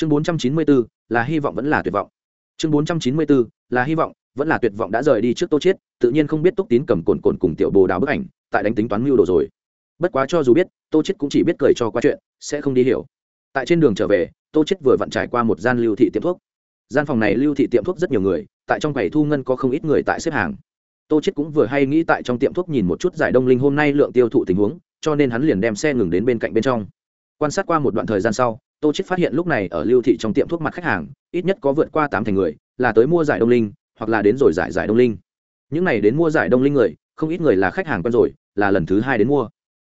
chương bốn trăm chín mươi bốn, là hy vọng vẫn là tuyệt vọng. Chương bốn trăm chín mươi bốn, là hy vọng vẫn là tuyệt vọng đã rời đi trước tô chết tự nhiên không biết túc tín cầm cồn cồn cùng tiểu bồ đào bức ảnh, tại đánh tính toán mưu đồ rồi. Bất quá cho dù biết, tô chết cũng chỉ biết cười cho qua chuyện, sẽ không đi hiểu. Tại trên đường trở về, tô chết vừa vặn trải qua một gian lưu thị tiệm thuốc. Gian phòng này lưu thị tiệm thuốc rất nhiều người, tại trong quầy thu ngân có không ít người tại xếp hàng. Tô chết cũng vừa hay nghĩ tại trong tiệm thuốc nhìn một chút giải đông linh hôm nay lượng tiêu thụ tình huống, cho nên hắn liền đem xe ngừng đến bên cạnh bên trong. Quan sát qua một đoạn thời gian sau tô chết phát hiện lúc này ở lưu thị trong tiệm thuốc mặt khách hàng, ít nhất có vượt qua tám thành người, là tới mua giải đông linh, hoặc là đến rồi giải giải đông linh. Những này đến mua giải đông linh người, không ít người là khách hàng quen rồi, là lần thứ hai đến mua.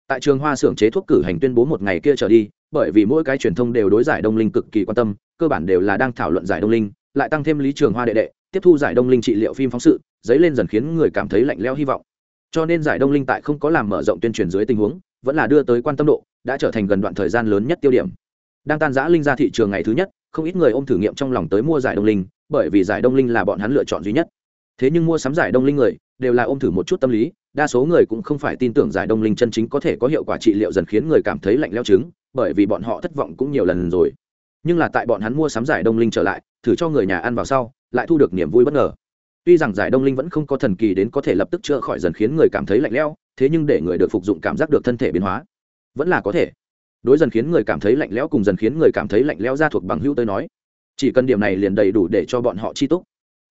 Tại trường hoa xưởng chế thuốc cử hành tuyên bố một ngày kia trở đi, bởi vì mỗi cái truyền thông đều đối giải đông linh cực kỳ quan tâm, cơ bản đều là đang thảo luận giải đông linh, lại tăng thêm lý trường hoa đệ đệ, tiếp thu giải đông linh trị liệu phim phóng sự, dấy lên dần khiến người cảm thấy lạnh lẽo hy vọng. Cho nên giải đông linh tại không có làm mở rộng tuyên truyền dưới tình huống, vẫn là đưa tới quan tâm độ, đã trở thành gần đoạn thời gian lớn nhất tiêu điểm đang tan giã linh ra thị trường ngày thứ nhất, không ít người ôm thử nghiệm trong lòng tới mua giải đông linh, bởi vì giải đông linh là bọn hắn lựa chọn duy nhất. Thế nhưng mua sắm giải đông linh người, đều là ôm thử một chút tâm lý, đa số người cũng không phải tin tưởng giải đông linh chân chính có thể có hiệu quả trị liệu dần khiến người cảm thấy lạnh leo trứng bởi vì bọn họ thất vọng cũng nhiều lần rồi. Nhưng là tại bọn hắn mua sắm giải đông linh trở lại, thử cho người nhà ăn vào sau, lại thu được niềm vui bất ngờ. Tuy rằng giải đông linh vẫn không có thần kỳ đến có thể lập tức chữa khỏi dần khiến người cảm thấy lạnh lẽo, thế nhưng để người được phục dụng cảm giác được thân thể biến hóa, vẫn là có thể đối dần khiến người cảm thấy lạnh lẽo cùng dần khiến người cảm thấy lạnh lẽo ra thuộc bằng hữu tới nói. Chỉ cần điểm này liền đầy đủ để cho bọn họ chi túc.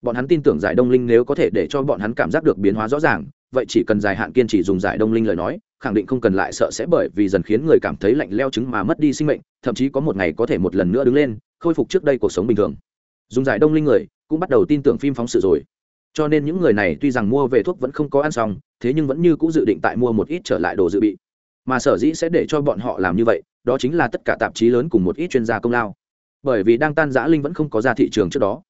Bọn hắn tin tưởng giải đông linh nếu có thể để cho bọn hắn cảm giác được biến hóa rõ ràng, vậy chỉ cần dài hạn kiên trì dùng giải đông linh lời nói, khẳng định không cần lại sợ sẽ bởi vì dần khiến người cảm thấy lạnh leo chứng mà mất đi sinh mệnh, thậm chí có một ngày có thể một lần nữa đứng lên, khôi phục trước đây cuộc sống bình thường. Dùng giải đông linh người cũng bắt đầu tin tưởng phim phóng sự rồi. Cho nên những người này tuy rằng mua về thuốc vẫn không có ăn xong, thế nhưng vẫn như c ũ dự định tại mua một ít trở lại đồ dự bị mà sở dĩ sẽ để cho bọn họ làm như vậy, đó chính là tất cả tạp chí lớn cùng một ít chuyên gia công lao. Bởi vì đang tan giã linh vẫn không có ra thị trường trước đó.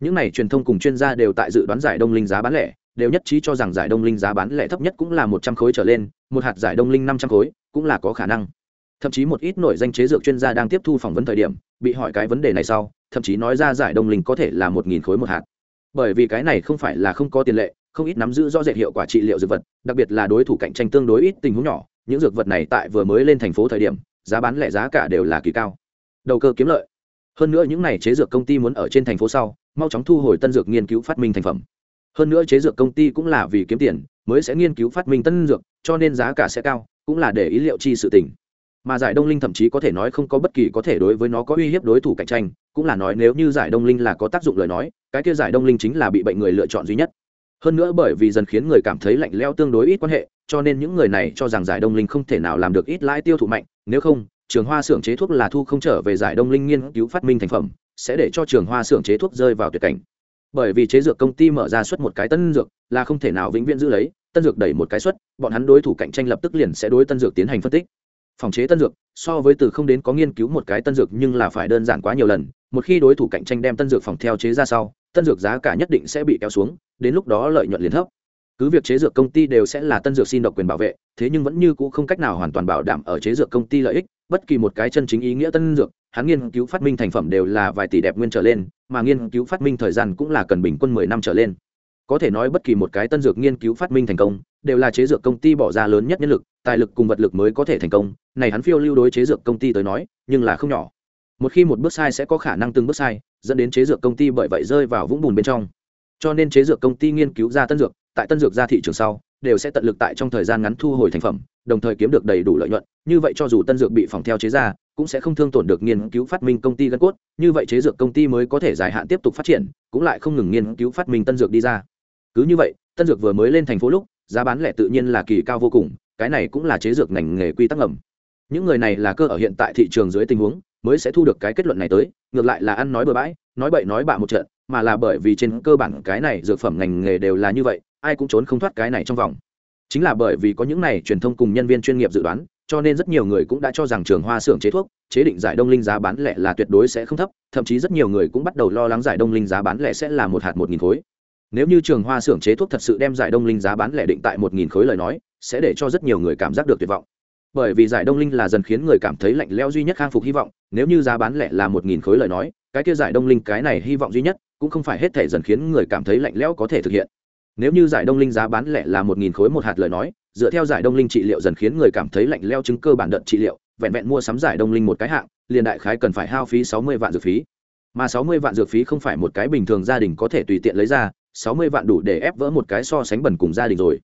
Những này truyền thông cùng chuyên gia đều tại dự đoán giải đông linh giá bán lẻ, đều nhất trí cho rằng giải đông linh giá bán lẻ thấp nhất cũng là một trăm khối trở lên, một hạt giải đông linh năm trăm khối cũng là có khả năng. Thậm chí một ít nổi danh chế dược chuyên gia đang tiếp thu phỏng vấn thời điểm, bị hỏi cái vấn đề này sau, thậm chí nói ra giải đông linh có thể là một nghìn khối một hạt. Bởi vì cái này không phải là không có tiền lệ, không ít nắm giữ rõ rệt hiệu quả trị liệu dược vật, đặc biệt là đối thủ cạnh tranh tương đối ít tình huống nhỏ những dược vật này tại vừa mới lên thành phố thời điểm, giá bán lẻ giá cả đều là kỳ cao. Đầu cơ kiếm lợi. Hơn nữa những này chế dược công ty muốn ở trên thành phố sau, mau chóng thu hồi tân dược nghiên cứu phát minh thành phẩm. Hơn nữa chế dược công ty cũng là vì kiếm tiền, mới sẽ nghiên cứu phát minh tân dược, cho nên giá cả sẽ cao, cũng là để ý liệu chi sự tình. Mà giải đông linh thậm chí có thể nói không có bất kỳ có thể đối với nó có uy hiếp đối thủ cạnh tranh, cũng là nói nếu như giải đông linh là có tác dụng lời nói, cái kia giải đông linh chính là bị bệnh người lựa chọn duy nhất hơn nữa bởi vì dần khiến người cảm thấy lạnh leo tương đối ít quan hệ, cho nên những người này cho rằng giải đông linh không thể nào làm được ít lãi tiêu thụ mạnh, nếu không, trường hoa xưởng chế thuốc là thu không trở về giải đông linh nghiên cứu phát minh thành phẩm, sẽ để cho trường hoa xưởng chế thuốc rơi vào tuyệt cảnh. Bởi vì chế dược công ty mở ra suất một cái tân dược, là không thể nào vĩnh viễn giữ lấy, tân dược đẩy một cái suất bọn hắn đối thủ cạnh tranh lập tức liền sẽ đối tân dược tiến hành phân tích. Phòng chế tân dược, so với từ không đến có nghiên cứu một cái tân dược nhưng là phải đơn giản quá nhiều lần một khi đối thủ cạnh tranh đem tân dược phòng theo chế ra sau, tân dược giá cả nhất định sẽ bị kéo xuống, đến lúc đó lợi nhuận liền thấp. Cứ việc chế dược công ty đều sẽ là tân dược xin độc quyền bảo vệ, thế nhưng vẫn như c ũ không cách nào hoàn toàn bảo đảm ở chế dược công ty lợi ích, bất kỳ một cái chân chính ý nghĩa tân dược, hắn nghiên cứu phát minh thành phẩm đều là vài tỷ đẹp nguyên trở lên, mà nghiên cứu phát minh thời gian cũng là cần bình quân mười năm trở lên. Có thể nói bất kỳ một cái tân dược nghiên cứu phát minh thành công, đều là chế dược công ty bỏ ra lớn nhất nhân lực, tài lực cùng vật lực mới có thể thành công, này hắn phiêu lưu đối chế dược công ty tới nói, nhưng là không nhỏ một khi một bước sai sẽ có khả năng từng bước sai, dẫn đến chế dược công ty bởi vậy rơi vào vũng bùn bên trong. Cho nên chế dược công ty nghiên cứu ra tân dược, tại tân dược ra thị trường sau, đều sẽ tận lực tại trong thời gian ngắn thu hồi thành phẩm, đồng thời kiếm được đầy đủ lợi nhuận. Như vậy cho dù tân dược bị phòng theo chế ra, cũng sẽ không thương tổn được nghiên cứu phát minh công ty gân cốt. Như vậy chế dược công ty mới có thể dài hạn tiếp tục phát triển, cũng lại không ngừng nghiên cứu phát minh tân dược đi ra. Cứ như vậy, tân dược vừa mới lên thành phố lúc, giá bán lẻ tự nhiên là kỳ cao vô cùng, cái này cũng là chế dược ngành nghề quy tắc ngầm. Những người này là cơ ở hiện tại thị trường dưới tình huống mới sẽ thu được cái kết luận này tới, ngược lại là ăn nói bừa bãi, nói bậy nói bạ một trận, mà là bởi vì trên cơ bản cái này dược phẩm ngành nghề đều là như vậy, ai cũng trốn không thoát cái này trong vòng. Chính là bởi vì có những này truyền thông cùng nhân viên chuyên nghiệp dự đoán, cho nên rất nhiều người cũng đã cho rằng trường hoa xưởng chế thuốc, chế định giải đông linh giá bán lẻ là tuyệt đối sẽ không thấp, thậm chí rất nhiều người cũng bắt đầu lo lắng giải đông linh giá bán lẻ sẽ là một hạt một nghìn khối. Nếu như trường hoa xưởng chế thuốc thật sự đem giải đông linh giá bán lẻ định tại một nghìn khối lời nói, sẽ để cho rất nhiều người cảm giác được tuyệt vọng. Bởi vì giải đông linh là dần khiến người cảm thấy lạnh leo duy nhất khang phục hy vọng nếu như giá bán lẻ là một nghìn khối lời nói, cái kia giải đông linh cái này hy vọng duy nhất cũng không phải hết thể dần khiến người cảm thấy lạnh lẽo có thể thực hiện. Nếu như giải đông linh giá bán lẻ là một nghìn khối một hạt lời nói, dựa theo giải đông linh trị liệu dần khiến người cảm thấy lạnh leo chứng cơ bản đợt trị liệu, vẹn vẹn mua sắm giải đông linh một cái hạng, liền đại khái cần phải hao phí sáu mươi vạn dược phí. Mà sáu mươi vạn dược phí không phải một cái bình thường gia đình có thể tùy tiện lấy ra, sáu mươi vạn đủ để ép vỡ một cái so sánh bẩn cùng gia đình rồi.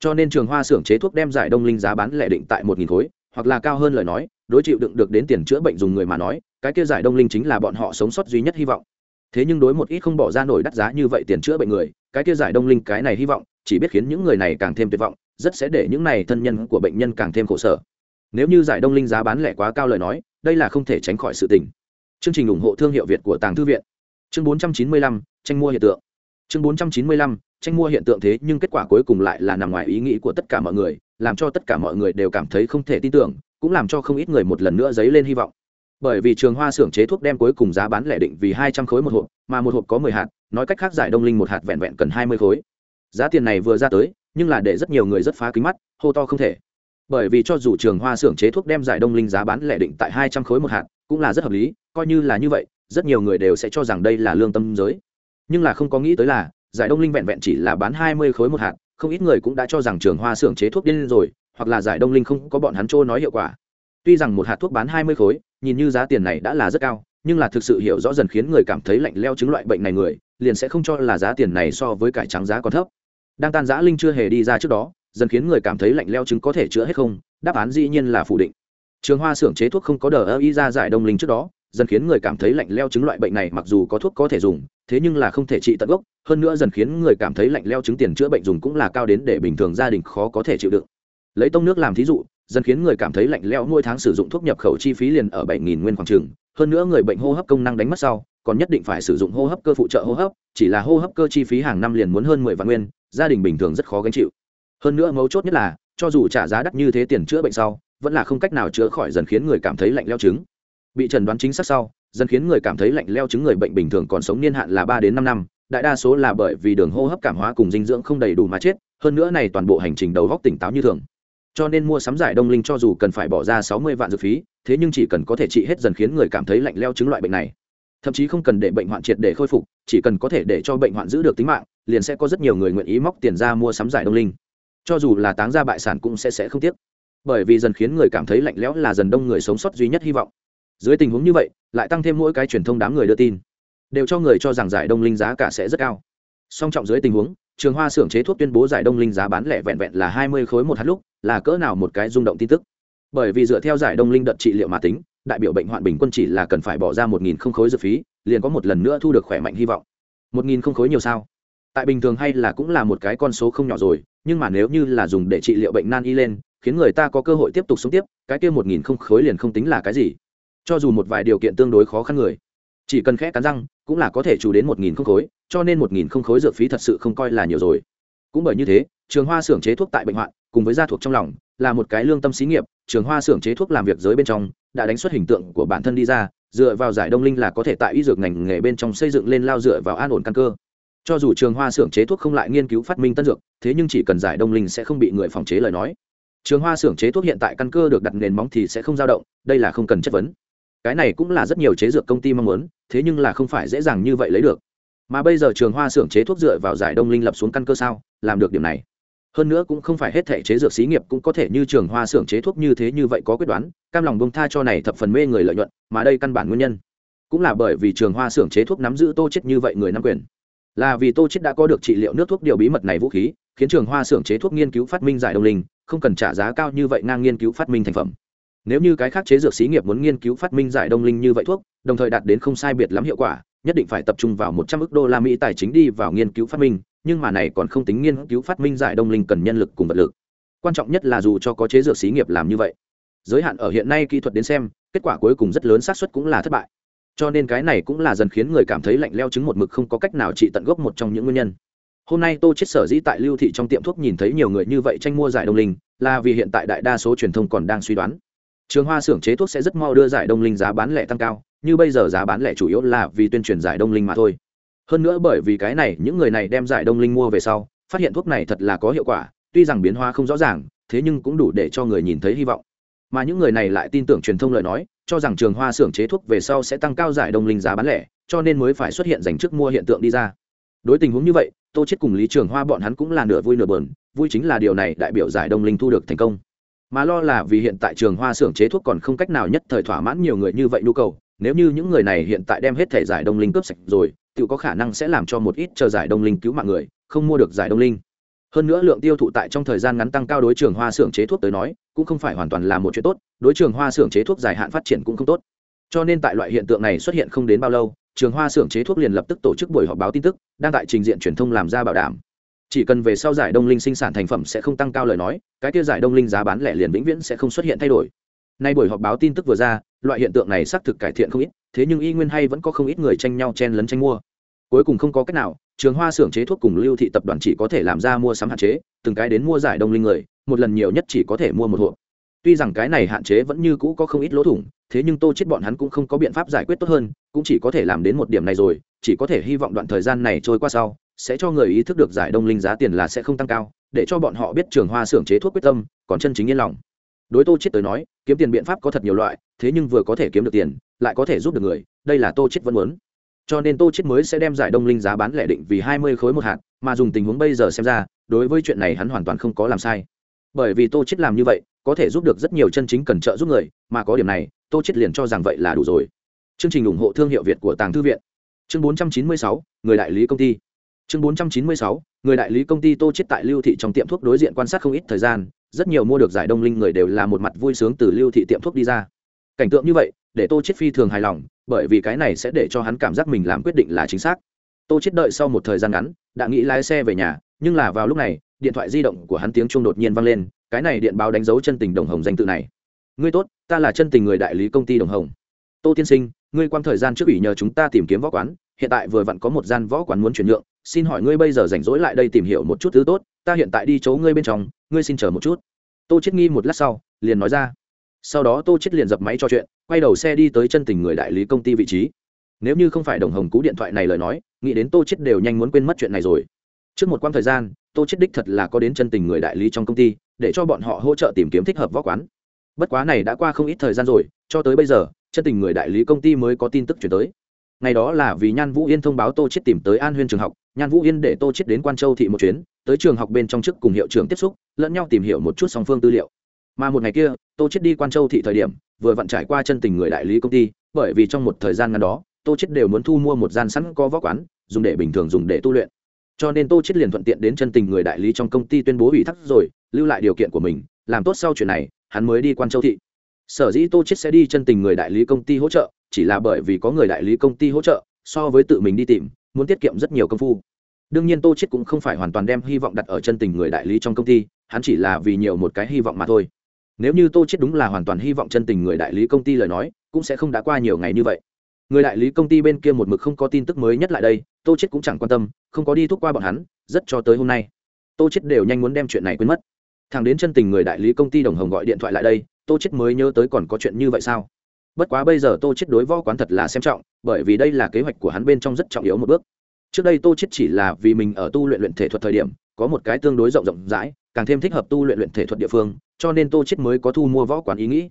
Cho nên trường hoa xưởng chế thuốc đem giải đông linh giá bán lẻ định tại một nghìn khối hoặc là cao hơn lời nói đối chịu đựng được đến tiền chữa bệnh dùng người mà nói cái kia giải đông linh chính là bọn họ sống sót duy nhất hy vọng. Thế nhưng đối một ít không bỏ ra nổi đắt giá như vậy tiền chữa bệnh người cái kia giải đông linh cái này hy vọng chỉ biết khiến những người này càng thêm tuyệt vọng rất sẽ để những này thân nhân của bệnh nhân càng thêm khổ sở. Nếu như giải đông linh giá bán lẻ quá cao lời nói đây là không thể tránh khỏi sự tình. Chương trình ủng hộ thương hiệu việt của tàng thư viện. Chương 495, tranh mua hiện tượng. Chương 495, tranh mua hiện tượng thế nhưng kết quả cuối cùng lại là nằm ngoài ý nghĩ của tất cả mọi người làm cho tất cả mọi người đều cảm thấy không thể tin tưởng, cũng làm cho không ít người một lần nữa dấy lên hy vọng. Bởi vì trường hoa xưởng chế thuốc đem cuối cùng giá bán lẻ định vì hai trăm khối một hộp, mà một hộp có mười hạt, nói cách khác giải đông linh một hạt vẹn vẹn cần hai mươi khối. Giá tiền này vừa ra tới, nhưng là để rất nhiều người rất phá kính mắt, hô to không thể. Bởi vì cho dù trường hoa xưởng chế thuốc đem giải đông linh giá bán lẻ định tại hai trăm khối một hạt, cũng là rất hợp lý, coi như là như vậy, rất nhiều người đều sẽ cho rằng đây là lương tâm giới. Nhưng là không có nghĩ tới là, giải đông linh vẹn vẹn chỉ là bán hai mươi khối một hạt không ít người cũng đã cho rằng trường hoa xưởng chế thuốc điên rồi, hoặc là giải đông linh không có bọn hắn trôi nói hiệu quả. Tuy rằng một hạt thuốc bán hai mươi khối, nhìn như giá tiền này đã là rất cao, nhưng là thực sự hiểu rõ dần khiến người cảm thấy lạnh leo chứng loại bệnh này người, liền sẽ không cho là giá tiền này so với cải trắng giá còn thấp. Đang tan giã linh chưa hề đi ra trước đó, dần khiến người cảm thấy lạnh leo chứng có thể chữa hết không, đáp án dĩ nhiên là phủ định. Trường hoa xưởng chế thuốc không có đờ ơ y ra giải đông linh trước đó dần khiến người cảm thấy lạnh leo chứng loại bệnh này mặc dù có thuốc có thể dùng, thế nhưng là không thể trị tận gốc. Hơn nữa dần khiến người cảm thấy lạnh leo chứng tiền chữa bệnh dùng cũng là cao đến để bình thường gia đình khó có thể chịu đựng. Lấy tông nước làm thí dụ, dần khiến người cảm thấy lạnh leo mỗi tháng sử dụng thuốc nhập khẩu chi phí liền ở bảy nghìn nguyên khoảng trường hơn nữa người bệnh hô hấp công năng đánh mất sau, còn nhất định phải sử dụng hô hấp cơ phụ trợ hô hấp, chỉ là hô hấp cơ chi phí hàng năm liền muốn hơn mười vạn nguyên, gia đình bình thường rất khó gánh chịu. Hơn nữa mấu chốt nhất là, cho dù trả giá đắt như thế tiền chữa bệnh sau, vẫn là không cách nào chữa khỏi dần khiến người cảm thấy lạnh leo chứng bị trần đoán chính xác sau dần khiến người cảm thấy lạnh leo chứng người bệnh bình thường còn sống niên hạn là ba đến năm năm, đại đa số là bởi vì đường hô hấp cảm hóa cùng dinh dưỡng không đầy đủ mà chết, hơn nữa này toàn bộ hành trình đầu góc tỉnh táo như thường. Cho nên mua sắm giải đông linh cho dù cần phải bỏ ra sáu mươi vạn dược phí, thế nhưng chỉ cần có thể trị hết dần khiến người cảm thấy lạnh leo chứng loại bệnh này. Thậm chí không cần để bệnh hoạn triệt để khôi phục, chỉ cần có thể để cho bệnh hoạn giữ được tính mạng, liền sẽ có rất nhiều người nguyện ý móc tiền ra mua sắm giải đông linh. Cho dù là táng ra bại sản cũng sẽ sẽ không tiếc. Bởi vì dần khiến người cảm thấy lạnh lẽo là dần đông người sống sót duy nhất hy vọng dưới tình huống như vậy, lại tăng thêm mỗi cái truyền thông đám người đưa tin, đều cho người cho rằng giải đông linh giá cả sẽ rất cao. Song trọng dưới tình huống, trường hoa xưởng chế thuốc tuyên bố giải đông linh giá bán lẻ vẹn vẹn là hai mươi khối một hạt lúc, là cỡ nào một cái rung động tin tức. Bởi vì dựa theo giải đông linh đợt trị liệu mà tính, đại biểu bệnh hoạn bình quân chỉ là cần phải bỏ ra một nghìn không khối dược phí, liền có một lần nữa thu được khỏe mạnh hy vọng. Một nghìn không khối nhiều sao? Tại bình thường hay là cũng là một cái con số không nhỏ rồi, nhưng mà nếu như là dùng để trị liệu bệnh nan y lên, khiến người ta có cơ hội tiếp tục sống tiếp, cái kia một nghìn không khối liền không tính là cái gì cho dù một vài điều kiện tương đối khó khăn người, chỉ cần khẽ cắn răng, cũng là có thể trù đến một nghìn không khối, cho nên một nghìn không khối dược phí thật sự không coi là nhiều rồi. Cũng bởi như thế, trường hoa xưởng chế thuốc tại bệnh hoạn, cùng với gia thuộc trong lòng, là một cái lương tâm xí nghiệp, trường hoa xưởng chế thuốc làm việc giới bên trong, đã đánh xuất hình tượng của bản thân đi ra, dựa vào giải đông linh là có thể tại y dược ngành nghề bên trong xây dựng lên lao dựa vào an ổn căn cơ. Cho dù trường hoa xưởng chế thuốc không lại nghiên cứu phát minh tân dược, thế nhưng chỉ cần giải đông linh sẽ không bị người phòng chế lời nói. Trường hoa xưởng chế thuốc hiện tại căn cơ được đặt nền móng thì sẽ không dao động, đây là không cần chất vấn cái này cũng là rất nhiều chế dược công ty mong muốn, thế nhưng là không phải dễ dàng như vậy lấy được. Mà bây giờ trường hoa xưởng chế thuốc dựa vào giải đông linh lập xuống căn cơ sao, làm được điểm này. Hơn nữa cũng không phải hết thể chế dược xí nghiệp cũng có thể như trường hoa xưởng chế thuốc như thế như vậy có quyết đoán, cam lòng bông tha cho này thập phần mê người lợi nhuận, mà đây căn bản nguyên nhân. Cũng là bởi vì trường hoa xưởng chế thuốc nắm giữ tô chết như vậy người nắm quyền. Là vì tô chết đã có được trị liệu nước thuốc điều bí mật này vũ khí, khiến trường hoa xưởng chế thuốc nghiên cứu phát minh giải đông linh, không cần trả giá cao như vậy ngang nghiên cứu phát minh thành phẩm nếu như cái khác chế dược xí nghiệp muốn nghiên cứu phát minh giải đông linh như vậy thuốc, đồng thời đạt đến không sai biệt lắm hiệu quả, nhất định phải tập trung vào một trăm ước đô la mỹ tài chính đi vào nghiên cứu phát minh, nhưng mà này còn không tính nghiên cứu phát minh giải đông linh cần nhân lực cùng vật lực. Quan trọng nhất là dù cho có chế dược xí nghiệp làm như vậy, giới hạn ở hiện nay kỹ thuật đến xem, kết quả cuối cùng rất lớn xác suất cũng là thất bại. Cho nên cái này cũng là dần khiến người cảm thấy lạnh leo chứng một mực không có cách nào trị tận gốc một trong những nguyên nhân. Hôm nay tô chết sở dĩ tại lưu thị trong tiệm thuốc nhìn thấy nhiều người như vậy tranh mua giải đông linh, là vì hiện tại đại đa số truyền thông còn đang suy đoán trường hoa xưởng chế thuốc sẽ rất mau đưa giải đông linh giá bán lẻ tăng cao, như bây giờ giá bán lẻ chủ yếu là vì tuyên truyền giải đông linh mà thôi. Hơn nữa bởi vì cái này, những người này đem giải đông linh mua về sau, phát hiện thuốc này thật là có hiệu quả, tuy rằng biến hóa không rõ ràng, thế nhưng cũng đủ để cho người nhìn thấy hy vọng. Mà những người này lại tin tưởng truyền thông lời nói, cho rằng trường hoa xưởng chế thuốc về sau sẽ tăng cao giải đông linh giá bán lẻ, cho nên mới phải xuất hiện dành trước mua hiện tượng đi ra. Đối tình huống như vậy, tô chết cùng lý trường hoa bọn hắn cũng là nửa vui nửa bờn vui chính là điều này đại biểu giải đông linh thu được thành công mà lo là vì hiện tại trường hoa xưởng chế thuốc còn không cách nào nhất thời thỏa mãn nhiều người như vậy nhu cầu, nếu như những người này hiện tại đem hết thể giải đông linh cướp sạch rồi tự có khả năng sẽ làm cho một ít chờ giải đông linh cứu mạng người, không mua được giải đông linh. Hơn nữa lượng tiêu thụ tại trong thời gian ngắn tăng cao đối trường hoa xưởng chế thuốc tới nói, cũng không phải hoàn toàn là một chuyện tốt, đối trường hoa xưởng chế thuốc dài hạn phát triển cũng không tốt. Cho nên tại loại hiện tượng này xuất hiện không đến bao lâu, trường hoa xưởng chế thuốc liền lập tức tổ chức buổi họp báo tin tức, đang tại trình diện truyền thông làm ra bảo đảm chỉ cần về sau giải đông linh sinh sản thành phẩm sẽ không tăng cao lời nói, cái kia giải đông linh giá bán lẻ liền vĩnh viễn sẽ không xuất hiện thay đổi. Nay buổi họp báo tin tức vừa ra, loại hiện tượng này xác thực cải thiện không ít, thế nhưng y nguyên hay vẫn có không ít người tranh nhau chen lấn tranh mua. Cuối cùng không có cách nào, trường hoa xưởng chế thuốc cùng lưu thị tập đoàn chỉ có thể làm ra mua sắm hạn chế, từng cái đến mua giải đông linh người, một lần nhiều nhất chỉ có thể mua một hộp. Tuy rằng cái này hạn chế vẫn như cũ có không ít lỗ thủng, thế nhưng tô chết bọn hắn cũng không có biện pháp giải quyết tốt hơn, cũng chỉ có thể làm đến một điểm này rồi, chỉ có thể hy vọng đoạn thời gian này trôi qua sau sẽ cho người ý thức được giải đông linh giá tiền là sẽ không tăng cao để cho bọn họ biết trường hoa xưởng chế thuốc quyết tâm còn chân chính yên lòng. Đối tô chết tới nói kiếm tiền biện pháp có thật nhiều loại thế nhưng vừa có thể kiếm được tiền lại có thể giúp được người đây là tô chết vẫn muốn. Cho nên tô chết mới sẽ đem giải đông linh giá bán lẻ định vì hai mươi khối một hạt mà dùng tình huống bây giờ xem ra đối với chuyện này hắn hoàn toàn không có làm sai. Bởi vì tô chết làm như vậy có thể giúp được rất nhiều chân chính cần trợ giúp người mà có điểm này tô chết liền cho rằng vậy là đủ rồi. Chương trình ủng hộ thương hiệu việt của tàng thư viện. Chương 496, người đại lý công ty chương 496, người đại lý công ty tô chết tại lưu thị trong tiệm thuốc đối diện quan sát không ít thời gian rất nhiều mua được giải đông linh người đều là một mặt vui sướng từ lưu thị tiệm thuốc đi ra. Cảnh tượng như vậy để tô chết phi thường hài lòng bởi vì cái này sẽ để cho hắn cảm giác mình làm quyết định là chính xác. Tô chết đợi sau một thời gian ngắn đã nghĩ lái xe về nhà nhưng là vào lúc này điện thoại di động của hắn tiếng chuông đột nhiên vang lên cái này điện báo đánh dấu chân tình đồng hồng danh tự này. Ngươi tốt ta là chân tình người đại lý công ty đồng hồng. Tô tiên sinh ngươi quan thời gian trước ủy nhờ chúng ta tìm kiếm võ quán hiện tại vừa vặn có một gian võ quán muốn chuyển nhượng xin hỏi ngươi bây giờ rảnh rỗi lại đây tìm hiểu một chút thứ tốt, ta hiện tại đi chỗ ngươi bên trong, ngươi xin chờ một chút. Tô chết nghi một lát sau, liền nói ra. Sau đó tô chết liền dập máy cho chuyện, quay đầu xe đi tới chân tình người đại lý công ty vị trí. Nếu như không phải đồng hồng cú điện thoại này lời nói, nghĩ đến tô chết đều nhanh muốn quên mất chuyện này rồi. Trước một quãng thời gian, tô chết đích thật là có đến chân tình người đại lý trong công ty, để cho bọn họ hỗ trợ tìm kiếm thích hợp võ quán. Bất quá này đã qua không ít thời gian rồi, cho tới bây giờ, chân tình người đại lý công ty mới có tin tức chuyển tới. Ngày đó là vì nhan vũ yên thông báo tô chết tìm tới an huyên trường học nhan vũ yên để tô chết đến quan châu thị một chuyến, tới trường học bên trong chức cùng hiệu trưởng tiếp xúc, lẫn nhau tìm hiểu một chút song phương tư liệu. Mà một ngày kia, tô chết đi quan châu thị thời điểm, vừa vặn trải qua chân tình người đại lý công ty, bởi vì trong một thời gian ngắn đó, tô chết đều muốn thu mua một gian sẵn có võ quán, dùng để bình thường dùng để tu luyện. Cho nên tô chết liền thuận tiện đến chân tình người đại lý trong công ty tuyên bố ủy thác rồi, lưu lại điều kiện của mình, làm tốt sau chuyện này, hắn mới đi quan châu thị. Sở dĩ tô chết sẽ đi chân tình người đại lý công ty hỗ trợ, chỉ là bởi vì có người đại lý công ty hỗ trợ, so với tự mình đi tìm muốn tiết kiệm rất nhiều công phu. Đương nhiên tô chết cũng không phải hoàn toàn đem hy vọng đặt ở chân tình người đại lý trong công ty, hắn chỉ là vì nhiều một cái hy vọng mà thôi. Nếu như tô chết đúng là hoàn toàn hy vọng chân tình người đại lý công ty lời nói, cũng sẽ không đã qua nhiều ngày như vậy. Người đại lý công ty bên kia một mực không có tin tức mới nhất lại đây, tô chết cũng chẳng quan tâm, không có đi thúc qua bọn hắn, rất cho tới hôm nay. Tô chết đều nhanh muốn đem chuyện này quên mất. Thằng đến chân tình người đại lý công ty đồng hồng gọi điện thoại lại đây, tô chết mới nhớ tới còn có chuyện như vậy sao? Bất quá bây giờ tô chết đối võ quán thật là xem trọng, bởi vì đây là kế hoạch của hắn bên trong rất trọng yếu một bước. Trước đây tô chết chỉ là vì mình ở tu luyện luyện thể thuật thời điểm, có một cái tương đối rộng rộng rãi, càng thêm thích hợp tu luyện luyện thể thuật địa phương, cho nên tô chết mới có thu mua võ quán ý nghĩ.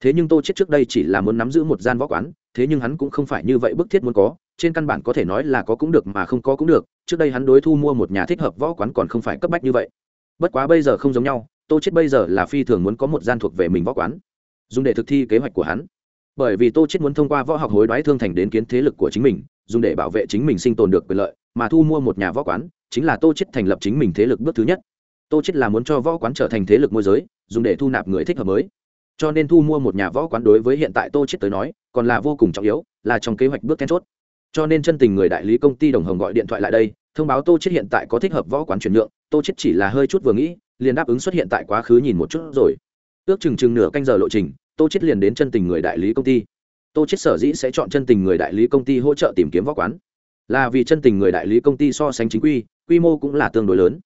Thế nhưng tô chết trước đây chỉ là muốn nắm giữ một gian võ quán, thế nhưng hắn cũng không phải như vậy bức thiết muốn có, trên căn bản có thể nói là có cũng được mà không có cũng được, trước đây hắn đối thu mua một nhà thích hợp võ quán còn không phải cấp bách như vậy. Bất quá bây giờ không giống nhau, tô chết bây giờ là phi thường muốn có một gian thuộc về mình võ quán. Dùng để thực thi kế hoạch của hắn bởi vì tô chết muốn thông qua võ học hối đoái thương thành đến kiến thế lực của chính mình, dùng để bảo vệ chính mình sinh tồn được quyền lợi, mà thu mua một nhà võ quán chính là tô chết thành lập chính mình thế lực bước thứ nhất. Tô chết là muốn cho võ quán trở thành thế lực môi giới, dùng để thu nạp người thích hợp mới. Cho nên thu mua một nhà võ quán đối với hiện tại tô chết tới nói, còn là vô cùng trọng yếu, là trong kế hoạch bước then chốt. Cho nên chân tình người đại lý công ty đồng hồng gọi điện thoại lại đây, thông báo tô chết hiện tại có thích hợp võ quán chuyển nhượng. Tô chết chỉ là hơi chút vừa nghĩ, liền đáp ứng xuất hiện tại quá khứ nhìn một chút rồi. Ước chừng chừng nửa canh giờ lộ trình tô chết liền đến chân tình người đại lý công ty. Tô chết sở dĩ sẽ chọn chân tình người đại lý công ty hỗ trợ tìm kiếm võ quán. Là vì chân tình người đại lý công ty so sánh chính quy quy mô cũng là tương đối lớn.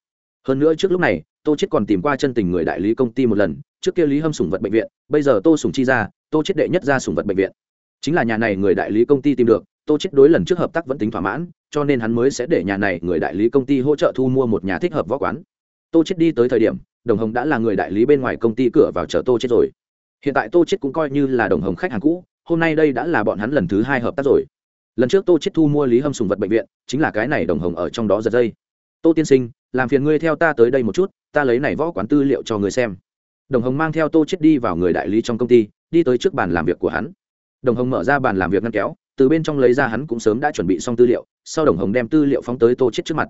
Hơn nữa trước lúc này, tô chết còn tìm qua chân tình người đại lý công ty một lần, trước kia lý hâm sủng vật bệnh viện, bây giờ tô sủng chi ra, tô chết đệ nhất ra sủng vật bệnh viện. Chính là nhà này người đại lý công ty tìm được, tô chết đối lần trước hợp tác vẫn tính thỏa mãn, cho nên hắn mới sẽ để nhà này người đại lý công ty hỗ trợ thu mua một nhà thích hợp võ quán. Tô chết đi tới thời điểm, đồng hồng đã là người đại lý bên ngoài công ty cửa vào chờ tô chết rồi hiện tại tô chết cũng coi như là đồng hồng khách hàng cũ, hôm nay đây đã là bọn hắn lần thứ hai hợp tác rồi. Lần trước tô chết thu mua lý hâm sùng vật bệnh viện, chính là cái này đồng hồng ở trong đó giật dây. Tô tiên sinh, làm phiền ngươi theo ta tới đây một chút, ta lấy này võ quán tư liệu cho người xem. Đồng hồng mang theo tô chết đi vào người đại lý trong công ty, đi tới trước bàn làm việc của hắn. Đồng hồng mở ra bàn làm việc ngăn kéo, từ bên trong lấy ra hắn cũng sớm đã chuẩn bị xong tư liệu, sau đồng hồng đem tư liệu phóng tới tô chết trước mặt.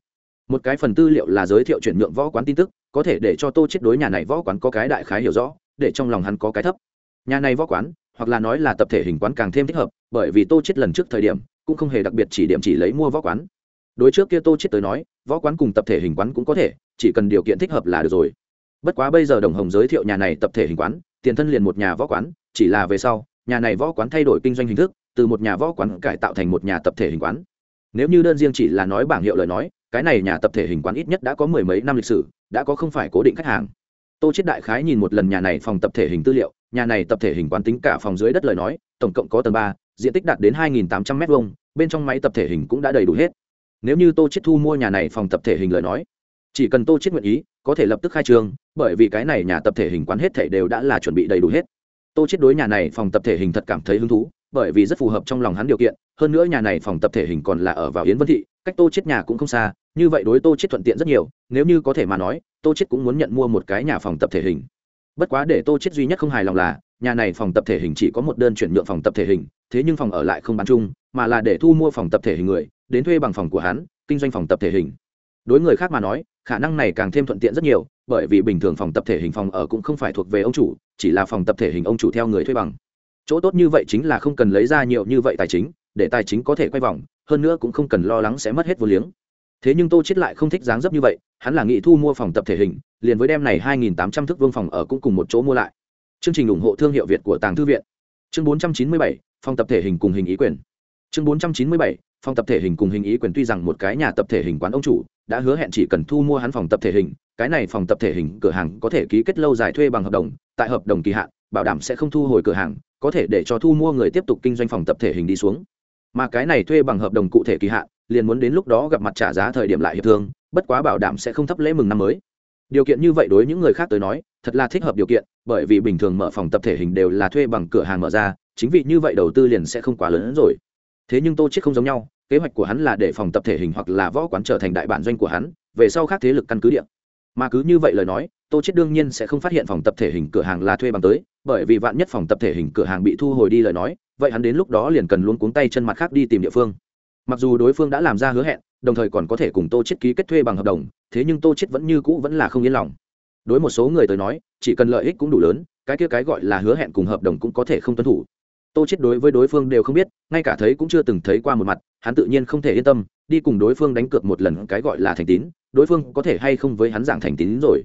Một cái phần tư liệu là giới thiệu chuyển nhượng võ quán tin tức, có thể để cho tô chết đối nhà này võ quán có cái đại khái hiểu rõ để trong lòng hắn có cái thấp. Nhà này võ quán, hoặc là nói là tập thể hình quán càng thêm thích hợp, bởi vì tô chết lần trước thời điểm, cũng không hề đặc biệt chỉ điểm chỉ lấy mua võ quán. Đối trước kia tô chết tới nói, võ quán cùng tập thể hình quán cũng có thể, chỉ cần điều kiện thích hợp là được rồi. Bất quá bây giờ đồng hồng giới thiệu nhà này tập thể hình quán, tiền thân liền một nhà võ quán, chỉ là về sau, nhà này võ quán thay đổi kinh doanh hình thức, từ một nhà võ quán cải tạo thành một nhà tập thể hình quán. Nếu như đơn riêng chỉ là nói bảng hiệu lời nói, cái này nhà tập thể hình quán ít nhất đã có mười mấy năm lịch sử, đã có không phải cố định khách hàng tô chết đại khái nhìn một lần nhà này phòng tập thể hình tư liệu, nhà này tập thể hình quán tính cả phòng dưới đất lời nói, tổng cộng có tầng ba, diện tích đạt đến hai nghìn tám trăm m hai bên trong máy tập thể hình cũng đã đầy đủ hết. Nếu như tô chết thu mua nhà này phòng tập thể hình lời nói, chỉ cần tô chết nguyện ý, có thể lập tức khai trương, bởi vì cái này nhà tập thể hình quán hết thể đều đã là chuẩn bị đầy đủ hết. Tô chết đối nhà này phòng tập thể hình thật cảm thấy hứng thú, bởi vì rất phù hợp trong lòng hắn điều kiện, hơn nữa nhà này phòng tập thể hình còn là ở vào yến vân thị cách tô chết nhà cũng không xa, như vậy đối tô chết thuận tiện rất nhiều, nếu như có thể mà nói, tô chết cũng muốn nhận mua một cái nhà phòng tập thể hình. Bất quá để tô chết duy nhất không hài lòng là, nhà này phòng tập thể hình chỉ có một đơn chuyển nhượng phòng tập thể hình, thế nhưng phòng ở lại không bán chung, mà là để thu mua phòng tập thể hình người, đến thuê bằng phòng của hắn, kinh doanh phòng tập thể hình. Đối người khác mà nói, khả năng này càng thêm thuận tiện rất nhiều, bởi vì bình thường phòng tập thể hình phòng ở cũng không phải thuộc về ông chủ, chỉ là phòng tập thể hình ông chủ theo người thuê bằng. Chỗ tốt như vậy chính là không cần lấy ra nhiều như vậy tài chính, để tài chính có thể quay vòng hơn nữa cũng không cần lo lắng sẽ mất hết vô liếng. Thế nhưng tô chết lại không thích dáng dấp như vậy hắn là nghĩ thu mua phòng tập thể hình liền với đem này 2.800 thước vương phòng ở cũng cùng một chỗ mua lại. Chương trình ủng hộ thương hiệu việt của tàng thư viện. Chương 497, phòng tập thể hình cùng hình ý quyền. Chương 497, phòng tập thể hình cùng hình ý quyền tuy rằng một cái nhà tập thể hình quán ông chủ đã hứa hẹn chỉ cần thu mua hắn phòng tập thể hình cái này phòng tập thể hình cửa hàng có thể ký kết lâu dài thuê bằng hợp đồng tại hợp đồng kỳ hạn bảo đảm sẽ không thu hồi cửa hàng có thể để cho thu mua người tiếp tục kinh doanh phòng tập thể hình đi xuống mà cái này thuê bằng hợp đồng cụ thể kỳ hạn, liền muốn đến lúc đó gặp mặt trả giá thời điểm lại hiệp thương, bất quá bảo đảm sẽ không thấp lễ mừng năm mới. Điều kiện như vậy đối những người khác tới nói, thật là thích hợp điều kiện, bởi vì bình thường mở phòng tập thể hình đều là thuê bằng cửa hàng mở ra, chính vì như vậy đầu tư liền sẽ không quá lớn hơn rồi. Thế nhưng tô chết không giống nhau, kế hoạch của hắn là để phòng tập thể hình hoặc là võ quán trở thành đại bản doanh của hắn, về sau khác thế lực căn cứ địa. Mà cứ như vậy lời nói, tô chết đương nhiên sẽ không phát hiện phòng tập thể hình cửa hàng là thuê bằng tới, bởi vì vạn nhất phòng tập thể hình cửa hàng bị thu hồi đi lời nói vậy hắn đến lúc đó liền cần luôn cuống tay chân mặt khác đi tìm địa phương. Mặc dù đối phương đã làm ra hứa hẹn, đồng thời còn có thể cùng tô chết ký kết thuê bằng hợp đồng, thế nhưng tô chết vẫn như cũ vẫn là không yên lòng. Đối một số người tới nói, chỉ cần lợi ích cũng đủ lớn, cái kia cái gọi là hứa hẹn cùng hợp đồng cũng có thể không tuân thủ. Tô chết đối với đối phương đều không biết, ngay cả thấy cũng chưa từng thấy qua một mặt, hắn tự nhiên không thể yên tâm, đi cùng đối phương đánh cược một lần cái gọi là thành tín, đối phương có thể hay không với hắn giảng thành tín rồi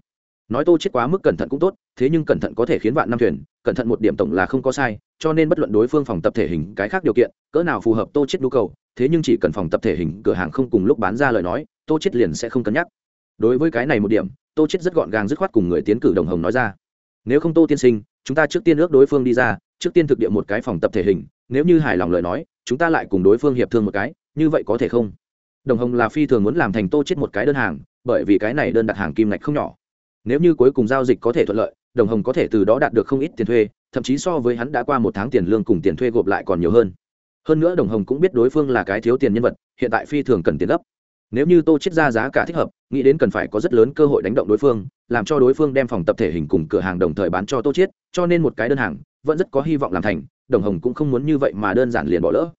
nói tô chết quá mức cẩn thận cũng tốt, thế nhưng cẩn thận có thể khiến vạn năm thuyền, cẩn thận một điểm tổng là không có sai, cho nên bất luận đối phương phòng tập thể hình cái khác điều kiện, cỡ nào phù hợp tô chết nhu cầu, thế nhưng chỉ cần phòng tập thể hình cửa hàng không cùng lúc bán ra lời nói, tô chết liền sẽ không cân nhắc. Đối với cái này một điểm, tô chết rất gọn gàng dứt khoát cùng người tiến cử đồng hồng nói ra. Nếu không tô tiên sinh, chúng ta trước tiên ước đối phương đi ra, trước tiên thực địa một cái phòng tập thể hình, nếu như hài lòng lời nói, chúng ta lại cùng đối phương hiệp thương một cái, như vậy có thể không? Đồng hồng là phi thường muốn làm thành tô chết một cái đơn hàng, bởi vì cái này đơn đặt hàng kim ngạch không nhỏ nếu như cuối cùng giao dịch có thể thuận lợi, đồng hồng có thể từ đó đạt được không ít tiền thuê, thậm chí so với hắn đã qua một tháng tiền lương cùng tiền thuê gộp lại còn nhiều hơn. Hơn nữa đồng hồng cũng biết đối phương là cái thiếu tiền nhân vật, hiện tại phi thường cần tiền gấp. Nếu như tô chết ra giá cả thích hợp, nghĩ đến cần phải có rất lớn cơ hội đánh động đối phương, làm cho đối phương đem phòng tập thể hình cùng cửa hàng đồng thời bán cho tô chết cho nên một cái đơn hàng vẫn rất có hy vọng làm thành, đồng hồng cũng không muốn như vậy mà đơn giản liền bỏ lỡ.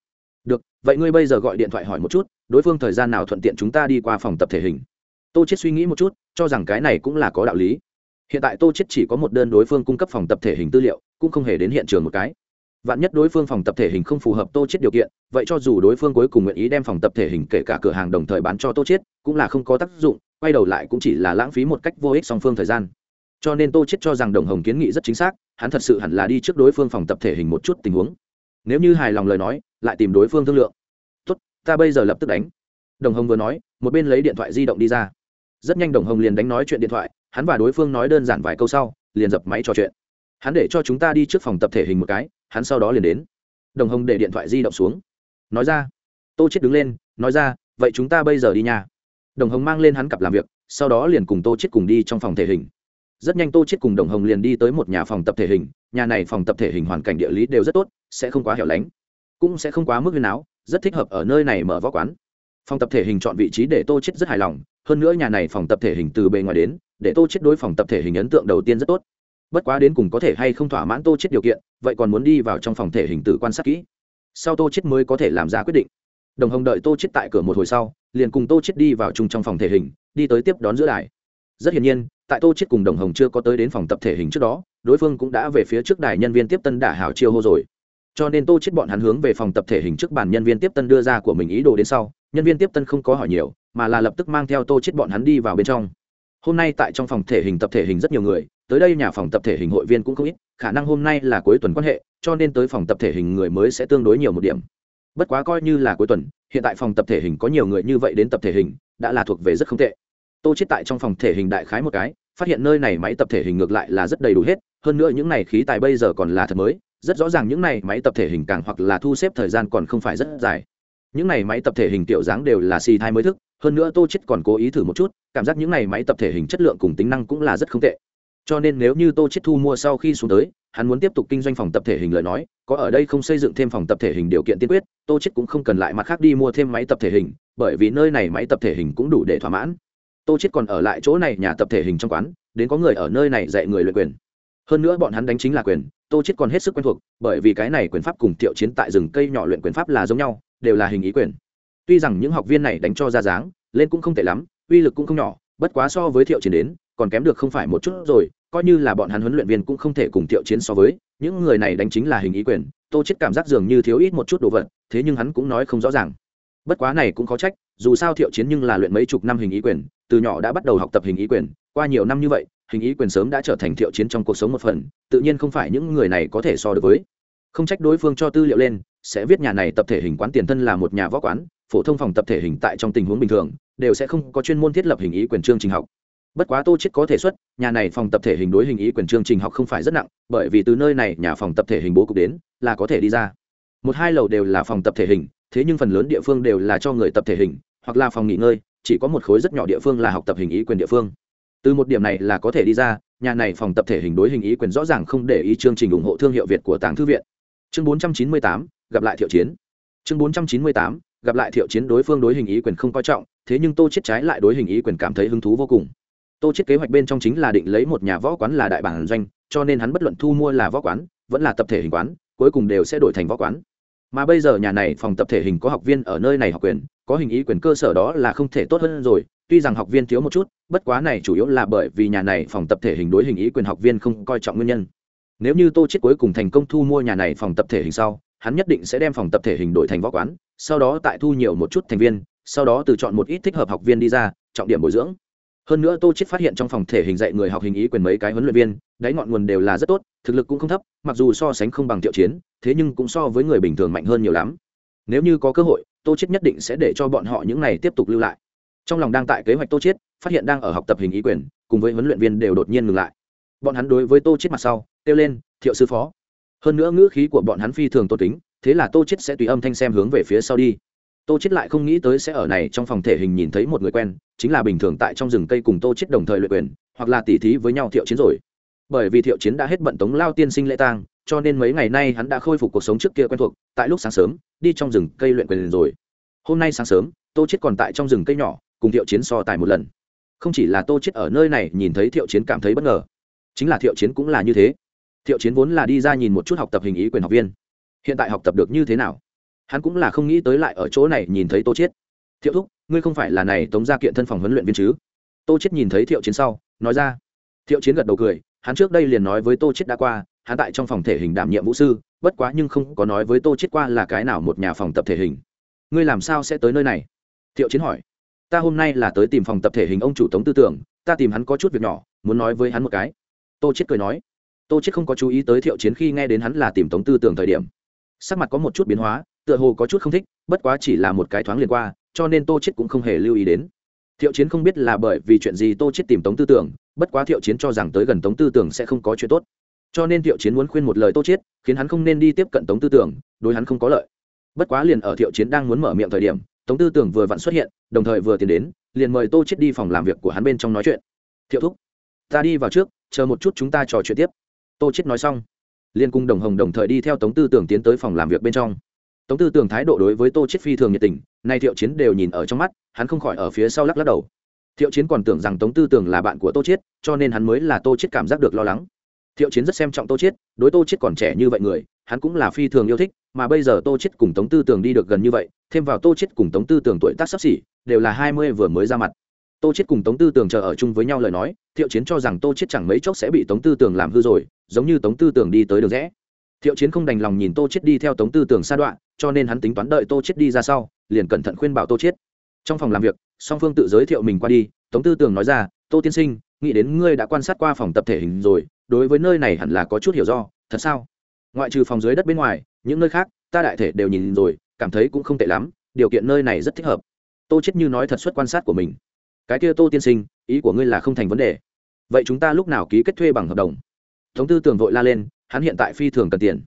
Được, vậy ngươi bây giờ gọi điện thoại hỏi một chút, đối phương thời gian nào thuận tiện chúng ta đi qua phòng tập thể hình? Tô chết suy nghĩ một chút, cho rằng cái này cũng là có đạo lý. Hiện tại tô chết chỉ có một đơn đối phương cung cấp phòng tập thể hình tư liệu, cũng không hề đến hiện trường một cái. Vạn nhất đối phương phòng tập thể hình không phù hợp tô chết điều kiện, vậy cho dù đối phương cuối cùng nguyện ý đem phòng tập thể hình kể cả cửa hàng đồng thời bán cho tô chết cũng là không có tác dụng, quay đầu lại cũng chỉ là lãng phí một cách vô ích song phương thời gian. Cho nên tô chết cho rằng đồng hồng kiến nghị rất chính xác, hắn thật sự hẳn là đi trước đối phương phòng tập thể hình một chút tình huống. Nếu như hài lòng lời nói, lại tìm đối phương thương lượng. Tốt, ta bây giờ lập tức đánh. Đồng hồng vừa nói, một bên lấy điện thoại di động đi ra rất nhanh đồng hồng liền đánh nói chuyện điện thoại, hắn và đối phương nói đơn giản vài câu sau, liền dập máy trò chuyện. Hắn để cho chúng ta đi trước phòng tập thể hình một cái, hắn sau đó liền đến. Đồng hồng để điện thoại di động xuống. Nói ra. Tô chết đứng lên, nói ra, vậy chúng ta bây giờ đi nha. Đồng hồng mang lên hắn cặp làm việc, sau đó liền cùng tô chết cùng đi trong phòng thể hình. Rất nhanh tô chết cùng đồng hồng liền đi tới một nhà phòng tập thể hình, nhà này phòng tập thể hình hoàn cảnh địa lý đều rất tốt, sẽ không quá hẻo lánh, cũng sẽ không quá mức huyền áo, rất thích hợp ở nơi này mở võ quán phòng tập thể hình chọn vị trí để tô chết rất hài lòng, hơn nữa nhà này phòng tập thể hình từ bề ngoài đến, để tô chết đối phòng tập thể hình ấn tượng đầu tiên rất tốt. Bất quá đến cùng có thể hay không thỏa mãn tô chết điều kiện, vậy còn muốn đi vào trong phòng thể hình tử quan sát kỹ. Sau tô chết mới có thể làm ra quyết định. Đồng hồng đợi tô chết tại cửa một hồi sau, liền cùng tô chết đi vào chung trong phòng thể hình, đi tới tiếp đón giữa đài. Rất hiển nhiên, tại tô chết cùng đồng hồng chưa có tới đến phòng tập thể hình trước đó, đối phương cũng đã về phía trước đài nhân viên tiếp tân đả hảo chiêu hô rồi. Cho nên tô chết bọn hắn hướng về phòng tập thể hình trước bàn nhân viên tiếp tân đưa ra của mình ý đồ đến sau nhân viên tiếp tân không có hỏi nhiều, mà là lập tức mang theo tô chết bọn hắn đi vào bên trong. Hôm nay tại trong phòng thể hình tập thể hình rất nhiều người, tới đây nhà phòng tập thể hình hội viên cũng không ít, khả năng hôm nay là cuối tuần quan hệ, cho nên tới phòng tập thể hình người mới sẽ tương đối nhiều một điểm. Bất quá coi như là cuối tuần, hiện tại phòng tập thể hình có nhiều người như vậy đến tập thể hình, đã là thuộc về rất không tệ. Tô chết tại trong phòng thể hình đại khái một cái, phát hiện nơi này máy tập thể hình ngược lại là rất đầy đủ hết, hơn nữa những này khí tài bây giờ còn là thật mới, rất rõ ràng những này máy tập thể hình càng hoặc là thu xếp thời gian còn không phải rất dài những này máy tập thể hình tiểu dáng đều là xì thai mới thức, hơn nữa tô chết còn cố ý thử một chút, cảm giác những này máy tập thể hình chất lượng cùng tính năng cũng là rất không tệ. Cho nên nếu như tô chết thu mua sau khi xuống tới, hắn muốn tiếp tục kinh doanh phòng tập thể hình lời nói, có ở đây không xây dựng thêm phòng tập thể hình điều kiện tiên quyết, tô chết cũng không cần lại mặt khác đi mua thêm máy tập thể hình, bởi vì nơi này máy tập thể hình cũng đủ để thỏa mãn. Tô chết còn ở lại chỗ này nhà tập thể hình trong quán, đến có người ở nơi này dạy người luyện quyền. Hơn nữa bọn hắn đánh chính là quyền, tô chết còn hết sức quen thuộc, bởi vì cái này quyền pháp cùng tiệu chiến tại rừng cây nhỏ luyện quyền pháp là giống nhau đều là hình ý quyền. Tuy rằng những học viên này đánh cho ra dáng, lên cũng không tệ lắm, uy lực cũng không nhỏ, bất quá so với thiệu chiến đến, còn kém được không phải một chút rồi, coi như là bọn hắn huấn luyện viên cũng không thể cùng thiệu chiến so với, những người này đánh chính là hình ý quyền, tô chết cảm giác dường như thiếu ít một chút đồ vật, thế nhưng hắn cũng nói không rõ ràng. Bất quá này cũng có trách, dù sao thiệu chiến nhưng là luyện mấy chục năm hình ý quyền, từ nhỏ đã bắt đầu học tập hình ý quyền, qua nhiều năm như vậy, hình ý quyền sớm đã trở thành thiệu chiến trong cuộc sống một phần, tự nhiên không phải những người này có thể so được với. Không trách đối phương cho tư liệu lên sẽ viết nhà này tập thể hình quán tiền thân là một nhà võ quán phổ thông phòng tập thể hình tại trong tình huống bình thường đều sẽ không có chuyên môn thiết lập hình ý quyền chương trình học. Bất quá tô chết có thể xuất nhà này phòng tập thể hình đối hình ý quyền chương trình học không phải rất nặng bởi vì từ nơi này nhà phòng tập thể hình bố cục đến là có thể đi ra. Một hai lầu đều là phòng tập thể hình thế nhưng phần lớn địa phương đều là cho người tập thể hình hoặc là phòng nghỉ ngơi chỉ có một khối rất nhỏ địa phương là học tập hình ý quyền địa phương. Từ một điểm này là có thể đi ra nhà này phòng tập thể hình đối hình ý quyền rõ ràng không để ý chương trình ủng hộ thương hiệu việt của tàng thư viện. Chương 498, gặp lại thiệu chiến. Chương 498, gặp lại thiệu chiến đối phương đối hình ý quyền không coi trọng thế nhưng tô chết trái lại đối hình ý quyền cảm thấy hứng thú vô cùng. Tô chết kế hoạch bên trong chính là định lấy một nhà võ quán là đại bản doanh cho nên hắn bất luận thu mua là võ quán vẫn là tập thể hình quán cuối cùng đều sẽ đổi thành võ quán. Mà bây giờ nhà này phòng tập thể hình có học viên ở nơi này học quyền có hình ý quyền cơ sở đó là không thể tốt hơn rồi tuy rằng học viên thiếu một chút bất quá này chủ yếu là bởi vì nhà này phòng tập thể hình đối hình ý quyền học viên không coi trọng nguyên nhân. Nếu như tô chết cuối cùng thành công thu mua nhà này phòng tập thể hình sau hắn nhất định sẽ đem phòng tập thể hình đổi thành võ quán, sau đó tại thu nhiều một chút thành viên, sau đó từ chọn một ít thích hợp học viên đi ra, trọng điểm bồi dưỡng. Hơn nữa tô chết phát hiện trong phòng thể hình dạy người học hình ý quyền mấy cái huấn luyện viên, đáy ngọn nguồn đều là rất tốt, thực lực cũng không thấp, mặc dù so sánh không bằng tiệu chiến, thế nhưng cũng so với người bình thường mạnh hơn nhiều lắm. Nếu như có cơ hội, tô chết nhất định sẽ để cho bọn họ những này tiếp tục lưu lại. Trong lòng đang tại kế hoạch tô chết phát hiện đang ở học tập hình ý quyền, cùng với huấn luyện viên đều đột nhiên ngừng lại. Bọn hắn đối với tô chết mặt sau, kêu lên, thiệu sư phó hơn nữa ngữ khí của bọn hắn phi thường tôn kính, thế là tô chết sẽ tùy âm thanh xem hướng về phía sau đi. Tô chết lại không nghĩ tới sẽ ở này trong phòng thể hình nhìn thấy một người quen, chính là bình thường tại trong rừng cây cùng tô chết đồng thời luyện quyền, hoặc là tỉ thí với nhau thiệu chiến rồi. Bởi vì thiệu chiến đã hết bận tống lao tiên sinh lễ tang, cho nên mấy ngày nay hắn đã khôi phục cuộc sống trước kia quen thuộc, tại lúc sáng sớm, đi trong rừng cây luyện quyền rồi. Hôm nay sáng sớm, tô chết còn tại trong rừng cây nhỏ, cùng thiệu chiến so tài một lần. Không chỉ là tô chết ở nơi này nhìn thấy thiệu chiến cảm thấy bất ngờ, chính là thiệu chiến cũng là như thế thiệu chiến vốn là đi ra nhìn một chút học tập hình ý quyền học viên. Hiện tại học tập được như thế nào? Hắn cũng là không nghĩ tới lại ở chỗ này nhìn thấy tô Chiết. thiệu thúc, ngươi không phải là này tống gia kiện thân phòng huấn luyện viên chứ? Tô Chiết nhìn thấy thiệu chiến sau, nói ra. Thiệu chiến gật đầu cười, hắn trước đây liền nói với tô Chiết đã qua, hắn tại trong phòng thể hình đảm nhiệm vũ sư, bất quá nhưng không có nói với tô Chiết qua là cái nào một nhà phòng tập thể hình. Ngươi làm sao sẽ tới nơi này? Thiệu chiến hỏi. Ta hôm nay là tới tìm phòng tập thể hình ông chủ tống tư tưởng, ta tìm hắn có chút việc nhỏ, muốn nói với hắn một cái. Tô Chiết cười nói tô chết không có chú ý tới thiệu chiến khi nghe đến hắn là tìm tống tư tưởng thời điểm. Sắc mặt có một chút biến hóa, tựa hồ có chút không thích, bất quá chỉ là một cái thoáng liền qua, cho nên tô chết cũng không hề lưu ý đến. Thiệu chiến không biết là bởi vì chuyện gì tô chết tìm tống tư tưởng bất quá thiệu chiến cho rằng tới gần tống tư tưởng sẽ không có chuyện tốt. Cho nên thiệu chiến muốn khuyên một lời tô chết khiến hắn không nên đi tiếp cận tống tư tưởng đối hắn không có lợi. Bất quá liền ở thiệu chiến đang muốn mở miệng thời điểm, tống tư tưởng vừa vặn xuất hiện, đồng thời vừa tiến đến, liền mời tô chết đi phòng làm việc của hắn bên trong nói chuyện. Thiệu thúc, ta đi vào trước, chờ một chút chúng ta trò chuyện tiếp tô chết nói xong liên cung đồng hồng đồng thời đi theo tống tư tưởng tiến tới phòng làm việc bên trong. Tống tư tưởng thái độ đối với tô chết phi thường nhiệt tình, nay thiệu chiến đều nhìn ở trong mắt, hắn không khỏi ở phía sau lắc lắc đầu. Thiệu chiến còn tưởng rằng tống tư tưởng là bạn của tô chết cho nên hắn mới là tô chết cảm giác được lo lắng. Thiệu chiến rất xem trọng tô chiết, đối tô chiết còn trẻ như vậy người, hắn cũng là phi thường yêu thích, mà bây giờ tô chiết cùng tống tư Tưởng đi được gần như vậy, thêm vào tô chiết cùng tống tư Tưởng tuổi tác sắp xỉ, đều là hai mươi vừa mới ra mặt tô chết cùng tống tư tường chờ ở chung với nhau lời nói, thiệu chiến cho rằng tô chết chẳng mấy chốc sẽ bị tống tư tường làm hư rồi, giống như tống tư tường đi tới đường rẽ. Thiệu chiến không đành lòng nhìn tô chết đi theo tống tư tường xa đoạn, cho nên hắn tính toán đợi tô chết đi ra sau, liền cẩn thận khuyên bảo tô chết. trong phòng làm việc, song phương tự giới thiệu mình qua đi, tống tư tường nói ra, tô tiên sinh, nghĩ đến ngươi đã quan sát qua phòng tập thể hình rồi, đối với nơi này hẳn là có chút hiểu do, thật sao? Ngoại trừ phòng dưới đất bên ngoài, những nơi khác, ta đại thể đều nhìn rồi, cảm thấy cũng không tệ lắm, điều kiện nơi này rất thích hợp. Tô chết như nói thật xuất quan sát của mình cái kia tô tiên sinh, ý của ngươi là không thành vấn đề. Vậy chúng ta lúc nào ký kết thuê bằng hợp đồng? Tống tư tường vội la lên, hắn hiện tại phi thường cần tiền.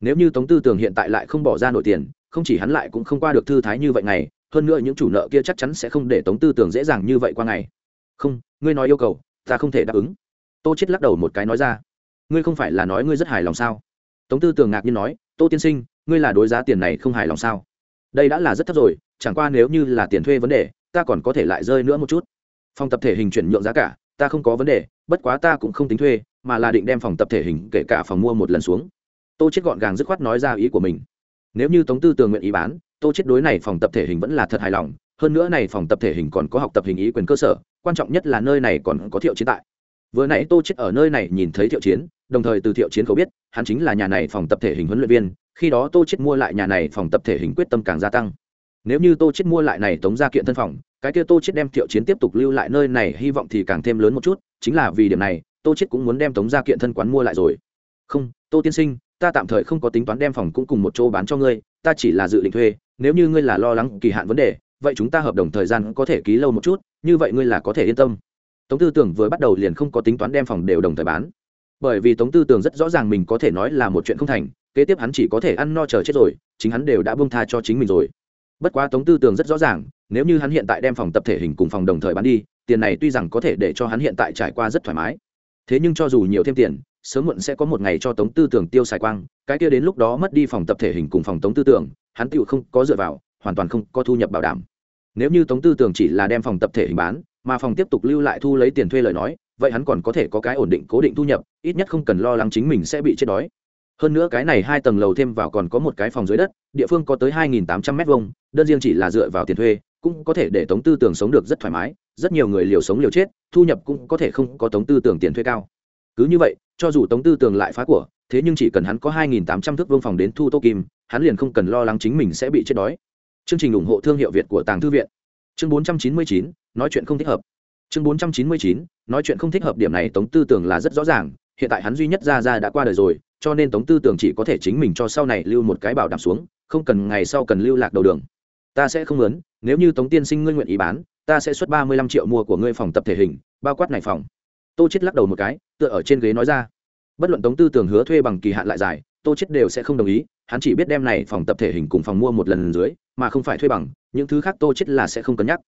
Nếu như tống tư tường hiện tại lại không bỏ ra nổi tiền, không chỉ hắn lại cũng không qua được thư thái như vậy này hơn nữa những chủ nợ kia chắc chắn sẽ không để tống tư tường dễ dàng như vậy qua ngày. Không, ngươi nói yêu cầu, ta không thể đáp ứng. Tô chết lắc đầu một cái nói ra. Ngươi không phải là nói ngươi rất hài lòng sao? Tống tư tường ngạc nhiên nói, tô tiên sinh, ngươi là đối giá tiền này không hài lòng sao? Đây đã là rất thấp rồi, chẳng qua nếu như là tiền thuê vấn đề ta còn có thể lại rơi nữa một chút. Phòng tập thể hình chuyển nhượng giá cả, ta không có vấn đề, bất quá ta cũng không tính thuê, mà là định đem phòng tập thể hình kể cả phòng mua một lần xuống. Tô chết gọn gàng dứt khoát nói ra ý của mình. Nếu như tống tư tường nguyện ý bán, tô chết đối này phòng tập thể hình vẫn là thật hài lòng, hơn nữa này phòng tập thể hình còn có học tập hình ý quyền cơ sở, quan trọng nhất là nơi này còn có thiệu chiến tại. Vừa nãy tô chết ở nơi này nhìn thấy thiệu chiến, đồng thời từ thiệu chiến khẩu biết, hắn chính là nhà này phòng tập thể hình huấn luyện viên, khi đó tô chết mua lại nhà này phòng tập thể hình quyết tâm càng gia tăng nếu như tô chết mua lại này tống gia kiện thân phòng, cái kia tô chết đem thiệu chiến tiếp tục lưu lại nơi này, hy vọng thì càng thêm lớn một chút, chính là vì điểm này, tô chết cũng muốn đem tống gia kiện thân quán mua lại rồi. Không, tô tiên sinh, ta tạm thời không có tính toán đem phòng cũng cùng một chỗ bán cho ngươi, ta chỉ là dự định thuê, nếu như ngươi là lo lắng kỳ hạn vấn đề, vậy chúng ta hợp đồng thời gian có thể ký lâu một chút, như vậy ngươi là có thể yên tâm. Tống tư tưởng vừa bắt đầu liền không có tính toán đem phòng đều đồng thời bán. Bởi vì tống tư tưởng rất rõ ràng mình có thể nói là một chuyện không thành, kế tiếp hắn chỉ có thể ăn no chờ chết rồi, chính hắn đều đã bông tha cho chính mình rồi bất quá tống tư tưởng rất rõ ràng, nếu như hắn hiện tại đem phòng tập thể hình cùng phòng đồng thời bán đi, tiền này tuy rằng có thể để cho hắn hiện tại trải qua rất thoải mái, thế nhưng cho dù nhiều thêm tiền, sớm muộn sẽ có một ngày cho tống tư tưởng tiêu xài quang, cái kia đến lúc đó mất đi phòng tập thể hình cùng phòng tống tư tưởng hắn tựu không có dựa vào, hoàn toàn không có thu nhập bảo đảm. Nếu như tống tư tưởng chỉ là đem phòng tập thể hình bán, mà phòng tiếp tục lưu lại thu lấy tiền thuê lời nói, vậy hắn còn có thể có cái ổn định cố định thu nhập, ít nhất không cần lo lắng chính mình sẽ bị chết đói hơn nữa cái này hai tầng lầu thêm vào còn có một cái phòng dưới đất, địa phương có tới hai nghìn tám trăm t hai đơn riêng chỉ là dựa vào tiền thuê, cũng có thể để tống tư tưởng sống được rất thoải mái, rất nhiều người liều sống liều chết, thu nhập cũng có thể không có tống tư tưởng tiền thuê cao. Cứ như vậy, cho dù tống tư tưởng lại phá của, thế nhưng chỉ cần hắn có hai nghìn tám trăm thước vương phòng đến thu tô kim, hắn liền không cần lo lắng chính mình sẽ bị chết đói. Chương trình ủng hộ thương hiệu việt của tàng thư viện. Chương bốn trăm chín mươi chín, nói chuyện không thích hợp. Chương bốn trăm chín mươi chín, nói chuyện không thích hợp, điểm này tống tư tưởng là rất rõ ràng hiện tại hắn duy nhất ra ra đã qua đời rồi, cho nên tống tư tưởng chỉ có thể chính mình cho sau này lưu một cái bảo đảm xuống, không cần ngày sau cần lưu lạc đầu đường. Ta sẽ không muốn, nếu như tống tiên sinh ngươi nguyện ý bán, ta sẽ xuất ba mươi lăm triệu mua của ngươi phòng tập thể hình, bao quát này phòng. Tô chết lắc đầu một cái, tựa ở trên ghế nói ra. Bất luận tống tư tưởng hứa thuê bằng kỳ hạn lại dài, tô chết đều sẽ không đồng ý, hắn chỉ biết đem này phòng tập thể hình cùng phòng mua một lần dưới, mà không phải thuê bằng, những thứ khác tô chết là sẽ không cân nhắc.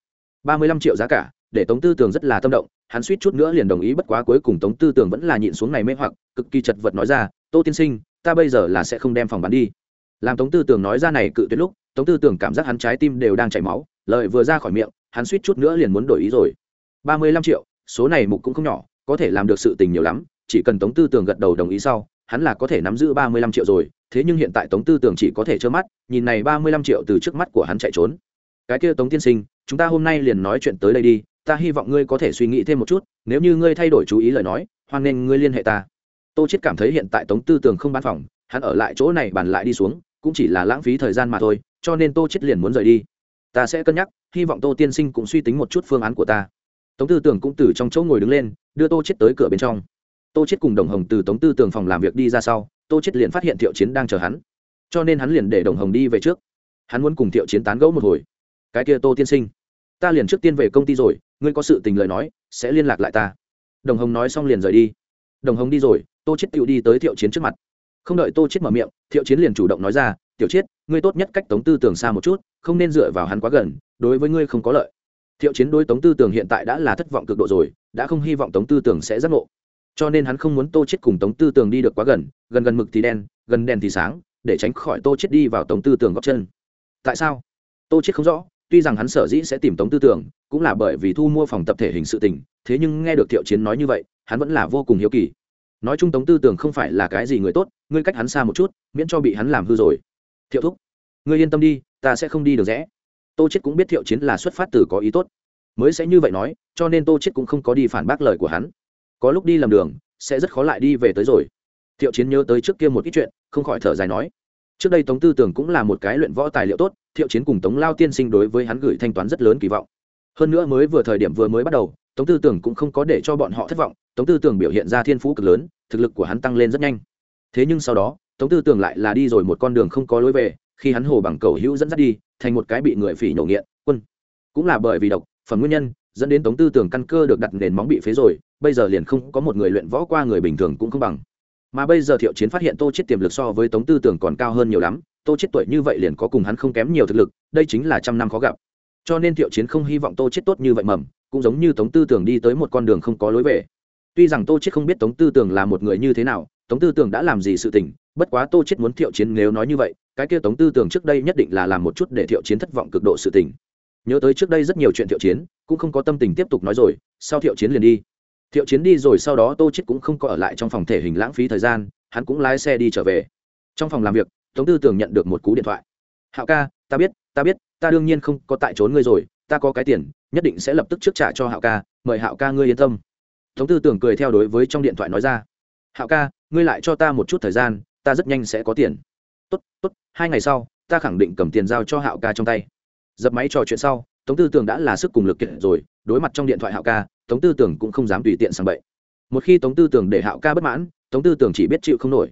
ba mươi lăm triệu giá cả để tống tư tưởng rất là tâm động, hắn suýt chút nữa liền đồng ý, bất quá cuối cùng tống tư tưởng vẫn là nhịn xuống này mê hoặc, cực kỳ chật vật nói ra, tô tiên sinh, ta bây giờ là sẽ không đem phòng bán đi. Làm tống tư tưởng nói ra này cự tuyệt lúc, tống tư tưởng cảm giác hắn trái tim đều đang chảy máu, lời vừa ra khỏi miệng, hắn suýt chút nữa liền muốn đổi ý rồi. Ba mươi lăm triệu, số này mục cũng không nhỏ, có thể làm được sự tình nhiều lắm, chỉ cần tống tư tưởng gật đầu đồng ý sau, hắn là có thể nắm giữ ba mươi lăm triệu rồi, thế nhưng hiện tại tống tư tưởng chỉ có thể trơ mắt, nhìn này ba mươi lăm triệu từ trước mắt của hắn chạy trốn. Cái kia tống tiên sinh, chúng ta hôm nay liền nói chuyện tới đây đi ta hy vọng ngươi có thể suy nghĩ thêm một chút, nếu như ngươi thay đổi chú ý lời nói, hoan nên ngươi liên hệ ta. Tô chết cảm thấy hiện tại tống tư tưởng không bán phòng, hắn ở lại chỗ này bàn lại đi xuống, cũng chỉ là lãng phí thời gian mà thôi, cho nên tô chết liền muốn rời đi. Ta sẽ cân nhắc, hy vọng tô tiên sinh cũng suy tính một chút phương án của ta. Tống tư tưởng cũng từ trong chỗ ngồi đứng lên, đưa tô chết tới cửa bên trong. Tô chết cùng đồng hồng từ tống tư tưởng phòng làm việc đi ra sau, tô chết liền phát hiện thiệu chiến đang chờ hắn. Cho nên hắn liền để đồng hồng đi về trước. Hắn muốn cùng thiệu chiến tán gẫu một hồi. Cái kia tô tiên sinh, ta liền trước tiên về công ty rồi ngươi có sự tình lời nói, sẽ liên lạc lại ta. Đồng hồng nói xong liền rời đi. Đồng hồng đi rồi, tô chết tựu đi tới thiệu chiến trước mặt. Không đợi tô chết mở miệng, thiệu chiến liền chủ động nói ra, tiểu chết ngươi tốt nhất cách tống tư tưởng xa một chút, không nên dựa vào hắn quá gần, đối với ngươi không có lợi. Thiệu chiến đối tống tư tưởng hiện tại đã là thất vọng cực độ rồi, đã không hy vọng tống tư tưởng sẽ giác ngộ. Cho nên hắn không muốn tô chết cùng tống tư tưởng đi được quá gần gần gần mực thì đen, gần đèn thì sáng, để tránh khỏi tô chết đi vào tống tư tưởng góc chân. Tại sao? Tô chết không rõ tuy rằng hắn sở dĩ sẽ tìm tống tư tưởng, cũng là bởi vì thu mua phòng tập thể hình sự tình, thế nhưng nghe được thiệu chiến nói như vậy, hắn vẫn là vô cùng hiếu kỳ. Nói chung tống tư tưởng không phải là cái gì người tốt, ngươi cách hắn xa một chút, miễn cho bị hắn làm hư rồi. Thiệu thúc, ngươi yên tâm đi, ta sẽ không đi được rẽ. Tô chết cũng biết thiệu chiến là xuất phát từ có ý tốt. Mới sẽ như vậy nói, cho nên tô chết cũng không có đi phản bác lời của hắn. Có lúc đi lầm đường, sẽ rất khó lại đi về tới rồi. Thiệu chiến nhớ tới trước kia một ít chuyện, không khỏi thở dài nói. Trước đây tống tư tưởng cũng là một cái luyện võ tài liệu tốt thiệu chiến cùng tống lao tiên sinh đối với hắn gửi thanh toán rất lớn kỳ vọng. Hơn nữa mới vừa thời điểm vừa mới bắt đầu, tống tư tưởng cũng không có để cho bọn họ thất vọng, tống tư tưởng biểu hiện ra thiên phú cực lớn, thực lực của hắn tăng lên rất nhanh. Thế nhưng sau đó, tống tư tưởng lại là đi rồi một con đường không có lối về, khi hắn hồ bằng cầu hữu dẫn dắt đi, thành một cái bị người phỉ nhổ nghiện, quân. Cũng là bởi vì độc, phẩm nguyên nhân, dẫn đến tống tư tưởng căn cơ được đặt nền móng bị phế rồi, bây giờ liền không có một người luyện võ qua người bình thường cũng không bằng. Mà bây giờ thiệu chiến phát hiện tô chết tiềm lực so với tống tư tưởng còn cao hơn nhiều lắm tô chết tuổi như vậy liền có cùng hắn không kém nhiều thực lực, đây chính là trăm năm khó gặp. Cho nên thiệu chiến không hy vọng tô chết tốt như vậy mầm, cũng giống như tống tư tưởng đi tới một con đường không có lối về. Tuy rằng tô chết không biết tống tư tưởng là một người như thế nào, tống tư tưởng đã làm gì sự tình, bất quá tô chết muốn thiệu chiến nếu nói như vậy, cái kia tống tư tưởng trước đây nhất định là làm một chút để thiệu chiến thất vọng cực độ sự tình. Nhớ tới trước đây rất nhiều chuyện thiệu chiến, cũng không có tâm tình tiếp tục nói rồi, sau thiệu chiến liền đi. Thiệu chiến đi rồi sau đó tô chết cũng không có ở lại trong phòng thể hình lãng phí thời gian, hắn cũng lái xe đi trở về. Trong phòng làm việc tống tư tưởng nhận được một cú điện thoại. Hạo ca, ta biết ta biết, ta đương nhiên không có tại trốn ngươi rồi, ta có cái tiền, nhất định sẽ lập tức trước trả cho hạo ca, mời hạo ca ngươi yên tâm. Tống tư tưởng cười theo đối với trong điện thoại nói ra. Hạo ca, ngươi lại cho ta một chút thời gian, ta rất nhanh sẽ có tiền. Tốt tốt, hai ngày sau, ta khẳng định cầm tiền giao cho hạo ca trong tay. Dập máy trò chuyện sau, tống tư tưởng đã là sức cùng lực kiện rồi, đối mặt trong điện thoại hạo ca, tống tư tưởng cũng không dám tùy tiện sang bậy. Một khi tống tư tưởng để hạo ca bất mãn, tống tư tưởng chỉ biết chịu không nổi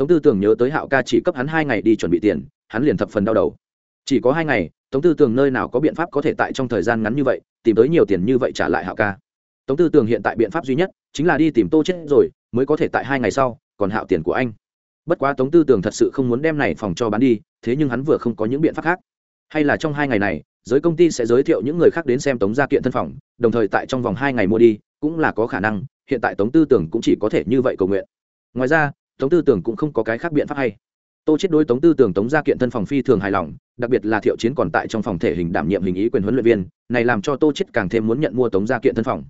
tống tư tưởng nhớ tới hạo ca chỉ cấp hắn hai ngày đi chuẩn bị tiền, hắn liền thập phần đau đầu. Chỉ có hai ngày, tống tư tưởng nơi nào có biện pháp có thể tại trong thời gian ngắn như vậy, tìm tới nhiều tiền như vậy trả lại hạo ca. Tống tư tưởng hiện tại biện pháp duy nhất chính là đi tìm tô chết rồi, mới có thể tại hai ngày sau, còn hạo tiền của anh. Bất quá tống tư tưởng thật sự không muốn đem này phòng cho bán đi, thế nhưng hắn vừa không có những biện pháp khác. Hay là trong hai ngày này, giới công ty sẽ giới thiệu những người khác đến xem tống gia kiện thân phòng, đồng thời tại trong vòng hai ngày mua đi, cũng là có khả năng, hiện tại tống tư tưởng cũng chỉ có thể như vậy cầu nguyện. Ngoài ra tống tư tưởng cũng không có cái khác biện pháp hay. Tô chết đối tống tư tưởng tống gia kiện thân phòng phi thường hài lòng, đặc biệt là thiệu chiến còn tại trong phòng thể hình đảm nhiệm hình ý quyền huấn luyện viên, này làm cho tô chết càng thêm muốn nhận mua tống gia kiện thân phòng.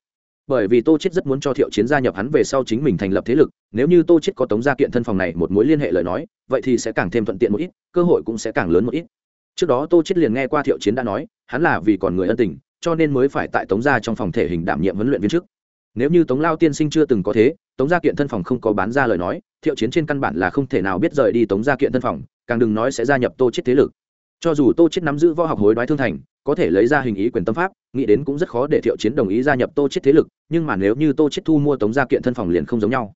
Bởi vì tô chết rất muốn cho thiệu chiến gia nhập hắn về sau chính mình thành lập thế lực, nếu như tô chết có tống gia kiện thân phòng này một mối liên hệ lời nói, vậy thì sẽ càng thêm thuận tiện một ít, cơ hội cũng sẽ càng lớn một ít. Trước đó tô chết liền nghe qua thiệu chiến đã nói, hắn là vì còn người ân tình, cho nên mới phải tại tống gia trong phòng thể hình đảm nhiệm huấn luyện viên trước. Nếu như tống lao tiên sinh chưa từng có thế, tống gia kiện thân phòng không có bán ra lời nói thiệu chiến trên căn bản là không thể nào biết rời đi tống gia kiện thân phòng, càng đừng nói sẽ gia nhập tô chết thế lực. Cho dù tô chết nắm giữ võ học hối đoái thương thành, có thể lấy ra hình ý quyền tâm pháp, nghĩ đến cũng rất khó để thiệu chiến đồng ý gia nhập tô chết thế lực, nhưng mà nếu như tô chết thu mua tống gia kiện thân phòng liền không giống nhau.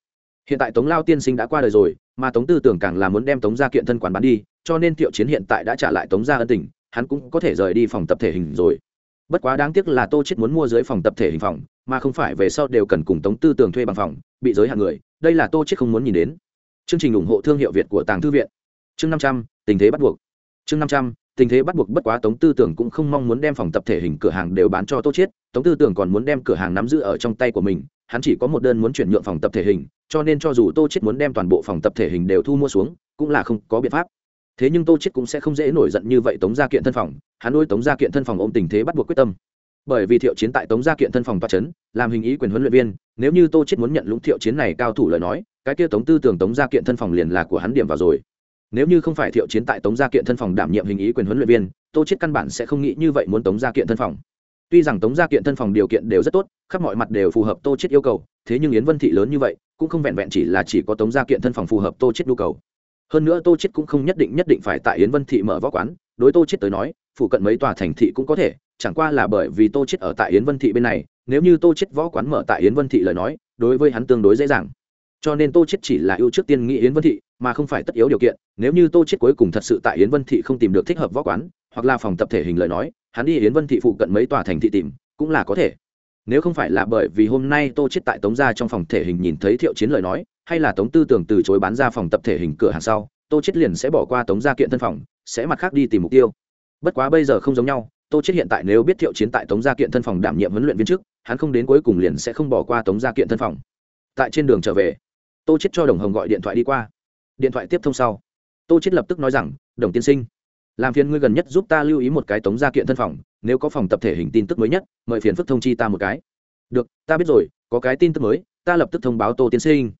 Hiện tại tống lao tiên sinh đã qua đời rồi, mà tống tư tưởng càng là muốn đem tống gia kiện thân quản bán đi, cho nên thiệu chiến hiện tại đã trả lại tống gia ân tình, hắn cũng có thể rời đi phòng tập thể hình rồi. Bất quá đáng tiếc là tô chết muốn mua dưới phòng tập thể hình phòng mà không phải về sau đều cần cùng tống tư tưởng thuê bằng phòng, bị giới hạn người, đây là tô chết không muốn nhìn đến. Chương trình ủng hộ thương hiệu việt của tàng thư viện. Chương năm trăm, tình thế bắt buộc. Chương năm trăm, tình thế bắt buộc bất quá tống tư tưởng cũng không mong muốn đem phòng tập thể hình cửa hàng đều bán cho tô chết tống tư tưởng còn muốn đem cửa hàng nắm giữ ở trong tay của mình, hắn chỉ có một đơn muốn chuyển nhượng phòng tập thể hình, cho nên cho dù tô chết muốn đem toàn bộ phòng tập thể hình đều thu mua xuống, cũng là không có biện pháp. Thế nhưng tô chết cũng sẽ không dễ nổi giận như vậy tống gia kiện thân phòng, hắn nuôi tống gia kiện thân phòng ôm tình thế bắt buộc quyết tâm bởi vì thiệu chiến tại tống gia kiện thân phòng toa chấn, làm hình ý quyền huấn luyện viên, nếu như tô chết muốn nhận lũng thiệu chiến này cao thủ lời nói, cái kia tống tư tưởng tống gia kiện thân phòng liền là của hắn điểm vào rồi. Nếu như không phải thiệu chiến tại tống gia kiện thân phòng đảm nhiệm hình ý quyền huấn luyện viên, tô chết căn bản sẽ không nghĩ như vậy muốn tống gia kiện thân phòng. Tuy rằng tống gia kiện thân phòng điều kiện đều rất tốt, khắp mọi mặt đều phù hợp tô chết yêu cầu, thế nhưng yến vân thị lớn như vậy, cũng không vẹn vẹn chỉ là chỉ có tống gia kiện thân phòng phù hợp tô chết nhu cầu. Hơn nữa tô chết cũng không nhất định nhất định phải tại yến vân thị mở võ quán đối tô chết tới nói phụ cận mấy tòa thành thị cũng có thể, chẳng qua là bởi vì tô chết ở tại yến vân thị bên này, nếu như tô chết võ quán mở tại yến vân thị lời nói, đối với hắn tương đối dễ dàng. Cho nên tô chết chỉ là ưu trước tiên nghĩ yến vân thị, mà không phải tất yếu điều kiện, nếu như tô chết cuối cùng thật sự tại yến vân thị không tìm được thích hợp võ quán, hoặc là phòng tập thể hình lời nói, hắn đi yến vân thị phụ cận mấy tòa thành thị tìm, cũng là có thể. Nếu không phải là bởi vì hôm nay tô chết tại tống gia trong phòng thể hình nhìn thấy thiệu chiến lời nói, hay là tống tư tưởng từ chối bán ra phòng tập thể hình cửa hàng sau, tô chết liền sẽ bỏ qua tống gia kiện thân phòng sẽ mặt khác đi tìm mục tiêu. Bất quá bây giờ không giống nhau, tô chết hiện tại nếu biết thiệu chiến tại tống gia kiện thân phòng đảm nhiệm huấn luyện viên trước, hắn không đến cuối cùng liền sẽ không bỏ qua tống gia kiện thân phòng. Tại trên đường trở về, tô chết cho đồng hồng gọi điện thoại đi qua. Điện thoại tiếp thông sau, tô chết lập tức nói rằng, đồng tiên sinh, làm phiền ngươi gần nhất giúp ta lưu ý một cái tống gia kiện thân phòng, nếu có phòng tập thể hình tin tức mới nhất, mời phiền phức thông chi ta một cái. Được, ta biết rồi, có cái tin tức mới, ta lập tức thông báo tô tiên sinh.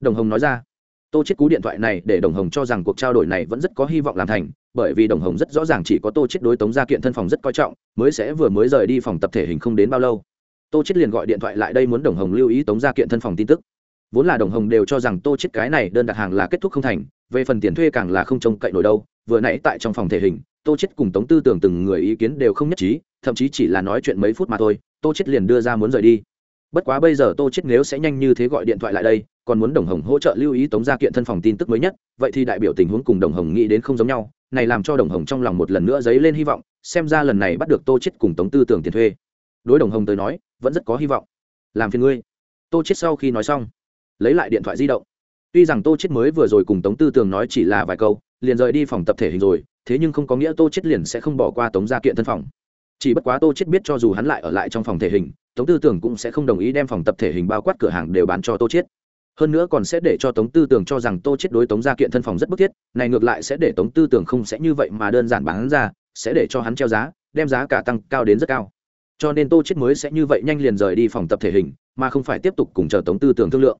Đồng hồng nói ra. Tô chết cú điện thoại này để đồng hồng cho rằng cuộc trao đổi này vẫn rất có hy vọng làm thành bởi vì đồng hồng rất rõ ràng chỉ có tô chết đối tống gia kiện thân phòng rất coi trọng, mới sẽ vừa mới rời đi phòng tập thể hình không đến bao lâu. Tô chết liền gọi điện thoại lại đây muốn đồng hồng lưu ý tống gia kiện thân phòng tin tức. Vốn là đồng hồng đều cho rằng tô chết cái này đơn đặt hàng là kết thúc không thành, về phần tiền thuê càng là không trông cậy nổi đâu. Vừa nãy tại trong phòng thể hình, tô chết cùng tống tư tưởng từng người ý kiến đều không nhất trí, thậm chí chỉ là nói chuyện mấy phút mà thôi, tô chết liền đưa ra muốn rời đi. Bất quá bây giờ tô chết nếu sẽ nhanh như thế gọi điện thoại lại đây, còn muốn đồng hồng hỗ trợ lưu ý tống gia kiện thân phòng tin tức mới nhất, vậy thì đại biểu tình huống cùng đồng hồng nghĩ đến không giống nhau này làm cho đồng hồng trong lòng một lần nữa dấy lên hy vọng, xem ra lần này bắt được tô chết cùng tống tư tưởng tiền thuê. Đối đồng hồng tới nói, vẫn rất có hy vọng. Làm phiền ngươi. Tô chết sau khi nói xong, lấy lại điện thoại di động. Tuy rằng tô chết mới vừa rồi cùng tống tư tường nói chỉ là vài câu, liền rời đi phòng tập thể hình rồi, thế nhưng không có nghĩa tô chết liền sẽ không bỏ qua tống gia kiện thân phòng. Chỉ bất quá tô chết biết cho dù hắn lại ở lại trong phòng thể hình, tống tư tưởng cũng sẽ không đồng ý đem phòng tập thể hình bao quát cửa hàng đều bán cho tô chết hơn nữa còn sẽ để cho tống tư tưởng cho rằng tô chết đối tống gia kiện thân phòng rất bức thiết, này ngược lại sẽ để tống tư tưởng không sẽ như vậy mà đơn giản bán ra, sẽ để cho hắn treo giá, đem giá cả tăng cao đến rất cao. Cho nên tô chết mới sẽ như vậy nhanh liền rời đi phòng tập thể hình, mà không phải tiếp tục cùng chờ tống tư tưởng thương lượng.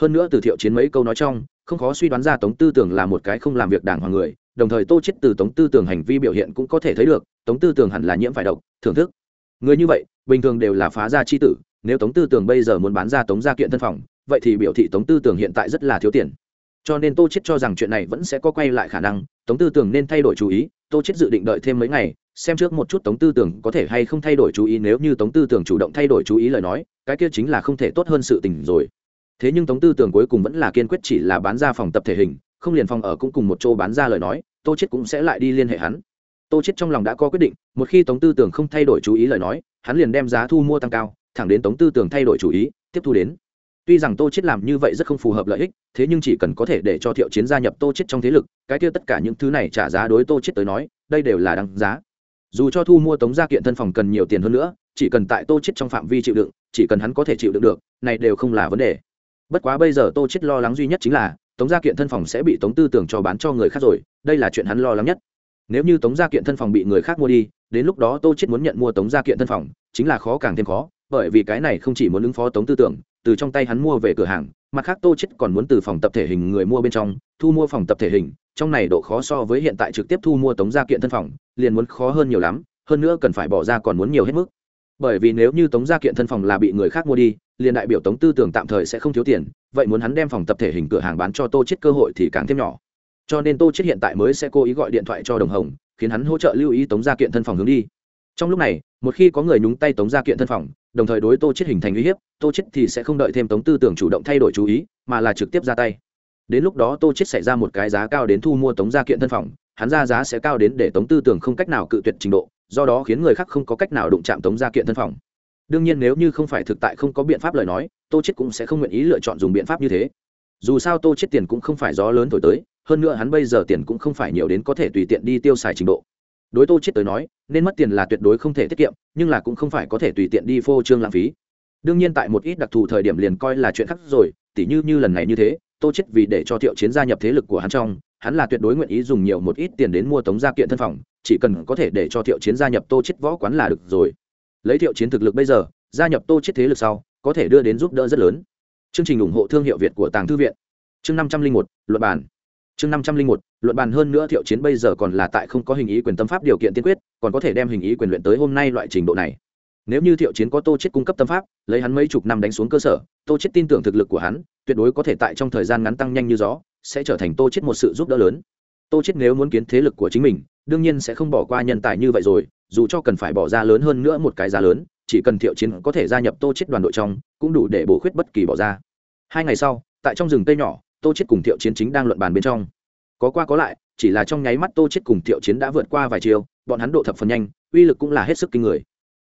Hơn nữa từ thiệu chiến mấy câu nói trong, không khó suy đoán ra tống tư tưởng là một cái không làm việc đàng hoàng người, đồng thời tô chết từ tống tư tưởng hành vi biểu hiện cũng có thể thấy được, tống tư tưởng hẳn là nhiễm phải độc, thưởng thức. Người như vậy, bình thường đều là phá gia chi tử, nếu tống tư tưởng bây giờ muốn bán ra tống gia kiện thân phòng vậy thì biểu thị tống tư tưởng hiện tại rất là thiếu tiền. Cho nên tô chết cho rằng chuyện này vẫn sẽ có quay lại khả năng, tống tư tưởng nên thay đổi chú ý, tô chết dự định đợi thêm mấy ngày, xem trước một chút tống tư tưởng có thể hay không thay đổi chú ý, nếu như tống tư tưởng chủ động thay đổi chú ý lời nói, cái kia chính là không thể tốt hơn sự tình rồi. Thế nhưng tống tư tưởng cuối cùng vẫn là kiên quyết chỉ là bán ra phòng tập thể hình, không liền phòng ở cũng cùng một chỗ bán ra lời nói, tô chết cũng sẽ lại đi liên hệ hắn. Tô chết trong lòng đã có quyết định, một khi tống tư tưởng không thay đổi chú ý lời nói, hắn liền đem giá thu mua tăng cao, thẳng đến tống tư tưởng thay đổi chú ý, tiếp thu đến tuy rằng tô chết làm như vậy rất không phù hợp lợi ích, thế nhưng chỉ cần có thể để cho thiệu chiến gia nhập tô chết trong thế lực, cái kia tất cả những thứ này trả giá đối tô chết tới nói, đây đều là đáng giá. Dù cho thu mua tống gia kiện thân phòng cần nhiều tiền hơn nữa, chỉ cần tại tô chết trong phạm vi chịu đựng, chỉ cần hắn có thể chịu đựng được, này đều không là vấn đề. Bất quá bây giờ tô chết lo lắng duy nhất chính là, tống gia kiện thân phòng sẽ bị tống tư tưởng cho bán cho người khác rồi, đây là chuyện hắn lo lắng nhất. Nếu như tống gia kiện thân phòng bị người khác mua đi, đến lúc đó tô chết muốn nhận mua tống gia kiện thân phòng, chính là khó càng thêm khó, bởi vì cái này không chỉ muốn ứng phó tống tư tưởng từ trong tay hắn mua về cửa hàng, mặt khác tô chết còn muốn từ phòng tập thể hình người mua bên trong, thu mua phòng tập thể hình, trong này độ khó so với hiện tại trực tiếp thu mua tống gia kiện thân phòng, liền muốn khó hơn nhiều lắm, hơn nữa cần phải bỏ ra còn muốn nhiều hết mức. Bởi vì nếu như tống gia kiện thân phòng là bị người khác mua đi, liền đại biểu tống tư tưởng tạm thời sẽ không thiếu tiền, vậy muốn hắn đem phòng tập thể hình cửa hàng bán cho tô chết cơ hội thì càng thêm nhỏ. Cho nên tô chết hiện tại mới sẽ cố ý gọi điện thoại cho đồng hồng, khiến hắn hỗ trợ lưu ý tống gia kiện thân phòng hướng đi. Trong lúc này, một khi có người nhúng tay tống gia kiện thân phòng đồng thời đối tô chết hình thành uy hiếp, tô chết thì sẽ không đợi thêm tống tư tưởng chủ động thay đổi chú ý, mà là trực tiếp ra tay. Đến lúc đó tô chết xảy ra một cái giá cao đến thu mua tống gia kiện thân phòng, hắn ra giá sẽ cao đến để tống tư tưởng không cách nào cự tuyệt trình độ, do đó khiến người khác không có cách nào đụng chạm tống gia kiện thân phòng. Đương nhiên nếu như không phải thực tại không có biện pháp lời nói, tô chết cũng sẽ không nguyện ý lựa chọn dùng biện pháp như thế. Dù sao tô chết tiền cũng không phải gió lớn thổi tới, hơn nữa hắn bây giờ tiền cũng không phải nhiều đến có thể tùy tiện đi tiêu xài trình độ đối tô chết tới nói, nên mất tiền là tuyệt đối không thể tiết kiệm, nhưng là cũng không phải có thể tùy tiện đi phô trương lãng phí. Đương nhiên tại một ít đặc thù thời điểm liền coi là chuyện khác rồi, tỉ như như lần này như thế, tô chết vì để cho thiệu chiến gia nhập thế lực của hắn trong, hắn là tuyệt đối nguyện ý dùng nhiều một ít tiền đến mua tống gia kiện thân phòng, chỉ cần có thể để cho thiệu chiến gia nhập tô chết võ quán là được rồi. Lấy thiệu chiến thực lực bây giờ, gia nhập tô chết thế lực sau, có thể đưa đến giúp đỡ rất lớn. Chương trình ủng hộ thương hiệu việt của tàng thư viện. Chương năm trăm linh một luật bản chương năm trăm linh một, luận bàn hơn nữa thiệu chiến bây giờ còn là tại không có hình ý quyền tâm pháp điều kiện tiên quyết, còn có thể đem hình ý quyền luyện tới hôm nay loại trình độ này. Nếu như thiệu chiến có tô chết cung cấp tâm pháp, lấy hắn mấy chục năm đánh xuống cơ sở, tô chết tin tưởng thực lực của hắn, tuyệt đối có thể tại trong thời gian ngắn tăng nhanh như gió, sẽ trở thành tô chết một sự giúp đỡ lớn. Tô chết nếu muốn kiến thế lực của chính mình, đương nhiên sẽ không bỏ qua nhân tài như vậy rồi, dù cho cần phải bỏ ra lớn hơn nữa một cái giá lớn, chỉ cần thiệu chiến có thể gia nhập tô chết đoàn đội trong, cũng đủ để bổ khuyết bất kỳ bỏ ra. Hai ngày sau, tại trong rừng tây nhỏ tô chết cùng thiệu chiến chính đang luận bàn bên trong. Có qua có lại, chỉ là trong nháy mắt tô chết cùng thiệu chiến đã vượt qua vài chiều, bọn hắn độ thập phần nhanh, uy lực cũng là hết sức kinh người.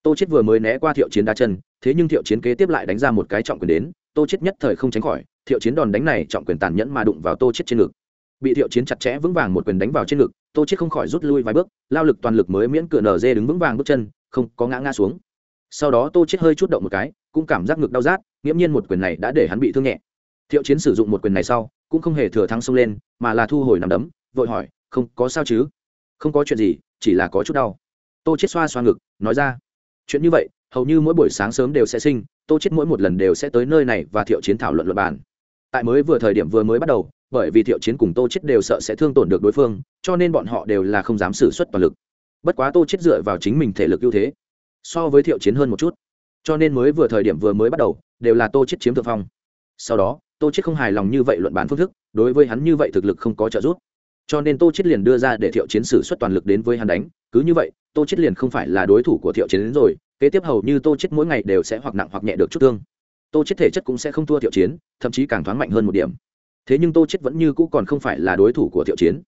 Tô chết vừa mới né qua thiệu chiến đá chân, thế nhưng thiệu chiến kế tiếp lại đánh ra một cái trọng quyền đến, tô chết nhất thời không tránh khỏi, thiệu chiến đòn đánh này trọng quyền tàn nhẫn mà đụng vào tô chết trên ngực. Bị thiệu chiến chặt chẽ vững vàng một quyền đánh vào trên ngực, tô chết không khỏi rút lui vài bước, lao lực toàn lực mới miễn cửa nở dê đứng vững vàng bước chân, không có ngã ngã xuống. Sau đó tô chết hơi chút động một cái, cũng cảm giác ngực đau rát, nghiễm nhiên một quyền này đã để hắn bị thương nhẹ thiệu chiến sử dụng một quyền này sau, cũng không hề thừa thắng xông lên, mà là thu hồi nằm đấm, vội hỏi, không, có sao chứ? Không có chuyện gì, chỉ là có chút đau. Tô chết xoa xoa ngực, nói ra, chuyện như vậy, hầu như mỗi buổi sáng sớm đều sẽ sinh, tô chết mỗi một lần đều sẽ tới nơi này và thiệu chiến thảo luận luật bản tại mới vừa thời điểm vừa mới bắt đầu, bởi vì thiệu chiến cùng tô chết đều sợ sẽ thương tổn được đối phương, cho nên bọn họ đều là không dám sử xuất toàn lực. Bất quá tô chết dựa vào chính mình thể lực ưu thế, so với thiệu chiến hơn một chút. Cho nên mới vừa thời điểm vừa mới bắt đầu, đều là tô chết chiếm thượng phong. Sau đó tô chết không hài lòng như vậy luận bản phương thức, đối với hắn như vậy thực lực không có trợ giúp. Cho nên tô chết liền đưa ra để thiệu chiến sử xuất toàn lực đến với hắn đánh. Cứ như vậy, tô chết liền không phải là đối thủ của thiệu chiến đến rồi, kế tiếp hầu như tô chết mỗi ngày đều sẽ hoặc nặng hoặc nhẹ được chút thương. Tô chết thể chất cũng sẽ không thua thiệu chiến, thậm chí càng thoáng mạnh hơn một điểm. Thế nhưng tô chết vẫn như cũ còn không phải là đối thủ của thiệu chiến.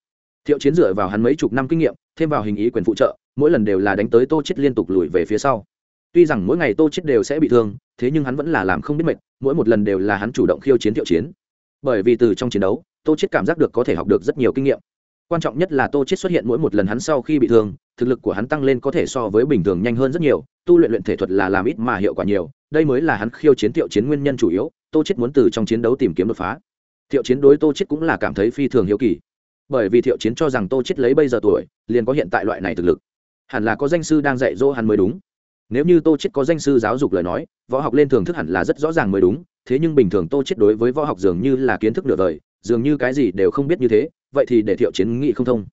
Thiệu chiến dựa vào hắn mấy chục năm kinh nghiệm, thêm vào hình ý quyền phụ trợ, mỗi lần đều là đánh tới tô chết liên tục lùi về phía sau tuy rằng mỗi ngày tô chết đều sẽ bị thương, thế nhưng hắn vẫn là làm không biết mệt, mỗi một lần đều là hắn chủ động khiêu chiến thiệu chiến. Bởi vì từ trong chiến đấu, tô chết cảm giác được có thể học được rất nhiều kinh nghiệm. Quan trọng nhất là tô chết xuất hiện mỗi một lần hắn sau khi bị thương, thực lực của hắn tăng lên có thể so với bình thường nhanh hơn rất nhiều, tu luyện luyện thể thuật là làm ít mà hiệu quả nhiều, đây mới là hắn khiêu chiến thiệu chiến nguyên nhân chủ yếu, tô chết muốn từ trong chiến đấu tìm kiếm đột phá. Thiệu chiến đối tô chết cũng là cảm thấy phi thường hiếu kỳ. Bởi vì thiệu chiến cho rằng tô chết lấy bây giờ tuổi, liền có hiện tại loại này thực lực. Hẳn là có danh sư đang dạy dỗ hắn mới đúng nếu như tô chết có danh sư giáo dục lời nói, võ học lên thường thức hẳn là rất rõ ràng mới đúng, thế nhưng bình thường tô chết đối với võ học dường như là kiến thức nửa vời, dường như cái gì đều không biết như thế, vậy thì để thiệu chiến nghĩ không thông.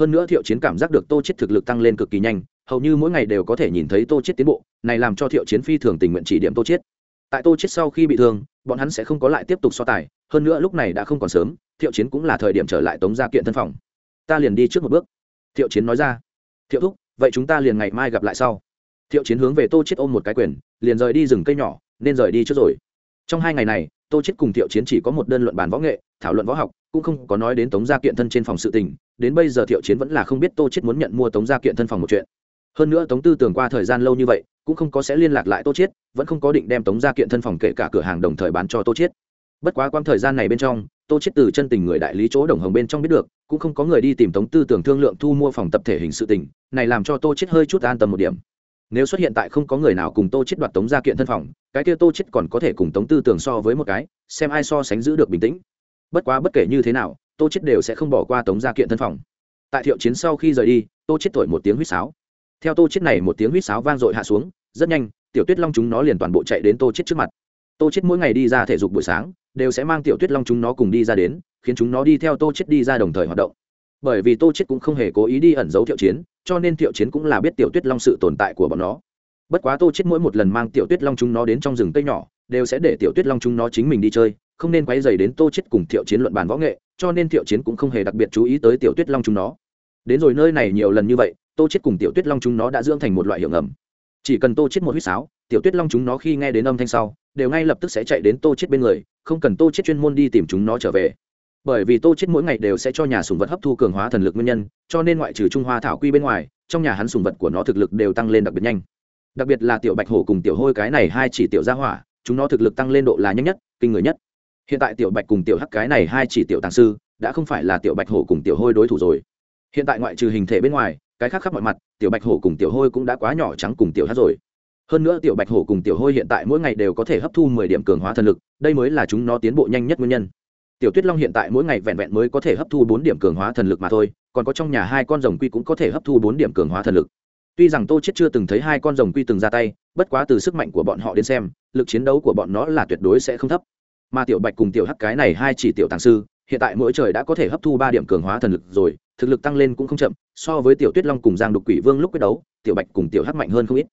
Hơn nữa thiệu chiến cảm giác được tô chết thực lực tăng lên cực kỳ nhanh, hầu như mỗi ngày đều có thể nhìn thấy tô chết tiến bộ, này làm cho thiệu chiến phi thường tình nguyện chỉ điểm tô chết tại tô chết sau khi bị thương, bọn hắn sẽ không có lại tiếp tục so tài, hơn nữa lúc này đã không còn sớm, thiệu chiến cũng là thời điểm trở lại tống gia kiện thân phòng. Ta liền đi trước một bước. Thiệu chiến nói ra. Thiệu thúc, vậy chúng ta liền ngày mai gặp lại sau thiệu chiến hướng về tô chết ôm một cái quyền, liền rời đi rừng cây nhỏ, nên rời đi trước rồi. Trong hai ngày này, tô chết cùng thiệu chiến chỉ có một đơn luận bàn võ nghệ, thảo luận võ học, cũng không có nói đến tống gia kiện thân trên phòng sự tình, đến bây giờ thiệu chiến vẫn là không biết tô chết muốn nhận mua tống gia kiện thân phòng một chuyện. Hơn nữa tống tư tưởng qua thời gian lâu như vậy, cũng không có sẽ liên lạc lại tô chết, vẫn không có định đem tống gia kiện thân phòng kể cả cửa hàng đồng thời bán cho tô chết. Bất quá quãng thời gian này bên trong, tô chết từ chân tình người đại lý chỗ đồng hồng bên trong biết được, cũng không có người đi tìm tống tư tưởng thương lượng thu mua phòng tập thể hình sự tình, này làm cho tô chết hơi chút an tâm một điểm nếu xuất hiện tại không có người nào cùng tô chết đoạt tống gia kiện thân phòng, cái kia tô chết còn có thể cùng tống tư tưởng so với một cái, xem ai so sánh giữ được bình tĩnh. Bất quá bất kể như thế nào, tô chết đều sẽ không bỏ qua tống gia kiện thân phòng. Tại thiệu chiến sau khi rời đi, tô chết thổi một tiếng huýt sáo. Theo tô chết này một tiếng huýt sáo vang dội hạ xuống, rất nhanh, tiểu tuyết long chúng nó liền toàn bộ chạy đến tô chết trước mặt. Tô chết mỗi ngày đi ra thể dục buổi sáng, đều sẽ mang tiểu tuyết long chúng nó cùng đi ra đến, khiến chúng nó đi theo tô chết đi ra đồng thời hoạt động. Bởi vì tô chết cũng không hề cố ý đi ẩn giấu thiệu chiến cho nên Tiểu chiến cũng là biết tiểu tuyết long sự tồn tại của bọn nó. Bất quá tô chết mỗi một lần mang tiểu tuyết long chúng nó đến trong rừng cây nhỏ, đều sẽ để tiểu tuyết long chúng nó chính mình đi chơi, không nên quay dày đến tô chết cùng Tiểu chiến luận bàn võ nghệ, cho nên Tiểu chiến cũng không hề đặc biệt chú ý tới tiểu tuyết long chúng nó. Đến rồi nơi này nhiều lần như vậy, tô chết cùng tiểu tuyết long chúng nó đã dưỡng thành một loại hiệu ngầm. Chỉ cần tô chết một huýt sáo, tiểu tuyết long chúng nó khi nghe đến âm thanh sau, đều ngay lập tức sẽ chạy đến tô chết bên người, không cần tô chết chuyên môn đi tìm chúng nó trở về bởi vì tô chết mỗi ngày đều sẽ cho nhà sùng vật hấp thu cường hóa thần lực nguyên nhân, cho nên ngoại trừ trung hoa thảo quy bên ngoài, trong nhà hắn sùng vật của nó thực lực đều tăng lên đặc biệt nhanh. Đặc biệt là tiểu bạch hổ cùng tiểu hôi cái này hai chỉ tiểu gia hỏa, chúng nó thực lực tăng lên độ là nhanh nhất, kinh người nhất. Hiện tại tiểu bạch cùng tiểu hắc cái này hai chỉ tiểu tàng sư, đã không phải là tiểu bạch hổ cùng tiểu hôi đối thủ rồi. Hiện tại ngoại trừ hình thể bên ngoài, cái khác khắp mọi mặt, tiểu bạch hổ cùng tiểu hôi cũng đã quá nhỏ trắng cùng tiểu hắc rồi. Hơn nữa tiểu bạch hổ cùng tiểu hôi hiện tại mỗi ngày đều có thể hấp thu mười điểm cường hóa thần lực, đây mới là chúng nó tiến bộ nhanh nhất nguyên nhân tiểu tuyết long hiện tại mỗi ngày vẹn vẹn mới có thể hấp thu bốn điểm cường hóa thần lực mà thôi, còn có trong nhà hai con rồng quy cũng có thể hấp thu bốn điểm cường hóa thần lực. Tuy rằng tô chết chưa từng thấy hai con rồng quy từng ra tay, bất quá từ sức mạnh của bọn họ đến xem, lực chiến đấu của bọn nó là tuyệt đối sẽ không thấp. Mà tiểu bạch cùng tiểu hắc cái này hai chỉ tiểu tàng sư, hiện tại mỗi trời đã có thể hấp thu ba điểm cường hóa thần lực rồi, thực lực tăng lên cũng không chậm, so với tiểu tuyết long cùng giang đục quỷ vương lúc quyết đấu, tiểu bạch cùng tiểu hắc mạnh hơn không ít.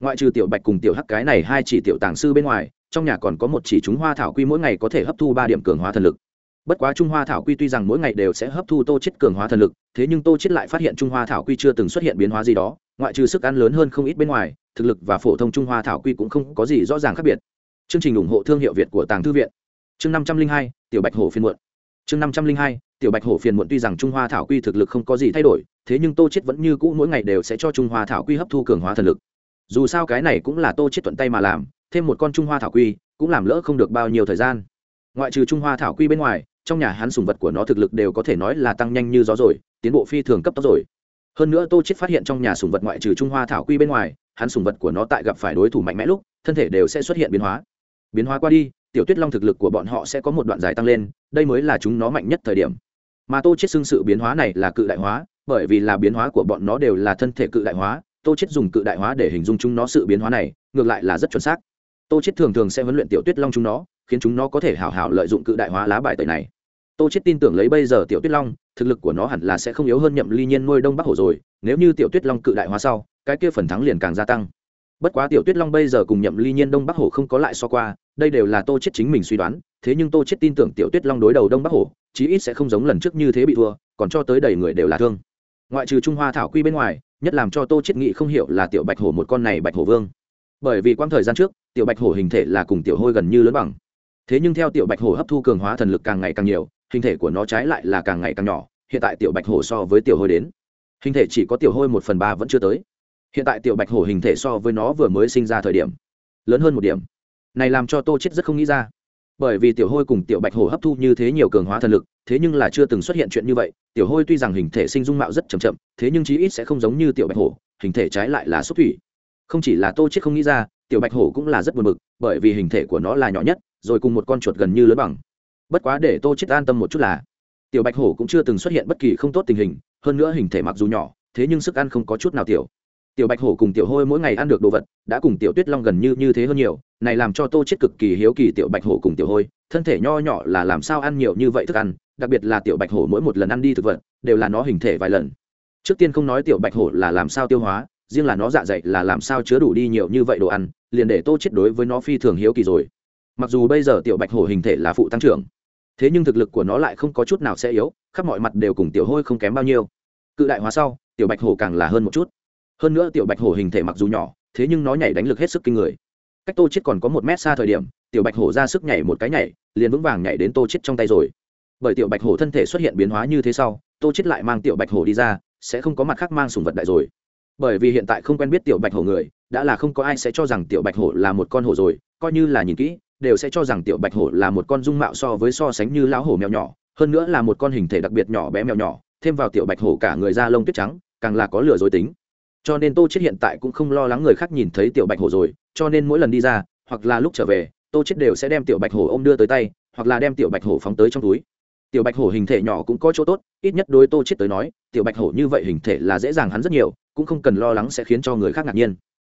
Ngoại trừ tiểu bạch cùng tiểu hắc cái này hai chỉ tiểu tàng sư bên ngoài, trong nhà còn có một chỉ chúng hoa thảo quy mỗi ngày có thể hấp thu ba điểm cường hóa thần lực bất quá trung hoa thảo quy tuy rằng mỗi ngày đều sẽ hấp thu tô chết cường hóa thần lực, thế nhưng tô chết lại phát hiện trung hoa thảo quy chưa từng xuất hiện biến hóa gì đó, ngoại trừ sức ăn lớn hơn không ít bên ngoài, thực lực và phổ thông trung hoa thảo quy cũng không có gì rõ ràng khác biệt. Chương trình ủng hộ thương hiệu việt của tàng thư viện. Chương năm trăm linh hai, tiểu bạch hổ phiên muộn. Chương năm trăm linh hai, tiểu bạch hổ phiền muộn tuy rằng trung hoa thảo quy thực lực không có gì thay đổi, thế nhưng tô chết vẫn như cũ mỗi ngày đều sẽ cho trung hoa thảo quy hấp thu cường hóa thần lực. Dù sao cái này cũng là tô chết thuận tay mà làm, thêm một con trung hoa thảo quy cũng làm lỡ không được bao nhiêu thời gian. Ngoại trừ trung hoa thảo quy bên ngoài trong nhà hắn sùng vật của nó thực lực đều có thể nói là tăng nhanh như gió rồi, tiến bộ phi thường cấp tốc rồi. Hơn nữa tô chết phát hiện trong nhà sùng vật ngoại trừ trung hoa thảo quy bên ngoài, hắn sùng vật của nó tại gặp phải đối thủ mạnh mẽ lúc, thân thể đều sẽ xuất hiện biến hóa. Biến hóa qua đi, tiểu tuyết long thực lực của bọn họ sẽ có một đoạn dài tăng lên, đây mới là chúng nó mạnh nhất thời điểm. Mà tô chết xưng sự biến hóa này là cự đại hóa, bởi vì là biến hóa của bọn nó đều là thân thể cự đại hóa, tô chết dùng cự đại hóa để hình dung chúng nó sự biến hóa này, ngược lại là rất chuẩn xác. Tô chết thường thường sẽ huấn luyện tiểu tuyết long chúng nó khiến chúng nó có thể hảo hảo lợi dụng cự đại hóa lá bài tẩy này. Tô chết tin tưởng lấy bây giờ tiểu tuyết long, thực lực của nó hẳn là sẽ không yếu hơn nhậm ly nhiên nuôi đông bắc hổ rồi, nếu như tiểu tuyết long cự đại hóa sau, cái kia phần thắng liền càng gia tăng. Bất quá tiểu tuyết long bây giờ cùng nhậm ly nhiên đông bắc hổ không có lại so qua, đây đều là tô chết chính mình suy đoán, thế nhưng tô chết tin tưởng tiểu tuyết long đối đầu đông bắc hổ, chí ít sẽ không giống lần trước như thế bị thua, còn cho tới đầy người đều là thương. Ngoại trừ trung hoa thảo quy bên ngoài, nhất làm cho tô chết nghĩ không hiểu là tiểu bạch hổ một con này bạch hổ vương. Bởi vì quãng thời gian trước, tiểu bạch hổ hình thể là cùng tiểu hôi gần như lớn bằng thế nhưng theo tiểu bạch hổ hấp thu cường hóa thần lực càng ngày càng nhiều, hình thể của nó trái lại là càng ngày càng nhỏ, hiện tại tiểu bạch hổ so với tiểu hôi đến. Hình thể chỉ có tiểu hôi một phần ba vẫn chưa tới. Hiện tại tiểu bạch hổ hình thể so với nó vừa mới sinh ra thời điểm, lớn hơn một điểm. Này làm cho tô chết rất không nghĩ ra. Bởi vì tiểu hôi cùng tiểu bạch hổ hấp thu như thế nhiều cường hóa thần lực, thế nhưng là chưa từng xuất hiện chuyện như vậy, tiểu hôi tuy rằng hình thể sinh dung mạo rất chậm chậm, thế nhưng chí ít sẽ không giống như tiểu bạch hổ, hình thể trái lại là xúc thủy. Không chỉ là tô chết không nghĩ ra, tiểu bạch hổ cũng là rất buồn bực, bởi vì hình thể của nó là nhỏ nhất rồi cùng một con chuột gần như lớn bằng. Bất quá để tô chết an tâm một chút là, tiểu bạch hổ cũng chưa từng xuất hiện bất kỳ không tốt tình hình, hơn nữa hình thể mặc dù nhỏ, thế nhưng sức ăn không có chút nào tiểu. Tiểu bạch hổ cùng tiểu hôi mỗi ngày ăn được đồ vật, đã cùng tiểu tuyết long gần như như thế hơn nhiều, này làm cho tô chết cực kỳ hiếu kỳ tiểu bạch hổ cùng tiểu hôi, thân thể nho nhỏ là làm sao ăn nhiều như vậy thức ăn, đặc biệt là tiểu bạch hổ mỗi một lần ăn đi thực vật, đều là nó hình thể vài lần. Trước tiên không nói tiểu bạch hổ là làm sao tiêu hóa, riêng là nó dạ dày là làm sao chứa đủ đi nhiều như vậy đồ ăn, liền để tô chết đối với nó phi thường hiếu kỳ rồi mặc dù bây giờ tiểu bạch hổ hình thể là phụ tăng trưởng, thế nhưng thực lực của nó lại không có chút nào sẽ yếu, khắp mọi mặt đều cùng tiểu hôi không kém bao nhiêu. Cự đại hóa sau, tiểu bạch hổ càng là hơn một chút. Hơn nữa tiểu bạch hổ hình thể mặc dù nhỏ, thế nhưng nó nhảy đánh lực hết sức kinh người. Cách tô chết còn có một mét xa thời điểm, tiểu bạch hổ ra sức nhảy một cái nhảy, liền vững vàng nhảy đến tô chết trong tay rồi. Bởi tiểu bạch hổ thân thể xuất hiện biến hóa như thế sau, tô chết lại mang tiểu bạch hổ đi ra, sẽ không có mặt khác mang sùng vật đại rồi. Bởi vì hiện tại không quen biết tiểu bạch hổ người, đã là không có ai sẽ cho rằng tiểu bạch hổ là một con hổ rồi, coi như là nhìn kỹ đều sẽ cho rằng tiểu bạch hổ là một con dung mạo so với so sánh như lão hổ mèo nhỏ, hơn nữa là một con hình thể đặc biệt nhỏ bé mèo nhỏ, thêm vào tiểu bạch hổ cả người da lông tuyết trắng, càng là có lửa dối tính. Cho nên tô chết hiện tại cũng không lo lắng người khác nhìn thấy tiểu bạch hổ rồi, cho nên mỗi lần đi ra, hoặc là lúc trở về, tô chết đều sẽ đem tiểu bạch hổ ôm đưa tới tay, hoặc là đem tiểu bạch hổ phóng tới trong túi. Tiểu bạch hổ hình thể nhỏ cũng có chỗ tốt, ít nhất đối tô chết tới nói, tiểu bạch hổ như vậy hình thể là dễ dàng hắn rất nhiều, cũng không cần lo lắng sẽ khiến cho người khác ngạc nhiên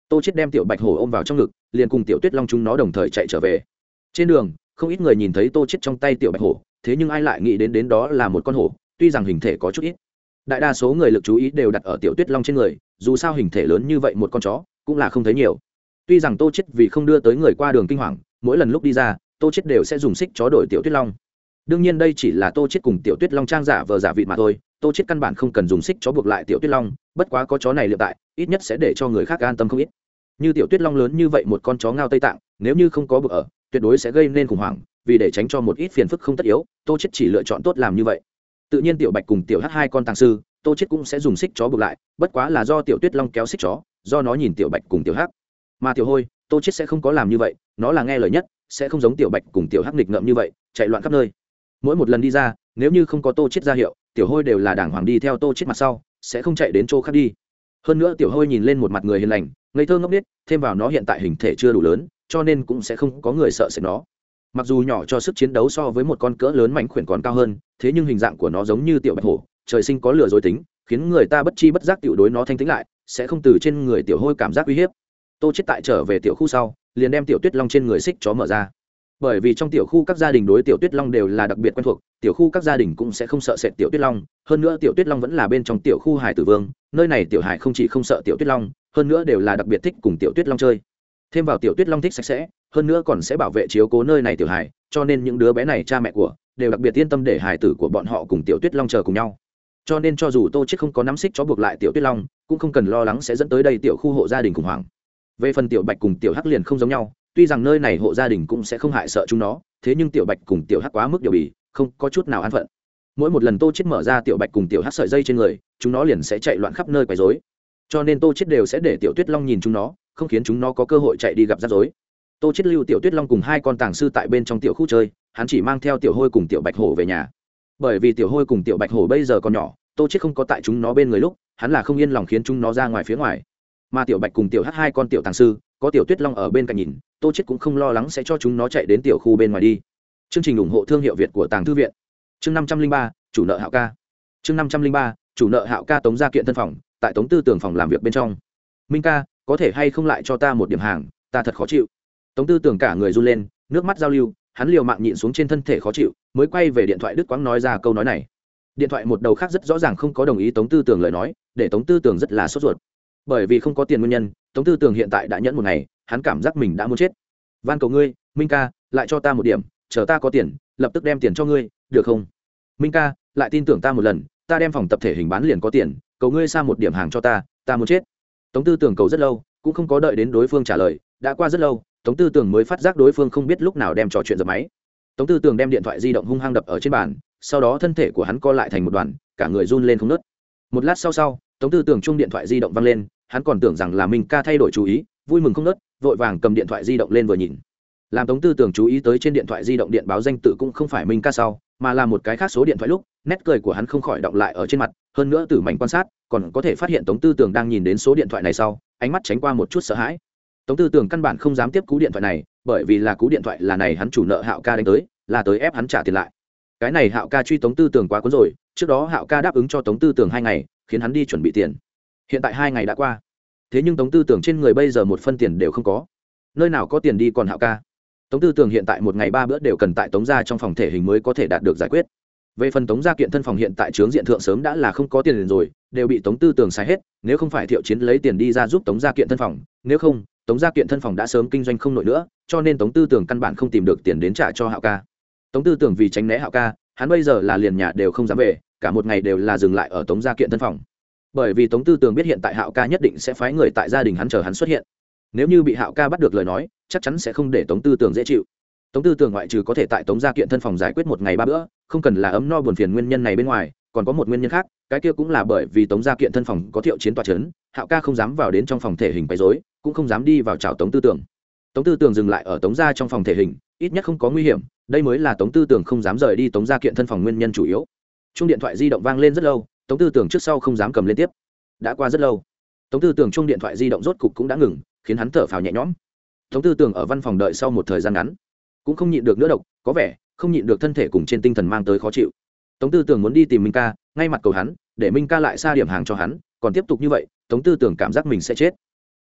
tô chết đem tiểu bạch hổ ôm vào trong ngực, liền cùng tiểu tuyết long chúng nó đồng thời chạy trở về. Trên đường, không ít người nhìn thấy tô chết trong tay tiểu bạch hổ, thế nhưng ai lại nghĩ đến đến đó là một con hổ, tuy rằng hình thể có chút ít. Đại đa số người lực chú ý đều đặt ở tiểu tuyết long trên người, dù sao hình thể lớn như vậy một con chó cũng là không thấy nhiều. Tuy rằng tô chết vì không đưa tới người qua đường kinh hoàng, mỗi lần lúc đi ra, tô chết đều sẽ dùng xích chó đổi tiểu tuyết long. Đương nhiên đây chỉ là tô chết cùng tiểu tuyết long trang giả vờ giả vị mà thôi tô chết căn bản không cần dùng xích chó buộc lại tiểu tuyết long, bất quá có chó này liệu tại, ít nhất sẽ để cho người khác an tâm không ít. Như tiểu tuyết long lớn như vậy một con chó ngao tây tạng, nếu như không có buộc ở, tuyệt đối sẽ gây nên khủng hoảng, vì để tránh cho một ít phiền phức không tất yếu, tô chết chỉ lựa chọn tốt làm như vậy. Tự nhiên tiểu bạch cùng tiểu h hai con tàng sư, tô chết cũng sẽ dùng xích chó buộc lại, bất quá là do tiểu tuyết long kéo xích chó, do nó nhìn tiểu bạch cùng tiểu hắc. Mà tiểu hôi, tô chết sẽ không có làm như vậy, nó là nghe lời nhất, sẽ không giống tiểu bạch cùng tiểu hắc nghịch ngợm như vậy, chạy loạn khắp nơi. Mỗi một lần đi ra nếu như không có tô chết ra hiệu, tiểu hôi đều là đảng hoàng đi theo tô chết mặt sau, sẽ không chạy đến chỗ khác đi. Hơn nữa tiểu hôi nhìn lên một mặt người hiền lành, ngây thơ ngốc nghếch, thêm vào nó hiện tại hình thể chưa đủ lớn, cho nên cũng sẽ không có người sợ sệt nó. Mặc dù nhỏ cho sức chiến đấu so với một con cỡ lớn mảnh khuyển còn cao hơn, thế nhưng hình dạng của nó giống như tiểu bạch hổ, trời sinh có lửa dối tính, khiến người ta bất chi bất giác tiểu đối nó thanh tính lại, sẽ không từ trên người tiểu hôi cảm giác uy hiếp. Tô chết tại trở về tiểu khu sau, liền đem tiểu tuyết long trên người xích chó mở ra bởi vì trong tiểu khu các gia đình đối tiểu tuyết long đều là đặc biệt quen thuộc, tiểu khu các gia đình cũng sẽ không sợ sệt tiểu tuyết long. Hơn nữa tiểu tuyết long vẫn là bên trong tiểu khu hải tử vương, nơi này tiểu hải không chỉ không sợ tiểu tuyết long, hơn nữa đều là đặc biệt thích cùng tiểu tuyết long chơi. Thêm vào tiểu tuyết long thích sạch sẽ, hơn nữa còn sẽ bảo vệ chiếu cố nơi này tiểu hải, cho nên những đứa bé này cha mẹ của đều đặc biệt yên tâm để hải tử của bọn họ cùng tiểu tuyết long chờ cùng nhau. Cho nên cho dù tô chết không có nắm xích chó buộc lại tiểu tuyết long, cũng không cần lo lắng sẽ dẫn tới đây tiểu khu hộ gia đình khủng hoảng. Về phần tiểu bạch cùng tiểu hắc liền không giống nhau tuy rằng nơi này hộ gia đình cũng sẽ không hại sợ chúng nó, thế nhưng tiểu bạch cùng tiểu hắc quá mức điều bì, không có chút nào an phận. Mỗi một lần tô chết mở ra tiểu bạch cùng tiểu hắc sợi dây trên người, chúng nó liền sẽ chạy loạn khắp nơi quấy rối. Cho nên tô chết đều sẽ để tiểu tuyết long nhìn chúng nó, không khiến chúng nó có cơ hội chạy đi gặp rắc rối. Tô chết lưu tiểu tuyết long cùng hai con tàng sư tại bên trong tiểu khu chơi, hắn chỉ mang theo tiểu hôi cùng tiểu bạch hổ về nhà. Bởi vì tiểu hôi cùng tiểu bạch hổ bây giờ còn nhỏ, tô chết không có tại chúng nó bên người lúc, hắn là không yên lòng khiến chúng nó ra ngoài phía ngoài. Mà tiểu bạch cùng tiểu Hắc hai con tiểu tàng sư có tiểu tuyết long ở bên cạnh nhìn, tô chết cũng không lo lắng sẽ cho chúng nó chạy đến tiểu khu bên ngoài đi. Chương trình ủng hộ thương hiệu việt của tàng thư viện. Chương năm trăm linh ba, chủ nợ hạo ca. Chương năm trăm linh ba, chủ nợ hạo ca tống ra kiện thân phòng, tại tống tư tường phòng làm việc bên trong. Minh ca, có thể hay không lại cho ta một điểm hàng, ta thật khó chịu. Tống tư tường cả người run lên, nước mắt giao lưu, hắn liều mạng nhịn xuống trên thân thể khó chịu, mới quay về điện thoại đức quang nói ra câu nói này. Điện thoại một đầu khác rất rõ ràng không có đồng ý tống tư tường lời nói, để tống tư tường rất là sốt ruột bởi vì không có tiền nguyên nhân, tống tư tường hiện tại đã nhẫn một ngày, hắn cảm giác mình đã muốn chết. Van cầu ngươi, minh ca, lại cho ta một điểm, chờ ta có tiền, lập tức đem tiền cho ngươi, được không? Minh ca, lại tin tưởng ta một lần, ta đem phòng tập thể hình bán liền có tiền, cầu ngươi xa một điểm hàng cho ta ta muốn chết. Tống tư tưởng cầu rất lâu, cũng không có đợi đến đối phương trả lời, đã qua rất lâu, tống tư tưởng mới phát giác đối phương không biết lúc nào đem trò chuyện dập máy. Tống tư tưởng đem điện thoại di động hung hăng đập ở trên bàn, sau đó thân thể của hắn co lại thành một đoàn, cả người run lên không nớt một lát sau sau, tống tư tưởng chung điện thoại di động văng lên hắn còn tưởng rằng là minh ca thay đổi chú ý, vui mừng không nớt vội vàng cầm điện thoại di động lên vừa nhìn. Làm tống tư tưởng chú ý tới trên điện thoại di động điện báo danh tự cũng không phải minh ca sau, mà là một cái khác số điện thoại lúc, nét cười của hắn không khỏi động lại ở trên mặt, hơn nữa từ mảnh quan sát, còn có thể phát hiện tống tư tưởng đang nhìn đến số điện thoại này sau, ánh mắt tránh qua một chút sợ hãi. Tống tư tưởng căn bản không dám tiếp cú điện thoại này, bởi vì là cú điện thoại là này hắn chủ nợ hạo ca đánh tới, là tới ép hắn trả tiền lại. Cái này hạo ca truy tống tư tưởng quá cuốn rồi, trước đó hạo ca đáp ứng cho tống tư tưởng hai ngày, khiến hắn đi chuẩn bị tiền hiện tại hai ngày đã qua. Thế nhưng tống tư tưởng trên người bây giờ một phân tiền đều không có. Nơi nào có tiền đi còn hạo ca. Tống tư tưởng hiện tại một ngày ba bữa đều cần tại tống gia trong phòng thể hình mới có thể đạt được giải quyết. Về phần tống gia kiện thân phòng hiện tại trướng diện thượng sớm đã là không có tiền rồi, đều bị tống tư tưởng xài hết, nếu không phải thiệu chiến lấy tiền đi ra giúp tống gia kiện thân phòng, nếu không, tống gia kiện thân phòng đã sớm kinh doanh không nổi nữa, cho nên tống tư tưởng căn bản không tìm được tiền đến trả cho hạo ca. Tống tư tưởng vì tránh né hạo ca, hắn bây giờ là liền nhà đều không dám về, cả một ngày đều là dừng lại ở tống gia kiện thân phòng bởi vì tống tư tưởng biết hiện tại hạo ca nhất định sẽ phái người tại gia đình hắn chờ hắn xuất hiện. Nếu như bị hạo ca bắt được lời nói, chắc chắn sẽ không để tống tư tưởng dễ chịu. Tống tư tưởng ngoại trừ có thể tại tống gia kiện thân phòng giải quyết một ngày ba bữa, không cần là ấm no buồn phiền nguyên nhân này bên ngoài, còn có một nguyên nhân khác, cái kia cũng là bởi vì tống gia kiện thân phòng có thiệu chiến tòa c h ấ n hạo ca không dám vào đến trong phòng thể hình bày dối cũng không dám đi vào chào tống tư tưởng tống tư tưởng dừng lại ở tống gia trong phòng thể hình, ít nhất không có nguy hiểm, đây mới là tống tư tưởng không dám rời đi tống gia kiện thân phòng nguyên nhân chủ yếu. Chung điện thoại di động vang lên rất lâu tống tư tưởng trước sau không dám cầm lên tiếp. Đã qua rất lâu. Tống tư tưởng chung điện thoại di động rốt cục cũng đã ngừng, khiến hắn thở phào nhẹ nhõm. Tống tư tưởng ở văn phòng đợi sau một thời gian ngắn, cũng không nhịn được nữa độc, có vẻ không nhịn được thân thể cùng trên tinh thần mang tới khó chịu. Tống tư tưởng muốn đi tìm minh ca, ngay mặt cầu hắn, để minh ca lại xa điểm hàng cho hắn, còn tiếp tục như vậy, tống tư tưởng cảm giác mình sẽ chết.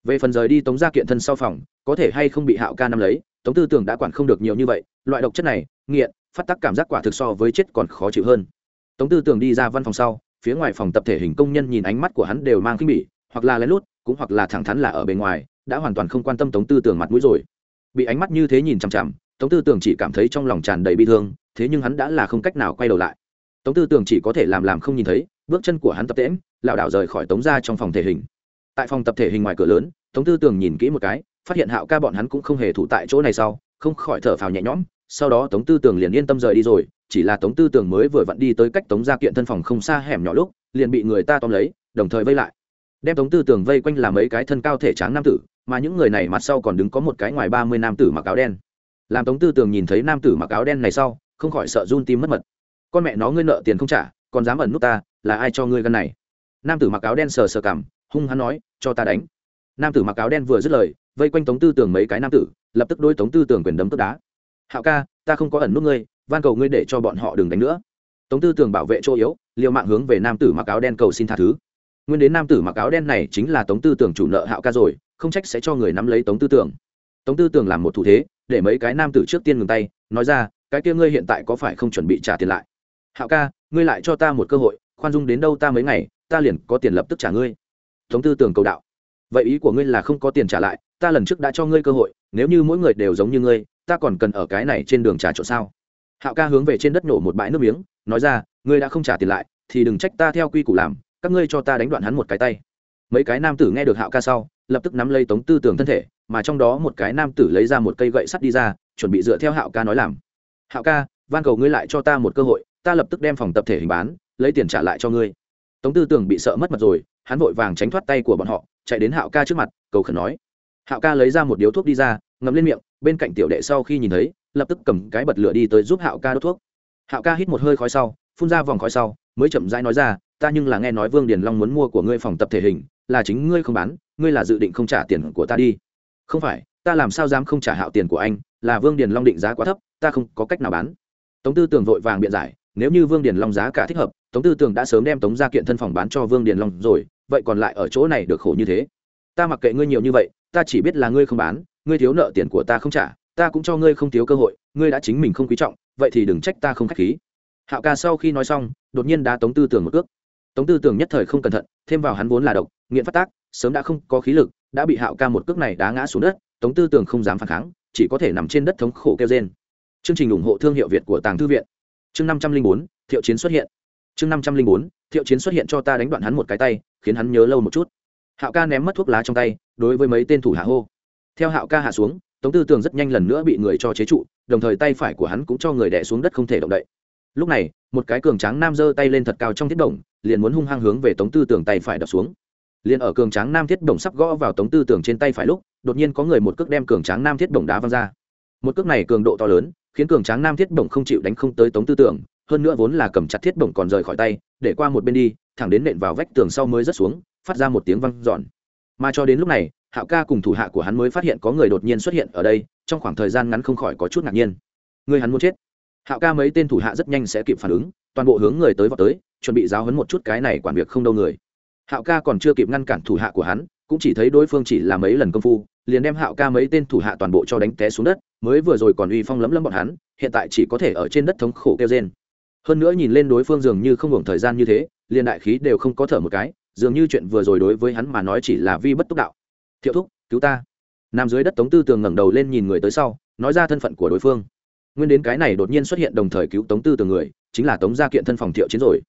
Về phần rời đi tống ra kiện thân sau phòng, có thể hay không bị hạo ca nắm lấy, tống tư tưởng đã quản không được nhiều như vậy, loại độc chất này, nghiện, phát tắc cảm giác quả thực so với chết còn khó chịu hơn. Tống tư tưởng đi ra văn phòng sau phía ngoài phòng tập thể hình công nhân nhìn ánh mắt của hắn đều mang khinh bỉ, hoặc là lén lút, cũng hoặc là thẳng thắn là ở bề ngoài, đã hoàn toàn không quan tâm tống tư tưởng mặt mũi rồi. Bị ánh mắt như thế nhìn chằm chằm, tống tư tưởng chỉ cảm thấy trong lòng tràn đầy bi thương, thế nhưng hắn đã là không cách nào quay đầu lại. Tống tư tưởng chỉ có thể làm làm không nhìn thấy, bước chân của hắn tập tễm lảo đảo rời khỏi tống ra trong phòng thể hình. Tại phòng tập thể hình ngoài cửa lớn, tống tư tưởng nhìn kỹ một cái, phát hiện hạo ca bọn hắn cũng không hề thủ tại chỗ này sau, không khỏi thở phào nhẹ nhõm, sau đó tống tư tưởng liền yên tâm rời đi rồi chỉ là tống tư tưởng mới vừa vặn đi tới cách tống gia kiện thân phòng không xa hẻm nhỏ lúc, liền bị người ta tóm lấy, đồng thời vây lại. Đem tống tư tưởng vây quanh làm mấy cái thân cao thể tráng nam tử, mà những người này mặt sau còn đứng có một cái ngoài ba mươi nam tử mặc áo đen. Làm tống tư tưởng nhìn thấy nam tử mặc áo đen này sau, không khỏi sợ run tim mất mật. Con mẹ nó, ngươi nợ tiền không trả, còn dám ẩn nút ta, là ai cho ngươi gân này? Nam tử mặc áo đen sờ sờ cảm hung hắn nói, cho ta đánh. Nam tử mặc áo đen vừa dứt lời, vây quanh tống tư tưởng mấy cái nam tử, lập tức đôi tống tư tưởng quyền đấm tức đá. Hạo ca, ta không có ẩn nút ngươi van cầu ngươi để cho bọn họ đừng đánh nữa. Tống tư Tưởng bảo vệ chỗ yếu, liều mạng hướng về nam tử mặc áo đen cầu xin tha thứ. Nguyên đến nam tử mặc áo đen này chính là tống tư Tưởng chủ nợ hạo ca rồi, không trách sẽ cho người nắm lấy tống tư Tưởng. tống tư Tưởng làm một thủ thế, để mấy cái nam tử trước tiên ngừng tay, nói ra, cái kia ngươi hiện tại có phải không chuẩn bị trả tiền lại? Hạo ca, ngươi lại cho ta một cơ hội, khoan dung đến đâu ta mấy ngày, ta liền có tiền lập tức trả ngươi. Tống tư tưởng cầu đạo, vậy ý của ngươi là không có tiền trả lại, ta lần trước đã cho ngươi cơ hội, nếu như mỗi người đều giống như ngươi, ta còn cần ở cái này trên đường trả chỗ sao? Hạo ca hướng về trên đất nổ một bãi nước miếng, nói ra, ngươi đã không trả tiền lại, thì đừng trách ta theo quy củ làm, các ngươi cho ta đánh đoạn hắn một cái tay. Mấy cái nam tử nghe được hạo ca sau, lập tức nắm lấy tống tư tưởng thân thể, mà trong đó một cái nam tử lấy ra một cây gậy sắt đi ra, chuẩn bị dựa theo hạo ca nói làm. Hạo ca, van cầu ngươi lại cho ta một cơ hội, ta lập tức đem phòng tập thể hình bán, lấy tiền trả lại cho ngươi. Tống tư tưởng bị sợ mất mặt rồi, hắn vội vàng tránh thoát tay của bọn họ, chạy đến hạo ca trước mặt, cầu khẩn nói. Hạo ca lấy ra một điếu thuốc đi ra, ngậm lên miệng bên cạnh tiểu đệ sau khi nhìn thấy, lập tức cầm cái bật lửa đi tới giúp hạo ca đốt thuốc. Hạo ca hít một hơi khói sau, phun ra vòng khói sau, mới chậm rãi nói ra, ta nhưng là nghe nói vương điền long muốn mua của ngươi phòng tập thể hình, là chính ngươi không bán, ngươi là dự định không trả tiền của ta đi. Không phải, ta làm sao dám không trả hạo tiền của anh, là vương điền long định giá quá thấp, ta không có cách nào bán. Tống tư Tưởng vội vàng biện giải, nếu như vương điền long giá cả thích hợp, tống tư Tưởng đã sớm đem tống ra kiện thân phòng bán cho vương điền long rồi, vậy còn lại ở chỗ này được khổ như thế? Ta mặc kệ ngươi nhiều như vậy, ta chỉ biết là ngươi không bán ngươi thiếu nợ tiền của ta không trả, ta cũng cho ngươi không thiếu cơ hội, ngươi đã chính mình không quý trọng, vậy thì đừng trách ta không k h á c h khí. Hạo ca sau khi nói xong, đột nhiên đã tống tư tưởng một cước. Tống tư tưởng nhất thời không cẩn thận, thêm vào hắn vốn là độc, nghiện phát tác, sớm đã không có khí lực, đã bị hạo ca một cước này đá ngã xuống đất, tống tư tưởng không dám phản kháng, chỉ có thể nằm trên đất thống khổ kêu trên chương trình ủng hộ thương hiệu việt của tàng thư viện. Chương năm trăm linh bốn, thiệu chiến xuất hiện. Chương năm trăm linh bốn, thiệu chiến xuất hiện cho ta đánh đoạn hắn một cái tay, khiến hắn nhớ lâu một chút. Hạo ca ném mất thuốc lá trong tay, đối với mấy tên thủ hạ hô theo hạo ca hạ xuống, tống tư tường rất nhanh lần nữa bị người cho chế trụ, đồng thời tay phải của hắn cũng cho người đẻ xuống đất không thể động đậy. Lúc này, một cái cường tráng nam giơ tay lên thật cao trong thiết đồng liền muốn hung hăng hướng về tống tư tường tay phải đập xuống. Liền ở cường tráng nam thiết đồng sắp gõ vào tống tư tường trên tay phải lúc, đột nhiên có người một cước đem cường tráng nam thiết đồng đá văng ra. Một cước này cường độ to lớn, khiến cường tráng nam thiết đồng không chịu đánh không tới tống tư tưởng hơn nữa vốn là cầm chặt thiết bổng còn rời khỏi tay, để qua một bên đi, thẳng đến nện vào vách tường sau mới rớt xuống, phát ra một tiếng văng giòn mà cho đến lúc này hạo ca cùng thủ hạ của hắn mới phát hiện có người đột nhiên xuất hiện ở đây, trong khoảng thời gian ngắn không khỏi có chút ngạc nhiên. Người hắn muốn chết. Hạo ca mấy tên thủ hạ rất nhanh sẽ kịp phản ứng, toàn bộ hướng người tới vào tới, chuẩn bị giáo hấn một chút cái này quản việc không đâu người. Hạo ca còn chưa kịp ngăn cản thủ hạ của hắn, cũng chỉ thấy đối phương chỉ là mấy lần công phu, liền đem hạo ca mấy tên thủ hạ toàn bộ cho đánh té xuống đất, mới vừa rồi còn uy phong lấm lấm bọn hắn, hiện tại chỉ có thể ở trên đất thống khổ kêu trên hơn nữa nhìn lên đối phương dường như không hưởng thời gian như thế, liền đại khí đều không có thở một cái, dường như chuyện vừa rồi đối với hắn mà nói chỉ là vi bất túc đạo thiệu thúc, cứu ta. Nằm dưới đất tống tư tường ngẩng đầu lên nhìn người tới sau, nói ra thân phận của đối phương. Nguyên đến cái này đột nhiên xuất hiện đồng thời cứu tống tư tường người, chính là tống gia kiện thân phòng thiệu chiến rồi.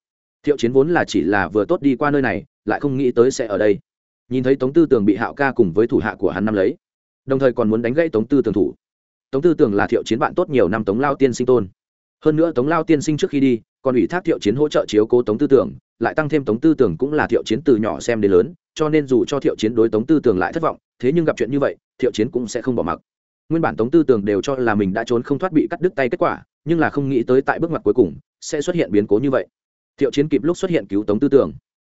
Thiệu chiến vốn là chỉ là vừa tốt đi qua nơi này, lại không nghĩ tới sẽ ở đây. Nhìn thấy tống tư tường bị hạo ca cùng với thủ hạ của hắn năm lấy, đồng thời còn muốn đánh gãy tống tư tường thủ. Tống tư tường là thiệu chiến bạn tốt nhiều năm tống lao tiên sinh tôn. Hơn nữa tống lao tiên sinh trước khi đi, còn ủy thác thiệu chiến hỗ trợ chiếu cố tống tư tưởng lại tăng thêm tống tư tưởng cũng là thiệu chiến từ nhỏ xem đến lớn cho nên dù cho thiệu chiến đối tống tư Tường lại thất vọng thế nhưng gặp chuyện như vậy thiệu chiến cũng sẽ không bỏ mặc. Nguyên bản tống tư Tường đều cho là mình đã trốn không thoát bị cắt đứt tay kết quả nhưng là không nghĩ tới tại bước ngoặt cuối cùng sẽ xuất hiện biến cố như vậy. Thiệu chiến kịp lúc xuất hiện cứu tống tư Tường,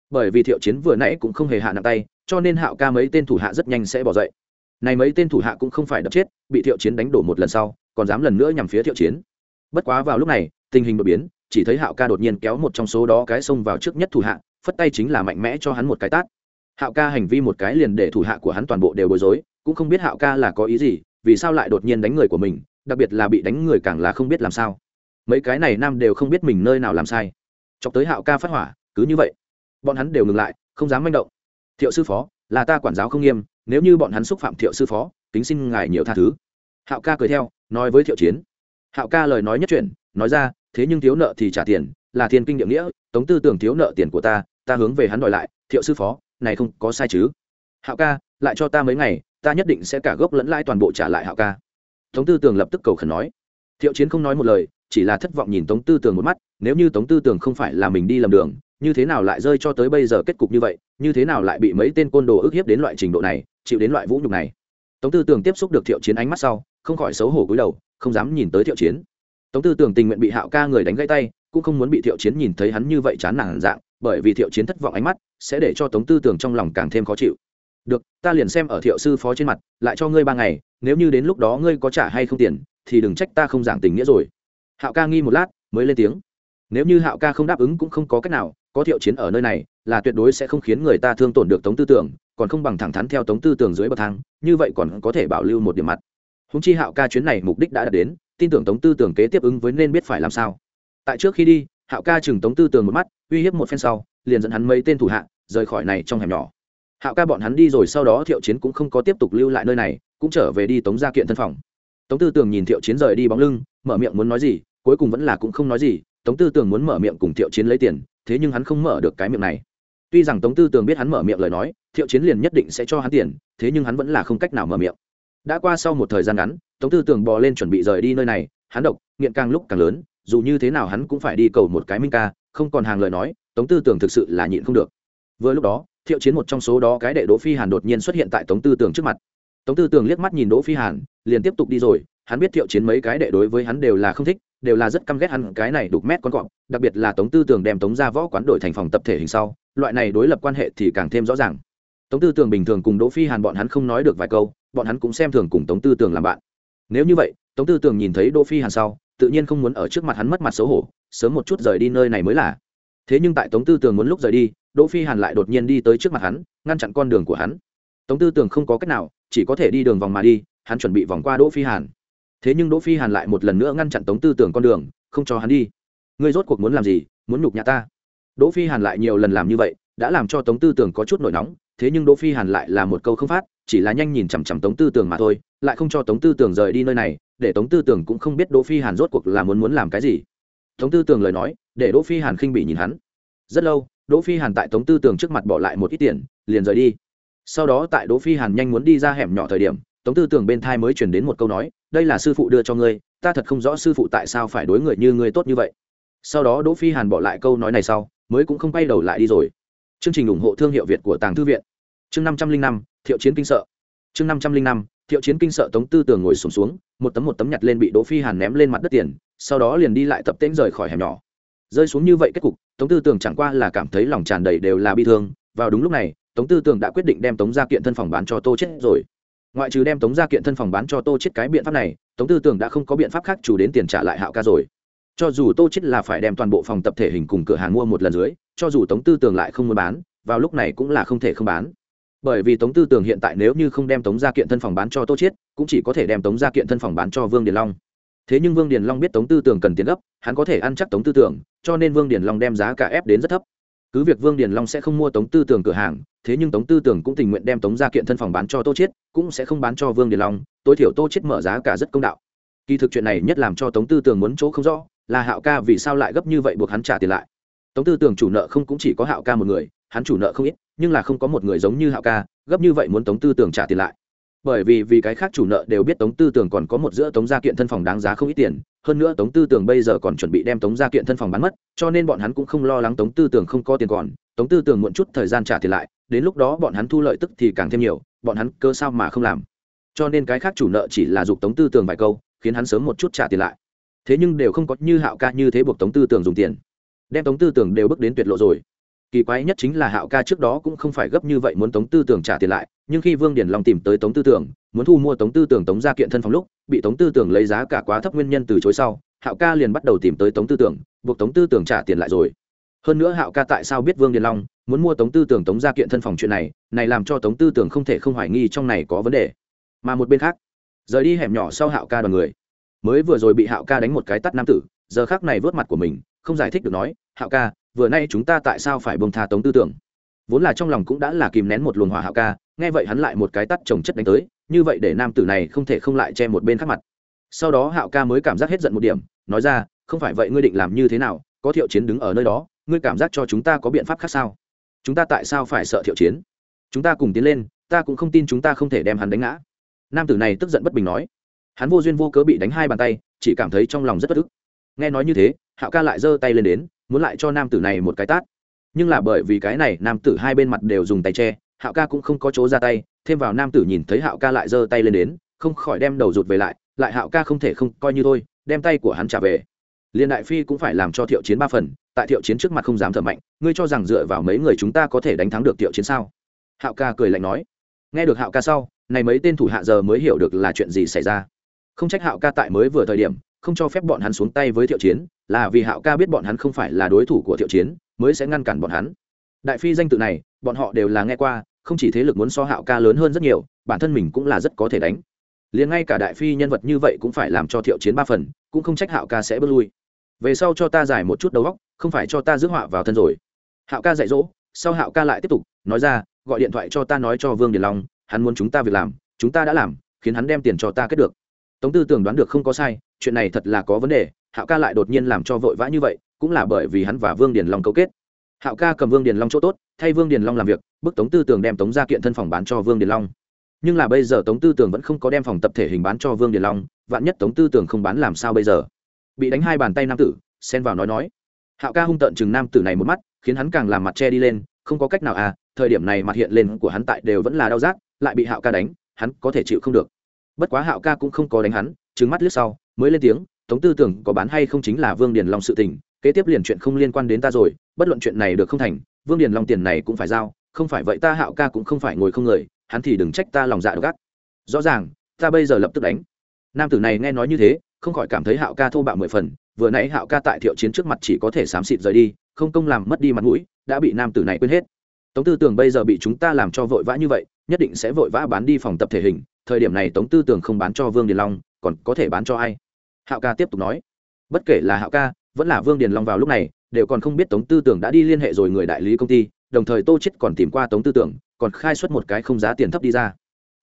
bởi vì thiệu chiến vừa nãy cũng không hề hạ nặng tay cho nên hạo ca mấy tên thủ hạ rất nhanh sẽ bỏ dậy. Này mấy tên thủ hạ cũng không phải đập chết bị thiệu chiến đánh đổ một lần sau còn dám lần nữa nhằm phía thiệu chiến. Bất quá vào lúc này tình hình đột biến chỉ thấy hạo ca đột nhiên kéo một trong số đó cái xông vào trước nhất thủ hạ phất tay chính là mạnh mẽ cho hắn một cái tát hạo ca hành vi một cái liền để thủ hạ của hắn toàn bộ đều bối rối, cũng không biết hạo ca là có ý gì, vì sao lại đột nhiên đánh người của mình, đặc biệt là bị đánh người càng là không biết làm sao. Mấy cái này nam đều không biết mình nơi nào làm sai. Chọc tới hạo ca phát hỏa, cứ như vậy. Bọn hắn đều ngừng lại, không dám manh động. Thiệu sư phó, là ta quản giáo không nghiêm, nếu như bọn hắn xúc phạm thiệu sư phó tính xin ngài nhiều tha thứ. Hạo ca cười theo, nói với thiệu chiến. Hạo ca lời nói nhất chuyển nói ra, thế nhưng thiếu nợ thì trả tiền, là thiên kinh địa nghĩa, tống tư tưởng thiếu nợ tiền của ta ta hướng về hắn đòi lại, thiệu sư phó này không có sai chứ. Hạo ca, lại cho ta mấy ngày, ta nhất định sẽ cả gốc lẫn lãi toàn bộ trả lại hạo ca. Tống tư tường lập tức cầu khẩn nói. Thiệu chiến không nói một lời, chỉ là thất vọng nhìn tống tư tường một mắt, nếu như tống tư tường không phải là mình đi lầm đường, như thế nào lại rơi cho tới bây giờ kết cục như vậy, như thế nào lại bị mấy tên côn đồ ức hiếp đến loại trình độ này, chịu đến loại vũ nhục này. Tống tư tường tiếp xúc được thiệu chiến ánh mắt sau, không khỏi xấu hổ cúi đầu, không dám nhìn tới thiệu chiến. Tống tư Tường tình nguyện bị hạo ca người đánh gãy tay, cũng không muốn bị thiệu chiến nhìn thấy hắn như vậy chán nản dạng bởi vì thiệu chiến thất vọng ánh mắt, sẽ để cho tống tư tưởng trong lòng càng thêm khó chịu. Được, ta liền xem ở thiệu sư phó trên mặt, lại cho ngươi ba ngày, nếu như đến lúc đó ngươi có trả hay không tiền, thì đừng trách ta không giảng tình nghĩa rồi. Hạo ca nghi một lát, mới lên tiếng. Nếu như hạo ca không đáp ứng cũng không có cách nào, có thiệu chiến ở nơi này, là tuyệt đối sẽ không khiến người ta thương tổn được tống tư tưởng còn không bằng thẳng thắn theo tống tư tưởng dưới bậc thang, như vậy còn có thể bảo lưu một điểm mặt. Húng chi hạo ca chuyến này mục đích đã đạt đến, tin tưởng tống tư tưởng kế tiếp ứng với nên biết phải làm sao. Tại trước khi đi, hạo ca chừng tống tư tưởng một mắt uy hiếp một phen sau, liền dẫn hắn mấy tên thủ hạ rời khỏi này trong hẻm nhỏ. Hạo ca bọn hắn đi rồi sau đó thiệu chiến cũng không có tiếp tục lưu lại nơi này, cũng trở về đi tống ra kiện thân phòng. Tống tư tường nhìn thiệu chiến rời đi bóng lưng, mở miệng muốn nói gì, cuối cùng vẫn là cũng không nói gì. Tống tư tường muốn mở miệng cùng thiệu chiến lấy tiền, thế nhưng hắn không mở được cái miệng này. Tuy rằng tống tư tường biết hắn mở miệng lời nói, thiệu chiến liền nhất định sẽ cho hắn tiền, thế nhưng hắn vẫn là không cách nào mở miệng. Đã qua sau một thời gian ngắn, tống tư tưởng bò lên chuẩn bị rời đi nơi này, hắn độc, nghiện càng lúc càng lớn, dù như thế nào hắn cũng phải đi cầu một cái minh ca không còn hàng lời nói, tống tư tưởng thực sự là nhịn không được. Vừa lúc đó, thiệu chiến một trong số đó cái đệ đỗ phi hàn đột nhiên xuất hiện tại tống tư tưởng trước mặt. Tống tư tưởng liếc mắt nhìn đỗ phi hàn, liền tiếp tục đi rồi, hắn biết thiệu chiến mấy cái đệ đối với hắn đều là không thích, đều là rất căm ghét hắn cái này đục mét con cọp, đặc biệt là tống tư tưởng đem tống ra võ quán đổi thành phòng tập thể hình sau, loại này đối lập quan hệ thì càng thêm rõ ràng. Tống tư tưởng bình thường cùng đỗ phi hàn bọn hắn không nói được vài câu, bọn hắn cũng xem thường cùng tống tư tưởng làm bạn. Nếu như vậy, tống tư tưởng nhìn thấy đỗ phi hàn sau, tự nhiên không muốn ở trước mặt hắn mất mặt xấu hổ sớm một chút rời đi nơi này mới là. Thế nhưng tại tống tư Tường muốn lúc rời đi, đỗ phi hàn lại đột nhiên đi tới trước mặt hắn, ngăn chặn con đường của hắn. Tống tư Tường không có cách nào, chỉ có thể đi đường vòng mà đi, hắn chuẩn bị vòng qua đỗ phi hàn. Thế nhưng đỗ phi hàn lại một lần nữa ngăn chặn tống tư tưởng con đường, không cho hắn đi. Ngươi rốt cuộc muốn làm gì, muốn nhục nhã ta? Đỗ phi hàn lại nhiều lần làm như vậy, đã làm cho tống tư tưởng có chút nổi nóng, thế nhưng đỗ phi hàn lại là một câu không phát, chỉ là nhanh nhìn chằm chằm tống tư tưởng mà thôi, lại không cho tống tư tưởng rời đi nơi này, để tống tư tưởng cũng không biết đỗ phi hàn rốt cuộc là muốn muốn làm cái gì tống tư tưởng lời nói để đỗ phi hàn khinh bị nhìn hắn. Rất lâu đỗ phi hàn tại tống tư tưởng trước mặt bỏ lại một ít tiền liền rời đi. Sau đó tại đỗ phi hàn nhanh muốn đi ra hẻm nhỏ thời điểm tống tư tưởng bên thai mới truyền đến một câu nói đây là sư phụ đưa cho ngươi ta thật không rõ sư phụ tại sao phải đối người như ngươi tốt như vậy. Sau đó đỗ phi hàn bỏ lại câu nói này sau mới cũng không quay đầu lại đi rồi. Chương trình ủng hộ thương hiệu việt của tàng thư viện. Chương năm trăm linh năm thiệu chiến kinh sợ. Chương năm trăm linh năm thiệu chiến kinh sợ tống tư tường ngồi sùng xuống, xuống một tấm một tấm nhặt lên bị đỗ phi hàn ném lên mặt đất tiền sau đó liền đi lại tập tễnh rời khỏi hẻm nhỏ. Rơi xuống như vậy kết cục, tống tư tưởng chẳng qua là cảm thấy lòng tràn đầy đều là bi thương. Vào đúng lúc này, tống tư tưởng đã quyết định đem tống gia kiện thân phòng bán cho tô chết rồi. Ngoại trừ đem tống gia kiện thân phòng bán cho tô chết cái biện pháp này, tống tư tưởng đã không có biện pháp khác chủ đến tiền trả lại hạo ca rồi. Cho dù tô chết là phải đem toàn bộ phòng tập thể hình cùng cửa hàng mua một lần dưới, cho dù tống tư tưởng lại không muốn bán, vào lúc này cũng là không thể không bán. Bởi vì tống tư tưởng hiện tại nếu như không đem tống gia kiện thân phòng bán cho tô chết, cũng chỉ có thể đem tống gia kiện thân phòng bán cho vương điền long thế nhưng vương điền long biết tống tư Tưởng cần tiền gấp hắn có thể ăn chắc tống tư Tưởng, cho nên vương điền long đem giá cả ép đến rất thấp. Cứ việc vương điền long sẽ không mua tống tư Tưởng cửa hàng thế nhưng tống tư Tưởng cũng tình nguyện đem tống gia kiện thân phòng bán cho tô chiết cũng sẽ không bán cho vương điền long tối thiểu tô chiết mở giá cả rất công đạo. Kỳ thực chuyện này nhất làm cho tống tư Tưởng muốn chỗ không rõ là hạo ca vì sao lại gấp như vậy buộc hắn trả tiền lại. Tống tư Tưởng chủ nợ không cũng chỉ có hạo ca một người hắn chủ nợ không ít nhưng là không có một người giống như hạo ca gấp như vậy muốn tống tư Tưởng trả tiền lại bởi vì vì cái khác chủ nợ đều biết tống tư tưởng còn có một giữa tống gia kiện thân phòng đáng giá không ít tiền, hơn nữa tống tư tưởng bây giờ còn chuẩn bị đem tống gia kiện thân phòng bán mất, cho nên bọn hắn cũng không lo lắng tống tư tưởng không có tiền còn, tống tư tưởng muộn chút thời gian trả tiền lại, đến lúc đó bọn hắn thu lợi tức thì càng thêm nhiều, bọn hắn cơ sao mà không làm. Cho nên cái khác chủ nợ chỉ là giục tống tư tưởng vài câu, khiến hắn sớm một chút trả tiền lại. Thế nhưng đều không có như hạo ca như thế buộc tống tư tưởng dùng tiền. Đem tống tư tưởng đều bước đến tuyệt lộ rồi kỳ quái nhất chính là hạo ca trước đó cũng không phải gấp như vậy muốn tống tư tưởng trả tiền lại, nhưng khi vương điển long tìm tới tống tư tưởng, muốn thu mua tống tư tưởng tống ra kiện thân phòng lúc, bị tống tư tưởng lấy giá cả quá thấp nguyên nhân từ chối sau, hạo ca liền bắt đầu tìm tới tống tư tưởng, buộc tống tư tưởng trả tiền lại rồi. Hơn nữa hạo ca tại sao biết vương điền long muốn mua tống tư tưởng tống ra kiện thân phòng chuyện này này làm cho tống tư tưởng không thể không hoài nghi trong này có vấn đề. Mà một bên khác, rời đi hẻm nhỏ sau hạo ca đoàn người. Mới vừa rồi bị hạo ca đánh một cái tắt nam tử, giờ khác này vớt mặt của mình, không giải thích được nói, hạo ca vừa nay chúng ta tại sao phải bông tha tống tư tưởng? Vốn là trong lòng cũng đã là kìm nén một luồng hỏa hạo ca, nghe vậy hắn lại một cái tắt trồng chất đánh tới, như vậy để nam tử này không thể không lại che một bên khác mặt. Sau đó hạo ca mới cảm giác hết giận một điểm, nói ra, không phải vậy ngươi định làm như thế nào? Có thiệu chiến đứng ở nơi đó, ngươi cảm giác cho chúng ta có biện pháp khác sao? Chúng ta tại sao phải sợ thiệu chiến? Chúng ta cùng tiến lên, ta cũng không tin chúng ta không thể đem hắn đánh ngã. Nam tử này tức giận bất bình nói. Hắn vô duyên vô cớ bị đánh hai bàn tay, chỉ cảm thấy trong lòng rất bất ức. Nghe nói như thế, hạo ca lại giơ tay lên đến muốn lại cho nam tử này một cái tát. Nhưng là bởi vì cái này, nam tử hai bên mặt đều dùng tay che, hạo ca cũng không có chỗ ra tay, thêm vào nam tử nhìn thấy hạo ca lại giơ tay lên đến, không khỏi đem đầu rụt về lại lại hạo ca không thể không coi như thôi, đem tay của hắn trả về. Liên đại phi cũng phải làm cho thiệu chiến ba phần, tại thiệu chiến trước mặt không dám thở mạnh, ngươi cho rằng dựa vào mấy người chúng ta có thể đánh thắng được thiệu chiến sao? Hạo ca cười lạnh nói. Nghe được hạo ca sau, này mấy tên thủ hạ giờ mới hiểu được là chuyện gì xảy ra. Không trách hạo ca tại mới vừa thời điểm không cho phép bọn hắn xuống tay với thiệu chiến, là vì hạo ca biết bọn hắn không phải là đối thủ của thiệu chiến, mới sẽ ngăn cản bọn hắn. Đại phi danh tự này, bọn họ đều là nghe qua, không chỉ thế lực muốn so hạo ca lớn hơn rất nhiều, bản thân mình cũng là rất có thể đánh. Liền ngay cả đại phi nhân vật như vậy cũng phải làm cho thiệu chiến ba phần, cũng không trách hạo ca sẽ bước lui. Về sau cho ta giải một chút đầu óc, không phải cho ta rước họa vào thân rồi. Hạo ca dạy dỗ, sau hạo ca lại tiếp tục, nói ra, gọi điện thoại cho ta nói cho vương điền long, hắn muốn chúng ta việc làm, chúng ta đã làm, khiến hắn đem tiền cho ta kết được. Tống tư tưởng đoán được không có sai chuyện này thật là có vấn đề, hạo ca lại đột nhiên làm cho vội vã như vậy, cũng là bởi vì hắn và vương điền long cấu kết. Hạo ca cầm vương điền long chỗ tốt, thay vương điền long làm việc, bức tống tư tưởng đem tống ra kiện thân phòng bán cho vương điền long. Nhưng là bây giờ tống tư tưởng vẫn không có đem phòng tập thể hình bán cho vương điền long, vạn nhất tống tư tưởng không bán làm sao bây giờ? Bị đánh hai bàn tay nam tử, xen vào nói nói. Hạo ca hung tợn chừng nam tử này một mắt, khiến hắn càng làm mặt che đi lên, không có cách nào à thời điểm này mặt hiện lên của hắn tại đều vẫn là đau rát, lại bị hạo ca đánh, hắn có thể chịu không được. Bất quá hạo ca cũng không có đánh hắn trứng mắt lướt sau mới lên tiếng, tống tư tưởng có bán hay không chính là vương điền long sự tình, kế tiếp liền chuyện không liên quan đến ta rồi, bất luận chuyện này được không thành, vương điền long tiền này cũng phải giao, không phải vậy ta hạo ca cũng không phải ngồi không người, hắn thì đừng trách ta lòng dạ độc ác. Rõ ràng, ta bây giờ lập tức đánh. Nam tử này nghe nói như thế, không khỏi cảm thấy hạo ca thô bạo mười phần, vừa nãy hạo ca tại thiệu chiến trước mặt chỉ có thể xám xịt rời đi, không công làm mất đi mặt mũi, đã bị nam tử này quên hết. Tống tư tưởng bây giờ bị chúng ta làm cho vội vã như vậy, nhất định sẽ vội vã bán đi phòng tập thể hình, thời điểm này tống tư tưởng không bán cho vương điền long, còn có thể bán cho ai? Hạo ca tiếp tục nói, bất kể là hạo ca, vẫn là vương điền long vào lúc này, đều còn không biết tống tư tưởng đã đi liên hệ rồi người đại lý công ty, đồng thời tô chết còn tìm qua tống tư tưởng, còn khai xuất một cái không giá tiền thấp đi ra.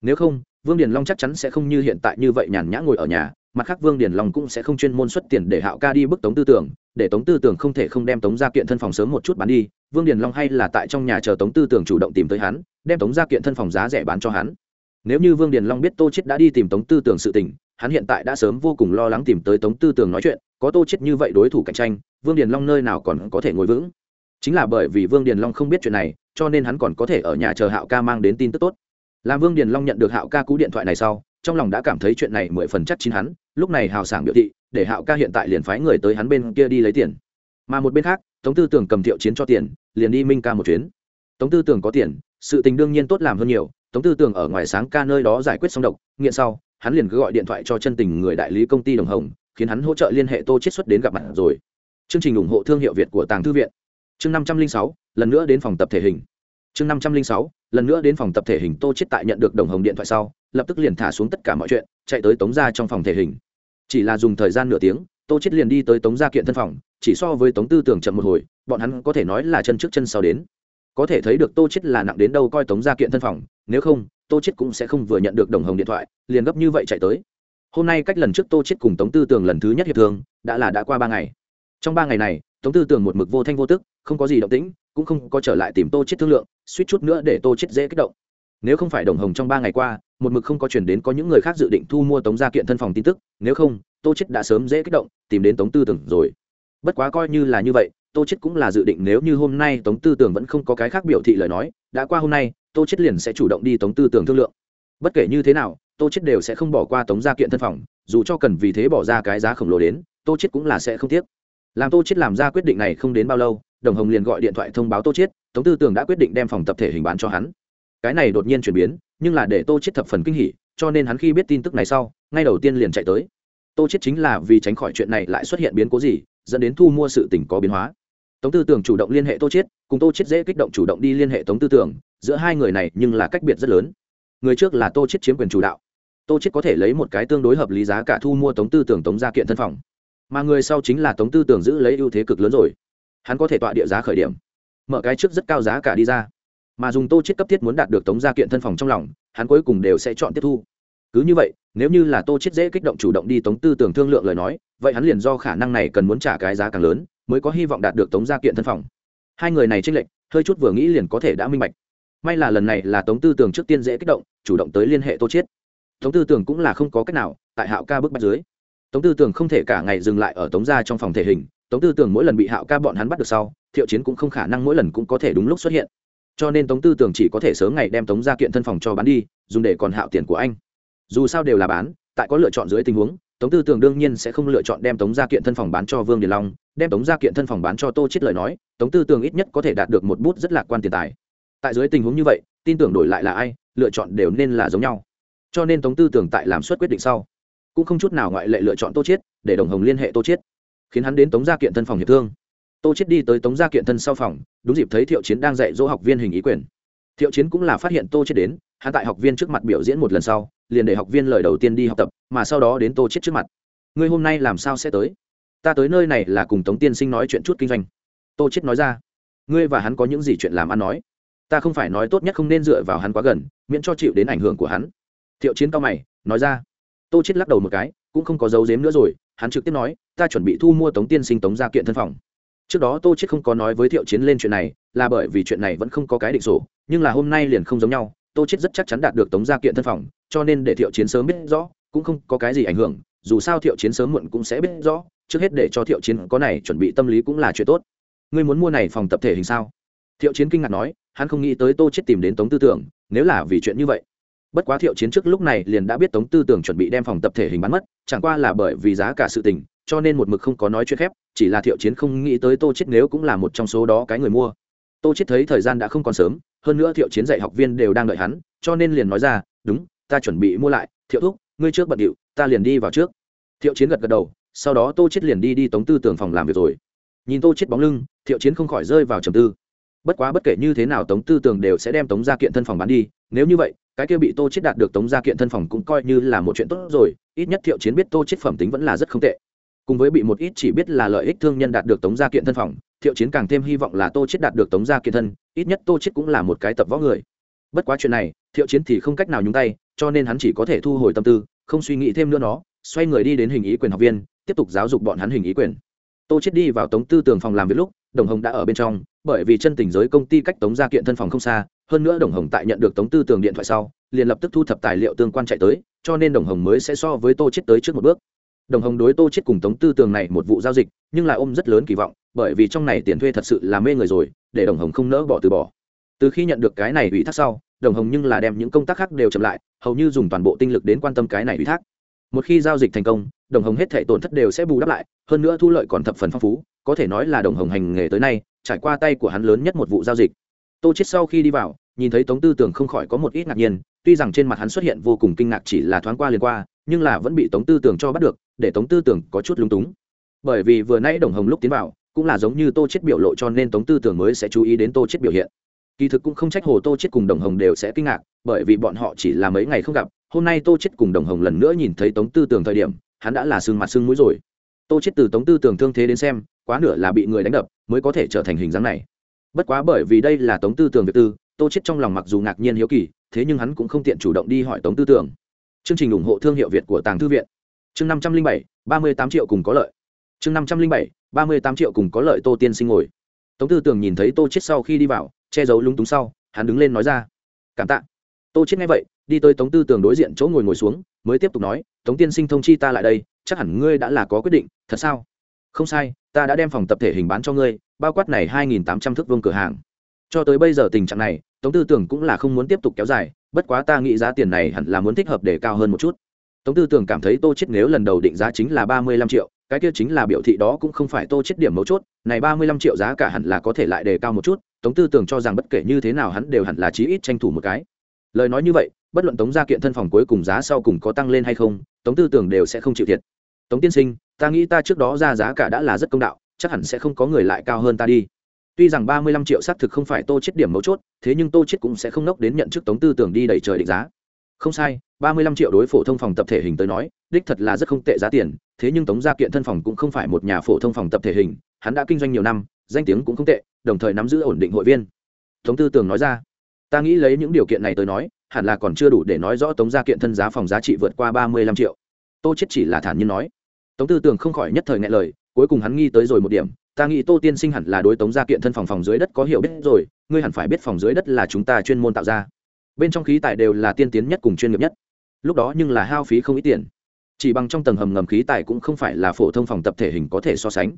Nếu không, vương điền long chắc chắn sẽ không như hiện tại như vậy nhàn nhã ngồi ở nhà, mặt khác vương điền long cũng sẽ không chuyên môn xuất tiền để hạo ca đi bức tống tư tưởng, để tống tư tưởng không thể không đem tống gia kiện thân phòng sớm một chút bán đi, vương điền long hay là tại trong nhà chờ tống tư tưởng chủ động tìm tới hắn, đem tống gia kiện thân phòng giá rẻ bán cho hắn. Nếu như vương điền long biết tô chết đã đi tìm tống tư tưởng sự tình hắn hiện tại đã sớm vô cùng lo lắng tìm tới tống tư tưởng nói chuyện, có tô chết như vậy đối thủ cạnh tranh, vương điền long nơi nào còn có thể ngồi vững? Chính là bởi vì vương điền long không biết chuyện này, cho nên hắn còn có thể ở nhà chờ hạo ca mang đến tin tức tốt. Làm vương điền long nhận được hạo ca cú điện thoại này sau, trong lòng đã cảm thấy chuyện này mười phần chắc chín hắn, lúc này hào sảng biểu thị, để hạo ca hiện tại liền phái người tới hắn bên kia đi lấy tiền. Mà một bên khác, tống tư tưởng cầm thiệu chiến cho tiền, liền đi minh ca một chuyến. Tống tư tưởng có tiền, sự tình đương nhiên tốt làm hơn nhiều, tống tư tưởng ở ngoài sáng ca nơi đó giải quyết xong độc, nghiện sau hắn liền cứ gọi điện thoại cho chân tình người đại lý công ty đồng hồng, khiến hắn hỗ trợ liên hệ tô chiết xuất đến gặp mặt rồi. Chương trình ủng hộ thương hiệu việt của tàng thư viện. Chương năm trăm linh sáu, lần nữa đến phòng tập thể hình. Chương năm trăm linh sáu, lần nữa đến phòng tập thể hình tô chết tại nhận được đồng hồng điện thoại sau, lập tức liền thả xuống tất cả mọi chuyện, chạy tới tống gia trong phòng thể hình. Chỉ là dùng thời gian nửa tiếng, tô chết liền đi tới tống gia kiện thân phòng, chỉ so với tống tư tưởng chậm một hồi, bọn hắn có thể nói là chân trước chân sau đến. Có thể thấy được tô chết là nặng đến đâu coi tống gia kiện thân phòng, nếu không tô chết cũng sẽ không vừa nhận được đồng hồng điện thoại, liền gấp như vậy chạy tới. Hôm nay cách lần trước tô chết cùng tống tư tưởng lần thứ nhất hiệp thương, đã là đã qua ba ngày. Trong ba ngày này, tống tư tưởng một mực vô thanh vô tức, không có gì động tĩnh, cũng không có trở lại tìm tô chết thương lượng, suýt chút nữa để tô chết dễ kích động. Nếu không phải đồng hồng trong ba ngày qua, một mực không có chuyển đến có những người khác dự định thu mua tống gia kiện thân phòng tin tức, nếu không, tô chết đã sớm dễ kích động, tìm đến tống tư tưởng rồi. Bất quá coi như là như vậy, tô chết cũng là dự định nếu như hôm nay tống tư tưởng vẫn không có cái khác biểu thị lời nói, đã qua hôm nay tô chết liền sẽ chủ động đi tống tư tưởng thương lượng. Bất kể như thế nào, tô chết đều sẽ không bỏ qua tống gia kiện thân phòng, dù cho cần vì thế bỏ ra cái giá khổng lồ đến, tô chết cũng là sẽ không tiếc. Làm tô chết làm ra quyết định này không đến bao lâu, đồng hồng liền gọi điện thoại thông báo tô chết tống tư tưởng đã quyết định đem phòng tập thể hình bán cho hắn. Cái này đột nhiên chuyển biến, nhưng là để tô chết thập phần kinh hỉ, cho nên hắn khi biết tin tức này sau, ngay đầu tiên liền chạy tới. Tô chết chính là vì tránh khỏi chuyện này lại xuất hiện biến cố gì, dẫn đến thu mua sự tình có biến hóa. Tống tư tưởng chủ động liên hệ tô chết cùng tô chết dễ kích động chủ động đi liên hệ tống tư tưởng giữa hai người này nhưng là cách biệt rất lớn. Người trước là tô chết chiếm quyền chủ đạo. Tô chết có thể lấy một cái tương đối hợp lý giá cả thu mua tống tư tưởng tống gia kiện thân phòng. Mà người sau chính là tống tư tưởng giữ lấy ưu thế cực lớn rồi. Hắn có thể tọa địa giá khởi điểm. Mở cái trước rất cao giá cả đi ra. Mà dùng tô chết cấp thiết muốn đạt được tống gia kiện thân phòng trong lòng, hắn cuối cùng đều sẽ chọn tiếp thu. Cứ như vậy, nếu như là tô chết dễ kích động chủ động đi tống tư tưởng thương lượng lời nói, vậy hắn liền do khả năng này cần muốn trả cái giá càng lớn, mới có hy vọng đạt được tống gia kiện thân phòng. Hai người này tranh lệch, hơi chút vừa nghĩ liền có thể đã minh bạch may là lần này là tống tư tưởng trước tiên dễ kích động, chủ động tới liên hệ tô Chiết. tống tư tưởng cũng là không có cách nào, tại hạo ca bước bắt dưới. Tống tư tưởng không thể cả ngày dừng lại ở tống gia trong phòng thể hình, tống tư tưởng mỗi lần bị hạo ca bọn hắn bắt được sau, thiệu chiến cũng không khả năng mỗi lần cũng có thể đúng lúc xuất hiện. Cho nên tống tư tưởng chỉ có thể sớm ngày đem tống gia kiện thân phòng cho bán đi, dùng để còn hạo tiền của anh. Dù sao đều là bán, tại có lựa chọn dưới tình huống, tống tư tưởng đương nhiên sẽ không lựa chọn đem tống gia kiện thân phòng bán cho vương điền long, đem tống gia kiện thân phòng bán cho tô chết lời nói, tống tư tưởng ít nhất có thể đạt được một bút rất lạc quan tiền tài tại dưới tình huống như vậy tin tưởng đổi lại là ai lựa chọn đều nên là giống nhau. Cho nên tống tư tưởng tại làm suất quyết định sau cũng không chút nào ngoại lệ lựa chọn tô chiết để đồng hồng liên hệ tô chiết, khiến hắn đến tống gia kiện thân phòng hiệp thương. Tô chiết đi tới tống gia kiện thân sau phòng đúng dịp thấy thiệu chiến đang dạy dỗ học viên hình ý quyền. Thiệu chiến cũng là phát hiện tô chết đến hắn tại học viên trước mặt biểu diễn một lần sau liền để học viên lời đầu tiên đi học tập mà sau đó đến tô chết trước mặt. Ngươi hôm nay làm sao sẽ tới? Ta tới nơi này là cùng tống tiên sinh nói chuyện chút kinh doanh. Tô chết nói ra. Ngươi và hắn có những gì chuyện làm ăn nói? Ta không phải nói tốt nhất không nên dựa vào hắn quá gần, miễn cho chịu đến ảnh hưởng của hắn. Thiệu chiến cao mày, nói ra. Tô chết lắc đầu một cái, cũng không có dấu dếm nữa rồi, hắn trực tiếp nói, ta chuẩn bị thu mua tống tiên sinh tống gia kiện thân phòng. Trước đó tô chết không có nói với thiệu chiến lên chuyện này, là bởi vì chuyện này vẫn không có cái định sổ nhưng là hôm nay liền không giống nhau, tô chết rất chắc chắn đạt được tống gia kiện thân phòng, cho nên để thiệu chiến sớm biết rõ, cũng không có cái gì ảnh hưởng, dù sao thiệu chiến sớm muộn cũng sẽ biết rõ, trước hết để cho thiệu chiến có này chuẩn bị tâm lý cũng là chuyện tốt. Ngươi muốn mua này phòng tập thể hình sao? Thiệu chiến kinh ngạc nói hắn không nghĩ tới tô chết tìm đến tống tư tưởng, nếu là vì chuyện như vậy. Bất quá thiệu chiến trước lúc này liền đã biết tống tư tưởng chuẩn bị đem phòng tập thể hình bán mất, chẳng qua là bởi vì giá cả sự tình, cho nên một mực không có nói chuyện khép, chỉ là thiệu chiến không nghĩ tới tô chết nếu cũng là một trong số đó cái người mua. Tô chết thấy thời gian đã không còn sớm, hơn nữa thiệu chiến dạy học viên đều đang đợi hắn, cho nên liền nói ra, đúng, ta chuẩn bị mua lại, thiệu thúc, ngươi trước bận điệu, ta liền đi vào trước. Thiệu chiến gật gật đầu, sau đó tô chết liền đi đi tống tư tưởng phòng làm việc rồi. Nhìn tô chết bóng lưng, thiệu chiến không khỏi rơi vào trầm tư bất quá bất kể như thế nào tống tư tường đều sẽ đem tống gia kiện thân phòng bán đi, nếu như vậy, cái kia bị tô chết đạt được tống gia kiện thân phòng cũng coi như là một chuyện tốt rồi, ít nhất thiệu chiến biết tô chết phẩm tính vẫn là rất không tệ. Cùng với bị một ít chỉ biết là lợi ích thương nhân đạt được tống gia kiện thân phòng, thiệu chiến càng thêm hy vọng là tô chết đạt được tống gia kiện thân, ít nhất tô chết cũng là một cái tập võ người. Bất quá chuyện này, thiệu chiến thì không cách nào nhúng tay, cho nên hắn chỉ có thể thu hồi tâm tư, không suy nghĩ thêm nữa nó, xoay người đi đến hình ý quyền học viên, tiếp tục giáo dục bọn hắn hình ý quyền. Tô chết đi vào tống tư tường phòng làm việc lúc, đồng hồng đã ở bên trong bởi vì chân tình giới công ty cách tống gia kiện thân phòng không xa, hơn nữa đồng hồng tại nhận được tống tư tường điện thoại sau, liền lập tức thu thập tài liệu tương quan chạy tới, cho nên đồng hồng mới sẽ so với tô chết tới trước một bước. Đồng hồng đối tô chết cùng tống tư tường này một vụ giao dịch, nhưng lại ôm rất lớn kỳ vọng, bởi vì trong này tiền thuê thật sự là mê người rồi, để đồng hồng không nỡ bỏ từ bỏ. Từ khi nhận được cái này ủy thác sau, đồng hồng nhưng là đem những công tác khác đều chậm lại, hầu như dùng toàn bộ tinh lực đến quan tâm cái này ủy thác. Một khi giao dịch thành công, đồng hồng hết thể tổn thất đều sẽ bù đắp lại, hơn nữa thu lợi còn thập phần phong phú, có thể nói là đồng hồng hành nghề tới nay trải qua tay của hắn lớn nhất một vụ giao dịch. Tô chết sau khi đi vào, nhìn thấy tống tư tưởng không khỏi có một ít ngạc nhiên, tuy rằng trên mặt hắn xuất hiện vô cùng kinh ngạc chỉ là thoáng qua liền qua, nhưng là vẫn bị tống tư tưởng cho bắt được, để tống tư tưởng có chút lúng túng. Bởi vì vừa nãy đồng hồng lúc tiến vào, cũng là giống như tô chết biểu lộ cho nên tống tư tưởng mới sẽ chú ý đến tô chết biểu hiện. Kỳ thực cũng không trách hồ tô chết cùng đồng hồng đều sẽ kinh ngạc, bởi vì bọn họ chỉ là mấy ngày không gặp, hôm nay tô chết cùng đồng hồng lần nữa nhìn thấy tống tư tưởng thời điểm, hắn đã là sương mặt sương mũi rồi. Tô chết từ tống tư tưởng thương thế đến xem quá nửa là bị người đánh đập mới có thể trở thành hình dáng này. Bất quá bởi vì đây là tống tư tưởng việt tư, tô chết trong lòng mặc dù ngạc nhiên hiếu kỳ, thế nhưng hắn cũng không tiện chủ động đi hỏi tống tư tưởng chương trình ủng hộ thương hiệu việt của tàng thư viện. Chương năm trăm linh bảy, ba mươi tám triệu cùng có lợi. Chương năm trăm linh bảy, ba mươi tám triệu cùng có lợi tô tiên sinh ngồi. Tống tư tưởng nhìn thấy tô chết sau khi đi vào, che giấu lúng túng sau, hắn đứng lên nói ra, cảm tạ. Tô chết nghe vậy, đi tới tống tư tưởng đối diện chỗ ngồi ngồi xuống, mới tiếp tục nói, tống tiên sinh thông chi ta lại đây, chắc hẳn ngươi đã là có quyết định, thật sao? Không sai ta đã đem phòng tập thể hình bán cho ngươi, bao quát này hai nghìn tám trăm thước vương cửa hàng. Cho tới bây giờ tình trạng này, tống tư tưởng cũng là không muốn tiếp tục kéo dài, bất quá ta nghĩ giá tiền này hẳn là muốn thích hợp để cao hơn một chút. Tống tư tưởng cảm thấy tô chết nếu lần đầu định giá chính là ba mươi lăm triệu, cái kia chính là biểu thị đó cũng không phải tô chết điểm mấu chốt, này ba mươi lăm triệu giá cả hẳn là có thể lại đề cao một chút, tống tư tưởng cho rằng bất kể như thế nào hắn đều hẳn là chí ít tranh thủ một cái. Lời nói như vậy, bất luận tống gia kiện thân phòng cuối cùng giá sau cùng có tăng lên hay không, tống tư tưởng đều sẽ không chịu thiệt. Tống tiên sinh ta nghĩ ta trước đó ra giá cả đã là rất công đạo, chắc hẳn sẽ không có người lại cao hơn ta đi. Tuy rằng ba mươi lăm triệu xác thực không phải tô chết điểm mấu chốt, thế nhưng tô chết cũng sẽ không nốc đến nhận chức tống tư tưởng đi đẩy trời định giá. Không sai, ba mươi lăm triệu đối phổ thông phòng tập thể hình tới nói, đích thật là rất không tệ giá tiền, thế nhưng tống gia kiện thân phòng cũng không phải một nhà phổ thông phòng tập thể hình, hắn đã kinh doanh nhiều năm, danh tiếng cũng không tệ, đồng thời nắm giữ ổn định hội viên. Tống tư tưởng nói ra, ta nghĩ lấy những điều kiện này tới nói, hẳn là còn chưa đủ để nói rõ tống gia kiện thân giá phòng giá trị vượt qua ba mươi lăm triệu. Tô chết chỉ là thản nhiên nói tống tư tưởng không khỏi nhất thời ngại lời, cuối cùng hắn nghi tới rồi một điểm, ta nghĩ tô tiên sinh hẳn là đối tống gia kiện thân phòng phòng dưới đất có hiểu biết rồi, ngươi hẳn phải biết phòng dưới đất là chúng ta chuyên môn tạo ra. Bên trong khí tài đều là tiên tiến nhất cùng chuyên nghiệp nhất. Lúc đó nhưng là hao phí không ít tiền. Chỉ bằng trong tầng hầm ngầm khí tài cũng không phải là phổ thông phòng tập thể hình có thể so sánh.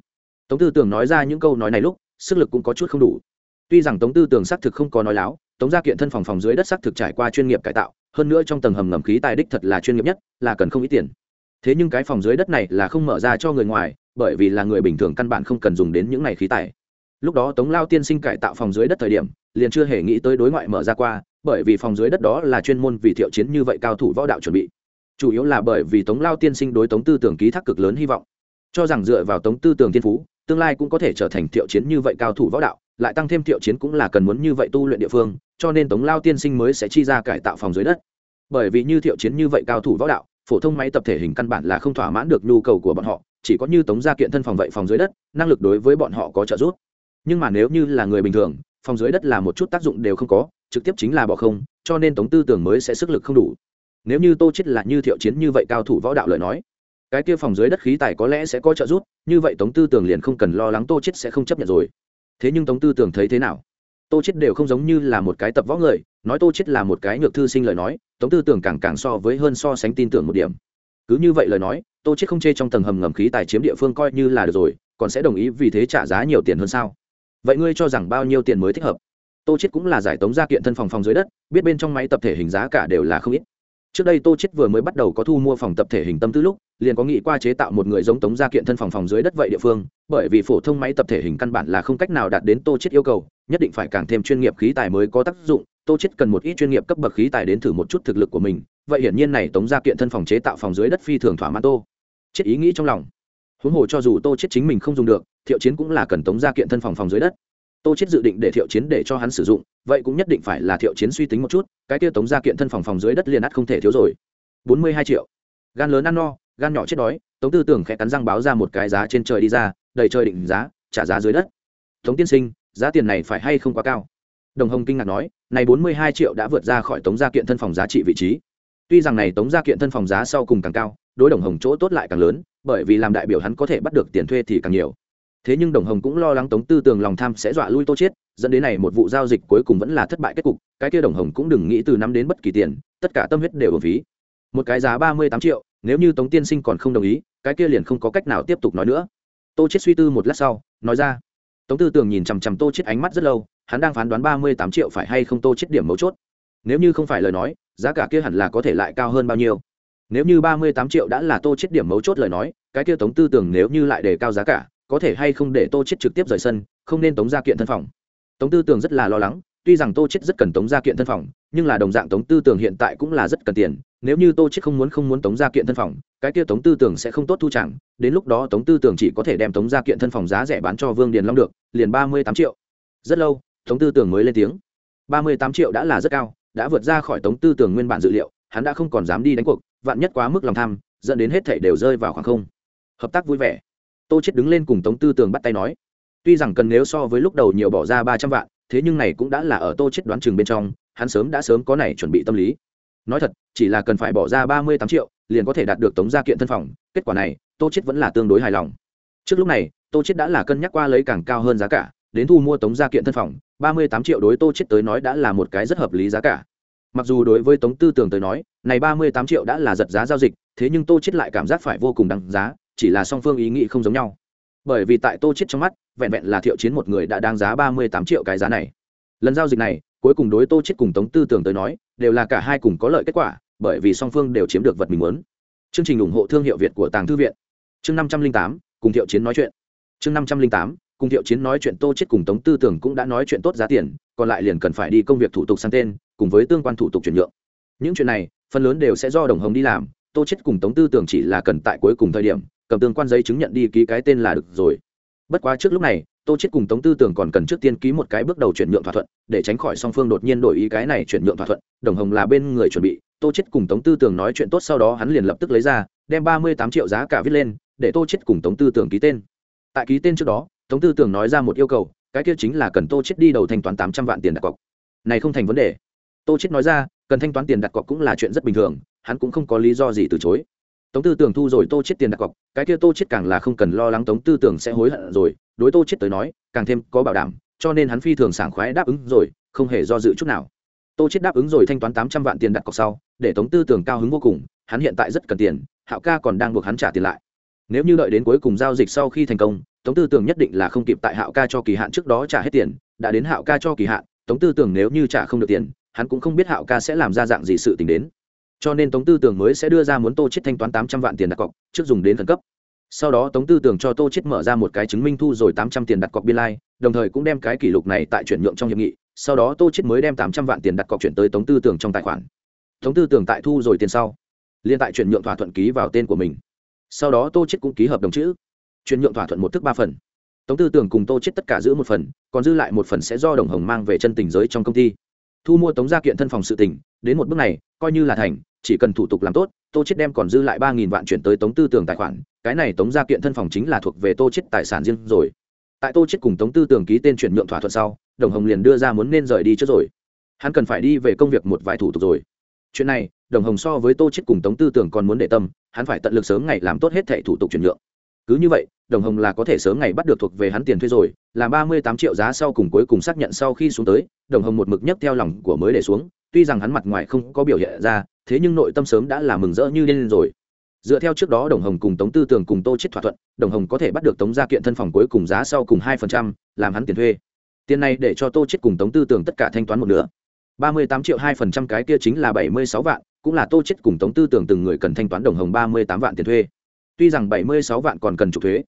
Tống tư tưởng nói ra những câu nói này lúc, sức lực cũng có chút không đủ. Tuy rằng tống tư tưởng xác thực không có nói láo, tống gia kiện thân phòng phòng dưới đất xác thực trải qua chuyên nghiệp cải tạo, hơn nữa trong tầng hầm ngầm khí tài đích thật là chuyên nghiệp nhất, là cần không ít tiền thế nhưng cái phòng dưới đất này là không mở ra cho người ngoài, bởi vì là người bình thường căn bản không cần dùng đến những này khí tài. Lúc đó tống lao tiên sinh cải tạo phòng dưới đất thời điểm, liền chưa hề nghĩ tới đối ngoại mở ra qua, bởi vì phòng dưới đất đó là chuyên môn vì thiệu chiến như vậy cao thủ võ đạo chuẩn bị. Chủ yếu là bởi vì tống lao tiên sinh đối tống tư tưởng ký thác cực lớn hy vọng. Cho rằng dựa vào tống tư tưởng tiên phú, tương lai cũng có thể trở thành thiệu chiến như vậy cao thủ võ đạo, lại tăng thêm thiệu chiến cũng là cần muốn như vậy tu luyện địa phương, cho nên tống lao tiên sinh mới sẽ chi ra cải tạo phòng dưới đất. Bởi vì như thiệu chiến như vậy cao thủ võ đạo phổ thông máy tập thể hình căn bản là không thỏa mãn được nhu cầu của bọn họ, chỉ có như tống gia kiện thân phòng vậy phòng dưới đất, năng lực đối với bọn họ có trợ giúp. Nhưng mà nếu như là người bình thường, phòng dưới đất là một chút tác dụng đều không có, trực tiếp chính là bỏ không, cho nên tống tư tưởng mới sẽ sức lực không đủ. Nếu như tô chết là như thiệu chiến như vậy cao thủ võ đạo lời nói, cái kia phòng dưới đất khí tài có lẽ sẽ có trợ giúp, như vậy tống tư tưởng liền không cần lo lắng tô chết sẽ không chấp nhận rồi. Thế nhưng tống tư tưởng thấy thế nào? Tô chết đều không giống như là một cái tập võ người, nói tô chết là một cái nhược thư sinh lời nói, tống tư tưởng càng càng so với hơn so sánh tin tưởng một điểm. Cứ như vậy lời nói, tô chết không chê trong tầng hầm ngầm khí tài chiếm địa phương coi như là được rồi, còn sẽ đồng ý vì thế trả giá nhiều tiền hơn sao? Vậy ngươi cho rằng bao nhiêu tiền mới thích hợp? Tô chết cũng là giải tống gia kiện thân phòng phòng dưới đất, biết bên trong máy tập thể hình giá cả đều là không ít trước đây tô chết vừa mới bắt đầu có thu mua phòng tập thể hình tâm tư lúc, liền có nghĩ qua chế tạo một người giống tống gia kiện thân phòng phòng dưới đất vậy địa phương, bởi vì phổ thông máy tập thể hình căn bản là không cách nào đạt đến tô chết yêu cầu, nhất định phải càng thêm chuyên nghiệp khí tài mới có tác dụng. Tô chết cần một ít chuyên nghiệp cấp bậc khí tài đến thử một chút thực lực của mình, vậy hiển nhiên này tống gia kiện thân phòng chế tạo phòng dưới đất phi thường thỏa mãn tô chết ý nghĩ trong lòng. Huống hồ cho dù tô chết chính mình không dùng được, thiệu chiến cũng là cần tống gia kiện thân phòng phòng dưới đất tô chết dự định để thiệu chiến để cho hắn sử dụng, vậy cũng nhất định phải là thiệu chiến suy tính một chút, cái kia tống gia kiện thân phòng phòng dưới đất liền ắt không thể thiếu rồi. Bốn mươi hai triệu. Gan lớn ăn no, gan nhỏ chết đói, tống tư tưởng khẽ cắn răng báo ra một cái giá trên trời đi ra, đầy trời định giá, trả giá dưới đất. Tống tiên sinh, giá tiền này phải hay không quá cao? Đồng hồng kinh ngạc nói, này bốn mươi hai triệu đã vượt ra khỏi tống gia kiện thân phòng giá trị vị trí. Tuy rằng này tống gia kiện thân phòng giá sau cùng càng cao, đối đồng hồng chỗ tốt lại càng lớn, bởi vì làm đại biểu hắn có thể bắt được tiền thuê thì càng nhiều thế nhưng đồng hồng cũng lo lắng tống tư tường lòng tham sẽ dọa lui tô chết dẫn đến này một vụ giao dịch cuối cùng vẫn là thất bại kết cục, cái kia đồng hồng cũng đừng nghĩ từ năm đến bất kỳ tiền, tất cả tâm huyết đều ở phí một cái giá ba mươi tám triệu, nếu như tống tiên sinh còn không đồng ý, cái kia liền không có cách nào tiếp tục nói nữa. Tô chết suy tư một lát sau, nói ra. Tống tư tường nhìn chằm chằm tô chết ánh mắt rất lâu, hắn đang phán đoán ba mươi tám triệu phải hay không tô chết điểm mấu chốt. Nếu như không phải lời nói, giá cả kia hẳn là có thể lại cao hơn bao nhiêu. Nếu như ba mươi tám triệu đã là tô chết điểm mấu chốt lời nói, cái kia tống tư tưởng nếu như lại đề cao giá cả có thể hay không để tô chết trực tiếp rời sân, không nên tống gia kiện thân phòng. Tống tư tưởng rất là lo lắng, tuy rằng tô chết rất cần tống gia kiện thân phòng, nhưng là đồng dạng tống tư tưởng hiện tại cũng là rất cần tiền, nếu như tô chết không muốn không muốn tống gia kiện thân phòng, cái kia tống tư tưởng sẽ không tốt thu chẳng, đến lúc đó tống tư tưởng chỉ có thể đem tống gia kiện thân phòng giá rẻ bán cho vương điền long được, liền ba mươi tám triệu. Rất lâu, tống tư tưởng mới lên tiếng. ba mươi tám triệu đã là rất cao, đã vượt ra khỏi tống tư tưởng nguyên bản dự liệu, hắn đã không còn dám đi đánh cuộc, vạn nhất quá mức lòng tham, dẫn đến hết thảy đều rơi vào khoảng không. Hợp tác vui vẻ tô chết đứng lên cùng tống tư tường bắt tay nói, tuy rằng cần nếu so với lúc đầu nhiều bỏ ra ba trăm vạn, thế nhưng này cũng đã là ở tô chết đoán chừng bên trong, hắn sớm đã sớm có này chuẩn bị tâm lý. Nói thật, chỉ là cần phải bỏ ra ba mươi tám triệu, liền có thể đạt được tống gia kiện thân phòng, kết quả này, tô chết vẫn là tương đối hài lòng. Trước lúc này, tô chết đã là cân nhắc qua lấy càng cao hơn giá cả, đến thu mua tống gia kiện thân phòng, ba mươi tám triệu đối tô chết tới nói đã là một cái rất hợp lý giá cả. Mặc dù đối với tống tư Tưởng tới nói, này ba mươi tám triệu đã là giật giá giao dịch, thế nhưng tô chết lại cảm giác phải vô cùng đăng giá chỉ là song phương ý nghĩ không giống nhau. Bởi vì tại tô chết trong mắt, vẹn vẹn là thiệu chiến một người đã đáng giá ba mươi tám triệu cái giá này. Lần giao dịch này, cuối cùng đối tô chết cùng tống tư tưởng tới nói, đều là cả hai cùng có lợi kết quả, bởi vì song phương đều chiếm được vật mình muốn. Chương trình ủng hộ thương hiệu việt của tàng thư viện. Chương năm trăm linh tám, cùng thiệu chiến nói chuyện. Chương năm trăm linh tám, cùng thiệu chiến nói chuyện tô chết cùng tống tư tưởng cũng đã nói chuyện tốt giá tiền, còn lại liền cần phải đi công việc thủ tục sang tên, cùng với tương quan thủ tục chuyển nhượng. Những chuyện này, phần lớn đều sẽ do đồng hồng đi làm, tô chết cùng tống tư tưởng chỉ là cần tại cuối cùng thời điểm cầm tương quan giấy chứng nhận đi ký cái tên là được rồi. Bất quá trước lúc này, tô chết cùng tống tư tưởng còn cần trước tiên ký một cái bước đầu chuyển nhượng thỏa thuận, để tránh khỏi song phương đột nhiên đổi ý cái này chuyển nhượng thỏa thuận. Đồng hồng là bên người chuẩn bị, tô chết cùng tống tư tưởng nói chuyện tốt sau đó hắn liền lập tức lấy ra, đem ba mươi tám triệu giá cả viết lên, để tô chết cùng tống tư tưởng ký tên. Tại ký tên trước đó, tống tư tưởng nói ra một yêu cầu, cái kia chính là cần tô chết đi đầu thanh toán tám trăm vạn tiền đặt cọc. Này không thành vấn đề. Tô chết nói ra, cần thanh toán tiền đặt cọc cũng là chuyện rất bình thường, hắn cũng không có lý do gì từ chối tống tư tưởng thu rồi tô chết tiền đặt cọc, cái kia tô chết càng là không cần lo lắng tống tư tưởng sẽ hối hận rồi. Đối tô chết tới nói, càng thêm có bảo đảm, cho nên hắn phi thường sảng khoái đáp ứng rồi, không hề do dự chút nào. Tô chết đáp ứng rồi thanh toán tám trăm vạn tiền đặt cọc sau, để tống tư tưởng cao hứng vô cùng, hắn hiện tại rất cần tiền, hạo ca còn đang buộc hắn trả tiền lại. Nếu như đợi đến cuối cùng giao dịch sau khi thành công, tống tư tưởng nhất định là không kịp tại hạo ca cho kỳ hạn trước đó trả hết tiền, đã đến hạo ca cho kỳ hạn, tống tư tưởng nếu như trả không được tiền, hắn cũng không biết hạo ca sẽ làm ra dạng gì sự t ì n h đến cho nên tống tư tưởng mới sẽ đưa ra muốn tô chết thanh toán tám trăm vạn tiền đặt cọc, trước dùng đến khẩn cấp. Sau đó tống tư tưởng cho tô chết mở ra một cái chứng minh thu rồi tám trăm tiền đặt cọc biên lai, đồng thời cũng đem cái kỷ lục này tại chuyển nhượng trong hiệp nghị. Sau đó tô chết mới đem tám trăm vạn tiền đặt cọc chuyển tới tống tư tưởng trong tài khoản. Tống tư tưởng tại thu rồi tiền sau liên tại chuyển nhượng thỏa thuận ký vào tên của mình. Sau đó tô chết cũng ký hợp đồng chữ. Chuyển nhượng thỏa thuận một thức ba phần. Tống tư tưởng cùng tô chết tất cả giữ một phần, còn dư lại một phần sẽ do đồng hồng mang về chân tình giới trong công ty thu mua tống gia kiện thân phòng sự tình, đến một bước này, coi như là thành, chỉ cần thủ tục làm tốt, tô chết đem còn dư lại ba nghìn vạn chuyển tới tống tư tưởng tài khoản, cái này tống gia kiện thân phòng chính là thuộc về tô chết tài sản riêng rồi. Tại tô chết cùng tống tư tưởng ký tên chuyển nhượng thỏa thuận sau, đồng hồng liền đưa ra muốn nên rời đi trước rồi. Hắn cần phải đi về công việc một vài thủ tục rồi. Chuyện này, đồng hồng so với tô chết cùng tống tư tưởng còn muốn để tâm, hắn phải tận lực sớm ngày làm tốt hết thẻ thủ tục chuyển nhượng. Cứ như vậy đồng hồng là có thể sớm ngày bắt được thuộc về hắn tiền thuê rồi, là ba mươi tám triệu giá sau cùng cuối cùng xác nhận sau khi xuống tới, đồng hồng một mực nhất theo lòng của mới để xuống, tuy rằng hắn mặt ngoài không có biểu hiện ra, thế nhưng nội tâm sớm đã là mừng rỡ như lên rồi. Dựa theo trước đó đồng hồng cùng tống tư tường cùng tô chết thỏa thuận, đồng hồng có thể bắt được tống gia kiện thân phòng cuối cùng giá sau cùng hai phần trăm, làm hắn tiền thuê. Tiền này để cho tô chết cùng tống tư tường tất cả thanh toán một nửa. ba mươi tám triệu hai phần trăm cái kia chính là bảy mươi sáu vạn, cũng là tô chết cùng tống tư tường từng người cần thanh toán đồng hồng ba mươi tám vạn tiền thuê. Tuy rằng bảy mươi sáu vạn còn cần trục thuế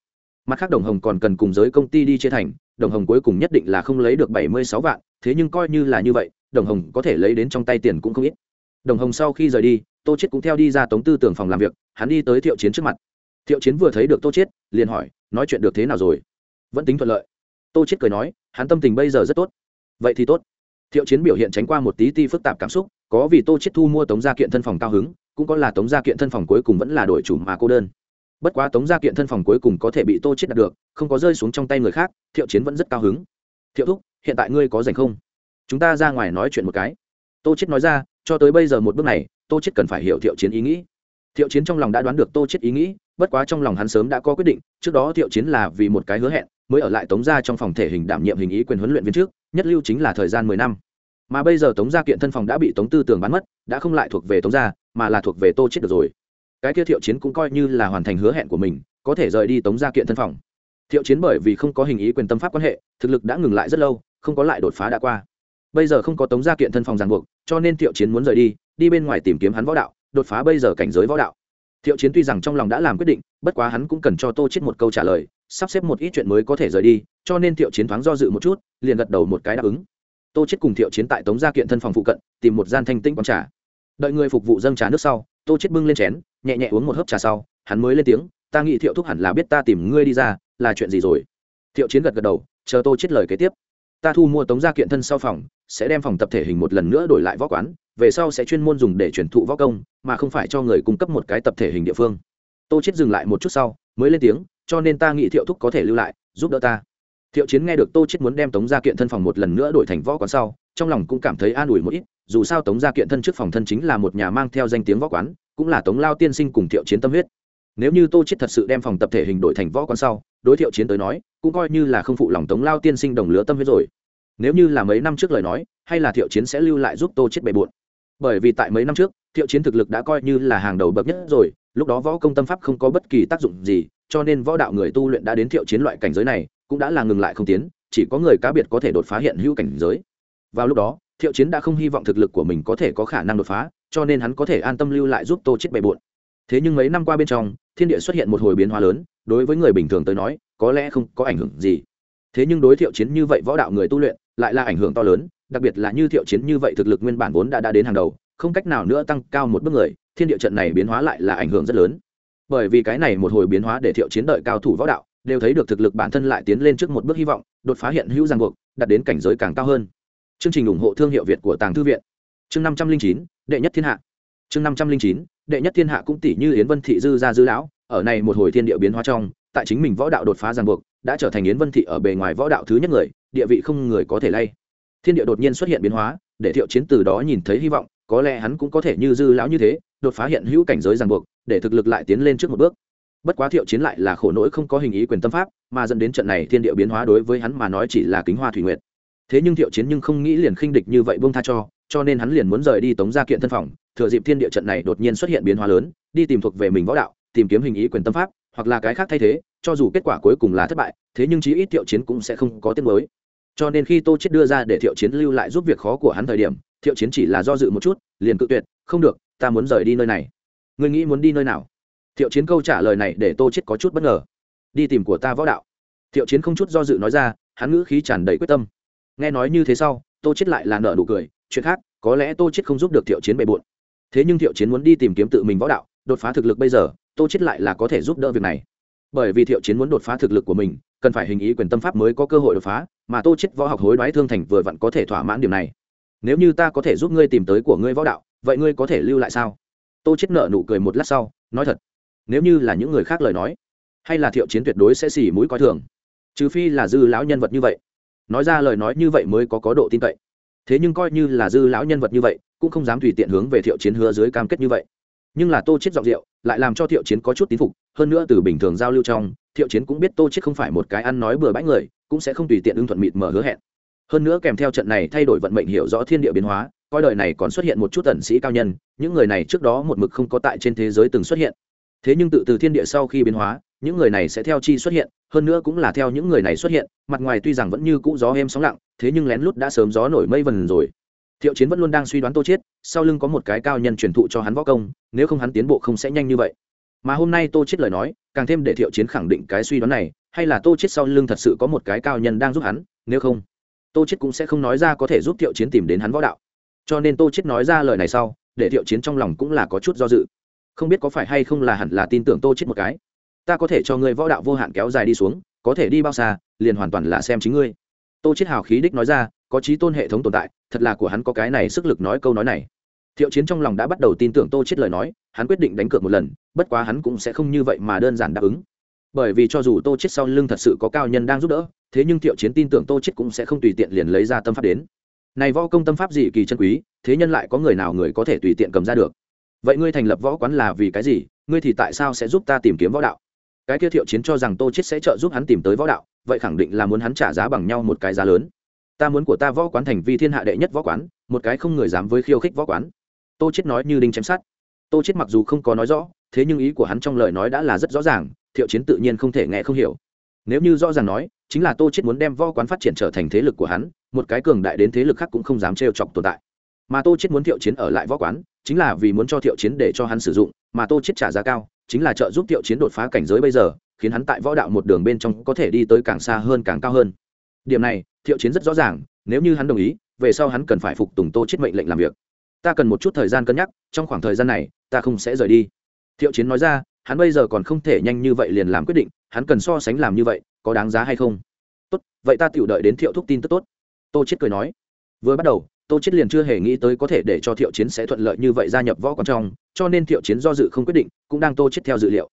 mặt khác đồng hồng còn cần cùng giới công ty đi chia thành, đồng hồng cuối cùng nhất định là không lấy được bảy mươi sáu vạn, thế nhưng coi như là như vậy, đồng hồng có thể lấy đến trong tay tiền cũng không ít. Đồng hồng sau khi rời đi, tô chết cũng theo đi ra tống tư tưởng phòng làm việc, hắn đi tới thiệu chiến trước mặt. Thiệu chiến vừa thấy được tô chết liền hỏi, nói chuyện được thế nào rồi? Vẫn tính thuận lợi. Tô chết cười nói, hắn tâm tình bây giờ rất tốt. Vậy thì tốt. Thiệu chiến biểu hiện tránh qua một tí ti phức tạp cảm xúc, có vì tô chết thu mua tống gia kiện thân phòng cao hứng, cũng có là tống gia kiện thân phòng cuối cùng vẫn là đổi chủ mà cô đơn bất quá tống gia kiện thân phòng cuối cùng có thể bị tô chết đạt được, không có rơi xuống trong tay người khác, thiệu chiến vẫn rất cao hứng. Thiệu thúc, hiện tại ngươi có rảnh không? Chúng ta ra ngoài nói chuyện một cái. Tô chết nói ra, cho tới bây giờ một bước này, tô chết cần phải hiểu thiệu chiến ý nghĩ. Thiệu chiến trong lòng đã đoán được tô chết ý nghĩ, bất quá trong lòng hắn sớm đã có quyết định, trước đó thiệu chiến là vì một cái hứa hẹn, mới ở lại tống gia trong phòng thể hình đảm nhiệm hình ý quyền huấn luyện viên trước, nhất lưu chính là thời gian mười năm. Mà bây giờ tống gia kiện thân phòng đã bị tống tư Tưởng bán mất, đã không lại thuộc về tống gia, mà là thuộc về tô chết được rồi cái kia thiệu chiến cũng coi như là hoàn thành hứa hẹn của mình, có thể rời đi tống gia kiện thân phòng. Thiệu chiến bởi vì không có hình ý quyền tâm pháp quan hệ, thực lực đã ngừng lại rất lâu, không có lại đột phá đã qua. Bây giờ không có tống gia kiện thân phòng ràng buộc, cho nên thiệu chiến muốn rời đi đi bên ngoài tìm kiếm hắn võ đạo, đột phá bây giờ cảnh giới võ đạo. Thiệu chiến tuy rằng trong lòng đã làm quyết định, bất quá hắn cũng cần cho tô chết một câu trả lời, sắp xếp một ít chuyện mới có thể rời đi, cho nên thiệu chiến thoáng do dự một chút, liền gật đầu một cái đáp ứng. Tô chết cùng thiệu chiến tại tống gia kiện thân phòng phụ cận, tìm một gian thanh tĩnh quán trà. Đợi người phục vụ dâng trà nước sau tô chết bưng lên chén, nhẹ nhẹ uống một hớp trà sau, hắn mới lên tiếng, ta nghĩ thiệu thúc hẳn là biết ta tìm ngươi đi ra, là chuyện gì rồi? Thiệu chiến gật gật đầu, chờ tô chết lời kế tiếp. Ta thu mua tống gia kiện thân sau phòng, sẽ đem phòng tập thể hình một lần nữa đổi lại võ quán, về sau sẽ chuyên môn dùng để truyền thụ võ công, mà không phải cho người cung cấp một cái tập thể hình địa phương. Tô chết dừng lại một chút sau, mới lên tiếng, cho nên ta nghĩ thiệu thúc có thể lưu lại, giúp đỡ ta. Thiệu chiến nghe được tô chết muốn đem tống gia kiện thân phòng một lần nữa đổi thành võ quán sau trong lòng cũng cảm thấy an ủi một ít, dù sao tống gia kiện thân trước phòng thân chính là một nhà mang theo danh tiếng võ quán, cũng là tống lao tiên sinh cùng thiệu chiến tâm huyết. Nếu như tô chết thật sự đem phòng tập thể hình đổi thành võ quán sau, đối thiệu chiến tới nói, cũng coi như là không phụ lòng tống lao tiên sinh đồng lứa tâm huyết rồi. Nếu như là mấy năm trước lời nói, hay là thiệu chiến sẽ lưu lại giúp tô chết bề bộn. Bởi vì tại mấy năm trước, thiệu chiến thực lực đã coi như là hàng đầu bậc nhất rồi, lúc đó võ công tâm pháp không có bất kỳ tác dụng gì, cho nên võ đạo người tu luyện đã đến thiệu chiến loại cảnh giới này, cũng đã là ngừng lại không tiến, chỉ có người cá biệt có thể đột phá hiện hữu cảnh giới vào lúc đó, thiệu chiến đã không hy vọng thực lực của mình có thể có khả năng đột phá, cho nên hắn có thể an tâm lưu lại giúp tô chết bề bộn. Thế nhưng mấy năm qua bên trong, thiên địa xuất hiện một hồi biến hóa lớn, đối với người bình thường tới nói, có lẽ không có ảnh hưởng gì. Thế nhưng đối thiệu chiến như vậy võ đạo người tu luyện, lại là ảnh hưởng to lớn, đặc biệt là như thiệu chiến như vậy thực lực nguyên bản vốn đã đã đến hàng đầu, không cách nào nữa tăng cao một bước người, thiên địa trận này biến hóa lại là ảnh hưởng rất lớn. Bởi vì cái này một hồi biến hóa để thiệu chiến đợi cao thủ võ đạo, đều thấy được thực lực bản thân lại tiến lên trước một bước hy vọng, đột phá hiện hữu giang buộc, đạt đến cảnh giới càng cao hơn chương trình ủng hộ thương hiệu việt của tàng thư viện. Chương năm trăm linh chín, đệ nhất thiên hạ. Chương năm trăm linh chín, đệ nhất thiên hạ cũng tỷ như yến vân thị dư gia dư lão, ở này một hồi thiên địa biến hóa trong, tại chính mình võ đạo đột phá ràng buộc, đã trở thành yến vân thị ở bề ngoài võ đạo thứ nhất người, địa vị không người có thể lay. Thiên địa đột nhiên xuất hiện biến hóa, để thiệu chiến từ đó nhìn thấy hy vọng, có lẽ hắn cũng có thể như dư lão như thế, đột phá hiện hữu cảnh giới ràng buộc, để thực lực lại tiến lên trước một bước. Bất quá thiệu chiến lại là khổ nỗi không có hình ý quyền tâm pháp, mà dẫn đến trận này thiên địa biến hóa đối với hắn mà nói chỉ là kính hoa thủy nguyệt thế nhưng thiệu chiến nhưng không nghĩ liền khinh địch như vậy buông tha cho cho nên hắn liền muốn rời đi tống gia kiện thân phòng, thừa dịp thiên địa trận này đột nhiên xuất hiện biến hóa lớn, đi tìm thuộc về mình võ đạo, tìm kiếm hình ý quyền tâm pháp, hoặc là cái khác thay thế, cho dù kết quả cuối cùng là thất bại, thế nhưng chí ít thiệu chiến cũng sẽ không có tiếng mới cho nên khi tô chết đưa ra để thiệu chiến lưu lại giúp việc khó của hắn thời điểm, thiệu chiến chỉ là do dự một chút, liền cự tuyệt, không được, ta muốn rời đi nơi này. Ngươi nghĩ muốn đi nơi nào? Thiệu chiến câu trả lời này để tô chết có chút bất ngờ. Đi tìm của ta võ đạo. Thiệu chiến không chút do dự nói ra, hắn ngữ khí tràn đầy quyết tâm nghe nói như thế sau, tô chết lại là nợ nụ cười, chuyện khác, có lẽ tô chết không giúp được thiệu chiến bề bộn. Thế nhưng thiệu chiến muốn đi tìm kiếm tự mình võ đạo, đột phá thực lực bây giờ, tô chết lại là có thể giúp đỡ việc này. Bởi vì thiệu chiến muốn đột phá thực lực của mình, cần phải hình ý quyền tâm pháp mới có cơ hội đột phá, mà tô chết võ học hối đoái thương thành vừa vặn có thể thỏa mãn điểm này. Nếu như ta có thể giúp ngươi tìm tới của ngươi võ đạo, vậy ngươi có thể lưu lại sao? Tô chết nợ nụ cười một lát sau, nói thật, nếu như là những người khác lời nói, hay là thiệu chiến tuyệt đối sẽ xỉ mũi coi thường, trừ phi là dư lão nhân vật như vậy nói ra lời nói như vậy mới có có độ tin cậy. Thế nhưng coi như là dư lão nhân vật như vậy, cũng không dám tùy tiện hướng về thiệu chiến hứa dưới cam kết như vậy. Nhưng là tô chết giọng rượu lại làm cho thiệu chiến có chút tín phục, hơn nữa từ bình thường giao lưu trong, thiệu chiến cũng biết tô chết không phải một cái ăn nói bừa bãi người, cũng sẽ không tùy tiện ưng thuận mịt mở hứa hẹn. Hơn nữa kèm theo trận này thay đổi vận mệnh hiểu rõ thiên địa biến hóa, coi đời này còn xuất hiện một chút tần sĩ cao nhân, những người này trước đó một mực không có tại trên thế giới từng xuất hiện. Thế nhưng tự từ thiên địa sau khi biến hóa những người này sẽ theo chi xuất hiện, hơn nữa cũng là theo những người này xuất hiện, mặt ngoài tuy rằng vẫn như cũ gió êm sóng lặng, thế nhưng lén lút đã sớm gió nổi mây vần rồi. Thiệu chiến vẫn luôn đang suy đoán tô chết sau lưng có một cái cao nhân truyền thụ cho hắn võ công, nếu không hắn tiến bộ không sẽ nhanh như vậy. Mà hôm nay tô chết lời nói, càng thêm để thiệu chiến khẳng định cái suy đoán này, hay là tô chết sau lưng thật sự có một cái cao nhân đang giúp hắn, nếu không, tô chết cũng sẽ không nói ra có thể giúp thiệu chiến tìm đến hắn võ đạo. Cho nên tô chết nói ra lời này sau, để thiệu chiến trong lòng cũng là có chút do dự. Không biết có phải hay không là hẳn là tin tưởng tô chết một cái ta có thể cho ngươi võ đạo vô hạn kéo dài đi xuống, có thể đi bao xa, liền hoàn toàn là xem chính ngươi. Tô chết hào khí đích nói ra, có trí tôn hệ thống tồn tại, thật là của hắn có cái này sức lực nói câu nói này. Thiệu chiến trong lòng đã bắt đầu tin tưởng tô chết lời nói, hắn quyết định đánh cược một lần, bất quá hắn cũng sẽ không như vậy mà đơn giản đáp ứng. Bởi vì cho dù tô chết sau lưng thật sự có cao nhân đang giúp đỡ, thế nhưng thiệu chiến tin tưởng tô chết cũng sẽ không tùy tiện liền lấy ra tâm pháp đến. Này võ công tâm pháp gì kỳ chân quý, thế nhân lại có người nào người có thể tùy tiện cầm ra được? Vậy ngươi thành lập võ quán là vì cái gì? Ngươi thì tại sao sẽ giúp ta tìm kiếm võ đạo? Cái kia thiệu chiến cho rằng tô chết sẽ trợ giúp hắn tìm tới võ đạo, vậy khẳng định là muốn hắn trả giá bằng nhau một cái giá lớn. Ta muốn của ta võ quán thành vi thiên hạ đệ nhất võ quán, một cái không người dám với khiêu khích võ quán. Tô chết nói như đinh chém sát tô chết mặc dù không có nói rõ, thế nhưng ý của hắn trong lời nói đã là rất rõ ràng, thiệu chiến tự nhiên không thể nghe không hiểu. Nếu như rõ ràng nói, chính là tô chết muốn đem võ quán phát triển trở thành thế lực của hắn, một cái cường đại đến thế lực khác cũng không dám trêu chọc tồn tại. Mà tô chết muốn thiệu chiến ở lại võ quán, chính là vì muốn cho thiệu chiến để cho hắn sử dụng, mà tô chết trả giá cao chính là trợ giúp Tiêu chiến đột phá cảnh giới bây giờ, khiến hắn tại võ đạo một đường bên trong có thể đi tới càng xa hơn càng cao hơn. Điểm này Tiêu chiến rất rõ ràng, nếu như hắn đồng ý, về sau hắn cần phải phục tùng tô chết mệnh lệnh làm việc. Ta cần một chút thời gian cân nhắc, trong khoảng thời gian này, ta không sẽ rời đi. Tiêu chiến nói ra, hắn bây giờ còn không thể nhanh như vậy liền làm quyết định, hắn cần so sánh làm như vậy, có đáng giá hay không? Tốt, vậy ta tiểu đợi đến thiệu thúc tin tức tốt. Tô chết cười nói. Vừa bắt đầu tô chết liền chưa hề nghĩ tới có thể để cho thiệu chiến sẽ thuận lợi như vậy gia nhập võ quán trong, cho nên thiệu chiến do dự không quyết định, cũng đang tô chết theo dự liệu.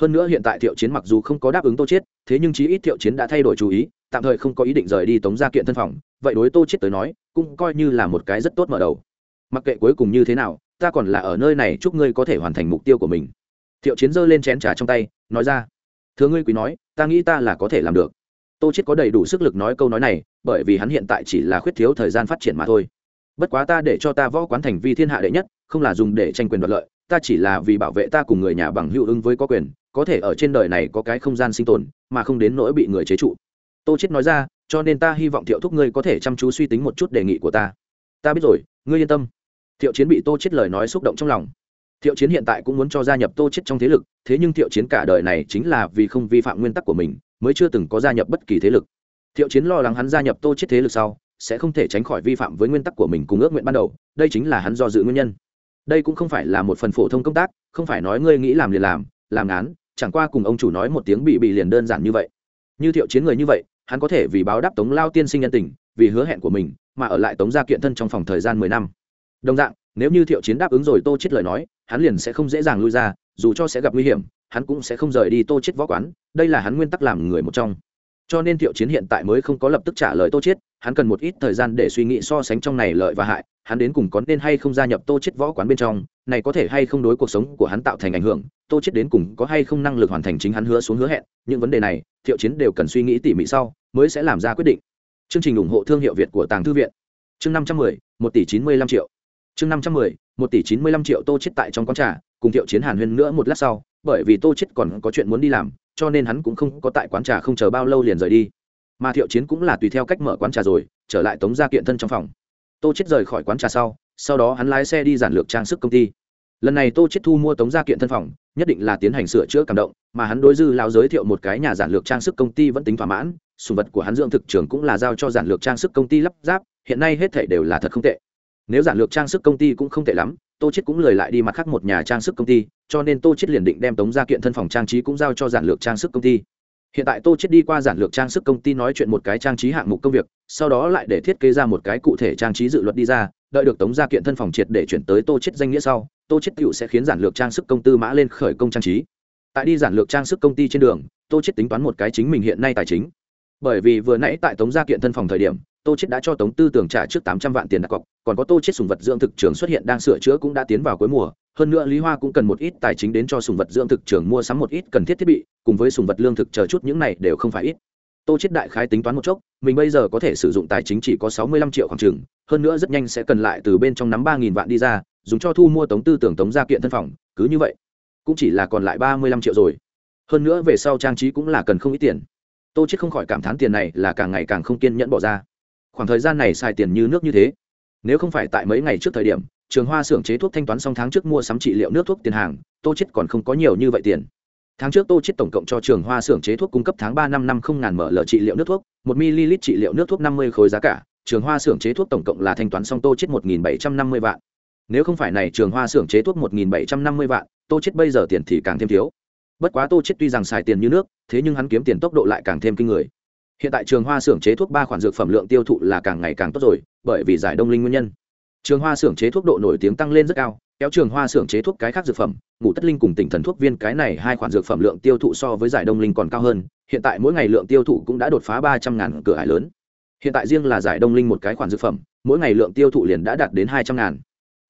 Hơn nữa hiện tại thiệu chiến mặc dù không có đáp ứng tô chết thế nhưng chí ít thiệu chiến đã thay đổi chú ý, tạm thời không có ý định rời đi tống gia kiện thân phòng, vậy đối tô chết tới nói, cũng coi như là một cái rất tốt mở đầu. Mặc kệ cuối cùng như thế nào, ta còn là ở nơi này chúc ngươi có thể hoàn thành mục tiêu của mình. Thiệu chiến giơ lên chén trà trong tay, nói ra, thưa ngươi quý nói, ta nghĩ ta là có thể làm được. Tô chết có đầy đủ sức lực nói câu nói này, bởi vì hắn hiện tại chỉ là khuyết thiếu thời gian phát triển mà thôi bất quá ta để cho ta võ quán thành vi thiên hạ đệ nhất, không là dùng để tranh quyền đoạt lợi, ta chỉ là vì bảo vệ ta cùng người nhà bằng hữu ứng với có quyền, có thể ở trên đời này có cái không gian sinh tồn, mà không đến nỗi bị người chế trụ. Tô chết nói ra, cho nên ta hy vọng thiệu thúc ngươi có thể chăm chú suy tính một chút đề nghị của ta. Ta biết rồi, ngươi yên tâm. Thiệu chiến bị tô chết lời nói xúc động trong lòng. Thiệu chiến hiện tại cũng muốn cho gia nhập tô chết trong thế lực, thế nhưng thiệu chiến cả đời này chính là vì không vi phạm nguyên tắc của mình, mới chưa từng có gia nhập bất kỳ thế lực. Thiệu chiến lo lắng hắn gia nhập tô chết thế lực sau sẽ không thể tránh khỏi vi phạm với nguyên tắc của mình cùng ước nguyện ban đầu, đây chính là hắn do dự nguyên nhân. Đây cũng không phải là một phần phổ thông công tác, không phải nói ngươi nghĩ làm liền làm làm ngán chẳng qua cùng ông chủ nói một tiếng bị bị liền đơn giản như vậy. Như thiệu chiến người như vậy, hắn có thể vì báo đáp tống lao tiên sinh nhân tình, vì hứa hẹn của mình, mà ở lại tống gia kiện thân trong phòng thời gian mười năm. Đồng dạng, nếu như thiệu chiến đáp ứng rồi tô chết lời nói, hắn liền sẽ không dễ dàng lui ra, dù cho sẽ gặp nguy hiểm, hắn cũng sẽ không rời đi tô chết võ quán, đây là hắn nguyên tắc làm người một trong. Cho nên thiệu chiến hiện tại mới không có lập tức trả lời tô chết hắn cần một ít thời gian để suy nghĩ so sánh trong này lợi và hại, hắn đến cùng có nên hay không gia nhập tô chết võ quán bên trong, này có thể hay không đối cuộc sống của hắn tạo thành ảnh hưởng, tô chết đến cùng có hay không năng lực hoàn thành chính hắn hứa xuống hứa hẹn, những vấn đề này, thiệu chiến đều cần suy nghĩ tỉ mỉ sau, mới sẽ làm ra quyết định. Chương trình ủng hộ thương hiệu việt của tàng thư viện. Chương năm trăm mười, một tỷ chín mươi lăm triệu. Chương năm trăm mười, một tỷ chín mươi lăm triệu tô chết tại trong quán trà, cùng thiệu chiến hàn huyên nữa một lát sau, bởi vì tô chết còn có chuyện muốn đi làm, cho nên hắn cũng không có tại quán trà không chờ bao lâu liền rời đi mà thiệu chiến cũng là tùy theo cách mở quán trà rồi, trở lại tống gia kiện thân trong phòng. Tô chết rời khỏi quán trà sau sau đó hắn lái xe đi giản lược trang sức công ty. Lần này tô chết thu mua tống gia kiện thân phòng, nhất định là tiến hành sửa chữa cảm động, mà hắn đối dư lao giới thiệu một cái nhà giản lược trang sức công ty vẫn tính thỏa mãn, sùng vật của hắn dưỡng thực trường cũng là giao cho giản lược trang sức công ty lắp ráp, hiện nay hết thảy đều là thật không tệ. Nếu giản lược trang sức công ty cũng không tệ lắm, tô chết cũng lời lại đi mặt khác một nhà trang sức công ty, cho nên tô chết liền định đem tống gia kiện thân phòng trang trí cũng giao cho giản lược trang sức công ty hiện tại tô chết đi qua giản lược trang sức công ty nói chuyện một cái trang trí hạng mục công việc, sau đó lại để thiết kế ra một cái cụ thể trang trí dự luật đi ra, đợi được tống gia kiện thân phòng triệt để chuyển tới tô chết danh nghĩa sau, tô chết tựu sẽ khiến giản lược trang sức công tư mã lên khởi công trang trí. Tại đi giản lược trang sức công ty trên đường, tô chết tính toán một cái chính mình hiện nay tài chính. Bởi vì vừa nãy tại tống gia kiện thân phòng thời điểm tô chết đã cho tống tư tưởng trả trước tám trăm vạn tiền đặt cọc còn có tô chết sùng vật dưỡng thực trường xuất hiện đang sửa chữa cũng đã tiến vào cuối mùa. Hơn nữa lý hoa cũng cần một ít tài chính đến cho sùng vật dưỡng thực trường mua sắm một ít cần thiết thiết bị cùng với sùng vật lương thực chờ chút những này đều không phải ít. Tô chết đại khái tính toán một chốc mình bây giờ có thể sử dụng tài chính chỉ có sáu mươi lăm triệu khoảng trường, hơn nữa rất nhanh sẽ cần lại từ bên trong nắm ba nghìn vạn đi ra dùng cho thu mua tống tư tưởng tống gia kiện thân phòng cứ như vậy. Cũng chỉ là còn lại ba mươi lăm triệu rồi. Hơn nữa về sau trang trí cũng là cần không ít tiền. Tô chết không khỏi cảm thán tiền này là càng ngày càng không kiên nhẫn bỏ ra khoảng thời gian này xài tiền như nước như thế. Nếu không phải tại mấy ngày trước thời điểm, trường hoa xưởng chế thuốc thanh toán xong tháng trước mua sắm trị liệu nước thuốc tiền hàng, tô chết còn không có nhiều như vậy tiền. Tháng trước tô chết tổng cộng cho trường hoa xưởng chế thuốc cung cấp tháng ba năm năm không ngàn mở lở trị liệu nước thuốc, một ml trị liệu nước thuốc năm mươi khối giá cả, trường hoa xưởng chế thuốc tổng cộng là thanh toán xong tô chết một nghìn bảy trăm năm mươi vạn. Nếu không phải này trường hoa xưởng chế thuốc một nghìn bảy trăm năm mươi vạn, tô chết bây giờ tiền thì càng thêm thiếu. Bất quá tô chết tuy rằng xài tiền như nước, thế nhưng hắn kiếm tiền tốc độ lại càng thêm kinh người hiện tại trường hoa xưởng chế thuốc ba khoản dược phẩm lượng tiêu thụ là càng ngày càng tốt rồi, bởi vì giải đông linh nguyên nhân. Trường hoa xưởng chế thuốc độ nổi tiếng tăng lên rất cao, kéo trường hoa xưởng chế thuốc cái khác dược phẩm ngủ tất linh cùng tỉnh thần thuốc viên cái này hai khoản dược phẩm lượng tiêu thụ so với giải đông linh còn cao hơn, hiện tại mỗi ngày lượng tiêu thụ cũng đã đột phá ba trăm ngàn cửa hải lớn. Hiện tại riêng là giải đông linh một cái khoản dược phẩm, mỗi ngày lượng tiêu thụ liền đã đạt đến hai trăm ngàn.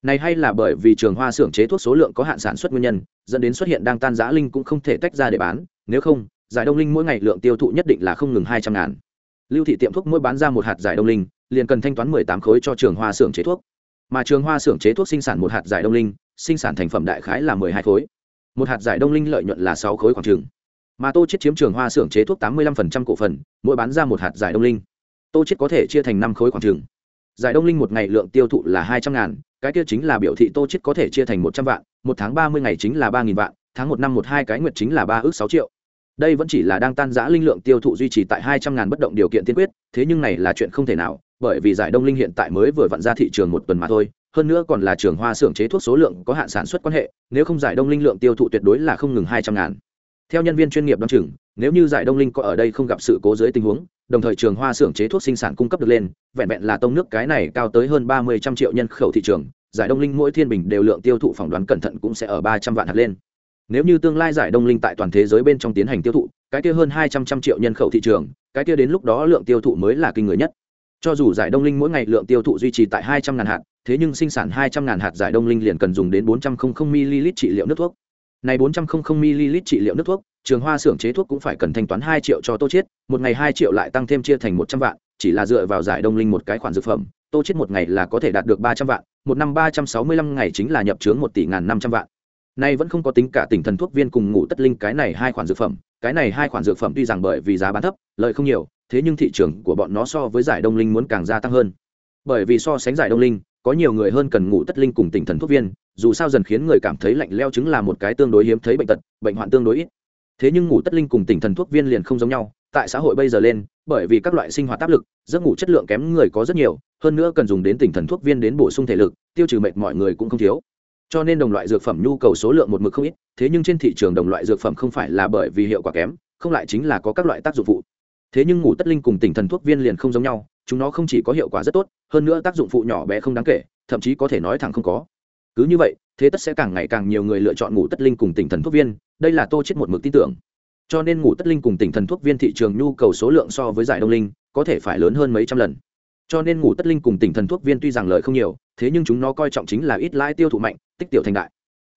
Này hay là bởi vì trường hoa xưởng chế thuốc số lượng có hạn sản xuất nguyên nhân, dẫn đến xuất hiện đang tan giã linh cũng không thể tách ra để bán, nếu không giải đông linh mỗi ngày lượng tiêu thụ nhất định là không ngừng hai trăm ngàn. Lưu thị tiệm thuốc mỗi bán ra một hạt giải đông linh, liền cần thanh toán mười tám khối cho trường hoa xưởng chế thuốc. Mà trường hoa xưởng chế thuốc sinh sản một hạt giải đông linh, sinh sản thành phẩm đại khái là mười hai khối. Một hạt giải đông linh lợi nhuận là sáu khối khoảng trừng mà tô chết chiếm trường hoa xưởng chế thuốc tám mươi lăm phần trăm cổ phần, mỗi bán ra một hạt giải đông linh. Tô chết có thể chia thành năm khối khoảng trừng giải đông linh một ngày lượng tiêu thụ là hai trăm ngàn, cái kia chính là biểu thị tô chết có thể chia thành một trăm vạn, một tháng ba mươi ngày chính là ba nghìn vạn, tháng một năm một hai cái nguyệt chính là ba ước sáu triệu đây vẫn chỉ là đang tan giã linh lượng tiêu thụ duy trì tại hai trăm ngàn bất động điều kiện tiên quyết, thế nhưng này là chuyện không thể nào, bởi vì giải đông linh hiện tại mới vừa vặn ra thị trường một tuần mà thôi, hơn nữa còn là trường hoa xưởng chế thuốc số lượng có hạn sản xuất quan hệ, nếu không giải đông linh lượng tiêu thụ tuyệt đối là không ngừng hai trăm ngàn. Theo nhân viên chuyên nghiệp đ o chừng, nếu như giải đông linh có ở đây không gặp sự cố dưới tình huống, đồng thời trường hoa xưởng chế thuốc sinh sản cung cấp được lên, vẹn vẹn là tông nước cái này cao tới hơn ba mươi trăm triệu nhân khẩu thị trường, giải đông linh mỗi thiên bình đều lượng tiêu thụ phỏng đoán cẩn thận cũng sẽ ở ba trăm vạn hạt lên nếu như tương lai giải đông linh tại toàn thế giới bên trong tiến hành tiêu thụ, cái kia hơn hai trăm trăm triệu nhân khẩu thị trường, cái kia đến lúc đó lượng tiêu thụ mới là kinh người nhất. Cho dù giải đông linh mỗi ngày lượng tiêu thụ duy trì tại hai trăm ngàn hạt, thế nhưng sinh sản hai trăm ngàn hạt giải đông linh liền cần dùng đến bốn trăm linh ml trị liệu nước thuốc. Này bốn trăm linh ml trị liệu nước thuốc, trường hoa xưởng chế thuốc cũng phải cần thanh toán hai triệu cho tô chiết, một ngày hai triệu lại tăng thêm chia thành một trăm vạn, chỉ là dựa vào giải đông linh một cái khoản dược phẩm, tô chiết một ngày là có thể đạt được ba trăm vạn, một năm ba trăm sáu mươi lăm ngày chính là nhập trướng một tỷ ngàn năm trăm vạn nay vẫn không có tính cả tỉnh thần thuốc viên cùng ngủ tất linh cái này hai khoản dược phẩm. Cái này hai khoản dược phẩm tuy rằng bởi vì giá bán thấp, lợi không nhiều, thế nhưng thị trường của bọn nó so với giải đông linh muốn càng gia tăng hơn. Bởi vì so sánh giải đông linh, có nhiều người hơn cần ngủ tất linh cùng tỉnh thần thuốc viên, dù sao dần khiến người cảm thấy lạnh leo chứng là một cái tương đối hiếm thấy bệnh tật, bệnh hoạn tương đối ít. Thế nhưng ngủ tất linh cùng tỉnh thần thuốc viên liền không giống nhau, tại xã hội bây giờ lên, bởi vì các loại sinh hoạt áp lực, giấc ngủ chất lượng kém người có rất nhiều, hơn nữa cần dùng đến tỉnh thần thuốc viên đến bổ sung thể lực, tiêu trừ mệt mọi người cũng không thiếu cho nên đồng loại dược phẩm nhu cầu số lượng một mực không ít, thế nhưng trên thị trường đồng loại dược phẩm không phải là bởi vì hiệu quả kém, không lại chính là có các loại tác dụng phụ. Thế nhưng ngủ tất linh cùng tỉnh thần thuốc viên liền không giống nhau, chúng nó không chỉ có hiệu quả rất tốt, hơn nữa tác dụng phụ nhỏ bé không đáng kể, thậm chí có thể nói thẳng không có. Cứ như vậy, thế tất sẽ càng ngày càng nhiều người lựa chọn ngủ tất linh cùng tỉnh thần thuốc viên, đây là tô chết một mực tin tưởng. Cho nên ngủ tất linh cùng tỉnh thần thuốc viên thị trường nhu cầu số lượng so với giải đông linh, có thể phải lớn hơn mấy trăm lần cho nên ngủ tất linh cùng tỉnh thần thuốc viên tuy rằng lợi không nhiều, thế nhưng chúng nó coi trọng chính là ít lãi tiêu thụ mạnh, tích tiểu thành đại.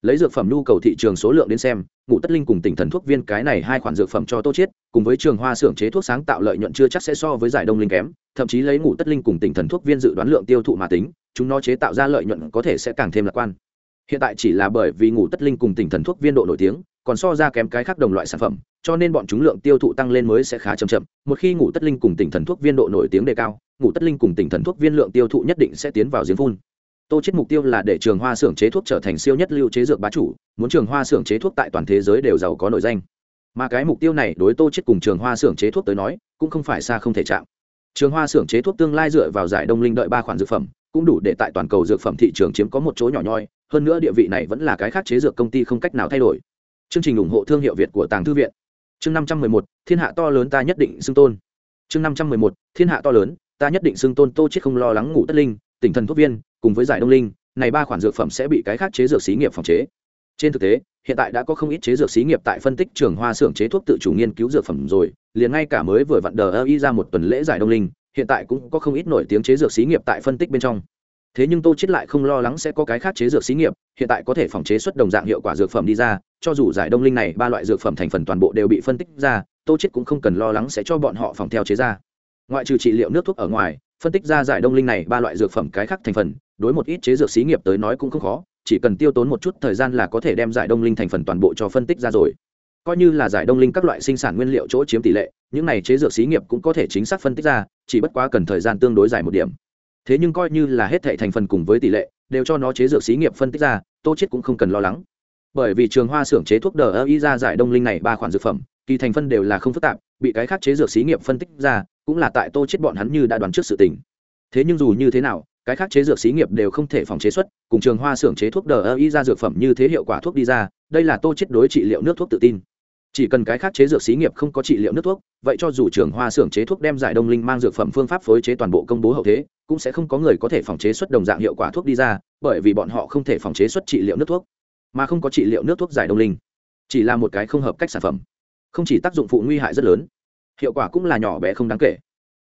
Lấy dược phẩm nhu cầu thị trường số lượng đến xem, ngủ tất linh cùng tỉnh thần thuốc viên cái này hai khoản dược phẩm cho tô chiết, cùng với trường hoa xưởng chế thuốc sáng tạo lợi nhuận chưa chắc sẽ so với giải đông linh kém, thậm chí lấy ngủ tất linh cùng tỉnh thần thuốc viên dự đoán lượng tiêu thụ mà tính, chúng nó chế tạo ra lợi nhuận có thể sẽ càng thêm lạc quan. Hiện tại chỉ là bởi vì ngủ tất linh cùng tỉnh thần thuốc viên độ nổi tiếng, còn so ra kém cái khác đồng loại sản phẩm, cho nên bọn chúng lượng tiêu thụ tăng lên mới sẽ khá chậm chậm, một khi ngủ tất linh cùng tỉnh thần thuốc viên độ nổi tiếng đề cao ngủ tất linh cùng tỉnh thần thuốc viên lượng tiêu thụ nhất định sẽ tiến vào giếng phun. Tô chết mục tiêu là để trường hoa xưởng chế thuốc trở thành siêu nhất lưu chế dược bá chủ, muốn trường hoa xưởng chế thuốc tại toàn thế giới đều giàu có nổi danh. Mà cái mục tiêu này đối tô chết cùng trường hoa xưởng chế thuốc tới nói, cũng không phải xa không thể chạm. Trường hoa xưởng chế thuốc tương lai dựa vào giải đông linh đợi ba khoản dược phẩm, cũng đủ để tại toàn cầu dược phẩm thị trường chiếm có một chỗ nhỏ nhoi, hơn nữa địa vị này vẫn là cái khác chế dược công ty không cách nào thay đổi. Chương trình ủng hộ thương hiệu việt của tàng thư viện. Chương năm trăm mười một, thiên hạ to lớn ta nhất định xưng tôn. Chương năm trăm mười một, thiên hạ to lớn ta nhất định xưng tôn tô chết không lo lắng ngủ tất linh, tỉnh thần thuốc viên, cùng với giải đông linh, này ba khoản dược phẩm sẽ bị cái khác chế dược xí nghiệp phòng chế. Trên thực tế, hiện tại đã có không ít chế dược xí nghiệp tại phân tích trường hoa xưởng chế thuốc tự chủ nghiên cứu dược phẩm rồi, liền ngay cả mới vừa vặn đờ ơ y ra một tuần lễ giải đông linh, hiện tại cũng có không ít nổi tiếng chế dược xí nghiệp tại phân tích bên trong. Thế nhưng tô chết lại không lo lắng sẽ có cái khác chế dược xí nghiệp, hiện tại có thể phòng chế xuất đồng dạng hiệu quả dược phẩm đi ra, cho dù giải đông linh này ba loại dược phẩm thành phần toàn bộ đều bị phân tích ra, tô chết cũng không cần lo lắng sẽ cho bọn họ phòng theo chế ra ngoại trừ trị liệu nước thuốc ở ngoài, phân tích ra giải đông linh này ba loại dược phẩm cái khác thành phần, đối một ít chế dược xí nghiệp tới nói cũng không khó, chỉ cần tiêu tốn một chút thời gian là có thể đem giải đông linh thành phần toàn bộ cho phân tích ra rồi. Coi như là giải đông linh các loại sinh sản nguyên liệu chỗ chiếm tỷ lệ, những này chế dược xí nghiệp cũng có thể chính xác phân tích ra, chỉ bất quá cần thời gian tương đối dài một điểm. Thế nhưng coi như là hết thệ thành phần cùng với tỷ lệ, đều cho nó chế dược xí nghiệp phân tích ra, tô chết cũng không cần lo lắng. Bởi vì trường hoa xưởng chế thuốc đờ ơ y ra giải đông linh này ba khoản dược phẩm, kỳ thành phân đều là không phức tạp, bị cái khác chế dược xí nghiệp phân tích ra cũng là tại tô chết bọn hắn như đã đoán trước sự tình. Thế nhưng dù như thế nào, cái khác chế dược xí nghiệp đều không thể phòng chế xuất, cùng trường hoa xưởng chế thuốc đờ ơ y ra dược phẩm như thế hiệu quả thuốc đi ra, đây là tô chết đối trị liệu nước thuốc tự tin. Chỉ cần cái khác chế dược xí nghiệp không có trị liệu nước thuốc, vậy cho dù trường hoa xưởng chế thuốc đem giải đông linh mang dược phẩm phương pháp phối chế toàn bộ công bố hậu thế, cũng sẽ không có người có thể phòng chế xuất đồng dạng hiệu quả thuốc đi ra, bởi vì bọn họ không thể phòng chế xuất trị liệu nước thuốc, mà không có trị liệu nước thuốc giải đông linh. Chỉ là một cái không hợp cách sản phẩm. Không chỉ tác dụng phụ nguy hại rất lớn hiệu quả cũng là nhỏ bé không đáng kể.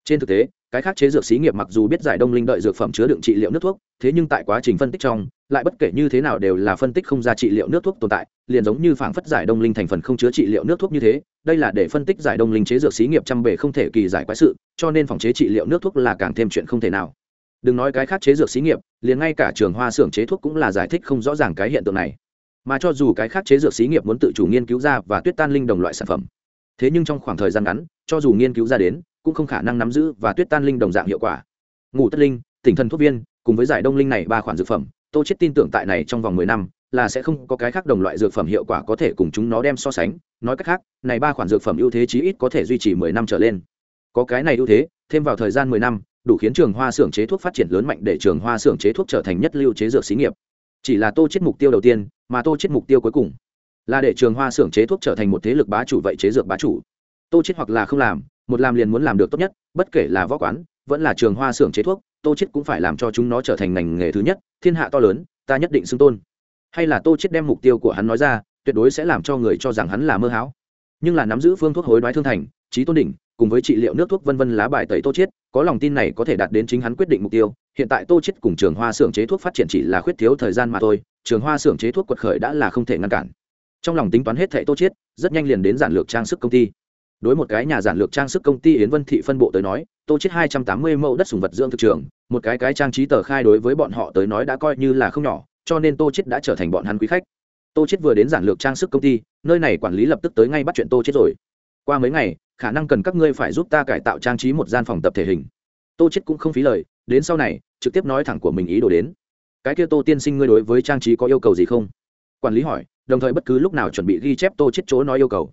Trên thực tế, cái khác chế dược xí nghiệp mặc dù biết giải đông linh đợi dược phẩm chứa đựng trị liệu nước thuốc, thế nhưng tại quá trình phân tích trong, lại bất kể như thế nào đều là phân tích không ra trị liệu nước thuốc tồn tại, liền giống như phảng phất giải đông linh thành phần không chứa trị liệu nước thuốc như thế, đây là để phân tích giải đông linh chế dược xí nghiệp trăm bề không thể kỳ giải quái sự, cho nên phòng chế trị liệu nước thuốc là càng thêm chuyện không thể nào. Đừng nói cái khác chế dược xí nghiệp, liền ngay cả trường hoa xưởng chế thuốc cũng là giải thích không rõ ràng cái hiện tượng này. Mà cho dù cái khác chế dược xí nghiệp muốn tự chủ nghiên cứu ra và tuyết tan linh đồng loại sản phẩm thế nhưng trong khoảng thời gian ngắn, cho dù nghiên cứu ra đến, cũng không khả năng nắm giữ và tuyết tan linh đồng dạng hiệu quả. Ngủ tất linh, tỉnh thần thuốc viên, cùng với giải đông linh này ba khoản dược phẩm tô chết tin tưởng tại này trong vòng mười năm, là sẽ không có cái khác đồng loại dược phẩm hiệu quả có thể cùng chúng nó đem so sánh. Nói cách khác, này ba khoản dược phẩm ưu thế chí ít có thể duy trì mười năm trở lên. Có cái này ưu thế, thêm vào thời gian mười năm, đủ khiến trường hoa xưởng chế thuốc phát triển lớn mạnh để trường hoa xưởng chế thuốc trở thành nhất lưu chế dược xí nghiệp. Chỉ là tô chết mục tiêu đầu tiên, mà tô chết mục tiêu cuối cùng là để trường hoa xưởng chế thuốc trở thành một thế lực bá chủ vậy chế dược bá chủ. Tô chết hoặc là không làm, một làm liền muốn làm được tốt nhất, bất kể là võ quán, vẫn là trường hoa xưởng chế thuốc, tô chết cũng phải làm cho chúng nó trở thành ngành nghề thứ nhất, thiên hạ to lớn, ta nhất định xưng tôn. Hay là tô chết đem mục tiêu của hắn nói ra, tuyệt đối sẽ làm cho người cho rằng hắn là mơ hão. Nhưng là nắm giữ phương thuốc hối đoái thương thành, trí tôn đỉnh, cùng với trị liệu nước thuốc vân vân lá bài tẩy tô chết có lòng tin này có thể đạt đến chính hắn quyết định mục tiêu. Hiện tại tô chết cùng trường hoa xưởng chế thuốc phát triển chỉ là khuyết thiếu thời gian mà thôi, trường hoa xưởng chế thuốc quật khởi đã là không thể ngăn cản trong lòng tính toán hết thệ tô chiết, rất nhanh liền đến giản lược trang sức công ty. Đối một cái nhà giản lược trang sức công ty yến vân thị phân bộ tới nói, tô chiết hai trăm tám mươi mẫu đất sùng vật dưỡng thực trường, một cái cái trang trí tờ khai đối với bọn họ tới nói đã coi như là không nhỏ, cho nên tô chiết đã trở thành bọn hắn quý khách. Tô chiết vừa đến giản lược trang sức công ty, nơi này quản lý lập tức tới ngay bắt chuyện tô chiết rồi. Qua mấy ngày, khả năng cần các ngươi phải giúp ta cải tạo trang trí một gian phòng tập thể hình. Tô chiết cũng không phí lời, đến sau này, trực tiếp nói thẳng của mình ý đồ đến. Cái kia tô tiên sinh ngươi đối với trang trí có yêu cầu gì không? Quản lý hỏi đồng thời bất cứ lúc nào chuẩn bị ghi chép tô chết chỗ nói yêu cầu.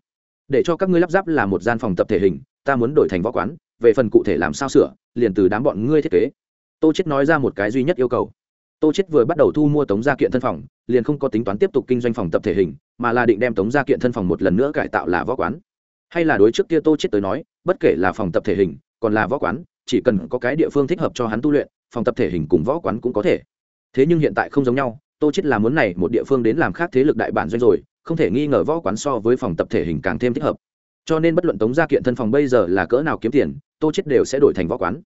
Để cho các ngươi lắp ráp là một gian phòng tập thể hình, ta muốn đổi thành võ quán, về phần cụ thể làm sao sửa, liền từ đám bọn ngươi thiết kế. Tô chết nói ra một cái duy nhất yêu cầu. Tô chết vừa bắt đầu thu mua tống gia kiện thân phòng, liền không có tính toán tiếp tục kinh doanh phòng tập thể hình, mà là định đem tống gia kiện thân phòng một lần nữa cải tạo là võ quán. Hay là đối trước kia tô chết tới nói, bất kể là phòng tập thể hình, còn là võ quán, chỉ cần có cái địa phương thích hợp cho hắn tu luyện, phòng tập thể hình cùng võ quán cũng có thể. Thế nhưng hiện tại không giống nhau tô chết là muốn này một địa phương đến làm khác thế lực đại bản doanh rồi, không thể nghi ngờ võ quán so với phòng tập thể hình càng thêm thích hợp. Cho nên bất luận tống gia kiện thân phòng bây giờ là cỡ nào kiếm tiền, tô chết đều sẽ đổi thành võ quán.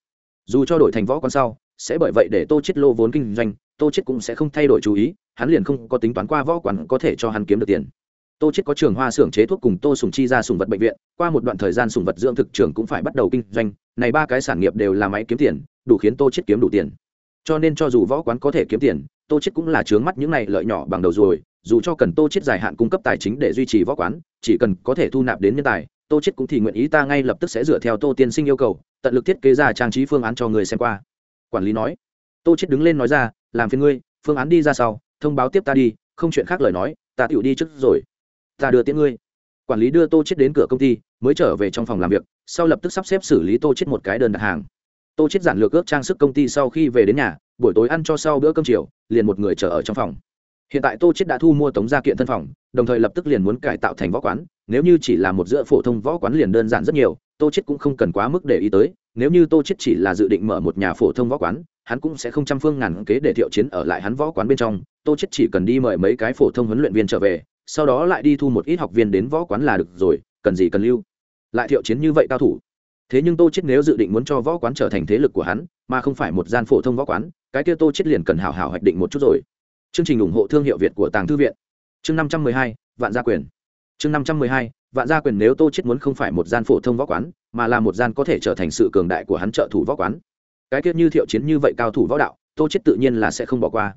Dù cho đổi thành võ quán sau, sẽ bởi vậy để tô chết lô vốn kinh doanh, tô chết cũng sẽ không thay đổi chú ý, hắn liền không có tính toán qua võ quán có thể cho hắn kiếm được tiền. Tô chết có trường hoa xưởng chế thuốc cùng tô sùng chi ra sùng vật bệnh viện, qua một đoạn thời gian sùng vật dưỡng thực trường cũng phải bắt đầu kinh doanh, này ba cái sản nghiệp đều là máy kiếm tiền, đủ khiến tô chết kiếm đủ tiền cho nên cho dù võ quán có thể kiếm tiền, tô chết cũng là trướng mắt những này lợi nhỏ bằng đầu rồi, dù cho cần tô chết dài hạn cung cấp tài chính để duy trì võ quán, chỉ cần có thể thu nạp đến nhân tài, tô chết cũng thì nguyện ý ta ngay lập tức sẽ dựa theo tô tiên sinh yêu cầu, tận lực thiết kế ra trang trí phương án cho người xem qua. Quản lý nói. Tô chết đứng lên nói ra, làm phiền ngươi, phương án đi ra sau, thông báo tiếp ta đi, không chuyện khác lời nói, ta tiểu đi trước rồi. Ta đưa tiễn ngươi. Quản lý đưa tô chết đến cửa công ty, mới trở về trong phòng làm việc, sau lập tức sắp xếp xử lý tô chết một cái đơn đặt hàng tô chết giản lược ước trang sức công ty sau khi về đến nhà, buổi tối ăn cho sau bữa cơm chiều, liền một người chờ ở trong phòng. Hiện tại tô chết đã thu mua tống gia kiện thân phòng, đồng thời lập tức liền muốn cải tạo thành võ quán. Nếu như chỉ là một giữa phổ thông võ quán liền đơn giản rất nhiều, tô chết cũng không cần quá mức để ý tới. Nếu như tô chết chỉ là dự định mở một nhà phổ thông võ quán, hắn cũng sẽ không trăm phương ngàn kế để thiệu chiến ở lại hắn võ quán bên trong. Tô chết chỉ cần đi mời mấy cái phổ thông huấn luyện viên trở về, sau đó lại đi thu một ít học viên đến võ quán là được rồi, cần gì cần lưu. Lại thiệu chiến như vậy cao thủ thế nhưng tô chết nếu dự định muốn cho võ quán trở thành thế lực của hắn, mà không phải một gian phổ thông võ quán, cái kia tô chết liền cần hảo hảo hoạch định một chút rồi. Chương trình ủng hộ thương hiệu việt của tàng thư viện. Chương năm trăm mười hai, vạn gia quyền. Chương năm trăm mười hai, vạn gia quyền nếu tô chết muốn không phải một gian phổ thông võ quán, mà là một gian có thể trở thành sự cường đại của hắn trợ thủ võ quán. Cái kia như thiệu chiến như vậy cao thủ võ đạo, tô chết tự nhiên là sẽ không bỏ qua.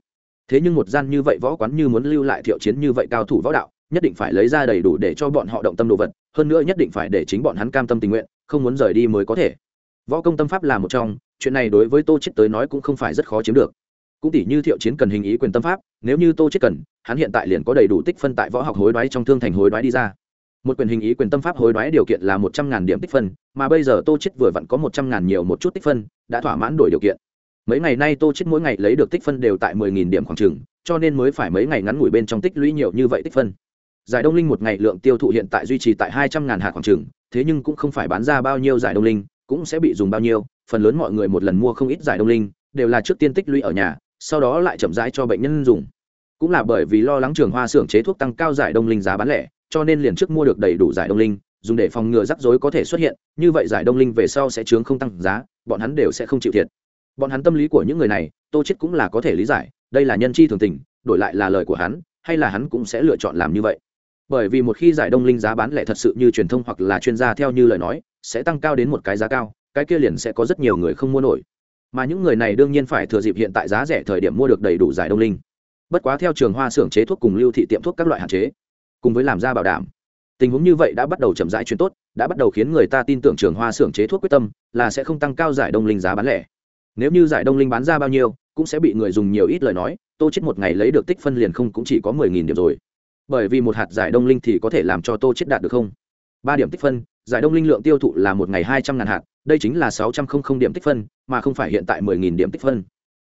Thế nhưng một gian như vậy võ quán như muốn lưu lại thiệu chiến như vậy cao thủ võ đạo nhất định phải lấy ra đầy đủ để cho bọn họ động tâm đồ vật, hơn nữa nhất định phải để chính bọn hắn cam tâm tình nguyện, không muốn rời đi mới có thể. Võ công tâm pháp là một trong, chuyện này đối với tô chết tới nói cũng không phải rất khó chiếm được. Cũng tỷ như thiệu chiến cần hình ý quyền tâm pháp, nếu như tô chết cần, hắn hiện tại liền có đầy đủ tích phân tại võ học hối đoái trong thương thành hối đoái đi ra. Một quyền hình ý quyền tâm pháp hối đoái điều kiện là một trăm ngàn điểm tích phân, mà bây giờ tô chết vừa vặn có một trăm ngàn nhiều một chút tích phân, đã thỏa mãn đổi điều kiện. Mấy ngày nay tô chết mỗi ngày lấy được tích phân đều tại mười nghìn điểm khoảng trường cho nên mới phải mấy ngày ngắn ngủi bên trong tích lũy nhiều như vậy tích phân giải đông linh một ngày lượng tiêu thụ hiện tại duy trì tại hai trăm ngàn hạt khoảng trừng thế nhưng cũng không phải bán ra bao nhiêu giải đông linh, cũng sẽ bị dùng bao nhiêu, phần lớn mọi người một lần mua không ít giải đông linh, đều là trước tiên tích lũy ở nhà, sau đó lại chậm rãi cho bệnh nhân dùng. Cũng là bởi vì lo lắng trường hoa xưởng chế thuốc tăng cao giải đông linh giá bán lẻ, cho nên liền trước mua được đầy đủ giải đông linh, dùng để phòng ngừa rắc rối có thể xuất hiện, như vậy giải đông linh về sau sẽ chướng không tăng giá, bọn hắn đều sẽ không chịu thiệt. Bọn hắn tâm lý của những người này, tô chết cũng là có thể lý giải, đây là nhân chi thường tình, đổi lại là lời của hắn, hay là hắn cũng sẽ lựa chọn làm như vậy bởi vì một khi giải đông linh giá bán lẻ thật sự như truyền thông hoặc là chuyên gia theo như lời nói, sẽ tăng cao đến một cái giá cao, cái kia liền sẽ có rất nhiều người không mua nổi. Mà những người này đương nhiên phải thừa dịp hiện tại giá rẻ thời điểm mua được đầy đủ giải đông linh. Bất quá theo trường hoa xưởng chế thuốc cùng lưu thị tiệm thuốc các loại hạn chế, cùng với làm ra bảo đảm, tình huống như vậy đã bắt đầu chậm rãi chuyển tốt, đã bắt đầu khiến người ta tin tưởng trường hoa xưởng chế thuốc quyết tâm là sẽ không tăng cao giải đông linh giá bán lẻ. Nếu như giải đông linh bán ra bao nhiêu, cũng sẽ bị người dùng nhiều ít lời nói, tô chết một ngày lấy được tích phân liền không cũng chỉ có mười nghìn điểm rồi bởi vì một hạt giải đông linh thì có thể làm cho tô chết đạt được không? Ba điểm tích phân, giải đông linh lượng tiêu thụ là một ngày hai trăm ngàn hạt, đây chính là sáu trăm linh điểm tích phân, mà không phải hiện tại mười nghìn điểm tích phân.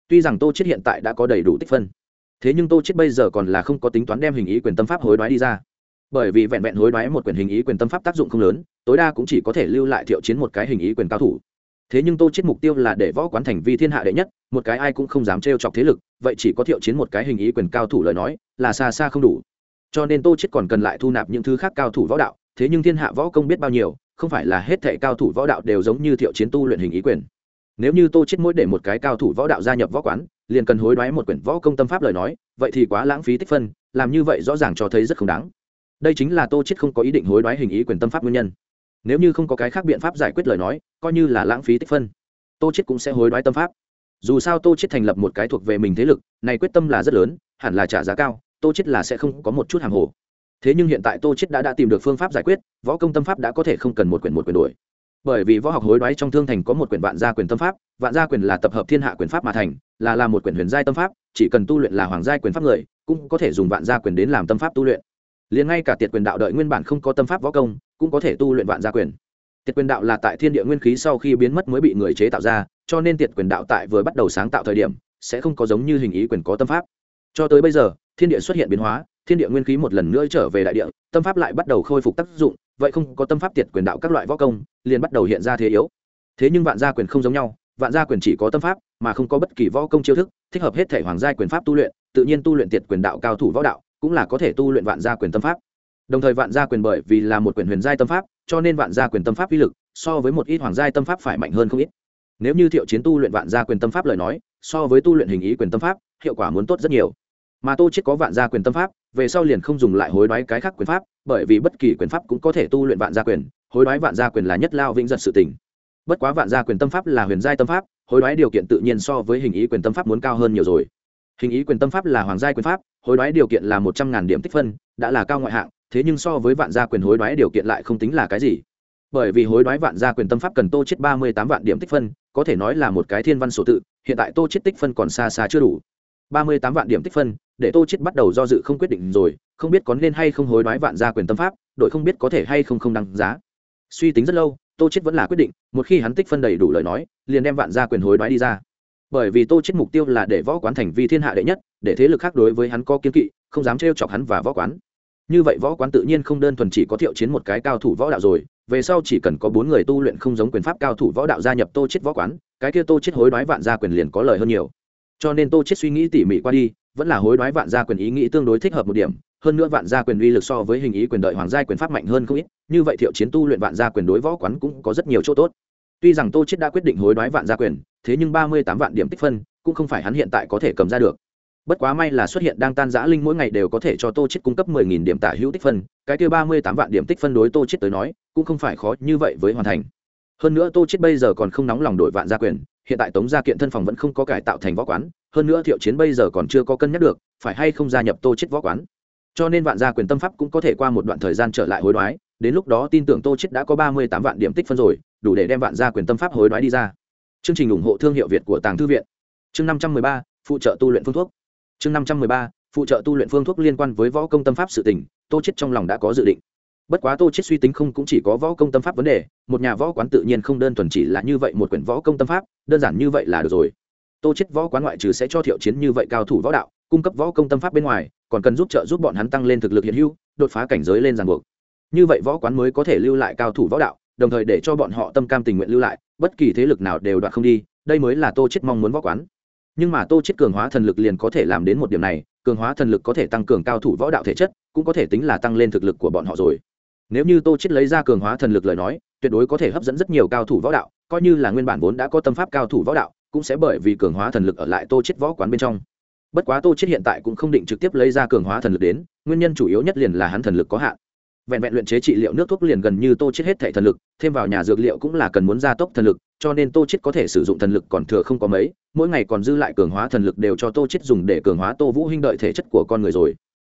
Tuy rằng tô chết hiện tại đã có đầy đủ tích phân, thế nhưng tô chết bây giờ còn là không có tính toán đem hình ý quyền tâm pháp hối đoái đi ra. Bởi vì vẹn vẹn hối đoái một quyền hình ý quyền tâm pháp tác dụng không lớn, tối đa cũng chỉ có thể lưu lại thiệu chiến một cái hình ý quyền cao thủ. Thế nhưng tô chết mục tiêu là để võ quán thành vi thiên hạ đệ nhất, một cái ai cũng không dám trêu chọc thế lực, vậy chỉ có thiệu chiến một cái hình ý quyền cao thủ lời nói là xa xa không đủ cho nên tô chết còn cần lại thu nạp những thứ khác cao thủ võ đạo, thế nhưng thiên hạ võ công biết bao nhiêu, không phải là hết thệ cao thủ võ đạo đều giống như thiệu chiến tu luyện hình ý quyền. Nếu như tô chết mỗi để một cái cao thủ võ đạo gia nhập võ quán, liền cần hối đoái một quyển võ công tâm pháp lời nói, vậy thì quá lãng phí tích phân, làm như vậy rõ ràng cho thấy rất không đáng. Đây chính là tô chết không có ý định hối đoái hình ý quyền tâm pháp nguyên nhân. Nếu như không có cái khác biện pháp giải quyết lời nói, coi như là lãng phí tích phân, tô chết cũng sẽ hối đoái tâm pháp. Dù sao tô chết thành lập một cái thuộc về mình thế lực, này quyết tâm là rất lớn, hẳn là trả giá cao tô chết là sẽ không có một chút hàng hồ. Thế nhưng hiện tại tô chết đã đã tìm được phương pháp giải quyết, võ công tâm pháp đã có thể không cần một quyển một quyển đuổi bởi vì võ học hối đoái trong thương thành có một quyển vạn gia quyền tâm pháp, vạn gia quyền là tập hợp thiên hạ quyền pháp mà thành, là làm một quyển huyền giai tâm pháp, chỉ cần tu luyện là hoàng giai quyền pháp người, cũng có thể dùng vạn gia quyền đến làm tâm pháp tu luyện. Liền ngay cả tiệt quyền đạo đợi nguyên bản không có tâm pháp võ công, cũng có thể tu luyện vạn gia quyền. Tiệt quyền đạo là tại thiên địa nguyên khí sau khi biến mất mới bị người chế tạo ra, cho nên tiệt quyền đạo tại vừa bắt đầu sáng tạo thời điểm, sẽ không có giống như hình ý quyền có tâm pháp. Cho tới bây giờ thiên địa xuất hiện biến hóa, thiên địa nguyên khí một lần nữa trở về đại địa, tâm pháp lại bắt đầu khôi phục tác dụng, vậy không có tâm pháp tiệt quyền đạo các loại võ công, liền bắt đầu hiện ra thế yếu. Thế nhưng vạn gia quyền không giống nhau, vạn gia quyền chỉ có tâm pháp, mà không có bất kỳ võ công chiêu thức, thích hợp hết thể hoàng gia quyền pháp tu luyện, tự nhiên tu luyện tiệt quyền đạo cao thủ võ đạo, cũng là có thể tu luyện vạn gia quyền tâm pháp. Đồng thời vạn gia quyền bởi vì là một quyền huyền giai tâm pháp, cho nên vạn gia quyền tâm pháp uy lực so với một ít hoàng giai tâm pháp phải mạnh hơn không ít. Nếu như thiệu chiến tu luyện vạn gia quyền tâm pháp lời nói, so với tu luyện hình ý quyền tâm pháp, hiệu quả muốn tốt rất nhiều mà tô chết có vạn gia quyền tâm pháp, về sau liền không dùng lại hối đoái cái khác quyền pháp, bởi vì bất kỳ quyền pháp cũng có thể tu luyện vạn gia quyền, hối đoái vạn gia quyền là nhất lao vĩnh giật sự tình. Bất quá vạn gia quyền tâm pháp là huyền giai tâm pháp, hối đoái điều kiện tự nhiên so với hình ý quyền tâm pháp muốn cao hơn nhiều rồi. Hình ý quyền tâm pháp là hoàng giai quyền pháp, hối đoái điều kiện là một trăm ngàn điểm tích phân, đã là cao ngoại hạng, thế nhưng so với vạn gia quyền hối đoái điều kiện lại không tính là cái gì. Bởi vì hối đoái vạn gia quyền tâm pháp cần tô chết ba mươi tám vạn điểm tích phân, có thể nói là một cái thiên văn số tự, hiện tại tô chết tích phân còn xa xa chưa đủ. ba mươi tám vạn điểm tích phân để tô chết bắt đầu do dự không quyết định rồi, không biết có nên hay không hối đoái vạn gia quyền tâm pháp, đội không biết có thể hay không không đăng giá. Suy tính rất lâu, tô chết vẫn là quyết định, một khi hắn tích phân đầy đủ lời nói, liền đem vạn gia quyền hối đoái đi ra. Bởi vì tô chết mục tiêu là để võ quán thành vi thiên hạ đệ nhất, để thế lực khác đối với hắn có kiên kỵ, không dám trêu chọc hắn và võ quán. Như vậy võ quán tự nhiên không đơn thuần chỉ có thiệu chiến một cái cao thủ võ đạo rồi, về sau chỉ cần có bốn người tu luyện không giống quyền pháp cao thủ võ đạo gia nhập tô chết võ quán, cái kia tô chết hối đoái vạn gia quyền liền có lời hơn nhiều. Cho nên tô chết suy nghĩ tỉ mỉ qua đi vẫn là hối đoái vạn gia quyền ý nghĩ tương đối thích hợp một điểm, hơn nữa vạn gia quyền uy lực so với hình ý quyền đợi hoàng gia quyền pháp mạnh hơn không ít, như vậy thiệu chiến tu luyện vạn gia quyền đối võ quán cũng có rất nhiều chỗ tốt. Tuy rằng tô chết đã quyết định hối đoái vạn gia quyền, thế nhưng ba mươi tám vạn điểm tích phân, cũng không phải hắn hiện tại có thể cầm ra được. Bất quá may là xuất hiện đang tan giã linh mỗi ngày đều có thể cho tô chết cung cấp mười nghìn điểm tả hữu tích phân, cái kia ba mươi tám vạn điểm tích phân đối tô chết tới nói, cũng không phải khó như vậy với hoàn thành. Hơn nữa tô chết bây giờ còn không nóng lòng đổi vạn gia quyền, hiện tại tống gia kiện thân phòng vẫn không có cải tạo thành võ quán hơn nữa thiệu chiến bây giờ còn chưa có cân nhắc được, phải hay không gia nhập tô chết võ quán. Cho nên vạn gia quyền tâm pháp cũng có thể qua một đoạn thời gian trở lại hối đoái, đến lúc đó tin tưởng tô chết đã có ba mươi tám vạn điểm tích phân rồi, đủ để đem vạn gia quyền tâm pháp hối đoái đi ra. Chương trình ủng hộ thương hiệu việt của tàng thư viện. Chương năm trăm mười ba, phụ trợ tu luyện phương thuốc. Chương năm trăm mười ba, phụ trợ tu luyện phương thuốc liên quan với võ công tâm pháp sự tình, tô chết trong lòng đã có dự định. Bất quá tô chết suy tính không cũng chỉ có võ công tâm pháp vấn đề, một nhà võ quán tự nhiên không đơn thuần chỉ là như vậy một quyển võ công tâm pháp, đơn giản như vậy là được rồi tô chết võ quán ngoại trừ sẽ cho thiệu chiến như vậy cao thủ võ đạo, cung cấp võ công tâm pháp bên ngoài, còn cần giúp trợ giúp bọn hắn tăng lên thực lực hiện hữu, đột phá cảnh giới lên ràng buộc. Như vậy võ quán mới có thể lưu lại cao thủ võ đạo, đồng thời để cho bọn họ tâm cam tình nguyện lưu lại, bất kỳ thế lực nào đều đoạt không đi, đây mới là tô chết mong muốn võ quán. Nhưng mà tô chết cường hóa thần lực liền có thể làm đến một điểm này, cường hóa thần lực có thể tăng cường cao thủ võ đạo thể chất, cũng có thể tính là tăng lên thực lực của bọn họ rồi. Nếu như tô chết lấy ra cường hóa thần lực lời nói, tuyệt đối có thể hấp dẫn rất nhiều cao thủ võ đạo, coi như là nguyên bản vốn đã có tâm pháp cao thủ võ đạo cũng sẽ bởi vì cường hóa thần lực ở lại tô chết võ quán bên trong. Bất quá tô chết hiện tại cũng không định trực tiếp lấy ra cường hóa thần lực đến, nguyên nhân chủ yếu nhất liền là hắn thần lực có hạn. Vẹn vẹn luyện chế trị liệu nước thuốc liền gần như tô chết hết thể thần lực, thêm vào nhà dược liệu cũng là cần muốn gia tốc thần lực, cho nên tô chết có thể sử dụng thần lực còn thừa không có mấy, mỗi ngày còn dư lại cường hóa thần lực đều cho tô chết dùng để cường hóa tô vũ hinh đợi thể chất của con người rồi.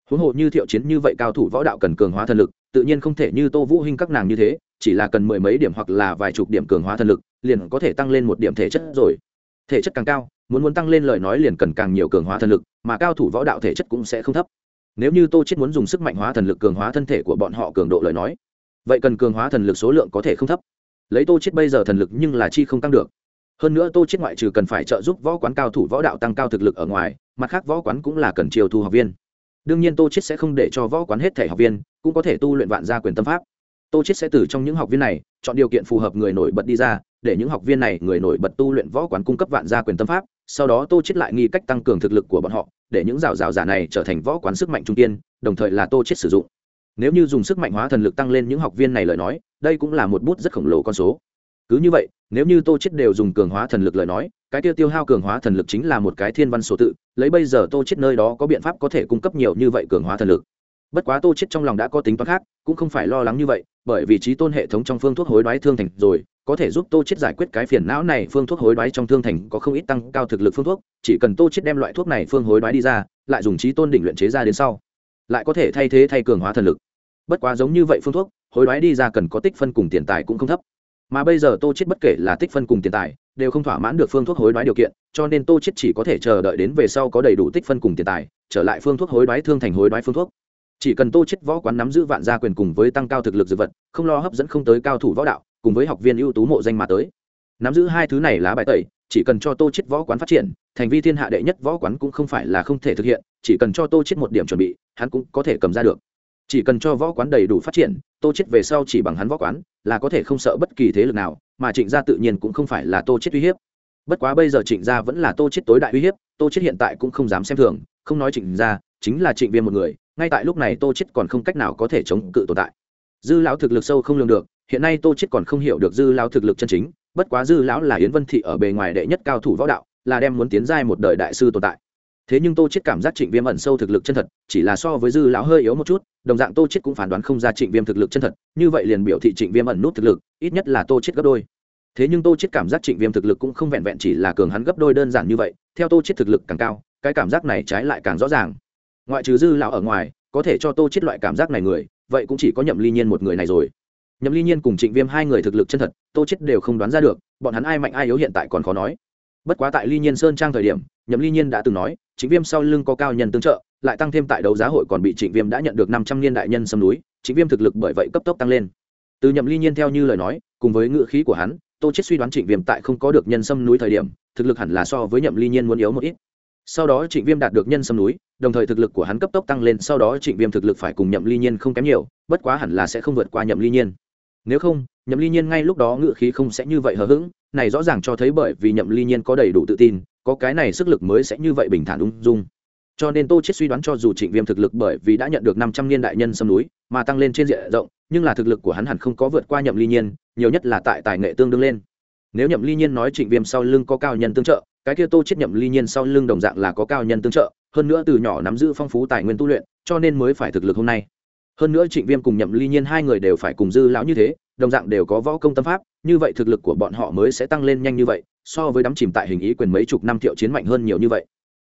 Huống hồ như thiệu chiến như vậy cao thủ võ đạo cần cường hóa thần lực, tự nhiên không thể như tô vũ hinh các nàng như thế, chỉ là cần mười mấy điểm hoặc là vài chục điểm cường hóa thần lực, liền có thể tăng lên một điểm thể chất rồi thể chất càng cao, muốn muốn tăng lên lời nói liền cần càng nhiều cường hóa thần lực, mà cao thủ võ đạo thể chất cũng sẽ không thấp. Nếu như tô chết muốn dùng sức mạnh hóa thần lực cường hóa thân thể của bọn họ cường độ lời nói, vậy cần cường hóa thần lực số lượng có thể không thấp. Lấy tô chết bây giờ thần lực nhưng là chi không tăng được. Hơn nữa tô chết ngoại trừ cần phải trợ giúp võ quán cao thủ võ đạo tăng cao thực lực ở ngoài, mặt khác võ quán cũng là cần chiều thu học viên. Đương nhiên tô chết sẽ không để cho võ quán hết thể học viên, cũng có thể tu luyện vạn gia quyền tâm pháp tô chết sẽ từ trong những học viên này, chọn điều kiện phù hợp người nổi bật đi ra, để những học viên này người nổi bật tu luyện võ quán cung cấp vạn gia quyền tâm pháp, sau đó tô chết lại nghi cách tăng cường thực lực của bọn họ, để những rào rào giả này trở thành võ quán sức mạnh trung tiên đồng thời là tô chết sử dụng. Nếu như dùng sức mạnh hóa thần lực tăng lên những học viên này lời nói, đây cũng là một bút rất khổng lồ con số. Cứ như vậy, nếu như tô chết đều dùng cường hóa thần lực lời nói, cái tiêu tiêu hao cường hóa thần lực chính là một cái thiên văn số tự, lấy bây giờ tô chết nơi đó có biện pháp có thể cung cấp nhiều như vậy cường hóa thần lực bất quá tô chết trong lòng đã có tính toán khác, cũng không phải lo lắng như vậy, bởi vì trí tôn hệ thống trong phương thuốc hối đoái thương thành rồi, có thể giúp tô chết giải quyết cái phiền não này, phương thuốc hối đoái trong thương thành có không ít tăng cao thực lực phương thuốc, chỉ cần tô chết đem loại thuốc này phương hối đoái đi ra, lại dùng trí tôn đỉnh luyện chế ra đến sau, lại có thể thay thế thay cường hóa thần lực. Bất quá giống như vậy phương thuốc, hối đoái đi ra cần có tích phân cùng tiền tài cũng không thấp. Mà bây giờ tô chết bất kể là tích phân cùng tiền tài, đều không thỏa mãn được phương thuốc hối đoái điều kiện, cho nên tô chết chỉ có thể chờ đợi đến về sau có đầy đủ tích phân cùng tiền tài, trở lại phương thuốc hối đoái thương thành hối đoái phương thuốc chỉ cần tô chết võ quán nắm giữ vạn gia quyền cùng với tăng cao thực lực dược vật, không lo hấp dẫn không tới cao thủ võ đạo, cùng với học viên ưu tú mộ danh mà tới. Nắm giữ hai thứ này lá bài tẩy, chỉ cần cho tô chết võ quán phát triển, thành vi thiên hạ đệ nhất võ quán cũng không phải là không thể thực hiện, chỉ cần cho tô chết một điểm chuẩn bị, hắn cũng có thể cầm ra được. Chỉ cần cho võ quán đầy đủ phát triển, tô chết về sau chỉ bằng hắn võ quán, là có thể không sợ bất kỳ thế lực nào, mà trịnh gia tự nhiên cũng không phải là tô chết uy hiếp. Bất quá bây giờ trịnh gia vẫn là tô chết tối đại uy hiếp, tô chết hiện tại cũng không dám xem thường, không nói trịnh gia, chính là trịnh viên một người ngay tại lúc này tô chết còn không cách nào có thể chống cự tồn tại. Dư lão thực lực sâu không lường được, hiện nay tô chết còn không hiểu được dư lão thực lực chân chính, bất quá dư lão là yến vân thị ở bề ngoài đệ nhất cao thủ võ đạo, là đem muốn tiến giai một đời đại sư tồn tại. Thế nhưng tô chết cảm giác trịnh viêm ẩn sâu thực lực chân thật, chỉ là so với dư lão hơi yếu một chút, đồng dạng tô chết cũng phán đoán không ra trịnh viêm thực lực chân thật, như vậy liền biểu thị trịnh viêm ẩn nút thực lực, ít nhất là tô chết gấp đôi. Thế nhưng tô chết cảm giác trịnh viêm thực lực cũng không vẹn vẹn chỉ là cường hắn gấp đôi đơn giản như vậy, theo tô chết thực lực càng cao, cái cảm giác này trái lại càng rõ ràng ngoại trừ dư lão ở ngoài, có thể cho tô chết loại cảm giác này người, vậy cũng chỉ có nhậm ly nhiên một người này rồi. Nhậm ly nhiên cùng trịnh viêm hai người thực lực chân thật, tô chết đều không đoán ra được, bọn hắn ai mạnh ai yếu hiện tại còn khó nói. Bất quá tại ly nhiên sơn trang thời điểm, nhậm ly nhiên đã từng nói, trịnh viêm sau lưng có cao nhân tương trợ, lại tăng thêm tại đấu giá hội còn bị trịnh viêm đã nhận được năm trăm niên đại nhân xâm núi, trịnh viêm thực lực bởi vậy cấp tốc tăng lên. Từ nhậm ly nhiên theo như lời nói, cùng với ngữ khí của hắn, tô chết suy đoán trịnh viêm tại không có được nhân xâm núi thời điểm, thực lực hẳn là so với nhậm ly nhiên muốn yếu một ít sau đó trịnh viêm đạt được nhân sâm núi, đồng thời thực lực của hắn cấp tốc tăng lên, sau đó trịnh viêm thực lực phải cùng nhậm ly nhiên không kém nhiều, bất quá hẳn là sẽ không vượt qua nhậm ly nhiên. Nếu không, nhậm ly nhiên ngay lúc đó ngự khí không sẽ như vậy hờ hững, này rõ ràng cho thấy bởi vì nhậm ly nhiên có đầy đủ tự tin, có cái này sức lực mới sẽ như vậy bình thản ung dung. Cho nên tô chết suy đoán cho dù trịnh viêm thực lực bởi vì đã nhận được năm trăm niên đại nhân sâm núi, mà tăng lên trên diện rộng, nhưng là thực lực của hắn hẳn không có vượt qua nhậm ly nhiên, nhiều nhất là tại tài nghệ tương đương lên. Nếu nhậm ly nhiên nói trịnh viêm sau lưng có cao nhân tương trợ cái kia tô chết nhậm ly nhiên sau lưng đồng dạng là có cao nhân tương trợ, hơn nữa từ nhỏ nắm giữ phong phú tài nguyên tu luyện, cho nên mới phải thực lực hôm nay. Hơn nữa trịnh viêm cùng nhậm ly nhiên hai người đều phải cùng dư lão như thế, đồng dạng đều có võ công tâm pháp, như vậy thực lực của bọn họ mới sẽ tăng lên nhanh như vậy, so với đắm chìm tại hình ý quyền mấy chục năm thiệu chiến mạnh hơn nhiều như vậy.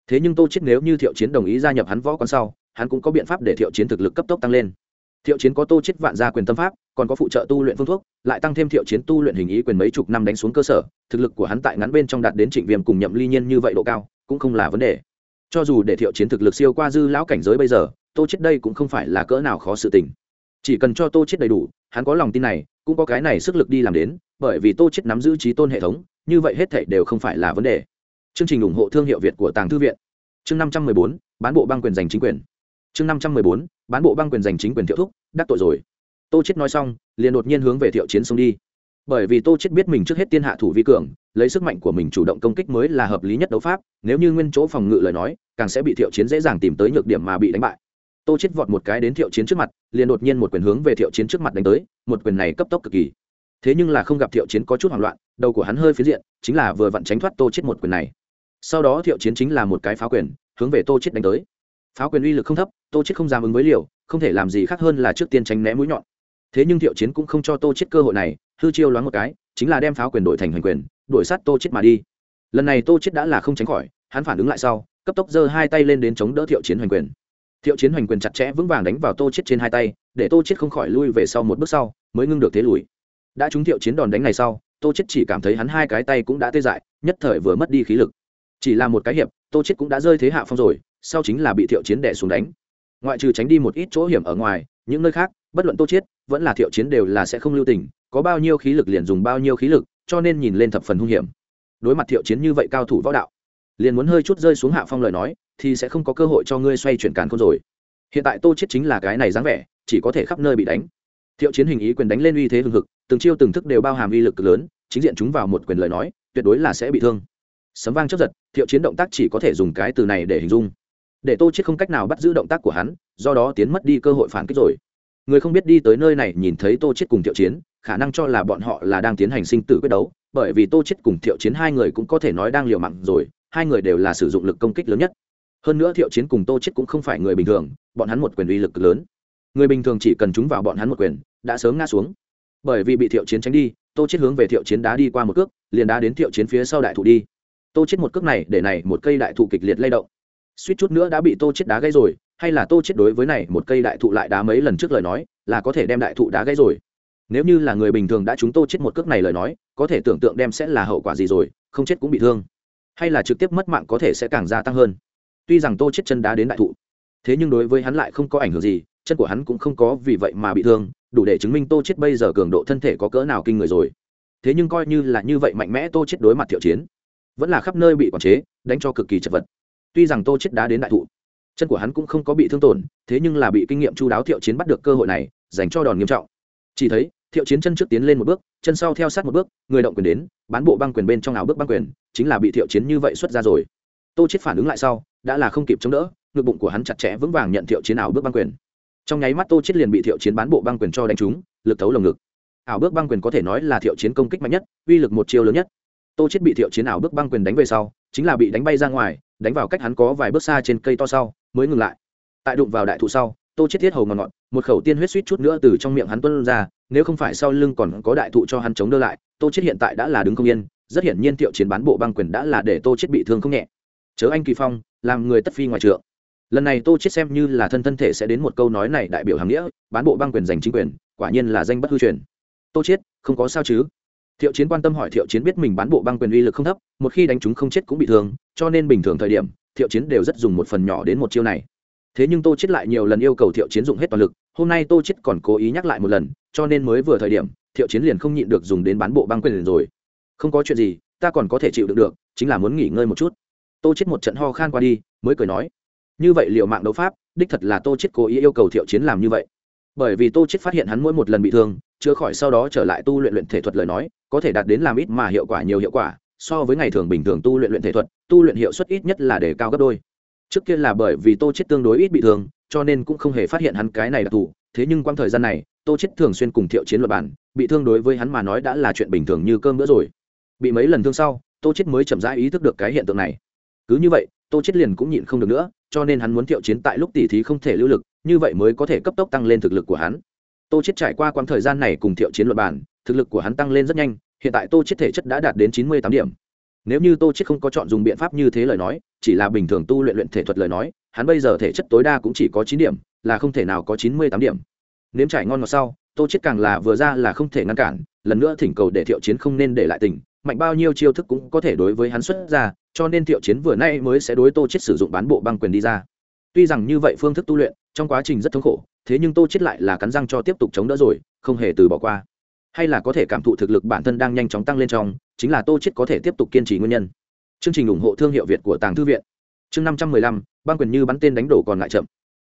Thế nhưng tô chết nếu như thiệu chiến đồng ý gia nhập hắn võ quán sau, hắn cũng có biện pháp để thiệu chiến thực lực cấp tốc tăng lên thiệu chiến có tô chết vạn gia quyền tâm pháp, còn có phụ trợ tu luyện phương thuốc, lại tăng thêm thiệu chiến tu luyện hình ý quyền mấy chục năm đánh xuống cơ sở, thực lực của hắn tại ngắn bên trong đạt đến trịnh viêm cùng nhậm ly nhiên như vậy độ cao, cũng không là vấn đề. Cho dù để thiệu chiến thực lực siêu qua dư lão cảnh giới bây giờ, tô chết đây cũng không phải là cỡ nào khó sự tình. Chỉ cần cho tô chết đầy đủ, hắn có lòng tin này, cũng có cái này sức lực đi làm đến, bởi vì tô chết nắm giữ trí tôn hệ thống, như vậy hết thảy đều không phải là vấn đề. Chương trình ủng hộ thương hiệu việt của tàng thư viện. Chương năm trăm mười bốn, bán bộ băng quyền giành chính quyền chương năm trăm mười bốn, bán bộ băng quyền giành chính quyền thiệu thúc, đắc tội rồi. Tô chết nói xong, liền đột nhiên hướng về thiệu chiến xông đi. Bởi vì tô chết biết mình trước hết tiên hạ thủ vi cường, lấy sức mạnh của mình chủ động công kích mới là hợp lý nhất đấu pháp, nếu như nguyên chỗ phòng ngự lời nói, càng sẽ bị thiệu chiến dễ dàng tìm tới nhược điểm mà bị đánh bại. Tô chết vọt một cái đến thiệu chiến trước mặt, liền đột nhiên một quyền hướng về thiệu chiến trước mặt đánh tới, một quyền này cấp tốc cực kỳ. Thế nhưng là không gặp thiệu chiến có chút hoảng loạn, đầu của hắn hơi phía diện, chính là vừa vặn tránh thoát tô chết một quyền này. Sau đó thiệu chiến chính là một cái pháo quyền, hướng về tô chết đánh tới. Pháo quyền uy lực không thấp tô chết không dám ứng với liều không thể làm gì khác hơn là trước tiên tránh né mũi nhọn. Thế nhưng thiệu chiến cũng không cho tô chết cơ hội này, hư chiêu loáng một cái, chính là đem pháo quyền đổi thành hành quyền, đuổi sát tô chết mà đi. Lần này tô chết đã là không tránh khỏi, hắn phản ứng lại sau, cấp tốc giơ hai tay lên đến chống đỡ thiệu chiến hành quyền. Thiệu chiến hành quyền chặt chẽ vững vàng đánh vào tô chết trên hai tay, để tô chết không khỏi lui về sau một bước sau, mới ngưng được thế lùi. Đã trúng thiệu chiến đòn đánh này sau, tô chết chỉ cảm thấy hắn hai cái tay cũng đã tê dại, nhất thời vừa mất đi khí lực. Chỉ là một cái hiệp, tô chết cũng đã rơi thế hạ phong rồi, sau chính là bị thiệu chiến đè xuống đánh ngoại trừ tránh đi một ít chỗ hiểm ở ngoài, những nơi khác, bất luận tô chiết, vẫn là thiệu chiến đều là sẽ không lưu tình, có bao nhiêu khí lực liền dùng bao nhiêu khí lực, cho nên nhìn lên thập phần hung hiểm. Đối mặt thiệu chiến như vậy cao thủ võ đạo, liền muốn hơi chút rơi xuống hạ phong lời nói, thì sẽ không có cơ hội cho ngươi xoay chuyển càn khôn rồi. Hiện tại tô chết chính là cái này dáng vẻ, chỉ có thể khắp nơi bị đánh. Thiệu chiến hình ý quyền đánh lên uy thế hừng hực, từng chiêu từng thức đều bao hàm uy lực lớn, chính diện chúng vào một quyền lời nói, tuyệt đối là sẽ bị thương. Sấm vang chớp giật, thiệu chiến động tác chỉ có thể dùng cái từ này để hình dung để tô chết không cách nào bắt giữ động tác của hắn, do đó tiến mất đi cơ hội phản kích rồi. Người không biết đi tới nơi này nhìn thấy tô chết cùng thiệu chiến, khả năng cho là bọn họ là đang tiến hành sinh tử quyết đấu, bởi vì tô chết cùng thiệu chiến hai người cũng có thể nói đang liều mạng rồi, hai người đều là sử dụng lực công kích lớn nhất. Hơn nữa thiệu chiến cùng tô chết cũng không phải người bình thường, bọn hắn một quyền uy lực lớn. Người bình thường chỉ cần chúng vào bọn hắn một quyền, đã sớm ngã xuống. Bởi vì bị thiệu chiến tránh đi, tô chết hướng về thiệu chiến đá đi qua một cước, liền đá đến thiệu chiến phía sau đại thụ đi. Tô chết một cước này, để này một cây đại thụ kịch liệt lay động suýt chút nữa đã bị tô chết đá gãy rồi, hay là tô chết đối với này một cây đại thụ lại đá mấy lần trước lời nói, là có thể đem đại thụ đá gãy rồi. Nếu như là người bình thường đã chúng tô chết một cước này lời nói, có thể tưởng tượng đem sẽ là hậu quả gì rồi, không chết cũng bị thương. Hay là trực tiếp mất mạng có thể sẽ càng gia tăng hơn. Tuy rằng tô chết chân đá đến đại thụ, thế nhưng đối với hắn lại không có ảnh hưởng gì, chân của hắn cũng không có vì vậy mà bị thương, đủ để chứng minh tô chết bây giờ cường độ thân thể có cỡ nào kinh người rồi. Thế nhưng coi như là như vậy mạnh mẽ tô chết đối mặt thiệu chiến, vẫn là khắp nơi bị quản chế, đánh cho cực kỳ chật vật tuy rằng tô chết đá đến đại thụ, chân của hắn cũng không có bị thương tổn, thế nhưng là bị kinh nghiệm chu đáo thiệu chiến bắt được cơ hội này, dành cho đòn nghiêm trọng. Chỉ thấy, thiệu chiến chân trước tiến lên một bước, chân sau theo sát một bước, người động quyền đến, bán bộ băng quyền bên trong áo bước băng quyền, chính là bị thiệu chiến như vậy xuất ra rồi. Tô chết phản ứng lại sau, đã là không kịp chống đỡ, ngực bụng của hắn chặt chẽ vững vàng nhận thiệu chiến ảo bước băng quyền. Trong nháy mắt tô chết liền bị thiệu chiến bán bộ băng quyền cho đánh trúng, lực thấu lồng ngực. Ảo bước băng quyền có thể nói là thiệu chiến công kích mạnh nhất, uy lực một chiêu lớn nhất tô chết bị thiệu chiến ảo bước băng quyền đánh về sau, chính là bị đánh bay ra ngoài, đánh vào cách hắn có vài bước xa trên cây to sau, mới ngừng lại. Tại đụng vào đại thụ sau, tô chết thiết hầu ngọn ngọn một khẩu tiên huyết suýt chút nữa từ trong miệng hắn tuôn ra, nếu không phải sau lưng còn có đại thụ cho hắn chống đỡ lại, tô chết hiện tại đã là đứng không yên, rất hiển nhiên thiệu chiến bán bộ băng quyền đã là để tô chết bị thương không nhẹ. Chớ anh kỳ phong, làm người tất phi ngoài trượng. Lần này tô chết xem như là thân thân thể sẽ đến một câu nói này đại biểu hàng nghĩa, bán bộ băng quyền giành chính quyền, quả nhiên là danh bất hư truyền. Tô chết không có sao chứ? Thiệu chiến quan tâm hỏi thiệu chiến biết mình bán bộ băng quyền uy lực không thấp, một khi đánh chúng không chết cũng bị thương, cho nên bình thường thời điểm, thiệu chiến đều rất dùng một phần nhỏ đến một chiêu này. Thế nhưng tô chết lại nhiều lần yêu cầu thiệu chiến dùng hết toàn lực, hôm nay tô chết còn cố ý nhắc lại một lần, cho nên mới vừa thời điểm, thiệu chiến liền không nhịn được dùng đến bán bộ băng quyền rồi. Không có chuyện gì, ta còn có thể chịu được được, chính là muốn nghỉ ngơi một chút. Tô chết một trận ho khan qua đi, mới cười nói, như vậy liệu mạng đấu pháp, đích thật là tô chết cố ý yêu cầu thiệu chiến làm như vậy. Bởi vì tô chết phát hiện hắn mỗi một lần bị thương chữa khỏi sau đó trở lại tu luyện luyện thể thuật lời nói, có thể đạt đến làm ít mà hiệu quả nhiều hiệu quả, so với ngày thường bình thường tu luyện luyện thể thuật, tu luyện hiệu suất ít nhất là để cao gấp đôi. Trước kia là bởi vì tô chết tương đối ít bị thương, cho nên cũng không hề phát hiện hắn cái này đặc thù, thế nhưng quang thời gian này, tô chết thường xuyên cùng thiệu chiến luật bản bị thương đối với hắn mà nói đã là chuyện bình thường như cơm bữa rồi. Bị mấy lần thương sau, tô chết mới chậm rãi ý thức được cái hiện tượng này. Cứ như vậy, tô chết liền cũng nhịn không được nữa, cho nên hắn muốn thiệu chiến tại lúc tỷ thí không thể lưu lực, như vậy mới có thể cấp tốc tăng lên thực lực của hắn tô chết trải qua quãng thời gian này cùng thiệu chiến luật bản thực lực của hắn tăng lên rất nhanh, hiện tại tô chết thể chất đã đạt đến chín mươi tám điểm. Nếu như tô chết không có chọn dùng biện pháp như thế lời nói, chỉ là bình thường tu luyện luyện thể thuật lời nói, hắn bây giờ thể chất tối đa cũng chỉ có chín điểm, là không thể nào có chín mươi tám điểm. Nếm trải ngon ngọt sau, tô chết càng là vừa ra là không thể ngăn cản, lần nữa thỉnh cầu để thiệu chiến không nên để lại tình, mạnh bao nhiêu chiêu thức cũng có thể đối với hắn xuất ra, cho nên thiệu chiến vừa nay mới sẽ đối tô chết sử dụng bán bộ băng quyền đi ra. Tuy rằng như vậy phương thức tu luyện, trong quá trình rất thống khổ thế nhưng tô chết lại là cắn răng cho tiếp tục chống đỡ rồi, không hề từ bỏ qua. Hay là có thể cảm thụ thực lực bản thân đang nhanh chóng tăng lên trong, chính là tô chết có thể tiếp tục kiên trì nguyên nhân. Chương trình ủng hộ thương hiệu việt của tàng thư viện. Chương năm trăm mười lăm, băng quyền như bắn tên đánh đổ còn lại chậm.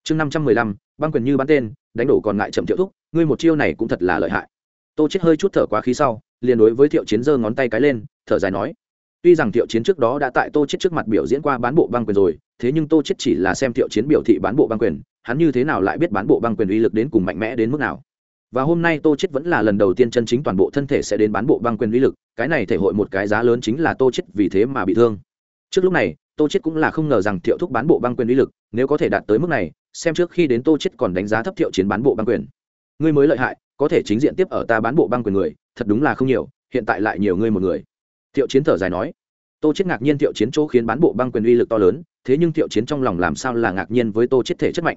Chương năm trăm mười lăm, băng quyền như bắn tên, đánh đổ còn ngại chậm thiệu thúc, ngươi một chiêu này cũng thật là lợi hại. Tô chết hơi chút thở quá khí sau, liền đối với thiệu chiến giơ ngón tay cái lên, thở dài nói, tuy rằng thiệu chiến trước đó đã tại tô chết trước mặt biểu diễn qua bán bộ băng quyền rồi, thế nhưng tô chết chỉ là xem thiệu chiến biểu thị bán bộ băng quyền hắn như thế nào lại biết bán bộ băng quyền uy lực đến cùng mạnh mẽ đến mức nào? Và hôm nay tô chết vẫn là lần đầu tiên chân chính toàn bộ thân thể sẽ đến bán bộ băng quyền uy lực, cái này thể hội một cái giá lớn chính là tô chết vì thế mà bị thương. Trước lúc này, tô chết cũng là không ngờ rằng thiệu thúc bán bộ băng quyền uy lực, nếu có thể đạt tới mức này, xem trước khi đến tô chết còn đánh giá thấp thiệu chiến bán bộ băng quyền. Ngươi mới lợi hại, có thể chính diện tiếp ở ta bán bộ băng quyền người, thật đúng là không nhiều, hiện tại lại nhiều ngươi một người. Thiệu chiến thở dài nói. Tô chết ngạc nhiên thiệu chiến chỗ khiến bán bộ băng quyền uy lực to lớn, thế nhưng thiệu chiến trong lòng làm sao là ngạc nhiên với tô chết thể chất mạnh?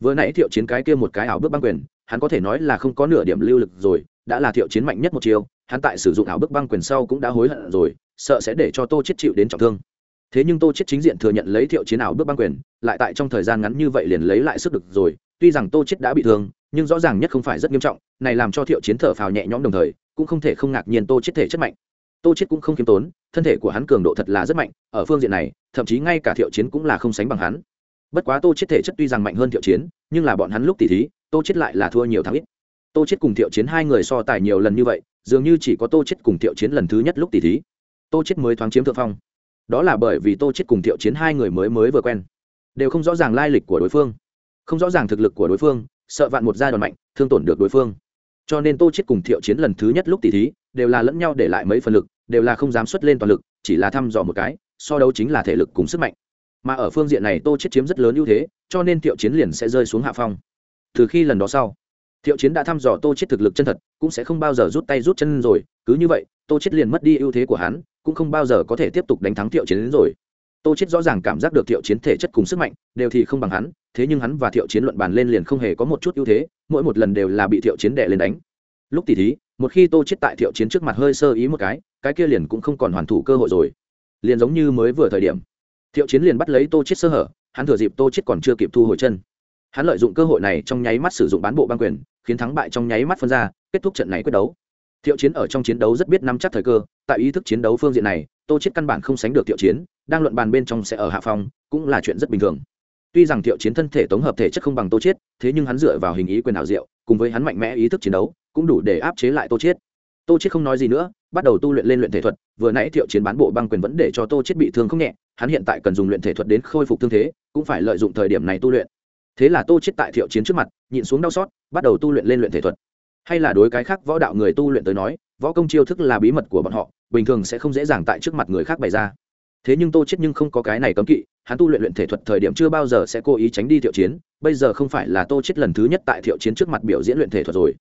Vừa nãy thiệu chiến cái kia một cái ảo bước băng quyền, hắn có thể nói là không có nửa điểm lưu lực rồi, đã là thiệu chiến mạnh nhất một chiều hắn tại sử dụng ảo bước băng quyền sau cũng đã hối hận rồi, sợ sẽ để cho tô chết chịu đến trọng thương. Thế nhưng tô chết chính diện thừa nhận lấy thiệu chiến ảo bước băng quyền, lại tại trong thời gian ngắn như vậy liền lấy lại sức được rồi, tuy rằng tô chết đã bị thương, nhưng rõ ràng nhất không phải rất nghiêm trọng, này làm cho thiệu chiến thở phào nhẹ nhõm đồng thời, cũng không thể không ngạc nhiên tô chết thể chất mạnh. Tô chết cũng không kiêm tốn, thân thể của hắn cường độ thật là rất mạnh, ở phương diện này, thậm chí ngay cả thiệu chiến cũng là không sánh bằng hắn bất quá tô chết thể chất tuy rằng mạnh hơn thiệu chiến, nhưng là bọn hắn lúc tỉ thí, tô chết lại là thua nhiều thắng ít. Tô chết cùng thiệu chiến hai người so tài nhiều lần như vậy, dường như chỉ có tô chết cùng thiệu chiến lần thứ nhất lúc tỉ thí. Tô chết mới thoáng chiếm thượng phong. Đó là bởi vì tô chết cùng thiệu chiến hai người mới mới vừa quen. Đều không rõ ràng lai lịch của đối phương. Không rõ ràng thực lực của đối phương, sợ vạn một gia đòn mạnh, thương tổn được đối phương. Cho nên tô chết cùng thiệu chiến lần thứ nhất lúc tỉ thí, đều là lẫn nhau để lại mấy phần lực, đều là không dám xuất lên toàn lực, chỉ là thăm dò một cái, so đấu chính là thể lực cùng sức mạnh mà ở phương diện này tô chết chiếm rất lớn ưu thế, cho nên thiệu chiến liền sẽ rơi xuống hạ phong. Từ khi lần đó sau, thiệu chiến đã thăm dò tô chết thực lực chân thật, cũng sẽ không bao giờ rút tay rút chân rồi. Cứ như vậy, tô chết liền mất đi ưu thế của hắn, cũng không bao giờ có thể tiếp tục đánh thắng thiệu chiến đến rồi. Tô chết rõ ràng cảm giác được thiệu chiến thể chất cùng sức mạnh, đều thì không bằng hắn, thế nhưng hắn và thiệu chiến luận bàn lên liền không hề có một chút ưu thế, mỗi một lần đều là bị thiệu chiến đè lên đánh. Lúc tỉ thí, một khi tô chết tại thiệu chiến trước mặt hơi sơ ý một cái cái kia liền cũng không còn hoàn thủ cơ hội rồi. Liền giống như mới vừa thời điểm thiệu chiến liền bắt lấy tô chết sơ hở, hắn thừa dịp tô chết còn chưa kịp thu hồi chân. Hắn lợi dụng cơ hội này trong nháy mắt sử dụng bán bộ băng quyền, khiến thắng bại trong nháy mắt phân ra, kết thúc trận này quyết đấu. Thiệu chiến ở trong chiến đấu rất biết nắm chắc thời cơ, tại ý thức chiến đấu phương diện này, tô chết căn bản không sánh được thiệu chiến, đang luận bàn bên trong sẽ ở hạ phong, cũng là chuyện rất bình thường. Tuy rằng thiệu chiến thân thể tổng hợp thể chất không bằng tô chết thế nhưng hắn dựa vào hình ý quyền ảo diệu, cùng với hắn mạnh mẽ ý thức chiến đấu, cũng đủ để áp chế lại tô chết tô chết không nói gì nữa, bắt đầu tu luyện lên luyện thể thuật, vừa nãy thiệu chiến bán bộ băng quyền vẫn để cho tô chết bị thương không nhẹ, hắn hiện tại cần dùng luyện thể thuật đến khôi phục thương thế, cũng phải lợi dụng thời điểm này tu luyện. Thế là tô chết tại thiệu chiến trước mặt, nhịn xuống đau xót, bắt đầu tu luyện lên luyện thể thuật. Hay là đối cái khác võ đạo người tu luyện tới nói, võ công chiêu thức là bí mật của bọn họ, bình thường sẽ không dễ dàng tại trước mặt người khác bày ra. Thế nhưng tô chết nhưng không có cái này cấm kỵ, hắn tu luyện luyện thể thuật thời điểm chưa bao giờ sẽ cố ý tránh đi thiệu chiến, bây giờ không phải là tô chết lần thứ nhất tại thiệu chiến trước mặt biểu diễn luyện thể thuật rồi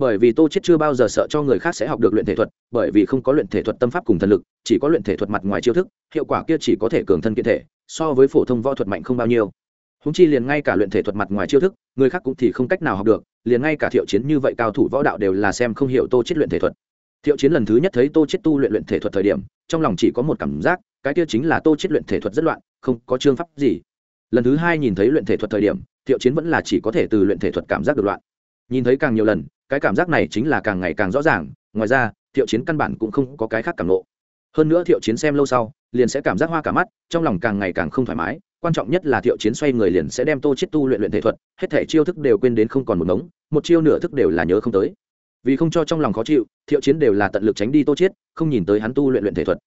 bởi vì tô chết chưa bao giờ sợ cho người khác sẽ học được luyện thể thuật, bởi vì không có luyện thể thuật tâm pháp cùng thần lực, chỉ có luyện thể thuật mặt ngoài chiêu thức, hiệu quả kia chỉ có thể cường thân kiện thể, so với phổ thông võ thuật mạnh không bao nhiêu. Húng chi liền ngay cả luyện thể thuật mặt ngoài chiêu thức, người khác cũng thì không cách nào học được, liền ngay cả thiệu chiến như vậy cao thủ võ đạo đều là xem không hiểu tô chết luyện thể thuật. Thiệu chiến lần thứ nhất thấy tô chết tu luyện luyện thể thuật thời điểm, trong lòng chỉ có một cảm giác, cái kia chính là tô chết luyện thể thuật rất loạn, không có chương pháp gì. Lần thứ hai nhìn thấy luyện thể thuật thời điểm, thiệu chiến vẫn là chỉ có thể từ luyện thể thuật cảm giác được loạn. Nhìn thấy càng nhiều lần cái cảm giác này chính là càng ngày càng rõ ràng, ngoài ra, thiệu chiến căn bản cũng không có cái khác cảm nộ hơn nữa thiệu chiến xem lâu sau, liền sẽ cảm giác hoa cả mắt, trong lòng càng ngày càng không thoải mái, quan trọng nhất là thiệu chiến xoay người liền sẽ đem tô chết tu luyện luyện thể thuật, hết thể chiêu thức đều quên đến không còn một ngống, một chiêu nửa thức đều là nhớ không tới. Vì không cho trong lòng khó chịu, thiệu chiến đều là tận lực tránh đi tô chết không nhìn tới hắn tu luyện luyện thể thuật.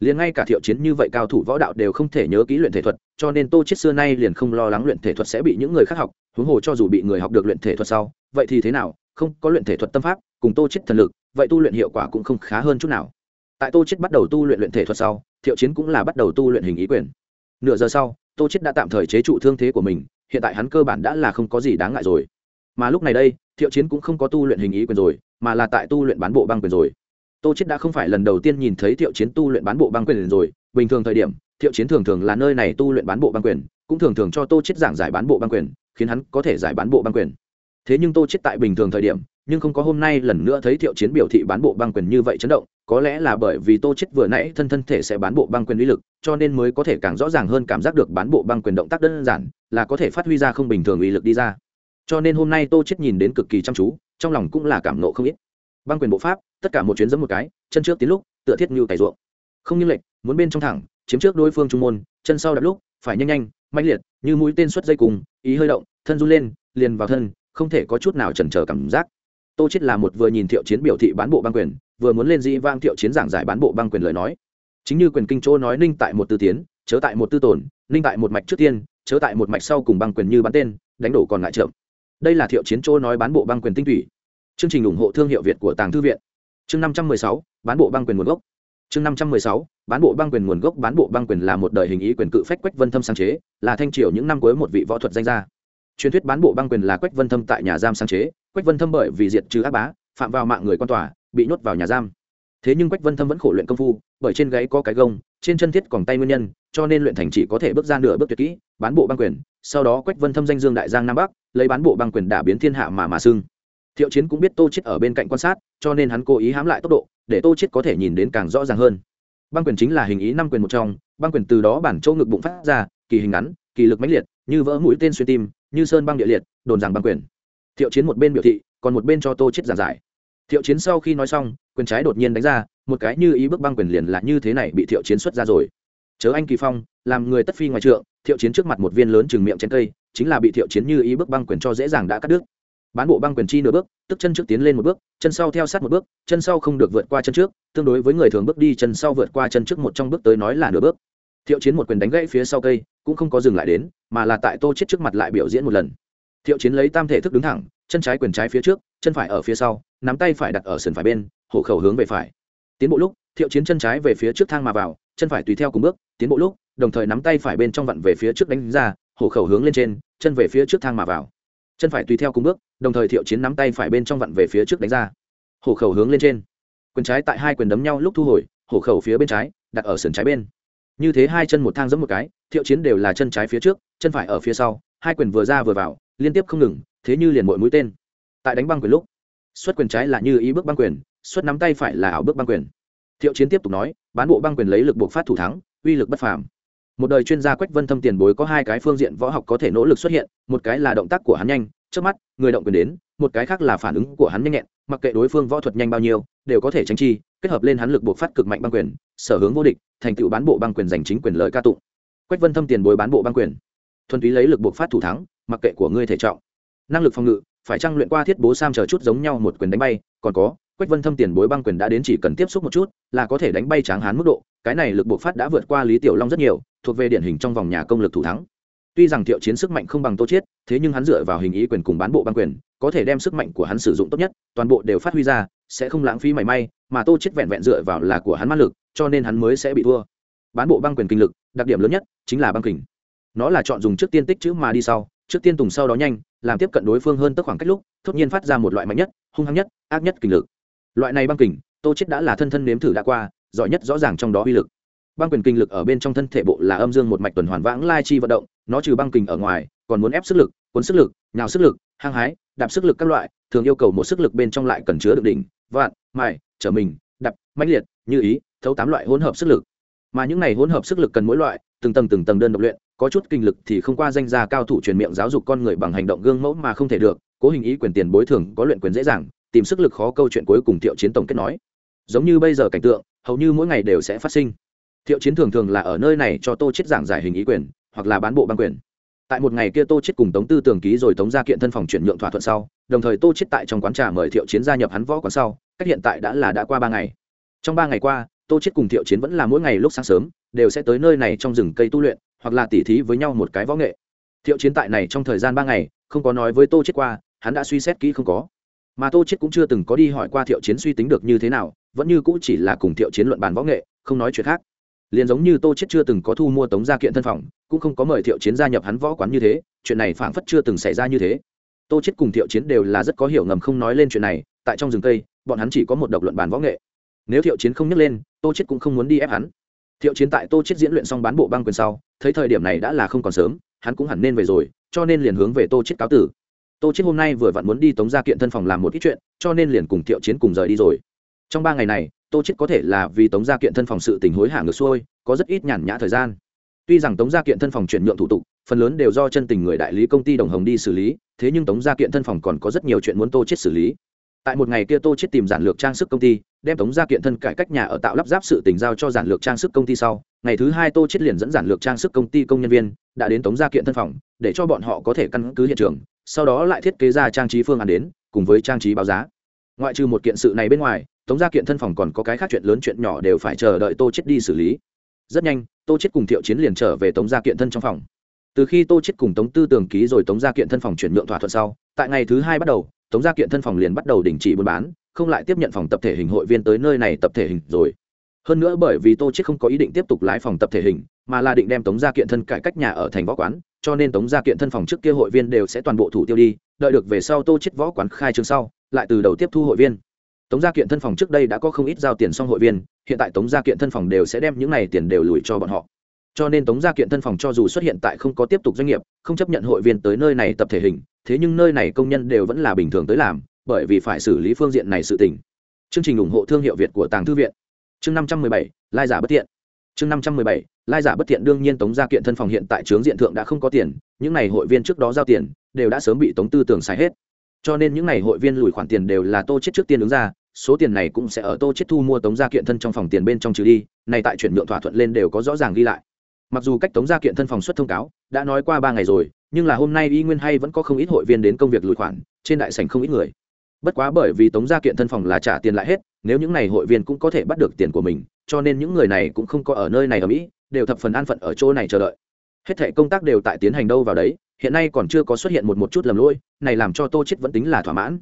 Liền ngay cả thiệu chiến như vậy cao thủ võ đạo đều không thể nhớ kỹ luyện thể thuật, cho nên tô chết xưa nay liền không lo lắng luyện thể thuật sẽ bị những người khác học, huống hồ cho dù bị người học được luyện thể thuật sau, vậy thì thế nào không có luyện thể thuật tâm pháp, cùng tô chết thần lực, vậy tu luyện hiệu quả cũng không khá hơn chút nào. Tại tô chết bắt đầu tu luyện luyện thể thuật sau, thiệu chiến cũng là bắt đầu tu luyện hình ý quyền. Nửa giờ sau, tô chết đã tạm thời chế trụ thương thế của mình, hiện tại hắn cơ bản đã là không có gì đáng ngại rồi. Mà lúc này đây, thiệu chiến cũng không có tu luyện hình ý quyền rồi, mà là tại tu luyện bán bộ băng quyền rồi. Tô chết đã không phải lần đầu tiên nhìn thấy thiệu chiến tu luyện bán bộ băng quyền rồi. Bình thường thời điểm, thiệu chiến thường thường là nơi này tu luyện bán bộ băng quyền, cũng thường thường cho tô chết giảng giải bán bộ băng quyền, khiến hắn có thể giải bán bộ băng quyền thế nhưng tô chết tại bình thường thời điểm, nhưng không có hôm nay lần nữa thấy thiệu chiến biểu thị bán bộ băng quyền như vậy chấn động, có lẽ là bởi vì tô chết vừa nãy thân thân thể sẽ bán bộ băng quyền uy lực, cho nên mới có thể càng rõ ràng hơn cảm giác được bán bộ băng quyền động tác đơn giản, là có thể phát huy ra không bình thường uy lực đi ra. Cho nên hôm nay tô chết nhìn đến cực kỳ chăm chú, trong lòng cũng là cảm nộ không ít. Băng quyền bộ pháp, tất cả một chuyến giẫm một cái, chân trước tiến lúc, tựa thiết như cày ruộng. Không như lệch, muốn bên trong thẳng, chiếm trước đối phương trung môn, chân sau đạp lúc, phải nhanh nhanh, mãnh liệt, như mũi tên xuất dây cùng, ý hơi động, thân run lên, liền vào thân không thể có chút nào chần chờ cảm giác. Tô chết là một vừa nhìn thiệu chiến biểu thị bán bộ băng quyền, vừa muốn lên dĩ vang thiệu chiến giảng giải bán bộ băng quyền lời nói. Chính như quyền kinh chỗ nói ninh tại một tư tiến, chớ tại một tư tổn ninh tại một mạch trước tiên, chớ tại một mạch sau cùng băng quyền như bắn tên, đánh đổ còn ngại chậm. Đây là thiệu chiến chỗ nói bán bộ băng quyền tinh thủy chương trình ủng hộ thương hiệu việt của tàng thư viện. Chương năm trăm mười sáu, bán bộ băng quyền nguồn gốc. Chương năm trăm mười sáu, bán bộ băng quyền nguồn gốc, bán bộ băng quyền là một đời hình ý quyền cự phách quách vân thâm sáng chế, là thanh triều những năm cuối một vị võ thuật danh gia truyền thuyết bán bộ băng quyền là quách vân thâm tại nhà giam sáng chế, quách vân thâm bởi vì diệt trừ ác bá, phạm vào mạng người quan tòa, bị nhốt vào nhà giam. Thế nhưng quách vân thâm vẫn khổ luyện công phu, bởi trên gáy có cái gông, trên chân thiết còn tay nguyên nhân, cho nên luyện thành chỉ có thể bước ra nửa bước tuyệt kỹ, bán bộ băng quyền. Sau đó quách vân thâm danh dương đại giang nam bắc, lấy bán bộ băng quyền đả biến thiên hạ mà mà xưng. Thiệu chiến cũng biết tô chết ở bên cạnh quan sát, cho nên hắn cố ý hám lại tốc độ, để tô chết có thể nhìn đến càng rõ ràng hơn. Băng quyền chính là hình ý năm quyền một trong, băng quyền từ đó bản châu ngực bụng phát ra, kỳ hình ngắn, kỳ lực mãnh liệt, như vỡ mũi tên xuyên tim như sơn băng địa liệt, đồn rằng băng quyền. Thiệu chiến một bên biểu thị, còn một bên cho tô chết giảng giải. Thiệu chiến sau khi nói xong, quyền trái đột nhiên đánh ra, một cái như ý bước băng quyền liền là như thế này bị thiệu chiến xuất ra rồi. Chớ anh kỳ phong, làm người tất phi ngoài trượng, thiệu chiến trước mặt một viên lớn chừng miệng trên cây, chính là bị thiệu chiến như ý bước băng quyền cho dễ dàng đã cắt đứt. Bán bộ băng quyền chi nửa bước, tức chân trước tiến lên một bước, chân sau theo sát một bước, chân sau không được vượt qua chân trước, tương đối với người thường bước đi chân sau vượt qua chân trước một trong bước tới nói là nửa bước. Thiệu chiến một quyền đánh gãy phía sau cây, cũng không có dừng lại đến mà là tại tô chết trước mặt lại biểu diễn một lần. Thiệu chiến lấy tam thể thức đứng thẳng, chân trái quyền trái phía trước, chân phải ở phía sau, nắm tay phải đặt ở sườn phải bên, hổ khẩu hướng về phải. Tiến bộ lúc, thiệu chiến chân trái về phía trước thang mà vào, chân phải tùy theo cùng bước, tiến bộ lúc, đồng thời nắm tay phải bên trong vặn về phía trước đánh ra, hổ khẩu hướng lên trên, chân về phía trước thang mà vào. Chân phải tùy theo cùng bước, đồng thời thiệu chiến nắm tay phải bên trong vặn về phía trước đánh ra. Hổ khẩu hướng lên trên. Quyền trái tại hai quyền đấm nhau lúc thu hồi, hổ khẩu phía bên trái, đặt ở sườn trái bên như thế hai chân một thang giống một cái, thiệu chiến đều là chân trái phía trước, chân phải ở phía sau, hai quyền vừa ra vừa vào, liên tiếp không ngừng, thế như liền mỗi mũi tên. Tại đánh băng quyền lúc, xuất quyền trái là như ý bước băng quyền, xuất nắm tay phải là ảo bước băng quyền. Thiệu chiến tiếp tục nói, bán bộ băng quyền lấy lực buộc phát thủ thắng, uy lực bất phàm. Một đời chuyên gia quách vân thâm tiền bối có hai cái phương diện võ học có thể nỗ lực xuất hiện, một cái là động tác của hắn nhanh, trước mắt, người động quyền đến, một cái khác là phản ứng của hắn nhanh nhẹn, mặc kệ đối phương võ thuật nhanh bao nhiêu, đều có thể tránh chi kết hợp lên hắn lực buộc phát cực mạnh băng quyền, sở hướng vô địch, thành tựu bán bộ băng quyền giành chính quyền lợi ca tụng. Quách vân thâm tiền bối bán bộ băng quyền. Thuần túy lấy lực buộc phát thủ thắng, mặc kệ của ngươi thể trọng. Năng lực phòng ngự, phải trang luyện qua thiết bố sam chờ chút giống nhau một quyền đánh bay, còn có, quách vân thâm tiền bối băng quyền đã đến chỉ cần tiếp xúc một chút, là có thể đánh bay tráng hán mức độ, cái này lực buộc phát đã vượt qua lý tiểu long rất nhiều, thuộc về điển hình trong vòng nhà công lực thủ thắng. Tuy rằng thiệu chiến sức mạnh không bằng tô chiết, thế nhưng hắn dựa vào hình ý quyền cùng bán bộ băng quyền, có thể đem sức mạnh của hắn sử dụng tốt nhất, toàn bộ đều phát huy ra, sẽ không lãng phí mảy may mà tô chết vẹn vẹn dựa vào là của hắn ma lực, cho nên hắn mới sẽ bị thua. Bán bộ băng quyền kinh lực, đặc điểm lớn nhất chính là băng kình. Nó là chọn dùng trước tiên tích chữ mà đi sau, trước tiên tùng sau đó nhanh, làm tiếp cận đối phương hơn tức khoảng cách lúc, thốt nhiên phát ra một loại mạnh nhất, hung hăng nhất, ác nhất kình lực. Loại này băng kình, tô chết đã là thân thân nếm thử đã qua, giỏi nhất rõ ràng trong đó uy lực. Băng quyền kinh lực ở bên trong thân thể bộ là âm dương một mạch tuần hoàn vãng lai chi vận động, nó trừ băng kình ở ngoài, còn muốn ép sức lực, cuốn sức lực, nhào sức lực, hăng hái, đạp sức lực các loại, thường yêu cầu một sức lực bên trong lại cần chứa được đỉnh, vạn mài, trở mình, đập, mãnh liệt, như ý, thấu tám loại hỗn hợp sức lực. Mà những này hỗn hợp sức lực cần mỗi loại, từng tầng từng tầng đơn độc luyện, có chút kinh lực thì không qua danh gia cao thủ truyền miệng giáo dục con người bằng hành động gương mẫu mà không thể được, cố hình ý quyền tiền bối thường có luyện quyền dễ dàng, tìm sức lực khó câu chuyện cuối cùng thiệu chiến tổng kết nói. Giống như bây giờ cảnh tượng, hầu như mỗi ngày đều sẽ phát sinh. Thiệu chiến thường thường là ở nơi này cho tô chết giảng giải hình ý quyền, hoặc là bán bộ băng quyền tại một ngày kia tô chết cùng tống tư tường ký rồi tống gia kiện thân phòng chuyển nhượng thỏa thuận sau, đồng thời tô chết tại trong quán trà mời thiệu chiến gia nhập hắn võ quán sau, cách hiện tại đã là đã qua ba ngày. Trong ba ngày qua, tô chết cùng thiệu chiến vẫn là mỗi ngày lúc sáng sớm, đều sẽ tới nơi này trong rừng cây tu luyện, hoặc là tỉ thí với nhau một cái võ nghệ. Thiệu chiến tại này trong thời gian ba ngày, không có nói với tô chết qua, hắn đã suy xét kỹ không có. Mà tô chết cũng chưa từng có đi hỏi qua thiệu chiến suy tính được như thế nào, vẫn như cũ chỉ là cùng thiệu chiến luận bàn võ nghệ, không nói chuyện khác liền giống như tô chết chưa từng có thu mua tống gia kiện thân phòng, cũng không có mời thiệu chiến gia nhập hắn võ quán như thế, chuyện này phảng phất chưa từng xảy ra như thế. Tô chết cùng thiệu chiến đều là rất có hiểu ngầm không nói lên chuyện này, tại trong rừng cây, bọn hắn chỉ có một độc luận bàn võ nghệ. Nếu thiệu chiến không nhắc lên, tô chết cũng không muốn đi ép hắn. Thiệu chiến tại tô chết diễn luyện xong bán bộ băng quyền sau, thấy thời điểm này đã là không còn sớm, hắn cũng hẳn nên về rồi, cho nên liền hướng về tô chết cáo tử. Tô chết hôm nay vừa vặn muốn đi tống gia kiện thân phòng làm một ít chuyện, cho nên liền cùng thiệu chiến cùng rời đi rồi. Trong ba ngày này tô chết có thể là vì tống gia kiện thân phòng sự tình hối hả ngược xuôi, có rất ít nhàn nhã thời gian. Tuy rằng tống gia kiện thân phòng chuyển nhượng thủ tục, phần lớn đều do chân tình người đại lý công ty đồng hồng đi xử lý, thế nhưng tống gia kiện thân phòng còn có rất nhiều chuyện muốn tô chết xử lý. Tại một ngày kia tô chết tìm giản lược trang sức công ty, đem tống gia kiện thân cải cách nhà ở tạo lắp ráp sự tình giao cho giản lược trang sức công ty sau, ngày thứ hai tô chết liền dẫn giản lược trang sức công ty công nhân viên đã đến tống gia kiện thân phòng, để cho bọn họ có thể căn cứ hiện trường, sau đó lại thiết kế ra trang trí phương án đến, cùng với trang trí báo giá. Ngoại trừ một kiện sự này bên ngoài tống gia kiện thân phòng còn có cái khác chuyện lớn chuyện nhỏ đều phải chờ đợi tô chết đi xử lý. Rất nhanh, tô chết cùng thiệu chiến liền trở về tống gia kiện thân trong phòng. Từ khi tô chết cùng tống tư tường ký rồi tống gia kiện thân phòng chuyển nhượng thỏa thuận sau, tại ngày thứ hai bắt đầu, tống gia kiện thân phòng liền bắt đầu đình chỉ buôn bán, không lại tiếp nhận phòng tập thể hình hội viên tới nơi này tập thể hình rồi. Hơn nữa bởi vì tô chết không có ý định tiếp tục lái phòng tập thể hình, mà là định đem tống gia kiện thân cải cách nhà ở thành võ quán, cho nên tống gia kiện thân phòng trước kia hội viên đều sẽ toàn bộ thủ tiêu đi, đợi được về sau tô chết võ quán khai trương sau, lại từ đầu tiếp thu hội viên tống gia kiện thân phòng trước đây đã có không ít giao tiền xong hội viên, hiện tại tống gia kiện thân phòng đều sẽ đem những này tiền đều lùi cho bọn họ. Cho nên tống gia kiện thân phòng cho dù xuất hiện tại không có tiếp tục doanh nghiệp, không chấp nhận hội viên tới nơi này tập thể hình, thế nhưng nơi này công nhân đều vẫn là bình thường tới làm, bởi vì phải xử lý phương diện này sự tình. Chương trình ủng hộ thương hiệu việt của tàng thư viện. Chương năm trăm mười bảy, lai giả bất thiện. Chương năm trăm mười bảy, lai giả bất thiện đương nhiên tống gia kiện thân phòng hiện tại trướng diện thượng đã không có tiền, những n à y hội viên trước đó giao tiền, đều đã sớm bị tống tư tưởng xài hết. Cho nên những n à y hội viên lùi khoản tiền đều là tô chết trước tiên đứng ra số tiền này cũng sẽ ở tô chết thu mua tống gia kiện thân trong phòng tiền bên trong trừ đi, này tại chuyển nhượng thỏa thuận lên đều có rõ ràng ghi lại. Mặc dù cách tống gia kiện thân phòng xuất thông cáo, đã nói qua ba ngày rồi, nhưng là hôm nay y nguyên hay vẫn có không ít hội viên đến công việc lùi khoản, trên đại sảnh không ít người. Bất quá bởi vì tống gia kiện thân phòng là trả tiền lại hết, nếu những này hội viên cũng có thể bắt được tiền của mình, cho nên những người này cũng không có ở nơi này ở mỹ, đều thập phần an phận ở chỗ này chờ đợi. Hết thệ công tác đều tại tiến hành đâu vào đấy, hiện nay còn chưa có xuất hiện một một chút lầm lỗi, này làm cho tô chết vẫn tính là thỏa mãn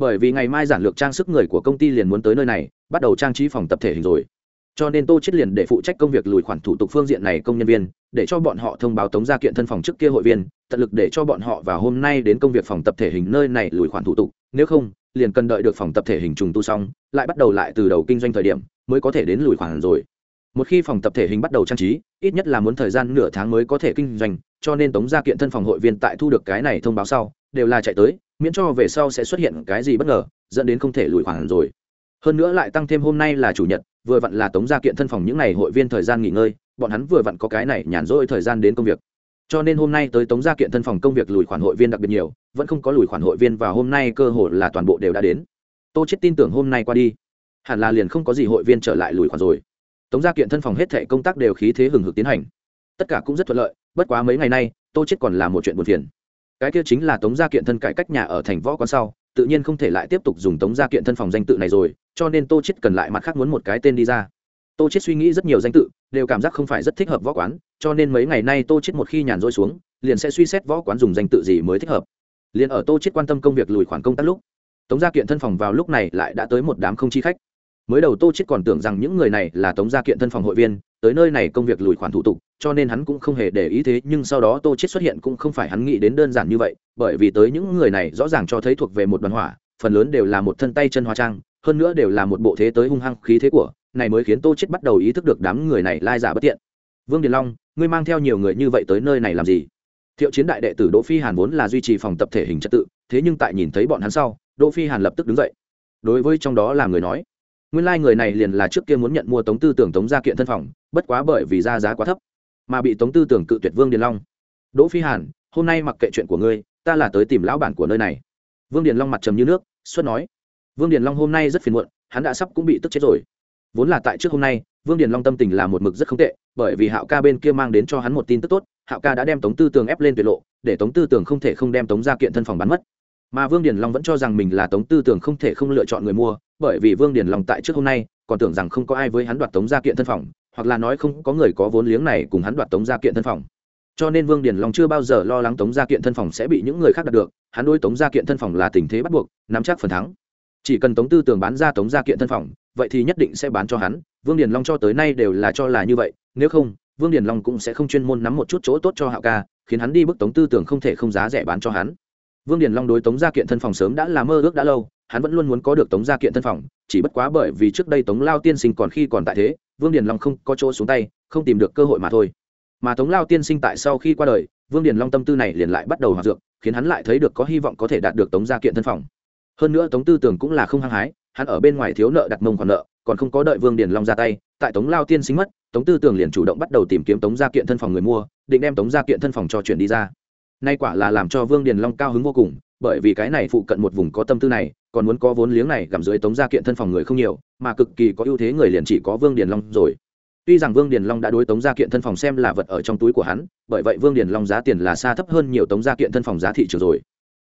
bởi vì ngày mai giản lược trang sức người của công ty liền muốn tới nơi này, bắt đầu trang trí phòng tập thể hình rồi. Cho nên tô chết liền để phụ trách công việc lùi khoản thủ tục phương diện này công nhân viên, để cho bọn họ thông báo tống gia kiện thân phòng trước kia hội viên, tận lực để cho bọn họ vào hôm nay đến công việc phòng tập thể hình nơi này lùi khoản thủ tục. Nếu không, liền cần đợi được phòng tập thể hình trùng tu xong, lại bắt đầu lại từ đầu kinh doanh thời điểm mới có thể đến lùi khoản rồi. Một khi phòng tập thể hình bắt đầu trang trí, ít nhất là muốn thời gian nửa tháng mới có thể kinh doanh, cho nên tống gia kiện thân phòng hội viên tại thu được cái này thông báo sau, đều là chạy tới miễn cho về sau sẽ xuất hiện cái gì bất ngờ, dẫn đến không thể lùi khoản rồi. Hơn nữa lại tăng thêm hôm nay là chủ nhật, vừa vặn là tống gia kiện thân phòng những n à y hội viên thời gian nghỉ ngơi, bọn hắn vừa vặn có cái này nhàn rỗi thời gian đến công việc. Cho nên hôm nay tới tống gia kiện thân phòng công việc lùi khoản hội viên đặc biệt nhiều, vẫn không có lùi khoản hội viên và hôm nay cơ hội là toàn bộ đều đã đến. Tô chết tin tưởng hôm nay qua đi, hẳn là liền không có gì hội viên trở lại lùi khoản rồi. Tống gia kiện thân phòng hết thể công tác đều khí thế hừng hực tiến hành. Tất cả cũng rất thuận lợi, bất quá mấy ngày nay, tô chết còn là một chuyện buồn phiền cái kia chính là tống gia kiện thân cải cách nhà ở thành võ quán sau, tự nhiên không thể lại tiếp tục dùng tống gia kiện thân phòng danh tự này rồi, cho nên tô chết cần lại mặt khác muốn một cái tên đi ra. Tô chết suy nghĩ rất nhiều danh tự, đều cảm giác không phải rất thích hợp võ quán, cho nên mấy ngày nay tô chết một khi nhàn rỗi xuống, liền sẽ suy xét võ quán dùng danh tự gì mới thích hợp. Liền ở tô chết quan tâm công việc lùi khoản công tác lúc, tống gia kiện thân phòng vào lúc này lại đã tới một đám không chi khách. Mới đầu tô chết còn tưởng rằng những người này là tống gia kiện thân phòng hội viên, tới nơi này công việc lùi khoản thủ tục cho nên hắn cũng không hề để ý thế, nhưng sau đó tô chết xuất hiện cũng không phải hắn nghĩ đến đơn giản như vậy, bởi vì tới những người này rõ ràng cho thấy thuộc về một đoàn hỏa, phần lớn đều là một thân tay chân hóa trang, hơn nữa đều là một bộ thế tới hung hăng khí thế của, này mới khiến tô chết bắt đầu ý thức được đám người này lai giả bất tiện. Vương điền long, ngươi mang theo nhiều người như vậy tới nơi này làm gì? Thiệu chiến đại đệ tử đỗ phi hàn vốn là duy trì phòng tập thể hình trật tự, thế nhưng tại nhìn thấy bọn hắn sau, đỗ phi hàn lập tức đứng dậy. Đối với trong đó là người nói, nguyên lai like người này liền là trước kia muốn nhận mua tống tư tưởng tống gia kiện thân phòng, bất quá bởi vì ra giá quá thấp mà bị tống tư tưởng cự tuyệt vương điền long. Đỗ phi hàn, hôm nay mặc kệ chuyện của ngươi, ta là tới tìm lão bản của nơi này. Vương điền long mặt trầm như nước, xuất nói. Vương điền long hôm nay rất phiền muộn, hắn đã sắp cũng bị tức chết rồi. Vốn là tại trước hôm nay, vương điền long tâm tình là một mực rất không tệ, bởi vì hạo ca bên kia mang đến cho hắn một tin tức tốt, hạo ca đã đem tống tư tường ép lên tuyệt lộ, để tống tư tường không thể không đem tống ra kiện thân phòng bán mất. Mà vương điền long vẫn cho rằng mình là tống tư tường không thể không lựa chọn người mua, bởi vì vương điền long tại trước hôm nay, còn tưởng rằng không có ai với hắn đoạt tống gia kiện thân phòng hoặc là nói không có người có vốn liếng này cùng hắn đoạt tống gia kiện thân phòng. Cho nên vương điền long chưa bao giờ lo lắng tống gia kiện thân phòng sẽ bị những người khác đạt được, hắn đôi tống gia kiện thân phòng là tình thế bắt buộc, nắm chắc phần thắng. Chỉ cần tống tư tường bán ra tống gia kiện thân phòng, vậy thì nhất định sẽ bán cho hắn, vương điền long cho tới nay đều là cho là như vậy, nếu không, vương điền long cũng sẽ không chuyên môn nắm một chút chỗ tốt cho hạo ca, khiến hắn đi bức tống tư tưởng không thể không giá rẻ bán cho hắn. Vương điền long đối tống gia kiện thân phòng sớm đã là mơ ước đã lâu, hắn vẫn luôn muốn có được tống gia kiện thân phòng, chỉ bất quá bởi vì trước đây tống lao tiên sinh còn khi còn tại thế vương điền long không có chỗ xuống tay, không tìm được cơ hội mà thôi. Mà tống lao tiên sinh tại sau khi qua đời, vương điền long tâm tư này liền lại bắt đầu hoạt dược, khiến hắn lại thấy được có hy vọng có thể đạt được tống gia kiện thân phòng. Hơn nữa tống tư tưởng cũng là không hăng hái, hắn ở bên ngoài thiếu nợ đặt mông còn nợ, còn không có đợi vương điền long ra tay, tại tống lao tiên sinh mất, tống tư tưởng liền chủ động bắt đầu tìm kiếm tống gia kiện thân phòng người mua, định đem tống gia kiện thân phòng cho chuyển đi ra. Nay quả là làm cho vương điền long cao hứng vô cùng bởi vì cái này phụ cận một vùng có tâm tư này, còn muốn có vốn liếng này gặm dưới tống gia kiện thân phòng người không nhiều, mà cực kỳ có ưu thế người liền chỉ có vương điền long rồi. Tuy rằng vương điền long đã đối tống gia kiện thân phòng xem là vật ở trong túi của hắn, bởi vậy vương điền long giá tiền là xa thấp hơn nhiều tống gia kiện thân phòng giá thị trường rồi.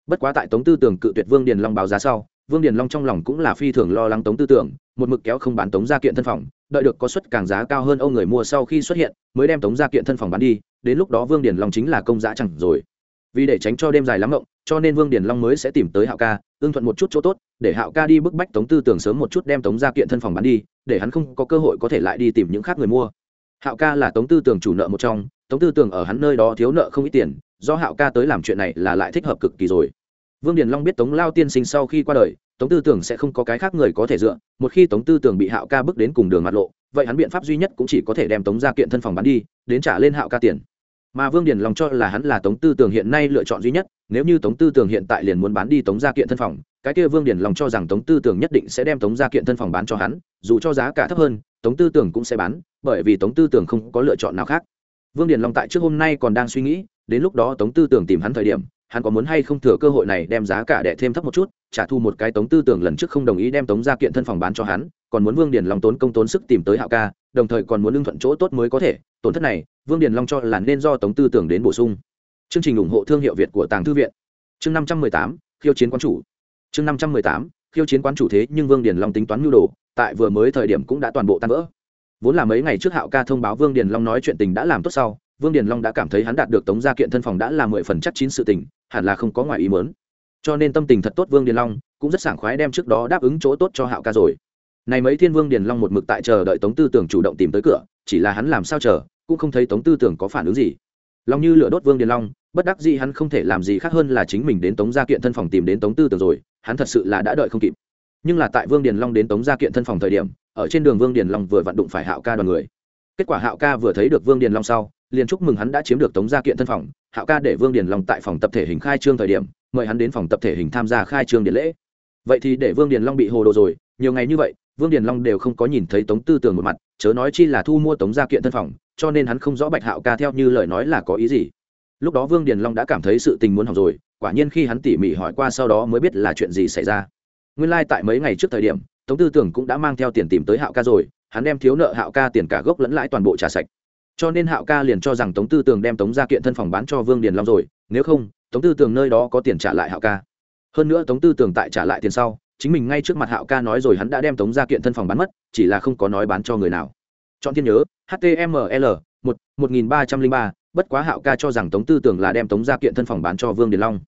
Bất quá tại tống tư tưởng cự tuyệt vương điền long báo giá sau, vương điền long trong lòng cũng là phi thường lo lắng tống tư tưởng, một mực kéo không bán tống gia kiện thân phòng, đợi được có suất càng giá cao hơn ông người mua sau khi xuất hiện, mới đem tống gia kiện thân phòng bán đi, đến lúc đó vương điền long chính là công giá chẳng rồi. Vì để tránh cho đêm dài lắm rộng cho nên vương điền long mới sẽ tìm tới hạo ca, ưng thuận một chút chỗ tốt, để hạo ca đi bức bách tống tư tưởng sớm một chút đem tống gia kiện thân phòng bán đi, để hắn không có cơ hội có thể lại đi tìm những khác người mua. Hạo ca là tống tư tưởng chủ nợ một trong, tống tư tưởng ở hắn nơi đó thiếu nợ không ít tiền, do hạo ca tới làm chuyện này là lại thích hợp cực kỳ rồi. Vương điền long biết tống lao tiên sinh sau khi qua đời, tống tư tưởng sẽ không có cái khác người có thể dựa, một khi tống tư tưởng bị hạo ca bước đến cùng đường mặt lộ, vậy hắn biện pháp duy nhất cũng chỉ có thể đem tống gia kiện thân phòng bán đi, đến trả lên hạo ca tiền mà vương điền lòng cho là hắn là tống tư tường hiện nay lựa chọn duy nhất, nếu như tống tư tường hiện tại liền muốn bán đi tống gia kiện thân phòng, cái kia vương điền lòng cho rằng tống tư tường nhất định sẽ đem tống gia kiện thân phòng bán cho hắn, dù cho giá cả thấp hơn, tống tư tường cũng sẽ bán, bởi vì tống tư tường không có lựa chọn nào khác. Vương điền long tại trước hôm nay còn đang suy nghĩ, đến lúc đó tống tư tường tìm hắn thời điểm, hắn có muốn hay không thừa cơ hội này đem giá cả để thêm thấp một chút, trả thu một cái tống tư tưởng lần trước không đồng ý đem tống gia kiện thân phòng bán cho hắn còn muốn vương điền long tốn công tốn sức tìm tới hạo ca, đồng thời còn muốn lương thuận chỗ tốt mới có thể. Tổn thất này, vương điền long cho là nên do tống tư tưởng đến bổ sung. Chương trình ủng hộ thương hiệu việt của tàng thư viện. Chương năm trăm mười tám, khiêu chiến quán chủ. Chương năm trăm mười tám, khiêu chiến quán chủ thế nhưng vương điền long tính toán nhu đồ, tại vừa mới thời điểm cũng đã toàn bộ tan vỡ. Vốn là mấy ngày trước hạo ca thông báo vương điền long nói chuyện tình đã làm tốt sau, vương điền long đã cảm thấy hắn đạt được tống gia kiện thân phòng đã là mười phần chắc chín sự tình, hẳn là không có ngoài ý mớn cho nên tâm tình thật tốt vương điền long cũng rất sảng khoái đem trước đó đáp ứng chỗ tốt cho hạo ca rồi này mấy thiên vương điền long một mực tại chờ đợi tống tư tưởng chủ động tìm tới cửa, chỉ là hắn làm sao chờ, cũng không thấy tống tư tưởng có phản ứng gì. Lòng như lửa đốt vương điền long, bất đắc dĩ hắn không thể làm gì khác hơn là chính mình đến tống gia kiện thân phòng tìm đến tống tư tưởng rồi, hắn thật sự là đã đợi không kịp. Nhưng là tại vương điền long đến tống gia kiện thân phòng thời điểm, ở trên đường vương điền long vừa vặn đụng phải hạo ca đoàn người. Kết quả hạo ca vừa thấy được vương điền long sau, liền chúc mừng hắn đã chiếm được tống gia kiện thân phòng. Hạo ca để vương điền long tại phòng tập thể hình khai trương thời điểm, mời hắn đến phòng tập thể hình tham gia khai trương điện lễ. Vậy thì để vương điền long bị hồ đồ rồi, nhiều ngày như vậy vương điền long đều không có nhìn thấy tống tư tường một mặt, chớ nói chi là thu mua tống gia kiện thân phòng, cho nên hắn không rõ bạch hạo ca theo như lời nói là có ý gì. Lúc đó vương điền long đã cảm thấy sự tình muốn học rồi, quả nhiên khi hắn tỉ mỉ hỏi qua sau đó mới biết là chuyện gì xảy ra. Nguyên lai、like、tại mấy ngày trước thời điểm, tống tư tưởng cũng đã mang theo tiền tìm tới hạo ca rồi, hắn đem thiếu nợ hạo ca tiền cả gốc lẫn lãi toàn bộ trả sạch. Cho nên hạo ca liền cho rằng tống tư tường đem tống gia kiện thân phòng bán cho vương điền long rồi, nếu không, tống tư tường nơi đó có tiền trả lại hạo ca. Hơn nữa tống tư tường tại trả lại tiền sau chính mình ngay trước mặt hạo ca nói rồi hắn đã đem tống gia kiện thân phòng bán mất, chỉ là không có nói bán cho người nào. Chọn thiên nhớ html một một nghìn ba trăm linh ba, bất quá hạo ca cho rằng tống tư tưởng là đem tống gia kiện thân phòng bán cho vương điền long.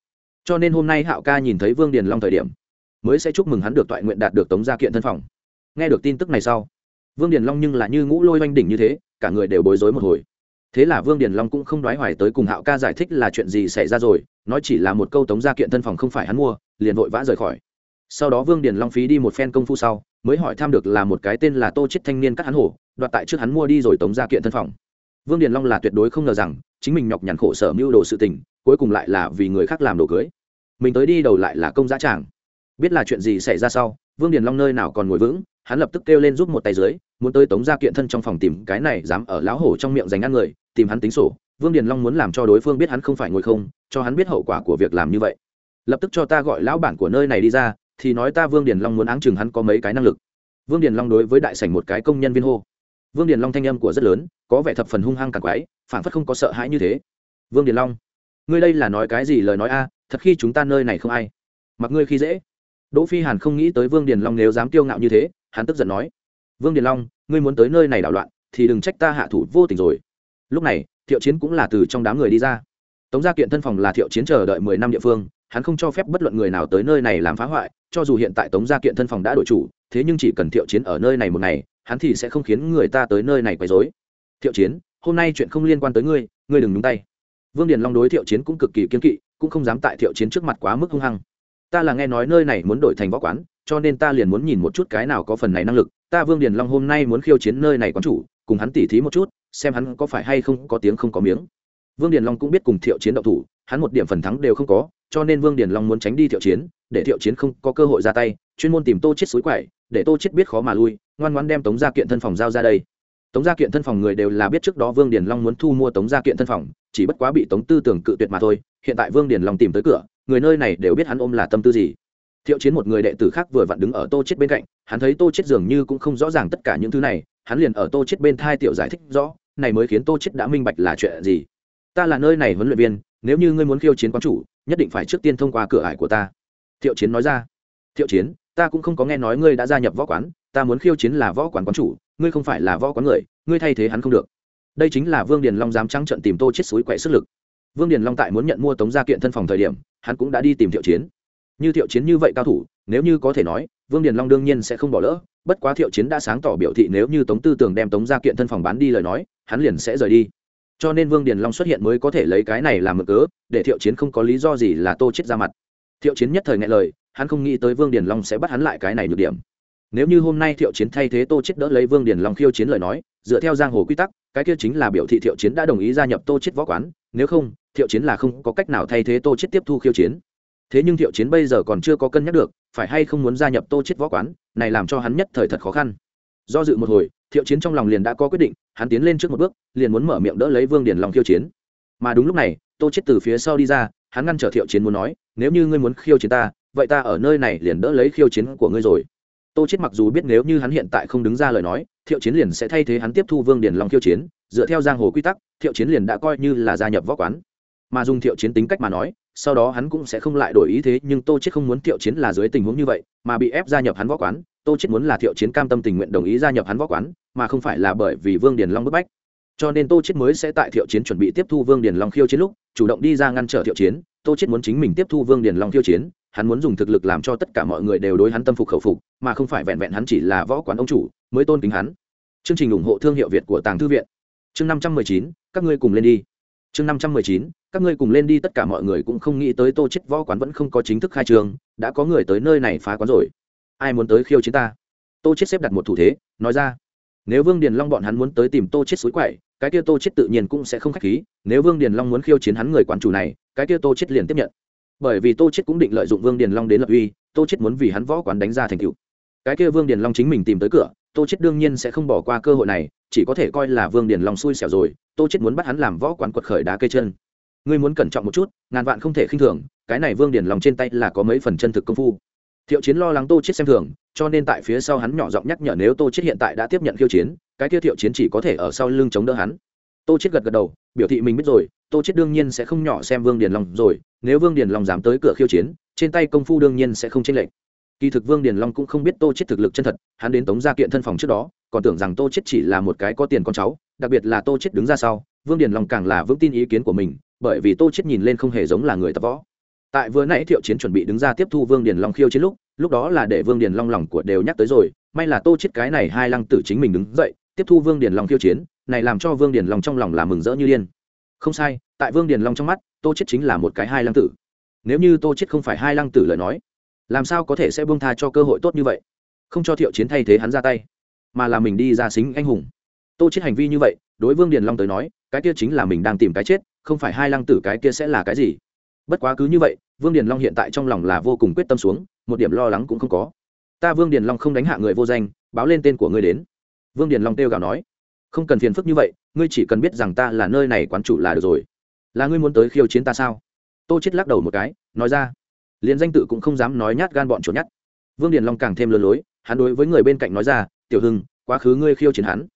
Cho nên hôm nay hạo ca nhìn thấy vương điền long thời điểm, mới sẽ chúc mừng hắn được toại nguyện đạt được tống gia kiện thân phòng. Nghe được tin tức này sau, vương điền long nhưng là như ngũ lôi oanh đỉnh như thế, cả người đều bối rối một hồi. Thế là vương điền long cũng không đoái hoài tới cùng hạo ca giải thích là chuyện gì xảy ra rồi, nói chỉ là một câu tống gia kiện thân phòng không phải hắn mua, liền vội vã rời khỏi sau đó vương điền long phí đi một phen công phu sau, mới hỏi thăm được là một cái tên là tô chết thanh niên cắt hắn hổ, đoạt tại trước hắn mua đi rồi tống ra kiện thân phòng. Vương điền long là tuyệt đối không ngờ rằng, chính mình nhọc nhằn khổ sở mưu đồ sự tình, cuối cùng lại là vì người khác làm đồ cưới. Mình tới đi đầu lại là công giá tràng. Biết là chuyện gì xảy ra sau, vương điền long nơi nào còn ngồi vững, hắn lập tức kêu lên giúp một tay dưới, muốn tới tống ra kiện thân trong phòng tìm cái này dám ở lão hổ trong miệng dành ăn người, tìm hắn tính sổ. Vương điền long muốn làm cho đối phương biết hắn không phải ngồi không, cho hắn biết hậu quả của việc làm như vậy. Lập tức cho ta gọi lão bản của nơi này đi ra thì nói ta vương điền long muốn áng chừng hắn có mấy cái năng lực. Vương điền long đối với đại sảnh một cái công nhân viên hô. Vương điền long thanh âm của rất lớn, có vẻ thập phần hung hăng càng quái phản phất không có sợ hãi như thế. Vương điền long, ngươi đây là nói cái gì lời nói a, thật khi chúng ta nơi này không ai. Mặc ngươi khi dễ. Đỗ phi hàn không nghĩ tới vương điền long nếu dám tiêu ngạo như thế, hắn tức giận nói. Vương điền long, ngươi muốn tới nơi này đảo loạn, thì đừng trách ta hạ thủ vô tình rồi. Lúc này, thiệu chiến cũng là từ trong đám người đi ra. Tống gia kiện thân phòng là thiệu chiến chờ đợi mười năm địa phương hắn không cho phép bất luận người nào tới nơi này làm phá hoại, cho dù hiện tại tống gia kiện thân phòng đã đổi chủ, thế nhưng chỉ cần thiệu chiến ở nơi này một ngày, hắn thì sẽ không khiến người ta tới nơi này quấy rối. Thiệu chiến, hôm nay chuyện không liên quan tới ngươi ngươi đừng nhúng tay. Vương điền long đối thiệu chiến cũng cực kỳ kiên kỵ, cũng không dám tại thiệu chiến trước mặt quá mức hung hăng. Ta là nghe nói nơi này muốn đổi thành võ quán, cho nên ta liền muốn nhìn một chút cái nào có phần này năng lực. Ta vương điền long hôm nay muốn khiêu chiến nơi này quán chủ, cùng hắn tỉ thí một chút, xem hắn có phải hay không có tiếng không có miếng. Vương điền long cũng biết cùng thiệu chiến động thủ, hắn một điểm phần thắng đều không có cho nên vương điền long muốn tránh đi thiệu chiến, để thiệu chiến không có cơ hội ra tay, chuyên môn tìm tô chết suối quậy, để tô chết biết khó mà lui, ngoan ngoan đem tống gia kiện thân phòng giao ra đây. Tống gia kiện thân phòng người đều là biết trước đó vương điền long muốn thu mua tống gia kiện thân phòng, chỉ bất quá bị tống tư tưởng cự tuyệt mà thôi, hiện tại vương điền long tìm tới cửa, người nơi này đều biết hắn ôm là tâm tư gì. Thiệu chiến một người đệ tử khác vừa vặn đứng ở tô chết bên cạnh, hắn thấy tô chết dường như cũng không rõ ràng tất cả những thứ này, hắn liền ở tô chết bên thai tiểu giải thích rõ, này mới khiến tô chết đã minh bạch là chuyện gì. Ta là nơi này huấn luyện viên nếu như ngươi muốn khiêu chiến quán chủ, nhất định phải trước tiên thông qua cửa ải của ta. Thiệu chiến nói ra. Thiệu chiến, ta cũng không có nghe nói ngươi đã gia nhập võ quán, ta muốn khiêu chiến là võ quán quán chủ, ngươi không phải là võ quán người, ngươi thay thế hắn không được. Đây chính là vương điền long dám trắng trận tìm tô chết suối quậy sức lực. Vương điền long tại muốn nhận mua tống gia kiện thân phòng thời điểm, hắn cũng đã đi tìm thiệu chiến. Như thiệu chiến như vậy cao thủ, nếu như có thể nói, vương điền long đương nhiên sẽ không bỏ lỡ, bất quá thiệu chiến đã sáng tỏ biểu thị nếu như tống tư tưởng đem tống gia kiện thân phòng bán đi lời nói, hắn liền sẽ rời đi cho nên vương điền long xuất hiện mới có thể lấy cái này làm mực cớ, để thiệu chiến không có lý do gì là tô chết ra mặt. Thiệu chiến nhất thời nghe lời, hắn không nghĩ tới vương điền long sẽ bắt hắn lại cái này nhược điểm. Nếu như hôm nay thiệu chiến thay thế tô chết đỡ lấy vương điền long khiêu chiến lời nói, dựa theo giang hồ quy tắc, cái kia chính là biểu thị thiệu chiến đã đồng ý gia nhập tô chết võ quán, nếu không, thiệu chiến là không có cách nào thay thế tô chết tiếp thu khiêu chiến. Thế nhưng thiệu chiến bây giờ còn chưa có cân nhắc được, phải hay không muốn gia nhập tô chết võ quán, này làm cho hắn nhất thời thật khó khăn. Do dự một hồi thiệu chiến trong lòng liền đã có quyết định, hắn tiến lên trước một bước, liền muốn mở miệng đỡ lấy vương điền long khiêu chiến. Mà đúng lúc này, tô chết từ phía sau đi ra, hắn ngăn trở thiệu chiến muốn nói, nếu như ngươi muốn khiêu chiến ta, vậy ta ở nơi này liền đỡ lấy khiêu chiến của ngươi rồi. Tô chết mặc dù biết nếu như hắn hiện tại không đứng ra lời nói, thiệu chiến liền sẽ thay thế hắn tiếp thu vương điền long khiêu chiến. Dựa theo giang hồ quy tắc, thiệu chiến liền đã coi như là gia nhập võ quán. Mà dùng thiệu chiến tính cách mà nói, sau đó hắn cũng sẽ không lại đổi ý thế, nhưng tô chết không muốn thiệu chiến là dưới tình huống như vậy, mà bị ép gia nhập hắn võ quán tô chết muốn là thiệu chiến cam tâm tình nguyện đồng ý gia nhập hắn võ quán, mà không phải là bởi vì vương điền long bức bách. Cho nên tô chết mới sẽ tại thiệu chiến chuẩn bị tiếp thu vương điền long khiêu chiến lúc, chủ động đi ra ngăn trở thiệu chiến. Tô chết muốn chính mình tiếp thu vương điền long khiêu chiến, hắn muốn dùng thực lực làm cho tất cả mọi người đều đối hắn tâm phục khẩu phục, mà không phải vẹn vẹn hắn chỉ là võ quán ông chủ, mới tôn kính hắn. Chương trình ủng hộ thương hiệu việt của tàng thư viện. Chương năm trăm mười chín, các ngươi cùng lên đi. Chương năm trăm mười chín, các ngươi cùng lên đi, tất cả mọi người cũng không nghĩ tới tô chết võ quán vẫn không có chính thức khai trường đã có người tới nơi này phá quán rồi ai muốn tới khiêu chiến ta? Tô chết xếp đặt một thủ thế, nói ra. Nếu vương điền long bọn hắn muốn tới tìm tô chết suối quậy, cái kia tô chết tự nhiên cũng sẽ không khách khí. Nếu vương điền long muốn khiêu chiến hắn người quán chủ này, cái kia tô chết liền tiếp nhận. Bởi vì tô chết cũng định lợi dụng vương điền long đến lập uy, tô chết muốn vì hắn võ quán đánh ra thành tựu. Cái kia vương điền long chính mình tìm tới cửa, tô chết đương nhiên sẽ không bỏ qua cơ hội này, chỉ có thể coi là vương điền long xui xẻo rồi, tô chết muốn bắt hắn làm võ quán quật khởi đá cây chân. Ngươi muốn cẩn trọng một chút, ngàn vạn không thể khinh thường, cái này vương điền long trên tay là có mấy phần chân thực công phu thiệu chiến lo lắng tô chết xem thường, cho nên tại phía sau hắn nhỏ giọng nhắc nhở nếu tô chết hiện tại đã tiếp nhận khiêu chiến, cái kia thiệu chiến chỉ có thể ở sau lưng chống đỡ hắn. Tô chết gật gật đầu, biểu thị mình biết rồi, tô chết đương nhiên sẽ không nhỏ xem vương điền long rồi, nếu vương điền long dám tới cửa khiêu chiến, trên tay công phu đương nhiên sẽ không chênh lệch. Kỳ thực vương điền long cũng không biết tô chết thực lực chân thật, hắn đến tống gia kiện thân phòng trước đó, còn tưởng rằng tô chết chỉ là một cái có tiền con cháu, đặc biệt là tô chết đứng ra sau, vương điền long càng là vững tin ý kiến của mình, bởi vì tô chết nhìn lên không hề giống là người tập võ tại vừa nãy thiệu chiến chuẩn bị đứng ra tiếp thu vương điền long khiêu chiến lúc lúc đó là để vương điền long lòng của đều nhắc tới rồi, may là tô chết cái này hai lăng tử chính mình đứng dậy, tiếp thu vương điền long khiêu chiến, này làm cho vương điền long trong lòng là mừng rỡ như điên. Không sai, tại vương điền long trong mắt, tô chết chính là một cái hai lăng tử. Nếu như tô chết không phải hai lăng tử lời nói, làm sao có thể sẽ buông tha cho cơ hội tốt như vậy? Không cho thiệu chiến thay thế hắn ra tay, mà là mình đi ra xính anh hùng. Tô chết hành vi như vậy, đối vương điền long tới nói, cái kia chính là mình đang tìm cái chết, không phải hai lăng tử cái kia sẽ là cái gì? Bất quá cứ như vậy, vương điền long hiện tại trong lòng là vô cùng quyết tâm xuống, một điểm lo lắng cũng không có. Ta vương điền long không đánh hạ người vô danh, báo lên tên của ngươi đến. Vương điền long kêu gào nói. Không cần phiền phức như vậy, ngươi chỉ cần biết rằng ta là nơi này quán chủ là được rồi. Là ngươi muốn tới khiêu chiến ta sao? Tô chết lắc đầu một cái, nói ra. Liền danh tự cũng không dám nói nhát gan bọn chuột nhát. Vương điền long càng thêm lừa lối, hắn đối với người bên cạnh nói ra, tiểu hưng, quá khứ ngươi khiêu chiến hắn.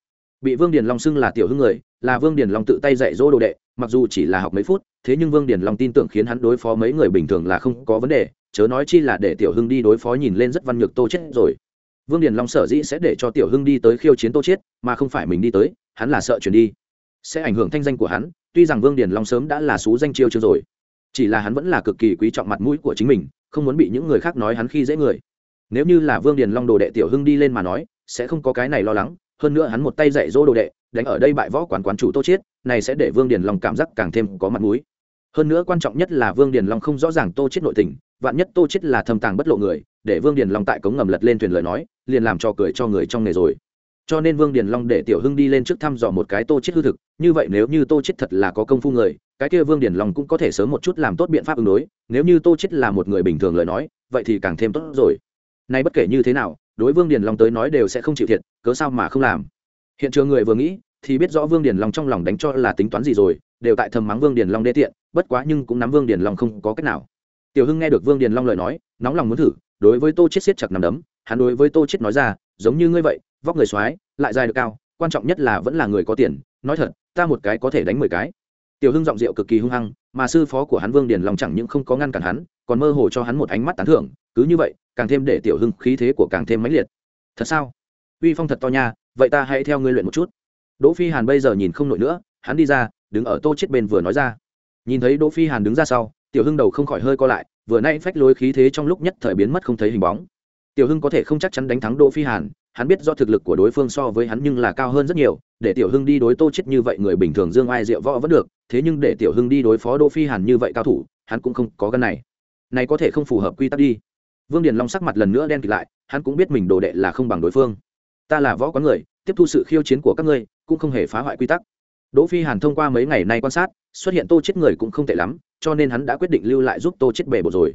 Bị vương điền long xưng là tiểu hưng người, là vương điền long tự tay dạy dỗ đồ đệ mặc dù chỉ là học mấy phút, thế nhưng vương điền long tin tưởng khiến hắn đối phó mấy người bình thường là không có vấn đề, chớ nói chi là để tiểu hưng đi đối phó nhìn lên rất văn nhược tô chết rồi. Vương điền long sở dĩ sẽ để cho tiểu hưng đi tới khiêu chiến tô chết mà không phải mình đi tới, hắn là sợ chuyển đi. Sẽ ảnh hưởng thanh danh của hắn, tuy rằng vương điền long sớm đã là xú danh chiêu chưa rồi, chỉ là hắn vẫn là cực kỳ quý trọng mặt mũi của chính mình, không muốn bị những người khác nói hắn khi dễ người. Nếu như là vương điền long đồ đệ tiểu hưng đi lên mà nói, sẽ không có cái này lo lắng, hơn nữa hắn một tay dạy dỗ đồ đệ, đánh ở đây bại võ quán quán chủ tô chiết này sẽ để vương điền long cảm giác càng thêm có mặt mũi. Hơn nữa quan trọng nhất là vương điền long không rõ ràng tô chiết nội tình, vạn nhất tô chiết là thâm tàng bất lộ người, để vương điền long tại cống ngầm lật lên thuyền lời nói, liền làm cho cười cho người trong nghề rồi. Cho nên vương điền long để tiểu hưng đi lên trước thăm dò một cái tô chiết hư thực, như vậy nếu như tô chiết thật là có công phu người, cái kia vương điền long cũng có thể sớm một chút làm tốt biện pháp ứng đối, nếu như tô chiết là một người bình thường lời nói, vậy thì càng thêm tốt rồi. Nay bất kể như thế nào, đối vương điền long tới nói đều sẽ không chịu thiệt, cớ sao mà không làm? Hiện trường người vừa nghĩ thì biết rõ vương điền long trong lòng đánh cho là tính toán gì rồi, đều tại thầm mắng vương điền long đê tiện, bất quá nhưng cũng nắm vương điền long không có cách nào. Tiểu hưng nghe được vương điền long lời nói, nóng lòng muốn thử, đối với tô chết siết chặt nằm đấm, hắn đối với tô chết nói ra, giống như ngươi vậy, vóc người xoái lại dài được cao, quan trọng nhất là vẫn là người có tiền, nói thật, ta một cái có thể đánh mười cái. Tiểu hưng giọng rượu cực kỳ hung hăng, mà sư phó của hắn vương điền long chẳng những không có ngăn cản hắn, còn mơ hồ cho hắn một ánh mắt tán thưởng, cứ như vậy, càng thêm để tiểu hưng khí thế của càng thêm mãnh liệt. Thật sao? Uy phong thật to nha, vậy ta hãy theo ngươi luyện một chút đỗ phi hàn bây giờ nhìn không nổi nữa, hắn đi ra, đứng ở tô chết bên vừa nói ra. Nhìn thấy đỗ phi hàn đứng ra sau, tiểu hưng đầu không khỏi hơi co lại, vừa nay phách lối khí thế trong lúc nhất thời biến mất không thấy hình bóng. Tiểu hưng có thể không chắc chắn đánh thắng đỗ phi hàn, hắn biết do thực lực của đối phương so với hắn nhưng là cao hơn rất nhiều, để tiểu hưng đi đối tô chết như vậy người bình thường dương ai diệu võ vẫn được, thế nhưng để tiểu hưng đi đối phó đỗ phi hàn như vậy cao thủ, hắn cũng không có gan này. Này có thể không phù hợp quy tắc đi. Vương điền long sắc mặt lần nữa đen kịt lại, hắn cũng biết mình đồ đệ là không bằng đối phương. Ta là võ quán người, tiếp thu sự khiêu chiến của các ngươi cũng không hề phá hoại quy tắc. Đỗ phi hàn thông qua mấy ngày nay quan sát, xuất hiện tô chết người cũng không tệ lắm, cho nên hắn đã quyết định lưu lại giúp tô chết bể bộ rồi.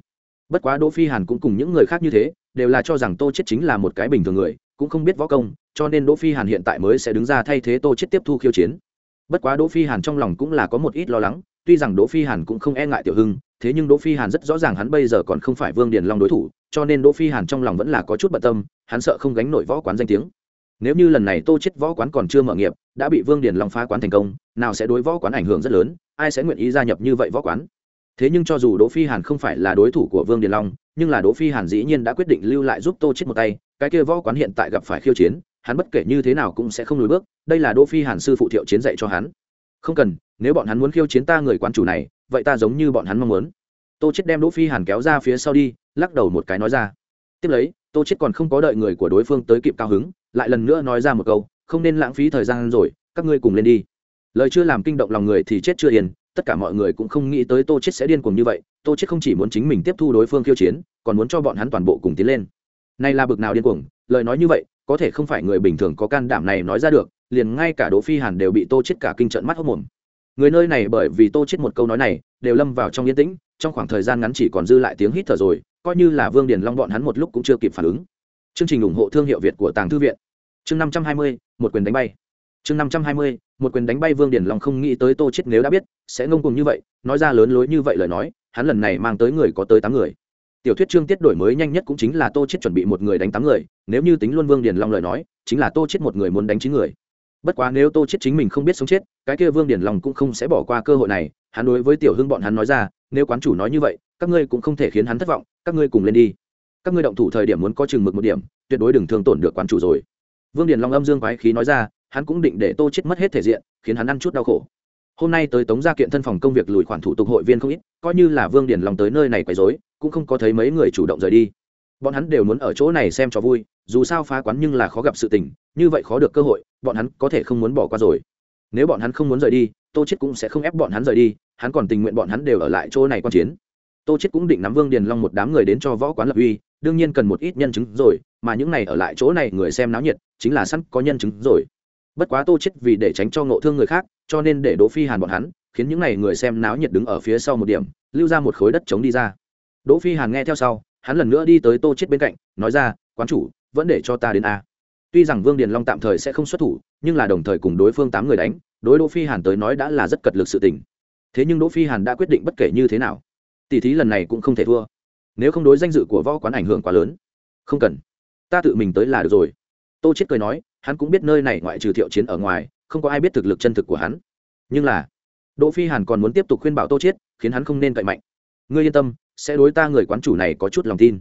Bất quá đỗ phi hàn cũng cùng những người khác như thế, đều là cho rằng tô chết chính là một cái bình thường người, cũng không biết võ công, cho nên đỗ phi hàn hiện tại mới sẽ đứng ra thay thế tô chết tiếp thu khiêu chiến. Bất quá đỗ phi hàn trong lòng cũng là có một ít lo lắng, tuy rằng đỗ phi hàn cũng không e ngại tiểu hưng, thế nhưng đỗ phi hàn rất rõ ràng hắn bây giờ còn không phải vương điền long đối thủ, cho nên đỗ phi hàn trong lòng vẫn là có chút bận tâm, hắn sợ không gánh nổi võ quán danh tiếng nếu như lần này tô chết võ quán còn chưa mở nghiệp, đã bị vương điền long phá quán thành công, nào sẽ đối võ quán ảnh hưởng rất lớn, ai sẽ nguyện ý gia nhập như vậy võ quán? Thế nhưng cho dù đỗ phi hàn không phải là đối thủ của vương điền long, nhưng là đỗ phi hàn dĩ nhiên đã quyết định lưu lại giúp tô chết một tay, cái kia võ quán hiện tại gặp phải khiêu chiến, hắn bất kể như thế nào cũng sẽ không lùi bước, đây là đỗ phi hàn sư phụ thiệu chiến dạy cho hắn. Không cần, nếu bọn hắn muốn khiêu chiến ta người quán chủ này, vậy ta giống như bọn hắn mong muốn. Tô chết đem đỗ phi hàn kéo ra phía sau đi, lắc đầu một cái nói ra. Tiếp lấy, tô chết còn không có đợi người của đối phương tới kịp cao hứng lại lần nữa nói ra một câu, không nên lãng phí thời gian rồi, các ngươi cùng lên đi. Lời chưa làm kinh động lòng người thì chết chưa yên, tất cả mọi người cũng không nghĩ tới tô chết sẽ điên cuồng như vậy, tô chết không chỉ muốn chính mình tiếp thu đối phương khiêu chiến, còn muốn cho bọn hắn toàn bộ cùng tiến lên. Này là bực nào điên cuồng, lời nói như vậy, có thể không phải người bình thường có can đảm này nói ra được, liền ngay cả đỗ phi hàn đều bị tô chết cả kinh trận mắt hốc mồm. Người nơi này bởi vì tô chết một câu nói này, đều lâm vào trong yên tĩnh, trong khoảng thời gian ngắn chỉ còn dư lại tiếng hít thở rồi, coi như là vương điền long bọn hắn một lúc cũng chưa kịp phản ứng. Chương trình ủng hộ thương hiệu việt của tàng thư viện chương năm trăm hai mươi, một quyền đánh bay. Chương năm trăm hai mươi, một quyền đánh bay vương điền long không nghĩ tới tô chết nếu đã biết, sẽ ngông cùng như vậy, nói ra lớn lối như vậy lời nói, hắn lần này mang tới người có tới tám người. Tiểu thuyết chương tiết đổi mới nhanh nhất cũng chính là tô chết chuẩn bị một người đánh tám người, nếu như tính luôn vương điền long lời nói, chính là tô chết một người muốn đánh chín người. Bất quá nếu tô chết chính mình không biết sống chết, cái kia vương điền long cũng không sẽ bỏ qua cơ hội này, hắn đối với tiểu hưng bọn hắn nói ra, nếu quán chủ nói như vậy, các ngươi cũng không thể khiến hắn thất vọng, các ngươi cùng lên đi. Các ngươi động thủ thời điểm muốn có chừng mực một điểm, tuyệt đối đừng thương tổn được quán chủ rồi vương điền long âm dương quái khí nói ra, hắn cũng định để tô chết mất hết thể diện, khiến hắn ăn chút đau khổ. Hôm nay tới tống gia kiện thân phòng công việc lùi khoản thủ tục hội viên không ít, coi như là vương điền long tới nơi này quấy rối, cũng không có thấy mấy người chủ động rời đi. Bọn hắn đều muốn ở chỗ này xem cho vui, dù sao phá quán nhưng là khó gặp sự tình, như vậy khó được cơ hội, bọn hắn có thể không muốn bỏ qua rồi. Nếu bọn hắn không muốn rời đi, tô chết cũng sẽ không ép bọn hắn rời đi, hắn còn tình nguyện bọn hắn đều ở lại chỗ này quan chiến. Tô chết cũng định nắm vương điền long một đám người đến cho võ quán lập uy đương nhiên cần một ít nhân chứng rồi, mà những này ở lại chỗ này người xem náo nhiệt, chính là sẵn có nhân chứng rồi. Bất quá tô chết vì để tránh cho ngộ thương người khác, cho nên để đỗ phi hàn bọn hắn, khiến những này người xem náo nhiệt đứng ở phía sau một điểm, lưu ra một khối đất trống đi ra. Đỗ phi hàn nghe theo sau, hắn lần nữa đi tới tô chết bên cạnh, nói ra, quán chủ, vẫn để cho ta đến a. Tuy rằng vương điền long tạm thời sẽ không xuất thủ, nhưng là đồng thời cùng đối phương tám người đánh, đối đỗ phi hàn tới nói đã là rất cật lực sự tình. Thế nhưng đỗ phi hàn đã quyết định bất kể như thế nào. Tỷ thí lần này cũng không thể thua nếu không đối danh dự của võ quán ảnh hưởng quá lớn. Không cần. Ta tự mình tới là được rồi. Tô chết cười nói, hắn cũng biết nơi này ngoại trừ thiệu chiến ở ngoài, không có ai biết thực lực chân thực của hắn. Nhưng là, đỗ phi hàn còn muốn tiếp tục khuyên bảo tô chết khiến hắn không nên cậy mạnh. Ngươi yên tâm, sẽ đối ta người quán chủ này có chút lòng tin.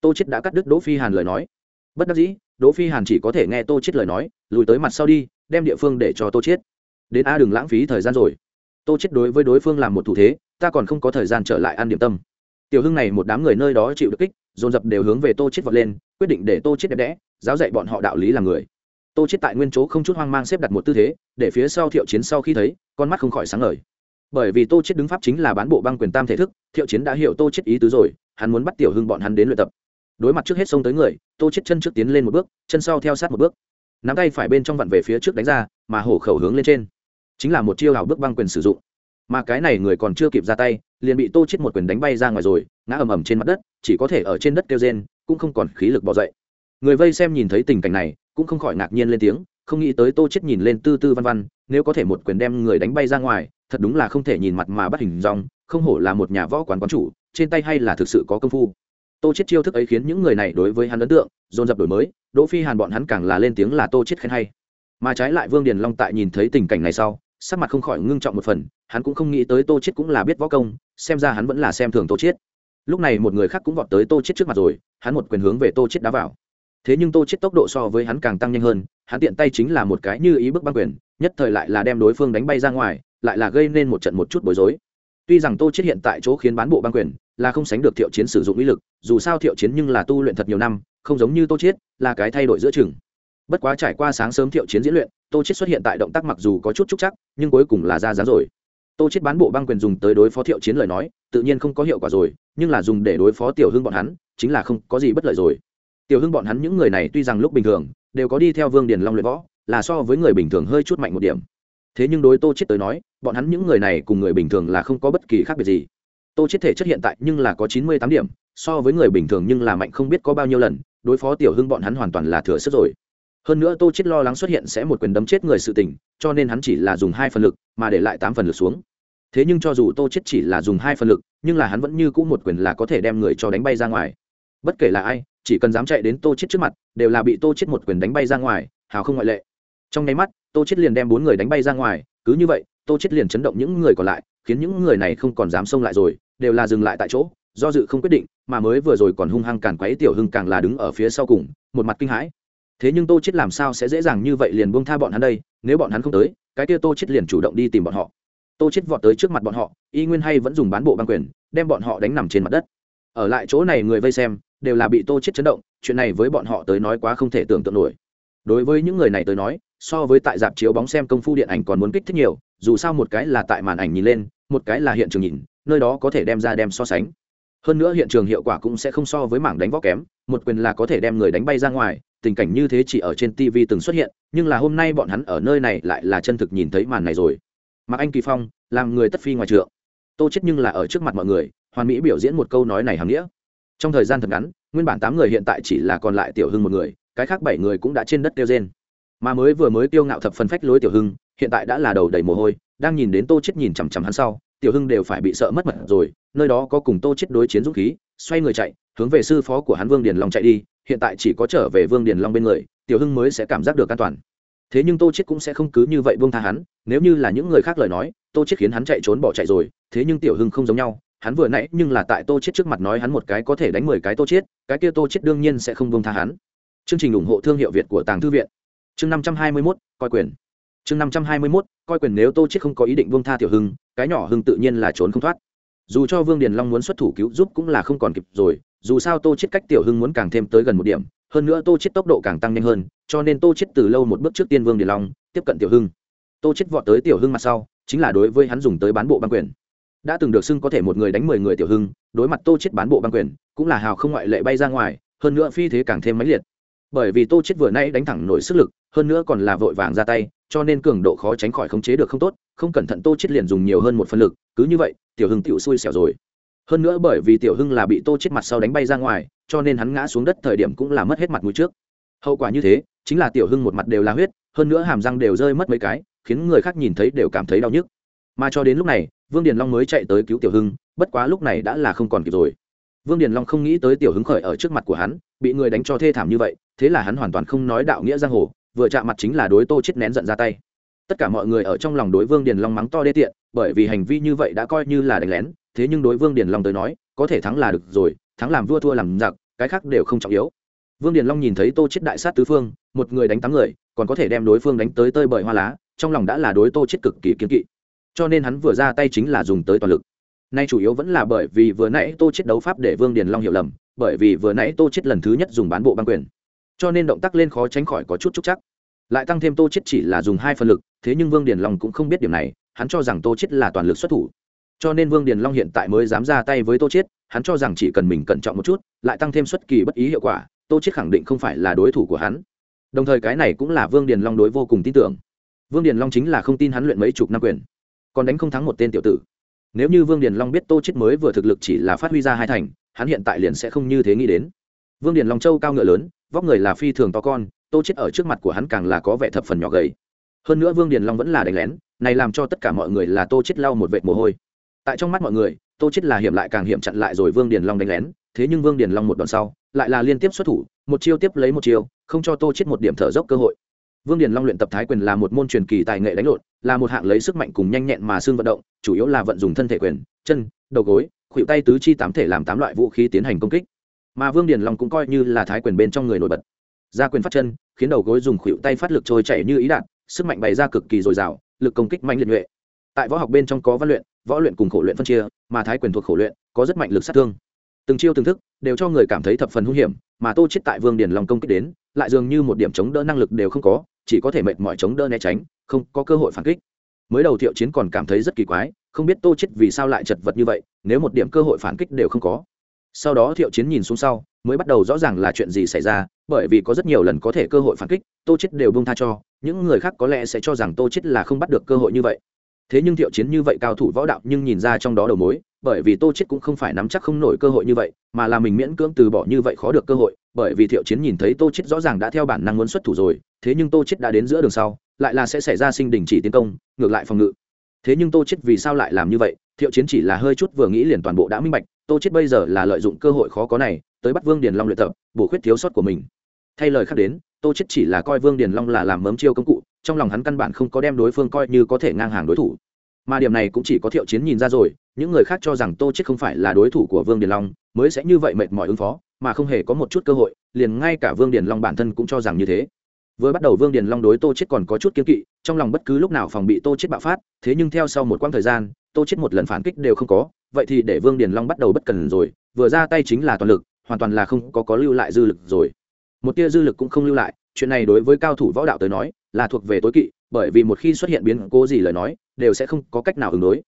Tô chết đã cắt đứt đỗ phi hàn lời nói. Bất đắc dĩ, đỗ phi hàn chỉ có thể nghe tô chết lời nói, lùi tới mặt sau đi, đem địa phương để cho tô chết đến a đừng lãng phí thời gian rồi. Tô chết đối với đối phương làm một thủ thế, ta còn không có thời gian trở lại ăn điểm tâm tiểu hưng này một đám người nơi đó chịu được kích, dồn dập đều hướng về tô chết vọt lên, quyết định để tô chết đẹp đẽ, giáo dạy bọn họ đạo lý làm người. Tô chết tại nguyên chỗ không chút hoang mang xếp đặt một tư thế, để phía sau thiệu chiến sau khi thấy, con mắt không khỏi sáng ngời. Bởi vì tô chết đứng pháp chính là bán bộ băng quyền tam thể thức, thiệu chiến đã hiểu tô chết ý tứ rồi, hắn muốn bắt tiểu hưng bọn hắn đến luyện tập. Đối mặt trước hết xông tới người, tô chết chân trước tiến lên một bước, chân sau theo sát một bước. Nắm tay phải bên trong vặn về phía trước đánh ra, mà hổ khẩu hướng lên trên. Chính là một chiêu hào bước băng quyền sử dụng mà cái này người còn chưa kịp ra tay, liền bị tô chết một quyền đánh bay ra ngoài rồi, ngã ầm ầm trên mặt đất, chỉ có thể ở trên đất kêu rên, cũng không còn khí lực bỏ dậy. Người vây xem nhìn thấy tình cảnh này, cũng không khỏi ngạc nhiên lên tiếng, không nghĩ tới tô chết nhìn lên tư tư văn văn, nếu có thể một quyền đem người đánh bay ra ngoài, thật đúng là không thể nhìn mặt mà bắt hình dong, không hổ là một nhà võ quán quán chủ, trên tay hay là thực sự có công phu. Tô chết chiêu thức ấy khiến những người này đối với hắn ấn tượng, dồn dập đổi mới, đỗ phi hàn bọn hắn càng là lên tiếng là tô chết khen hay. Mà trái lại vương điền long tại nhìn thấy tình cảnh này sau sắc mặt không khỏi ngưng trọng một phần, hắn cũng không nghĩ tới tô chết cũng là biết võ công, xem ra hắn vẫn là xem thường tô chết lúc này một người khác cũng vọt tới tô chết trước mặt rồi, hắn một quyền hướng về tô chết đá vào. Thế nhưng tô chết tốc độ so với hắn càng tăng nhanh hơn, hắn tiện tay chính là một cái như ý bức băng quyền, nhất thời lại là đem đối phương đánh bay ra ngoài, lại là gây nên một trận một chút bối rối. Tuy rằng tô chết hiện tại chỗ khiến bán bộ băng quyền là không sánh được thiệu chiến sử dụng uy lực, dù sao thiệu chiến nhưng là tu luyện thật nhiều năm, không giống như tô chết là cái thay đổi giữa chừng bất quá trải qua sáng sớm thiệu chiến diễn luyện, tô chết xuất hiện tại động tác mặc dù có chút trúc chắc, nhưng cuối cùng là ra dáng rồi. Tô chết bán bộ băng quyền dùng tới đối phó thiệu chiến lời nói, tự nhiên không có hiệu quả rồi, nhưng là dùng để đối phó tiểu hưng bọn hắn, chính là không có gì bất lợi rồi. Tiểu hưng bọn hắn những người này tuy rằng lúc bình thường, đều có đi theo vương điền long luyện võ, là so với người bình thường hơi chút mạnh một điểm. Thế nhưng đối tô chết tới nói, bọn hắn những người này cùng người bình thường là không có bất kỳ khác biệt gì. Tô chết thể chất hiện tại nhưng là có chín mươi tám điểm, so với người bình thường nhưng là mạnh không biết có bao nhiêu lần, đối phó tiểu hưng bọn hắn hoàn toàn là thừa sức rồi hơn nữa tô chết lo lắng xuất hiện sẽ một quyền đấm chết người sự tình, cho nên hắn chỉ là dùng hai phần lực, mà để lại tám phần lực xuống. Thế nhưng cho dù tô chết chỉ là dùng hai phần lực, nhưng là hắn vẫn như cũ một quyền là có thể đem người cho đánh bay ra ngoài. Bất kể là ai, chỉ cần dám chạy đến tô chết trước mặt, đều là bị tô chết một quyền đánh bay ra ngoài, hào không ngoại lệ. Trong nháy mắt, tô chết liền đem bốn người đánh bay ra ngoài, cứ như vậy, tô chết liền chấn động những người còn lại, khiến những người này không còn dám xông lại rồi, đều là dừng lại tại chỗ, do dự không quyết định, mà mới vừa rồi còn hung hăng càn quấy tiểu hưng càng là đứng ở phía sau cùng, một mặt kinh hãi thế nhưng tô chết làm sao sẽ dễ dàng như vậy liền buông tha bọn hắn đây, nếu bọn hắn không tới, cái kia tô chết liền chủ động đi tìm bọn họ. Tô chết vọt tới trước mặt bọn họ, y nguyên hay vẫn dùng bán bộ băng quyền, đem bọn họ đánh nằm trên mặt đất. Ở lại chỗ này người vây xem, đều là bị tô chết chấn động, chuyện này với bọn họ tới nói quá không thể tưởng tượng nổi. Đối với những người này tới nói, so với tại dạp chiếu bóng xem công phu điện ảnh còn muốn kích thích nhiều, dù sao một cái là tại màn ảnh nhìn lên, một cái là hiện trường nhìn, nơi đó có thể đem ra đem so sánh hơn nữa hiện trường hiệu quả cũng sẽ không so với mảng đánh võ kém, một quyền là có thể đem người đánh bay ra ngoài, tình cảnh như thế chỉ ở trên tv từng xuất hiện, nhưng là hôm nay bọn hắn ở nơi này lại là chân thực nhìn thấy màn này rồi. Mặc anh kỳ phong, làm người tất phi ngoài trượng. Tô chết nhưng là ở trước mặt mọi người, hoàn mỹ biểu diễn một câu nói này hàm nghĩa. Trong thời gian thật ngắn, nguyên bản tám người hiện tại chỉ là còn lại tiểu hưng một người, cái khác bảy người cũng đã trên đất tiêu rên. Mà mới vừa mới tiêu ngạo thập phần phách lối tiểu hưng, hiện tại đã là đầu đầy mồ hôi, đang nhìn đến tô chết nhìn chằm chằm hắn sau, tiểu hưng đều phải bị sợ mất mật rồi nơi đó có cùng tô chết đối chiến dũng khí xoay người chạy hướng về sư phó của hắn vương điền long chạy đi hiện tại chỉ có trở về vương điền long bên người tiểu hưng mới sẽ cảm giác được an toàn. Thế nhưng tô chết cũng sẽ không cứ như vậy vương tha hắn nếu như là những người khác lời nói tô chết khiến hắn chạy trốn bỏ chạy rồi thế nhưng tiểu hưng không giống nhau hắn vừa nãy nhưng là tại tô chết trước mặt nói hắn một cái có thể đánh mười cái tô chết cái kia tô chết đương nhiên sẽ không vương tha hắn. Chương trình ủng hộ thương hiệu việt của tàng thư viện. Chương năm trăm hai mươi 521, coi quyền. Chương năm trăm hai mươi 521, coi quyền nếu tô chết không có ý định vương tha tiểu hưng cái nhỏ hưng tự nhiên là trốn không thoát dù cho vương điền long muốn xuất thủ cứu giúp cũng là không còn kịp rồi, dù sao tô chết cách tiểu hưng muốn càng thêm tới gần một điểm, hơn nữa tô chết tốc độ càng tăng nhanh hơn, cho nên tô chết từ lâu một bước trước tiên vương điền long, tiếp cận tiểu hưng. Tô chết vọt tới tiểu hưng mặt sau, chính là đối với hắn dùng tới bán bộ băng quyền. Đã từng được xưng có thể một người đánh mười người tiểu hưng, đối mặt tô chết bán bộ băng quyền, cũng là hào không ngoại lệ bay ra ngoài, hơn nữa phi thế càng thêm mãnh liệt. Bởi vì tô chết vừa nay đánh thẳng nổi sức lực, hơn nữa còn là vội vàng ra tay cho nên cường độ khó tránh khỏi khống chế được không tốt, không cẩn thận tô chết liền dùng nhiều hơn một phần lực, cứ như vậy, tiểu hưng tiểu xui xẻo rồi. Hơn nữa bởi vì tiểu hưng là bị tô chết mặt sau đánh bay ra ngoài, cho nên hắn ngã xuống đất thời điểm cũng là mất hết mặt mũi trước. Hậu quả như thế, chính là tiểu hưng một mặt đều là huyết, hơn nữa hàm răng đều rơi mất mấy cái, khiến người khác nhìn thấy đều cảm thấy đau nhức. Mà cho đến lúc này, vương điền long mới chạy tới cứu tiểu hưng, bất quá lúc này đã là không còn kịp rồi. Vương điền long không nghĩ tới tiểu hưng khởi ở trước mặt của hắn, bị người đánh cho thê thảm như vậy, thế là hắn hoàn toàn không nói đạo nghĩa giang hồ vừa chạm mặt chính là đối tô chết nén giận ra tay. Tất cả mọi người ở trong lòng đối vương điền long mắng to đê tiện, bởi vì hành vi như vậy đã coi như là đánh lén, thế nhưng đối vương điền long tới nói, có thể thắng là được rồi, thắng làm vua thua làm giặc, cái khác đều không trọng yếu. Vương điền long nhìn thấy tô chết đại sát tứ phương, một người đánh tám người, còn có thể đem đối phương đánh tới tơi bời hoa lá, trong lòng đã là đối tô chết cực kỳ kiên kỵ. Cho nên hắn vừa ra tay chính là dùng tới toàn lực. Nay chủ yếu vẫn là bởi vì vừa nãy tô chết đấu pháp để vương điền long hiểu lầm, bởi vì vừa nãy tô chết lần thứ nhất dùng bán bộ băng quyền cho nên động tác lên khó tránh khỏi có chút trúc chắc. Lại tăng thêm tô chết chỉ là dùng hai phần lực, thế nhưng vương điền long cũng không biết điểm này, hắn cho rằng tô chết là toàn lực xuất thủ. Cho nên vương điền long hiện tại mới dám ra tay với tô chết hắn cho rằng chỉ cần mình cẩn trọng một chút, lại tăng thêm xuất kỳ bất ý hiệu quả, tô chết khẳng định không phải là đối thủ của hắn. Đồng thời cái này cũng là vương điền long đối vô cùng tin tưởng. Vương điền long chính là không tin hắn luyện mấy chục năm quyền, còn đánh không thắng một tên tiểu tử. Nếu như vương điền long biết tô chết mới vừa thực lực chỉ là phát huy ra hai thành, hắn hiện tại liền sẽ không như thế nghĩ đến. Vương điền long châu cao ngựa lớn vóc người là phi thường to con, tô chết ở trước mặt của hắn càng là có vẻ thập phần nhỏ gầy. Hơn nữa vương điền long vẫn là đánh lén, này làm cho tất cả mọi người là tô chết lau một vệt mồ hôi. Tại trong mắt mọi người, tô chết là hiểm lại càng hiểm chặn lại rồi vương điền long đánh lén, thế nhưng vương điền long một đòn sau, lại là liên tiếp xuất thủ, một chiêu tiếp lấy một chiêu, không cho tô chết một điểm thở dốc cơ hội. Vương điền long luyện tập thái quyền là một môn truyền kỳ tài nghệ đánh lộn, là một hạng lấy sức mạnh cùng nhanh nhẹn mà xương vận động, chủ yếu là vận dùng thân thể quyền, chân, đầu gối, khuỷu tay tứ chi tám thể làm tám loại vũ khí tiến hành công kích mà vương điền long cũng coi như là thái quyền bên trong người nổi bật ra quyền phát chân khiến đầu gối dùng khuỷu tay phát lực trôi chảy như ý đạn sức mạnh bày ra cực kỳ dồi dào lực công kích mạnh liệt nhuệ tại võ học bên trong có văn luyện võ luyện cùng khổ luyện phân chia mà thái quyền thuộc khổ luyện có rất mạnh lực sát thương từng chiêu từng thức đều cho người cảm thấy thập phần hung hiểm mà tô chết tại vương điền long công kích đến lại dường như một điểm chống đỡ năng lực đều không có chỉ có thể mệt mỏi chống đỡ né tránh không có cơ hội phản kích mới đầu thiệu chiến còn cảm thấy rất kỳ quái không biết tô chết vì sao lại chật vật như vậy nếu một điểm cơ hội phản kích đều không có sau đó thiệu chiến nhìn xuống sau, mới bắt đầu rõ ràng là chuyện gì xảy ra, bởi vì có rất nhiều lần có thể cơ hội phản kích, tô chết đều bông tha cho, những người khác có lẽ sẽ cho rằng tô chết là không bắt được cơ hội như vậy. Thế nhưng thiệu chiến như vậy cao thủ võ đạo nhưng nhìn ra trong đó đầu mối, bởi vì tô chết cũng không phải nắm chắc không nổi cơ hội như vậy, mà là mình miễn cưỡng từ bỏ như vậy khó được cơ hội, bởi vì thiệu chiến nhìn thấy tô chết rõ ràng đã theo bản năng muốn xuất thủ rồi, thế nhưng tô chết đã đến giữa đường sau, lại là sẽ xảy ra sinh đình chỉ tiến công, ngược lại phòng ngự thế nhưng tô chết vì sao lại làm như vậy? Thiệu chiến chỉ là hơi chút vừa nghĩ liền toàn bộ đã minh bạch, tô chết bây giờ là lợi dụng cơ hội khó có này, tới bắt vương điền long luyện tập, bổ khuyết thiếu sót của mình. Thay lời khác đến, tô chết chỉ là coi vương điền long là làm mớm chiêu công cụ, trong lòng hắn căn bản không có đem đối phương coi như có thể ngang hàng đối thủ. Mà điểm này cũng chỉ có thiệu chiến nhìn ra rồi, những người khác cho rằng tô chết không phải là đối thủ của vương điền long, mới sẽ như vậy mệt mỏi ứng phó, mà không hề có một chút cơ hội, liền ngay cả vương điền long bản thân cũng cho rằng như thế vừa bắt đầu vương điền long đối tô chết còn có chút kiên kỵ, trong lòng bất cứ lúc nào phòng bị tô chết bạo phát, thế nhưng theo sau một quãng thời gian, tô chết một lần phản kích đều không có, vậy thì để vương điền long bắt đầu bất cần rồi, vừa ra tay chính là toàn lực, hoàn toàn là không có có lưu lại dư lực rồi. Một tia dư lực cũng không lưu lại, chuyện này đối với cao thủ võ đạo tới nói, là thuộc về tối kỵ, bởi vì một khi xuất hiện biến cố gì lời nói, đều sẽ không có cách nào ứng đối.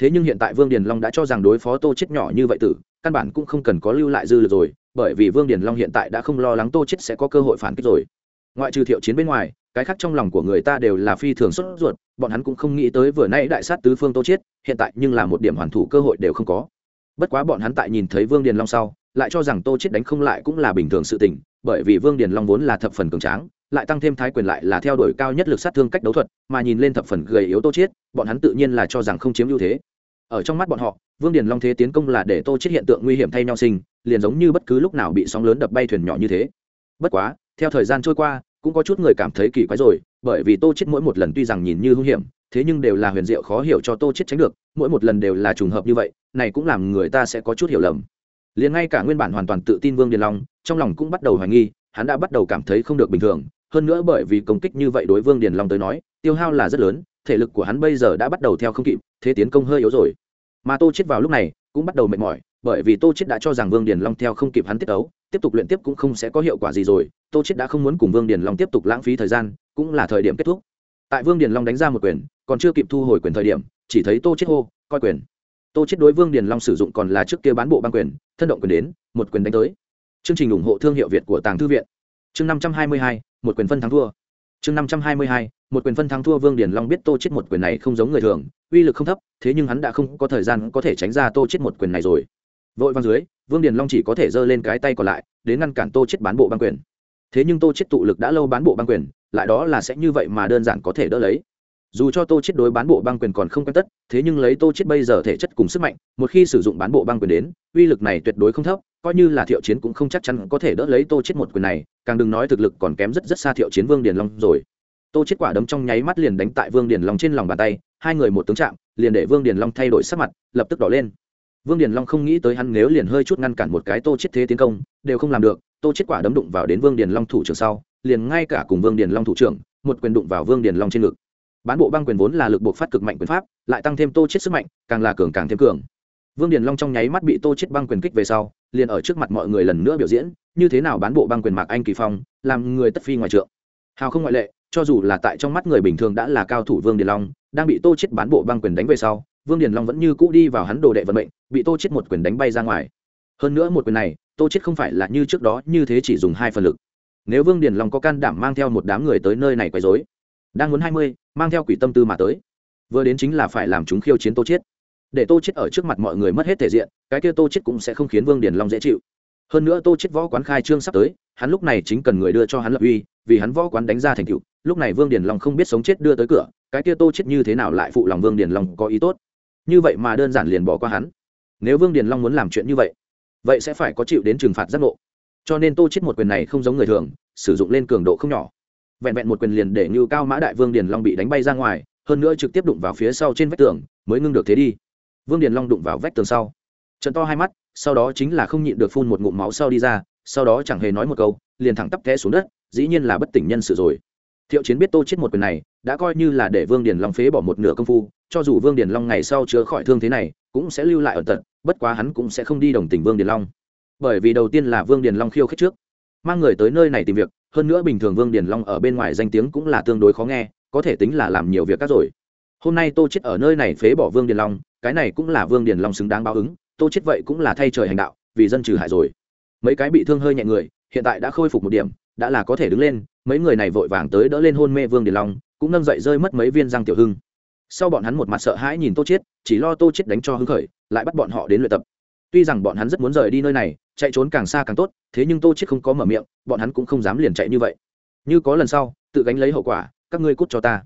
Thế nhưng hiện tại vương điền long đã cho rằng đối phó tô chết nhỏ như vậy tử, căn bản cũng không cần có lưu lại dư lực rồi, bởi vì vương điền long hiện tại đã không lo lắng tô chết sẽ có cơ hội phản kích rồi ngoại trừ thiệu chiến bên ngoài, cái khác trong lòng của người ta đều là phi thường xuất ruột, bọn hắn cũng không nghĩ tới vừa nay đại sát tứ phương tô chiết hiện tại nhưng là một điểm hoàn thủ cơ hội đều không có. Bất quá bọn hắn tại nhìn thấy vương điền long sau, lại cho rằng tô chiết đánh không lại cũng là bình thường sự tình, bởi vì vương điền long vốn là thập phần cường tráng, lại tăng thêm thái quyền lại là theo đuổi cao nhất lực sát thương cách đấu thuật, mà nhìn lên thập phần gầy yếu tô chiết bọn hắn tự nhiên là cho rằng không chiếm ưu thế. Ở trong mắt bọn họ, vương điền long thế tiến công là để tô chiết hiện tượng nguy hiểm thay nhau sinh, liền giống như bất cứ lúc nào bị sóng lớn đập bay thuyền nhỏ như thế. Bất quá theo thời gian trôi qua, cũng có chút người cảm thấy kỳ quái rồi, bởi vì tô chết mỗi một lần tuy rằng nhìn như hung hiểm, thế nhưng đều là huyền diệu khó hiểu cho tô chết tránh được, mỗi một lần đều là trùng hợp như vậy, này cũng làm người ta sẽ có chút hiểu lầm. Liền ngay cả nguyên bản hoàn toàn tự tin vương điền long, trong lòng cũng bắt đầu hoài nghi, hắn đã bắt đầu cảm thấy không được bình thường, hơn nữa bởi vì công kích như vậy đối vương điền long tới nói, tiêu hao là rất lớn, thể lực của hắn bây giờ đã bắt đầu theo không kịp, thế tiến công hơi yếu rồi. Mà tô chết vào lúc này, cũng bắt đầu mệt mỏi, bởi vì tô chết đã cho rằng vương điền long theo không kịp hắn tiết ấu tiếp tục luyện tiếp cũng không sẽ có hiệu quả gì rồi, tô chết đã không muốn cùng vương điền long tiếp tục lãng phí thời gian, cũng là thời điểm kết thúc. Tại vương điền long đánh ra một quyền, còn chưa kịp thu hồi quyền thời điểm, chỉ thấy tô chết hô, coi quyền. Tô chết đối vương điền long sử dụng còn là trước kia bán bộ băng quyền, thân động quyền đến, một quyền đánh tới. Chương trình ủng hộ thương hiệu việt của tàng thư viện. Chương năm trăm hai mươi hai, một quyền phân thắng thua. Chương năm trăm hai mươi hai, một quyền phân thắng thua vương điền long biết tô chết một quyền này không giống người thường, uy lực không thấp, thế nhưng hắn đã không có thời gian có thể tránh ra tô chết một quyền này rồi. Vội vang dưới vương điền long chỉ có thể giơ lên cái tay còn lại đến ngăn cản tô chết bán bộ băng quyền thế nhưng tô chết tụ lực đã lâu bán bộ băng quyền lại đó là sẽ như vậy mà đơn giản có thể đỡ lấy dù cho tô chết đối bán bộ băng quyền còn không quen tất thế nhưng lấy tô chết bây giờ thể chất cùng sức mạnh một khi sử dụng bán bộ băng quyền đến uy lực này tuyệt đối không thấp coi như là thiệu chiến cũng không chắc chắn có thể đỡ lấy tô chết một quyền này càng đừng nói thực lực còn kém rất rất xa thiệu chiến vương điền long rồi tô chết quả đấm trong nháy mắt liền đánh tại vương điền long trên lòng bàn tay hai người một tướng chạm liền để vương điền long thay đổi sắc mặt lập tức đỏ lên vương điền long không nghĩ tới hắn nếu liền hơi chút ngăn cản một cái tô chết thế tiến công, đều không làm được, tô chết quả đấm đụng vào đến vương điền long thủ trưởng sau, liền ngay cả cùng vương điền long thủ trưởng, một quyền đụng vào vương điền long trên ngực. Bán bộ băng quyền vốn là lực buộc phát cực mạnh quyền pháp, lại tăng thêm tô chết sức mạnh, càng là cường càng thêm cường. Vương điền long trong nháy mắt bị tô chết băng quyền kích về sau, liền ở trước mặt mọi người lần nữa biểu diễn, như thế nào bán bộ băng quyền mạc anh kỳ phong, làm người tất phi ngoài trượng. Hào không ngoại lệ, cho dù là tại trong mắt người bình thường đã là cao thủ vương điền long, đang bị tô chết bán bộ băng quyền đánh về sau vương điền long vẫn như cũ đi vào hắn đồ đệ vận mệnh, bị tô chết một quyền đánh bay ra ngoài. Hơn nữa một quyền này, tô chết không phải là như trước đó, như thế chỉ dùng hai phần lực. Nếu vương điền long có can đảm mang theo một đám người tới nơi này quấy rối, đang muốn hai mươi, mang theo quỷ tâm tư mà tới. Vừa đến chính là phải làm chúng khiêu chiến tô chết để tô chết ở trước mặt mọi người mất hết thể diện, cái kia tô chết cũng sẽ không khiến vương điền long dễ chịu. Hơn nữa tô chết võ quán khai trương sắp tới, hắn lúc này chính cần người đưa cho hắn lập uy, vì hắn võ quán đánh ra thành tựu. Lúc này vương điền long không biết sống chết đưa tới cửa, cái kia tô chết như thế nào lại phụ lòng vương điền long có ý tốt như vậy mà đơn giản liền bỏ qua hắn. Nếu vương điền long muốn làm chuyện như vậy vậy sẽ phải có chịu đến trừng phạt giác ngộ. Cho nên tô chết một quyền này không giống người thường, sử dụng lên cường độ không nhỏ. Vẹn vẹn một quyền liền để như cao mã đại vương điền long bị đánh bay ra ngoài, hơn nữa trực tiếp đụng vào phía sau trên vách tường, mới ngưng được thế đi. Vương điền long đụng vào vách tường sau, trận to hai mắt, sau đó chính là không nhịn được phun một ngụm máu sau đi ra, sau đó chẳng hề nói một câu, liền thẳng tắp té xuống đất, dĩ nhiên là bất tỉnh nhân sự rồi thiệu chiến biết tô chết một quyền này, đã coi như là để vương điền long phế bỏ một nửa công phu, cho dù vương điền long ngày sau chữa khỏi thương thế này, cũng sẽ lưu lại ở tận bất quá hắn cũng sẽ không đi đồng tình vương điền long. Bởi vì đầu tiên là vương điền long khiêu khích trước, mang người tới nơi này tìm việc, hơn nữa bình thường vương điền long ở bên ngoài danh tiếng cũng là tương đối khó nghe, có thể tính là làm nhiều việc các rồi. Hôm nay tô chết ở nơi này phế bỏ vương điền long, cái này cũng là vương điền long xứng đáng báo ứng, tô chết vậy cũng là thay trời hành đạo, vì dân trừ hại rồi. Mấy cái bị thương hơi nhẹ người, hiện tại đã khôi phục một điểm, đã là có thể đứng lên mấy người này vội vàng tới đỡ lên hôn mê vương điền long, cũng nâng dậy rơi mất mấy viên răng tiểu hưng. Sau bọn hắn một mặt sợ hãi nhìn tô chết chỉ lo tô chết đánh cho hưng khởi, lại bắt bọn họ đến luyện tập. Tuy rằng bọn hắn rất muốn rời đi nơi này, chạy trốn càng xa càng tốt, thế nhưng tô chết không có mở miệng, bọn hắn cũng không dám liền chạy như vậy. Như có lần sau, tự gánh lấy hậu quả, các ngươi cút cho ta.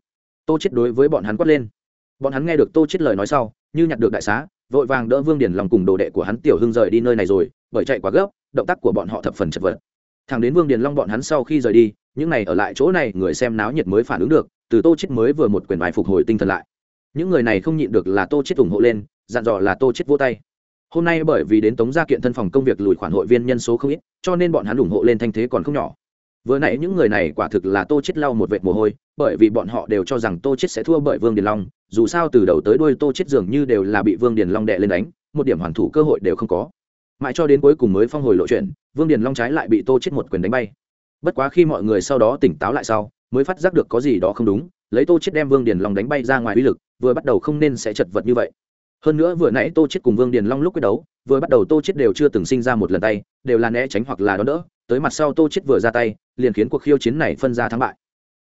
Tô chết đối với bọn hắn quát lên. Bọn hắn nghe được tô chết lời nói sau, như nhặt được đại xá, vội vàng đỡ vương điển lòng cùng đồ đệ của hắn tiểu hưng rời đi nơi này rồi, bởi chạy quá gấp, động tác của bọn họ thập phần chật vật. Thằng đến vương điền long bọn hắn sau khi rời đi những này ở lại chỗ này, người xem náo nhiệt mới phản ứng được, từ tô chết mới vừa một quyền bài phục hồi tinh thần lại. Những người này không nhịn được là tô chết ủng hộ lên, dặn dò là tô chết vô tay. Hôm nay bởi vì đến tống gia kiện thân phòng công việc lùi khoản hội viên nhân số không ít, cho nên bọn hắn ủng hộ lên thanh thế còn không nhỏ. Vừa nãy những người này quả thực là tô chết lau một vệt mồ hôi, bởi vì bọn họ đều cho rằng tô chết sẽ thua bởi vương điền long, dù sao từ đầu tới đuôi tô chết dường như đều là bị vương điền long đệ lên đánh, một điểm hoàn thủ cơ hội đều không có. Mãi cho đến cuối cùng mới phong hồi lộ chuyện, vương điền long trái lại bị tô chết một quyền đánh bay bất quá khi mọi người sau đó tỉnh táo lại sau, mới phát giác được có gì đó không đúng, lấy tô chết đem vương điền long đánh bay ra ngoài uy lực, vừa bắt đầu không nên sẽ chật vật như vậy. Hơn nữa vừa nãy tô chết cùng vương điền long lúc quyết đấu, vừa bắt đầu tô chết đều chưa từng sinh ra một lần tay, đều là né tránh hoặc là đón đỡ, tới mặt sau tô chết vừa ra tay, liền khiến cuộc khiêu chiến này phân ra thắng bại.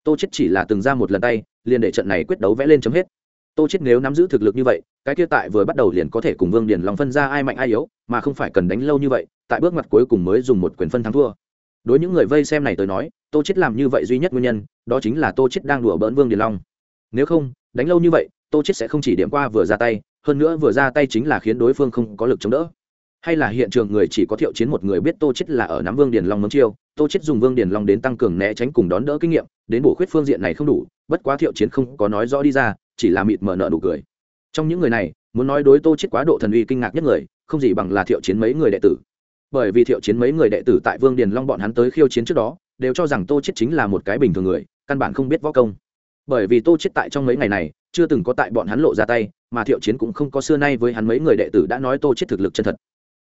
Tô chết chỉ là từng ra một lần tay, liền để trận này quyết đấu vẽ lên chấm hết. Tô chết nếu nắm giữ thực lực như vậy, cái kia tại vừa bắt đầu liền có thể cùng vương điền long phân ra ai mạnh ai yếu, mà không phải cần đánh lâu như vậy, tại bước mặt cuối cùng mới dùng một quyền phân thắng thua đối những người vây xem này tới nói, tô chết làm như vậy duy nhất nguyên nhân, đó chính là tô chết đang đùa bỡn vương điền long. Nếu không, đánh lâu như vậy, tô chết sẽ không chỉ điểm qua vừa ra tay, hơn nữa vừa ra tay chính là khiến đối phương không có lực chống đỡ. Hay là hiện trường người chỉ có thiệu chiến một người biết tô chết là ở nắm vương điền long mấm chiêu, tô chết dùng vương điền long đến tăng cường né tránh cùng đón đỡ kinh nghiệm, đến bổ khuyết phương diện này không đủ, bất quá thiệu chiến không có nói rõ đi ra, chỉ là mịt mờ nợ đủ cười. Trong những người này, muốn nói đối tô chết quá độ thần uy kinh ngạc nhất người, không gì bằng là thiệu chiến mấy người đệ tử bởi vì thiệu chiến mấy người đệ tử tại vương điền long bọn hắn tới khiêu chiến trước đó, đều cho rằng tô chết chính là một cái bình thường người, căn bản không biết võ công. Bởi vì tô chết tại trong mấy ngày này, chưa từng có tại bọn hắn lộ ra tay, mà thiệu chiến cũng không có xưa nay với hắn mấy người đệ tử đã nói tô chết thực lực chân thật.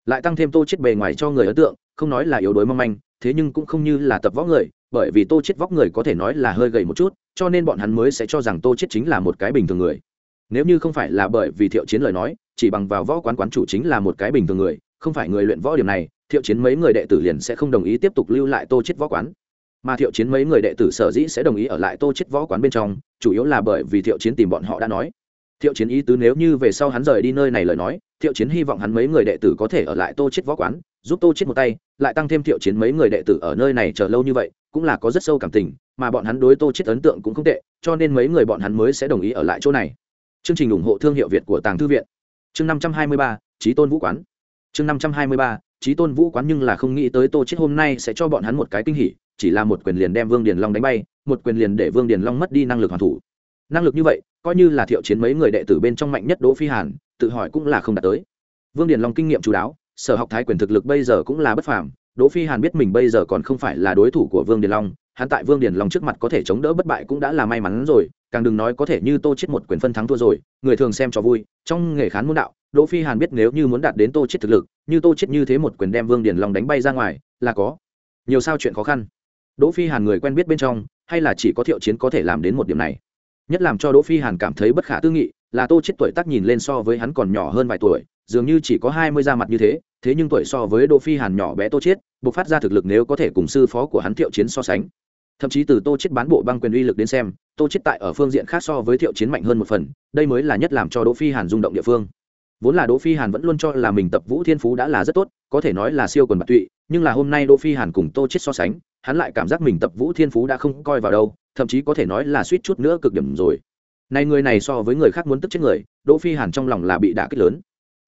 Lại tăng thêm tô chết bề ngoài cho người ấn tượng, không nói là yếu đuối mong manh, thế nhưng cũng không như là tập võ người, bởi vì tô chết vóc người có thể nói là hơi gầy một chút, cho nên bọn hắn mới sẽ cho rằng tô chết chính là một cái bình thường người. Nếu như không phải là bởi vì thiệu chiến lời nói, chỉ bằng vào võ quán quán chủ chính là một cái bình thường người, không phải người luyện võ điểm này thiệu chiến mấy người đệ tử liền sẽ không đồng ý tiếp tục lưu lại tô chết võ quán. Mà thiệu chiến mấy người đệ tử sở dĩ sẽ đồng ý ở lại tô chết võ quán bên trong, chủ yếu là bởi vì thiệu chiến tìm bọn họ đã nói. Thiệu chiến ý tứ nếu như về sau hắn rời đi nơi này lời nói, thiệu chiến hy vọng hắn mấy người đệ tử có thể ở lại tô chết võ quán, giúp tô chết một tay, lại tăng thêm thiệu chiến mấy người đệ tử ở nơi này chờ lâu như vậy, cũng là có rất sâu cảm tình, mà bọn hắn đối tô chết ấn tượng cũng không tệ, cho nên mấy người bọn hắn mới sẽ đồng ý ở lại chỗ này. Chương trình ủng hộ thương hiệu việt của tàng thư viện. Chương năm trăm hai mươi ba trí tôn vũ quán. Chương năm trăm hai mươi ba trí tôn vũ quán nhưng là không nghĩ tới tô chết hôm nay sẽ cho bọn hắn một cái kinh hỉ, chỉ là một quyền liền đem vương điền long đánh bay, một quyền liền để vương điền long mất đi năng lực hoàn thủ. Năng lực như vậy, coi như là thiệu chiến mấy người đệ tử bên trong mạnh nhất đỗ phi hàn, tự hỏi cũng là không đạt tới. Vương điền long kinh nghiệm chú đáo, sở học thái quyền thực lực bây giờ cũng là bất phàm, đỗ phi hàn biết mình bây giờ còn không phải là đối thủ của vương điền long, hắn tại vương điền long trước mặt có thể chống đỡ bất bại cũng đã là may mắn rồi càng đừng nói có thể như tô chết một quyền phân thắng thua rồi, người thường xem cho vui, trong nghề khán môn đạo, đỗ phi hàn biết nếu như muốn đạt đến tô chết thực lực, như tô chết như thế một quyền đem vương điền long đánh bay ra ngoài, là có. Nhiều sao chuyện khó khăn. Đỗ phi hàn người quen biết bên trong, hay là chỉ có thiệu chiến có thể làm đến một điểm này. Nhất làm cho đỗ phi hàn cảm thấy bất khả tư nghị, là tô chết tuổi tác nhìn lên so với hắn còn nhỏ hơn vài tuổi, dường như chỉ có hai mươi ra mặt như thế thế nhưng tuổi so với đỗ phi hàn nhỏ bé tô chết buộc phát ra thực lực nếu có thể cùng sư phó của hắn thiệu chiến so sánh. Thậm chí từ tô chết bán bộ băng quyền uy lực đến xem tô chết tại ở phương diện khác so với thiệu chiến mạnh hơn một phần, đây mới là nhất làm cho đỗ phi hàn rung động địa phương. Vốn là đỗ phi hàn vẫn luôn cho là mình tập vũ thiên phú đã là rất tốt, có thể nói là siêu quần bạc tụy, nhưng là hôm nay đỗ phi hàn cùng tô chết so sánh, hắn lại cảm giác mình tập vũ thiên phú đã không coi vào đâu, thậm chí có thể nói là suýt chút nữa cực điểm rồi. Này người này so với người khác muốn tức chết người, đỗ phi hàn trong lòng là bị đả kích lớn.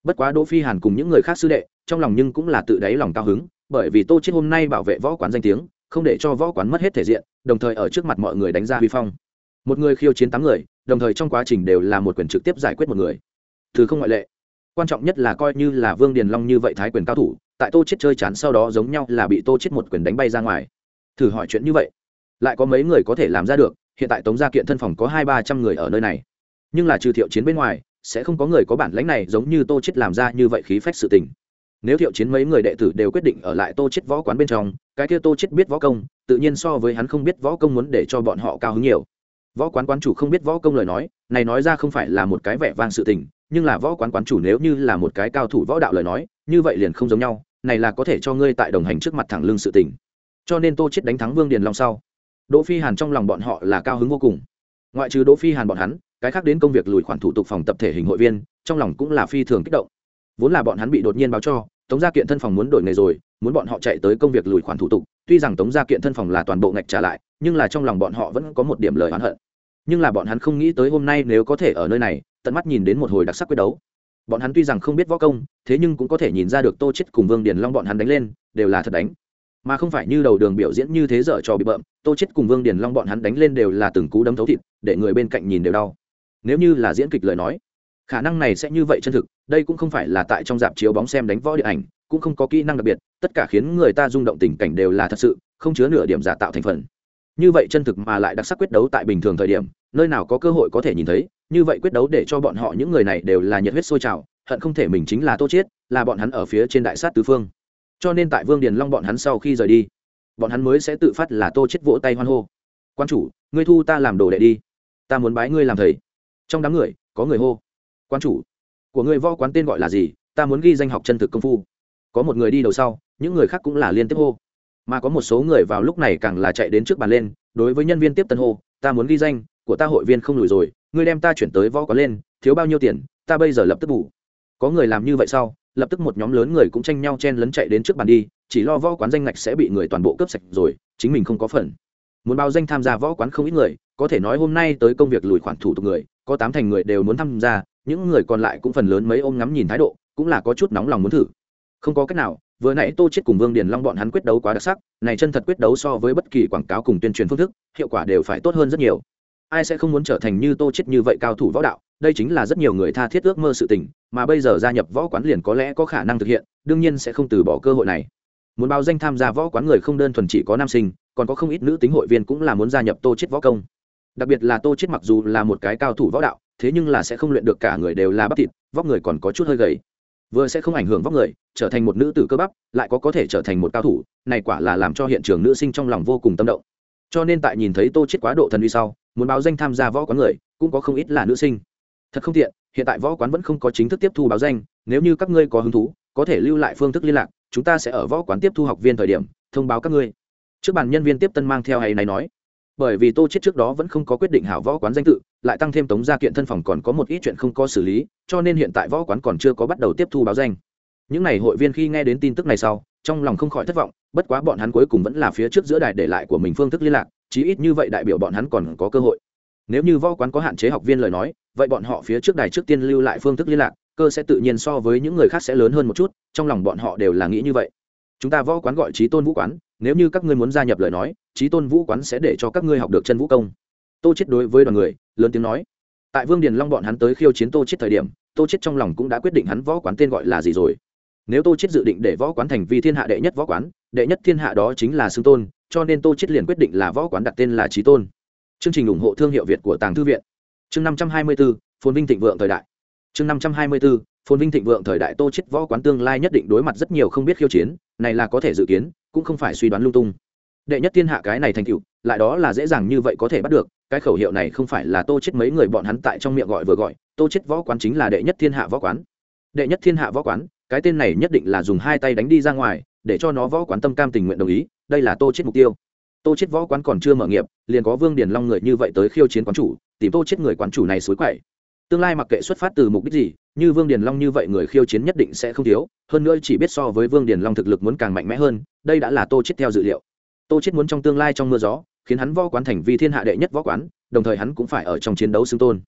Bất quá đỗ phi hàn cùng những người khác sư đệ, trong lòng nhưng cũng là tự đáy lòng cao hứng, bởi vì tô chết hôm nay bảo vệ võ quán danh tiếng, không để cho võ quán mất hết thể diện, đồng thời ở trước mặt mọi người đánh ra huy phong một người khiêu chiến tám người, đồng thời trong quá trình đều là một quyền trực tiếp giải quyết một người. Thứ không ngoại lệ. Quan trọng nhất là coi như là vương điền long như vậy thái quyền cao thủ, tại tô chết chơi chán sau đó giống nhau là bị tô chết một quyền đánh bay ra ngoài. Thử hỏi chuyện như vậy, lại có mấy người có thể làm ra được, hiện tại tống gia kiện thân phòng có hai ba trăm người ở nơi này. Nhưng là trừ thiệu chiến bên ngoài, sẽ không có người có bản lãnh này giống như tô chết làm ra như vậy khí phách sự tình. Nếu thiệu chiến mấy người đệ tử đều quyết định ở lại tô chết võ quán bên trong, cái kia tô chết biết võ công, tự nhiên so với hắn không biết võ công muốn để cho bọn họ cao hứng nhiều võ quán quán chủ không biết võ công lời nói, này nói ra không phải là một cái vẻ vang sự tình, nhưng là võ quán quán chủ nếu như là một cái cao thủ võ đạo lời nói, như vậy liền không giống nhau, này là có thể cho ngươi tại đồng hành trước mặt thẳng lưng sự tình. Cho nên tô chết đánh thắng vương điền long sau, đỗ phi hàn trong lòng bọn họ là cao hứng vô cùng. Ngoại trừ đỗ phi hàn bọn hắn, cái khác đến công việc lùi khoản thủ tục phòng tập thể hình hội viên, trong lòng cũng là phi thường kích động. Vốn là bọn hắn bị đột nhiên báo cho, tống gia kiện thân phòng muốn đổi nghề rồi, muốn bọn họ chạy tới công việc lùi khoản thủ tục, tuy rằng tống gia kiện thân phòng là toàn bộ ngạch trả lại, nhưng là trong lòng bọn họ vẫn có một điểm lời oán hận nhưng là bọn hắn không nghĩ tới hôm nay nếu có thể ở nơi này, tận mắt nhìn đến một hồi đặc sắc quyết đấu. Bọn hắn tuy rằng không biết võ công, thế nhưng cũng có thể nhìn ra được tô chết cùng vương điền long bọn hắn đánh lên, đều là thật đánh. Mà không phải như đầu đường biểu diễn như thế dở trò bị bợm, tô chết cùng vương điền long bọn hắn đánh lên đều là từng cú đấm thấu thịt, để người bên cạnh nhìn đều đau. Nếu như là diễn kịch lời nói, khả năng này sẽ như vậy chân thực, đây cũng không phải là tại trong dạp chiếu bóng xem đánh võ điện ảnh, cũng không có kỹ năng đặc biệt, tất cả khiến người ta rung động tình cảnh đều là thật sự, không chứa nửa điểm giả tạo thành phần. Như vậy chân thực mà lại đặc sắc quyết đấu tại bình thường thời điểm nơi nào có cơ hội có thể nhìn thấy, như vậy quyết đấu để cho bọn họ những người này đều là nhiệt huyết sôi trào, hận không thể mình chính là tô chiết, là bọn hắn ở phía trên đại sát tứ phương. Cho nên tại vương điền long bọn hắn sau khi rời đi, bọn hắn mới sẽ tự phát là tô chết vỗ tay hoan hô. Quan chủ, ngươi thu ta làm đồ đệ đi. Ta muốn bái ngươi làm thầy. Trong đám người, có người hô. Quan chủ, của người võ quán tên gọi là gì? Ta muốn ghi danh học chân thực công phu. Có một người đi đầu sau, những người khác cũng là liên tiếp hô. Mà có một số người vào lúc này càng là chạy đến trước bàn lên, đối với nhân viên tiếp tân hô, ta muốn ghi danh của ta hội viên không lùi rồi, ngươi đem ta chuyển tới võ quán lên, thiếu bao nhiêu tiền, ta bây giờ lập tức bù. Có người làm như vậy sau, lập tức một nhóm lớn người cũng tranh nhau chen lấn chạy đến trước bàn đi, chỉ lo võ quán danh ngạch sẽ bị người toàn bộ cướp sạch rồi, chính mình không có phần. Muốn bao danh tham gia võ quán không ít người, có thể nói hôm nay tới công việc lùi khoản thủ tục người, có tám thành người đều muốn tham gia, những người còn lại cũng phần lớn mấy ôm ngắm nhìn thái độ, cũng là có chút nóng lòng muốn thử. Không có cách nào, vừa nãy tô chết cùng vương điền long bọn hắn quyết đấu quá đặc sắc, này chân thật quyết đấu so với bất kỳ quảng cáo cùng tuyên truyền phương thức, hiệu quả đều phải tốt hơn rất nhiều ai sẽ không muốn trở thành như tô chết như vậy cao thủ võ đạo, đây chính là rất nhiều người tha thiết ước mơ sự tình, mà bây giờ gia nhập võ quán liền có lẽ có khả năng thực hiện, đương nhiên sẽ không từ bỏ cơ hội này. Muốn báo danh tham gia võ quán người không đơn thuần chỉ có nam sinh, còn có không ít nữ tính hội viên cũng là muốn gia nhập tô chết võ công. Đặc biệt là tô chết mặc dù là một cái cao thủ võ đạo, thế nhưng là sẽ không luyện được cả người đều là bắp thịt, vóc người còn có chút hơi gầy. Vừa sẽ không ảnh hưởng vóc người, trở thành một nữ tử cơ bắp, lại có có thể trở thành một cao thủ, này quả là làm cho hiện trường nữ sinh trong lòng vô cùng tâm động. Cho nên tại nhìn thấy tô chết quá độ thần uy sau muốn báo danh tham gia võ quán người, cũng có không ít là nữ sinh. Thật không tiện, hiện tại võ quán vẫn không có chính thức tiếp thu báo danh, nếu như các ngươi có hứng thú, có thể lưu lại phương thức liên lạc, chúng ta sẽ ở võ quán tiếp thu học viên thời điểm, thông báo các ngươi. Trước bàn nhân viên tiếp tân mang theo hay này nói. Bởi vì tô chết trước đó vẫn không có quyết định hảo võ quán danh tự, lại tăng thêm tống gia kiện thân phòng còn có một ít chuyện không có xử lý, cho nên hiện tại võ quán còn chưa có bắt đầu tiếp thu báo danh. Những n à y hội viên khi nghe đến tin tức này sau, trong lòng không khỏi thất vọng, bất quá bọn hắn cuối cùng vẫn là phía trước giữa đài để lại của mình phương thức liên lạc chí ít như vậy đại biểu bọn hắn còn có cơ hội. Nếu như võ quán có hạn chế học viên lời nói, vậy bọn họ phía trước đài trước tiên lưu lại phương thức liên lạc, cơ sẽ tự nhiên so với những người khác sẽ lớn hơn một chút, trong lòng bọn họ đều là nghĩ như vậy. Chúng ta võ quán gọi trí tôn vũ quán, nếu như các ngươi muốn gia nhập lời nói trí tôn vũ quán sẽ để cho các ngươi học được chân vũ công. Tô chết đối với đoàn người, lớn tiếng nói. Tại vương điền long bọn hắn tới khiêu chiến tô chết thời điểm, tô chết trong lòng cũng đã quyết định hắn võ quán tên gọi là gì rồi. Nếu tô chết dự định để võ quán thành vi thiên hạ đệ nhất võ quán, đệ nhất thiên hạ đó chính là xương tôn cho nên tô chết liền quyết định là võ quán đặt tên là trí tôn. Chương trình ủng hộ thương hiệu việt của tàng thư viện. Chương năm trăm hai mươi 524, phồn vinh thịnh vượng thời đại. Chương năm trăm hai mươi 524, phồn vinh thịnh vượng thời đại tô chết võ quán tương lai nhất định đối mặt rất nhiều không biết khiêu chiến này là có thể dự kiến cũng không phải suy đoán lung tung. Đệ nhất thiên hạ cái này thành tựu lại đó là dễ dàng như vậy có thể bắt được cái khẩu hiệu này không phải là tô chết mấy người bọn hắn tại trong miệng gọi vừa gọi tô chết võ quán chính là đệ nhất thiên hạ võ quán. Đệ nhất thiên hạ võ quán cái tên này nhất định là dùng hai tay đánh đi ra ngoài để cho nó võ quán tâm cam tình nguyện đồng ý đây là tô chết mục tiêu. Tô chết võ quán còn chưa mở nghiệp, liền có vương điền long người như vậy tới khiêu chiến quán chủ, tìm tô chết người quán chủ này suối quậy. Tương lai mặc kệ xuất phát từ mục đích gì, như vương điền long như vậy người khiêu chiến nhất định sẽ không thiếu, hơn nữa chỉ biết so với vương điền long thực lực muốn càng mạnh mẽ hơn, đây đã là tô chết theo dự liệu. Tô chết muốn trong tương lai trong mưa gió, khiến hắn võ quán thành vi thiên hạ đệ nhất võ quán, đồng thời hắn cũng phải ở trong chiến đấu xưng tôn.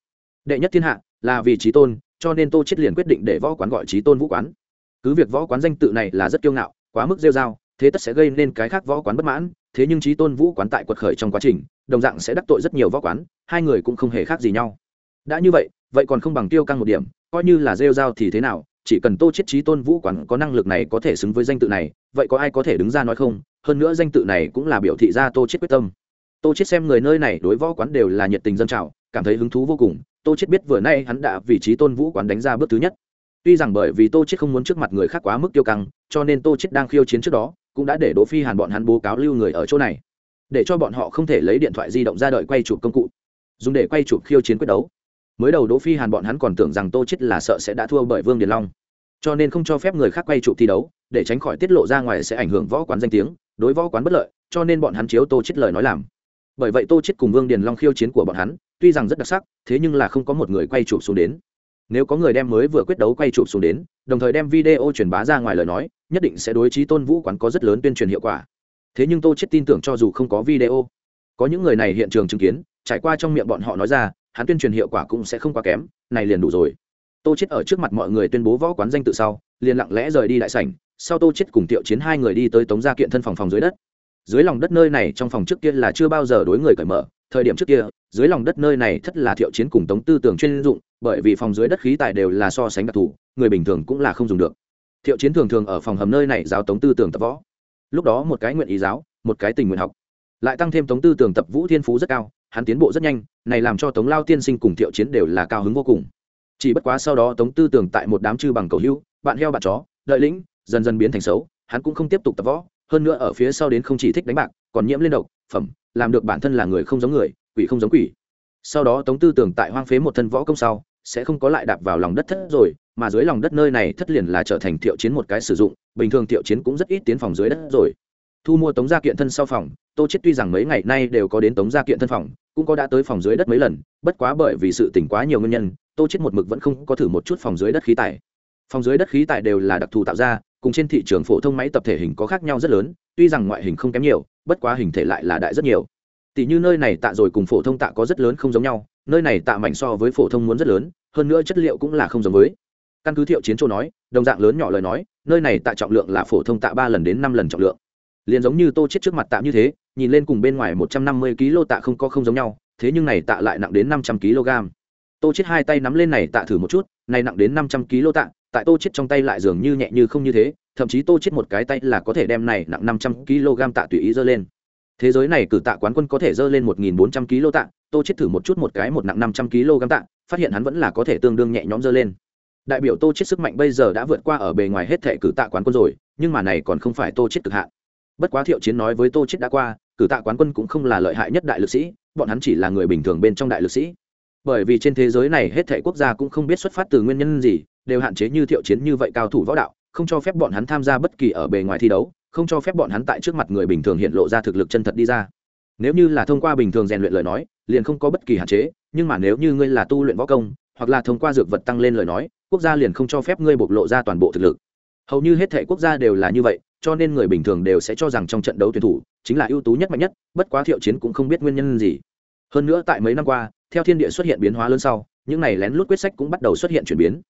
Đệ nhất thiên hạ là vì trí tôn, cho nên tô chết liền quyết định để võ quán gọi trí tôn vũ quán. Cứ việc võ quán danh tự này là rất kiêu ngạo, quá mức rêu rao thế tất sẽ gây nên cái khác võ quán bất mãn, thế nhưng trí tôn vũ quán tại quật khởi trong quá trình, đồng dạng sẽ đắc tội rất nhiều võ quán, hai người cũng không hề khác gì nhau. Đã như vậy vậy còn không bằng tiêu căng một điểm, coi như là rêu rao thì thế nào, chỉ cần tô chết trí tôn vũ quán có năng lực này có thể xứng với danh tự này, vậy có ai có thể đứng ra nói không? Hơn nữa danh tự này cũng là biểu thị ra tô chết quyết tâm. Tô chết xem người nơi này đối võ quán đều là nhiệt tình dân trào, cảm thấy hứng thú vô cùng, tô chết biết vừa nay hắn đã vì trí tôn vũ quán đánh ra bước thứ nhất. Tuy rằng bởi vì tô chết không muốn trước mặt người khác quá mức tiêu căng, cho nên tô chết đang khiêu chiến trước đó cũng đã để đỗ phi hàn bọn hắn bố cáo lưu người ở chỗ này. Để cho bọn họ không thể lấy điện thoại di động ra đợi quay chụp công cụ. Dùng để quay chụp khiêu chiến quyết đấu. Mới đầu đỗ phi hàn bọn hắn còn tưởng rằng tô chết là sợ sẽ đã thua bởi vương điền long. Cho nên không cho phép người khác quay chụp thi đấu, để tránh khỏi tiết lộ ra ngoài sẽ ảnh hưởng võ quán danh tiếng, đối võ quán bất lợi, cho nên bọn hắn chiếu tô chết lời nói làm. Bởi vậy tô chết cùng vương điền long khiêu chiến của bọn hắn, tuy rằng rất đặc sắc, thế nhưng là không có một người quay chụp xuống đến. Nếu có người đem mới vừa quyết đấu quay chụp xuống đến đồng thời đem video truyền bá ra ngoài lời nói, nhất định sẽ đối trí tôn vũ quán có rất lớn tuyên truyền hiệu quả. Thế nhưng tô chết tin tưởng cho dù không có video, có những người này hiện trường chứng kiến, trải qua trong miệng bọn họ nói ra, hắn tuyên truyền hiệu quả cũng sẽ không quá kém, này liền đủ rồi. Tô chết ở trước mặt mọi người tuyên bố võ quán danh tự sau, liền lặng lẽ rời đi đại sảnh, sau tô chết cùng tiệu chiến hai người đi tới tống gia kiện thân phòng phòng dưới đất. Dưới lòng đất nơi này trong phòng trước kia là chưa bao giờ đối người cởi mở, thời điểm trước kia, dưới lòng đất nơi này thất là thiệu chiến cùng tống tư tưởng chuyên dụng bởi vì phòng dưới đất khí tài đều là so sánh đặc thù, người bình thường cũng là không dùng được. Thiệu chiến thường thường ở phòng hầm nơi này giáo tống tư tưởng tập võ. Lúc đó một cái nguyện ý giáo, một cái tình nguyện học. Lại tăng thêm tống tư tưởng tập vũ thiên phú rất cao, hắn tiến bộ rất nhanh, này làm cho tống lao tiên sinh cùng thiệu chiến đều là cao hứng vô cùng. Chỉ bất quá sau đó tống tư tưởng tại một đám chư bằng cầu hữu, bạn heo bạn chó, đợi lĩnh, dần dần biến thành xấu, hắn cũng không tiếp tục tập võ, hơn nữa ở phía sau đến không chỉ thích đánh bạc, còn nhiễm lên độc, phẩm, làm được bản thân là người không giống người, quỷ không giống quỷ. Sau đó tống tư tưởng tại hoang phế một thân võ công sau sẽ không có lại đạp vào lòng đất thất rồi, mà dưới lòng đất nơi này thất liền là trở thành thiệu chiến một cái sử dụng, bình thường thiệu chiến cũng rất ít tiến phòng dưới đất rồi. Thu mua tống gia kiện thân sau phòng, tô chết tuy rằng mấy ngày nay đều có đến tống gia kiện thân phòng, cũng có đã tới phòng dưới đất mấy lần, bất quá bởi vì sự tỉnh quá nhiều nguyên nhân, tô chết một mực vẫn không có thử một chút phòng dưới đất khí tài. Phòng dưới đất khí tài đều là đặc thù tạo ra, cùng trên thị trường phổ thông máy tập thể hình có khác nhau rất lớn, tuy rằng ngoại hình không kém nhiều, bất quá hình thể lại là đại rất nhiều. Tỷ như nơi này tạ rồi cùng phổ thông tạ có rất lớn không giống nhau nơi này tạ mảnh so với phổ thông muốn rất lớn, hơn nữa chất liệu cũng là không giống với. Căn cứ thiệu chiến châu nói, đồng dạng lớn nhỏ lời nói, nơi này tạ trọng lượng là phổ thông tạ ba lần đến năm lần trọng lượng. Liền giống như tô chết trước mặt tạ như thế, nhìn lên cùng bên ngoài một trăm năm mươi kg tạ không có không giống nhau, thế nhưng này tạ lại nặng đến năm trăm kg. Tô chết hai tay nắm lên này tạ thử một chút, này nặng đến năm trăm kg tạ, tại tô chết trong tay lại dường như nhẹ như không như thế, thậm chí tô chết một cái tay là có thể đem này nặng năm trăm kg tạ tùy ý dơ lên thế giới này cử tạ quán quân có thể dơ lên một nghìn bốn trăm kg tạ, tô chết thử một chút một cái một nặng năm trăm kg tạ, phát hiện hắn vẫn là có thể tương đương nhẹ nhõm dơ lên. Đại biểu tô chết sức mạnh bây giờ đã vượt qua ở bề ngoài hết thể cử tạ quán quân rồi, nhưng mà này còn không phải tô chết cực hạn. Bất quá thiệu chiến nói với tô chết đã qua, cử tạ quán quân cũng không là lợi hại nhất đại lực sĩ, bọn hắn chỉ là người bình thường bên trong đại lực sĩ. Bởi vì trên thế giới này hết thể quốc gia cũng không biết xuất phát từ nguyên nhân gì, đều hạn chế như thiệu chiến như vậy cao thủ võ đạo không cho phép bọn hắn tham gia bất kỳ ở bề ngoài thi đấu, không cho phép bọn hắn tại trước mặt người bình thường hiện lộ ra thực lực chân thật đi ra. Nếu như là thông qua bình thường rèn luyện lời nói, liền không có bất kỳ hạn chế, nhưng mà nếu như ngươi là tu luyện võ công, hoặc là thông qua dược vật tăng lên lời nói, quốc gia liền không cho phép ngươi bộc lộ ra toàn bộ thực lực. Hầu như hết thể quốc gia đều là như vậy, cho nên người bình thường đều sẽ cho rằng trong trận đấu tuyển thủ chính là ưu tú nhất mạnh nhất, bất quá thiệu chiến cũng không biết nguyên nhân gì. Hơn nữa tại mấy năm qua, theo thiên địa xuất hiện biến hóa lớn sau, những này lén lút quyết sách cũng bắt đầu xuất hiện chuyển biến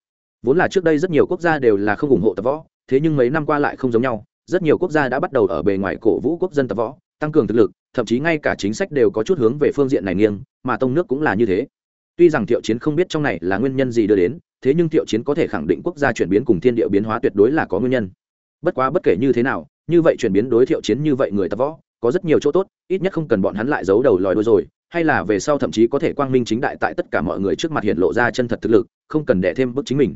vốn là trước đây rất nhiều quốc gia đều là không ủng hộ tập võ, thế nhưng mấy năm qua lại không giống nhau. Rất nhiều quốc gia đã bắt đầu ở bề ngoài cổ vũ quốc dân tập võ, tăng cường thực lực, thậm chí ngay cả chính sách đều có chút hướng về phương diện này nghiêng, mà tông nước cũng là như thế. Tuy rằng thiệu chiến không biết trong này là nguyên nhân gì đưa đến, thế nhưng thiệu chiến có thể khẳng định quốc gia chuyển biến cùng thiên địa biến hóa tuyệt đối là có nguyên nhân. Bất quá bất kể như thế nào, như vậy chuyển biến đối thiệu chiến như vậy người tập võ, có rất nhiều chỗ tốt, ít nhất không cần bọn hắn lại giấu đầu lòi đôi rồi, hay là về sau thậm chí có thể quang minh chính đại tại tất cả mọi người trước mặt hiện lộ ra chân thật thực lực, không cần đẻ thêm bức chính mình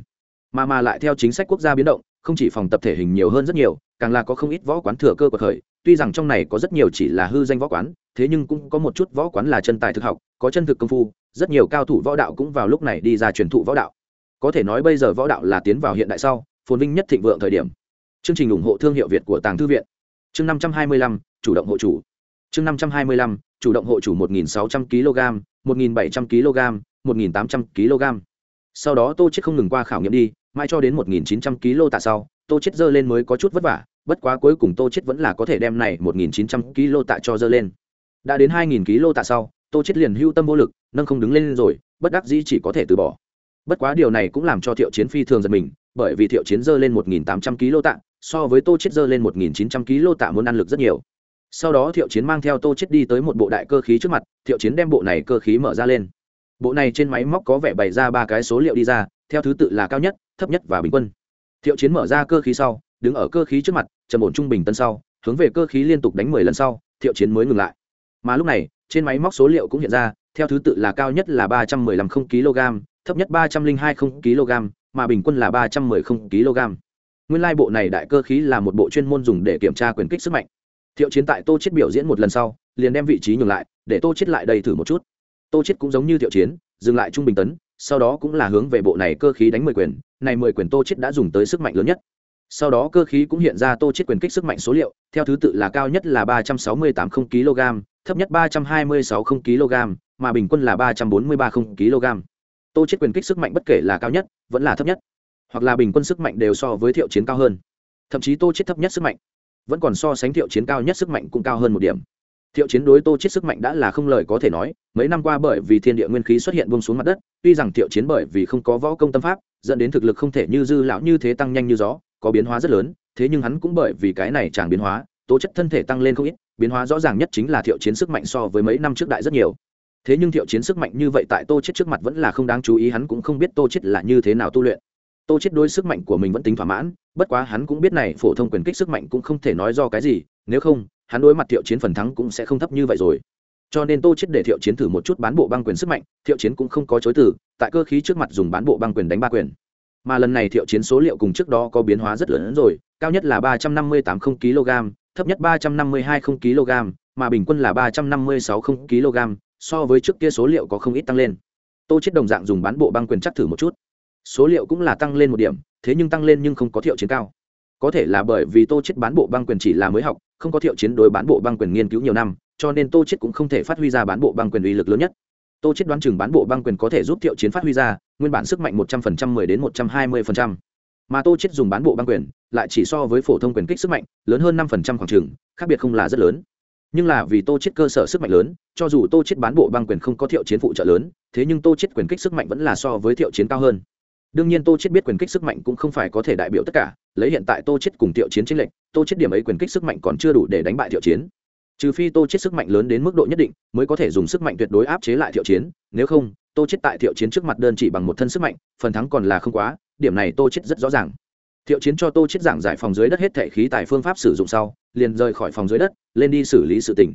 mà mà lại theo chính sách quốc gia biến động, không chỉ phòng tập thể hình nhiều hơn rất nhiều, càng là có không ít võ quán thừa cơ của khởi. Tuy rằng trong này có rất nhiều chỉ là hư danh võ quán, thế nhưng cũng có một chút võ quán là chân tài thực học, có chân thực công phu, rất nhiều cao thủ võ đạo cũng vào lúc này đi ra truyền thụ võ đạo. Có thể nói bây giờ võ đạo là tiến vào hiện đại sau, phồn vinh nhất thịnh vượng thời điểm. Chương trình ủng hộ thương hiệu việt của tàng thư viện. Chương năm trăm hai mươi lăm, chủ động hộ chủ. Chương năm trăm hai mươi lăm, chủ động hộ chủ một nghìn sáu trăm kg một nghìn bảy trăm kg một nghìn tám trăm kg sau đó tô chết không ngừng qua khảo nghiệm đi mãi cho đến một nghìn chín trăm kg tạ sau, tô chết dơ lên mới có chút vất vả, bất quá cuối cùng tô chết vẫn là có thể đem này một nghìn chín trăm kg tạ cho dơ lên. Đã đến hai nghìn kg tạ sau, tô chết liền hưu tâm vô lực, nâng không đứng lên rồi, bất đắc dĩ chỉ có thể từ bỏ. Bất quá điều này cũng làm cho thiệu chiến phi thường giật mình, bởi vì thiệu chiến dơ lên một nghìn tám trăm kg tạ so với tô chết dơ lên một nghìn chín trăm kg tạ muốn ăn lực rất nhiều. Sau đó thiệu chiến mang theo tô chết đi tới một bộ đại cơ khí trước mặt, thiệu chiến đem bộ này cơ khí mở ra lên. Bộ này trên máy móc có vẻ bày ra ba cái số liệu đi ra theo thứ tự là cao nhất, thấp nhất và bình quân. Thiệu chiến mở ra cơ khí sau, đứng ở cơ khí trước mặt, trầm ổn trung bình tân sau, hướng về cơ khí liên tục đánh mười lần sau, thiệu chiến mới ngừng lại. Mà lúc này, trên máy móc số liệu cũng hiện ra, theo thứ tự là cao nhất là ba trăm mười lăm không kg, thấp nhất ba trăm linh hai không kg, mà bình quân là ba trăm mười không kg. Nguyên lai bộ này đại cơ khí là một bộ chuyên môn dùng để kiểm tra quyền kích sức mạnh. Thiệu chiến tại tô chết biểu diễn một lần sau, liền đem vị trí nhường lại, để tô chết lại đầy thử một chút. Tô chết cũng giống như thiệu chiến, dừng lại trung bình tấn sau đó cũng là hướng về bộ này cơ khí đánh mười quyền, này mười quyền tô chết đã dùng tới sức mạnh lớn nhất. Sau đó cơ khí cũng hiện ra tô chết quyền kích sức mạnh số liệu, theo thứ tự là cao nhất là ba trăm sáu mươi tám không kg, thấp nhất ba trăm hai mươi sáu không kg, mà bình quân là ba trăm bốn mươi ba không kg. Tô chết quyền kích sức mạnh bất kể là cao nhất, vẫn là thấp nhất, hoặc là bình quân sức mạnh đều so với thiệu chiến cao hơn. Thậm chí tô chết thấp nhất sức mạnh, vẫn còn so sánh thiệu chiến cao nhất sức mạnh cũng cao hơn một điểm thiệu chiến đối tô chết sức mạnh đã là không lời có thể nói, mấy năm qua bởi vì thiên địa nguyên khí xuất hiện buông xuống mặt đất, tuy rằng thiệu chiến bởi vì không có võ công tâm pháp, dẫn đến thực lực không thể như dư lão như thế tăng nhanh như gió, có biến hóa rất lớn, thế nhưng hắn cũng bởi vì cái này chẳng biến hóa, tố chất thân thể tăng lên không ít, biến hóa rõ ràng nhất chính là thiệu chiến sức mạnh so với mấy năm trước đại rất nhiều. Thế nhưng thiệu chiến sức mạnh như vậy tại tô chết trước mặt vẫn là không đáng chú ý, hắn cũng không biết tô chết là như thế nào tu luyện. Tô chết đối sức mạnh của mình vẫn tính thỏa mãn, bất quá hắn cũng biết này phổ thông quyền kích sức mạnh cũng không thể nói do cái gì, nếu không hắn đối mặt thiệu chiến phần thắng cũng sẽ không thấp như vậy rồi. Cho nên tô chết để thiệu chiến thử một chút bán bộ băng quyền sức mạnh, thiệu chiến cũng không có chối từ, tại cơ khí trước mặt dùng bán bộ băng quyền đánh ba quyền. Mà lần này thiệu chiến số liệu cùng trước đó có biến hóa rất lớn hơn rồi, cao nhất là ba trăm năm mươi tám không kg, thấp nhất ba trăm năm mươi hai không kg, mà bình quân là ba trăm năm mươi sáu không kg, so với trước kia số liệu có không ít tăng lên. Tô chết đồng dạng dùng bán bộ băng quyền chắc thử một chút. Số liệu cũng là tăng lên một điểm, thế nhưng tăng lên nhưng không có thiệu chiến cao có thể là bởi vì tô chết bán bộ băng quyền chỉ là mới học không có thiệu chiến đối bán bộ băng quyền nghiên cứu nhiều năm cho nên tô chết cũng không thể phát huy ra bán bộ băng quyền uy lực lớn nhất. Tô chết đoán chừng bán bộ băng quyền có thể giúp thiệu chiến phát huy ra nguyên bản sức mạnh một trăm phần trăm mười đến một trăm hai mươi phần trăm. Mà tô chết dùng bán bộ băng quyền lại chỉ so với phổ thông quyền kích sức mạnh lớn hơn năm phần trăm khoảng trường, khác biệt không là rất lớn. Nhưng là vì tô chết cơ sở sức mạnh lớn cho dù tô chết bán bộ băng quyền không có thiệu chiến phụ trợ lớn thế nhưng tô chết quyền kích sức mạnh vẫn là so với thiệu chiến cao hơn đương nhiên tô chết biết quyền kích sức mạnh cũng không phải có thể đại biểu tất cả, lấy hiện tại tô chết cùng tiểu chiến chính lệnh tô chết điểm ấy quyền kích sức mạnh còn chưa đủ để đánh bại tiểu chiến. Trừ phi tô chết sức mạnh lớn đến mức độ nhất định, mới có thể dùng sức mạnh tuyệt đối áp chế lại tiểu chiến, nếu không, tô chết tại tiểu chiến trước mặt đơn chỉ bằng một thân sức mạnh, phần thắng còn là không quá, điểm này tô chết rất rõ ràng. Thiệu chiến cho tô chết giảng giải phòng dưới đất hết thể khí tài phương pháp sử dụng sau, liền rời khỏi phòng dưới đất, lên đi xử lý sự tình.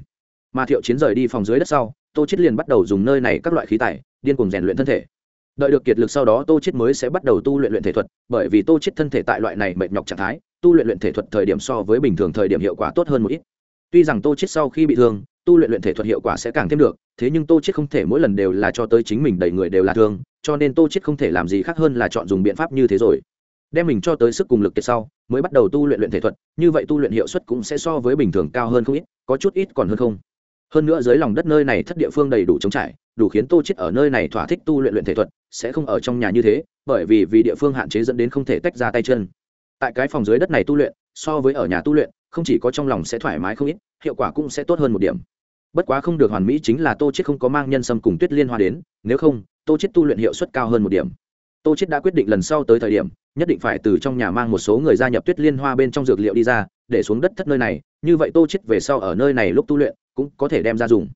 Mà thiệu chiến rời đi phòng dưới đất sau, tô chết liền bắt đầu dùng nơi này các loại khí tài, điên cuồng rèn luyện thân thể đợi được kiệt lực sau đó tô chết mới sẽ bắt đầu tu luyện luyện thể thuật, bởi vì tô chết thân thể tại loại này mệt nhọc trạng thái, tu luyện luyện thể thuật thời điểm so với bình thường thời điểm hiệu quả tốt hơn một ít. Tuy rằng tô chết sau khi bị thương, tu luyện luyện thể thuật hiệu quả sẽ càng thêm được, thế nhưng tô chết không thể mỗi lần đều là cho tới chính mình đầy người đều là thương, cho nên tô chết không thể làm gì khác hơn là chọn dùng biện pháp như thế rồi. Đem mình cho tới sức cùng lực kiệt sau, mới bắt đầu tu luyện luyện thể thuật, như vậy tu luyện hiệu suất cũng sẽ so với bình thường cao hơn không ít, có chút ít còn hơn không. Hơn nữa dưới lòng đất nơi này thất địa phương đầy đủ chống trải đủ khiến tô chết ở nơi này thỏa thích tu luyện luyện thể thuật, sẽ không ở trong nhà như thế, bởi vì vì địa phương hạn chế dẫn đến không thể tách ra tay chân. Tại cái phòng dưới đất này tu luyện, so với ở nhà tu luyện, không chỉ có trong lòng sẽ thoải mái không ít, hiệu quả cũng sẽ tốt hơn một điểm. Bất quá không được hoàn mỹ chính là tô chết không có mang nhân sâm cùng tuyết liên hoa đến, nếu không, tô chết tu luyện hiệu suất cao hơn một điểm. Tô chết đã quyết định lần sau tới thời điểm, nhất định phải từ trong nhà mang một số người gia nhập tuyết liên hoa bên trong dược liệu đi ra, để xuống đất thất nơi này, như vậy tô chết về sau ở nơi này lúc tu luyện, cũng có thể đem ra dùng.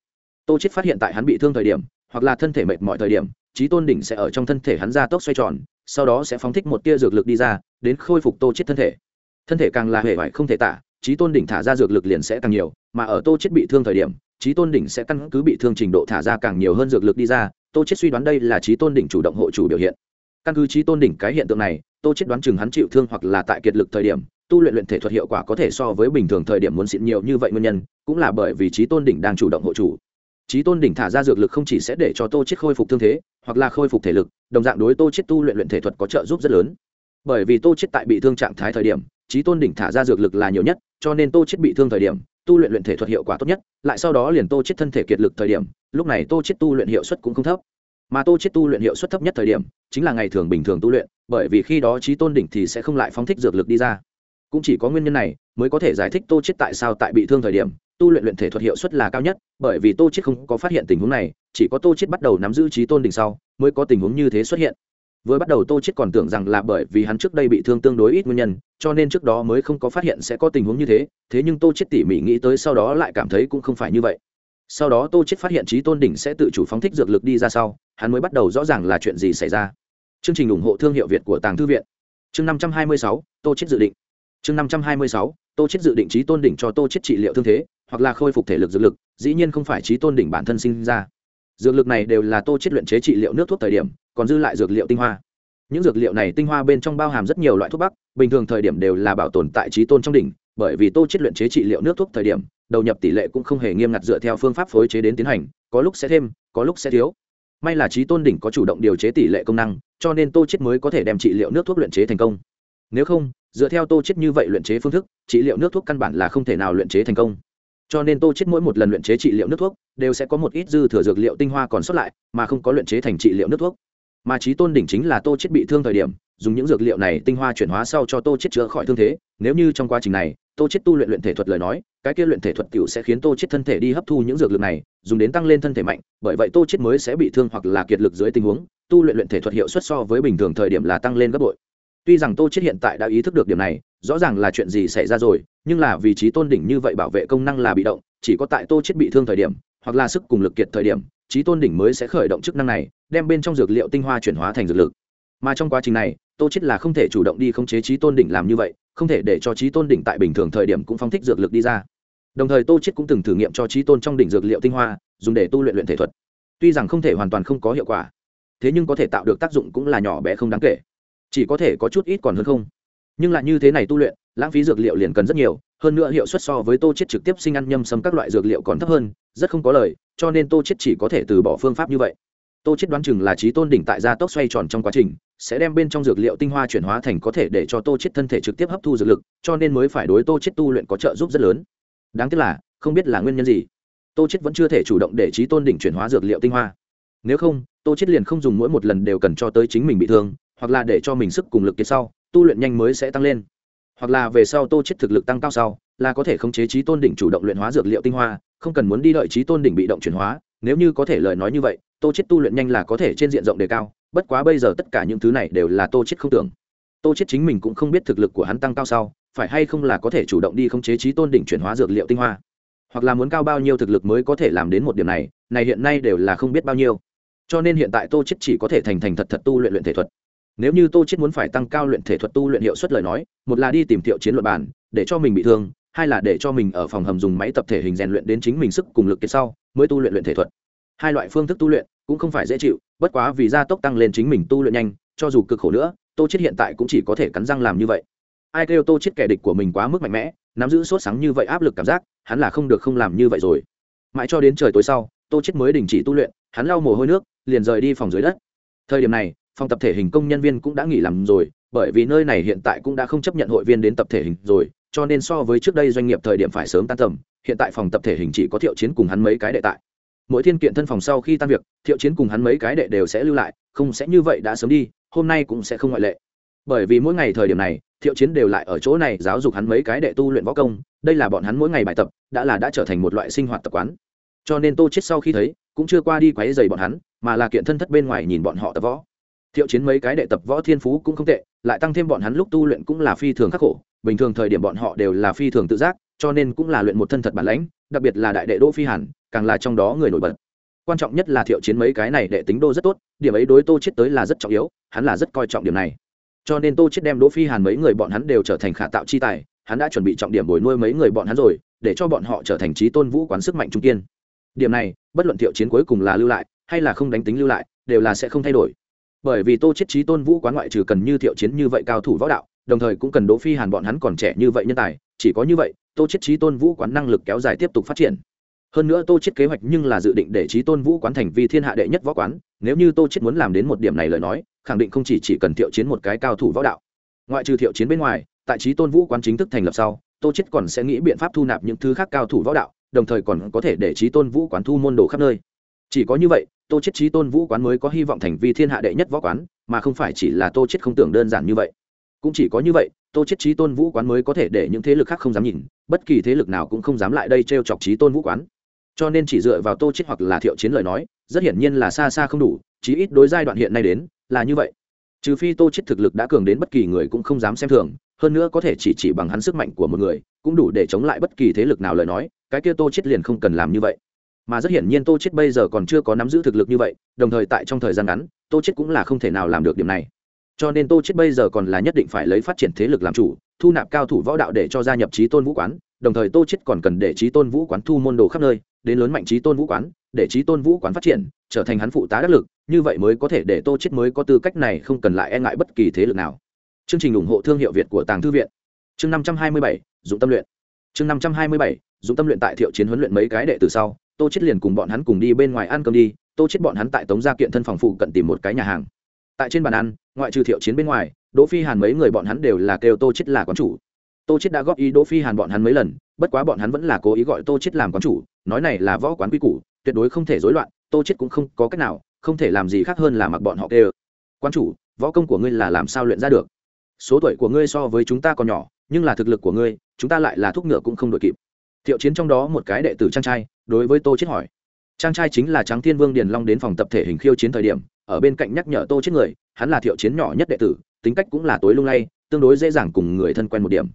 Tô chết phát hiện tại hắn bị thương thời điểm hoặc là thân thể mệt mọi thời điểm, trí tôn đỉnh sẽ ở trong thân thể hắn ra tốc xoay tròn, sau đó sẽ phóng thích một tia dược lực đi ra, đến khôi phục tô chết thân thể. Thân thể càng là hệ vải không thể tả, trí tôn đỉnh thả ra dược lực liền sẽ càng nhiều, mà ở tô chết bị thương thời điểm, trí tôn đỉnh sẽ căn cứ bị thương trình độ thả ra càng nhiều hơn dược lực đi ra, tô chết suy đoán đây là trí tôn đỉnh chủ động hộ chủ biểu hiện. Căn cứ trí tôn đỉnh cái hiện tượng này, tô chết đoán chừng hắn chịu thương hoặc là tại kiệt lực thời điểm, tu luyện luyện thể thuật hiệu quả có thể so với bình thường thời điểm muốn xịn nhiều như vậy nguyên nhân, cũng là bởi vì trí tôn đỉnh đang chủ động hộ chủ trí tôn đỉnh thả ra dược lực không chỉ sẽ để cho tô chết khôi phục thương thế, hoặc là khôi phục thể lực, đồng dạng đối tô chết tu luyện luyện thể thuật có trợ giúp rất lớn. Bởi vì tô chết tại bị thương trạng thái thời điểm trí tôn đỉnh thả ra dược lực là nhiều nhất, cho nên tô chết bị thương thời điểm, tu luyện luyện thể thuật hiệu quả tốt nhất, lại sau đó liền tô chết thân thể kiệt lực thời điểm, lúc này tô chết tu luyện hiệu suất cũng không thấp. Mà tô chết tu luyện hiệu suất thấp nhất thời điểm, chính là ngày thường bình thường tu luyện, bởi vì khi đó trí tôn đỉnh thì sẽ không lại phóng thích dược lực đi ra. Cũng chỉ có nguyên nhân này, mới có thể giải thích tô chết tại sao tại bị thương thời điểm tu luyện luyện thể thuật hiệu suất là cao nhất, bởi vì tô chết không có phát hiện tình huống này, chỉ có tô chết bắt đầu nắm giữ trí tôn đỉnh sau, mới có tình huống như thế xuất hiện. Vừa bắt đầu tô chết còn tưởng rằng là bởi vì hắn trước đây bị thương tương đối ít nguyên nhân, cho nên trước đó mới không có phát hiện sẽ có tình huống như thế thế nhưng tô chết tỉ mỉ nghĩ tới sau đó lại cảm thấy cũng không phải như vậy. Sau đó tô chết phát hiện trí tôn đỉnh sẽ tự chủ phóng thích dược lực đi ra sau, hắn mới bắt đầu rõ ràng là chuyện gì xảy ra. Chương trình ủng hộ thương hiệu việt của tàng thư viện. Chương năm trăm hai mươi sáu, tô chết dự định. Chương năm trăm hai mươi sáu, tô chết dự định trí tôn đỉnh cho tô chết trị liệu thương thế hoặc là khôi phục thể lực dược lực, dĩ nhiên không phải trí tôn đỉnh bản thân sinh ra. Dược lực này đều là tô chết luyện chế trị liệu nước thuốc thời điểm, còn dư lại dược liệu tinh hoa. Những dược liệu này tinh hoa bên trong bao hàm rất nhiều loại thuốc bắc, bình thường thời điểm đều là bảo tồn tại trí tôn trong đỉnh, bởi vì tô chết luyện chế trị liệu nước thuốc thời điểm, đầu nhập tỷ lệ cũng không hề nghiêm ngặt dựa theo phương pháp phối chế đến tiến hành, có lúc sẽ thêm, có lúc sẽ thiếu. May là trí tôn đỉnh có chủ động điều chế tỷ lệ công năng, cho nên tô chết mới có thể đem trị liệu nước thuốc luyện chế thành công. Nếu không, dựa theo tô chết như vậy luyện chế phương thức, trị liệu nước thuốc căn bản là không thể nào luyện chế thành công cho nên tô chết mỗi một lần luyện chế trị liệu nước thuốc, đều sẽ có một ít dư thừa dược liệu tinh hoa còn sót lại, mà không có luyện chế thành trị liệu nước thuốc. Mà trí tôn đỉnh chính là tô chết bị thương thời điểm, dùng những dược liệu này tinh hoa chuyển hóa sau cho tô chết chữa khỏi thương thế. Nếu như trong quá trình này, tô chết tu luyện luyện thể thuật lời nói, cái kia luyện thể thuật tiểu sẽ khiến tô chết thân thể đi hấp thu những dược lực này, dùng đến tăng lên thân thể mạnh, bởi vậy tô chết mới sẽ bị thương hoặc là kiệt lực dưới tình huống. Tu luyện luyện thể thuật hiệu suất so với bình thường thời điểm là tăng lên gấp bội. Tuy rằng tô chết hiện tại đã ý thức được điểm này, rõ ràng là chuyện gì xảy ra rồi nhưng là vị trí tôn đỉnh như vậy bảo vệ công năng là bị động, chỉ có tại tô chết bị thương thời điểm, hoặc là sức cùng lực kiệt thời điểm, trí tôn đỉnh mới sẽ khởi động chức năng này, đem bên trong dược liệu tinh hoa chuyển hóa thành dược lực. Mà trong quá trình này, tô chết là không thể chủ động đi khống chế trí tôn đỉnh làm như vậy, không thể để cho trí tôn đỉnh tại bình thường thời điểm cũng phóng thích dược lực đi ra. Đồng thời tô chết cũng từng thử nghiệm cho trí tôn trong đỉnh dược liệu tinh hoa, dùng để tu luyện luyện thể thuật. Tuy rằng không thể hoàn toàn không có hiệu quả, thế nhưng có thể tạo được tác dụng cũng là nhỏ bé không đáng kể. Chỉ có thể có chút ít còn hơn không. Nhưng lại như thế này tu luyện lãng phí dược liệu liền cần rất nhiều, hơn nữa hiệu suất so với tô chết trực tiếp sinh ăn nhâm sâm các loại dược liệu còn thấp hơn, rất không có lời, cho nên tô chết chỉ có thể từ bỏ phương pháp như vậy. Tô chết đoán chừng là trí tôn đỉnh tại gia tốc xoay tròn trong quá trình, sẽ đem bên trong dược liệu tinh hoa chuyển hóa thành có thể để cho tô chết thân thể trực tiếp hấp thu dược lực, cho nên mới phải đối tô chết tu luyện có trợ giúp rất lớn. Đáng tiếc là, không biết là nguyên nhân gì, tô chết vẫn chưa thể chủ động để trí tôn đỉnh chuyển hóa dược liệu tinh hoa. Nếu không, tô chết liền không dùng mỗi một lần đều cần cho tới chính mình bị thương, hoặc là để cho mình sức cùng lực kiệt sau, tu luyện nhanh mới sẽ tăng lên hoặc là về sau tô chết thực lực tăng cao sau, là có thể khống chế trí tôn đỉnh chủ động luyện hóa dược liệu tinh hoa, không cần muốn đi đợi trí tôn đỉnh bị động chuyển hóa, nếu như có thể lời nói như vậy, tô chết tu luyện nhanh là có thể trên diện rộng đề cao, bất quá bây giờ tất cả những thứ này đều là tô chết không tưởng. Tô chết chính mình cũng không biết thực lực của hắn tăng cao sau, phải hay không là có thể chủ động đi khống chế trí tôn đỉnh chuyển hóa dược liệu tinh hoa, hoặc là muốn cao bao nhiêu thực lực mới có thể làm đến một điểm này này hiện nay đều là không biết bao nhiêu. Cho nên hiện tại tô chết chỉ có thể thành thành thật thật tu luyện luyện thể thuật nếu như tô chết muốn phải tăng cao luyện thể thuật tu luyện hiệu suất lời nói, một là đi tìm thiệu chiến luận bản để cho mình bị thương, hai là để cho mình ở phòng hầm dùng máy tập thể hình rèn luyện đến chính mình sức cùng lực kiệt sau, mới tu luyện luyện thể thuật. Hai loại phương thức tu luyện cũng không phải dễ chịu, bất quá vì gia tốc tăng lên chính mình tu luyện nhanh, cho dù cực khổ nữa, tô chết hiện tại cũng chỉ có thể cắn răng làm như vậy. Ai kêu tô chết kẻ địch của mình quá mức mạnh mẽ, nắm giữ sốt sáng như vậy áp lực cảm giác, hắn là không được không làm như vậy rồi. Mãi cho đến trời tối sau, tô chết mới đình chỉ tu luyện, hắn lau mồ hôi nước, liền rời đi phòng dưới đất. Thời điểm này phòng tập thể hình công nhân viên cũng đã nghỉ làm rồi, bởi vì nơi này hiện tại cũng đã không chấp nhận hội viên đến tập thể hình rồi, cho nên so với trước đây doanh nghiệp thời điểm phải sớm tan tầm, hiện tại phòng tập thể hình chỉ có thiệu chiến cùng hắn mấy cái đệ tại. Mỗi thiên kiện thân phòng sau khi tan việc, thiệu chiến cùng hắn mấy cái đệ đều sẽ lưu lại, không sẽ như vậy đã sớm đi, hôm nay cũng sẽ không ngoại lệ. Bởi vì mỗi ngày thời điểm này, thiệu chiến đều lại ở chỗ này giáo dục hắn mấy cái đệ tu luyện võ công, đây là bọn hắn mỗi ngày bài tập, đã là đã trở thành một loại sinh hoạt tập quán. Cho nên tô chết sau khi thấy, cũng chưa qua đi quấy giày bọn hắn, mà là kiện thân thất bên ngoài nhìn bọn họ tập võ thiệu chiến mấy cái đệ tập võ thiên phú cũng không tệ, lại tăng thêm bọn hắn lúc tu luyện cũng là phi thường khắc khổ. Bình thường thời điểm bọn họ đều là phi thường tự giác, cho nên cũng là luyện một thân thật bản lãnh, đặc biệt là đại đệ đỗ phi hàn, càng là trong đó người nổi bật. Quan trọng nhất là thiệu chiến mấy cái này đệ tính đô rất tốt, điểm ấy đối tô chết tới là rất trọng yếu, hắn là rất coi trọng điểm này. Cho nên tô chết đem đỗ phi hàn mấy người bọn hắn đều trở thành khả tạo chi tài, hắn đã chuẩn bị trọng điểm bồi nuôi mấy người bọn hắn rồi, để cho bọn họ trở thành trí tôn vũ quán sức mạnh trung kiên. Điểm này, bất luận thiệu chiến cuối cùng là lưu lại, hay là không đánh tính lưu lại, đều là sẽ không thay đổi bởi vì tô chết trí tôn vũ quán ngoại trừ cần như thiệu chiến như vậy cao thủ võ đạo, đồng thời cũng cần đỗ phi hàn bọn hắn còn trẻ như vậy nhân tài, chỉ có như vậy, tô chết trí tôn vũ quán năng lực kéo dài tiếp tục phát triển. Hơn nữa tô chết kế hoạch nhưng là dự định để trí tôn vũ quán thành vi thiên hạ đệ nhất võ quán, nếu như tô chết muốn làm đến một điểm này lời nói, khẳng định không chỉ chỉ cần thiệu chiến một cái cao thủ võ đạo. Ngoại trừ thiệu chiến bên ngoài, tại trí tôn vũ quán chính thức thành lập sau, tô chết còn sẽ nghĩ biện pháp thu nạp những thứ khác cao thủ võ đạo, đồng thời còn có thể để trí tôn vũ quán thu môn đồ khắp nơi chỉ có như vậy, tô chết trí tôn vũ quán mới có hy vọng thành vi thiên hạ đệ nhất võ quán, mà không phải chỉ là tô chết không tưởng đơn giản như vậy. Cũng chỉ có như vậy, tô chết trí tôn vũ quán mới có thể để những thế lực khác không dám nhìn, bất kỳ thế lực nào cũng không dám lại đây trêu chọc trí tôn vũ quán. Cho nên chỉ dựa vào tô chết hoặc là thiệu chiến lời nói, rất hiển nhiên là xa xa không đủ, chí ít đối giai đoạn hiện nay đến, là như vậy. Trừ phi tô chết thực lực đã cường đến bất kỳ người cũng không dám xem thường, hơn nữa có thể chỉ chỉ bằng hắn sức mạnh của một người, cũng đủ để chống lại bất kỳ thế lực nào lời nói, cái kia tô chết liền không cần làm như vậy mà rất hiển nhiên tô chết bây giờ còn chưa có nắm giữ thực lực như vậy, đồng thời tại trong thời gian ngắn, tô chết cũng là không thể nào làm được điểm này. Cho nên tô chết bây giờ còn là nhất định phải lấy phát triển thế lực làm chủ, thu nạp cao thủ võ đạo để cho gia nhập trí tôn vũ quán, đồng thời tô chết còn cần để trí tôn vũ quán thu môn đồ khắp nơi, đến lớn mạnh trí tôn vũ quán, để trí tôn vũ quán phát triển, trở thành hắn phụ tá đắc lực, như vậy mới có thể để tô chết mới có tư cách này không cần lại e ngại bất kỳ thế lực nào. Chương trình ủng hộ thương hiệu việt của tàng thư viện. Chương năm trăm hai mươi bảy, dụng tâm luyện. Chương năm trăm hai mươi bảy, dụng tâm luyện tại thiệu chiến huấn luyện mấy cái đệ từ sau tô chết liền cùng bọn hắn cùng đi bên ngoài ăn cơm đi, tô chết bọn hắn tại tống gia kiện thân phòng phụ cận tìm một cái nhà hàng. Tại trên bàn ăn, ngoại trừ thiệu chiến bên ngoài, đỗ phi hàn mấy người bọn hắn đều là kêu tô chết là quán chủ. Tô chết đã góp ý đỗ phi hàn bọn hắn mấy lần, bất quá bọn hắn vẫn là cố ý gọi tô chết làm quán chủ, nói này là võ quán quy củ, tuyệt đối không thể rối loạn, tô chết cũng không có cách nào, không thể làm gì khác hơn là mặc bọn họ kêu. Quán chủ, võ công của ngươi là làm sao luyện ra được? Số tuổi của ngươi so với chúng ta còn nhỏ, nhưng là thực lực của ngươi, chúng ta lại là thúc ngựa cũng không đội kịp thiệu chiến trong đó một cái đệ tử trang trai, đối với tô chết hỏi. Trang trai chính là trắng thiên vương điền long đến phòng tập thể hình khiêu chiến thời điểm, ở bên cạnh nhắc nhở tô chết người, hắn là thiệu chiến nhỏ nhất đệ tử, tính cách cũng là tối lung lay, tương đối dễ dàng cùng người thân quen một điểm.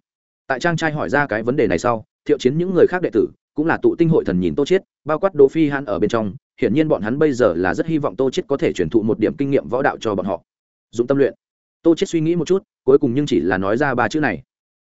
Tại trang trai hỏi ra cái vấn đề này sau, thiệu chiến những người khác đệ tử, cũng là tụ tinh hội thần nhìn tô chết, bao quát đỗ phi hắn ở bên trong, hiển nhiên bọn hắn bây giờ là rất hy vọng tô chết có thể truyền thụ một điểm kinh nghiệm võ đạo cho bọn họ. Dụng tâm luyện. Tô chết suy nghĩ một chút, cuối cùng nhưng chỉ là nói ra ba chữ này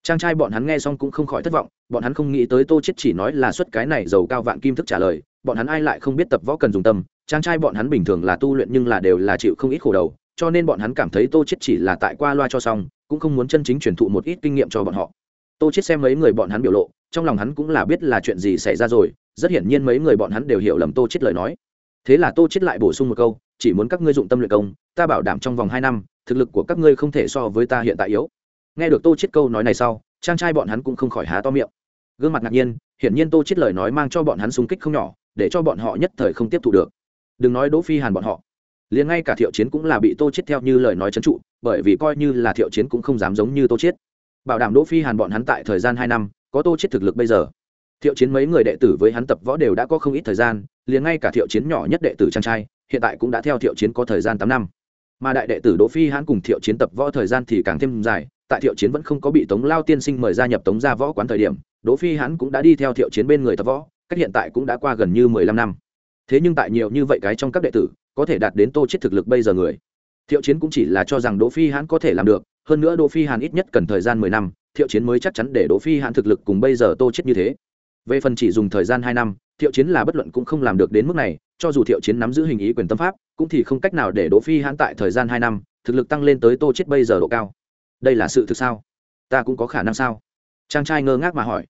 trang trai bọn hắn nghe xong cũng không khỏi thất vọng, bọn hắn không nghĩ tới tô chết chỉ nói là xuất cái này giàu cao vạn kim thức trả lời, bọn hắn ai lại không biết tập võ cần dùng tâm trang trai bọn hắn bình thường là tu luyện nhưng là đều là chịu không ít khổ đầu, cho nên bọn hắn cảm thấy tô chết chỉ là tại qua loa cho xong, cũng không muốn chân chính truyền thụ một ít kinh nghiệm cho bọn họ. Tô chết xem mấy người bọn hắn biểu lộ, trong lòng hắn cũng là biết là chuyện gì xảy ra rồi, rất hiển nhiên mấy người bọn hắn đều hiểu lầm tô chết lời nói. Thế là tô chết lại bổ sung một câu, chỉ muốn các ngươi dụng tâm luyện công, ta bảo đảm trong vòng hai năm, thực lực của các ngươi không thể so với ta hiện tại yếu nghe được tô chết câu nói này sau trang trai bọn hắn cũng không khỏi há to miệng. Gương mặt ngạc nhiên, hiển nhiên tô chết lời nói mang cho bọn hắn sung kích không nhỏ, để cho bọn họ nhất thời không tiếp thu được. Đừng nói đỗ phi hàn bọn họ, liền ngay cả thiệu chiến cũng là bị tô chết theo như lời nói chấn trụ, bởi vì coi như là thiệu chiến cũng không dám giống như tô chết bảo đảm đỗ phi hàn bọn hắn tại thời gian hai năm, có tô chết thực lực bây giờ. Thiệu chiến mấy người đệ tử với hắn tập võ đều đã có không ít thời gian, liền ngay cả thiệu chiến nhỏ nhất đệ tử trang trai, hiện tại cũng đã theo thiệu chiến có thời gian tám năm. Mà đại đệ tử đỗ phi hãn cùng thiệu chiến tập võ thời gian thì càng thêm dài tại thiệu chiến vẫn không có bị tống lao tiên sinh mời gia nhập tống gia võ quán thời điểm, đỗ phi hắn cũng đã đi theo thiệu chiến bên người tập võ, cách hiện tại cũng đã qua gần như mười lăm năm. Thế nhưng tại nhiều như vậy cái trong các đệ tử, có thể đạt đến tô chết thực lực bây giờ người. Thiệu chiến cũng chỉ là cho rằng đỗ phi hắn có thể làm được, hơn nữa đỗ phi hắn ít nhất cần thời gian mười năm, thiệu chiến mới chắc chắn để đỗ phi hắn thực lực cùng bây giờ tô chết như thế. Về phần chỉ dùng thời gian hai năm, thiệu chiến là bất luận cũng không làm được đến mức này, cho dù thiệu chiến nắm giữ hình ý quyền tâm pháp, cũng thì không cách nào để đỗ phi hắn tại thời gian hai năm, thực lực tăng lên tới tô chết bây giờ độ cao đây là sự thực sao? Ta cũng có khả năng sao? Trang trai ngơ ngác mà hỏi.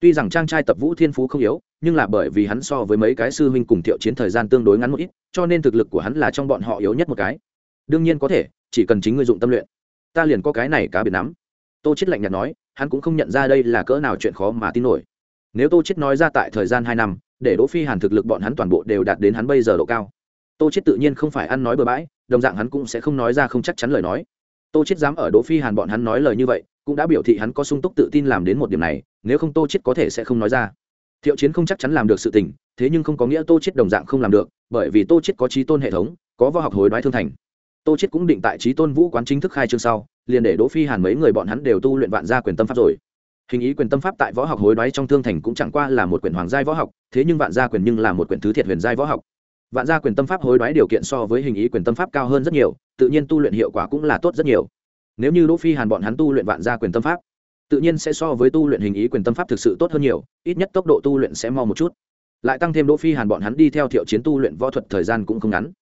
Tuy rằng trang trai tập vũ thiên phú không yếu, nhưng là bởi vì hắn so với mấy cái sư huynh cùng thiệu chiến thời gian tương đối ngắn một ít, cho nên thực lực của hắn là trong bọn họ yếu nhất một cái. Đương nhiên có thể, chỉ cần chính người dụng tâm luyện, ta liền có cái này cá biệt nắm. Tô chết lạnh nhạt nói, hắn cũng không nhận ra đây là cỡ nào chuyện khó mà tin nổi. Nếu tô chết nói ra tại thời gian hai năm, để đỗ phi hàn thực lực bọn hắn toàn bộ đều đạt đến hắn bây giờ độ cao. Tô chết tự nhiên không phải ăn nói bừa bãi, đồng dạng hắn cũng sẽ không nói ra không chắc chắn lời nói tô chết dám ở đỗ phi hàn bọn hắn nói lời như vậy, cũng đã biểu thị hắn có sung túc tự tin làm đến một điểm này, nếu không tô chết có thể sẽ không nói ra. Thiệu chiến không chắc chắn làm được sự tình, thế nhưng không có nghĩa tô chết đồng dạng không làm được, bởi vì tô chết có trí tôn hệ thống, có võ học hối đoái thương thành. Tô chết cũng định tại trí tôn vũ quán chính thức khai trương sau, liền để đỗ phi hàn mấy người bọn hắn đều tu luyện vạn gia quyền tâm pháp rồi. Hình ý quyền tâm pháp tại võ học hối đoái trong thương thành cũng chẳng qua là một quyển hoàng giai võ học, thế nhưng vạn gia quyền nhưng là một quyển thứ thiệt huyền giai võ học vạn gia quyền tâm pháp hối đoái điều kiện so với hình ý quyền tâm pháp cao hơn rất nhiều, tự nhiên tu luyện hiệu quả cũng là tốt rất nhiều. Nếu như đỗ phi hàn bọn hắn tu luyện vạn gia quyền tâm pháp, tự nhiên sẽ so với tu luyện hình ý quyền tâm pháp thực sự tốt hơn nhiều, ít nhất tốc độ tu luyện sẽ mau một chút. Lại tăng thêm đỗ phi hàn bọn hắn đi theo thiệu chiến tu luyện võ thuật thời gian cũng không ngắn.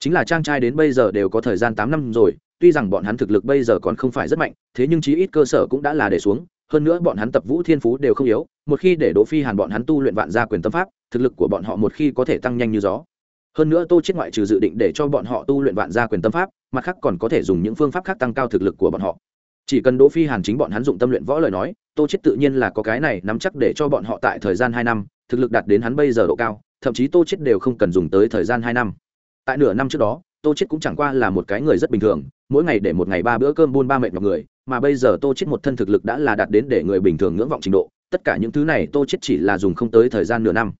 Chính là trang trai đến bây giờ đều có thời gian tám năm rồi, tuy rằng bọn hắn thực lực bây giờ còn không phải rất mạnh, thế nhưng chí ít cơ sở cũng đã là để xuống, hơn nữa bọn hắn tập vũ thiên phú đều không yếu, một khi để đỗ phi hàn bọn hắn tu luyện vạn gia quyền tâm pháp, thực lực của bọn họ một khi có thể tăng nhanh như gió hơn nữa tô chết ngoại trừ dự định để cho bọn họ tu luyện vạn gia quyền tâm pháp, mặt khác còn có thể dùng những phương pháp khác tăng cao thực lực của bọn họ. Chỉ cần đỗ phi hàn chính bọn hắn dụng tâm luyện võ lời nói, tô chết tự nhiên là có cái này nắm chắc để cho bọn họ tại thời gian hai năm, thực lực đạt đến hắn bây giờ độ cao, thậm chí tô chết đều không cần dùng tới thời gian hai năm. Tại nửa năm trước đó, tô chết cũng chẳng qua là một cái người rất bình thường, mỗi ngày để một ngày ba bữa cơm buôn ba mệt nhọc người, mà bây giờ tô chết một thân thực lực đã là đạt đến để người bình thường ngưỡng vọng trình độ, tất cả những thứ này tô chết chỉ là dùng không tới thời gian nửa năm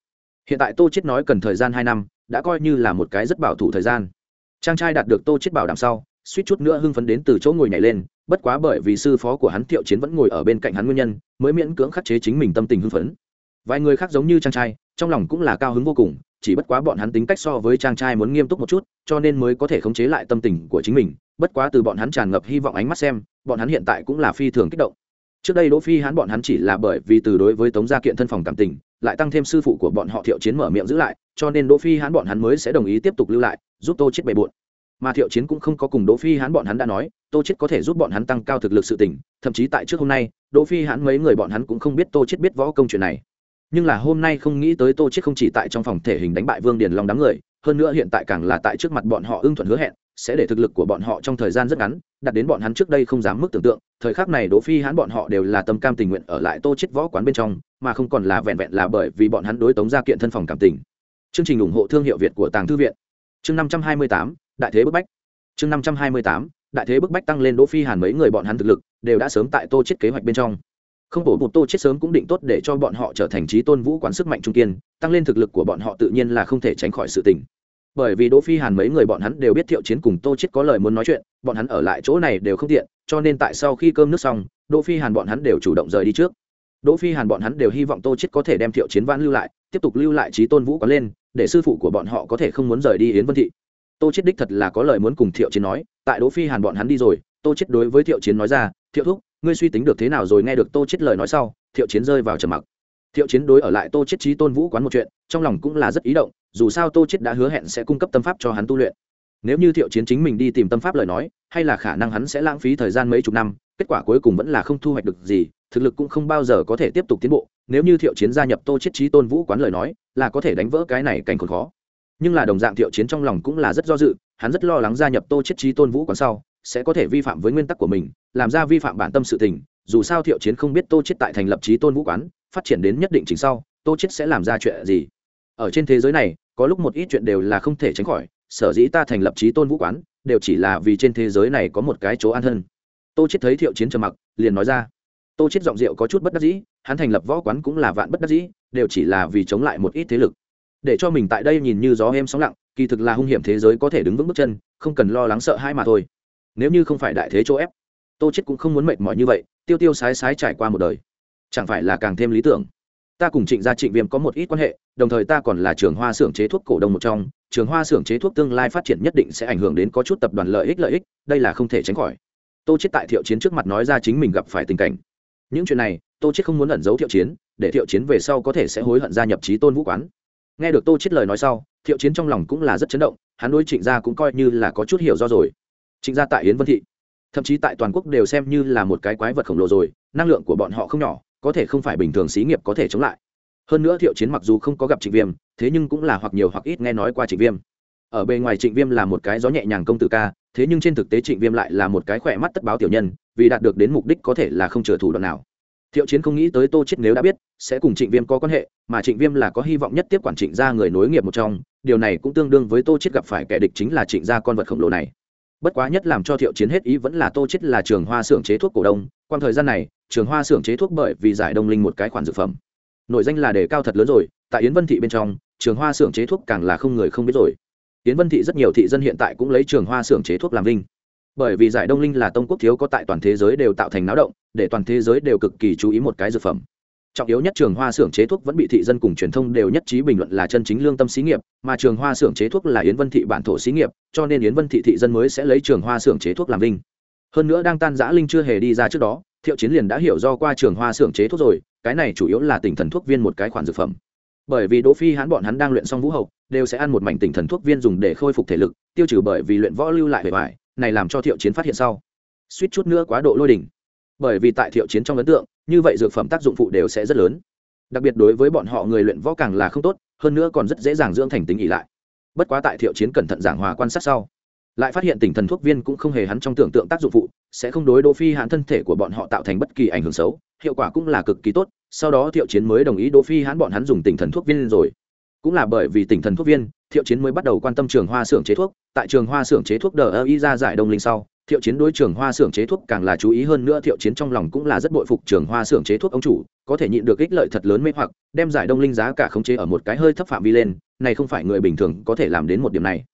hiện tại tô chết nói cần thời gian hai năm, đã coi như là một cái rất bảo thủ thời gian. Trang trai đạt được tô chết bảo đảm sau, suýt chút nữa hưng phấn đến từ chỗ ngồi nhảy lên, bất quá bởi vì sư phó của hắn thiệu chiến vẫn ngồi ở bên cạnh hắn nguyên nhân, mới miễn cưỡng khắc chế chính mình tâm tình hưng phấn. Vài người khác giống như trang trai, trong lòng cũng là cao hứng vô cùng, chỉ bất quá bọn hắn tính cách so với trang trai muốn nghiêm túc một chút, cho nên mới có thể khống chế lại tâm tình của chính mình, bất quá từ bọn hắn tràn ngập hy vọng ánh mắt xem, bọn hắn hiện tại cũng là phi thường kích động. Trước đây đỗ phi hắn bọn hắn chỉ là bởi vì từ đối với tống gia kiện thân phòng cảm tình lại tăng thêm sư phụ của bọn họ thiệu chiến mở miệng giữ lại cho nên đỗ phi hắn bọn hắn mới sẽ đồng ý tiếp tục lưu lại giúp tô chết bề bộn. Mà thiệu chiến cũng không có cùng đỗ phi hắn bọn hắn đã nói tô chết có thể giúp bọn hắn tăng cao thực lực sự tỉnh, thậm chí tại trước hôm nay đỗ phi hắn mấy người bọn hắn cũng không biết tô chết biết võ công chuyện này. Nhưng là hôm nay không nghĩ tới tô chết không chỉ tại trong phòng thể hình đánh bại vương điền long đám người hơn nữa hiện tại càng là tại trước mặt bọn họ ưng thuận hứa hẹn sẽ để thực lực của bọn họ trong thời gian rất ngắn đặt đến bọn hắn trước đây không dám mức tưởng tượng. Thời khắc này đỗ phi hắn bọn họ đều là tâm cam tình nguyện ở lại tô chết võ quán bên trong mà không còn là vẹn vẹn là bởi vì bọn hắn đối tống gia kiện thân phòng cảm tình. Chương trình ủng hộ thương hiệu việt của tàng thư viện. Chương năm trăm hai mươi tám, đại thế bức bách. Chương năm trăm hai mươi tám, đại thế bức bách tăng lên đỗ phi hàn mấy người bọn hắn thực lực, đều đã sớm tại tô chết kế hoạch bên trong. Không bổ một tô chết sớm cũng định tốt để cho bọn họ trở thành trí tôn vũ quán sức mạnh trung kiên, tăng lên thực lực của bọn họ tự nhiên là không thể tránh khỏi sự tình. Bởi vì đỗ phi hàn mấy người bọn hắn đều biết thiệu chiến cùng tô chết có lời muốn nói chuyện, bọn hắn ở lại chỗ này đều không tiện, cho nên tại sau khi cơm nước xong, đỗ phi hàn bọn hắn đều chủ động rời đi trước đỗ phi hàn bọn hắn đều hy vọng tô chết có thể đem thiệu chiến vãn lưu lại, tiếp tục lưu lại trí tôn vũ quán lên, để sư phụ của bọn họ có thể không muốn rời đi yến vân thị. Tô chết đích thật là có lời muốn cùng thiệu chiến nói, tại đỗ phi hàn bọn hắn đi rồi, tô chết đối với thiệu chiến nói ra, thiệu thúc, ngươi suy tính được thế nào rồi? Nghe được tô chết lời nói sau, thiệu chiến rơi vào trầm mặc. Thiệu chiến đối ở lại tô chết trí tôn vũ quán một chuyện, trong lòng cũng là rất ý động, dù sao tô chết đã hứa hẹn sẽ cung cấp tâm pháp cho hắn tu luyện. Nếu như thiệu chiến chính mình đi tìm tâm pháp lời nói, hay là khả năng hắn sẽ lãng phí thời gian mấy chục năm, kết quả cuối cùng vẫn là không thu hoạch được gì thực lực cũng không bao giờ có thể tiếp tục tiến bộ, nếu như thiệu chiến gia nhập tô chết trí tôn vũ quán lời nói, là có thể đánh vỡ cái này cảnh còn khó. Nhưng là đồng dạng thiệu chiến trong lòng cũng là rất do dự, hắn rất lo lắng gia nhập tô chết trí tôn vũ quán sau, sẽ có thể vi phạm với nguyên tắc của mình, làm ra vi phạm bản tâm sự tình, dù sao thiệu chiến không biết tô chết tại thành lập trí tôn vũ quán, phát triển đến nhất định trình sau, tô chết sẽ làm ra chuyện gì. Ở trên thế giới này, có lúc một ít chuyện đều là không thể tránh khỏi, sở dĩ ta thành lập trí tôn vũ quán, đều chỉ là vì trên thế giới này có một cái chỗ an thân. Tô chết thấy thiệu chiến trầm mặc, liền nói ra tô chết giọng rượu có chút bất đắc dĩ, hắn thành lập võ quán cũng là vạn bất đắc dĩ, đều chỉ là vì chống lại một ít thế lực. Để cho mình tại đây nhìn như gió êm sóng lặng, kỳ thực là hung hiểm thế giới có thể đứng vững bước chân, không cần lo lắng sợ hãi mà thôi. Nếu như không phải đại thế chỗ ép, tô chết cũng không muốn mệt mỏi như vậy, tiêu tiêu sái sái trải qua một đời. Chẳng phải là càng thêm lý tưởng? Ta cùng trịnh gia trịnh viêm có một ít quan hệ, đồng thời ta còn là trường hoa xưởng chế thuốc cổ đông một trong, trường hoa xưởng chế thuốc tương lai phát triển nhất định sẽ ảnh hưởng đến có chút tập đoàn lợi ích lợi ích, đây là không thể tránh khỏi. Tô chết tại thiệu chiến trước mặt nói ra chính mình gặp phải tình cảnh những chuyện này, tô chết không muốn ẩn giấu thiệu chiến, để thiệu chiến về sau có thể sẽ hối hận gia nhập trí tôn vũ quán. Nghe được tô chết lời nói sau, thiệu chiến trong lòng cũng là rất chấn động, hắn đối trịnh gia cũng coi như là có chút hiểu do rồi. Trịnh gia tại yến vân thị, thậm chí tại toàn quốc đều xem như là một cái quái vật khổng lồ rồi, năng lượng của bọn họ không nhỏ, có thể không phải bình thường xí nghiệp có thể chống lại. Hơn nữa thiệu chiến mặc dù không có gặp trịnh viêm, thế nhưng cũng là hoặc nhiều hoặc ít nghe nói qua trịnh viêm. Ở bề ngoài trịnh viêm là một cái gió nhẹ nhàng công tử ca, thế nhưng trên thực tế trịnh viêm lại là một cái khỏe mắt tất báo tiểu nhân vì đạt được đến mục đích có thể là không trở thủ đoạn nào. Thiệu chiến không nghĩ tới tô chết nếu đã biết, sẽ cùng trịnh viêm có quan hệ, mà trịnh viêm là có hy vọng nhất tiếp quản trịnh gia người nối nghiệp một trong, điều này cũng tương đương với tô chết gặp phải kẻ địch chính là trịnh gia con vật khổng lồ này. Bất quá nhất làm cho thiệu chiến hết ý vẫn là tô chết là trường hoa xưởng chế thuốc cổ đông quan thời gian này, trường hoa xưởng chế thuốc bởi vì giải đông linh một cái khoản dược phẩm. Nội danh là đề cao thật lớn rồi, tại yến vân thị bên trong, trường hoa xưởng chế thuốc càng là không người không biết rồi. Yến vân thị rất nhiều thị dân hiện tại cũng lấy trường hoa xưởng chế thuốc làm linh bởi vì giải đông linh là tông quốc thiếu có tại toàn thế giới đều tạo thành náo động, để toàn thế giới đều cực kỳ chú ý một cái dược phẩm. Trọng yếu nhất trường hoa xưởng chế thuốc vẫn bị thị dân cùng truyền thông đều nhất trí bình luận là chân chính lương tâm xí nghiệp, mà trường hoa xưởng chế thuốc là yến vân thị bản thổ xí nghiệp, cho nên yến vân thị thị dân mới sẽ lấy trường hoa xưởng chế thuốc làm linh. Hơn nữa đang tan giã linh chưa hề đi ra trước đó, thiệu chiến liền đã hiểu do qua trường hoa xưởng chế thuốc rồi, cái này chủ yếu là tỉnh thần thuốc viên một cái khoản dược phẩm. Bởi vì đỗ phi hãn bọn hắn đang luyện xong vũ hậu, đều sẽ ăn một mảnh tỉnh thần thuốc viên dùng để khôi phục thể lực, tiêu trừ bởi vì luyện võ lưu lại bề ngoài này làm cho thiệu chiến phát hiện sau. Suýt chút nữa quá độ lôi đỉnh. Bởi vì tại thiệu chiến trong ấn tượng, như vậy dược phẩm tác dụng phụ đều sẽ rất lớn. Đặc biệt đối với bọn họ người luyện võ càng là không tốt, hơn nữa còn rất dễ dàng dưỡng thành tính ỉ lại. Bất quá tại thiệu chiến cẩn thận giảng hòa quan sát sau, lại phát hiện tỉnh thần thuốc viên cũng không hề hắn trong tưởng tượng tác dụng phụ, sẽ không đối đỗ phi hãn thân thể của bọn họ tạo thành bất kỳ ảnh hưởng xấu, hiệu quả cũng là cực kỳ tốt, sau đó thiệu chiến mới đồng ý đỗ phi hãn bọn hắn dùng tỉnh thần thuốc viên rồi. Cũng là bởi vì tỉnh thần thuốc viên thiệu chiến mới bắt đầu quan tâm trường hoa xưởng chế thuốc, tại trường hoa xưởng chế thuốc đờ ơ y ra giải đông linh sau, thiệu chiến đối trường hoa xưởng chế thuốc càng là chú ý hơn nữa, thiệu chiến trong lòng cũng là rất bội phục trường hoa xưởng chế thuốc ông chủ, có thể nhịn được ích lợi thật lớn mê hoặc, đem giải đông linh giá cả khống chế ở một cái hơi thấp phạm vi lên, này không phải người bình thường có thể làm đến một điểm này.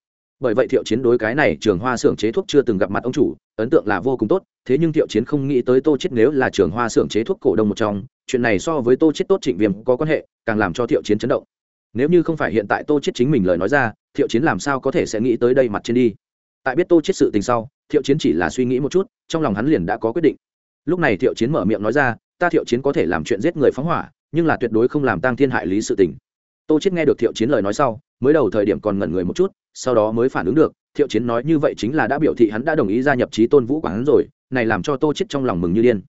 Bởi vậy thiệu chiến đối cái này trường hoa xưởng chế thuốc chưa từng gặp mặt ông chủ, ấn tượng là vô cùng tốt, thế nhưng thiệu chiến không nghĩ tới tô chết nếu là trường hoa xưởng chế thuốc cổ đông một trong, chuyện này so với tô chết tốt trịnh viêm có quan hệ, càng làm cho thiệu chiến chấn động nếu như không phải hiện tại tô chết chính mình lời nói ra, thiệu chiến làm sao có thể sẽ nghĩ tới đây mặt trên đi? Tại biết tô chết sự tình sau, thiệu chiến chỉ là suy nghĩ một chút, trong lòng hắn liền đã có quyết định. Lúc này thiệu chiến mở miệng nói ra, ta thiệu chiến có thể làm chuyện giết người phóng hỏa, nhưng là tuyệt đối không làm tăng thiên hại lý sự tình. Tô chết nghe được thiệu chiến lời nói sau, mới đầu thời điểm còn ngẩn người một chút, sau đó mới phản ứng được, thiệu chiến nói như vậy chính là đã biểu thị hắn đã đồng ý gia nhập trí tôn vũ quán rồi, này làm cho tô chết trong lòng mừng như điên.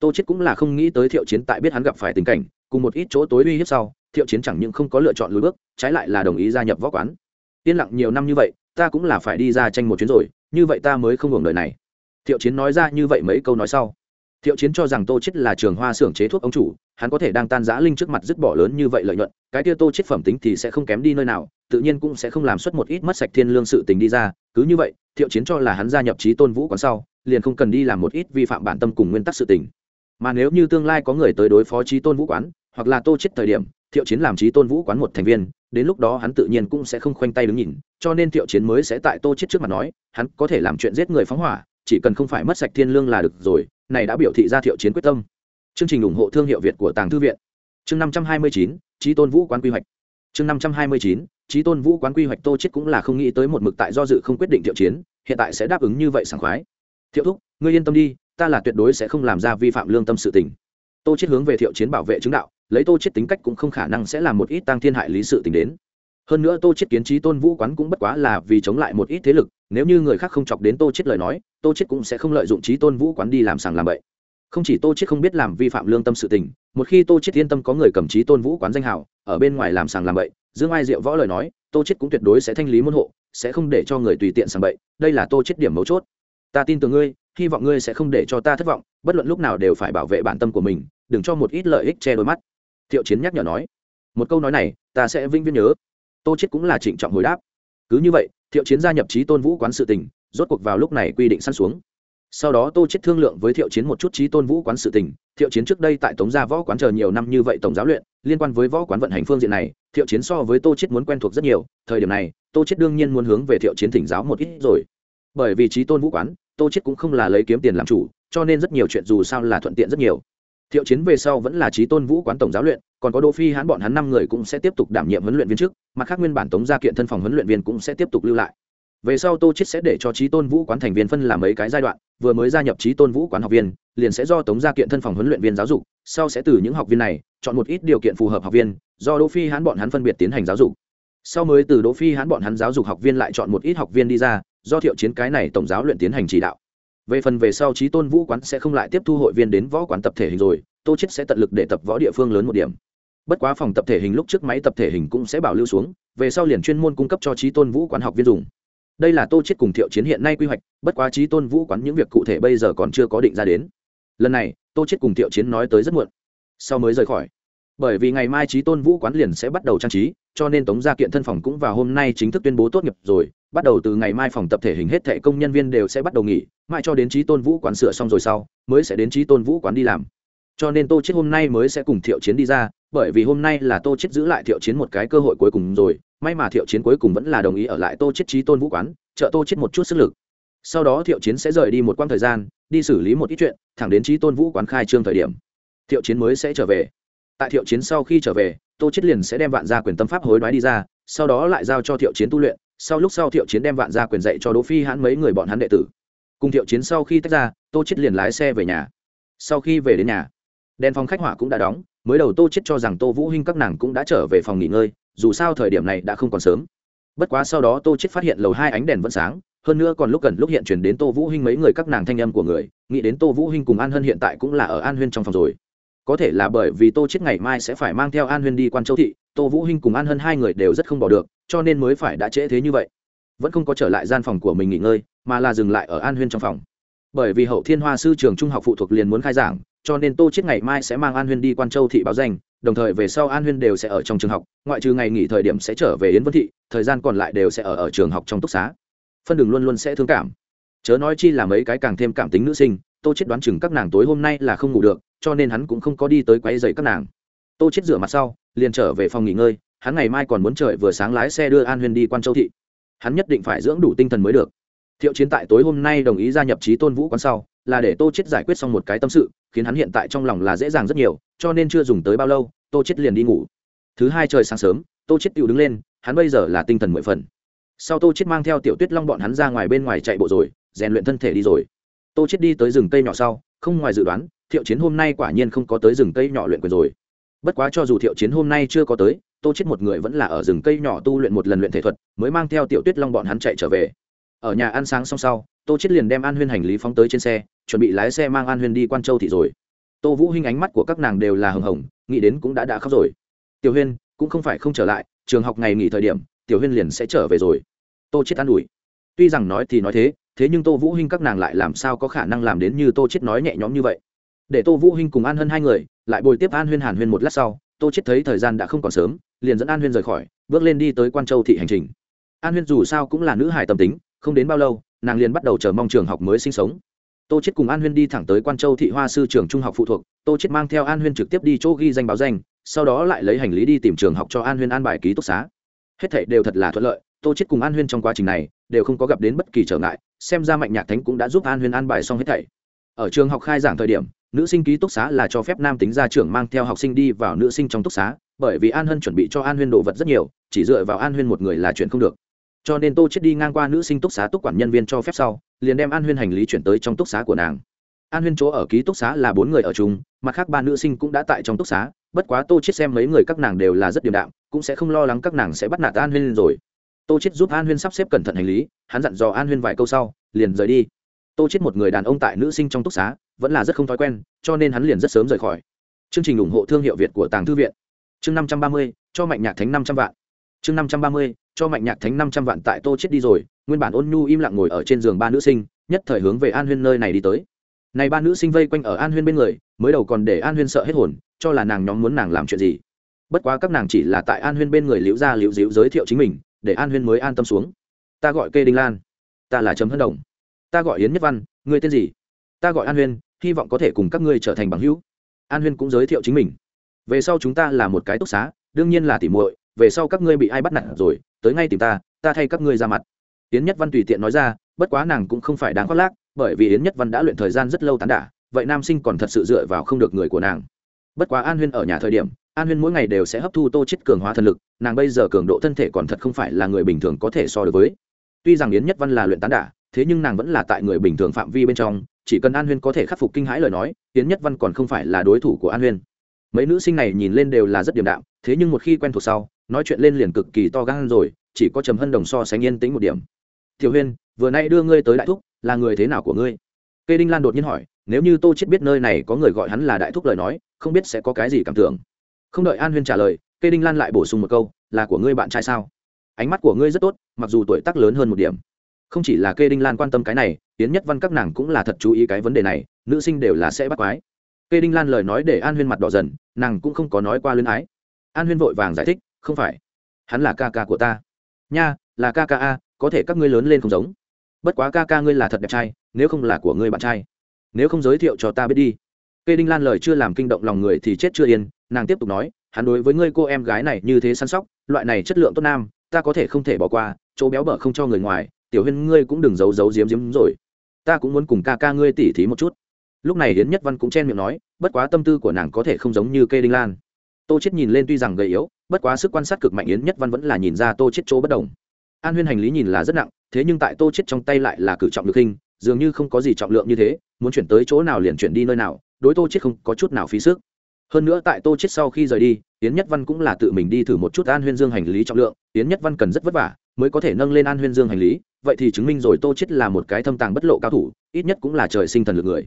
Tô chết cũng là không nghĩ tới thiệu chiến tại biết hắn gặp phải tình cảnh, cùng một ít chỗ tối uy hiếp sau thiệu chiến chẳng những không có lựa chọn lùi bước, trái lại là đồng ý gia nhập võ quán. Yên lặng nhiều năm như vậy, ta cũng là phải đi ra tranh một chuyến rồi, như vậy ta mới không hưởng đời này. Thiệu chiến nói ra như vậy mấy câu nói sau. Thiệu chiến cho rằng tô chết là trường hoa xưởng chế thuốc ông chủ, hắn có thể đang tan giã linh trước mặt dứt bỏ lớn như vậy lợi nhuận, cái kia tô chết phẩm tính thì sẽ không kém đi nơi nào, tự nhiên cũng sẽ không làm xuất một ít mất sạch thiên lương sự tình đi ra. Cứ như vậy, thiệu chiến cho là hắn gia nhập trí tôn vũ quán sau, liền không cần đi làm một ít vi phạm bản tâm cùng nguyên tắc sự tình. Mà nếu như tương lai có người tới đối phó trí tôn vũ quán, hoặc là tô chết thời điểm thiệu chiến làm trí tôn vũ quán một thành viên, đến lúc đó hắn tự nhiên cũng sẽ không khoanh tay đứng nhìn, cho nên thiệu chiến mới sẽ tại tô chết trước mặt nói, hắn có thể làm chuyện giết người phóng hỏa, chỉ cần không phải mất sạch thiên lương là được rồi, này đã biểu thị ra thiệu chiến quyết tâm. Chương trình ủng hộ thương hiệu việt của tàng thư viện. Chương năm trăm hai mươi chín trí tôn vũ quán quy hoạch. Chương năm trăm hai mươi chín trí tôn vũ quán quy hoạch tô chết cũng là không nghĩ tới một mực tại do dự không quyết định thiệu chiến, hiện tại sẽ đáp ứng như vậy sảng khoái. Thiệu thúc, ngươi yên tâm đi, ta là tuyệt đối sẽ không làm ra vi phạm lương tâm sự tình tô chết hướng về thiệu chiến bảo vệ chứng đạo, lấy tô chết tính cách cũng không khả năng sẽ làm một ít tăng thiên hại lý sự tình đến. Hơn nữa tô chết kiến trí tôn vũ quán cũng bất quá là vì chống lại một ít thế lực, nếu như người khác không chọc đến tô chết lời nói, tô chết cũng sẽ không lợi dụng trí tôn vũ quán đi làm sàng làm bậy. Không chỉ tô chết không biết làm vi phạm lương tâm sự tình, một khi tô chết yên tâm có người cầm trí tôn vũ quán danh hào, ở bên ngoài làm sàng làm bậy, dương ai diệu võ lời nói, tô chết cũng tuyệt đối sẽ thanh lý môn hộ, sẽ không để cho người tùy tiện sàng bậy, đây là tô chết điểm mấu chốt. Ta tin tưởng ngươi, hy vọng ngươi sẽ không để cho ta thất vọng, bất luận lúc nào đều phải bảo vệ bản tâm của mình đừng cho một ít lợi ích che đôi mắt. Thiệu chiến nhắc nhở nói. Một câu nói này, ta sẽ vinh viễn nhớ. Tô chết cũng là trịnh trọng hồi đáp. Cứ như vậy, thiệu chiến gia nhập trí tôn vũ quán sự tình, rốt cuộc vào lúc này quy định săn xuống. Sau đó tô chết thương lượng với thiệu chiến một chút trí tôn vũ quán sự tình. Thiệu chiến trước đây tại tống gia võ quán chờ nhiều năm như vậy tổng giáo luyện, liên quan với võ quán vận hành phương diện này, thiệu chiến so với tô chết muốn quen thuộc rất nhiều. Thời điểm này, tô chết đương nhiên muốn hướng về thiệu chiến thỉnh giáo một ít rồi. Bởi vì trí tôn vũ quán, tô chết cũng không là lấy kiếm tiền làm chủ, cho nên rất nhiều chuyện dù sao là thuận tiện rất nhiều thiệu chiến về sau vẫn là trí tôn vũ quán tổng giáo luyện, còn có đỗ phi hán bọn hắn năm người cũng sẽ tiếp tục đảm nhiệm huấn luyện viên trước, mặt khác nguyên bản tống gia kiện thân phòng huấn luyện viên cũng sẽ tiếp tục lưu lại. Về sau tô chết sẽ để cho trí tôn vũ quán thành viên phân làm mấy cái giai đoạn, vừa mới gia nhập trí tôn vũ quán học viên, liền sẽ do tống gia kiện thân phòng huấn luyện viên giáo dục, sau sẽ từ những học viên này chọn một ít điều kiện phù hợp học viên, do đỗ phi hán bọn hắn phân biệt tiến hành giáo dục. Sau mới từ đỗ phi hán bọn hắn giáo dục học viên lại chọn một ít học viên đi ra, do thiệu chiến cái này tổng giáo luyện tiến hành chỉ đạo về phần về sau trí tôn vũ quán sẽ không lại tiếp thu hội viên đến võ quán tập thể hình rồi, tô chết sẽ tận lực để tập võ địa phương lớn một điểm. Bất quá phòng tập thể hình lúc trước máy tập thể hình cũng sẽ bảo lưu xuống, về sau liền chuyên môn cung cấp cho trí tôn vũ quán học viên dùng. Đây là tô chết cùng thiệu chiến hiện nay quy hoạch, bất quá trí tôn vũ quán những việc cụ thể bây giờ còn chưa có định ra đến. Lần này, tô chết cùng thiệu chiến nói tới rất muộn. Sau mới rời khỏi bởi vì ngày mai trí tôn vũ quán liền sẽ bắt đầu trang trí, cho nên tống gia kiện thân phòng cũng vào hôm nay chính thức tuyên bố tốt nghiệp rồi. Bắt đầu từ ngày mai phòng tập thể hình hết thệ công nhân viên đều sẽ bắt đầu nghỉ, mãi cho đến trí tôn vũ quán sửa xong rồi sau, mới sẽ đến trí tôn vũ quán đi làm. Cho nên tô chết hôm nay mới sẽ cùng thiệu chiến đi ra, bởi vì hôm nay là tô chết giữ lại thiệu chiến một cái cơ hội cuối cùng rồi. May mà thiệu chiến cuối cùng vẫn là đồng ý ở lại tô chết trí tôn vũ quán, trợ tô chết một chút sức lực. Sau đó thiệu chiến sẽ rời đi một quãng thời gian, đi xử lý một ít chuyện, thẳng đến trí tôn vũ quán khai trương thời điểm. Thiệu chiến mới sẽ trở về tại thiệu chiến sau khi trở về, tô chết liền sẽ đem vạn gia quyền tâm pháp hối đoái đi ra, sau đó lại giao cho thiệu chiến tu luyện, sau lúc sau thiệu chiến đem vạn gia quyền dạy cho đỗ phi hãn mấy người bọn hắn đệ tử. Cùng thiệu chiến sau khi tách ra, tô chết liền lái xe về nhà. Sau khi về đến nhà, đèn phòng khách hỏa cũng đã đóng, mới đầu tô chết cho rằng tô vũ hinh các nàng cũng đã trở về phòng nghỉ ngơi, dù sao thời điểm này đã không còn sớm. Bất quá sau đó tô chết phát hiện lầu hai ánh đèn vẫn sáng, hơn nữa còn lúc gần lúc hiện chuyển đến tô vũ hinh mấy người các nàng thanh âm của người, nghĩ đến tô vũ hinh cùng an hân hiện tại cũng là ở an huyên trong phòng rồi có thể là bởi vì tô chết ngày mai sẽ phải mang theo an huyên đi quan châu thị, tô vũ hinh cùng an hân hai người đều rất không bỏ được, cho nên mới phải đã trễ thế như vậy. Vẫn không có trở lại gian phòng của mình nghỉ ngơi, mà là dừng lại ở an huyên trong phòng. Bởi vì hậu thiên hoa sư trường trung học phụ thuộc liền muốn khai giảng, cho nên tô chết ngày mai sẽ mang an huyên đi quan châu thị báo danh, đồng thời về sau an huyên đều sẽ ở trong trường học, ngoại trừ ngày nghỉ thời điểm sẽ trở về yến vân thị, thời gian còn lại đều sẽ ở ở trường học trong túc xá. Phân đường luôn luôn sẽ thương cảm. Chớ nói chi là mấy cái càng thêm cảm tính nữ sinh tô chết đoán chừng các nàng tối hôm nay là không ngủ được, cho nên hắn cũng không có đi tới quấy dậy các nàng. Tô chết rửa mặt sau, liền trở về phòng nghỉ ngơi, hắn ngày mai còn muốn trời vừa sáng lái xe đưa an Huyền đi quan châu thị. Hắn nhất định phải dưỡng đủ tinh thần mới được. Thiệu chiến tại tối hôm nay đồng ý gia nhập trí tôn vũ quán sau, là để tô chết giải quyết xong một cái tâm sự, khiến hắn hiện tại trong lòng là dễ dàng rất nhiều, cho nên chưa dùng tới bao lâu, tô chết liền đi ngủ. Thứ hai trời sáng sớm, tô chết tự đứng lên, hắn bây giờ là tinh thần mười phần. Sau tô chết mang theo tiểu tuyết long bọn hắn ra ngoài bên ngoài chạy bộ rồi, rèn luyện thân thể đi rồi tô chết đi tới rừng cây nhỏ sau, không ngoài dự đoán, thiệu chiến hôm nay quả nhiên không có tới rừng cây nhỏ luyện quyền rồi. Bất quá cho dù thiệu chiến hôm nay chưa có tới, tô chết một người vẫn là ở rừng cây nhỏ tu luyện một lần luyện thể thuật, mới mang theo tiểu tuyết long bọn hắn chạy trở về. Ở nhà ăn sáng xong sau, tô chết liền đem an huyên hành lý phóng tới trên xe, chuẩn bị lái xe mang an huyên đi quan châu thị rồi. Tô vũ hinh ánh mắt của các nàng đều là hừng hồng, nghĩ đến cũng đã đã khóc rồi. Tiểu huyên, cũng không phải không trở lại, trường học ngày nghỉ thời điểm, tiểu huyên liền sẽ trở về rồi. Tô chết an ủi. Tuy rằng nói thì nói thế thế nhưng tô vũ hinh các nàng lại làm sao có khả năng làm đến như tô chết nói nhẹ nhõm như vậy? Để tô vũ hinh cùng an hân hai người lại bồi tiếp an huyên hàn huyên một lát sau, tô chết thấy thời gian đã không còn sớm, liền dẫn an huyên rời khỏi, bước lên đi tới quan châu thị hành trình. An huyên dù sao cũng là nữ hải tâm tính, không đến bao lâu, nàng liền bắt đầu chờ mong trường học mới sinh sống. Tô chết cùng an huyên đi thẳng tới quan châu thị hoa sư trường trung học phụ thuộc, tô chết mang theo an huyên trực tiếp đi chỗ ghi danh báo danh, sau đó lại lấy hành lý đi tìm trường học cho an huyên an bài ký túc xá. Hết thảy đều thật là thuận lợi tô chết cùng an huyên trong quá trình này đều không có gặp đến bất kỳ trở ngại, xem ra mạnh nhạc thánh cũng đã giúp an huyên an bài xong hết thảy. Ở trường học khai giảng thời điểm, nữ sinh ký túc xá là cho phép nam tính gia trưởng mang theo học sinh đi vào nữ sinh trong túc xá, bởi vì an hân chuẩn bị cho an huyên đồ vật rất nhiều, chỉ dựa vào an huyên một người là chuyện không được. Cho nên tô chết đi ngang qua nữ sinh túc xá túc quản nhân viên cho phép sau, liền đem an huyên hành lý chuyển tới trong túc xá của nàng. An huyên chỗ ở ký túc xá là bốn người ở chung, mặt khác ba nữ sinh cũng đã tại trong túc xá, bất quá tô chết xem mấy người các nàng đều là rất điềm đạm, cũng sẽ không lo lắng các nàng sẽ bắt nạt an huyên rồi tô chết giúp an huyên sắp xếp cẩn thận hành lý, hắn dặn dò an huyên vài câu sau, liền rời đi. Tô chết một người đàn ông tại nữ sinh trong túc xá, vẫn là rất không thói quen, cho nên hắn liền rất sớm rời khỏi. Chương trình ủng hộ thương hiệu việt của tàng thư viện. Chương năm trăm ba mươi, cho mạnh nhạc thánh năm trăm vạn. Chương năm trăm ba mươi, cho mạnh nhạc thánh năm trăm vạn tại tô chết đi rồi, nguyên bản ôn nhu im lặng ngồi ở trên giường ba nữ sinh, nhất thời hướng về an huyên nơi này đi tới. Này ba nữ sinh vây quanh ở an huyên bên người, mới đầu còn để an huyên sợ hết hồn, cho là nàng nhóm muốn nàng làm chuyện gì. Bất quá các nàng chỉ là tại an huyên bên người liễu ra liễu diễu giới thiệu chính mình để an huyên mới an tâm xuống. Ta gọi kê đinh lan. Ta là trầm hân đồng. Ta gọi yến nhất văn, ngươi tên gì? Ta gọi an huyên, hy vọng có thể cùng các ngươi trở thành bằng hữu. An huyên cũng giới thiệu chính mình. Về sau chúng ta là một cái túc xá, đương nhiên là tỉ muội, về sau các ngươi bị ai bắt nạt rồi, tới ngay tìm ta ta thay các ngươi ra mặt. Yến nhất văn tùy tiện nói ra, bất quá nàng cũng không phải đáng khoác lác, bởi vì yến nhất văn đã luyện thời gian rất lâu tán đả, vậy nam sinh còn thật sự dựa vào không được người của nàng. Bất quá an huyên ở nhà thời điểm an huyên mỗi ngày đều sẽ hấp thu tô chết cường hóa thân lực, nàng bây giờ cường độ thân thể còn thật không phải là người bình thường có thể so được với. Tuy rằng yến nhất văn là luyện tán đả, thế nhưng nàng vẫn là tại người bình thường phạm vi bên trong, chỉ cần an huyên có thể khắc phục kinh hãi lời nói, yến nhất văn còn không phải là đối thủ của an huyên. Mấy nữ sinh này nhìn lên đều là rất điềm đạm, thế nhưng một khi quen thuộc sau, nói chuyện lên liền cực kỳ to gan rồi, chỉ có trầm hân đồng so sánh yên tĩnh một điểm. Tiểu huyên, vừa nay đưa ngươi tới đại thúc, là người thế nào của ngươi? Kê đinh lan đột nhiên hỏi, nếu như tô chết biết nơi này có người gọi hắn là đại thúc lời nói, không biết sẽ có cái gì cảm tưởng? Không đợi an huyên trả lời Cây đinh lan lại bổ sung một câu, là của ngươi bạn trai sao? Ánh mắt của ngươi rất tốt, mặc dù tuổi tác lớn hơn một điểm. Không chỉ là kê đinh lan quan tâm cái này tiến nhất văn các nàng cũng là thật chú ý cái vấn đề này, nữ sinh đều là sẽ bắt quái. Kê đinh lan lời nói để an huyên mặt đỏ dần, nàng cũng không có nói qua luyến ái. An huyên vội vàng giải thích, không phải, hắn là ca ca của ta. Nha, là ca ca a, có thể các ngươi lớn lên không giống. Bất quá ca ca ngươi là thật đẹp trai, nếu không là của ngươi bạn trai. Nếu không giới thiệu cho ta biết đi kê đinh lan lời chưa làm kinh động lòng người thì chết chưa yên, nàng tiếp tục nói, hắn đối với ngươi cô em gái này như thế săn sóc, loại này chất lượng tốt nam, ta có thể không thể bỏ qua, chỗ béo bở không cho người ngoài, tiểu huyên ngươi cũng đừng giấu giấu giếm giếm rồi. Ta cũng muốn cùng ca ca ngươi tỉ thí một chút. Lúc này Yến nhất văn cũng chen miệng nói, bất quá tâm tư của nàng có thể không giống như kê đinh lan. Tô chết nhìn lên tuy rằng gầy yếu, bất quá sức quan sát cực mạnh yến nhất văn vẫn là nhìn ra tô chết chỗ bất đồng. An huyên hành lý nhìn là rất nặng, thế nhưng tại tô chết trong tay lại là cử trọng lực hình, dường như không có gì trọng lượng như thế, muốn chuyển tới chỗ nào liền chuyển đi nơi nào đối tô chết không có chút nào phí sức. Hơn nữa tại tô chết sau khi rời đi, yến nhất văn cũng là tự mình đi thử một chút an huyên dương hành lý trọng lượng. Yến nhất văn cần rất vất vả mới có thể nâng lên an huyên dương hành lý, vậy thì chứng minh rồi tô chết là một cái thâm tàng bất lộ cao thủ, ít nhất cũng là trời sinh thần lực người.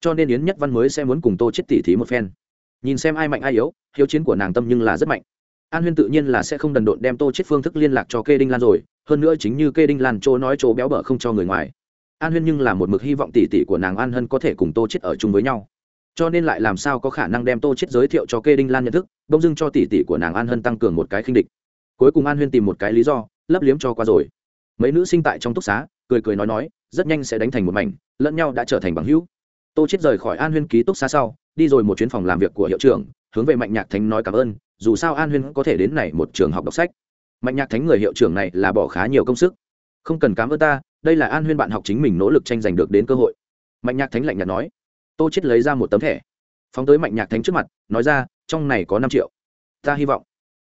Cho nên yến nhất văn mới sẽ muốn cùng tô chết tỉ thí một phen. Nhìn xem ai mạnh ai yếu, hiếu chiến của nàng tâm nhưng là rất mạnh. An huyên tự nhiên là sẽ không đần độn đem tô chết phương thức liên lạc cho kê đinh lan rồi, hơn nữa chính như kê đinh lan chỗ nói chỗ béo bở không cho người ngoài. An huyên nhưng là một mực hy vọng tỷ tỷ của nàng an hân có thể cùng tô chết ở chung với nhau cho nên lại làm sao có khả năng đem tô chết giới thiệu cho kê đinh lan nhận thức, bỗng dưng cho tỷ tỷ của nàng an hân tăng cường một cái khinh địch. Cuối cùng an huyên tìm một cái lý do, lấp liếm cho qua rồi. Mấy nữ sinh tại trong túc xá, cười cười nói nói, rất nhanh sẽ đánh thành một mảnh, lẫn nhau đã trở thành bằng hữu. Tô chết rời khỏi an huyên ký túc xá sau, đi rồi một chuyến phòng làm việc của hiệu trưởng, hướng về mạnh nhạc thánh nói cảm ơn, dù sao an huyên có thể đến này một trường học đọc sách. Mạnh nhạc thánh người hiệu trưởng này là bỏ khá nhiều công sức. Không cần cảm ơn ta, đây là an huyên bạn học chính mình nỗ lực tranh giành được đến cơ hội. Mạnh nhạc thánh lạnh nhạt nói tô chết lấy ra một tấm thẻ. Phóng tới mạnh nhạc thánh trước mặt, nói ra, trong này có năm triệu. Ta hy vọng.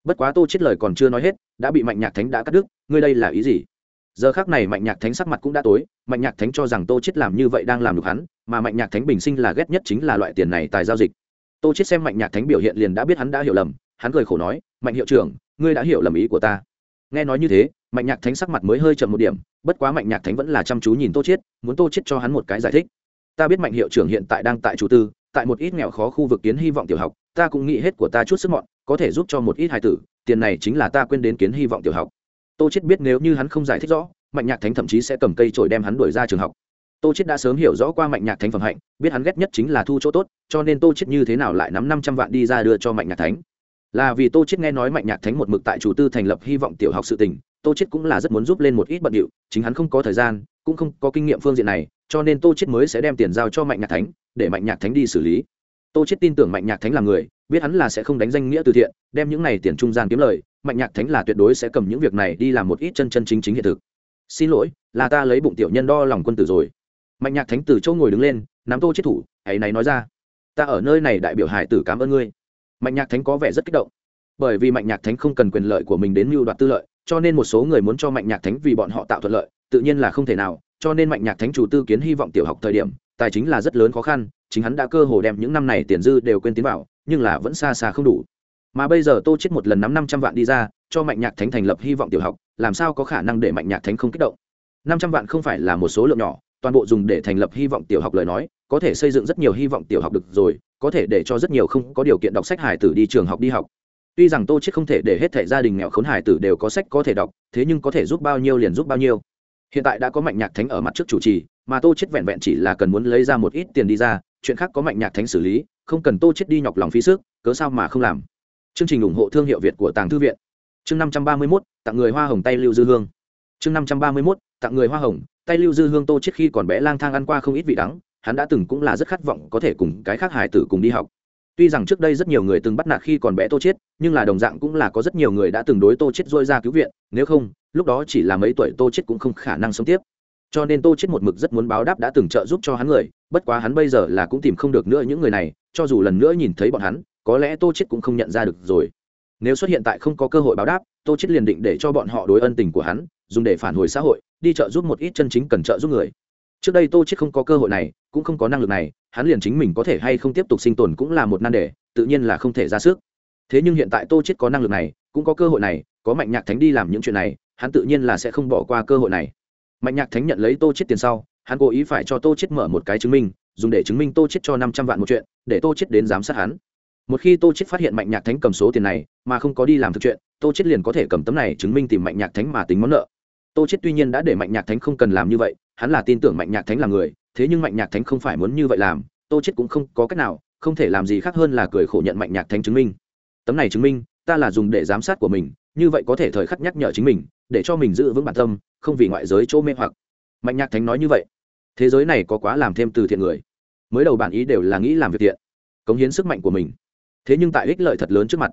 Bất quá tô chết lời còn chưa nói hết, đã bị mạnh nhạc thánh đã cắt đứt, ngươi đây là ý gì? Giờ khác này mạnh nhạc thánh sắc mặt cũng đã tối, mạnh nhạc thánh cho rằng tô chết làm như vậy đang làm được hắn, mà mạnh nhạc thánh bình sinh là ghét nhất chính là loại tiền này tài giao dịch. Tô chết xem mạnh nhạc thánh biểu hiện liền đã biết hắn đã hiểu lầm, hắn cười khổ nói, mạnh hiệu trưởng, ngươi đã hiểu lầm ý của ta. Nghe nói như thế, mạnh nhạc thánh sắc mặt mới hơi chậm một điểm, bất quá mạnh nhạc thánh vẫn là chăm chú nhìn tô chết muốn tô chết cho hắn một cái giải thích ta biết mạnh hiệu trưởng hiện tại đang tại chủ tư, tại một ít nghèo khó khu vực kiến hy vọng tiểu học, ta cũng nghĩ hết của ta chút sức mọn, có thể giúp cho một ít hài tử, tiền này chính là ta quên đến kiến hy vọng tiểu học. Tô chết biết nếu như hắn không giải thích rõ, mạnh nhạc thánh thậm chí sẽ cầm cây trổi đem hắn đuổi ra trường học. Tô chết đã sớm hiểu rõ qua mạnh nhạc thánh phẩm hạnh, biết hắn ghét nhất chính là thu chỗ tốt, cho nên tô chết như thế nào lại nắm năm trăm vạn đi ra đưa cho mạnh nhạc thánh. Là vì tô chết nghe nói mạnh nhạc thánh một mực tại chủ tư thành lập hy vọng tiểu học sự tình, tô chết cũng là rất muốn giúp lên một ít bận điệu, chính hắn không có thời gian cũng không có kinh nghiệm phương diện này, cho nên tô chết mới sẽ đem tiền giao cho mạnh nhạc thánh, để mạnh nhạc thánh đi xử lý. Tô chết tin tưởng mạnh nhạc thánh là người, biết hắn là sẽ không đánh danh nghĩa từ thiện, đem những này tiền trung gian kiếm lời, mạnh nhạc thánh là tuyệt đối sẽ cầm những việc này đi làm một ít chân chân chính chính hiện thực. Xin lỗi, là ta lấy bụng tiểu nhân đo lòng quân tử rồi. Mạnh nhạc thánh từ chỗ ngồi đứng lên, nắm tô chết thủ ấy này nói ra. Ta ở nơi này đại biểu hải tử cảm ơn ngươi. Mạnh nhạc thánh có vẻ rất kích động. Bởi vì mạnh nhạc thánh không cần quyền lợi của mình đến mưu đoạt tư lợi, cho nên một số người muốn cho mạnh nhạc thánh vì bọn họ tạo thuận lợi tự nhiên là không thể nào, cho nên mạnh nhạc thánh chủ tư kiến hy vọng tiểu học thời điểm, tài chính là rất lớn khó khăn, chính hắn đã cơ hồ đem những năm này tiền dư đều quên tiến vào, nhưng là vẫn xa xa không đủ. Mà bây giờ tô chết một lần nắm năm trăm vạn đi ra, cho mạnh nhạc thánh thành lập hy vọng tiểu học, làm sao có khả năng để mạnh nhạc thánh không kích động? Năm trăm vạn không phải là một số lượng nhỏ, toàn bộ dùng để thành lập hy vọng tiểu học lời nói, có thể xây dựng rất nhiều hy vọng tiểu học được rồi, có thể để cho rất nhiều không có điều kiện đọc sách hải tử đi trường học đi học. Tuy rằng tô chết không thể để hết thảy gia đình nghèo khốn hải tử đều có sách có thể đọc, thế nhưng có thể giúp bao nhiêu liền giúp bao nhiêu hiện tại đã có mạnh nhạc thánh ở mặt trước chủ trì mà tô chết vẹn vẹn chỉ là cần muốn lấy ra một ít tiền đi ra chuyện khác có mạnh nhạc thánh xử lý không cần tô chết đi nhọc lòng phí sức cớ sao mà không làm. Chương trình ủng hộ thương hiệu việt của tàng thư viện. Chương năm trăm ba mươi 531, tặng người hoa hồng tay lưu dư hương. Chương năm trăm ba mươi 531, tặng người hoa hồng tay lưu dư hương tô chết khi còn bé lang thang ăn qua không ít vị đắng hắn đã từng cũng là rất khát vọng có thể cùng cái khác hài tử cùng đi học. Tuy rằng trước đây rất nhiều người từng bắt nạt khi còn bé tô chết nhưng là đồng dạng cũng là có rất nhiều người đã từng đối tô chết dôi ra cứu viện nếu không lúc đó chỉ là mấy tuổi tô chết cũng không khả năng sống tiếp. Cho nên tô chết một mực rất muốn báo đáp đã từng trợ giúp cho hắn người, bất quá hắn bây giờ là cũng tìm không được nữa những người này, cho dù lần nữa nhìn thấy bọn hắn, có lẽ tô chết cũng không nhận ra được rồi. Nếu xuất hiện tại không có cơ hội báo đáp, tô chết liền định để cho bọn họ đối ân tình của hắn, dùng để phản hồi xã hội, đi trợ giúp một ít chân chính cần trợ giúp người. Trước đây tô chết không có cơ hội này, cũng không có năng lực này, hắn liền chính mình có thể hay không tiếp tục sinh tồn cũng là một nan đề, tự nhiên là không thể ra sức. Thế nhưng hiện tại tô chết có năng lực này, cũng có cơ hội này, có mạnh nhạc thánh đi làm những chuyện này hắn tự nhiên là sẽ không bỏ qua cơ hội này. Mạnh nhạc thánh nhận lấy tô chết tiền sau, hắn cố ý phải cho tô chết mở một cái chứng minh, dùng để chứng minh tô chết cho năm trăm vạn một chuyện, để tô chết đến giám sát hắn. Một khi tô chết phát hiện mạnh nhạc thánh cầm số tiền này, mà không có đi làm thực chuyện, tô chết liền có thể cầm tấm này chứng minh tìm mạnh nhạc thánh mà tính món nợ. Tô chết tuy nhiên đã để mạnh nhạc thánh không cần làm như vậy, hắn là tin tưởng mạnh nhạc thánh là người, thế nhưng mạnh nhạc thánh không phải muốn như vậy làm, tô chết cũng không có cách nào, không thể làm gì khác hơn là cười khổ nhận mạnh nhạc thánh chứng minh. Tấm này chứng minh, ta là dùng để giám sát của mình như vậy có thể thời khắc nhắc nhở chính mình, để cho mình giữ vững bản tâm, không vì ngoại giới chỗ mê hoặc. Mạnh nhạc thánh nói như vậy. Thế giới này có quá làm thêm từ thiện người. Mới đầu bản ý đều là nghĩ làm việc thiện, cống hiến sức mạnh của mình. Thế nhưng tại ích lợi thật lớn trước mặt,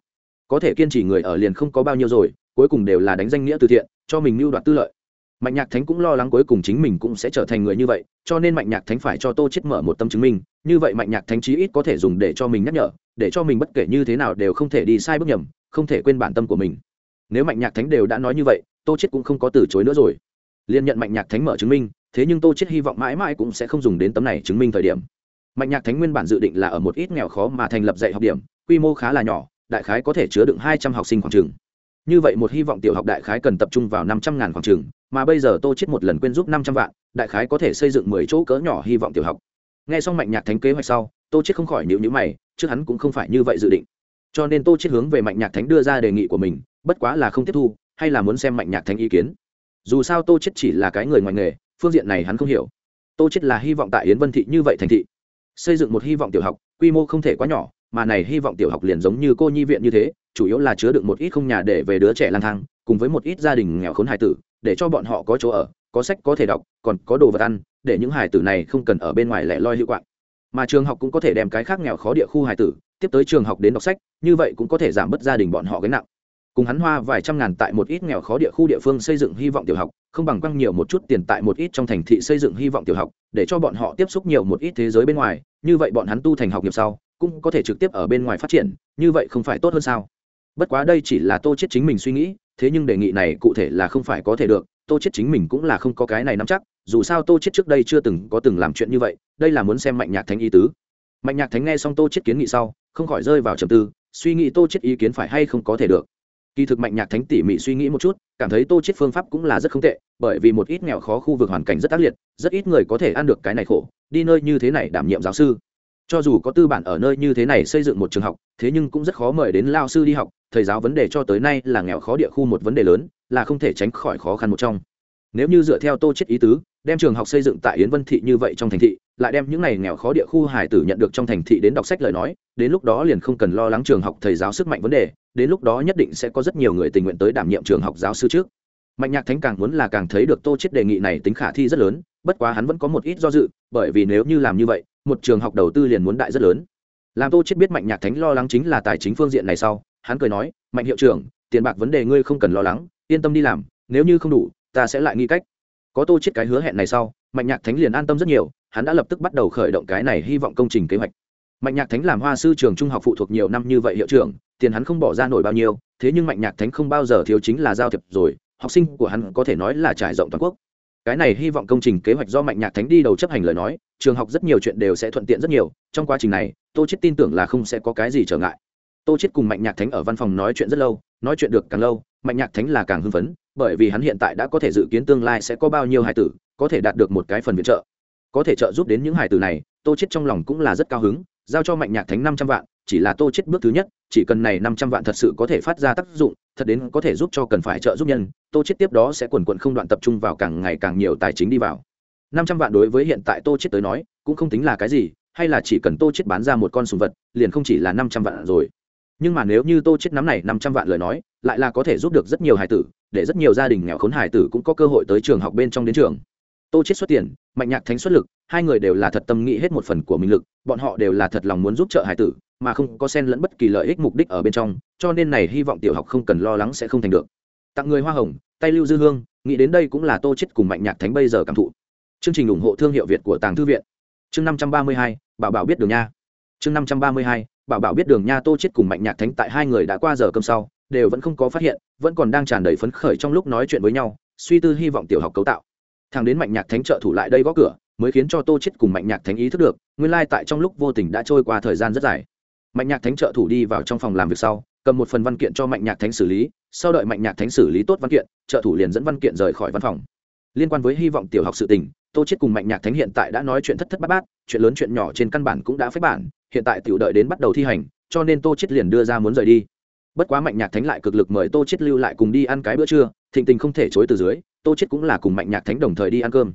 có thể kiên trì người ở liền không có bao nhiêu rồi, cuối cùng đều là đánh danh nghĩa từ thiện, cho mình mưu đoạt tư lợi. Mạnh nhạc thánh cũng lo lắng cuối cùng chính mình cũng sẽ trở thành người như vậy, cho nên mạnh nhạc thánh phải cho tô chết mở một tâm chứng minh, như vậy mạnh nhạc thánh chí ít có thể dùng để cho mình nhắc nhở, để cho mình bất kể như thế nào đều không thể đi sai bước nhầm, không thể quên bản tâm của mình nếu mạnh nhạc thánh đều đã nói như vậy, tô chết cũng không có từ chối nữa rồi. Liên nhận mạnh nhạc thánh mở chứng minh, thế nhưng tô chết hy vọng mãi mãi cũng sẽ không dùng đến tấm này chứng minh thời điểm. Mạnh nhạc thánh nguyên bản dự định là ở một ít nghèo khó mà thành lập dạy học điểm, quy mô khá là nhỏ, đại khái có thể chứa đựng hai trăm học sinh khoảng trường. Như vậy một hy vọng tiểu học đại khái cần tập trung vào năm trăm ngàn khoảng trường, mà bây giờ tô chết một lần quên giúp năm trăm vạn, đại khái có thể xây dựng mười chỗ cỡ nhỏ hy vọng tiểu học. Nghe xong mạnh nhạc thánh kế hoạch sau, tô chết không khỏi nhíu nhíu mày, trước hắn cũng không phải như vậy dự định. Cho nên tô chết hướng về mạnh nhạc thánh đưa ra đề nghị của mình bất quá là không tiếp thu, hay là muốn xem mạnh nhạc thánh ý kiến. Dù sao tô chết chỉ là cái người ngoài nghề, phương diện này hắn không hiểu. Tô chết là hy vọng tại yến vân thị như vậy thành thị. Xây dựng một hy vọng tiểu học, quy mô không thể quá nhỏ, mà này hy vọng tiểu học liền giống như cô nhi viện như thế, chủ yếu là chứa đựng một ít không nhà để về đứa trẻ lang thang, cùng với một ít gia đình nghèo khốn hài tử, để cho bọn họ có chỗ ở, có sách có thể đọc, còn có đồ vật ăn, để những hài tử này không cần ở bên ngoài lẻ loi hữu quạng. Mà trường học cũng có thể đem cái khác nghèo khó địa khu hài tử, tiếp tới trường học đến đọc sách, như vậy cũng có thể giảm bớt gia đình bọn họ gánh nặng cùng hắn hoa vài trăm ngàn tại một ít nghèo khó địa khu địa phương xây dựng hy vọng tiểu học, không bằng quăng nhiều một chút tiền tại một ít trong thành thị xây dựng hy vọng tiểu học, để cho bọn họ tiếp xúc nhiều một ít thế giới bên ngoài, như vậy bọn hắn tu thành học nghiệp sau, cũng có thể trực tiếp ở bên ngoài phát triển, như vậy không phải tốt hơn sao? Bất quá đây chỉ là tô chết chính mình suy nghĩ, thế nhưng đề nghị này cụ thể là không phải có thể được, tô chết chính mình cũng là không có cái này nắm chắc, dù sao tô chết trước đây chưa từng có từng làm chuyện như vậy, đây là muốn xem mạnh nhạc thánh ý tứ. Mạnh nhạc thánh nghe xong tô chết kiến nghị sau, không khỏi rơi vào trầm tư, suy nghĩ tô chết ý kiến phải hay không có thể được kỳ thực mạnh nhạc thánh tỉ mỉ suy nghĩ một chút, cảm thấy tô chết phương pháp cũng là rất không tệ, bởi vì một ít nghèo khó khu vực hoàn cảnh rất ác liệt, rất ít người có thể ăn được cái này khổ, đi nơi như thế này đảm nhiệm giáo sư. Cho dù có tư bản ở nơi như thế này xây dựng một trường học, thế nhưng cũng rất khó mời đến lao sư đi học, thầy giáo vấn đề cho tới nay là nghèo khó địa khu một vấn đề lớn, là không thể tránh khỏi khó khăn một trong. Nếu như dựa theo tô chết ý tứ, đem trường học xây dựng tại yến vân thị như vậy trong thành thị, lại đem những này nghèo khó địa khu hải tử nhận được trong thành thị đến đọc sách lời nói, đến lúc đó liền không cần lo lắng trường học thầy giáo sức mạnh vấn đề đến lúc đó nhất định sẽ có rất nhiều người tình nguyện tới đảm nhiệm trường học giáo sư trước. Mạnh nhạc thánh càng muốn là càng thấy được tô chết đề nghị này tính khả thi rất lớn, bất quá hắn vẫn có một ít do dự, bởi vì nếu như làm như vậy, một trường học đầu tư liền muốn đại rất lớn. Làm tô chết biết mạnh nhạc thánh lo lắng chính là tài chính phương diện này sau, hắn cười nói, mạnh hiệu trưởng, tiền bạc vấn đề ngươi không cần lo lắng, yên tâm đi làm, nếu như không đủ, ta sẽ lại nghĩ cách. Có tô chết cái hứa hẹn này sau, mạnh nhạc thánh liền an tâm rất nhiều, hắn đã lập tức bắt đầu khởi động cái này hy vọng công trình kế hoạch. Mạnh nhạc thánh làm hoa sư trường trung học phụ thuộc nhiều năm như vậy hiệu trưởng tiền hắn không bỏ ra nổi bao nhiêu, thế nhưng mạnh nhạc thánh không bao giờ thiếu chính là giao thiệp rồi, học sinh của hắn có thể nói là trải rộng toàn quốc. Cái này hy vọng công trình kế hoạch do mạnh nhạc thánh đi đầu chấp hành lời nói, trường học rất nhiều chuyện đều sẽ thuận tiện rất nhiều, trong quá trình này, tô chết tin tưởng là không sẽ có cái gì trở ngại. Tô chết cùng mạnh nhạc thánh ở văn phòng nói chuyện rất lâu, nói chuyện được càng lâu, mạnh nhạc thánh là càng hưng phấn, bởi vì hắn hiện tại đã có thể dự kiến tương lai sẽ có bao nhiêu hải tử, có thể đạt được một cái phần viện trợ. Có thể trợ giúp đến những hải tử này, tô chết trong lòng cũng là rất cao hứng, giao cho mạnh nhạc thánh năm trăm vạn chỉ là tô chết bước thứ nhất, chỉ cần này năm trăm vạn thật sự có thể phát ra tác dụng, thật đến có thể giúp cho cần phải trợ giúp nhân, tô chết tiếp đó sẽ quần quận không đoạn tập trung vào càng ngày càng nhiều tài chính đi vào. năm trăm vạn đối với hiện tại tô chết tới nói, cũng không tính là cái gì, hay là chỉ cần tô chết bán ra một con sùng vật, liền không chỉ là năm trăm vạn rồi. Nhưng mà nếu như tô chết nắm này năm trăm vạn lời nói, lại là có thể giúp được rất nhiều hải tử, để rất nhiều gia đình nghèo khốn hải tử cũng có cơ hội tới trường học bên trong đến trường. Tô chết xuất tiền mạnh nhạc thánh xuất lực, hai người đều là thật tâm nghĩ hết một phần của mình lực, bọn họ đều là thật lòng muốn giúp trợ hải tử, mà không có xen lẫn bất kỳ lợi ích mục đích ở bên trong, cho nên này hy vọng tiểu học không cần lo lắng sẽ không thành được. Tặng người hoa hồng, tay lưu dư hương, nghĩ đến đây cũng là tô chết cùng mạnh nhạc thánh bây giờ cảm thụ. Chương trình ủng hộ thương hiệu việt của tàng thư viện. Chương năm trăm ba mươi hai, bảo bảo biết đường nha. Chương năm trăm ba mươi hai, bảo bảo biết đường nha tô chết cùng mạnh nhạc thánh tại hai người đã qua giờ cơm sau, đều vẫn không có phát hiện, vẫn còn đang tràn đầy phấn khởi trong lúc nói chuyện với nhau, suy tư hy vọng tiểu học cấu tạo thằng đến mạnh nhạc thánh trợ thủ lại đây gõ cửa, mới khiến cho tô chết cùng mạnh nhạc thánh ý thức được, nguyên lai tại trong lúc vô tình đã trôi qua thời gian rất dài. Mạnh nhạc thánh trợ thủ đi vào trong phòng làm việc sau, cầm một phần văn kiện cho mạnh nhạc thánh xử lý, sau đợi mạnh nhạc thánh xử lý tốt văn kiện, trợ thủ liền dẫn văn kiện rời khỏi văn phòng. Liên quan với hy vọng tiểu học sự tình, tô chết cùng mạnh nhạc thánh hiện tại đã nói chuyện thất thất bát bát, chuyện lớn chuyện nhỏ trên căn bản cũng đã phép bản, hiện tại tiểu đợi đến bắt đầu thi hành, cho nên tô chết liền đưa ra muốn rời đi. Bất quá mạnh nhạc thánh lại cực lực mời tô chết lưu lại cùng đi ăn cái bữa trưa, thịnh tình không thể chối từ dưới tô chết cũng là cùng mạnh nhạc thánh đồng thời đi ăn cơm.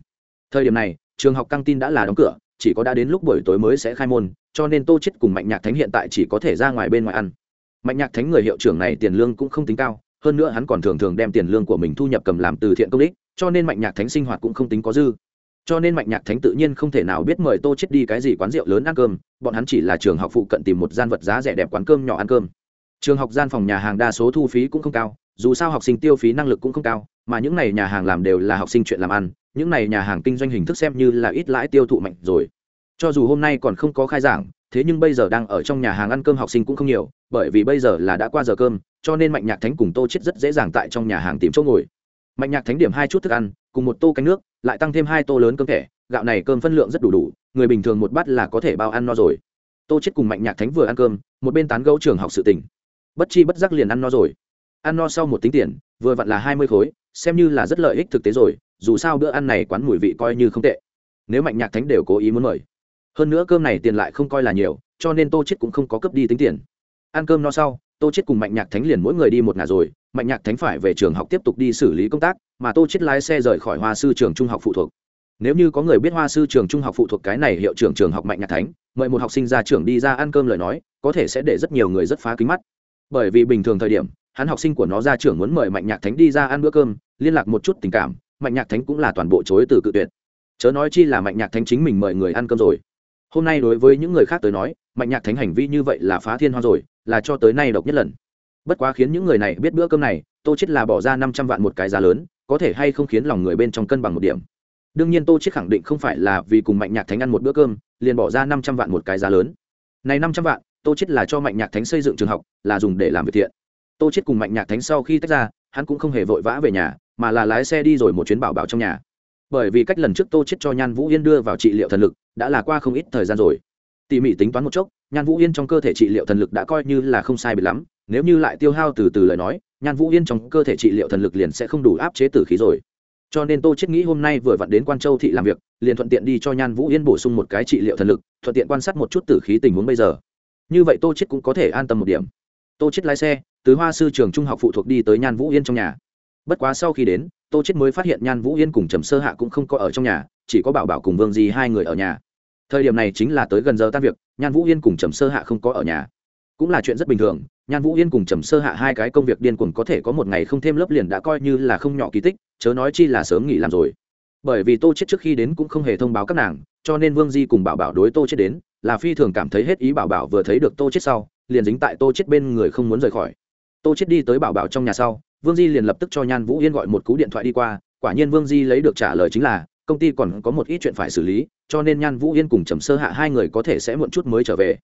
Thời điểm này, trường học căng tin đã là đóng cửa, chỉ có đã đến lúc buổi tối mới sẽ khai môn, cho nên tô chết cùng mạnh nhạc thánh hiện tại chỉ có thể ra ngoài bên ngoài ăn. Mạnh nhạc thánh người hiệu trưởng này tiền lương cũng không tính cao, hơn nữa hắn còn thường thường đem tiền lương của mình thu nhập cầm làm từ thiện công đích cho nên mạnh nhạc thánh sinh hoạt cũng không tính có dư. Cho nên mạnh nhạc thánh tự nhiên không thể nào biết mời tô chết đi cái gì quán rượu lớn ăn cơm, bọn hắn chỉ là trường học phụ cận tìm một gian vật giá rẻ đẹp quán cơm nhỏ ăn cơm. Trường học gian phòng nhà hàng đa số thu phí cũng không cao dù sao học sinh tiêu phí năng lực cũng không cao, mà những này nhà hàng làm đều là học sinh chuyện làm ăn, những này nhà hàng kinh doanh hình thức xem như là ít lãi tiêu thụ mạnh rồi. Cho dù hôm nay còn không có khai giảng, thế nhưng bây giờ đang ở trong nhà hàng ăn cơm học sinh cũng không nhiều, bởi vì bây giờ là đã qua giờ cơm, cho nên mạnh nhạc thánh cùng tô chết rất dễ dàng tại trong nhà hàng tìm chỗ ngồi. Mạnh nhạc thánh điểm hai chút thức ăn, cùng một tô canh nước, lại tăng thêm hai tô lớn cơm thẻ, gạo này cơm phân lượng rất đủ đủ, người bình thường một bát là có thể bao ăn no rồi. Tô chết cùng mạnh nhạc thánh vừa ăn cơm, một bên tán gẫu trường học sự tình. Bất chi bất giác liền ăn no rồi ăn no sau một tính tiền, vừa vặn là hai mươi khối, xem như là rất lợi ích thực tế rồi, dù sao bữa ăn này quán mùi vị coi như không tệ. Nếu mạnh nhạc thánh đều cố ý muốn mời. Hơn nữa cơm này tiền lại không coi là nhiều, cho nên tô chết cũng không có cấp đi tính tiền. Ăn cơm no sau, tô chết cùng mạnh nhạc thánh liền mỗi người đi một ngả rồi, mạnh nhạc thánh phải về trường học tiếp tục đi xử lý công tác, mà tô chết lái xe rời khỏi hoa sư trường trung học phụ thuộc. Nếu như có người biết hoa sư trường trung học phụ thuộc cái này hiệu trưởng trường học mạnh nhạc thánh, mời một học sinh ra trường đi ra ăn cơm lời nói, có thể sẽ để rất nhiều người rất phá kính mắt. Bởi vì bình thường thời điểm hắn học sinh của nó ra trưởng muốn mời mạnh nhạc thánh đi ra ăn bữa cơm, liên lạc một chút tình cảm, mạnh nhạc thánh cũng là toàn bộ chối từ cự tuyệt. Chớ nói chi là mạnh nhạc thánh chính mình mời người ăn cơm rồi. Hôm nay đối với những người khác tới nói, mạnh nhạc thánh hành vi như vậy là phá thiên hoa rồi, là cho tới nay độc nhất lần. Bất quá khiến những người này biết bữa cơm này, tô chết là bỏ ra năm trăm vạn một cái giá lớn, có thể hay không khiến lòng người bên trong cân bằng một điểm. Đương nhiên tô chết khẳng định không phải là vì cùng mạnh nhạc thánh ăn một bữa cơm, liền bỏ ra năm trăm vạn một cái giá lớn. Này năm trăm vạn, tô chết là cho mạnh nhạc thánh xây dựng trường học, là dùng để làm việc thiện tô chết cùng mạnh nhạc thánh sau khi tách ra, hắn cũng không hề vội vã về nhà, mà là lái xe đi rồi một chuyến bảo bảo trong nhà. Bởi vì cách lần trước tô chết cho nhan vũ yên đưa vào trị liệu thần lực, đã là qua không ít thời gian rồi. Tỉ mỉ tính toán một chốc, nhan vũ yên trong cơ thể trị liệu thần lực đã coi như là không sai biệt lắm, nếu như lại tiêu hao từ từ lời nói, nhan vũ yên trong cơ thể trị liệu thần lực liền sẽ không đủ áp chế tử khí rồi. Cho nên tô chết nghĩ hôm nay vừa vặn đến quan châu thị làm việc, liền thuận tiện đi cho nhan vũ yên bổ sung một cái trị liệu thần lực, thuận tiện quan sát một chút tử khí tình huống bây giờ. Như vậy tô chết cũng có thể an tâm một điểm. Tô chết lái xe từ hoa sư trường trung học phụ thuộc đi tới nhan vũ yên trong nhà. Bất quá sau khi đến, tô chết mới phát hiện nhan vũ yên cùng trầm sơ hạ cũng không có ở trong nhà, chỉ có bảo bảo cùng vương di hai người ở nhà. Thời điểm này chính là tới gần giờ tan việc, nhan vũ yên cùng trầm sơ hạ không có ở nhà. Cũng là chuyện rất bình thường, nhan vũ yên cùng trầm sơ hạ hai cái công việc điên cuồng có thể có một ngày không thêm lớp liền đã coi như là không nhỏ kỳ tích, chớ nói chi là sớm nghỉ làm rồi. Bởi vì tô chết trước khi đến cũng không hề thông báo các nàng, cho nên vương di cùng bảo bảo đối tô chết đến, là phi thường cảm thấy hết ý bảo bảo vừa thấy được tô chết sau, liền dính tại tô chết bên người không muốn rời khỏi tô chết đi tới bảo bảo trong nhà sau, vương di liền lập tức cho nhan vũ yên gọi một cú điện thoại đi qua, quả nhiên vương di lấy được trả lời chính là, công ty còn có một ít chuyện phải xử lý, cho nên nhan vũ yên cùng trầm sơ hạ hai người có thể sẽ muộn chút mới trở về.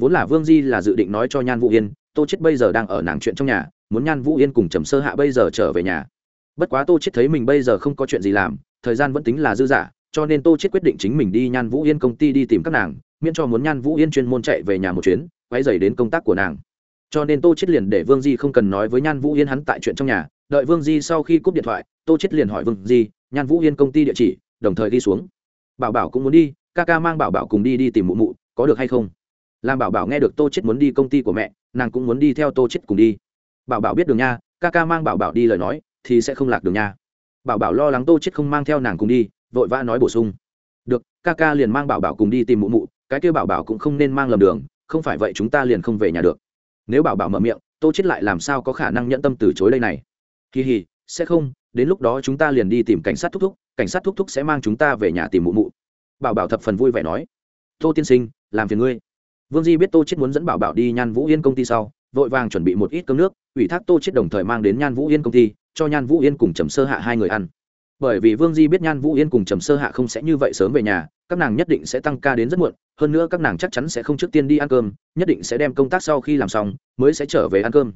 Vốn là vương di là dự định nói cho nhan vũ yên, tô chết bây giờ đang ở nàng chuyện trong nhà, muốn nhan vũ yên cùng trầm sơ hạ bây giờ trở về nhà. Bất quá tô chết thấy mình bây giờ không có chuyện gì làm, thời gian vẫn tính là dư dả, cho nên tô chết quyết định chính mình đi nhan vũ yên công ty đi tìm các nàng, miễn cho muốn nhan vũ yên chuyên môn chạy về nhà một chuyến quay dày đến công tác của nàng cho nên tô chết liền để vương di không cần nói với nhan vũ yên hắn tại chuyện trong nhà. Đợi vương di sau khi cúp điện thoại, tô chết liền hỏi vương di, nhan vũ yên công ty địa chỉ, đồng thời đi xuống. Bảo bảo cũng muốn đi, ca ca mang bảo bảo cùng đi đi tìm mụ mụ, có được hay không? Làm bảo bảo nghe được tô chết muốn đi công ty của mẹ, nàng cũng muốn đi theo tô chết cùng đi. Bảo bảo biết đường nha, ca ca mang bảo bảo đi lời nói, thì sẽ không lạc đường nha. Bảo bảo lo lắng tô chết không mang theo nàng cùng đi, vội vã nói bổ sung. Được, ca ca liền mang bảo bảo cùng đi tìm mụ mụ, cái kêu bảo bảo cũng không nên mang lầm đường, không phải vậy chúng ta liền không về nhà được nếu bảo bảo mở miệng, tô chết lại làm sao có khả năng nhận tâm từ chối đây này? Kỳ hì, sẽ không, đến lúc đó chúng ta liền đi tìm cảnh sát thúc thúc, cảnh sát thúc thúc sẽ mang chúng ta về nhà tìm mụ mụ. Bảo bảo thập phần vui vẻ nói. Tô tiên sinh, làm phiền ngươi. Vương di biết tô chết muốn dẫn bảo bảo đi nhan vũ yên công ty sau, vội vàng chuẩn bị một ít cơm nước, ủy thác tô chết đồng thời mang đến nhan vũ yên công ty, cho nhan vũ yên cùng trầm sơ hạ hai người ăn bởi vì vương di biết nhan vũ yên cùng trầm sơ hạ không sẽ như vậy sớm về nhà, các nàng nhất định sẽ tăng ca đến rất muộn, hơn nữa các nàng chắc chắn sẽ không trước tiên đi ăn cơm, nhất định sẽ đem công tác sau khi làm xong mới sẽ trở về ăn cơm.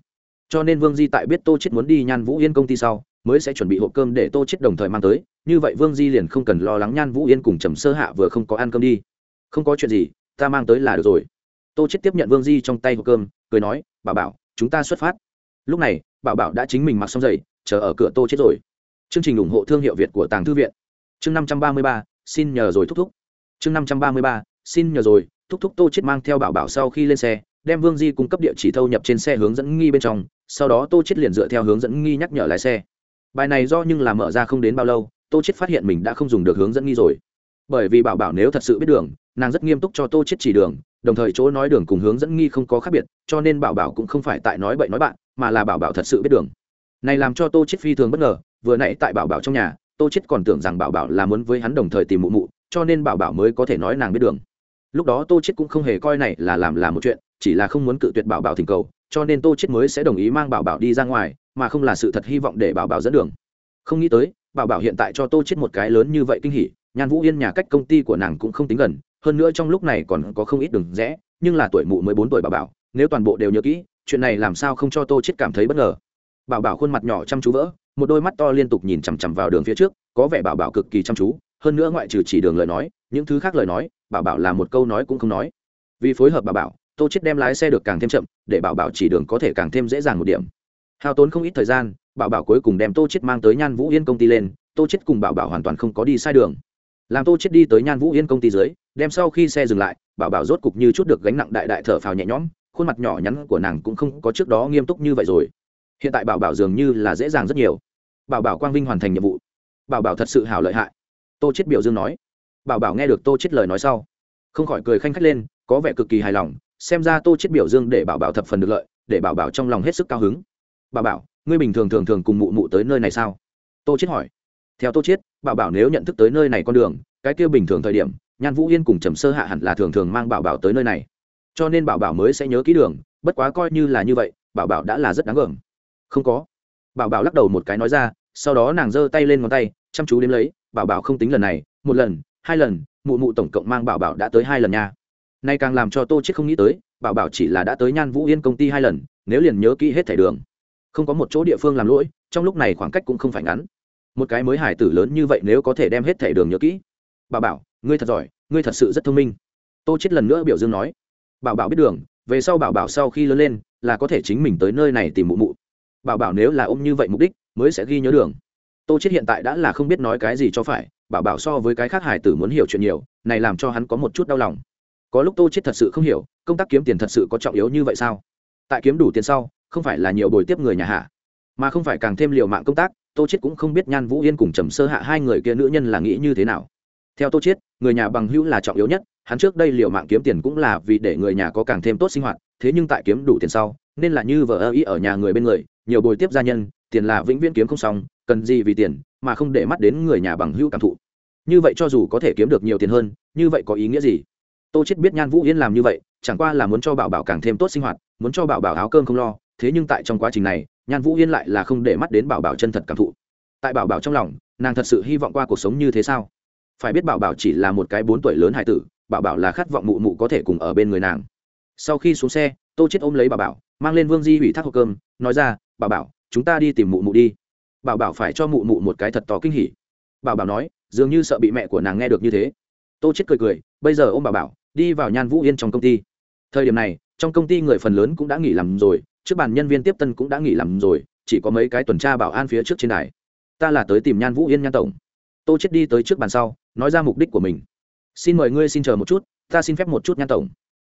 Cho nên vương di tại biết tô chết muốn đi nhan vũ yên công ty sau, mới sẽ chuẩn bị hộp cơm để tô chết đồng thời mang tới, như vậy vương di liền không cần lo lắng nhan vũ yên cùng trầm sơ hạ vừa không có ăn cơm đi. Không có chuyện gì, ta mang tới là được rồi. Tô chết tiếp nhận vương di trong tay hộp cơm, cười nói, bảo bảo, chúng ta xuất phát. Lúc này, bảo bảo đã chính mình mặc xong giày, chờ ở cửa tô chết rồi chương trình ủng hộ thương hiệu việt của tàng thư viện. Chương năm trăm ba mươi ba, xin nhờ rồi thúc thúc. Chương năm trăm ba mươi ba, xin nhờ rồi, thúc thúc tô chết mang theo bảo bảo sau khi lên xe, đem vương di cung cấp địa chỉ thâu nhập trên xe hướng dẫn nghi bên trong, sau đó tô chết liền dựa theo hướng dẫn nghi nhắc nhở lái xe. Bài này do nhưng là mở ra không đến bao lâu, tô chết phát hiện mình đã không dùng được hướng dẫn nghi rồi. Bởi vì bảo bảo nếu thật sự biết đường, nàng rất nghiêm túc cho tô chết chỉ đường, đồng thời chỗ nói đường cùng hướng dẫn nghi không có khác biệt, cho nên bảo bảo cũng không phải tại nói bậy nói bạn, mà là bảo bảo thật sự biết đường này làm cho tô chết phi thường bất ngờ, vừa nãy tại bảo bảo trong nhà, tô chết còn tưởng rằng bảo bảo là muốn với hắn đồng thời tìm mụ mụ, cho nên bảo bảo mới có thể nói nàng biết đường. Lúc đó tô chết cũng không hề coi này là làm là một chuyện, chỉ là không muốn cự tuyệt bảo bảo thỉnh cầu, cho nên tô chết mới sẽ đồng ý mang bảo bảo đi ra ngoài, mà không là sự thật hy vọng để bảo bảo dẫn đường. Không nghĩ tới, bảo bảo hiện tại cho tô chết một cái lớn như vậy kinh hỉ, nhan vũ yên nhà cách công ty của nàng cũng không tính gần, hơn nữa trong lúc này còn có không ít đường rẽ, nhưng là tuổi mụ mới bốn tuổi bảo bảo, nếu toàn bộ đều nhớ kỹ, chuyện này làm sao không cho tô chết cảm thấy bất ngờ bảo bảo khuôn mặt nhỏ chăm chú vỡ, một đôi mắt to liên tục nhìn chằm chằm vào đường phía trước, có vẻ bảo bảo cực kỳ chăm chú, hơn nữa ngoại trừ chỉ đường lời nói, những thứ khác lời nói, bảo bảo là một câu nói cũng không nói. Vì phối hợp bảo bảo, tô chết đem lái xe được càng thêm chậm, để bảo bảo chỉ đường có thể càng thêm dễ dàng một điểm. Hao tốn không ít thời gian, bảo bảo cuối cùng đem tô chết mang tới nhan vũ yên công ty lên, tô chết cùng bảo bảo hoàn toàn không có đi sai đường. Làm tô chết đi tới nhan vũ yên công ty dưới, đem sau khi xe dừng lại, bảo bảo rốt cục như chút được gánh nặng đại đại thở phào nhẹ nhõm, khuôn mặt nhỏ nhắn của nàng cũng không có trước đó nghiêm túc như vậy rồi hiện tại bảo bảo dường như là dễ dàng rất nhiều bảo bảo quang vinh hoàn thành nhiệm vụ bảo bảo thật sự hảo lợi hại tô chết biểu dương nói bảo bảo nghe được tô chết lời nói sau không khỏi cười khanh khách lên có vẻ cực kỳ hài lòng xem ra tô chết biểu dương để bảo bảo thập phần được lợi để bảo bảo trong lòng hết sức cao hứng bảo bảo ngươi bình thường thường thường cùng mụ mụ tới nơi này sao tô chết hỏi theo tô chết bảo bảo nếu nhận thức tới nơi này con đường cái kia bình thường thời điểm nhan vũ yên cùng trầm sơ hạ hẳn là thường thường mang bảo bảo tới nơi này cho nên bảo bảo mới sẽ nhớ kỹ đường bất quá coi như là như vậy bảo bảo đã là rất đáng gờm không có. Bảo bảo lắc đầu một cái nói ra, sau đó nàng giơ tay lên ngón tay, chăm chú đếm lấy, bảo bảo không tính lần này, một lần, hai lần, mụ mụ tổng cộng mang bảo bảo đã tới hai lần nha. Nay càng làm cho tô chết không nghĩ tới, bảo bảo chỉ là đã tới nhan vũ yên công ty hai lần, nếu liền nhớ kỹ hết thẻ đường. Không có một chỗ địa phương làm lỗi, trong lúc này khoảng cách cũng không phải ngắn. Một cái mới hải tử lớn như vậy nếu có thể đem hết thẻ đường nhớ kỹ. Bảo bảo, ngươi thật giỏi, ngươi thật sự rất thông minh. Tô chết lần nữa biểu dương nói. Bảo bảo biết đường, về sau bảo bảo sau khi lớn lên, là có thể chính mình tới nơi này tìm mụ mụ bảo bảo nếu là ôm như vậy mục đích, mới sẽ ghi nhớ đường. Tô chết hiện tại đã là không biết nói cái gì cho phải, bảo bảo so với cái khác hải tử muốn hiểu chuyện nhiều, này làm cho hắn có một chút đau lòng. Có lúc tô chết thật sự không hiểu, công tác kiếm tiền thật sự có trọng yếu như vậy sao? Tại kiếm đủ tiền sau, không phải là nhiều bồi tiếp người nhà hạ mà không phải càng thêm liều mạng công tác, tô chết cũng không biết nhan vũ yên cùng trầm sơ hạ hai người kia nữ nhân là nghĩ như thế nào. Theo tô chết người nhà bằng hữu là trọng yếu nhất, hắn trước đây liều mạng kiếm tiền cũng là vì để người nhà có càng thêm tốt sinh hoạt, thế nhưng tại kiếm đủ tiền sau, nên là như vợ ơ ý ở nhà người bên người nhiều bồi tiếp gia nhân, tiền là vĩnh viễn kiếm không xong, cần gì vì tiền mà không để mắt đến người nhà bằng hữu cảm thụ. Như vậy cho dù có thể kiếm được nhiều tiền hơn, như vậy có ý nghĩa gì? Tô chết biết nhan vũ yên làm như vậy, chẳng qua là muốn cho bảo bảo càng thêm tốt sinh hoạt, muốn cho bảo bảo áo cơm không lo, thế nhưng tại trong quá trình này, nhan vũ yên lại là không để mắt đến bảo bảo chân thật cảm thụ. Tại bảo bảo trong lòng, nàng thật sự hy vọng qua cuộc sống như thế sao? Phải biết bảo bảo chỉ là một cái bốn tuổi lớn hải tử, bảo bảo là khát vọng mụ mụ có thể cùng ở bên người nàng. Sau khi xuống xe, tô chết ôm lấy bảo bảo, mang lên vương di ủy thác hộp cơm, nói ra bảo bảo, chúng ta đi tìm mụ mụ đi. Bảo bảo phải cho mụ mụ một cái thật to kinh hỉ. Bảo bảo nói, dường như sợ bị mẹ của nàng nghe được như thế. Tô chết cười cười, bây giờ ôm bảo bảo, đi vào nhan vũ yên trong công ty. Thời điểm này, trong công ty người phần lớn cũng đã nghỉ làm rồi, trước bàn nhân viên tiếp tân cũng đã nghỉ làm rồi, chỉ có mấy cái tuần tra bảo an phía trước trên đài. Ta là tới tìm nhan vũ yên nhan tổng. Tô chết đi tới trước bàn sau, nói ra mục đích của mình. Xin mời ngươi xin chờ một chút, ta xin phép một chút nhan tổng.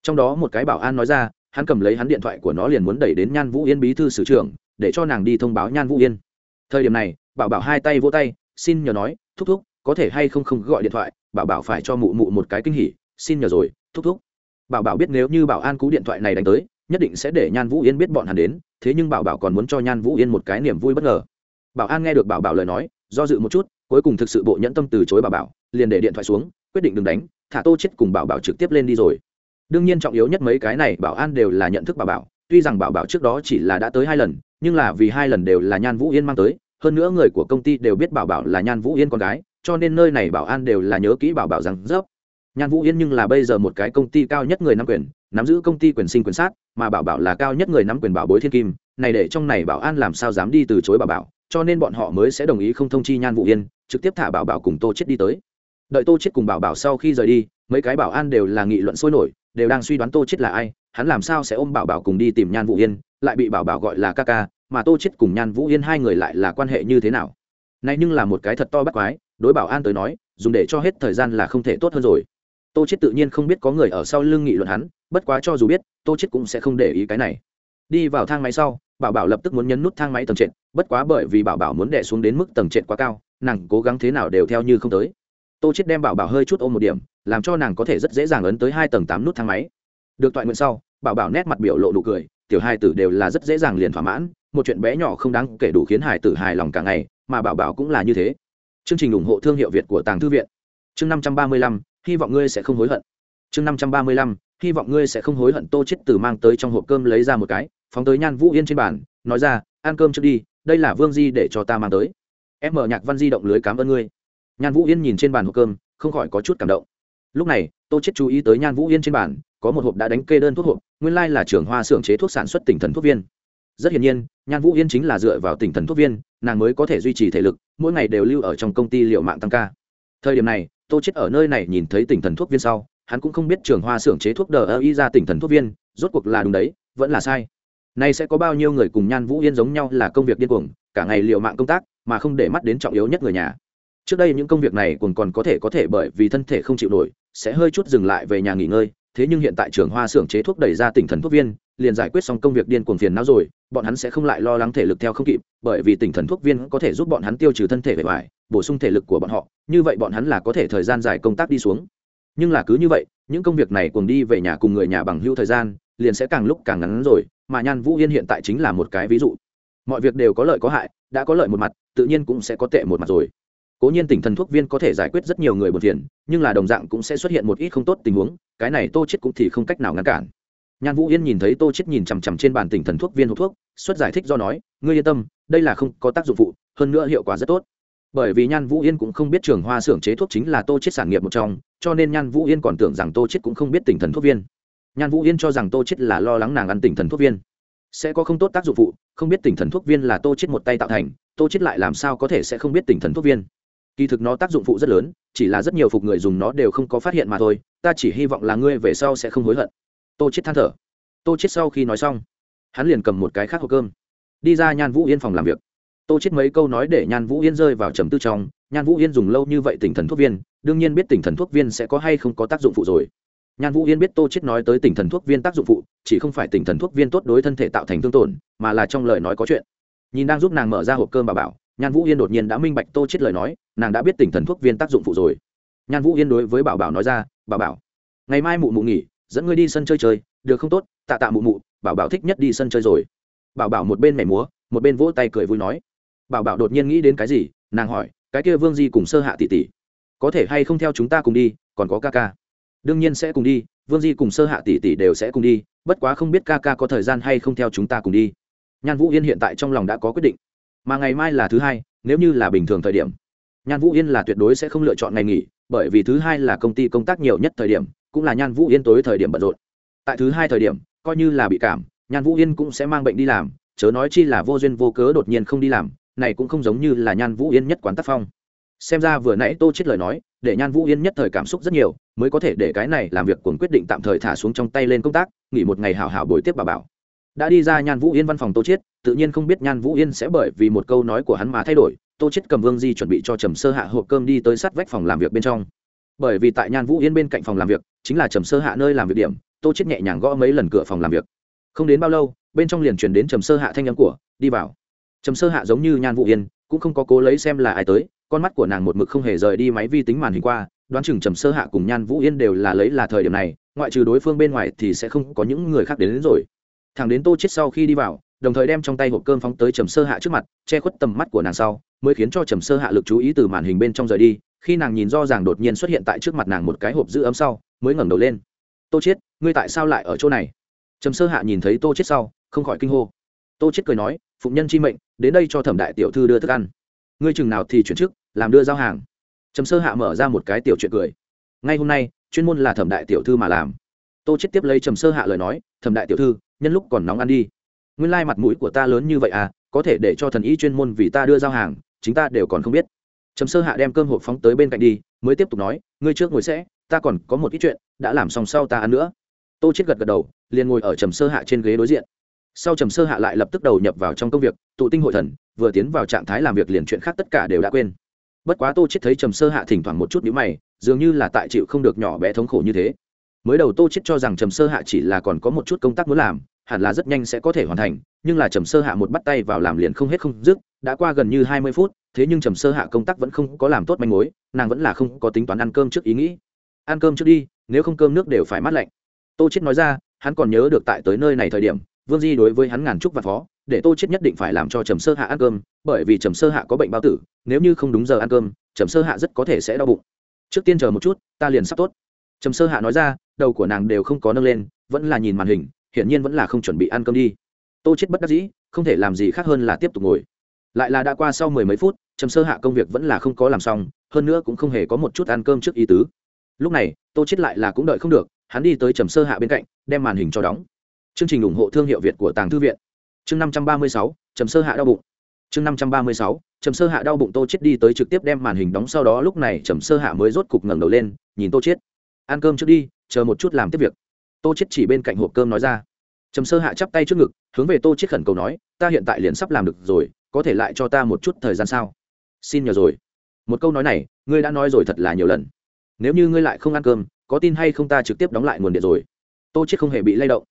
Trong đó một cái bảo an nói ra, hắn cầm lấy hắn điện thoại của nó liền muốn đẩy đến nhan vũ yên bí thư sử trưởng để cho nàng đi thông báo nhan vũ yên. Thời điểm này, bảo bảo hai tay vỗ tay, xin nhờ nói, thúc thúc, có thể hay không không gọi điện thoại, bảo bảo phải cho mụ mụ một cái kinh hỉ, xin nhờ rồi, thúc thúc. Bảo bảo biết nếu như bảo an cú điện thoại này đánh tới, nhất định sẽ để nhan vũ yên biết bọn hắn đến, thế nhưng bảo bảo còn muốn cho nhan vũ yên một cái niềm vui bất ngờ. Bảo an nghe được bảo bảo lời nói, do dự một chút, cuối cùng thực sự bộ nhẫn tâm từ chối bảo bảo, liền để điện thoại xuống, quyết định đừng đánh, thả tô chết cùng bảo bảo trực tiếp lên đi rồi. Đương nhiên trọng yếu nhất mấy cái này bảo an đều là nhận thức bảo bảo, tuy rằng bảo bảo trước đó chỉ là đã tới hai lần nhưng là vì hai lần đều là nhan vũ yên mang tới, hơn nữa người của công ty đều biết bảo bảo là nhan vũ yên con gái, cho nên nơi này bảo an đều là nhớ kỹ bảo bảo rằng, dốc. Nhan vũ yên nhưng là bây giờ một cái công ty cao nhất người nắm quyền, nắm giữ công ty quyền sinh quyền sát, mà bảo bảo là cao nhất người nắm quyền bảo bối thiên kim, này để trong này bảo an làm sao dám đi từ chối bảo bảo, cho nên bọn họ mới sẽ đồng ý không thông chi nhan vũ yên, trực tiếp thả bảo bảo cùng tô chết đi tới. Đợi tô chết cùng bảo bảo sau khi rời đi, mấy cái bảo an đều là nghị luận sôi nổi, đều đang suy đoán tô chết là ai, hắn làm sao sẽ ôm bảo bảo cùng đi tìm nhan vũ yên lại bị bảo bảo gọi là ca ca, mà tô chết cùng nhan vũ yên hai người lại là quan hệ như thế nào? Này nhưng là một cái thật to bắt quái, đối bảo an tới nói, dùng để cho hết thời gian là không thể tốt hơn rồi. Tô chết tự nhiên không biết có người ở sau lưng nghị luận hắn, bất quá cho dù biết, tô chết cũng sẽ không để ý cái này. Đi vào thang máy sau, bảo bảo lập tức muốn nhấn nút thang máy tầng trệt, bất quá bởi vì bảo bảo muốn đè xuống đến mức tầng trệt quá cao, nàng cố gắng thế nào đều theo như không tới. Tô chết đem bảo bảo hơi chút ôm một điểm, làm cho nàng có thể rất dễ dàng ấn tới hai tầng tám nút thang máy. Được toại nguyện sau, bảo bảo nét mặt biểu lộ nụ cười tiểu hai tử đều là rất dễ dàng liền thỏa mãn, một chuyện bé nhỏ không đáng kể đủ khiến hải tử hài lòng cả ngày, mà bảo bảo cũng là như thế. Chương trình ủng hộ thương hiệu việt của tàng thư viện. Chương năm trăm ba mươi lăm, hy vọng ngươi sẽ không hối hận. Chương năm trăm ba mươi lăm, hy vọng ngươi sẽ không hối hận tô chết từ mang tới trong hộp cơm lấy ra một cái, phóng tới nhan vũ yên trên bàn, nói ra, ăn cơm trước đi, đây là vương di để cho ta mang tới. Em mở nhạc văn di động lưới cảm ơn ngươi. Nhan vũ yên nhìn trên bàn hộp cơm, không khỏi có chút cảm động. Lúc này tô chết chú ý tới nhan vũ yên trên bàn, có một hộp đã đánh kê đơn thuốc hộp, nguyên lai là trưởng hoa xưởng chế thuốc sản xuất tỉnh thần thuốc viên. Rất hiển nhiên, nhan vũ yên chính là dựa vào tỉnh thần thuốc viên, nàng mới có thể duy trì thể lực, mỗi ngày đều lưu ở trong công ty liệu mạng tăng ca. Thời điểm này, tô chết ở nơi này nhìn thấy tỉnh thần thuốc viên sau, hắn cũng không biết trường hoa xưởng chế thuốc đờ ơ y ra tỉnh thần thuốc viên, rốt cuộc là đúng đấy, vẫn là sai. Nay sẽ có bao nhiêu người cùng nhan vũ yên giống nhau là công việc điên cuồng, cả ngày liệu mạng công tác, mà không để mắt đến trọng yếu nhất người nhà. Trước đây những công việc này còn còn có thể có thể bởi vì thân thể không chịu nổi sẽ hơi chút dừng lại về nhà nghỉ ngơi, thế nhưng hiện tại trường hoa xưởng chế thuốc đẩy ra tỉnh thần thuốc viên, liền giải quyết xong công việc điên cuồng phiền não rồi, bọn hắn sẽ không lại lo lắng thể lực theo không kịp, bởi vì tỉnh thần thuốc viên có thể giúp bọn hắn tiêu trừ thân thể bề ngoài, bổ sung thể lực của bọn họ, như vậy bọn hắn là có thể thời gian dài công tác đi xuống. Nhưng là cứ như vậy, những công việc này cùng đi về nhà cùng người nhà bằng hữu thời gian, liền sẽ càng lúc càng ngắn rồi, mà nhan vũ yên hiện tại chính là một cái ví dụ. Mọi việc đều có lợi có hại, đã có lợi một mặt, tự nhiên cũng sẽ có tệ một mặt rồi cố nhiên tỉnh thần thuốc viên có thể giải quyết rất nhiều người buồn phiền, nhưng là đồng dạng cũng sẽ xuất hiện một ít không tốt tình huống, cái này tô chết cũng thì không cách nào ngăn cản. Nhan vũ yên nhìn thấy tô chết nhìn chằm chằm trên bàn tỉnh thần thuốc viên hộp thuốc, xuất giải thích do nói, ngươi yên tâm, đây là không có tác dụng phụ, hơn nữa hiệu quả rất tốt. Bởi vì nhan vũ yên cũng không biết trường hoa xưởng chế thuốc chính là tô chết sản nghiệp một trong, cho nên nhan vũ yên còn tưởng rằng tô chết cũng không biết tỉnh thần thuốc viên. Nhan vũ yên cho rằng tô chết là lo lắng nàng ăn tỉnh thần thuốc viên. Sẽ có không tốt tác dụng phụ, không biết tỉnh thần thuốc viên là tô chết một tay tạo thành, tô chết lại làm sao có thể sẽ không biết tỉnh thần thuốc viên? Kỳ thực nó tác dụng phụ rất lớn, chỉ là rất nhiều phục người dùng nó đều không có phát hiện mà thôi, ta chỉ hy vọng là ngươi về sau sẽ không hối hận. Tô chết than thở. Tô chết sau khi nói xong, hắn liền cầm một cái khác hộp cơm, đi ra nhan vũ yên phòng làm việc. Tô chết mấy câu nói để nhan vũ yên rơi vào trầm tư trong, nhan vũ yên dùng lâu như vậy tỉnh thần thuốc viên, đương nhiên biết tỉnh thần thuốc viên sẽ có hay không có tác dụng phụ rồi. Nhan vũ yên biết tô chết nói tới tỉnh thần thuốc viên tác dụng phụ, chỉ không phải tỉnh thần thuốc viên tốt đối thân thể tạo thành thương tổn, mà là trong lời nói có chuyện. Nhìn đang giúp nàng mở ra hộp cơm bà bảo nhan vũ yên đột nhiên đã minh bạch tô chết lời nói, nàng đã biết tỉnh thần thuốc viên tác dụng phụ rồi. Nhan vũ yên đối với bảo bảo nói ra, bảo bảo, ngày mai mụ mụ nghỉ, dẫn ngươi đi sân chơi chơi, được không tốt? Tạ tạ mụ mụ, bảo bảo thích nhất đi sân chơi rồi. Bảo bảo một bên mẻ múa, một bên vỗ tay cười vui nói. Bảo bảo đột nhiên nghĩ đến cái gì, nàng hỏi, cái kia vương di cùng sơ hạ tỷ tỷ, có thể hay không theo chúng ta cùng đi, còn có ca ca? Đương nhiên sẽ cùng đi, vương di cùng sơ hạ tỷ tỷ đều sẽ cùng đi, bất quá không biết ca ca có thời gian hay không theo chúng ta cùng đi. Nhan vũ yên hiện tại trong lòng đã có quyết định mà ngày mai là thứ hai, nếu như là bình thường thời điểm. Nhan vũ yên là tuyệt đối sẽ không lựa chọn ngày nghỉ, bởi vì thứ hai là công ty công tác nhiều nhất thời điểm, cũng là nhan vũ yên tối thời điểm bận rộn. Tại thứ hai thời điểm, coi như là bị cảm, nhan vũ yên cũng sẽ mang bệnh đi làm, chớ nói chi là vô duyên vô cớ đột nhiên không đi làm, này cũng không giống như là nhan vũ yên nhất quán tác phong. Xem ra vừa nãy tô chết lời nói, để nhan vũ yên nhất thời cảm xúc rất nhiều, mới có thể để cái này làm việc cuốn quyết định tạm thời thả xuống trong tay lên công tác, nghỉ một ngày hào hào buổi tiếp bà bảo đã đi ra nhan vũ yên văn phòng tô chiết tự nhiên không biết nhan vũ yên sẽ bởi vì một câu nói của hắn mà thay đổi. Tô chiết cầm vương di chuẩn bị cho trầm sơ hạ hộp cơm đi tới sát vách phòng làm việc bên trong. Bởi vì tại nhan vũ yên bên cạnh phòng làm việc chính là trầm sơ hạ nơi làm việc điểm tô chiết nhẹ nhàng gõ mấy lần cửa phòng làm việc. Không đến bao lâu bên trong liền truyền đến trầm sơ hạ thanh âm của đi vào. Trầm sơ hạ giống như nhan vũ yên cũng không có cố lấy xem là ai tới con mắt của nàng một mực không hề rời đi máy vi tính màn hình qua đoán chừng trầm sơ hạ cùng nhan vũ yên đều là lấy là thời điểm này ngoại trừ đối phương bên ngoài thì sẽ không có những người khác đến, đến rồi thằng đến tô chết sau khi đi vào, đồng thời đem trong tay hộp cơm phóng tới trầm sơ hạ trước mặt, che khuất tầm mắt của nàng sau, mới khiến cho trầm sơ hạ lực chú ý từ màn hình bên trong rời đi, khi nàng nhìn do ràng đột nhiên xuất hiện tại trước mặt nàng một cái hộp giữ ấm sau, mới ngẩng đầu lên. Tô chết, ngươi tại sao lại ở chỗ này? Trầm sơ hạ nhìn thấy tô chết sau, không khỏi kinh hô. Tô chết cười nói phụng nhân chi mệnh, đến đây cho thẩm đại tiểu thư đưa thức ăn. Ngươi chừng nào thì chuyển chức, làm đưa giao hàng. Trầm sơ hạ mở ra một cái tiểu chuyện cười. Ngay hôm nay, chuyên môn là thẩm đại tiểu thư mà làm tô chết tiếp lấy trầm sơ hạ lời nói, thẩm đại tiểu thư, nhân lúc còn nóng ăn đi. Nguyên lai mặt mũi của ta lớn như vậy à có thể để cho thần y chuyên môn vì ta đưa giao hàng, chính ta đều còn không biết. Trầm sơ hạ đem cơm hộp phóng tới bên cạnh đi, mới tiếp tục nói, ngươi trước ngồi sẽ, ta còn có một ít chuyện, đã làm xong sau ta ăn nữa. Tô chết gật gật đầu, liền ngồi ở trầm sơ hạ trên ghế đối diện. Sau trầm sơ hạ lại lập tức đầu nhập vào trong công việc, tụ tinh hội thần, vừa tiến vào trạng thái làm việc liền chuyện khác tất cả đều đã quên. Bất quá tô chết thấy trầm sơ hạ thỉnh thoảng một chút nhíu mày, dường như là tại chịu không được nhỏ bé thống khổ như thế mới đầu tô chết cho rằng trầm sơ hạ chỉ là còn có một chút công tác muốn làm, hẳn là rất nhanh sẽ có thể hoàn thành, nhưng là trầm sơ hạ một bắt tay vào làm liền không hết không dứt, đã qua gần như hai mươi phút, thế nhưng trầm sơ hạ công tác vẫn không có làm tốt manh mối, nàng vẫn là không có tính toán ăn cơm trước ý nghĩ. Ăn cơm trước đi, nếu không cơm nước đều phải mát lạnh. Tô chết nói ra, hắn còn nhớ được tại tới nơi này thời điểm, vương di đối với hắn ngàn chúc và phó, để tô chết nhất định phải làm cho trầm sơ hạ ăn cơm, bởi vì trầm sơ hạ có bệnh bao tử, nếu như không đúng giờ ăn cơm, trầm sơ hạ rất có thể sẽ đau bụng. Trước tiên chờ một chút, ta liền sắp tốt. Trầm sơ hạ nói ra đầu của nàng đều không có nâng lên, vẫn là nhìn màn hình, hiển nhiên vẫn là không chuẩn bị ăn cơm đi. Tô chết bất đắc dĩ, không thể làm gì khác hơn là tiếp tục ngồi. Lại là đã qua sau mười mấy phút, trầm sơ hạ công việc vẫn là không có làm xong, hơn nữa cũng không hề có một chút ăn cơm trước ý tứ. Lúc này, tô chết lại là cũng đợi không được, hắn đi tới trầm sơ hạ bên cạnh, đem màn hình cho đóng. Chương trình ủng hộ thương hiệu việt của tàng thư viện. Chương năm trăm ba mươi sáu, trầm sơ hạ đau bụng. Chương năm trăm ba mươi sáu, trầm sơ hạ đau bụng tô chết đi tới trực tiếp đem màn hình đóng, sau đó lúc này trầm sơ hạ mới rốt cục ngẩng đầu lên, nhìn tô chết. Ăn cơm trước đi chờ một chút làm tiếp việc. Tô chết chỉ bên cạnh hộp cơm nói ra. Trầm sơ hạ chắp tay trước ngực, hướng về tô chết khẩn cầu nói, ta hiện tại liền sắp làm được rồi, có thể lại cho ta một chút thời gian sao? Xin nhờ rồi. Một câu nói này, ngươi đã nói rồi thật là nhiều lần. Nếu như ngươi lại không ăn cơm, có tin hay không ta trực tiếp đóng lại nguồn điện rồi. Tô chết không hề bị lay động.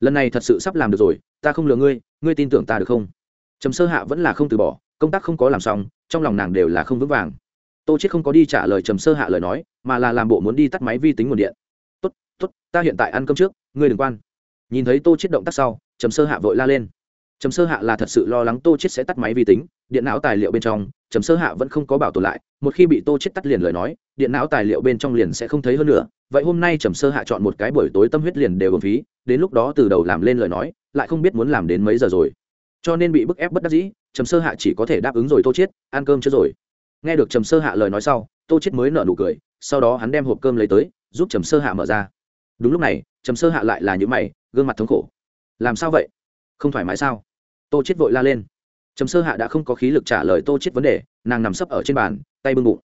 Lần này thật sự sắp làm được rồi, ta không lừa ngươi ngươi tin tưởng ta được không? Trầm sơ hạ vẫn là không từ bỏ, công tác không có làm xong, trong lòng nàng đều là không vững vàng. Tô chết không có đi trả lời trầm sơ hạ lời nói, mà là làm bộ muốn đi tắt máy vi tính nguồn điện tốt, ta hiện tại ăn cơm trước, ngươi đừng quan. Nhìn thấy tô chết động tác sau, trầm sơ hạ vội la lên. Trầm sơ hạ là thật sự lo lắng tô chết sẽ tắt máy vi tính, điện não tài liệu bên trong, trầm sơ hạ vẫn không có bảo tồn lại, một khi bị tô chết tắt liền lời nói, điện não tài liệu bên trong liền sẽ không thấy hơn nữa. Vậy hôm nay trầm sơ hạ chọn một cái buổi tối tâm huyết liền đều bổng phí, đến lúc đó từ đầu làm lên lời nói, lại không biết muốn làm đến mấy giờ rồi. Cho nên bị bức ép bất đắc dĩ, trầm sơ hạ chỉ có thể đáp ứng rồi tô chết ăn cơm chưa rồi. Nghe được trầm sơ hạ lời nói sau, tô chết mới nở nụ cười, sau đó hắn đem hộp cơm lấy tới, giúp trầm sơ hạ mở ra đúng lúc này, trầm sơ hạ lại là những mày, gương mặt thống khổ. Làm sao vậy? Không thoải mái sao? Tô chết vội la lên. Trầm sơ hạ đã không có khí lực trả lời tô chết vấn đề, nàng nằm sấp ở trên bàn, tay bưng bụng.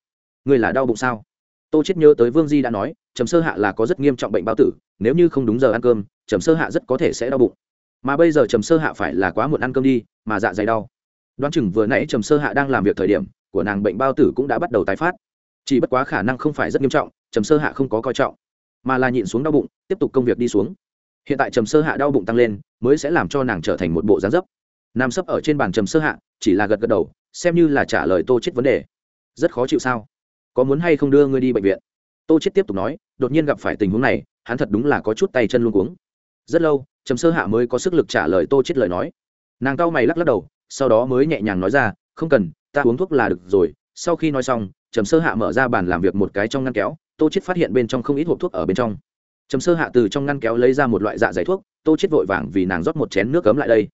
Người là đau bụng sao? Tô chết nhớ tới vương di đã nói, trầm sơ hạ là có rất nghiêm trọng bệnh bao tử, nếu như không đúng giờ ăn cơm, trầm sơ hạ rất có thể sẽ đau bụng. Mà bây giờ trầm sơ hạ phải là quá muộn ăn cơm đi, mà dạ dày đau. Đoán chừng vừa nãy trầm sơ hạ đang làm việc thời điểm, của nàng bệnh bao tử cũng đã bắt đầu tái phát. Chỉ bất quá khả năng không phải rất nghiêm trọng, trầm sơ hạ không có coi trọng mà là nhịn xuống đau bụng, tiếp tục công việc đi xuống. Hiện tại trầm sơ hạ đau bụng tăng lên, mới sẽ làm cho nàng trở thành một bộ dáng dấp. Nam sấp ở trên bàn trầm sơ hạ, chỉ là gật gật đầu, xem như là trả lời tô chết vấn đề. Rất khó chịu sao? Có muốn hay không đưa ngươi đi bệnh viện? Tô chết tiếp tục nói, đột nhiên gặp phải tình huống này, hắn thật đúng là có chút tay chân luôn cuống. Rất lâu, trầm sơ hạ mới có sức lực trả lời tô chết lời nói. Nàng cau mày lắc lắc đầu, sau đó mới nhẹ nhàng nói ra, không cần, ta uống thuốc là được rồi, sau khi nói xong trầm sơ hạ mở ra bàn làm việc một cái trong ngăn kéo, tô chết phát hiện bên trong không ít hộp thuốc ở bên trong. Trầm sơ hạ từ trong ngăn kéo lấy ra một loại dạ dày thuốc, tô chết vội vàng vì nàng rót một chén nước cấm lại đây.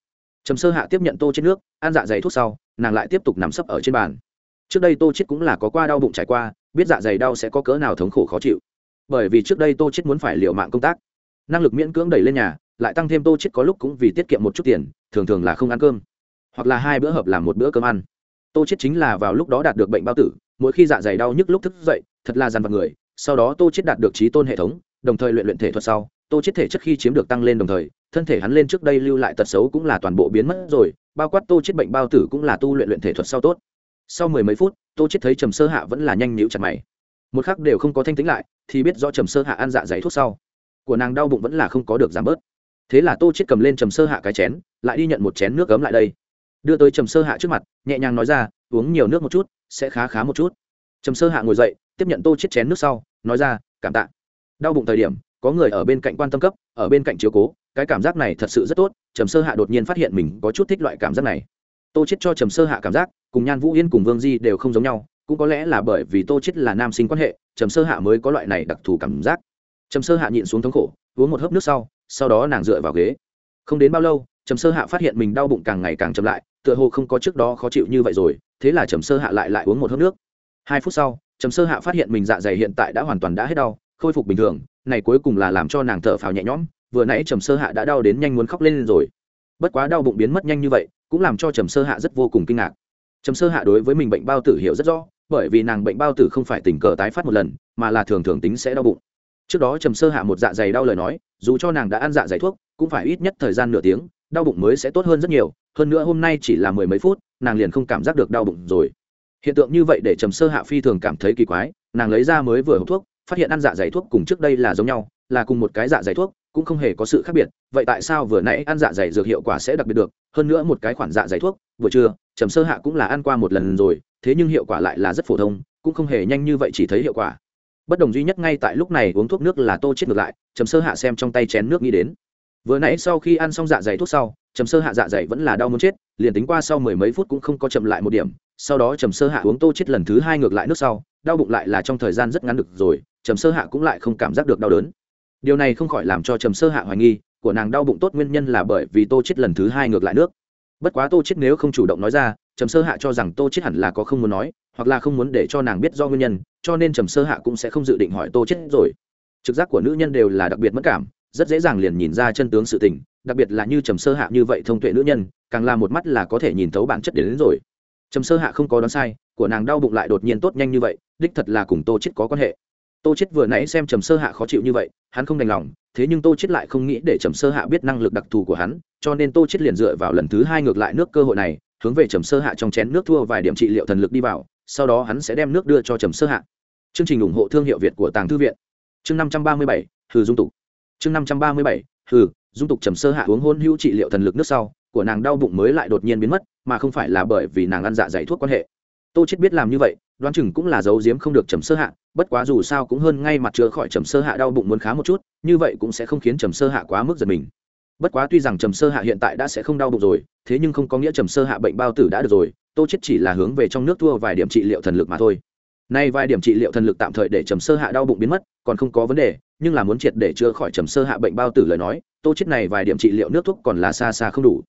Trầm sơ hạ tiếp nhận tô chết nước, ăn dạ dày thuốc sau, nàng lại tiếp tục nằm sấp ở trên bàn. Trước đây tô chết cũng là có qua đau bụng trải qua, biết dạ dày đau sẽ có cỡ nào thống khổ khó chịu. Bởi vì trước đây tô chết muốn phải liệu mạng công tác. Năng lực miễn cưỡng đẩy lên nhà, lại tăng thêm tô chết có lúc cũng vì tiết kiệm một chút tiền, thường thường là không ăn cơm. Hoặc là hai bữa hợp làm một bữa cơm ăn. Tô chết chính là vào lúc đó đạt được bệnh bao tử mỗi khi dạ dày đau nhức lúc thức dậy, thật là dằn vặt người, sau đó tô chết đạt được trí tôn hệ thống, đồng thời luyện luyện thể thuật sau, tô chết thể chất khi chiếm được tăng lên đồng thời, thân thể hắn lên trước đây lưu lại tật xấu cũng là toàn bộ biến mất rồi, bao quát tô chết bệnh bao tử cũng là tu luyện luyện thể thuật sau tốt. Sau mười mấy phút, tô chết thấy trầm sơ hạ vẫn là nhanh nhíu chặt mày. Một khắc đều không có thanh tĩnh lại, thì biết rõ trầm sơ hạ ăn dạ dày thuốc sau. Của nàng đau bụng vẫn là không có được giảm bớt. Thế là tô chết cầm lên trầm sơ hạ cái chén, lại đi nhận một chén nước gấm lại đây. Đưa tới trầm sơ hạ trước mặt, nhẹ nhàng nói ra, uống nhiều nước một chút sẽ khá khá một chút. Trầm sơ hạ ngồi dậy, tiếp nhận tô chết chén nước sau, nói ra, cảm tạ. Đau bụng thời điểm, có người ở bên cạnh quan tâm cấp, ở bên cạnh chiếu cố, cái cảm giác này thật sự rất tốt, trầm sơ hạ đột nhiên phát hiện mình có chút thích loại cảm giác này. Tô chết cho trầm sơ hạ cảm giác, cùng nhan vũ yên cùng vương di đều không giống nhau, cũng có lẽ là bởi vì tô chết là nam sinh quan hệ, trầm sơ hạ mới có loại này đặc thù cảm giác. Trầm sơ hạ nhịn xuống thống khổ, uống một hớp nước sau sau đó nàng dựa vào ghế. Không đến bao lâu, trầm sơ hạ phát hiện mình đau bụng càng ngày càng chậm lại, tựa hồ không có trước đó khó chịu như vậy rồi thế là trầm sơ hạ lại lại uống một hớp nước. Hai phút sau, trầm sơ hạ phát hiện mình dạ dày hiện tại đã hoàn toàn đã hết đau, khôi phục bình thường, này cuối cùng là làm cho nàng thở phào nhẹ nhõm, vừa nãy trầm sơ hạ đã đau đến nhanh muốn khóc lên rồi. Bất quá đau bụng biến mất nhanh như vậy, cũng làm cho trầm sơ hạ rất vô cùng kinh ngạc. Trầm sơ hạ đối với mình bệnh bao tử hiểu rất rõ, bởi vì nàng bệnh bao tử không phải tình cờ tái phát một lần, mà là thường thường tính sẽ đau bụng. Trước đó trầm sơ hạ một dạ dày đau lời nói, dù cho nàng đã ăn dạ dày thuốc, cũng phải ít nhất thời gian nửa tiếng đau bụng mới sẽ tốt hơn rất nhiều hơn nữa hôm nay chỉ là mười mấy phút nàng liền không cảm giác được đau bụng rồi. Hiện tượng như vậy để trầm sơ hạ phi thường cảm thấy kỳ quái nàng lấy ra mới vừa hộp thuốc phát hiện ăn dạ dày thuốc cùng trước đây là giống nhau là cùng một cái dạ dày thuốc cũng không hề có sự khác biệt vậy tại sao vừa nãy ăn dạ dày dược hiệu quả sẽ đặc biệt được hơn nữa một cái khoản dạ dày thuốc vừa chưa, trầm sơ hạ cũng là ăn qua một lần rồi thế nhưng hiệu quả lại là rất phổ thông cũng không hề nhanh như vậy chỉ thấy hiệu quả. Bất đồng duy nhất ngay tại lúc này uống thuốc nước là tô chết ngược lại trầm sơ hạ xem trong tay chén nước nghĩ đến vừa nãy sau khi ăn xong dạ dày thuốc sau, trầm sơ hạ dạ dày vẫn là đau muốn chết, liền tính qua sau mười mấy phút cũng không có chậm lại một điểm. Sau đó trầm sơ hạ uống tô chết lần thứ hai ngược lại nước sau, đau bụng lại là trong thời gian rất ngắn được rồi, trầm sơ hạ cũng lại không cảm giác được đau đớn. Điều này không khỏi làm cho trầm sơ hạ hoài nghi, của nàng đau bụng tốt nguyên nhân là bởi vì tô chết lần thứ hai ngược lại nước. Bất quá tô chết nếu không chủ động nói ra, trầm sơ hạ cho rằng tô chết hẳn là có không muốn nói, hoặc là không muốn để cho nàng biết do nguyên nhân, cho nên trầm sơ hạ cũng sẽ không dự định hỏi tô chết rồi. Trực giác của nữ nhân đều là đặc biệt mất cảm rất dễ dàng liền nhìn ra chân tướng sự tình đặc biệt là như trầm sơ hạ như vậy thông tuệ nữ nhân càng là một mắt là có thể nhìn thấu bản chất đến, đến rồi. Trầm sơ hạ không có đoán sai của nàng đau bụng lại đột nhiên tốt nhanh như vậy đích thật là cùng tô chết có quan hệ. Tô chết vừa nãy xem trầm sơ hạ khó chịu như vậy hắn không đành lòng thế nhưng tô chết lại không nghĩ để trầm sơ hạ biết năng lực đặc thù của hắn cho nên tô chết liền dựa vào lần thứ hai ngược lại nước cơ hội này hướng về trầm sơ hạ trong chén nước thua vài điểm trị liệu thần lực đi vào sau đó hắn sẽ đem nước đưa cho trầm sơ hạ. Chương trình ủng hộ thương hiệu việt của tàng thư viện. Chương năm trăm ba mươi bảy hừ dung tục chương năm trăm ba mươi bảy, hừ, dung tục trầm sơ hạ uống hôn hữu trị liệu thần lực nước sau, của nàng đau bụng mới lại đột nhiên biến mất, mà không phải là bởi vì nàng ăn dạ dày thuốc quan hệ. Tô chết biết làm như vậy, đoán chừng cũng là giấu giếm không được trầm sơ hạ, bất quá dù sao cũng hơn ngay mặt chữa khỏi trầm sơ hạ đau bụng muốn khá một chút, như vậy cũng sẽ không khiến trầm sơ hạ quá mức giật mình. Bất quá tuy rằng trầm sơ hạ hiện tại đã sẽ không đau bụng rồi, thế nhưng không có nghĩa trầm sơ hạ bệnh bao tử đã được rồi, tô chết chỉ là hướng về trong nước thua vài điểm trị liệu thần lực mà thôi. Nay vài điểm trị liệu thần lực tạm thời để trầm sơ hạ đau bụng biến mất, còn không có vấn đề nhưng là muốn triệt để chữa khỏi trầm sơ hạ bệnh bao tử lời nói, tô chết này vài điểm trị liệu nước thuốc còn là xa xa không đủ.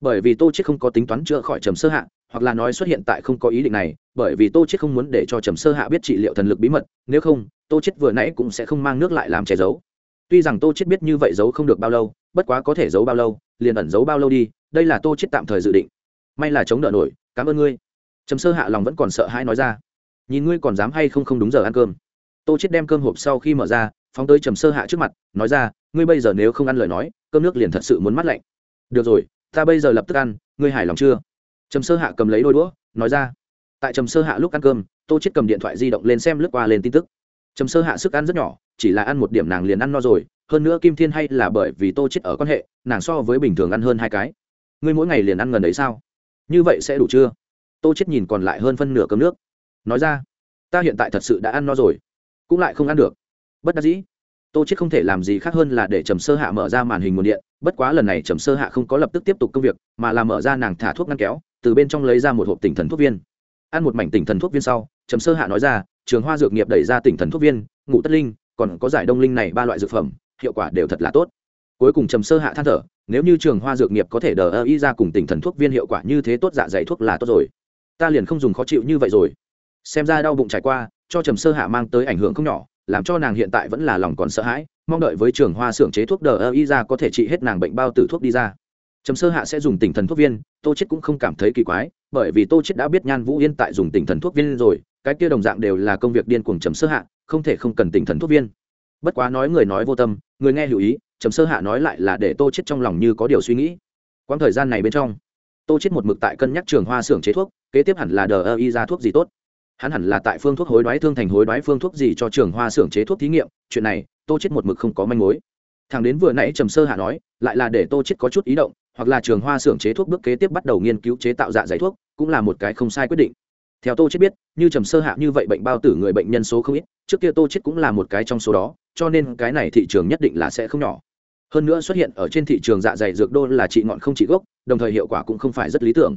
Bởi vì tô chết không có tính toán chữa khỏi trầm sơ hạ, hoặc là nói xuất hiện tại không có ý định này, bởi vì tô chết không muốn để cho trầm sơ hạ biết trị liệu thần lực bí mật, nếu không, tô chết vừa nãy cũng sẽ không mang nước lại làm che giấu. Tuy rằng tô chết biết như vậy giấu không được bao lâu, bất quá có thể giấu bao lâu, liền ẩn giấu bao lâu đi, đây là tô chết tạm thời dự định. May là chống đỡ nổi, cảm ơn ngươi. Trầm sơ hạ lòng vẫn còn sợ hãi nói ra. Nhìn ngươi còn dám hay không không đúng giờ ăn cơm. Tô chết đem cơm hộp sau khi mở ra phóng tới trầm sơ hạ trước mặt, nói ra, ngươi bây giờ nếu không ăn lời nói, cơm nước liền thật sự muốn mắt lạnh. Được rồi, ta bây giờ lập tức ăn, ngươi hài lòng chưa? Trầm sơ hạ cầm lấy đôi đũa, nói ra, tại trầm sơ hạ lúc ăn cơm, tô chết cầm điện thoại di động lên xem lướt qua lên tin tức. Trầm sơ hạ sức ăn rất nhỏ, chỉ là ăn một điểm nàng liền ăn no rồi, hơn nữa kim thiên hay là bởi vì tô chết ở quan hệ, nàng so với bình thường ăn hơn hai cái. Ngươi mỗi ngày liền ăn gần đấy sao? Như vậy sẽ đủ chưa? Tô chết nhìn còn lại hơn phân nửa cơm nước, nói ra, ta hiện tại thật sự đã ăn no rồi, cũng lại không ăn được bất đắc dĩ. Tô chết không thể làm gì khác hơn là để trầm sơ hạ mở ra màn hình nguồn điện, bất quá lần này trầm sơ hạ không có lập tức tiếp tục công việc, mà là mở ra nàng thả thuốc ngăn kéo, từ bên trong lấy ra một hộp tỉnh thần thuốc viên. Ăn một mảnh tỉnh thần thuốc viên sau, trầm sơ hạ nói ra, trường hoa dược nghiệp đẩy ra tỉnh thần thuốc viên, ngủ tất linh, còn có giải đông linh này ba loại dược phẩm, hiệu quả đều thật là tốt. Cuối cùng trầm sơ hạ than thở, nếu như trường hoa dược nghiệp có thể đờ ơ y ra cùng tỉnh thần thuốc viên hiệu quả như thế tốt dạ dày thuốc là tốt rồi. Ta liền không dùng khó chịu như vậy rồi. Xem ra đau bụng trải qua, cho trầm sơ hạ mang tới ảnh hưởng không nhỏ làm cho nàng hiện tại vẫn là lòng còn sợ hãi, mong đợi với trường hoa xưởng chế thuốc đờ ơ y ra có thể trị hết nàng bệnh bao tử thuốc đi ra. Trầm sơ hạ sẽ dùng tỉnh thần thuốc viên, tô chết cũng không cảm thấy kỳ quái, bởi vì tô chết đã biết nhan vũ yên tại dùng tỉnh thần thuốc viên rồi, cái kia đồng dạng đều là công việc điên cuồng trầm sơ hạ, không thể không cần tỉnh thần thuốc viên. Bất quá nói người nói vô tâm, người nghe lưu ý, trầm sơ hạ nói lại là để tô chết trong lòng như có điều suy nghĩ. Quãng thời gian này bên trong, tô chết một mực tại cân nhắc trường hoa xưởng chế thuốc, kế tiếp hẳn là đờ ơ y ra thuốc gì tốt hắn hẳn là tại phương thuốc hối đoái thương thành hối đoái phương thuốc gì cho trường hoa xưởng chế thuốc thí nghiệm, chuyện này, tô chết một mực không có manh mối. Thằng đến vừa nãy trầm sơ hạ nói, lại là để tô chết có chút ý động, hoặc là trường hoa xưởng chế thuốc bước kế tiếp bắt đầu nghiên cứu chế tạo dạ dày thuốc, cũng là một cái không sai quyết định. Theo tô chết biết, như trầm sơ hạ như vậy bệnh bao tử người bệnh nhân số không ít, trước kia tô chết cũng là một cái trong số đó, cho nên cái này thị trường nhất định là sẽ không nhỏ. Hơn nữa xuất hiện ở trên thị trường dạ dày dược đô là trị ngọn không trị gốc, đồng thời hiệu quả cũng không phải rất lý tưởng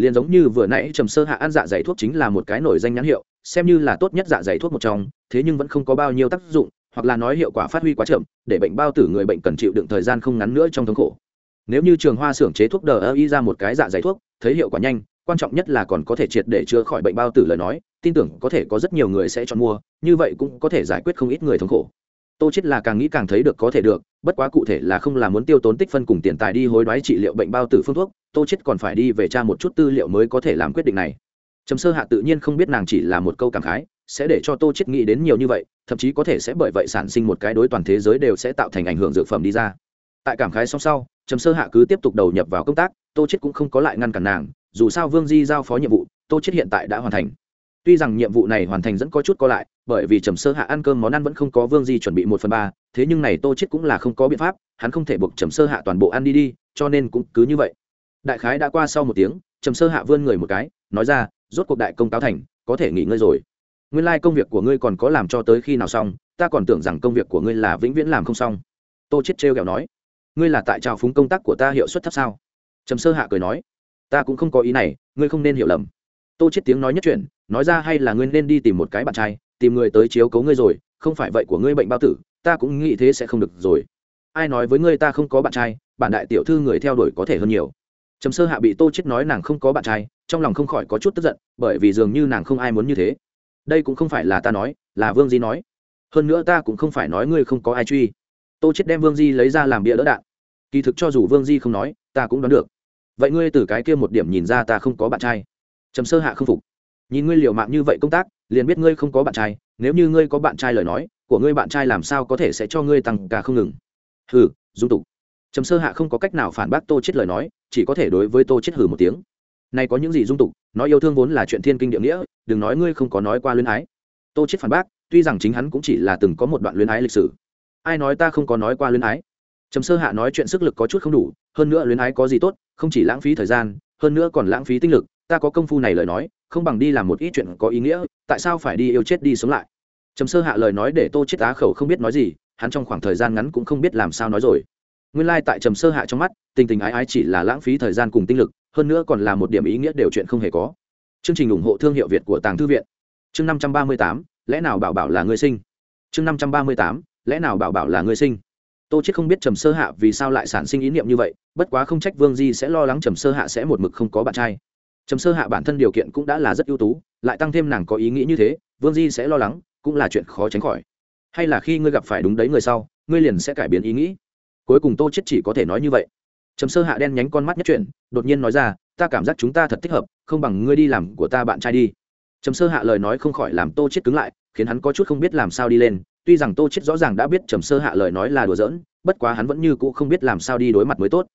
liền giống như vừa nãy trầm sơ hạ ăn dạ dày thuốc chính là một cái nổi danh nhãn hiệu, xem như là tốt nhất dạ dày thuốc một trong, thế nhưng vẫn không có bao nhiêu tác dụng, hoặc là nói hiệu quả phát huy quá chậm, để bệnh bao tử người bệnh cần chịu đựng thời gian không ngắn nữa trong thống khổ. Nếu như trường hoa xưởng chế thuốc đờ ơ y ra một cái dạ dày thuốc, thấy hiệu quả nhanh, quan trọng nhất là còn có thể triệt để chữa khỏi bệnh bao tử lời nói, tin tưởng có thể có rất nhiều người sẽ chọn mua, như vậy cũng có thể giải quyết không ít người thống khổ tô chết là càng nghĩ càng thấy được có thể được, bất quá cụ thể là không là muốn tiêu tốn tích phân cùng tiền tài đi hối đoái trị liệu bệnh bao tử phương thuốc, tô chết còn phải đi về tra một chút tư liệu mới có thể làm quyết định này. Trầm sơ hạ tự nhiên không biết nàng chỉ là một câu cảm khái, sẽ để cho tô chết nghĩ đến nhiều như vậy, thậm chí có thể sẽ bởi vậy sản sinh một cái đối toàn thế giới đều sẽ tạo thành ảnh hưởng dược phẩm đi ra. Tại cảm khái xong sau, trầm sơ hạ cứ tiếp tục đầu nhập vào công tác, tô chết cũng không có lại ngăn cản nàng, dù sao vương di giao phó nhiệm vụ, tô chết hiện tại đã hoàn thành tuy rằng nhiệm vụ này hoàn thành vẫn có chút co lại, bởi vì trầm sơ hạ ăn cơm món ăn vẫn không có vương di chuẩn bị một phần ba, thế nhưng này tô chết cũng là không có biện pháp, hắn không thể buộc trầm sơ hạ toàn bộ ăn đi đi, cho nên cũng cứ như vậy. Đại khái đã qua sau một tiếng, trầm sơ hạ vươn người một cái, nói ra, rốt cuộc đại công cáo thành, có thể nghỉ ngơi rồi. Nguyên lai công việc của ngươi còn có làm cho tới khi nào xong, ta còn tưởng rằng công việc của ngươi là vĩnh viễn làm không xong. Tô chết trêu ghẹo nói, ngươi là tại trào phúng công tác của ta hiệu suất thấp sao? Trầm sơ hạ cười nói, ta cũng không có ý này, ngươi không nên hiểu lầm tô chết tiếng nói nhất chuyện nói ra hay là ngươi nên đi tìm một cái bạn trai, tìm người tới chiếu cố ngươi rồi, không phải vậy của ngươi bệnh bao tử, ta cũng nghĩ thế sẽ không được rồi. Ai nói với ngươi ta không có bạn trai, bản đại tiểu thư người theo đuổi có thể hơn nhiều. Trầm sơ hạ bị tô chết nói nàng không có bạn trai, trong lòng không khỏi có chút tức giận, bởi vì dường như nàng không ai muốn như thế. Đây cũng không phải là ta nói, là vương di nói. Hơn nữa ta cũng không phải nói ngươi không có ai truy. Tô chết đem vương di lấy ra làm bia đỡ đạn. Kỳ thực cho dù vương di không nói, ta cũng đoán được. Vậy ngươi từ cái kia một điểm nhìn ra ta không có bạn trai trầm sơ hạ không phục. Nhìn ngươi liều mạng như vậy công tác, liền biết ngươi không có bạn trai, nếu như ngươi có bạn trai lời nói, của ngươi bạn trai làm sao có thể sẽ cho ngươi tăng cả không ngừng. Hừ, dung tục. Trầm sơ hạ không có cách nào phản bác tô chết lời nói, chỉ có thể đối với tô chết hừ một tiếng. Này có những gì dung tục, nói yêu thương vốn là chuyện thiên kinh địa nghĩa, đừng nói ngươi không có nói qua luyến ái. Tô chết phản bác, tuy rằng chính hắn cũng chỉ là từng có một đoạn luyến ái lịch sử. Ai nói ta không có nói qua luyến ái? Trầm sơ hạ nói chuyện sức lực có chút không đủ, hơn nữa luyến ái có gì tốt, không chỉ lãng phí thời gian, hơn nữa còn lãng phí tinh lực ta có công phu này lời nói, không bằng đi làm một ít chuyện có ý nghĩa, tại sao phải đi yêu chết đi sống lại? Trầm sơ hạ lời nói để tô chết á khẩu không biết nói gì, hắn trong khoảng thời gian ngắn cũng không biết làm sao nói rồi. Nguyên lai tại trầm sơ hạ trong mắt, tình tình ái ái chỉ là lãng phí thời gian cùng tinh lực, hơn nữa còn là một điểm ý nghĩa đều chuyện không hề có. Chương trình ủng hộ thương hiệu việt của tàng thư viện. Chương năm trăm ba mươi tám, lẽ nào bảo bảo là người sinh? Chương năm trăm ba mươi tám, lẽ nào bảo bảo là ngươi sinh? Tô chết không biết trầm sơ hạ vì sao lại sản sinh ý niệm như vậy, bất quá không trách vương di sẽ lo lắng trầm sơ hạ sẽ một mực không có bạn trai trầm sơ hạ bản thân điều kiện cũng đã là rất ưu tú, lại tăng thêm nàng có ý nghĩ như thế, vương di sẽ lo lắng, cũng là chuyện khó tránh khỏi. Hay là khi ngươi gặp phải đúng đấy người sau, ngươi liền sẽ cải biến ý nghĩ. Cuối cùng tô chết chỉ có thể nói như vậy. Trầm sơ hạ đen nhánh con mắt nhất chuyện đột nhiên nói ra, ta cảm giác chúng ta thật thích hợp, không bằng ngươi đi làm của ta bạn trai đi. Trầm sơ hạ lời nói không khỏi làm tô chết cứng lại, khiến hắn có chút không biết làm sao đi lên. Tuy rằng tô chết rõ ràng đã biết trầm sơ hạ lời nói là đùa giỡn, bất quá hắn vẫn như cũ không biết làm sao đi đối mặt mới tốt.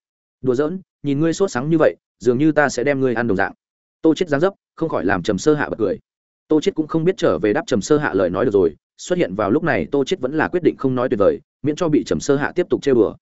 Đùa giỡn? Nhìn ngươi sốt sáng như vậy, dường như ta sẽ đem ngươi ăn đồng dạng. Tô chết dáng dấp, không khỏi làm trầm sơ hạ bật cười. Tô chết cũng không biết trở về đáp trầm sơ hạ lời nói được rồi, xuất hiện vào lúc này tô chết vẫn là quyết định không nói tuyệt vời, miễn cho bị trầm sơ hạ tiếp tục chơi bừa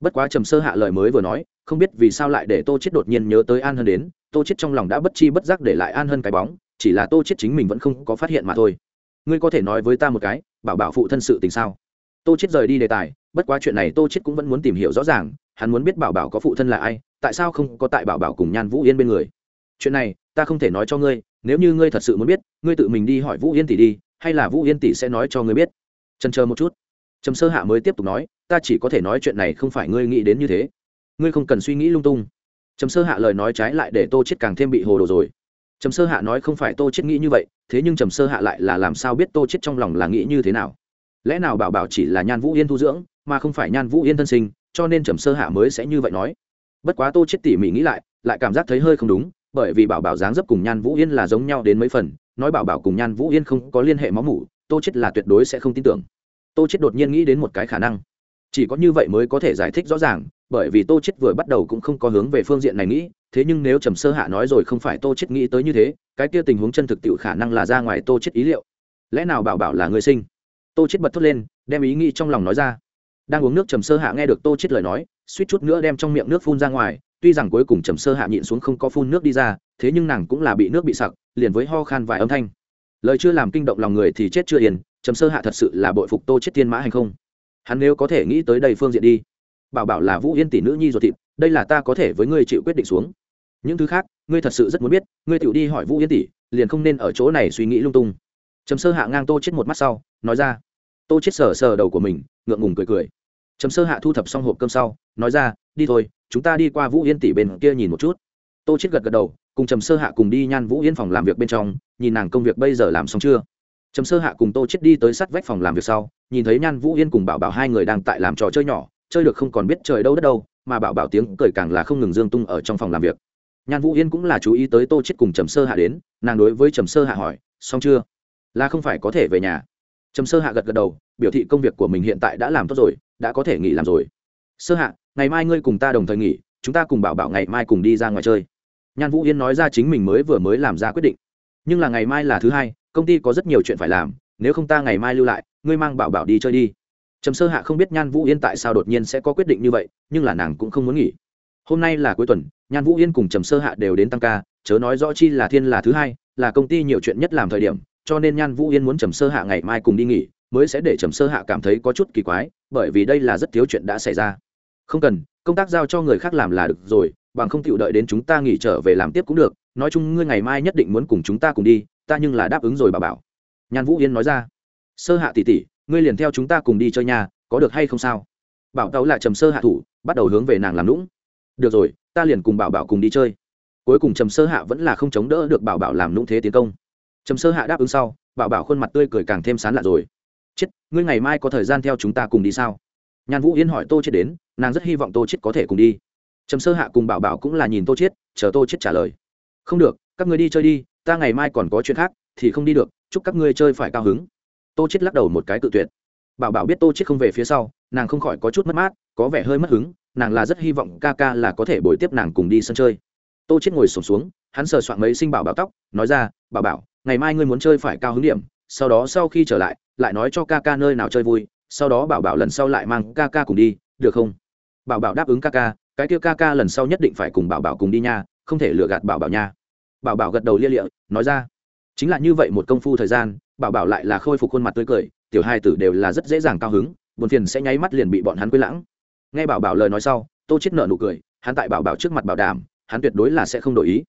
bất quá trầm sơ hạ lời mới vừa nói, không biết vì sao lại để tô chết đột nhiên nhớ tới an hân đến, tô chết trong lòng đã bất chi bất giác để lại an hân cái bóng, chỉ là tô chết chính mình vẫn không có phát hiện mà thôi. Ngươi có thể nói với ta một cái, bảo bảo phụ thân sự tình sao? Tô chết rời đi đề tài, bất quá chuyện này tô chết cũng vẫn muốn tìm hiểu rõ ràng, hắn muốn biết bảo bảo có phụ thân là ai tại sao không có tại bảo bảo cùng nhan vũ yên bên người? Chuyện này, ta không thể nói cho ngươi, nếu như ngươi thật sự muốn biết, ngươi tự mình đi hỏi vũ yên tỷ đi, hay là vũ yên tỷ sẽ nói cho ngươi biết. Trần chờ một chút. Trầm sơ hạ mới tiếp tục nói, ta chỉ có thể nói chuyện này không phải ngươi nghĩ đến như thế. Ngươi không cần suy nghĩ lung tung. Trầm sơ hạ lời nói trái lại để tô chết càng thêm bị hồ đồ rồi. Trầm sơ hạ nói không phải tô chết nghĩ như vậy, thế nhưng trầm sơ hạ lại là làm sao biết tô chết trong lòng là nghĩ như thế nào? Lẽ nào bảo bảo chỉ là nhan vũ yên thu dưỡng, mà không phải nhan vũ yên thân sinh, cho nên trầm sơ hạ mới sẽ như vậy nói? Bất quá tô chết tỉ mỉ nghĩ lại lại cảm giác thấy hơi không đúng, bởi vì bảo bảo dáng dấp cùng nhan vũ yên là giống nhau đến mấy phần, nói bảo bảo cùng nhan vũ yên không có liên hệ máu mủ, tô chết là tuyệt đối sẽ không tin tưởng. Tô chết đột nhiên nghĩ đến một cái khả năng. Chỉ có như vậy mới có thể giải thích rõ ràng, bởi vì tô chết vừa bắt đầu cũng không có hướng về phương diện này nghĩ, thế nhưng nếu trầm sơ hạ nói rồi không phải tô chết nghĩ tới như thế, cái kia tình huống chân thực tiệu khả năng là ra ngoài tô chết ý liệu. Lẽ nào bảo bảo là người sinh? Tô chết bật thốt lên, đem ý nghĩ trong lòng nói ra đang uống nước trầm sơ hạ nghe được tô chết lời nói, suýt chút nữa đem trong miệng nước phun ra ngoài, tuy rằng cuối cùng trầm sơ hạ nhịn xuống không có phun nước đi ra, thế nhưng nàng cũng là bị nước bị sặc, liền với ho khan vài âm thanh. Lời chưa làm kinh động lòng người thì chết chưa yên, trầm sơ hạ thật sự là bội phục tô chết tiên mã hay không? Hắn nếu có thể nghĩ tới đây phương diện đi. Bảo bảo là vũ yên tỷ nữ nhi ruột thịt, đây là ta có thể với ngươi chịu quyết định xuống. Những thứ khác, ngươi thật sự rất muốn biết, ngươi tiểu đi hỏi vũ yên tỷ, liền không nên ở chỗ này suy nghĩ lung tung. Trầm sơ hạ ngang tô chết một mắt sau, nói ra. Tô chết sờ sờ đầu của mình, ngượng ngùng cười cười trầm sơ hạ thu thập xong hộp cơm sau, nói ra, đi thôi, chúng ta đi qua vũ yên tỷ bên kia nhìn một chút. Tô chết gật gật đầu, cùng trầm sơ hạ cùng đi nhan vũ yên phòng làm việc bên trong, nhìn nàng công việc bây giờ làm xong chưa? Trầm sơ hạ cùng tô chết đi tới sát vách phòng làm việc sau, nhìn thấy nhan vũ yên cùng bảo bảo hai người đang tại làm trò chơi nhỏ, chơi được không còn biết trời đâu đất đâu, mà bảo bảo tiếng cười càng là không ngừng dương tung ở trong phòng làm việc. Nhan vũ yên cũng là chú ý tới tô chết cùng trầm sơ hạ đến, nàng đối với trầm sơ hạ hỏi, xong chưa? Là không phải có thể về nhà trầm sơ hạ gật gật đầu, biểu thị công việc của mình hiện tại đã làm tốt rồi, đã có thể nghỉ làm rồi. Sơ hạ, ngày mai ngươi cùng ta đồng thời nghỉ, chúng ta cùng bảo bảo ngày mai cùng đi ra ngoài chơi. Nhan vũ yên nói ra chính mình mới vừa mới làm ra quyết định. Nhưng là ngày mai là thứ hai, công ty có rất nhiều chuyện phải làm, nếu không ta ngày mai lưu lại, ngươi mang bảo bảo đi chơi đi. Trầm sơ hạ không biết nhan vũ yên tại sao đột nhiên sẽ có quyết định như vậy, nhưng là nàng cũng không muốn nghỉ. Hôm nay là cuối tuần, nhan vũ yên cùng trầm sơ hạ đều đến tăng ca, chớ nói rõ chi là thiên là thứ hai, là công ty nhiều chuyện nhất làm thời điểm cho nên nhan vũ yên muốn trầm sơ hạ ngày mai cùng đi nghỉ, mới sẽ để trầm sơ hạ cảm thấy có chút kỳ quái, bởi vì đây là rất thiếu chuyện đã xảy ra. Không cần, công tác giao cho người khác làm là được rồi, bằng không chịu đợi đến chúng ta nghỉ trở về làm tiếp cũng được, nói chung ngươi ngày mai nhất định muốn cùng chúng ta cùng đi, ta nhưng là đáp ứng rồi bà bảo. Nhan vũ yên nói ra. Sơ hạ tỷ tỷ, ngươi liền theo chúng ta cùng đi chơi nhà, có được hay không sao? Bảo tấu lại trầm sơ hạ thủ, bắt đầu hướng về nàng làm lũng được rồi, ta liền cùng bảo bảo cùng đi chơi. Cuối cùng trầm sơ hạ vẫn là không chống đỡ được bảo bảo làm lũng thế tiến công trầm sơ hạ đáp ứng sau, bảo bảo khuôn mặt tươi cười càng thêm sán lạ rồi. Chết, ngươi ngày mai có thời gian theo chúng ta cùng đi sao? Nhan vũ yên hỏi tô chết đến, nàng rất hy vọng tô chết có thể cùng đi. Trầm sơ hạ cùng bảo bảo cũng là nhìn tô chết chờ tô chết trả lời. Không được, các ngươi đi chơi đi, ta ngày mai còn có chuyện khác, thì không đi được, chúc các ngươi chơi phải cao hứng. Tô chết lắc đầu một cái tự tuyệt. Bảo bảo biết tô chết không về phía sau, nàng không khỏi có chút mất mát, có vẻ hơi mất hứng, nàng là rất hy vọng ca ca là có thể bồi tiếp nàng cùng đi sân chơi. Tô chết ngồi sổm xuống, hắn sờ soạn mấy sinh bảo bảo tóc, nói ra, bảo bảo ngày mai ngươi muốn chơi phải cao hứng điểm, sau đó sau khi trở lại lại nói cho ca ca nơi nào chơi vui, sau đó bảo bảo lần sau lại mang ca ca cùng đi, được không? Bảo bảo đáp ứng ca ca, cái kia ca ca lần sau nhất định phải cùng bảo bảo cùng đi nha, không thể lừa gạt bảo bảo nha. Bảo bảo gật đầu lia lịa, nói ra. Chính là như vậy một công phu thời gian, bảo bảo lại là khôi phục khuôn mặt tươi cười, tiểu hai tử đều là rất dễ dàng cao hứng, buồn phiền sẽ nháy mắt liền bị bọn hắn quên lãng. Nghe bảo bảo lời nói sau, tô chết nợ nụ cười, hắn tại bảo bảo trước mặt bảo đảm, hắn tuyệt đối là sẽ không đổi ý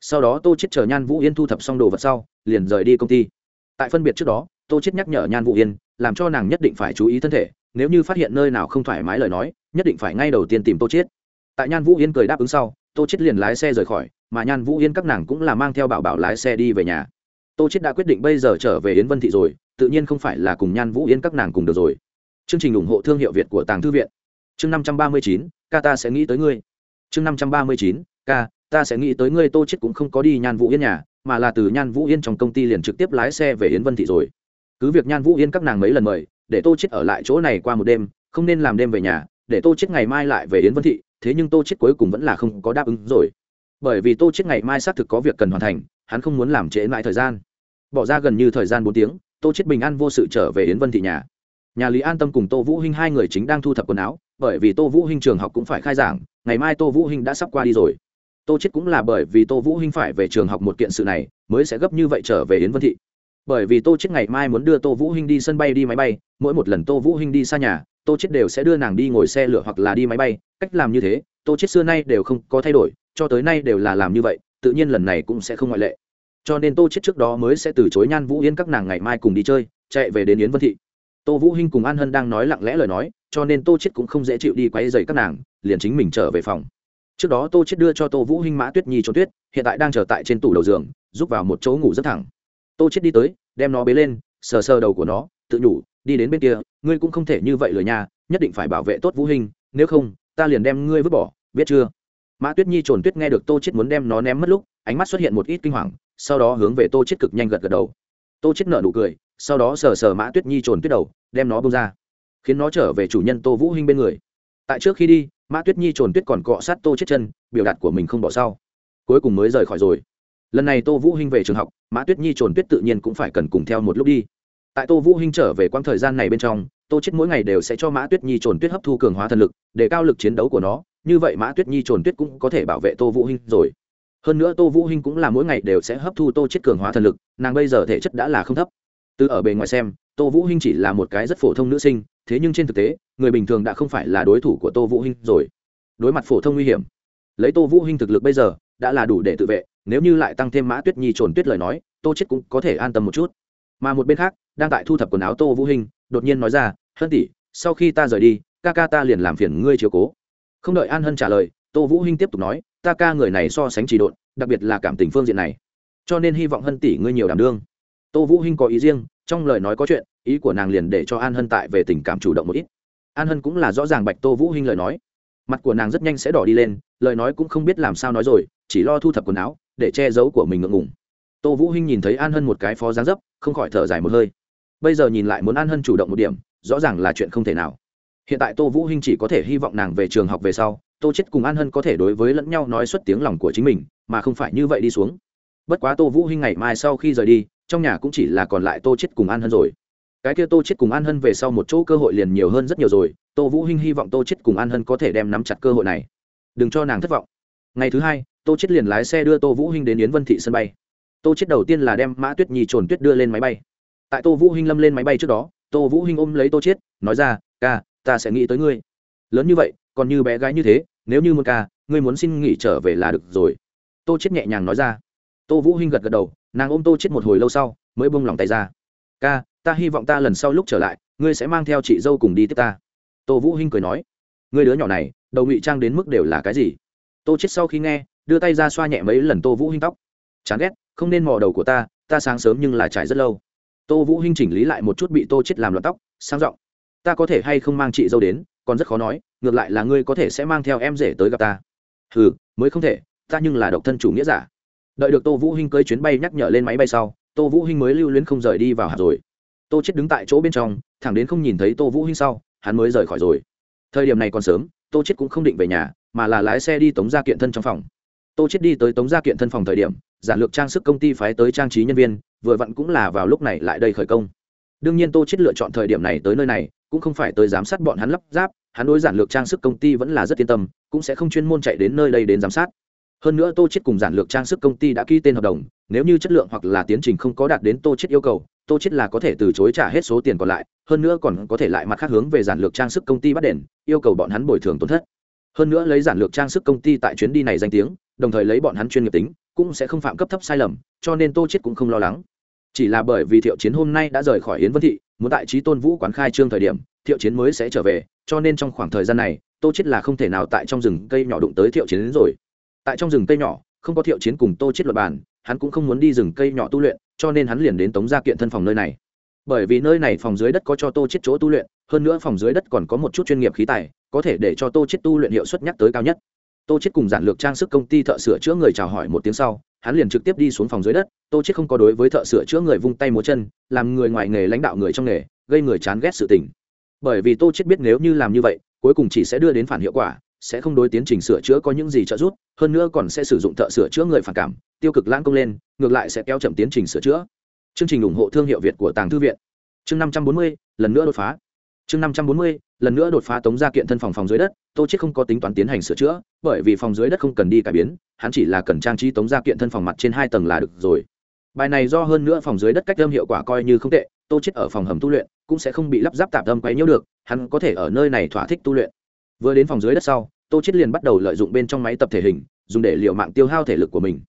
sau đó tô chết chờ nhan vũ yên thu thập xong đồ vật sau, liền rời đi công ty. Tại phân biệt trước đó, tô chết nhắc nhở nhan vũ yên, làm cho nàng nhất định phải chú ý thân thể, nếu như phát hiện nơi nào không thoải mái lời nói, nhất định phải ngay đầu tiên tìm tô chết tại nhan vũ yên cười đáp ứng sau, tô chết liền lái xe rời khỏi, mà nhan vũ yên các nàng cũng là mang theo bảo bảo lái xe đi về nhà. Tô chết đã quyết định bây giờ trở về yến vân thị rồi, tự nhiên không phải là cùng nhan vũ yên các nàng cùng được rồi. Chương trình ủng hộ thương hiệu việt của tàng thư viện. Chương năm trăm ba mươi chín, ca ta sẽ nghĩ tới ngươi. Chương năm trăm ba mươi chín, ca ta sẽ nghĩ tới ngươi tô chết cũng không có đi nhan vũ yên nhà, mà là từ nhan vũ yên trong công ty liền trực tiếp lái xe về yến vân thị rồi. Cứ việc nhan vũ yên các nàng mấy lần mời, để tô chết ở lại chỗ này qua một đêm, không nên làm đêm về nhà, để tô chết ngày mai lại về yến vân thị, thế nhưng tô chết cuối cùng vẫn là không có đáp ứng rồi. Bởi vì tô chết ngày mai xác thực có việc cần hoàn thành, hắn không muốn làm trễ lại thời gian. Bỏ ra gần như thời gian bốn tiếng, tô chết bình an vô sự trở về yến vân thị nhà. Nhà lý an tâm cùng tô vũ hinh hai người chính đang thu thập quần áo, bởi vì tô vũ hinh trường học cũng phải khai giảng, ngày mai tô vũ hinh đã sắp qua đi rồi tô chết cũng là bởi vì tô vũ hinh phải về trường học một kiện sự này, mới sẽ gấp như vậy trở về yến vân thị. Bởi vì tô chết ngày mai muốn đưa tô vũ hinh đi sân bay đi máy bay, mỗi một lần tô vũ hinh đi xa nhà, tô chết đều sẽ đưa nàng đi ngồi xe lửa hoặc là đi máy bay. Cách làm như thế, tô chết xưa nay đều không có thay đổi, cho tới nay đều là làm như vậy, tự nhiên lần này cũng sẽ không ngoại lệ. Cho nên tô chết trước đó mới sẽ từ chối nhan vũ yên các nàng ngày mai cùng đi chơi, chạy về đến yến vân thị. Tô vũ hinh cùng an hân đang nói lặng lẽ lời nói, cho nên tô chết cũng không dễ chịu đi quấy rầy các nàng, liền chính mình trở về phòng trước đó tô chết đưa cho tô vũ hinh mã tuyết nhi trốn tuyết, hiện tại đang chờ tại trên tủ đầu giường, giúp vào một chỗ ngủ rất thẳng. Tô chết đi tới, đem nó bế lên, sờ sờ đầu của nó, tự nhủ, đi đến bên kia, ngươi cũng không thể như vậy lời nha, nhất định phải bảo vệ tốt vũ hinh, nếu không, ta liền đem ngươi vứt bỏ, biết chưa? Mã tuyết nhi trồn tuyết nghe được tô chết muốn đem nó ném mất lúc, ánh mắt xuất hiện một ít kinh hoàng, sau đó hướng về tô chết cực nhanh gật gật đầu. Tô chết nở nụ cười, sau đó sờ sờ mã tuyết nhi trồn tuyết đầu, đem nó bông ra, khiến nó trở về chủ nhân tô vũ hinh bên người. Tại trước khi đi mã tuyết nhi trồn tuyết còn cọ sát tô chết chân, biểu đạt của mình không bỏ sau. Cuối cùng mới rời khỏi rồi. Lần này tô vũ hinh về trường học, mã tuyết nhi trồn tuyết tự nhiên cũng phải cần cùng theo một lúc đi. Tại tô vũ hinh trở về quãng thời gian này bên trong, tô chết mỗi ngày đều sẽ cho mã tuyết nhi trồn tuyết hấp thu cường hóa thần lực, để cao lực chiến đấu của nó. Như vậy mã tuyết nhi trồn tuyết cũng có thể bảo vệ tô vũ hinh rồi. Hơn nữa tô vũ hinh cũng là mỗi ngày đều sẽ hấp thu tô chết cường hóa thần lực, nàng bây giờ thể chất đã là không thấp. Từ ở bề ngoài xem, tô vũ hinh chỉ là một cái rất phổ thông nữ sinh thế nhưng trên thực tế, người bình thường đã không phải là đối thủ của tô vũ hinh rồi. Đối mặt phổ thông nguy hiểm, lấy tô vũ hinh thực lực bây giờ, đã là đủ để tự vệ, nếu như lại tăng thêm mã tuyết nhi trồn tuyết lời nói, tô chết cũng có thể an tâm một chút. Mà một bên khác, đang tại thu thập quần áo tô vũ hinh, đột nhiên nói ra, hân tỷ, sau khi ta rời đi, ca ca ta liền làm phiền ngươi chiếu cố. Không đợi an hân trả lời, tô vũ hinh tiếp tục nói, ta ca người này so sánh trì độn, đặc biệt là cảm tình phương diện này. Cho nên hy vọng hân tỷ ngươi nhiều đảm đương. Tô vũ hinh có ý riêng, trong lời nói có chuyện ý của nàng liền để cho an hân tại về tình cảm chủ động một ít. An hân cũng là rõ ràng bạch tô vũ hinh lời nói. Mặt của nàng rất nhanh sẽ đỏ đi lên, lời nói cũng không biết làm sao nói rồi, chỉ lo thu thập quần áo, để che giấu của mình ngượng ngùng. Tô vũ hinh nhìn thấy an hân một cái phó dáng dấp, không khỏi thở dài một hơi. Bây giờ nhìn lại muốn an hân chủ động một điểm, rõ ràng là chuyện không thể nào. Hiện tại tô vũ hinh chỉ có thể hy vọng nàng về trường học về sau, tô chết cùng an hân có thể đối với lẫn nhau nói xuất tiếng lòng của chính mình, mà không phải như vậy đi xuống. Bất quá tô vũ hinh ngày mai sau khi rời đi, trong nhà cũng chỉ là còn lại tô chết cùng an hân rồi cái kia tô chết cùng an hân về sau một chỗ cơ hội liền nhiều hơn rất nhiều rồi, tô vũ hinh hy vọng tô chết cùng an hân có thể đem nắm chặt cơ hội này. Đừng cho nàng thất vọng. Ngày thứ hai, tô chết liền lái xe đưa tô vũ hinh đến yến vân thị sân bay. Tô chết đầu tiên là đem mã tuyết nhi trồn tuyết đưa lên máy bay. Tại tô vũ hinh lâm lên máy bay trước đó, tô vũ hinh ôm lấy tô chết nói ra, ca, ta sẽ nghĩ tới ngươi. Lớn như vậy, còn như bé gái như thế, nếu như một ca, ngươi muốn xin nghỉ trở về là được rồi. Tô chết nhẹ nhàng nói ra. Tô vũ hinh gật gật đầu, nàng ôm tô chết một hồi lâu sau, mới buông lòng tay ra. Ca ta hy vọng ta lần sau lúc trở lại, ngươi sẽ mang theo chị dâu cùng đi tiếp ta. Tô vũ hinh cười nói, ngươi đứa nhỏ này, đầu ngụy trang đến mức đều là cái gì? Tô chết sau khi nghe, đưa tay ra xoa nhẹ mấy lần tô vũ hinh tóc. Chán ghét, không nên mò đầu của ta ta sáng sớm nhưng là trải rất lâu. Tô vũ hinh chỉnh lý lại một chút bị tô chết làm loạn tóc, sang giọng, ta có thể hay không mang chị dâu đến, còn rất khó nói, ngược lại là ngươi có thể sẽ mang theo em rể tới gặp ta. Hừ, mới không thể, ta nhưng là độc thân chủ nghĩa giả. Đợi được tô vũ hinh cưới chuyến bay nhắc nhở lên máy bay sau, tô vũ hinh mới lưu luyến không rời đi vào hạt rồi tô chết đứng tại chỗ bên trong, thẳng đến không nhìn thấy tô vũ hinh sau, hắn mới rời khỏi rồi. Thời điểm này còn sớm, tô chết cũng không định về nhà, mà là lái xe đi tống gia kiện thân trong phòng. Tô chết đi tới tống gia kiện thân phòng thời điểm, giản lược trang sức công ty phái tới trang trí nhân viên, vừa vặn cũng là vào lúc này lại đây khởi công. Đương nhiên tô chết lựa chọn thời điểm này tới nơi này, cũng không phải tới giám sát bọn hắn lắp ráp, hắn đối giản lược trang sức công ty vẫn là rất yên tâm, cũng sẽ không chuyên môn chạy đến nơi đây đến giám sát. Hơn nữa tô chết cùng giản lược trang sức công ty đã ký tên hợp đồng, nếu như chất lượng hoặc là tiến trình không có đạt đến tô chết yêu cầu tô chết là có thể từ chối trả hết số tiền còn lại, hơn nữa còn có thể lại mặt khác hướng về giản lược trang sức công ty bắt đền, yêu cầu bọn hắn bồi thường tổn thất. Hơn nữa lấy giản lược trang sức công ty tại chuyến đi này danh tiếng, đồng thời lấy bọn hắn chuyên nghiệp tính, cũng sẽ không phạm cấp thấp sai lầm, cho nên tô chết cũng không lo lắng. Chỉ là bởi vì thiệu chiến hôm nay đã rời khỏi yến vân thị, muốn tại trí tôn vũ quán khai trương thời điểm, thiệu chiến mới sẽ trở về, cho nên trong khoảng thời gian này, tô chết là không thể nào tại trong rừng cây nhỏ đụng tới thiệu chiến đến rồi. Tại trong rừng cây nhỏ, không có thiệu chiến cùng tô chết luật bàn, hắn cũng không muốn đi rừng cây nhỏ tu luyện cho nên hắn liền đến tống gia kiện thân phòng nơi này. Bởi vì nơi này phòng dưới đất có cho tô chết chỗ tu luyện, hơn nữa phòng dưới đất còn có một chút chuyên nghiệp khí tài, có thể để cho tô chết tu luyện hiệu suất nhắc tới cao nhất. Tô chết cùng giản lược trang sức công ty thợ sửa chữa người chào hỏi một tiếng sau, hắn liền trực tiếp đi xuống phòng dưới đất. Tô chết không có đối với thợ sửa chữa người vung tay múa chân, làm người ngoài nghề lãnh đạo người trong nghề, gây người chán ghét sự tình. Bởi vì tô chết biết nếu như làm như vậy, cuối cùng chỉ sẽ đưa đến phản hiệu quả sẽ không đối tiến trình sửa chữa có những gì trợ giúp, hơn nữa còn sẽ sử dụng thợ sửa chữa người phản cảm, tiêu cực lãng công lên, ngược lại sẽ kéo chậm tiến trình sửa chữa. Chương trình ủng hộ thương hiệu việt của tàng thư viện. Chương năm trăm bốn mươi, lần nữa đột phá. Chương năm trăm bốn mươi, lần nữa đột phá tống gia kiện thân phòng phòng dưới đất, tô chết không có tính toán tiến hành sửa chữa, bởi vì phòng dưới đất không cần đi cải biến, hắn chỉ là cần trang trí tống gia kiện thân phòng mặt trên hai tầng là được rồi. Bài này do hơn nữa phòng dưới đất cách âm hiệu quả coi như không tệ, tô chết ở phòng hầm tu luyện cũng sẽ không bị lắp ráp tạp âm quấy nhiễu được, hắn có thể ở nơi này thỏa thích tu luyện vừa đến phòng dưới đất sau, tô chết liền bắt đầu lợi dụng bên trong máy tập thể hình, dùng để liệu mạng tiêu hao thể lực của mình.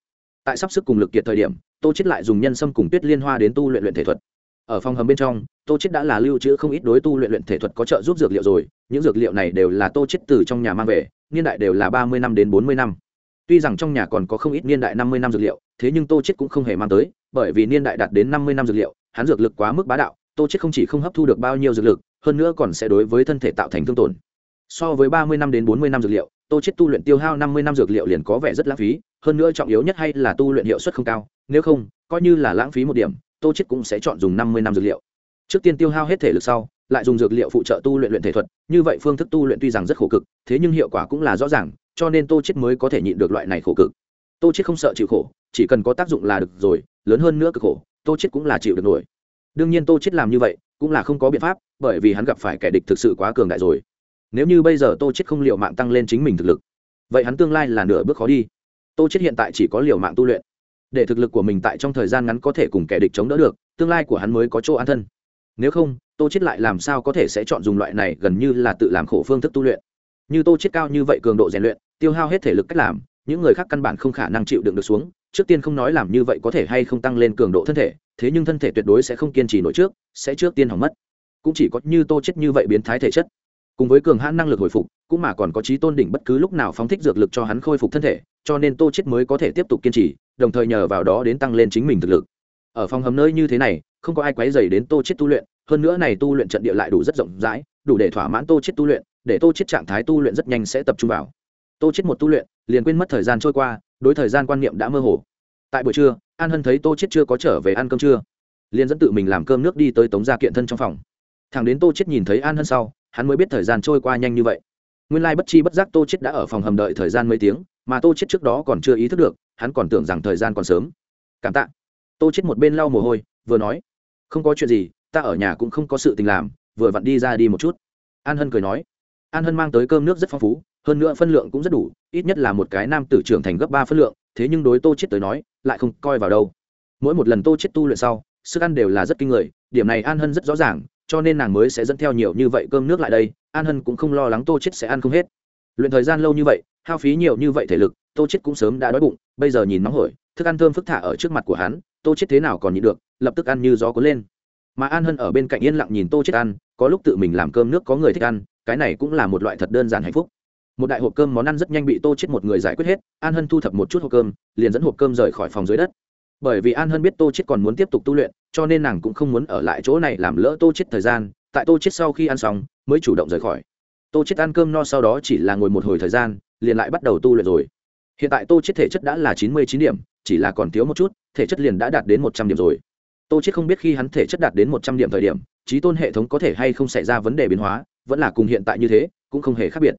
Tại sắp sức cùng lực kiệt thời điểm, tô chết lại dùng nhân sâm cùng tuyết liên hoa đến tu luyện luyện thể thuật. Ở phòng hầm bên trong, tô chết đã là lưu trữ không ít đối tu luyện luyện thể thuật có trợ giúp dược liệu rồi, những dược liệu này đều là tô chết từ trong nhà mang về, niên đại đều là ba mươi năm đến bốn mươi năm. Tuy rằng trong nhà còn có không ít niên đại năm mươi năm dược liệu, thế nhưng tô chết cũng không hề mang tới, bởi vì niên đại đạt đến năm mươi năm dược liệu, hắn dược lực quá mức bá đạo, tô chết không chỉ không hấp thu được bao nhiêu dược lực, hơn nữa còn sẽ đối với thân thể tạo thành thương tổn so với ba mươi năm đến bốn mươi năm dược liệu, tô chết tu luyện tiêu hao năm mươi năm dược liệu liền có vẻ rất lãng phí, hơn nữa trọng yếu nhất hay là tu luyện hiệu suất không cao, nếu không, coi như là lãng phí một điểm, tô chết cũng sẽ chọn dùng năm mươi năm dược liệu. Trước tiên tiêu hao hết thể lực sau, lại dùng dược liệu phụ trợ tu luyện luyện thể thuật, như vậy phương thức tu luyện tuy rằng rất khổ cực, thế nhưng hiệu quả cũng là rõ ràng, cho nên tô chết mới có thể nhịn được loại này khổ cực. Tô chết không sợ chịu khổ, chỉ cần có tác dụng là được rồi, lớn hơn nữa cực khổ, tô chết cũng là chịu được nổi. Đương nhiên tô chết làm như vậy, cũng là không có biện pháp, bởi vì hắn gặp phải kẻ địch thực sự quá cường đại rồi nếu như bây giờ tô chết không liệu mạng tăng lên chính mình thực lực, vậy hắn tương lai là nửa bước khó đi. Tô chết hiện tại chỉ có liều mạng tu luyện. Để thực lực của mình tại trong thời gian ngắn có thể cùng kẻ địch chống đỡ được, tương lai của hắn mới có chỗ an thân. Nếu không, tô chết lại làm sao có thể sẽ chọn dùng loại này gần như là tự làm khổ phương thức tu luyện? Như tô chết cao như vậy cường độ rèn luyện, tiêu hao hết thể lực cách làm, những người khác căn bản không khả năng chịu đựng được xuống, trước tiên không nói làm như vậy có thể hay không tăng lên cường độ thân thể, thế nhưng thân thể tuyệt đối sẽ không kiên trì nổi trước, sẽ trước tiên hỏng mất. Cũng chỉ có như tô chết như vậy biến thái thể chất cùng với cường hãn năng lực hồi phục, cũng mà còn có trí tôn đỉnh bất cứ lúc nào phóng thích dược lực cho hắn khôi phục thân thể, cho nên tô chết mới có thể tiếp tục kiên trì, đồng thời nhờ vào đó đến tăng lên chính mình thực lực. Ở phòng hầm nơi như thế này, không có ai quấy rầy đến tô chết tu luyện, hơn nữa này tu luyện trận địa lại đủ rất rộng rãi, đủ để thỏa mãn tô chết tu luyện, để tô chết trạng thái tu luyện rất nhanh sẽ tập trung vào. Tô chết một tu luyện, liền quên mất thời gian trôi qua, đối thời gian quan niệm đã mơ hồ. Tại buổi trưa, an hân thấy tô chết chưa có trở về ăn cơm trưa liền dẫn tự mình làm cơm nước đi tới tống gia kiện thân trong phòng thằng đến tô chết nhìn thấy an hân sau, hắn mới biết thời gian trôi qua nhanh như vậy. Nguyên lai bất chi bất giác tô chết đã ở phòng hầm đợi thời gian mấy tiếng, mà tô chết trước đó còn chưa ý thức được, hắn còn tưởng rằng thời gian còn sớm. Cảm tạ. Tô chết một bên lau mồ hôi, vừa nói, không có chuyện gì, ta ở nhà cũng không có sự tình làm, vừa vặn đi ra đi một chút. An hân cười nói, an hân mang tới cơm nước rất phong phú, hơn nữa phân lượng cũng rất đủ, ít nhất là một cái nam tử trưởng thành gấp ba phân lượng, thế nhưng đối tô chết tới nói, lại không coi vào đâu. Mỗi một lần tô chết tu luyện sau, sức ăn đều là rất kinh người, điểm này an hân rất rõ ràng cho nên nàng mới sẽ dẫn theo nhiều như vậy cơm nước lại đây, an hân cũng không lo lắng tô chết sẽ ăn không hết. Luyện thời gian lâu như vậy, hao phí nhiều như vậy thể lực, tô chết cũng sớm đã đói bụng, bây giờ nhìn nóng hổi, thức ăn thơm phức thả ở trước mặt của hắn, tô chết thế nào còn nhịn được, lập tức ăn như gió cuốn lên. Mà an hân ở bên cạnh yên lặng nhìn tô chết ăn, có lúc tự mình làm cơm nước có người thích ăn, cái này cũng là một loại thật đơn giản hạnh phúc. Một đại hộp cơm món ăn rất nhanh bị tô chết một người giải quyết hết, an hân thu thập một chút hộp cơm, liền dẫn hộp cơm rời khỏi phòng dưới đất. Bởi vì an hân biết tô chết còn muốn tiếp tục tu luyện cho nên nàng cũng không muốn ở lại chỗ này làm lỡ tô chết thời gian. Tại tô chết sau khi ăn xong, mới chủ động rời khỏi. Tô chết ăn cơm no sau đó chỉ là ngồi một hồi thời gian, liền lại bắt đầu tu luyện rồi. Hiện tại tô chết thể chất đã là chín mươi chín điểm, chỉ là còn thiếu một chút, thể chất liền đã đạt đến một trăm điểm rồi. Tô chết không biết khi hắn thể chất đạt đến một trăm điểm thời điểm, trí tôn hệ thống có thể hay không xảy ra vấn đề biến hóa, vẫn là cùng hiện tại như thế, cũng không hề khác biệt.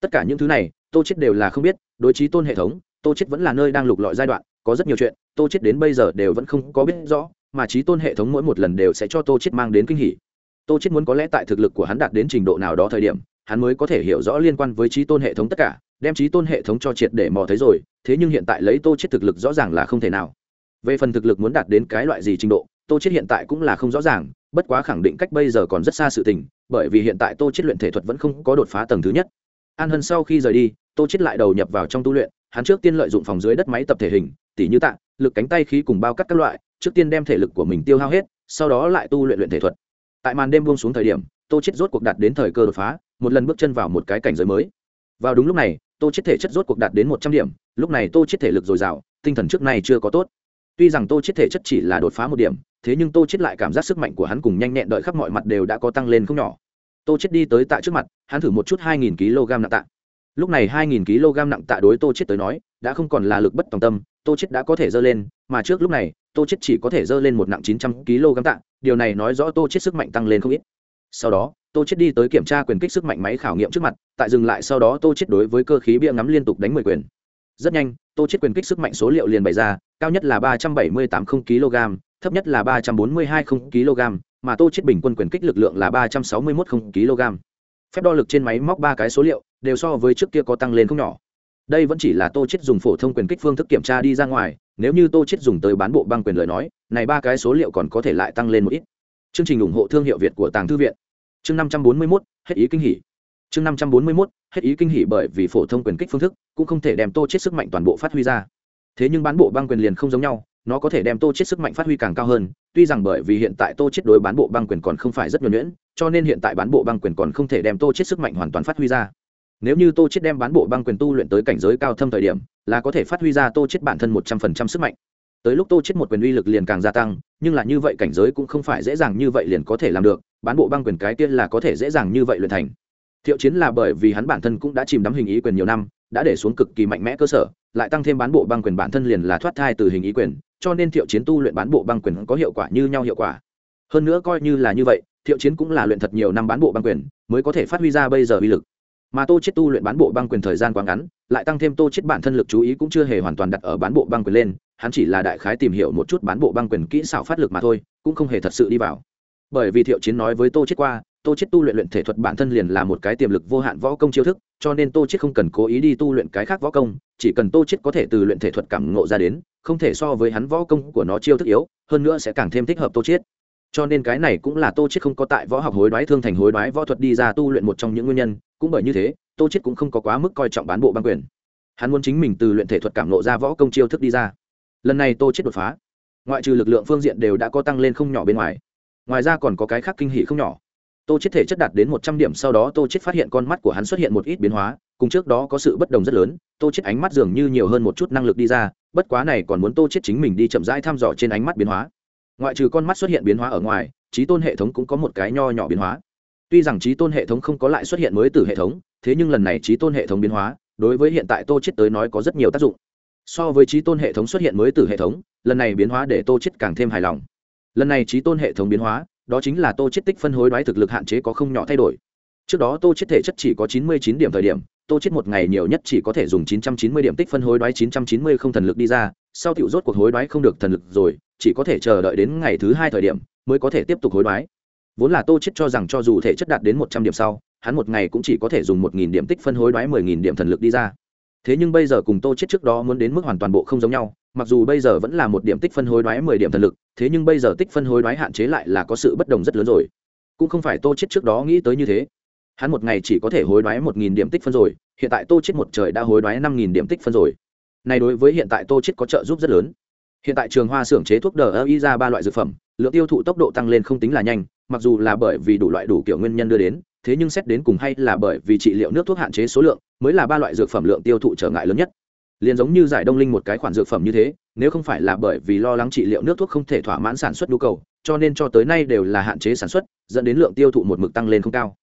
Tất cả những thứ này, tô chết đều là không biết, đối trí tôn hệ thống, tô chết vẫn là nơi đang lục lọi giai đoạn, có rất nhiều chuyện, tô chết đến bây giờ đều vẫn không có biết rõ mà trí tôn hệ thống mỗi một lần đều sẽ cho tô chết mang đến kinh hỉ. Tô chết muốn có lẽ tại thực lực của hắn đạt đến trình độ nào đó thời điểm, hắn mới có thể hiểu rõ liên quan với trí tôn hệ thống tất cả, đem trí tôn hệ thống cho triệt để mò thấy rồi, thế nhưng hiện tại lấy tô chết thực lực rõ ràng là không thể nào. Về phần thực lực muốn đạt đến cái loại gì trình độ, tô chết hiện tại cũng là không rõ ràng, bất quá khẳng định cách bây giờ còn rất xa sự tình, bởi vì hiện tại tô chết luyện thể thuật vẫn không có đột phá tầng thứ nhất. An hân sau khi rời đi, tô chết lại đầu nhập vào trong tu luyện, hắn trước tiên lợi dụng phòng dưới đất máy tập thể hình, tỉ như tạ, lực cánh tay khí cùng bao cắt các loại trước tiên đem thể lực của mình tiêu hao hết, sau đó lại tu luyện luyện thể thuật. Tại màn đêm buông xuống thời điểm, tô chết rốt cuộc đạt đến thời cơ đột phá, một lần bước chân vào một cái cảnh giới mới. Vào đúng lúc này, tô chết thể chất rốt cuộc đạt đến một trăm điểm, lúc này tô chết thể lực dồi dào, tinh thần trước này chưa có tốt. Tuy rằng tô chết thể chất chỉ là đột phá một điểm, thế nhưng tô chết lại cảm giác sức mạnh của hắn cùng nhanh nhẹn đợi khắp mọi mặt đều đã có tăng lên không nhỏ. Tô chết đi tới tạ trước mặt, hắn thử một chút hai nghìn kg nặng tạ. Lúc này hai nghìn kg nặng tạ đối tô chết tới nói, đã không còn là lực bất tòng tâm, tô chết đã có thể dơ lên, mà trước lúc này tô chết chỉ có thể dơ lên một nặng chín trăm kg tạ, điều này nói rõ tô chết sức mạnh tăng lên không ít. Sau đó, tô chết đi tới kiểm tra quyền kích sức mạnh máy khảo nghiệm trước mặt, tại dừng lại sau đó tô chết đối với cơ khí bia ngắm liên tục đánh mười quyền. Rất nhanh, tô chết quyền kích sức mạnh số liệu liền bày ra, cao nhất là ba trăm bảy mươi tám kg thấp nhất là ba trăm bốn mươi hai kg mà tô chết bình quân quyền kích lực lượng là ba trăm sáu mươi một kg phép đo lực trên máy móc ba cái số liệu, đều so với trước kia có tăng lên không nhỏ đây vẫn chỉ là tô chết dùng phổ thông quyền kích phương thức kiểm tra đi ra ngoài nếu như tô chết dùng tới bán bộ băng quyền lời nói này ba cái số liệu còn có thể lại tăng lên một ít. Chương trình ủng hộ thương hiệu việt của tàng thư viện. Chương năm trăm bốn mươi 541, hết ý kinh hỉ. Chương năm trăm bốn mươi 541, hết ý kinh hỉ bởi vì phổ thông quyền kích phương thức cũng không thể đem tô chết sức mạnh toàn bộ phát huy ra. Thế nhưng bán bộ băng quyền liền không giống nhau nó có thể đem tô chết sức mạnh phát huy càng cao hơn tuy rằng bởi vì hiện tại tô chết đối bán bộ băng quyền còn không phải rất nhuần nhuyễn cho nên hiện tại bán bộ băng quyền còn không thể đem tô chết sức mạnh hoàn toàn phát huy ra nếu như tô chết đem bán bộ băng quyền tu luyện tới cảnh giới cao thâm thời điểm, là có thể phát huy ra tô chết bản thân một trăm phần trăm sức mạnh. Tới lúc tô chết một quyền uy lực liền càng gia tăng, nhưng là như vậy cảnh giới cũng không phải dễ dàng như vậy liền có thể làm được, bán bộ băng quyền cái tiên là có thể dễ dàng như vậy luyện thành. Thiệu chiến là bởi vì hắn bản thân cũng đã chìm đắm hình ý quyền nhiều năm, đã để xuống cực kỳ mạnh mẽ cơ sở, lại tăng thêm bán bộ băng quyền bản thân liền là thoát thai từ hình ý quyền, cho nên thiệu chiến tu luyện bán bộ băng quyền có hiệu quả như nhau hiệu quả. Hơn nữa coi như là như vậy, thiệu chiến cũng là luyện thật nhiều năm bán bộ băng quyền, mới có thể phát huy ra bây giờ uy lực mà tô chết tu luyện bán bộ băng quyền thời gian quá ngắn, lại tăng thêm tô chết bản thân lực chú ý cũng chưa hề hoàn toàn đặt ở bán bộ băng quyền lên, hắn chỉ là đại khái tìm hiểu một chút bán bộ băng quyền kỹ xảo phát lực mà thôi, cũng không hề thật sự đi vào. Bởi vì thiệu chiến nói với tô chết qua, tô chết tu luyện luyện thể thuật bản thân liền là một cái tiềm lực vô hạn võ công chiêu thức, cho nên tô chết không cần cố ý đi tu luyện cái khác võ công, chỉ cần tô chết có thể từ luyện thể thuật cảm ngộ ra đến, không thể so với hắn võ công của nó chiêu thức yếu, hơn nữa sẽ càng thêm thích hợp tô chết cho nên cái này cũng là tô chết không có tại võ học hối đoái thương thành hối đoái võ thuật đi ra tu luyện một trong những nguyên nhân, cũng bởi như thế, tô chết cũng không có quá mức coi trọng bán bộ băng quyền. Hắn muốn chính mình từ luyện thể thuật cảm lộ ra võ công chiêu thức đi ra. Lần này tô chết đột phá, ngoại trừ lực lượng phương diện đều đã có tăng lên không nhỏ bên ngoài. Ngoài ra còn có cái khác kinh hỉ không nhỏ. Tô chết thể chất đạt đến một trăm điểm, sau đó tô chết phát hiện con mắt của hắn xuất hiện một ít biến hóa, cùng trước đó có sự bất đồng rất lớn, tô chết ánh mắt dường như nhiều hơn một chút năng lực đi ra, bất quá này còn muốn tô chết chính mình đi chậm rãi thăm dò trên ánh mắt biến hóa ngoại trừ con mắt xuất hiện biến hóa ở ngoài, trí tôn hệ thống cũng có một cái nho nhỏ biến hóa. Tuy rằng trí tôn hệ thống không có lại xuất hiện mới từ hệ thống, thế nhưng lần này trí tôn hệ thống biến hóa, đối với hiện tại tô chết tới nói có rất nhiều tác dụng. So với trí tôn hệ thống xuất hiện mới từ hệ thống, lần này biến hóa để tô chết càng thêm hài lòng. Lần này trí tôn hệ thống biến hóa, đó chính là tô chết tích phân hối đoái thực lực hạn chế có không nhỏ thay đổi. Trước đó tô chết thể chất chỉ có chín mươi chín điểm thời điểm tô chết một ngày nhiều nhất chỉ có thể dùng chín trăm chín mươi điểm tích phân hối đoái chín trăm chín mươi không thần lực đi ra, sau tiểu rốt cuộc hối đoái không được thần lực rồi, chỉ có thể chờ đợi đến ngày thứ hai thời điểm mới có thể tiếp tục hối đoái. Vốn là tô chết cho rằng cho dù thể chất đạt đến một trăm điểm sau, hắn một ngày cũng chỉ có thể dùng một nghìn điểm tích phân hối đoái mười nghìn điểm thần lực đi ra. Thế nhưng bây giờ cùng tô chết trước đó muốn đến mức hoàn toàn bộ không giống nhau, mặc dù bây giờ vẫn là một điểm tích phân hối đoái mười điểm thần lực, thế nhưng bây giờ tích phân hối đoái hạn chế lại là có sự bất đồng rất lớn rồi. Cũng không phải tô chết trước đó nghĩ tới như thế hắn một ngày chỉ có thể hối đoái một nghìn điểm tích phân rồi, hiện tại tô chết một trời đã hối đoái năm nghìn điểm tích phân rồi. Này đối với hiện tại tô chết có trợ giúp rất lớn. Hiện tại trường hoa xưởng chế thuốc đờ ơ y ra ba loại dược phẩm, lượng tiêu thụ tốc độ tăng lên không tính là nhanh, mặc dù là bởi vì đủ loại đủ kiểu nguyên nhân đưa đến, thế nhưng xét đến cùng hay là bởi vì trị liệu nước thuốc hạn chế số lượng, mới là ba loại dược phẩm lượng tiêu thụ trở ngại lớn nhất. Liền giống như giải đông linh một cái khoản dược phẩm như thế, nếu không phải là bởi vì lo lắng trị liệu nước thuốc không thể thỏa mãn sản xuất nhu cầu, cho nên cho tới nay đều là hạn chế sản xuất, dẫn đến lượng tiêu thụ một mực tăng lên không cao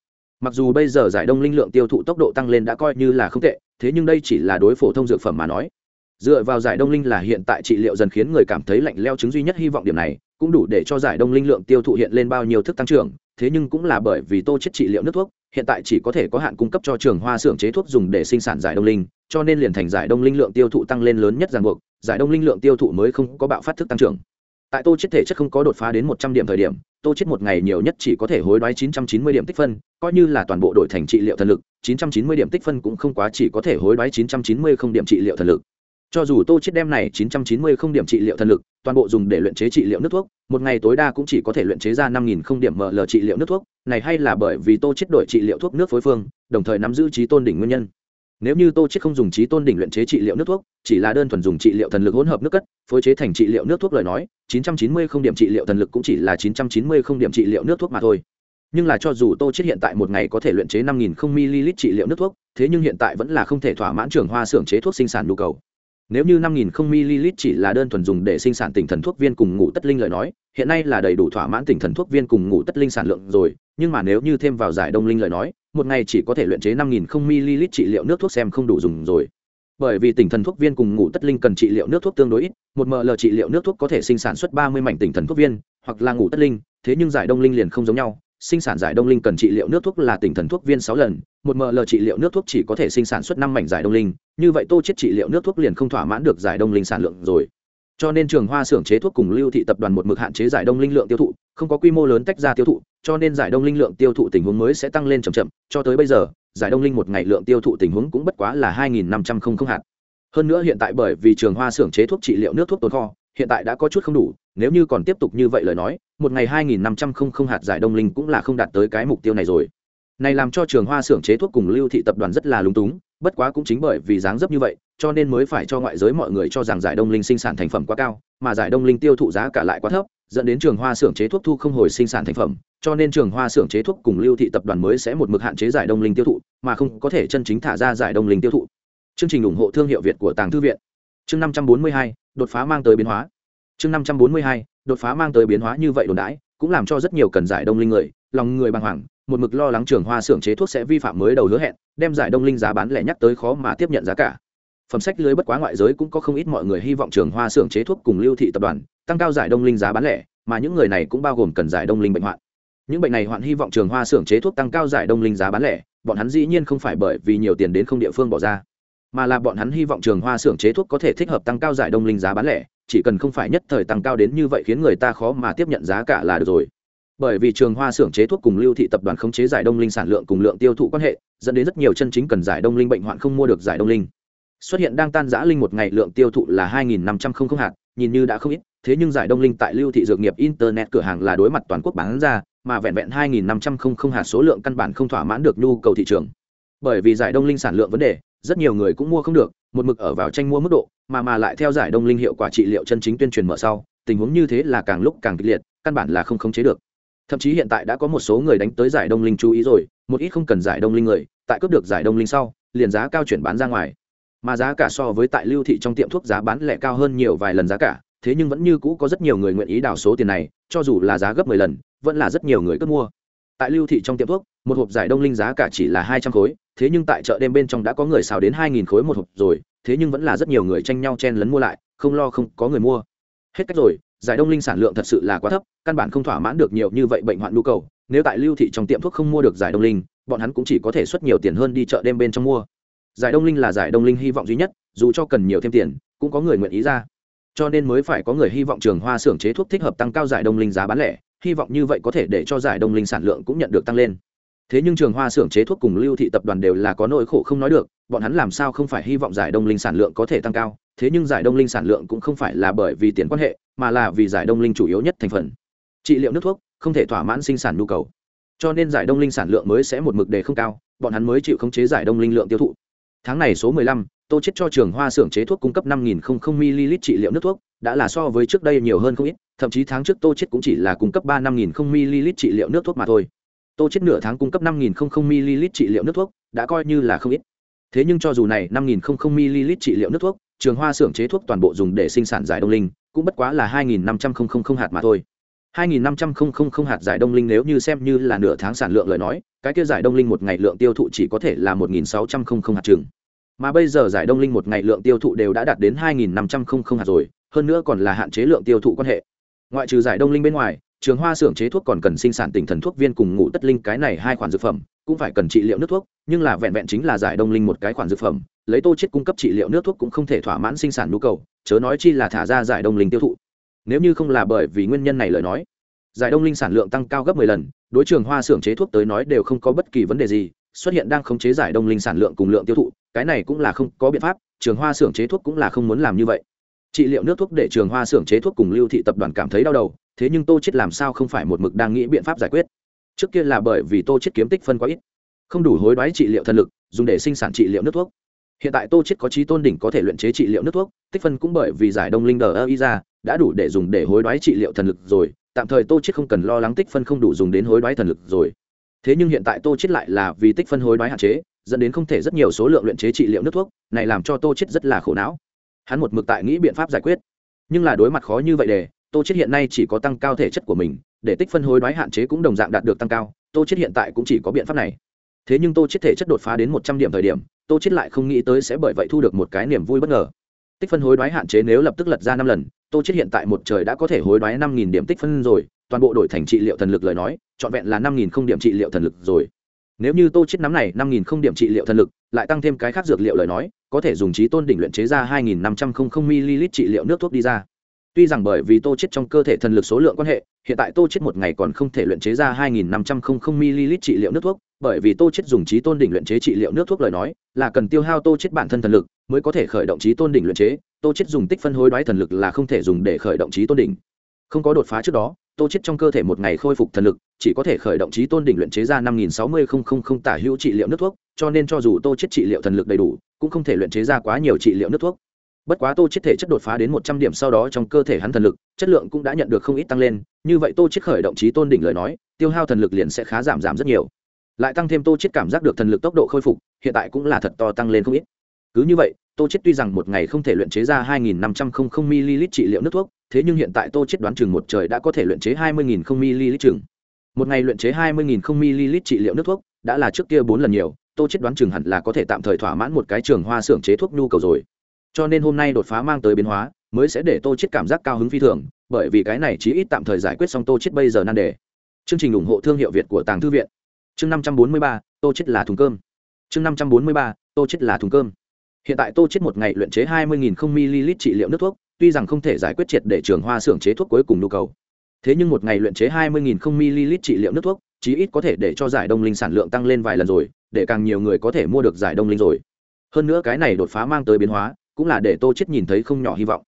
mặc dù bây giờ giải đông linh lượng tiêu thụ tốc độ tăng lên đã coi như là không tệ, thế nhưng đây chỉ là đối phổ thông dược phẩm mà nói. Dựa vào giải đông linh là hiện tại trị liệu dần khiến người cảm thấy lạnh leo chứng duy nhất hy vọng điểm này, cũng đủ để cho giải đông linh lượng tiêu thụ hiện lên bao nhiêu thức tăng trưởng, thế nhưng cũng là bởi vì tô chết trị liệu nước thuốc, hiện tại chỉ có thể có hạn cung cấp cho trường hoa xưởng chế thuốc dùng để sinh sản giải đông linh, cho nên liền thành giải đông linh lượng tiêu thụ tăng lên lớn nhất ràng buộc, giải đông linh lượng tiêu thụ mới không có bạo phát thức tăng trưởng tại tô chết thể chất không có đột phá đến một trăm điểm thời điểm, tô chết một ngày nhiều nhất chỉ có thể hối đoái chín trăm chín mươi điểm tích phân, coi như là toàn bộ đội thành trị liệu thần lực, chín trăm chín mươi điểm tích phân cũng không quá chỉ có thể hối đoái chín trăm chín mươi không điểm trị liệu thần lực. Cho dù tô chết đem này 990 không điểm trị liệu thần lực toàn bộ dùng để luyện chế trị liệu nước thuốc, một ngày tối đa cũng chỉ có thể luyện chế ra 5.000 không điểm ml trị liệu nước thuốc, này hay là bởi vì tô chết đổi trị liệu thuốc nước phối phương, đồng thời nắm giữ trí tôn đỉnh nguyên nhân nếu như tô chết không dùng trí tôn đỉnh luyện chế trị liệu nước thuốc, chỉ là đơn thuần dùng trị liệu thần lực hỗn hợp nước cất, phối chế thành trị liệu nước thuốc lời nói 990 không điểm trị liệu thần lực cũng chỉ là 990 không điểm trị liệu nước thuốc mà thôi. Nhưng là cho dù tô chết hiện tại một ngày có thể luyện chế năm nghìn không ml trị liệu nước thuốc, thế nhưng hiện tại vẫn là không thể thỏa mãn trường hoa xưởng chế thuốc sinh sản nhu cầu. Nếu như năm nghìn không ml chỉ là đơn thuần dùng để sinh sản tỉnh thần thuốc viên cùng ngủ tất linh lời nói, hiện nay là đầy đủ thỏa mãn tỉnh thần thuốc viên cùng ngủ tất linh sản lượng rồi nhưng mà nếu như thêm vào giải đông linh lời nói, một ngày chỉ có thể luyện chế năm nghìn không ml trị liệu nước thuốc xem không đủ dùng rồi. Bởi vì tỉnh thần thuốc viên cùng ngủ tất linh cần trị liệu nước thuốc tương đối ít, một ml trị liệu nước thuốc có thể sinh sản xuất ba mươi mảnh tỉnh thần thuốc viên, hoặc là ngủ tất linh, thế nhưng giải đông linh liền không giống nhau, sinh sản giải đông linh cần trị liệu nước thuốc là tỉnh thần thuốc viên sáu lần, một ml trị liệu nước thuốc chỉ có thể sinh sản xuất năm mảnh giải đông linh, như vậy tô chết trị liệu nước thuốc liền không thỏa mãn được giải đông linh sản lượng rồi cho nên trường hoa xưởng chế thuốc cùng lưu thị tập đoàn một mực hạn chế giải đông linh lượng tiêu thụ, không có quy mô lớn tách ra tiêu thụ, cho nên giải đông linh lượng tiêu thụ tình huống mới sẽ tăng lên chậm chậm, cho tới bây giờ, giải đông linh một ngày lượng tiêu thụ tình huống cũng bất quá là hai nghìn năm trăm không không hạt. Hơn nữa hiện tại bởi vì trường hoa xưởng chế thuốc trị liệu nước thuốc tồn kho, hiện tại đã có chút không đủ, nếu như còn tiếp tục như vậy lời nói, một ngày hai nghìn năm trăm không không hạt giải đông linh cũng là không đạt tới cái mục tiêu này rồi. Này làm cho trường hoa xưởng chế thuốc cùng lưu thị tập đoàn rất là lúng túng bất quá cũng chính bởi vì dáng dấp như vậy, cho nên mới phải cho ngoại giới mọi người cho rằng giải đông linh sinh sản thành phẩm quá cao, mà giải đông linh tiêu thụ giá cả lại quá thấp, dẫn đến trường hoa xưởng chế thuốc thu không hồi sinh sản thành phẩm, cho nên trường hoa xưởng chế thuốc cùng lưu thị tập đoàn mới sẽ một mực hạn chế giải đông linh tiêu thụ, mà không có thể chân chính thả ra giải đông linh tiêu thụ. Chương trình ủng hộ thương hiệu việt của tàng thư viện. Chương năm trăm bốn mươi hai, đột phá mang tới biến hóa. Chương năm trăm bốn mươi hai, đột phá mang tới biến hóa như vậy đồn đãi, cũng làm cho rất nhiều cần giải đông linh người lòng người bàng hoàng, một mực lo lắng trường hoa xưởng chế thuốc sẽ vi phạm mới đầu hứa hẹn, đem giải đông linh giá bán lẻ nhắc tới khó mà tiếp nhận giá cả. Phẩm sách lưới bất quá ngoại giới cũng có không ít mọi người hy vọng trường hoa xưởng chế thuốc cùng lưu thị tập đoàn tăng cao giải đông linh giá bán lẻ, mà những người này cũng bao gồm cần giải đông linh bệnh hoạn. Những bệnh này hoạn hy vọng trường hoa xưởng chế thuốc tăng cao giải đông linh giá bán lẻ, bọn hắn dĩ nhiên không phải bởi vì nhiều tiền đến không địa phương bỏ ra, mà là bọn hắn hy vọng trường hoa xưởng chế thuốc có thể thích hợp tăng cao giải đông linh giá bán lẻ, chỉ cần không phải nhất thời tăng cao đến như vậy khiến người ta khó mà tiếp nhận giá cả là được rồi bởi vì trường hoa xưởng chế thuốc cùng lưu thị tập đoàn khống chế giải đông linh sản lượng cùng lượng tiêu thụ quan hệ, dẫn đến rất nhiều chân chính cần giải đông linh bệnh hoạn không mua được giải đông linh. Xuất hiện đang tan giã linh một ngày lượng tiêu thụ là hai nghìn năm trăm không hạt, nhìn như đã không ít, thế nhưng giải đông linh tại lưu thị dược nghiệp internet cửa hàng là đối mặt toàn quốc bán ra, mà vẹn vẹn hai nghìn năm trăm không hạt số lượng căn bản không thỏa mãn được nhu cầu thị trường. Bởi vì giải đông linh sản lượng vấn đề, rất nhiều người cũng mua không được, một mực ở vào tranh mua mức độ, mà mà lại theo giải đông linh hiệu quả trị liệu chân chính tuyên truyền mở sau, tình huống như thế là càng lúc càng kịch liệt, căn bản là không khống chế được thậm chí hiện tại đã có một số người đánh tới giải đông linh chú ý rồi, một ít không cần giải đông linh người, tại cướp được giải đông linh sau, liền giá cao chuyển bán ra ngoài. Mà giá cả so với tại lưu thị trong tiệm thuốc giá bán lẻ cao hơn nhiều vài lần giá cả, thế nhưng vẫn như cũ có rất nhiều người nguyện ý đào số tiền này, cho dù là giá gấp mười lần, vẫn là rất nhiều người cướp mua. Tại lưu thị trong tiệm thuốc, một hộp giải đông linh giá cả chỉ là hai trăm khối, thế nhưng tại chợ đêm bên trong đã có người xào đến hai nghìn khối một hộp rồi, thế nhưng vẫn là rất nhiều người tranh nhau chen lấn mua lại, không lo không có người mua. Hết cách rồi giải đông linh sản lượng thật sự là quá thấp, căn bản không thỏa mãn được nhiều như vậy bệnh hoạn nhu cầu. Nếu tại lưu thị trong tiệm thuốc không mua được giải đông linh, bọn hắn cũng chỉ có thể xuất nhiều tiền hơn đi chợ đêm bên trong mua. Giải đông linh là giải đông linh hy vọng duy nhất, dù cho cần nhiều thêm tiền, cũng có người nguyện ý ra. Cho nên mới phải có người hy vọng trường hoa xưởng chế thuốc thích hợp tăng cao giải đông linh giá bán lẻ, hy vọng như vậy có thể để cho giải đông linh sản lượng cũng nhận được tăng lên. Thế nhưng trường hoa xưởng chế thuốc cùng lưu thị tập đoàn đều là có nỗi khổ không nói được, bọn hắn làm sao không phải hy vọng giải đông linh sản lượng có thể tăng cao? Thế nhưng giải đông linh sản lượng cũng không phải là bởi vì tiền quan hệ mà là vì giải đông linh chủ yếu nhất thành phần. Trị liệu nước thuốc không thể thỏa mãn sinh sản nhu cầu. Cho nên giải đông linh sản lượng mới sẽ một mực đề không cao bọn hắn mới chịu khống chế giải đông linh lượng tiêu thụ. Tháng này số 15, tô chết cho trường hoa xưởng chế thuốc cung cấp 5.000 ml trị liệu nước thuốc đã là so với trước đây nhiều hơn không ít thậm chí tháng trước tô chết cũng chỉ là cung cấp ba 5.000 ml trị liệu nước thuốc mà thôi. Tô chết nửa tháng cung cấp 5.000 ml trị liệu nước thuốc đã coi như là không ít. Thế nhưng cho dù này 5.000 ml trị liệu nước thuốc trường hoa xưởng chế thuốc toàn bộ dùng để sinh sản giải đông linh, cũng bất quá là 2.500 hạt mà thôi. 2.500 hạt giải đông linh nếu như xem như là nửa tháng sản lượng lời nói, cái kia giải đông linh một ngày lượng tiêu thụ chỉ có thể là 1.600 hạt chừng mà bây giờ giải đông linh một ngày lượng tiêu thụ đều đã đạt đến 2.500 hạt rồi, hơn nữa còn là hạn chế lượng tiêu thụ quan hệ. Ngoại trừ giải đông linh bên ngoài, trường hoa xưởng chế thuốc còn cần sinh sản tỉnh thần thuốc viên cùng ngủ tất linh cái này hai khoản dược phẩm, cũng phải cần trị liệu nước thuốc, nhưng là vẹn vẹn chính là giải đông linh một cái khoản dược phẩm lấy tô chết cung cấp trị liệu nước thuốc cũng không thể thỏa mãn sinh sản nhu cầu, chớ nói chi là thả ra giải đông linh tiêu thụ. Nếu như không là bởi vì nguyên nhân này lời nói, giải đông linh sản lượng tăng cao gấp 10 lần, đối trường hoa xưởng chế thuốc tới nói đều không có bất kỳ vấn đề gì, xuất hiện đang khống chế giải đông linh sản lượng cùng lượng tiêu thụ, cái này cũng là không có biện pháp, trường hoa xưởng chế thuốc cũng là không muốn làm như vậy. Trị liệu nước thuốc để trường hoa xưởng chế thuốc cùng lưu thị tập đoàn cảm thấy đau đầu, thế nhưng tô chết làm sao không phải một mực đang nghĩ biện pháp giải quyết. Trước kia là bởi vì tô chết kiếm tích phân quá ít, không đủ hối đoái trị liệu thần lực, dùng để sinh sản trị liệu nước thuốc hiện tại tô chết có trí tôn đỉnh có thể luyện chế trị liệu nước thuốc, tích phân cũng bởi vì giải đông linh đờ ơ y ra, đã đủ để dùng để hối đoái trị liệu thần lực rồi. Tạm thời tô chết không cần lo lắng tích phân không đủ dùng đến hối đoái thần lực rồi. Thế nhưng hiện tại tô chết lại là vì tích phân hối đoái hạn chế, dẫn đến không thể rất nhiều số lượng luyện chế trị liệu nước thuốc, này làm cho tô chết rất là khổ não. Hắn một mực tại nghĩ biện pháp giải quyết. Nhưng là đối mặt khó như vậy để, tô chết hiện nay chỉ có tăng cao thể chất của mình, để tích phân hối đoái hạn chế cũng đồng dạng đạt được tăng cao, tô chết hiện tại cũng chỉ có biện pháp này. Thế nhưng tô chết thể chất đột phá đến một trăm điểm thời điểm tô chết lại không nghĩ tới sẽ bởi vậy thu được một cái niềm vui bất ngờ. Tích phân hối đoái hạn chế nếu lập tức lật ra năm lần, tô chết hiện tại một trời đã có thể hối đoái năm nghìn điểm tích phân rồi, toàn bộ đổi thành trị liệu thần lực lời nói, trọn vẹn là năm nghìn không điểm trị liệu thần lực rồi. Nếu như tô chết nắm này năm nghìn không điểm trị liệu thần lực, lại tăng thêm cái khác dược liệu lời nói, có thể dùng trí tôn đỉnh luyện chế ra hai nghìn năm trăm không ml trị liệu nước thuốc đi ra. Tuy rằng bởi vì tô chết trong cơ thể thần lực số lượng quan hệ, hiện tại tô chết một ngày còn không thể luyện chế ra hai nghìn năm trăm không ml trị liệu nước thuốc bởi vì tô chết dùng trí tôn đỉnh luyện chế trị liệu nước thuốc lời nói, là cần tiêu hao tô chết bản thân thần lực mới có thể khởi động trí tôn đỉnh luyện chế, tô chết dùng tích phân hối đoái thần lực là không thể dùng để khởi động trí tôn đỉnh. Không có đột phá trước đó, tô chết trong cơ thể một ngày khôi phục thần lực, chỉ có thể khởi động trí tôn đỉnh luyện chế ra năm nghìn sáu mươi không không không tả hữu trị liệu nước thuốc, cho nên cho dù tô chết trị liệu thần lực đầy đủ, cũng không thể luyện chế ra quá nhiều trị liệu nước thuốc. Bất quá tô chết thể chất đột phá đến một trăm điểm sau đó trong cơ thể hắn thần lực, chất lượng cũng đã nhận được không ít tăng lên, như vậy tô chết khởi động trí tôn đỉnh lời nói, tiêu hao thần lực liền sẽ khá giảm giảm rất nhiều lại tăng thêm tô chết cảm giác được thần lực tốc độ khôi phục, hiện tại cũng là thật to tăng lên không ít. Cứ như vậy, tô chết tuy rằng một ngày không thể luyện chế ra 2.500 ml trị liệu nước thuốc, thế nhưng hiện tại tô chết đoán chừng một trời đã có thể luyện chế 20.000 ml chừng. Một ngày luyện chế 20.000 ml trị liệu nước thuốc, đã là trước kia bốn lần nhiều, tô chết đoán chừng hẳn là có thể tạm thời thỏa mãn một cái trường hoa xưởng chế thuốc nhu cầu rồi. Cho nên hôm nay đột phá mang tới biến hóa, mới sẽ để tô chết cảm giác cao hứng phi thường, bởi vì cái này chí ít tạm thời giải quyết xong tô chết bây giờ nan đề. Chương trình ủng hộ thương hiệu việt của tàng thư viện chương 543, tô chết là thùng cơm. Chương 543, tô chết là thùng cơm. Hiện tại tô chết một ngày luyện chế 20.000 không ml trị liệu nước thuốc tuy rằng không thể giải quyết triệt để trường hoa xưởng chế thuốc cuối cùng nhu cầu. Thế nhưng một ngày luyện chế 20.000 không ml trị liệu nước thuốc chí ít có thể để cho giải đông linh sản lượng tăng lên vài lần rồi để càng nhiều người có thể mua được giải đông linh rồi. Hơn nữa cái này đột phá mang tới biến hóa cũng là để tô chết nhìn thấy không nhỏ hy vọng.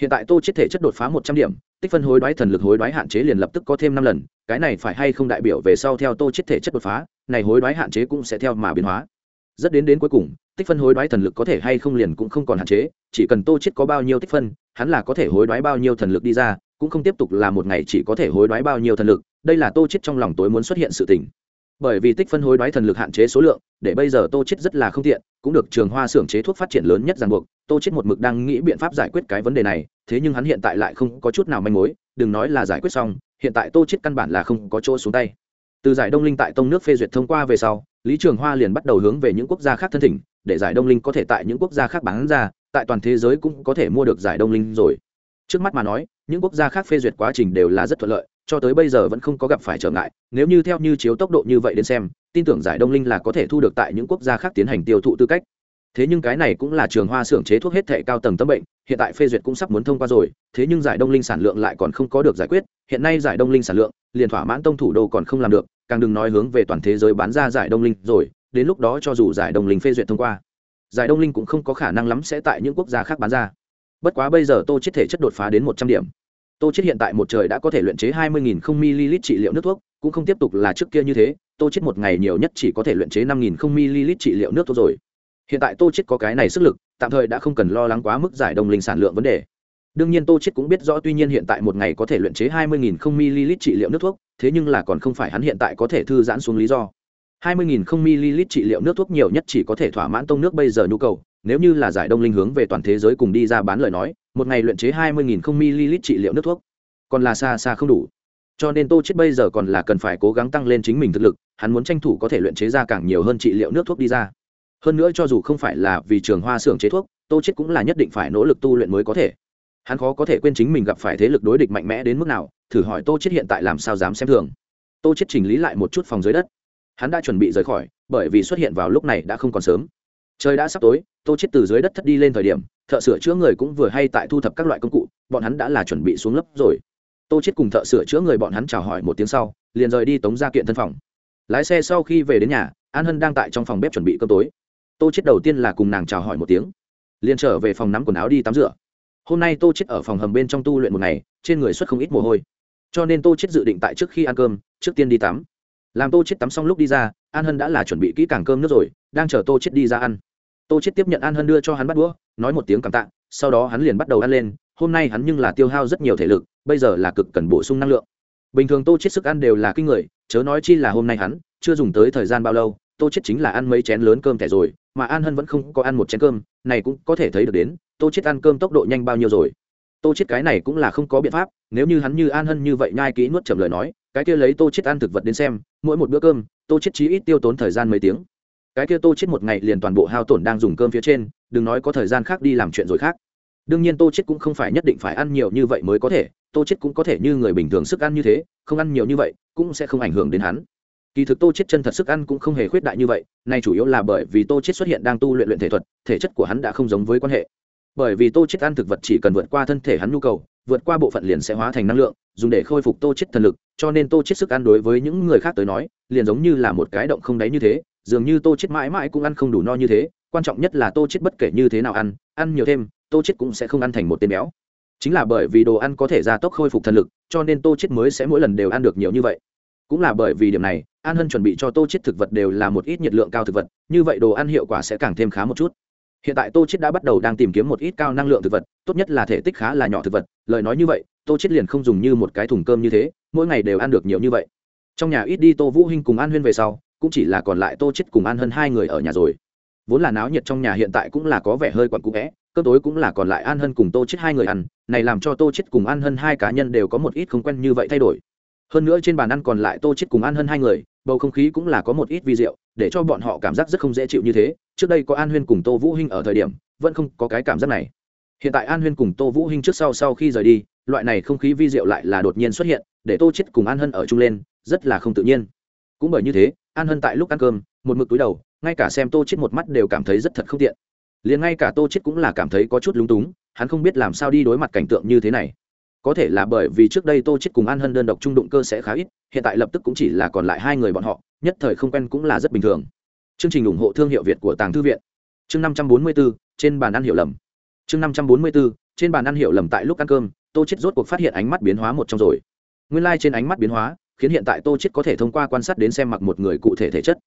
Hiện tại tô chết thể chất đột phá một trăm điểm tích phân hối đoái thần lực hối đoái hạn chế liền lập tức có thêm năm lần cái này phải hay không đại biểu về sau theo tô chết thể chất đột phá, này hối đoái hạn chế cũng sẽ theo mà biến hóa. Rất đến đến cuối cùng, tích phân hối đoái thần lực có thể hay không liền cũng không còn hạn chế, chỉ cần tô chết có bao nhiêu tích phân, hắn là có thể hối đoái bao nhiêu thần lực đi ra, cũng không tiếp tục là một ngày chỉ có thể hối đoái bao nhiêu thần lực, đây là tô chết trong lòng tối muốn xuất hiện sự tình. Bởi vì tích phân hối đoái thần lực hạn chế số lượng, để bây giờ tô chết rất là không tiện, cũng được trường hoa xưởng chế thuốc phát triển lớn nhất ràng buộc, tô chết một mực đang nghĩ biện pháp giải quyết cái vấn đề này, thế nhưng hắn hiện tại lại không có chút nào manh mối, đừng nói là giải quyết xong hiện tại tô chết căn bản là không có chỗ xuống tay. Từ giải đông linh tại tông nước phê duyệt thông qua về sau, lý trường hoa liền bắt đầu hướng về những quốc gia khác thân thỉnh, để giải đông linh có thể tại những quốc gia khác bán ra, tại toàn thế giới cũng có thể mua được giải đông linh rồi. Trước mắt mà nói, những quốc gia khác phê duyệt quá trình đều là rất thuận lợi, cho tới bây giờ vẫn không có gặp phải trở ngại. Nếu như theo như chiếu tốc độ như vậy đến xem, tin tưởng giải đông linh là có thể thu được tại những quốc gia khác tiến hành tiêu thụ tư cách thế nhưng cái này cũng là trường hoa xưởng chế thuốc hết thệ cao tầng tâm bệnh, hiện tại phê duyệt cũng sắp muốn thông qua rồi, thế nhưng giải đông linh sản lượng lại còn không có được giải quyết, hiện nay giải đông linh sản lượng, liền thỏa mãn tông thủ đô còn không làm được, càng đừng nói hướng về toàn thế giới bán ra giải đông linh rồi, đến lúc đó cho dù giải đông linh phê duyệt thông qua, giải đông linh cũng không có khả năng lắm sẽ tại những quốc gia khác bán ra. Bất quá bây giờ tô chết thể chất đột phá đến một trăm điểm. Tô chết hiện tại một trời đã có thể luyện chế hai mươi nghìn không ml trị liệu nước thuốc, cũng không tiếp tục là trước kia như thế, tô chết một ngày nhiều nhất chỉ có thể luyện chế năm nghìn không ml trị liệu nước thuốc rồi hiện tại tô chết có cái này sức lực, tạm thời đã không cần lo lắng quá mức giải đông linh sản lượng vấn đề. Đương nhiên tô chết cũng biết rõ tuy nhiên hiện tại một ngày có thể luyện chế hai mươi nghìn không ml trị liệu nước thuốc, thế nhưng là còn không phải hắn hiện tại có thể thư giãn xuống lý do. hai mươi nghìn không ml trị liệu nước thuốc nhiều nhất chỉ có thể thỏa mãn tông nước bây giờ nhu cầu, nếu như là giải đông linh hướng về toàn thế giới cùng đi ra bán lời nói, một ngày luyện chế hai mươi nghìn không ml trị liệu nước thuốc, còn là xa xa không đủ. Cho nên tô chết bây giờ còn là cần phải cố gắng tăng lên chính mình thực lực, hắn muốn tranh thủ có thể luyện chế ra càng nhiều hơn trị liệu nước thuốc đi ra hơn nữa cho dù không phải là vì trường hoa xưởng chế thuốc, tô chết cũng là nhất định phải nỗ lực tu luyện mới có thể. Hắn khó có thể quên chính mình gặp phải thế lực đối địch mạnh mẽ đến mức nào, thử hỏi tô chết hiện tại làm sao dám xem thường. Tô chết chỉnh lý lại một chút phòng dưới đất. Hắn đã chuẩn bị rời khỏi, bởi vì xuất hiện vào lúc này đã không còn sớm. Trời đã sắp tối, tô chết từ dưới đất thất đi lên thời điểm, thợ sửa chữa người cũng vừa hay tại thu thập các loại công cụ, bọn hắn đã là chuẩn bị xuống lớp rồi. Tô chết cùng thợ sửa chữa người bọn hắn chào hỏi một tiếng sau, liền rời đi tống ra kiện thân phòng. Lái xe sau khi về đến nhà, an hân đang tại trong phòng bếp chuẩn bị cơm tối tô chết đầu tiên là cùng nàng chào hỏi một tiếng, liền trở về phòng nắm quần áo đi tắm rửa. Hôm nay tô chết ở phòng hầm bên trong tu luyện một ngày, trên người xuất không ít mồ hôi. Cho nên tô chết dự định tại trước khi ăn cơm, trước tiên đi tắm. Làm tô chết tắm xong lúc đi ra, an hân đã là chuẩn bị kỹ càng cơm nước rồi, đang chờ tô chết đi ra ăn. Tô chết tiếp nhận an hân đưa cho hắn bắt đũa, nói một tiếng cảm tạ, sau đó hắn liền bắt đầu ăn lên. Hôm nay hắn nhưng là tiêu hao rất nhiều thể lực, bây giờ là cực cần bổ sung năng lượng. Bình thường tô chết sức ăn đều là kinh người, chớ nói chi là hôm nay hắn chưa dùng tới thời gian bao lâu, tô chết chính là ăn mấy chén lớn cơm thẻ rồi mà an hân vẫn không có ăn một chén cơm, này cũng có thể thấy được đến, tô chết ăn cơm tốc độ nhanh bao nhiêu rồi. Tô chết cái này cũng là không có biện pháp, nếu như hắn như an hân như vậy nhai kỹ nuốt chậm lời nói, cái kia lấy tô chết ăn thực vật đến xem, mỗi một bữa cơm, tô chết chí ít tiêu tốn thời gian mấy tiếng. Cái kia tô chết một ngày liền toàn bộ hao tổn đang dùng cơm phía trên, đừng nói có thời gian khác đi làm chuyện rồi khác. Đương nhiên tô chết cũng không phải nhất định phải ăn nhiều như vậy mới có thể, tô chết cũng có thể như người bình thường sức ăn như thế, không ăn nhiều như vậy, cũng sẽ không ảnh hưởng đến hắn kỳ thực tô chết chân thật sức ăn cũng không hề khuyết đại như vậy này chủ yếu là bởi vì tô chết xuất hiện đang tu luyện luyện thể thuật, thể chất của hắn đã không giống với quan hệ. Bởi vì tô chết ăn thực vật chỉ cần vượt qua thân thể hắn nhu cầu, vượt qua bộ phận liền sẽ hóa thành năng lượng, dùng để khôi phục tô chết thần lực, cho nên tô chết sức ăn đối với những người khác tới nói, liền giống như là một cái động không đáy như thế, dường như tô chết mãi mãi cũng ăn không đủ no như thế, quan trọng nhất là tô chết bất kể như thế nào ăn ăn nhiều thêm, tô chết cũng sẽ không ăn thành một tên béo. Chính là bởi vì đồ ăn có thể gia tốc khôi phục thần lực, cho nên tô chết mới sẽ mỗi lần đều ăn được nhiều như vậy cũng là bởi vì điểm này, an hân chuẩn bị cho tô chết thực vật đều là một ít nhiệt lượng cao thực vật, như vậy đồ ăn hiệu quả sẽ càng thêm khá một chút. Hiện tại tô chết đã bắt đầu đang tìm kiếm một ít cao năng lượng thực vật, tốt nhất là thể tích khá là nhỏ thực vật. Lời nói như vậy, tô chết liền không dùng như một cái thùng cơm như thế, mỗi ngày đều ăn được nhiều như vậy. Trong nhà ít đi tô vũ hinh cùng an huyên về sau, cũng chỉ là còn lại tô chết cùng an hân hai người ở nhà rồi. Vốn là náo nhiệt trong nhà hiện tại cũng là có vẻ hơi quặn cũ vẽ cơm tối cũng là còn lại an hân cùng tô chết hai người ăn, này làm cho tô chết cùng an hân hai cá nhân đều có một ít không quen như vậy thay đổi hơn nữa trên bàn ăn còn lại tô chết cùng an hân hai người, bầu không khí cũng là có một ít vi diệu, để cho bọn họ cảm giác rất không dễ chịu như thế. Trước đây có an huyên cùng tô vũ hinh ở thời điểm, vẫn không có cái cảm giác này. Hiện tại an huyên cùng tô vũ hinh trước sau sau khi rời đi, loại này không khí vi diệu lại là đột nhiên xuất hiện, để tô chết cùng an hân ở chung lên, rất là không tự nhiên. Cũng bởi như thế, an hân tại lúc ăn cơm, một mực túi đầu, ngay cả xem tô chết một mắt đều cảm thấy rất thật không tiện. Liền ngay cả tô chết cũng là cảm thấy có chút lúng túng, hắn không biết làm sao đi đối mặt cảnh tượng như thế này có thể là bởi vì trước đây tô chết cùng an hân đơn độc trung đụng cơ sẽ khá ít hiện tại lập tức cũng chỉ là còn lại hai người bọn họ nhất thời không quen cũng là rất bình thường. Chương trình ủng hộ thương hiệu việt của tàng thư viện. Chương năm trăm bốn mươi 544, trên bàn ăn hiểu lầm. Chương năm trăm bốn mươi 544, trên bàn ăn hiểu lầm tại lúc ăn cơm tô chết rốt cuộc phát hiện ánh mắt biến hóa một trong rồi. Nguyên lai like trên ánh mắt biến hóa khiến hiện tại tô chết có thể thông qua quan sát đến xem mặc một người cụ thể thể chất.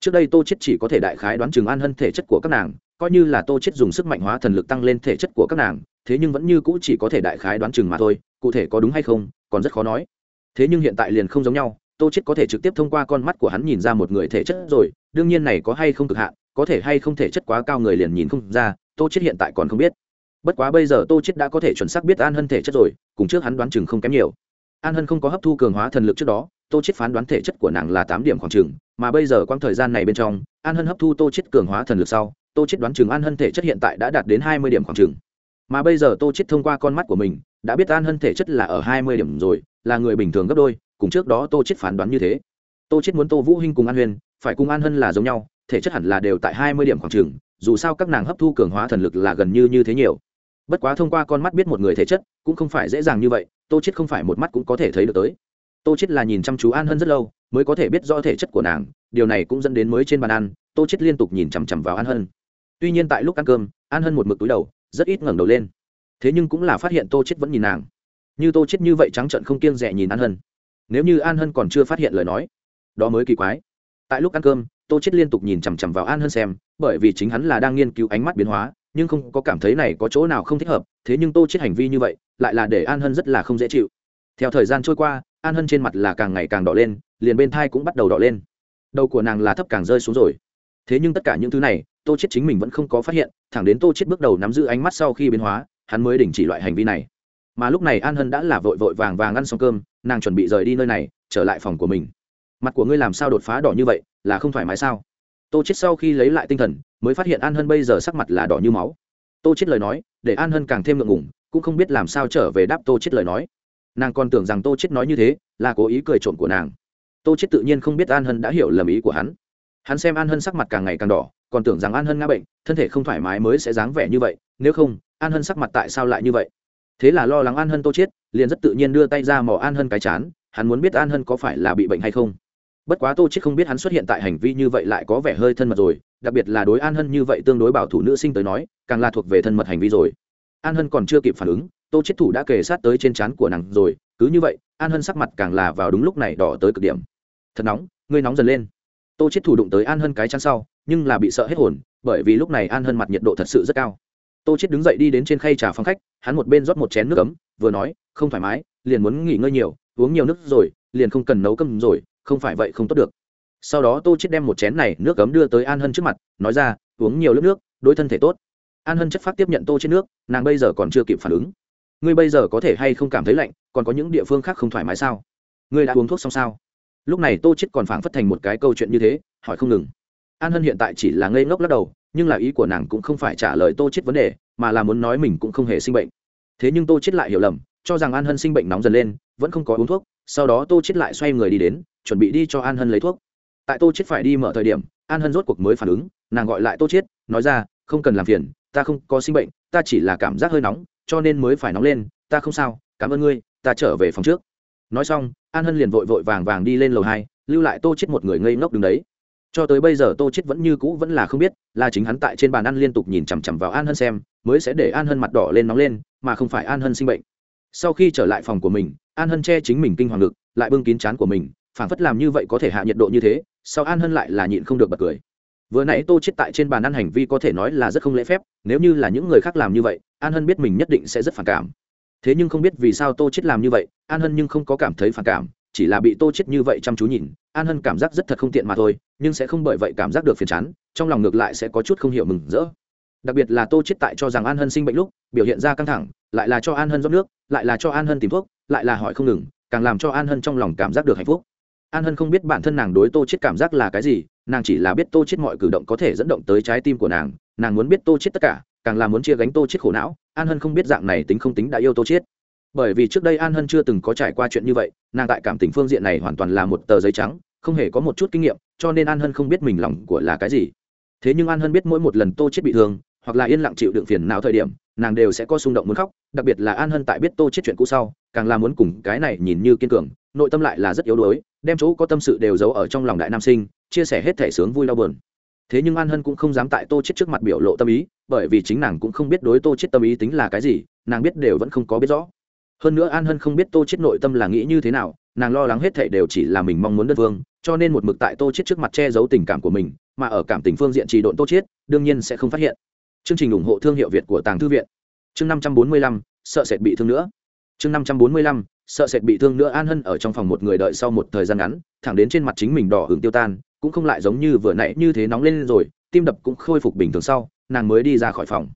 Trước đây tô chết chỉ có thể đại khái đoán chừng an hân thể chất của các nàng coi như là tô chết dùng sức mạnh hóa thần lực tăng lên thể chất của các nàng thế nhưng vẫn như cũ chỉ có thể đại khái đoán chừng mà thôi cụ thể có đúng hay không, còn rất khó nói. Thế nhưng hiện tại liền không giống nhau, tô chết có thể trực tiếp thông qua con mắt của hắn nhìn ra một người thể chất rồi, đương nhiên này có hay không cực hạn, có thể hay không thể chất quá cao người liền nhìn không ra, tô chết hiện tại còn không biết. Bất quá bây giờ tô chết đã có thể chuẩn xác biết an hân thể chất rồi, cùng trước hắn đoán chừng không kém nhiều. An hân không có hấp thu cường hóa thần lực trước đó, tô chết phán đoán thể chất của nàng là tám điểm khoảng chừng, mà bây giờ quang thời gian này bên trong, an hân hấp thu tô chết cường hóa thần lực sau, tô chết đoán chừng an hân thể chất hiện tại đã đạt đến hai mươi điểm khoảng chừng. Mà bây giờ tô chết thông qua con mắt của mình đã biết an hân thể chất là ở hai mươi điểm rồi, là người bình thường gấp đôi, cùng trước đó tô chết phán đoán như thế. Tô chết muốn tô vũ hinh cùng an huyền phải cùng an hân là giống nhau, thể chất hẳn là đều tại hai mươi điểm khoảng trường. dù sao các nàng hấp thu cường hóa thần lực là gần như như thế nhiều. Bất quá thông qua con mắt biết một người thể chất, cũng không phải dễ dàng như vậy, tô chết không phải một mắt cũng có thể thấy được tới. Tô chết là nhìn chăm chú an hân rất lâu, mới có thể biết rõ thể chất của nàng, điều này cũng dẫn đến mới trên bàn ăn, tô chết liên tục nhìn chằm chằm vào an hân. Tuy nhiên tại lúc ăn cơm, an hân một mực túi đầu, rất ít ngẩng đầu lên thế nhưng cũng là phát hiện tô chết vẫn nhìn nàng. Như tô chết như vậy trắng trợn không kiêng dè nhìn an hân. Nếu như an hân còn chưa phát hiện lời nói, đó mới kỳ quái. Tại lúc ăn cơm, tô chết liên tục nhìn chằm chằm vào an hân xem, bởi vì chính hắn là đang nghiên cứu ánh mắt biến hóa, nhưng không có cảm thấy này có chỗ nào không thích hợp, thế nhưng tô chết hành vi như vậy, lại là để an hân rất là không dễ chịu. Theo thời gian trôi qua, an hân trên mặt là càng ngày càng đỏ lên, liền bên thai cũng bắt đầu đỏ lên. Đầu của nàng là thấp càng rơi xuống rồi. Thế nhưng tất cả những thứ này, tô chết chính mình vẫn không có phát hiện, thẳng đến tô chết bước đầu nắm giữ ánh mắt sau khi biến hóa hắn mới đình chỉ loại hành vi này. Mà lúc này an hân đã là vội vội vàng vàng ăn xong cơm, nàng chuẩn bị rời đi nơi này, trở lại phòng của mình. Mặt của ngươi làm sao đột phá đỏ như vậy, là không thoải mái sao? Tô chết sau khi lấy lại tinh thần, mới phát hiện an hân bây giờ sắc mặt là đỏ như máu. Tô chết lời nói, để an hân càng thêm ngượng ngùng, cũng không biết làm sao trở về đáp tô chết lời nói. Nàng còn tưởng rằng tô chết nói như thế, là cố ý cười trộm của nàng. Tô chết tự nhiên không biết an hân đã hiểu lầm ý của hắn. Hắn xem an hân sắc mặt càng ngày càng đỏ, còn tưởng rằng an hân ngã bệnh, thân thể không thoải mái mới sẽ dáng vẻ như vậy, nếu không an hân sắc mặt tại sao lại như vậy? Thế là lo lắng an hân tô chết, liền rất tự nhiên đưa tay ra mò an hân cái chán, hắn muốn biết an hân có phải là bị bệnh hay không. Bất quá tô chết không biết hắn xuất hiện tại hành vi như vậy lại có vẻ hơi thân mật rồi, đặc biệt là đối an hân như vậy tương đối bảo thủ nữ sinh tới nói, càng là thuộc về thân mật hành vi rồi. An hân còn chưa kịp phản ứng, tô chết thủ đã kề sát tới trên trán của nàng rồi, cứ như vậy, an hân sắc mặt càng là vào đúng lúc này đỏ tới cực điểm. Thật nóng, ngươi nóng dần lên. Tô chết thủ đụng tới an hân cái chán sau, nhưng là bị sợ hết hồn, bởi vì lúc này an hân mặt nhiệt độ thật sự rất cao tô chết đứng dậy đi đến trên khay trà phòng khách, hắn một bên rót một chén nước ấm, vừa nói, không thoải mái, liền muốn nghỉ ngơi nhiều, uống nhiều nước rồi, liền không cần nấu cơm rồi, không phải vậy không tốt được. Sau đó tô chết đem một chén này nước cấm đưa tới an hân trước mặt, nói ra, uống nhiều lớp nước, đối thân thể tốt. An hân chất phát tiếp nhận tô chết nước, nàng bây giờ còn chưa kịp phản ứng. Ngươi bây giờ có thể hay không cảm thấy lạnh, còn có những địa phương khác không thoải mái sao? Ngươi đã uống thuốc xong sao? Lúc này tô chết còn phảng phất thành một cái câu chuyện như thế, hỏi không ngừng. An hân hiện tại chỉ là ngây ngốc lắc đầu nhưng là ý của nàng cũng không phải trả lời tô chết vấn đề, mà là muốn nói mình cũng không hề sinh bệnh. Thế nhưng tô chết lại hiểu lầm, cho rằng an hân sinh bệnh nóng dần lên, vẫn không có uống thuốc, sau đó tô chết lại xoay người đi đến, chuẩn bị đi cho an hân lấy thuốc. Tại tô chết phải đi mở thời điểm, an hân rốt cuộc mới phản ứng, nàng gọi lại tô chết nói ra, không cần làm phiền, ta không có sinh bệnh, ta chỉ là cảm giác hơi nóng, cho nên mới phải nóng lên, ta không sao, cảm ơn ngươi, ta trở về phòng trước. Nói xong, an hân liền vội vội vàng vàng đi lên lầu hai, lưu lại tô chết một người ngây ngốc đứng đấy cho tới bây giờ tô chết vẫn như cũ vẫn là không biết, là chính hắn tại trên bàn ăn liên tục nhìn chằm chằm vào an hân xem, mới sẽ để an hân mặt đỏ lên nóng lên, mà không phải an hân sinh bệnh. Sau khi trở lại phòng của mình, an hân che chính mình kinh hoàng lực lại bưng kín chán của mình phản phất làm như vậy có thể hạ nhiệt độ như thế, sau an hân lại là nhịn không được bật cười. Vừa nãy tô chết tại trên bàn ăn hành vi có thể nói là rất không lễ phép, nếu như là những người khác làm như vậy, an hân biết mình nhất định sẽ rất phản cảm. Thế nhưng không biết vì sao tô chết làm như vậy, an hân nhưng không có cảm thấy phản cảm, chỉ là bị tô chết như vậy chăm chú nhìn, an hân cảm giác rất thật không tiện mà thôi nhưng sẽ không bởi vậy cảm giác được phiền chán, trong lòng ngược lại sẽ có chút không hiểu mừng rỡ. Đặc biệt là tô chết tại cho rằng an hân sinh bệnh lúc, biểu hiện ra căng thẳng, lại là cho an hân rót nước, lại là cho an hân tìm thuốc, lại là hỏi không ngừng, càng làm cho an hân trong lòng cảm giác được hạnh phúc. An hân không biết bản thân nàng đối tô chết cảm giác là cái gì, nàng chỉ là biết tô chết mọi cử động có thể dẫn động tới trái tim của nàng nàng muốn biết tô chết tất cả, càng là muốn chia gánh tô chết khổ não, an hân không biết dạng này tính không tính đã yêu tô chết bởi vì trước đây an hân chưa từng có trải qua chuyện như vậy, nàng tại cảm tình phương diện này hoàn toàn là một tờ giấy trắng không hề có một chút kinh nghiệm, cho nên an hân không biết mình lòng của là cái gì. Thế nhưng an hân biết mỗi một lần tô chết bị thương, hoặc là yên lặng chịu đựng phiền não thời điểm, nàng đều sẽ có xung động muốn khóc, đặc biệt là an hân tại biết tô chết chuyện cũ sau, càng là muốn cùng cái này nhìn như kiên cường, nội tâm lại là rất yếu đuối, đem chỗ có tâm sự đều giấu ở trong lòng đại nam sinh, chia sẻ hết thể sướng vui đau buồn. Thế nhưng an hân cũng không dám tại tô chết trước mặt biểu lộ tâm ý, bởi vì chính nàng cũng không biết đối tô chết tâm ý tính là cái gì, nàng biết đều vẫn không có biết rõ. Hơn nữa an hân không biết tô chết nội tâm là nghĩ như thế nào nàng lo lắng hết thảy đều chỉ là mình mong muốn đơn phương cho nên một mực tại tô chiết trước mặt che giấu tình cảm của mình mà ở cảm tình phương diện trì độn tô chiết, đương nhiên sẽ không phát hiện. Chương trình ủng hộ thương hiệu việt của tàng thư viện. Chương năm trăm bốn mươi lăm sợ sệt bị thương nữa. Chương năm trăm bốn mươi lăm sợ sệt bị thương nữa an hân ở trong phòng một người đợi sau một thời gian ngắn thẳng đến trên mặt chính mình đỏ hửng tiêu tan cũng không lại giống như vừa nãy như thế nóng lên rồi tim đập cũng khôi phục bình thường sau nàng mới đi ra khỏi phòng.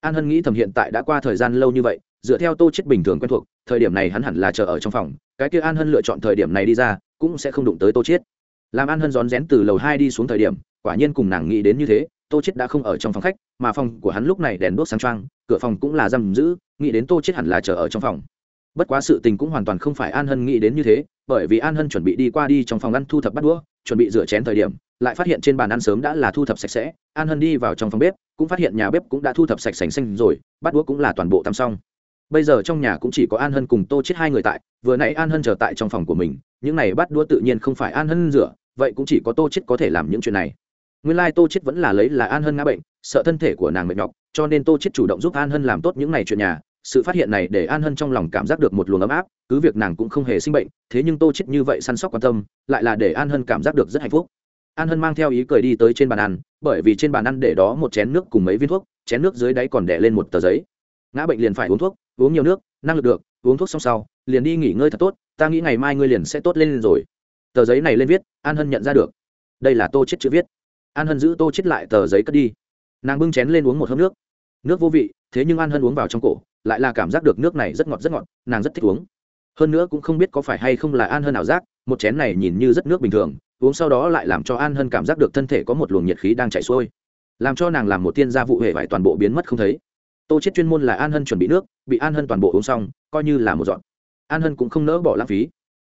An hân nghĩ thầm hiện tại đã qua thời gian lâu như vậy dựa theo tô chết bình thường quen thuộc, thời điểm này hắn hẳn là chờ ở trong phòng, cái kia an hân lựa chọn thời điểm này đi ra, cũng sẽ không đụng tới tô chết. Làm an hân rón rén từ lầu hai đi xuống thời điểm, quả nhiên cùng nàng nghĩ đến như thế, tô chết đã không ở trong phòng khách, mà phòng của hắn lúc này đèn đốt sáng trang cửa phòng cũng là giam giữ, nghĩ đến tô chết hẳn là chờ ở trong phòng. Bất quá sự tình cũng hoàn toàn không phải an hân nghĩ đến như thế, bởi vì an hân chuẩn bị đi qua đi trong phòng ăn thu thập bắt đũa, chuẩn bị rửa chén thời điểm, lại phát hiện trên bàn ăn sớm đã là thu thập sạch sẽ, an hân đi vào trong phòng bếp, cũng phát hiện nhà bếp cũng đã thu thập sạch sành xanh rồi bắt đũa cũng là toàn bộ tắm xong bây giờ trong nhà cũng chỉ có an hân cùng tô chết hai người tại, vừa nãy an hân chờ tại trong phòng của mình, những này bắt đũa tự nhiên không phải an hân rửa, vậy cũng chỉ có tô chết có thể làm những chuyện này. Nguyên lai tô chết vẫn là lấy là an hân ngã bệnh, sợ thân thể của nàng mệt nhọc, cho nên tô chết chủ động giúp an hân làm tốt những này chuyện nhà. Sự phát hiện này để an hân trong lòng cảm giác được một luồng ấm áp, cứ việc nàng cũng không hề sinh bệnh, thế nhưng tô chết như vậy săn sóc quan tâm, lại là để an hân cảm giác được rất hạnh phúc. An hân mang theo ý cười đi tới trên bàn ăn, bởi vì trên bàn ăn để đó một chén nước cùng mấy viên thuốc, chén nước dưới đáy còn đè lên một tờ giấy ngã bệnh liền phải uống thuốc, uống nhiều nước, năng lực được, uống thuốc xong sau, liền đi nghỉ ngơi thật tốt, ta nghĩ ngày mai ngươi liền sẽ tốt lên rồi. Tờ giấy này lên viết, an hân nhận ra được. Đây là tô chết chữ viết. An hân giữ tô chết lại tờ giấy cất đi. Nàng bưng chén lên uống một hớp nước. Nước vô vị, thế nhưng an hân uống vào trong cổ, lại là cảm giác được nước này rất ngọt rất ngọt, nàng rất thích uống. Hơn nữa cũng không biết có phải hay không là an hân ảo giác, một chén này nhìn như rất nước bình thường, uống sau đó lại làm cho an hân cảm giác được thân thể có một luồng nhiệt khí đang chạy xuôi. Làm cho nàng làm một tiên gia vụ hệ vải toàn bộ biến mất không thấy tô chết chuyên môn là an hân chuẩn bị nước, bị an hân toàn bộ uống xong, coi như là một dọn. An hân cũng không nỡ bỏ lãng phí.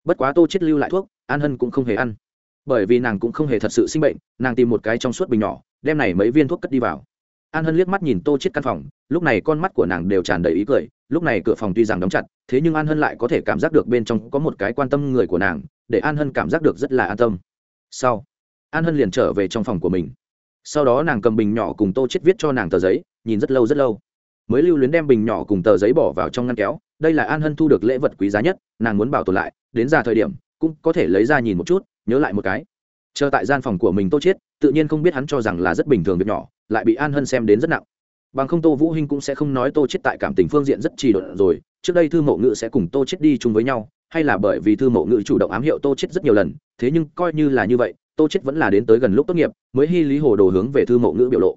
Bất quá tô chết lưu lại thuốc, an hân cũng không hề ăn. Bởi vì nàng cũng không hề thật sự sinh bệnh, nàng tìm một cái trong suốt bình nhỏ, đem này mấy viên thuốc cất đi vào. An hân liếc mắt nhìn tô chết căn phòng, lúc này con mắt của nàng đều tràn đầy ý cười, lúc này cửa phòng tuy rằng đóng chặt, thế nhưng an hân lại có thể cảm giác được bên trong có một cái quan tâm người của nàng, để an hân cảm giác được rất là an tâm. Sau, an hân liền trở về trong phòng của mình. Sau đó nàng cầm bình nhỏ cùng tô chết viết cho nàng tờ giấy, nhìn rất lâu rất lâu mới lưu luyến đem bình nhỏ cùng tờ giấy bỏ vào trong ngăn kéo. Đây là an hân thu được lễ vật quý giá nhất, nàng muốn bảo tồn lại, đến ra thời điểm, cũng có thể lấy ra nhìn một chút, nhớ lại một cái. Chờ tại gian phòng của mình tô chết, tự nhiên không biết hắn cho rằng là rất bình thường việc nhỏ, lại bị an hân xem đến rất nặng. Bằng không tô vũ hinh cũng sẽ không nói tô chết tại cảm tình phương diện rất trì độn rồi, trước đây thư mộ ngự sẽ cùng tô chết đi chung với nhau, hay là bởi vì thư mộ ngự chủ động ám hiệu tô chết rất nhiều lần, thế nhưng coi như là như vậy, tô chết vẫn là đến tới gần lúc tốt nghiệp, mới hy lý hồ đồ hướng về thư mộ ngữ biểu lộ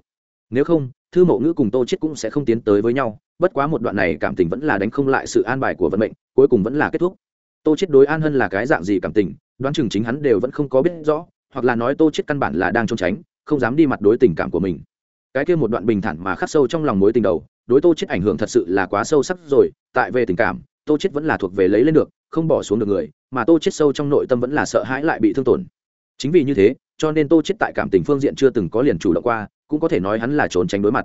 nếu không, thư mộ ngữ cùng tô chết cũng sẽ không tiến tới với nhau, bất quá một đoạn này cảm tình vẫn là đánh không lại sự an bài của vận mệnh, cuối cùng vẫn là kết thúc. Tô chết đối an hân là cái dạng gì cảm tình, đoán chừng chính hắn đều vẫn không có biết rõ, hoặc là nói tô chết căn bản là đang trốn tránh, không dám đi mặt đối tình cảm của mình. Cái kia một đoạn bình thản mà khắc sâu trong lòng mối tình đầu, đối tô chết ảnh hưởng thật sự là quá sâu sắc rồi, tại về tình cảm, tô chết vẫn là thuộc về lấy lên được, không bỏ xuống được người, mà tô chết sâu trong nội tâm vẫn là sợ hãi lại bị thương tổn. Chính vì như thế cho nên tô chết tại cảm tình phương diện chưa từng có liền chủ động qua, cũng có thể nói hắn là trốn tránh đối mặt.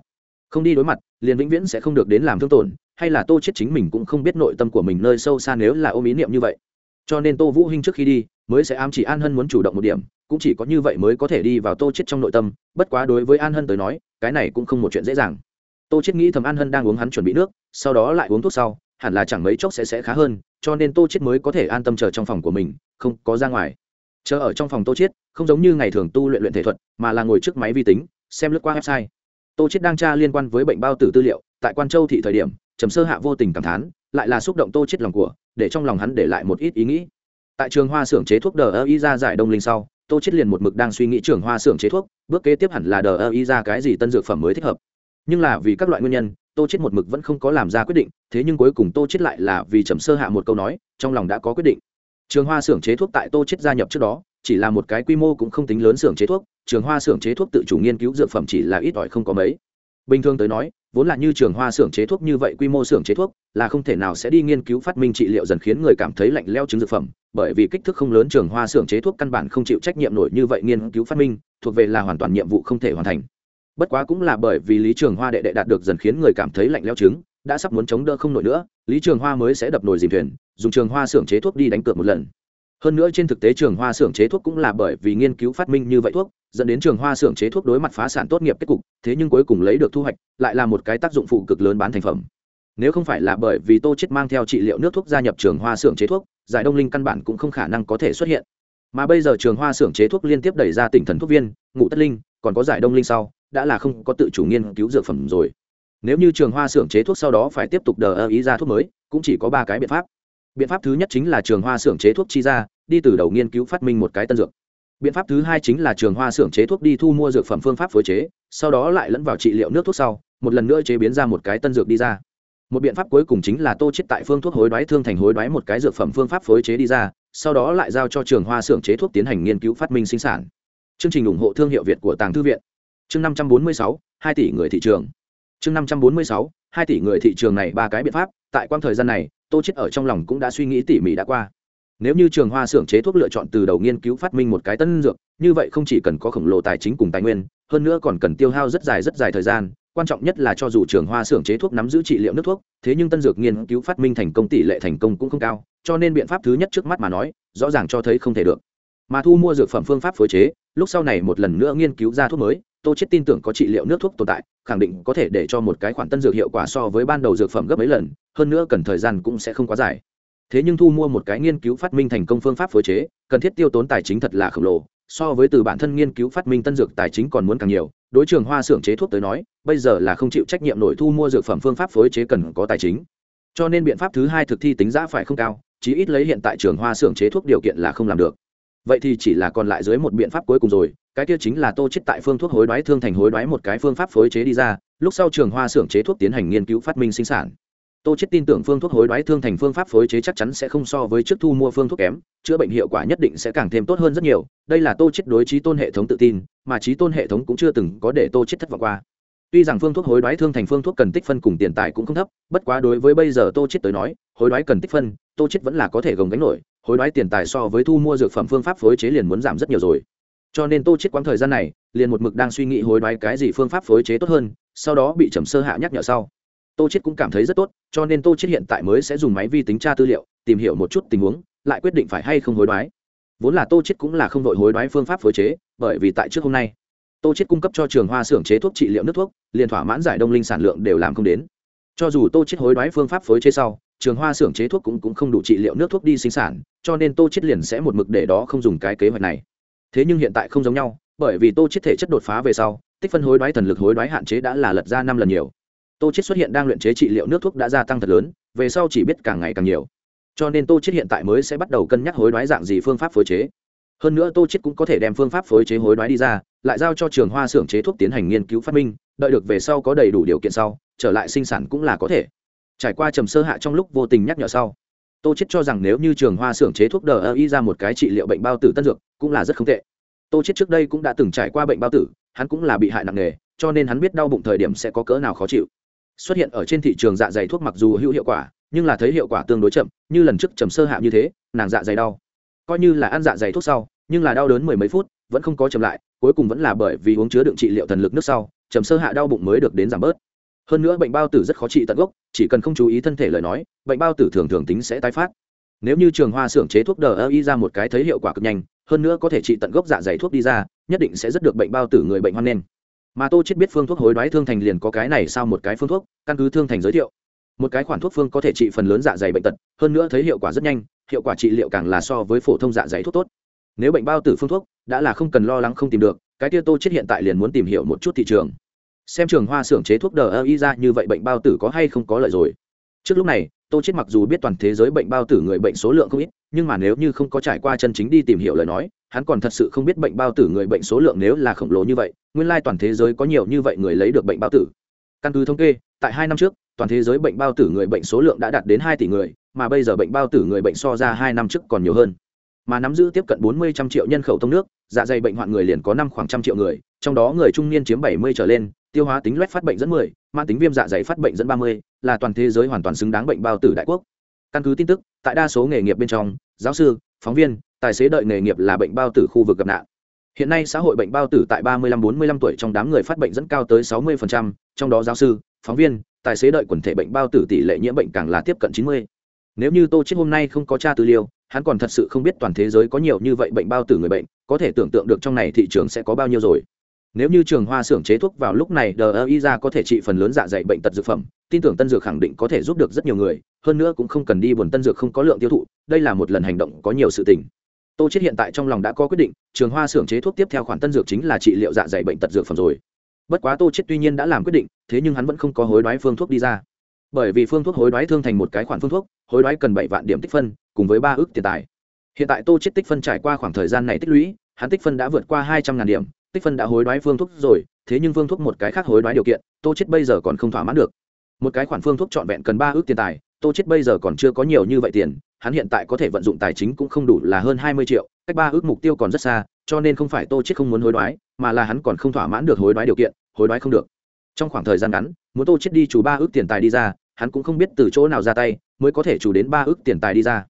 Không đi đối mặt, liền vĩnh viễn sẽ không được đến làm thương tổn, hay là tô chết chính mình cũng không biết nội tâm của mình nơi sâu xa nếu là ôm ý niệm như vậy. Cho nên tô vũ hinh trước khi đi, mới sẽ ám chỉ an hân muốn chủ động một điểm, cũng chỉ có như vậy mới có thể đi vào tô chết trong nội tâm, bất quá đối với an hân tới nói, cái này cũng không một chuyện dễ dàng. Tô chết nghĩ thầm an hân đang uống hắn chuẩn bị nước, sau đó lại uống thuốc sau, hẳn là chẳng mấy chốc sẽ sẽ khá hơn, cho nên tô chết mới có thể an tâm chờ trong phòng của mình, không có ra ngoài chờ ở trong phòng tô chiết, không giống như ngày thường tu luyện luyện thể thuật, mà là ngồi trước máy vi tính, xem lướt qua website. Tô chiết đang tra liên quan với bệnh bao tử tư liệu, tại quan châu thị thời điểm, trầm sơ hạ vô tình cảm thán, lại là xúc động tô chiết lòng của, để trong lòng hắn để lại một ít ý nghĩ. Tại trường hoa xưởng chế thuốc đờ ơ y ra giải đông linh sau, tô chiết liền một mực đang suy nghĩ trường hoa xưởng chế thuốc, bước kế tiếp hẳn là đờ ơ y ra cái gì tân dược phẩm mới thích hợp. Nhưng là vì các loại nguyên nhân, tô chết một mực vẫn không có làm ra quyết định, thế nhưng cuối cùng tô chết lại là vì trầm sơ hạ một câu nói, trong lòng đã có quyết định trường hoa xưởng chế thuốc tại tô chết gia nhập trước đó, chỉ là một cái quy mô cũng không tính lớn xưởng chế thuốc, trường hoa xưởng chế thuốc tự chủ nghiên cứu dược phẩm chỉ là ít ỏi không có mấy. Bình thường tới nói, vốn là như trường hoa xưởng chế thuốc như vậy quy mô xưởng chế thuốc, là không thể nào sẽ đi nghiên cứu phát minh trị liệu dần khiến người cảm thấy lạnh leo chứng dược phẩm, bởi vì kích thước không lớn trường hoa xưởng chế thuốc căn bản không chịu trách nhiệm nổi như vậy nghiên cứu phát minh, thuộc về là hoàn toàn nhiệm vụ không thể hoàn thành. Bất quá cũng là bởi vì lý trường hoa đệ đệ đạt được dần khiến người cảm thấy lạnh leo chứng, đã sắp muốn chống đỡ không nổi nữa, lý trường hoa mới sẽ đập nồi dìm thuyền dùng trường hoa xưởng chế thuốc đi đánh cược một lần. Hơn nữa trên thực tế trường hoa xưởng chế thuốc cũng là bởi vì nghiên cứu phát minh như vậy thuốc, dẫn đến trường hoa xưởng chế thuốc đối mặt phá sản tốt nghiệp kết cục, thế nhưng cuối cùng lấy được thu hoạch, lại là một cái tác dụng phụ cực lớn bán thành phẩm. Nếu không phải là bởi vì tô chết mang theo trị liệu nước thuốc gia nhập trường hoa xưởng chế thuốc, giải đông linh căn bản cũng không khả năng có thể xuất hiện. Mà bây giờ trường hoa xưởng chế thuốc liên tiếp đẩy ra tỉnh thần thuốc viên ngụ tất linh, còn có giải đông linh sau, đã là không có tự chủ nghiên cứu dược phẩm rồi. Nếu như trường hoa xưởng chế thuốc sau đó phải tiếp tục đờ ơ ý ra thuốc mới, cũng chỉ có ba cái biện pháp biện pháp thứ nhất chính là trường hoa xưởng chế thuốc chi ra, đi từ đầu nghiên cứu phát minh một cái tân dược. Biện pháp thứ hai chính là trường hoa xưởng chế thuốc đi thu mua dược phẩm phương pháp phối chế, sau đó lại lẫn vào trị liệu nước thuốc sau, một lần nữa chế biến ra một cái tân dược đi ra. Một biện pháp cuối cùng chính là tô chết tại phương thuốc hối đoái thương thành hối đoái một cái dược phẩm phương pháp phối chế đi ra, sau đó lại giao cho trường hoa xưởng chế thuốc tiến hành nghiên cứu phát minh sinh sản. Chương trình ủng hộ thương hiệu việt của tàng thư viện. Chương năm trăm bốn mươi sáu, hai tỷ người thị trường chương năm trăm bốn mươi sáu, hai tỷ người thị trường này ba cái biện pháp, tại quang thời gian này, tô chết ở trong lòng cũng đã suy nghĩ tỉ mỉ đã qua. Nếu như trường hoa xưởng chế thuốc lựa chọn từ đầu nghiên cứu phát minh một cái tân dược, như vậy không chỉ cần có khổng lồ tài chính cùng tài nguyên, hơn nữa còn cần tiêu hao rất dài rất dài thời gian, quan trọng nhất là cho dù trường hoa xưởng chế thuốc nắm giữ trị liệu nước thuốc, thế nhưng tân dược nghiên cứu phát minh thành công tỷ lệ thành công cũng không cao, cho nên biện pháp thứ nhất trước mắt mà nói, rõ ràng cho thấy không thể được. Mà thu mua dược phẩm phương pháp phối chế, lúc sau này một lần nữa nghiên cứu ra thuốc mới tô chết tin tưởng có trị liệu nước thuốc tồn tại, khẳng định có thể để cho một cái khoản tân dược hiệu quả so với ban đầu dược phẩm gấp mấy lần, hơn nữa cần thời gian cũng sẽ không quá dài. Thế nhưng thu mua một cái nghiên cứu phát minh thành công phương pháp phối chế, cần thiết tiêu tốn tài chính thật là khổng lồ, so với từ bản thân nghiên cứu phát minh tân dược tài chính còn muốn càng nhiều. Đối trường hoa xưởng chế thuốc tới nói, bây giờ là không chịu trách nhiệm nổi thu mua dược phẩm phương pháp phối chế cần có tài chính. Cho nên biện pháp thứ hai thực thi tính giá phải không cao, chí ít lấy hiện tại trường hoa xưởng chế thuốc điều kiện là không làm được vậy thì chỉ là còn lại dưới một biện pháp cuối cùng rồi, cái kia chính là tô chết tại phương thuốc hối đoái thương thành hối đoái một cái phương pháp phối chế đi ra, lúc sau trường hoa xưởng chế thuốc tiến hành nghiên cứu phát minh sinh sản. Tô chết tin tưởng phương thuốc hối đoái thương thành phương pháp phối chế chắc chắn sẽ không so với trước thu mua phương thuốc kém, chữa bệnh hiệu quả nhất định sẽ càng thêm tốt hơn rất nhiều, đây là tô chết đối trí tôn hệ thống tự tin, mà trí tôn hệ thống cũng chưa từng có để tô chết thất vọng qua tuy rằng phương thuốc hối đoái thương thành phương thuốc cần tích phân cùng tiền tài cũng không thấp, bất quá đối với bây giờ tô chết tới nói, hối đoái cần tích phân, tô chết vẫn là có thể gồng gánh nổi, hối đoái tiền tài so với thu mua dược phẩm phương pháp phối chế liền muốn giảm rất nhiều rồi. Cho nên tô chết quãng thời gian này, liền một mực đang suy nghĩ hối đoái cái gì phương pháp phối chế tốt hơn, sau đó bị trầm sơ hạ nhắc nhở sau. Tô chết cũng cảm thấy rất tốt, cho nên tô chết hiện tại mới sẽ dùng máy vi tính tra tư liệu, tìm hiểu một chút tình huống, lại quyết định phải hay không hối đoái. Vốn là tô chết cũng là không đội hối đoái phương pháp phối chế, bởi vì tại trước hôm nay tô chết cung cấp cho trường hoa xưởng chế thuốc trị liệu nước thuốc liền thỏa mãn giải đông linh sản lượng đều làm không đến. Cho dù tô chết hối đoái phương pháp phối chế sau trường hoa xưởng chế thuốc cũng, cũng không đủ trị liệu nước thuốc đi sinh sản cho nên tô chết liền sẽ một mực để đó không dùng cái kế hoạch này. Thế nhưng hiện tại không giống nhau bởi vì tô chết thể chất đột phá về sau tích phân hối đoái thần lực hối đoái hạn chế đã là lật ra năm lần nhiều. Tô chết xuất hiện đang luyện chế trị liệu nước thuốc đã gia tăng thật lớn về sau chỉ biết càng ngày càng nhiều. Cho nên tô chết hiện tại mới sẽ bắt đầu cân nhắc hối đoái dạng gì phương pháp phối chế hơn nữa tô chết cũng có thể đem phương pháp phối chế hối đoái đi ra, lại giao cho trường hoa xưởng chế thuốc tiến hành nghiên cứu phát minh, đợi được về sau có đầy đủ điều kiện sau, trở lại sinh sản cũng là có thể. Trải qua trầm sơ hạ trong lúc vô tình nhắc nhở sau, tô chết cho rằng nếu như trường hoa xưởng chế thuốc đờ y ra một cái trị liệu bệnh bao tử tân dược, cũng là rất không tệ. Tô chết trước đây cũng đã từng trải qua bệnh bao tử, hắn cũng là bị hại nặng nề, cho nên hắn biết đau bụng thời điểm sẽ có cỡ nào khó chịu. Xuất hiện ở trên thị trường dạ dày thuốc mặc dù hữu hiệu quả, nhưng là thấy hiệu quả tương đối chậm, như lần trước trầm sơ hạ như thế, nàng dạ dày đau. Coi như là ăn dạ dày thuốc sau nhưng là đau đớn mười mấy phút, vẫn không có chậm lại, cuối cùng vẫn là bởi vì uống chứa đựng trị liệu thần lực nước sau chầm sơ hạ đau bụng mới được đến giảm bớt. Hơn nữa bệnh bao tử rất khó trị tận gốc, chỉ cần không chú ý thân thể lời nói, bệnh bao tử thường thường tính sẽ tái phát. Nếu như trường hoa xưởng chế thuốc đờ ơ y ra một cái thấy hiệu quả cực nhanh, hơn nữa có thể trị tận gốc dạ dày thuốc đi ra, nhất định sẽ rất được bệnh bao tử người bệnh hoan nghênh. Mà tô chết biết phương thuốc hối đoái thương thành liền có cái này sao một cái phương thuốc, căn cứ thương thành giới thiệu. Một cái khoản thuốc phương có thể trị phần lớn dạ dày bệnh tật, hơn nữa thấy hiệu quả rất nhanh, hiệu quả trị liệu càng là so với phổ thông dạ dày thuốc tốt nếu bệnh bao tử phương thuốc, đã là không cần lo lắng không tìm được, cái tia tô chết hiện tại liền muốn tìm hiểu một chút thị trường. Xem trường hoa xưởng chế thuốc đờ ơ y ra như vậy bệnh bao tử có hay không có lợi rồi. Trước lúc này, tô chết mặc dù biết toàn thế giới bệnh bao tử người bệnh số lượng không ít, nhưng mà nếu như không có trải qua chân chính đi tìm hiểu lời nói, hắn còn thật sự không biết bệnh bao tử người bệnh số lượng nếu là khổng lồ như vậy, nguyên lai toàn thế giới có nhiều như vậy người lấy được bệnh bao tử. Căn cứ thống kê, tại hai năm trước, toàn thế giới bệnh bao tử người bệnh số lượng đã đạt đến hai tỷ người, mà bây giờ bệnh bao tử người bệnh so ra hai năm trước còn nhiều hơn mà nắm giữ tiếp cận bốn mươi trăm triệu nhân khẩu thông nước dạ dày bệnh hoạn người liền có năm khoảng trăm triệu người, trong đó người trung niên chiếm bảy mươi trở lên, tiêu hóa tính loét phát bệnh dẫn mười, mãn tính viêm dạ dày phát bệnh dẫn ba mươi, là toàn thế giới hoàn toàn xứng đáng bệnh bao tử đại quốc. Căn cứ tin tức, tại đa số nghề nghiệp bên trong, giáo sư, phóng viên, tài xế đợi nghề nghiệp là bệnh bao tử khu vực gặp nạn. Hiện nay xã hội bệnh bao tử tại ba mươi lăm, bốn mươi lăm tuổi trong đám người phát bệnh dẫn cao tới sáu mươi trong đó giáo sư, phóng viên, tài xế đợi quần thể bệnh bao tử tỷ lệ nhiễm bệnh càng là tiếp cận chín mươi. Nếu như tô chết hôm nay không có tra tư liệu hắn còn thật sự không biết toàn thế giới có nhiều như vậy bệnh bao tử người bệnh, có thể tưởng tượng được trong này thị trường sẽ có bao nhiêu rồi. Nếu như trường hoa xưởng chế thuốc vào lúc này đi ra có thể trị phần lớn dạ dày bệnh tật dược phẩm, tin tưởng tân dược khẳng định có thể giúp được rất nhiều người, hơn nữa cũng không cần đi buồn tân dược không có lượng tiêu thụ, đây là một lần hành động có nhiều sự tình. Tô chết hiện tại trong lòng đã có quyết định, trường hoa xưởng chế thuốc tiếp theo khoản tân dược chính là trị liệu dạ dày bệnh tật dược phẩm rồi. Bất quá tô chết tuy nhiên đã làm quyết định, thế nhưng hắn vẫn không có hối đoái phương thuốc đi ra. Bởi vì phương thuốc hối đoái thương thành một cái khoản phương thuốc, hối đoái cần bảy vạn điểm tích phân cùng với ba ước tiền tài. Hiện tại tô chết tích phân trải qua khoảng thời gian này tích lũy, hắn tích phân đã vượt qua hai trăm ngàn điểm, tích phân đã hối đoái phương thuốc rồi, thế nhưng phương thuốc một cái khác hối đoái điều kiện, tô chết bây giờ còn không thỏa mãn được. Một cái khoản phương thuốc trọn vẹn cần ba ước tiền tài, tô chết bây giờ còn chưa có nhiều như vậy tiền, hắn hiện tại có thể vận dụng tài chính cũng không đủ là hơn hai mươi triệu, cách ba ước mục tiêu còn rất xa, cho nên không phải tô chết không muốn hối đoái, mà là hắn còn không thỏa mãn được hối đoái điều kiện, hối đoái không được. Trong khoảng thời gian ngắn, muốn tô chết đi chủ ba ước tiền tài đi ra, hắn cũng không biết từ chỗ nào ra tay, mới có thể chủ đến ba ước tiền tài đi ra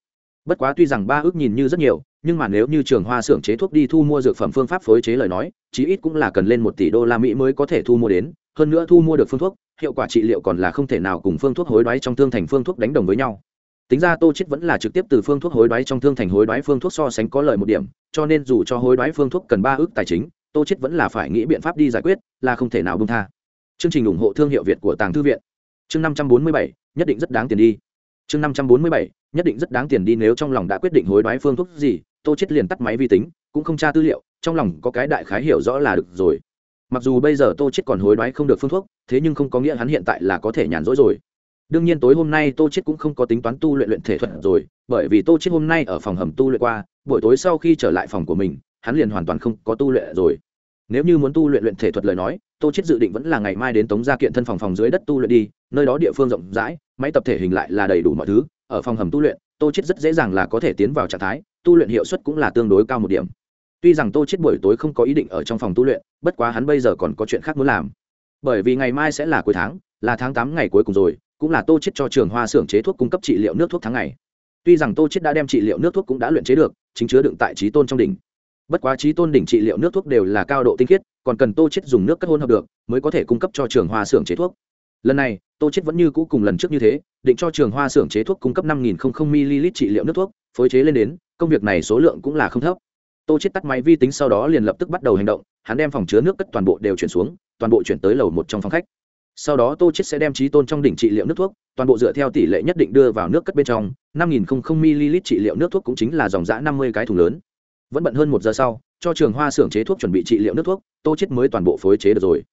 bất quá tuy rằng ba ước nhìn như rất nhiều, nhưng mà nếu như trường hoa xưởng chế thuốc đi thu mua dược phẩm phương pháp phối chế lời nói, chí ít cũng là cần lên một tỷ đô la mỹ mới có thể thu mua đến. Hơn nữa thu mua được phương thuốc, hiệu quả trị liệu còn là không thể nào cùng phương thuốc hối đoái trong thương thành phương thuốc đánh đồng với nhau. Tính ra tô chết vẫn là trực tiếp từ phương thuốc hối đoái trong thương thành hối đoái phương thuốc so sánh có lợi một điểm, cho nên dù cho hối đoái phương thuốc cần ba ước tài chính, tô chết vẫn là phải nghĩ biện pháp đi giải quyết, là không thể nào buông tha. Chương trình ủng hộ thương hiệu việt của tàng thư viện. Chương năm trăm bốn mươi bảy, nhất định rất đáng tiền đi. Chương năm trăm bốn mươi bảy nhất định rất đáng tiền đi nếu trong lòng đã quyết định hối đoái phương thuốc gì, tô chết liền tắt máy vi tính, cũng không tra tư liệu, trong lòng có cái đại khái hiểu rõ là được rồi. Mặc dù bây giờ tô chết còn hối đoái không được phương thuốc, thế nhưng không có nghĩa hắn hiện tại là có thể nhàn rỗi rồi. Đương nhiên tối hôm nay tô chết cũng không có tính toán tu luyện luyện thể thuật rồi, bởi vì tô chết hôm nay ở phòng hầm tu luyện qua, buổi tối sau khi trở lại phòng của mình, hắn liền hoàn toàn không có tu luyện rồi. Nếu như muốn tu luyện luyện thể thuật lời nói, tô chết dự định vẫn là ngày mai đến tống gia kiện thân phòng phòng dưới đất tu luyện đi, nơi đó địa phương rộng rãi, máy tập thể hình lại là đầy đủ mọi thứ ở phòng hầm tu luyện, tô chết rất dễ dàng là có thể tiến vào trạng thái, tu luyện hiệu suất cũng là tương đối cao một điểm. Tuy rằng tô chết buổi tối không có ý định ở trong phòng tu luyện, bất quá hắn bây giờ còn có chuyện khác muốn làm. Bởi vì ngày mai sẽ là cuối tháng, là tháng tám ngày cuối cùng rồi, cũng là tô chết cho trường hoa xưởng chế thuốc cung cấp trị liệu nước thuốc tháng ngày. Tuy rằng tô chết đã đem trị liệu nước thuốc cũng đã luyện chế được, chính chứa đựng tại trí tôn trong đỉnh. Bất quá trí tôn đỉnh trị liệu nước thuốc đều là cao độ tinh khiết, còn cần tô chết dùng nước cất hôn hợp được, mới có thể cung cấp cho trường hoa xưởng chế thuốc lần này, tô chết vẫn như cũ cùng lần trước như thế, định cho trường hoa xưởng chế thuốc cung cấp năm nghìn ml trị liệu nước thuốc, phối chế lên đến, công việc này số lượng cũng là không thấp. Tô chết tắt máy vi tính sau đó liền lập tức bắt đầu hành động, hắn đem phòng chứa nước cất toàn bộ đều chuyển xuống, toàn bộ chuyển tới lầu một trong phòng khách. Sau đó tô chết sẽ đem trí tôn trong đỉnh trị liệu nước thuốc, toàn bộ dựa theo tỷ lệ nhất định đưa vào nước cất bên trong, năm nghìn ml trị liệu nước thuốc cũng chính là dòng dã năm mươi cái thùng lớn. Vẫn bận hơn một giờ sau, cho trường hoa xưởng chế thuốc chuẩn bị trị liệu nước thuốc, tô chết mới toàn bộ phối chế được rồi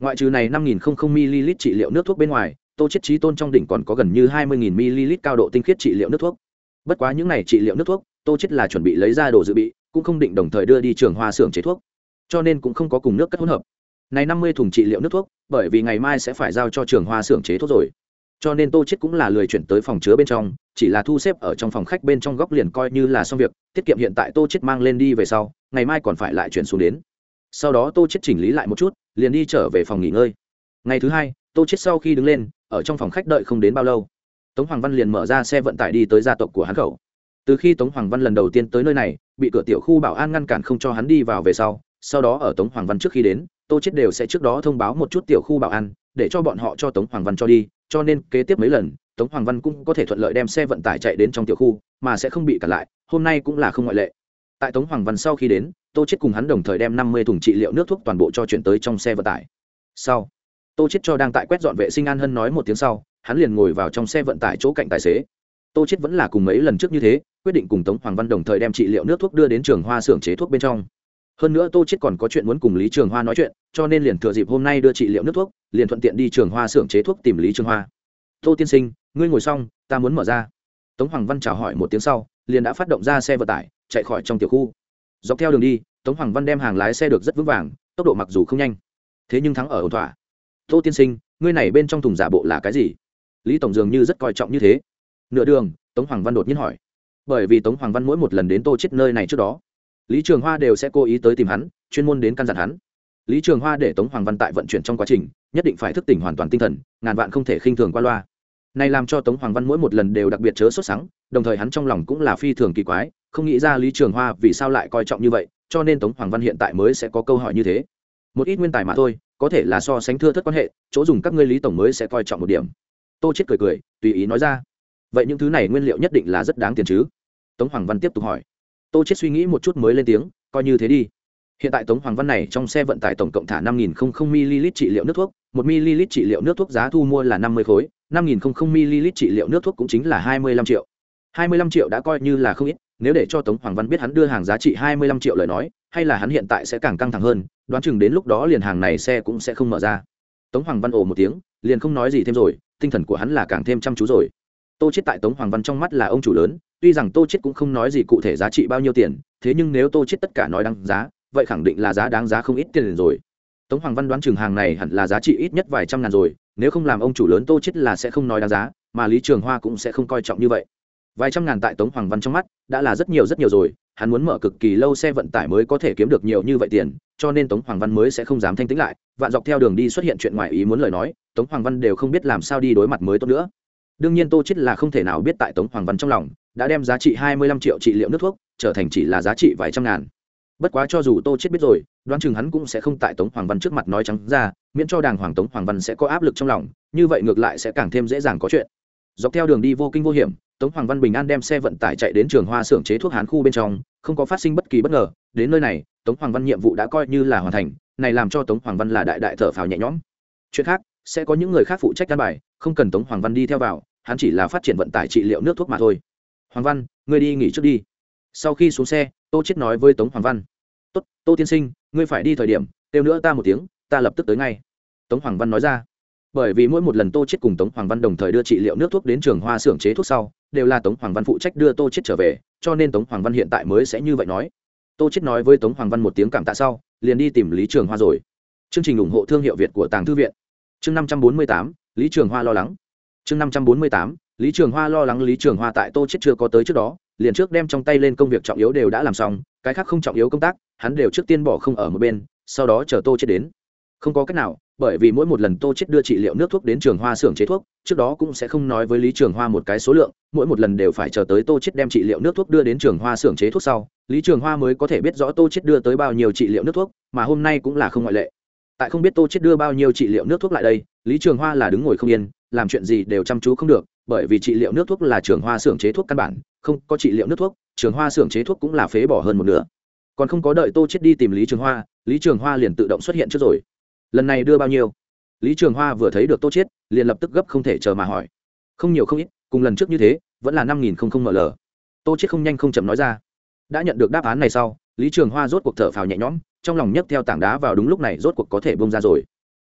ngoại trừ này năm nghìn ml trị liệu nước thuốc bên ngoài, tô chết trí tôn trong đỉnh còn có gần như hai mươi ml cao độ tinh khiết trị liệu nước thuốc. Bất quá những này trị liệu nước thuốc, tô chết là chuẩn bị lấy ra đồ dự bị, cũng không định đồng thời đưa đi trường hoa xưởng chế thuốc. Cho nên cũng không có cùng nước cất hỗn hợp. Này năm mươi thùng trị liệu nước thuốc, bởi vì ngày mai sẽ phải giao cho trường hoa xưởng chế thuốc rồi. Cho nên tô chết cũng là lười chuyển tới phòng chứa bên trong, chỉ là thu xếp ở trong phòng khách bên trong góc liền coi như là xong việc, tiết kiệm hiện tại tô chết mang lên đi về sau, ngày mai còn phải lại chuyển xuống đến. Sau đó tô chết chỉnh lý lại một chút liền đi trở về phòng nghỉ ngơi. Ngày thứ hai, tô chết sau khi đứng lên, ở trong phòng khách đợi không đến bao lâu, tống hoàng văn liền mở ra xe vận tải đi tới gia tộc của hắn khẩu. Từ khi tống hoàng văn lần đầu tiên tới nơi này, bị cửa tiểu khu bảo an ngăn cản không cho hắn đi vào về sau sau đó ở tống hoàng văn trước khi đến, tô chết đều sẽ trước đó thông báo một chút tiểu khu bảo an, để cho bọn họ cho tống hoàng văn cho đi, cho nên kế tiếp mấy lần, tống hoàng văn cũng có thể thuận lợi đem xe vận tải chạy đến trong tiểu khu, mà sẽ không bị cản lại, hôm nay cũng là không ngoại lệ tại tống hoàng văn sau khi đến, tô chết cùng hắn đồng thời đem năm mươi thùng trị liệu nước thuốc toàn bộ cho chuyển tới trong xe vận tải. Sau, tô chết cho đang tại quét dọn vệ sinh an hân nói một tiếng sau, hắn liền ngồi vào trong xe vận tải chỗ cạnh tài xế. Tô chết vẫn là cùng mấy lần trước như thế, quyết định cùng tống hoàng văn đồng thời đem trị liệu nước thuốc đưa đến trường hoa xưởng chế thuốc bên trong. Hơn nữa tô chết còn có chuyện muốn cùng lý trường hoa nói chuyện, cho nên liền thừa dịp hôm nay đưa trị liệu nước thuốc, liền thuận tiện đi trường hoa xưởng chế thuốc tìm lý trường hoa. Tô tiên sinh, ngươi ngồi xong, ta muốn mở ra. Tống hoàng văn chào hỏi một tiếng sau, liền đã phát động ra xe vận tải chạy khỏi trong tiểu khu. Dọc theo đường đi, tống hoàng văn đem hàng lái xe được rất vững vàng, tốc độ mặc dù không nhanh. Thế nhưng thắng ở ổn thỏa. Tô tiên sinh, ngươi này bên trong thùng giả bộ là cái gì? Lý tổng dường như rất coi trọng như thế. Nửa đường, tống hoàng văn đột nhiên hỏi. Bởi vì tống hoàng văn mỗi một lần đến tô chết nơi này trước đó, lý trường hoa đều sẽ cố ý tới tìm hắn, chuyên môn đến căn dặn hắn. Lý trường hoa để tống hoàng văn tại vận chuyển trong quá trình, nhất định phải thức tỉnh hoàn toàn tinh thần, ngàn vạn không thể khinh thường qua loa. Này làm cho tống hoàng văn mỗi một lần đều đặc biệt chớ sốt sắng, đồng thời hắn trong lòng cũng là phi thường kỳ quái không nghĩ ra lý trường hoa vì sao lại coi trọng như vậy, cho nên tống hoàng văn hiện tại mới sẽ có câu hỏi như thế. Một ít nguyên tài mà thôi, có thể là so sánh thưa thất quan hệ, chỗ dùng các ngươi lý tổng mới sẽ coi trọng một điểm. Tô chết cười cười, tùy ý nói ra. Vậy những thứ này nguyên liệu nhất định là rất đáng tiền chứ? Tống hoàng văn tiếp tục hỏi. Tô chết suy nghĩ một chút mới lên tiếng, coi như thế đi. Hiện tại tống hoàng văn này trong xe vận tải tổng cộng thả năm nghìn ml trị liệu nước thuốc, một ml trị liệu nước thuốc giá thu mua là năm mươi khối, năm nghìn ml trị liệu nước thuốc cũng chính là hai mươi lăm triệu. Hai mươi lăm triệu đã coi như là không ít nếu để cho tống hoàng văn biết hắn đưa hàng giá trị hai mươi lăm triệu lời nói, hay là hắn hiện tại sẽ càng căng thẳng hơn, đoán chừng đến lúc đó liền hàng này xe cũng sẽ không mở ra. Tống hoàng văn ồ một tiếng, liền không nói gì thêm rồi, tinh thần của hắn là càng thêm chăm chú rồi. Tô chết tại tống hoàng văn trong mắt là ông chủ lớn, tuy rằng tô chết cũng không nói gì cụ thể giá trị bao nhiêu tiền, thế nhưng nếu tô chết tất cả nói đáng giá, vậy khẳng định là giá đáng giá không ít tiền rồi. Tống hoàng văn đoán chừng hàng này hẳn là giá trị ít nhất vài trăm ngàn rồi, nếu không làm ông chủ lớn tô chết là sẽ không nói đáng giá, mà lý trường hoa cũng sẽ không coi trọng như vậy vài trăm ngàn tại tống hoàng văn trong mắt, đã là rất nhiều rất nhiều rồi, hắn muốn mở cực kỳ lâu xe vận tải mới có thể kiếm được nhiều như vậy tiền, cho nên tống hoàng văn mới sẽ không dám thanh tĩnh lại, vạn dọc theo đường đi xuất hiện chuyện ngoài ý muốn lời nói, tống hoàng văn đều không biết làm sao đi đối mặt mới tốt nữa. Đương nhiên tô chết là không thể nào biết tại tống hoàng văn trong lòng, đã đem giá trị hai mươi lăm triệu trị liệu nước thuốc, trở thành chỉ là giá trị vài trăm ngàn. Bất quá cho dù tô chết biết rồi, đoán chừng hắn cũng sẽ không tại tống hoàng văn trước mặt nói trắng ra, miễn cho đàng hoàng tống hoàng văn sẽ có áp lực trong lòng, như vậy ngược lại sẽ càng thêm dễ dàng có chuyện. Dọc theo đường đi vô kinh vô hiểm tống hoàng văn bình an đem xe vận tải chạy đến trường hoa xưởng chế thuốc hán khu bên trong, không có phát sinh bất kỳ bất ngờ. Đến nơi này, tống hoàng văn nhiệm vụ đã coi như là hoàn thành, này làm cho tống hoàng văn là đại đại thở phào nhẹ nhõm. Chuyện khác, sẽ có những người khác phụ trách căn bài, không cần tống hoàng văn đi theo vào, hắn chỉ là phát triển vận tải trị liệu nước thuốc mà thôi. Hoàng văn, ngươi đi nghỉ trước đi. Sau khi xuống xe, tô chết nói với tống hoàng văn. Tốt, tô tiên sinh, ngươi phải đi thời điểm, kêu nữa ta một tiếng, ta lập tức tới ngay. Tống hoàng văn nói ra bởi vì mỗi một lần tô chết cùng tống hoàng văn đồng thời đưa trị liệu nước thuốc đến trường hoa xưởng chế thuốc sau, đều là tống hoàng văn phụ trách đưa tô chết trở về, cho nên tống hoàng văn hiện tại mới sẽ như vậy nói. Tô chết nói với tống hoàng văn một tiếng cảm tạ sau, liền đi tìm lý trường hoa rồi. Chương trình ủng hộ thương hiệu việt của tàng thư viện. Chương năm trăm bốn mươi tám, lý trường hoa lo lắng. Chương năm trăm bốn mươi tám, lý trường hoa lo lắng lý trường hoa tại tô chết chưa có tới trước đó, liền trước đem trong tay lên công việc trọng yếu đều đã làm xong, cái khác không trọng yếu công tác, hắn đều trước tiên bỏ không ở một bên, sau đó chờ tô chết đến không có cách nào, bởi vì mỗi một lần tô chết đưa trị liệu nước thuốc đến trường hoa xưởng chế thuốc, trước đó cũng sẽ không nói với lý trường hoa một cái số lượng, mỗi một lần đều phải chờ tới tô chết đem trị liệu nước thuốc đưa đến trường hoa xưởng chế thuốc sau, lý trường hoa mới có thể biết rõ tô chết đưa tới bao nhiêu trị liệu nước thuốc, mà hôm nay cũng là không ngoại lệ. Tại không biết tô chết đưa bao nhiêu trị liệu nước thuốc lại đây, lý trường hoa là đứng ngồi không yên, làm chuyện gì đều chăm chú không được, bởi vì trị liệu nước thuốc là trường hoa xưởng chế thuốc căn bản, không có trị liệu nước thuốc, trường hoa xưởng chế thuốc cũng là phế bỏ hơn một nửa. Còn không có đợi tô chết đi tìm lý trường hoa, lý trường hoa liền tự động xuất hiện trước rồi lần này đưa bao nhiêu? Lý trường hoa vừa thấy được tô chết liền lập tức gấp không thể chờ mà hỏi. Không nhiều không ít, cùng lần trước như thế, vẫn là năm nghìn không không ml. Tô chết không nhanh không chậm nói ra. Đã nhận được đáp án này sau, lý trường hoa rốt cuộc thở phào nhẹ nhõm, trong lòng nhấc theo tảng đá vào đúng lúc này rốt cuộc có thể bông ra rồi.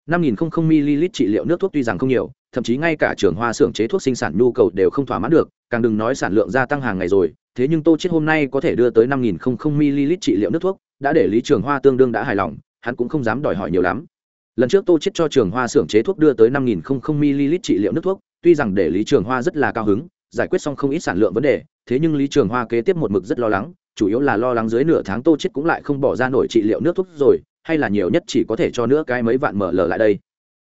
năm nghìn không không ml trị liệu nước thuốc tuy rằng không nhiều, thậm chí ngay cả trường hoa xưởng chế thuốc sinh sản nhu cầu đều không thỏa mãn được, càng đừng nói sản lượng gia tăng hàng ngày rồi, thế nhưng tô chết hôm nay có thể đưa tới năm nghìn không không ml trị liệu nước thuốc, đã để lý trường hoa tương đương đã hài lòng, hắn cũng không dám đòi hỏi nhiều lắm lần trước tô chết cho trường hoa xưởng chế thuốc đưa tới năm nghìn ml trị liệu nước thuốc, tuy rằng để lý trường hoa rất là cao hứng, giải quyết xong không ít sản lượng vấn đề, thế nhưng lý trường hoa kế tiếp một mực rất lo lắng, chủ yếu là lo lắng dưới nửa tháng tô chết cũng lại không bỏ ra nổi trị liệu nước thuốc rồi, hay là nhiều nhất chỉ có thể cho nữa cái mấy vạn mở lở lại đây.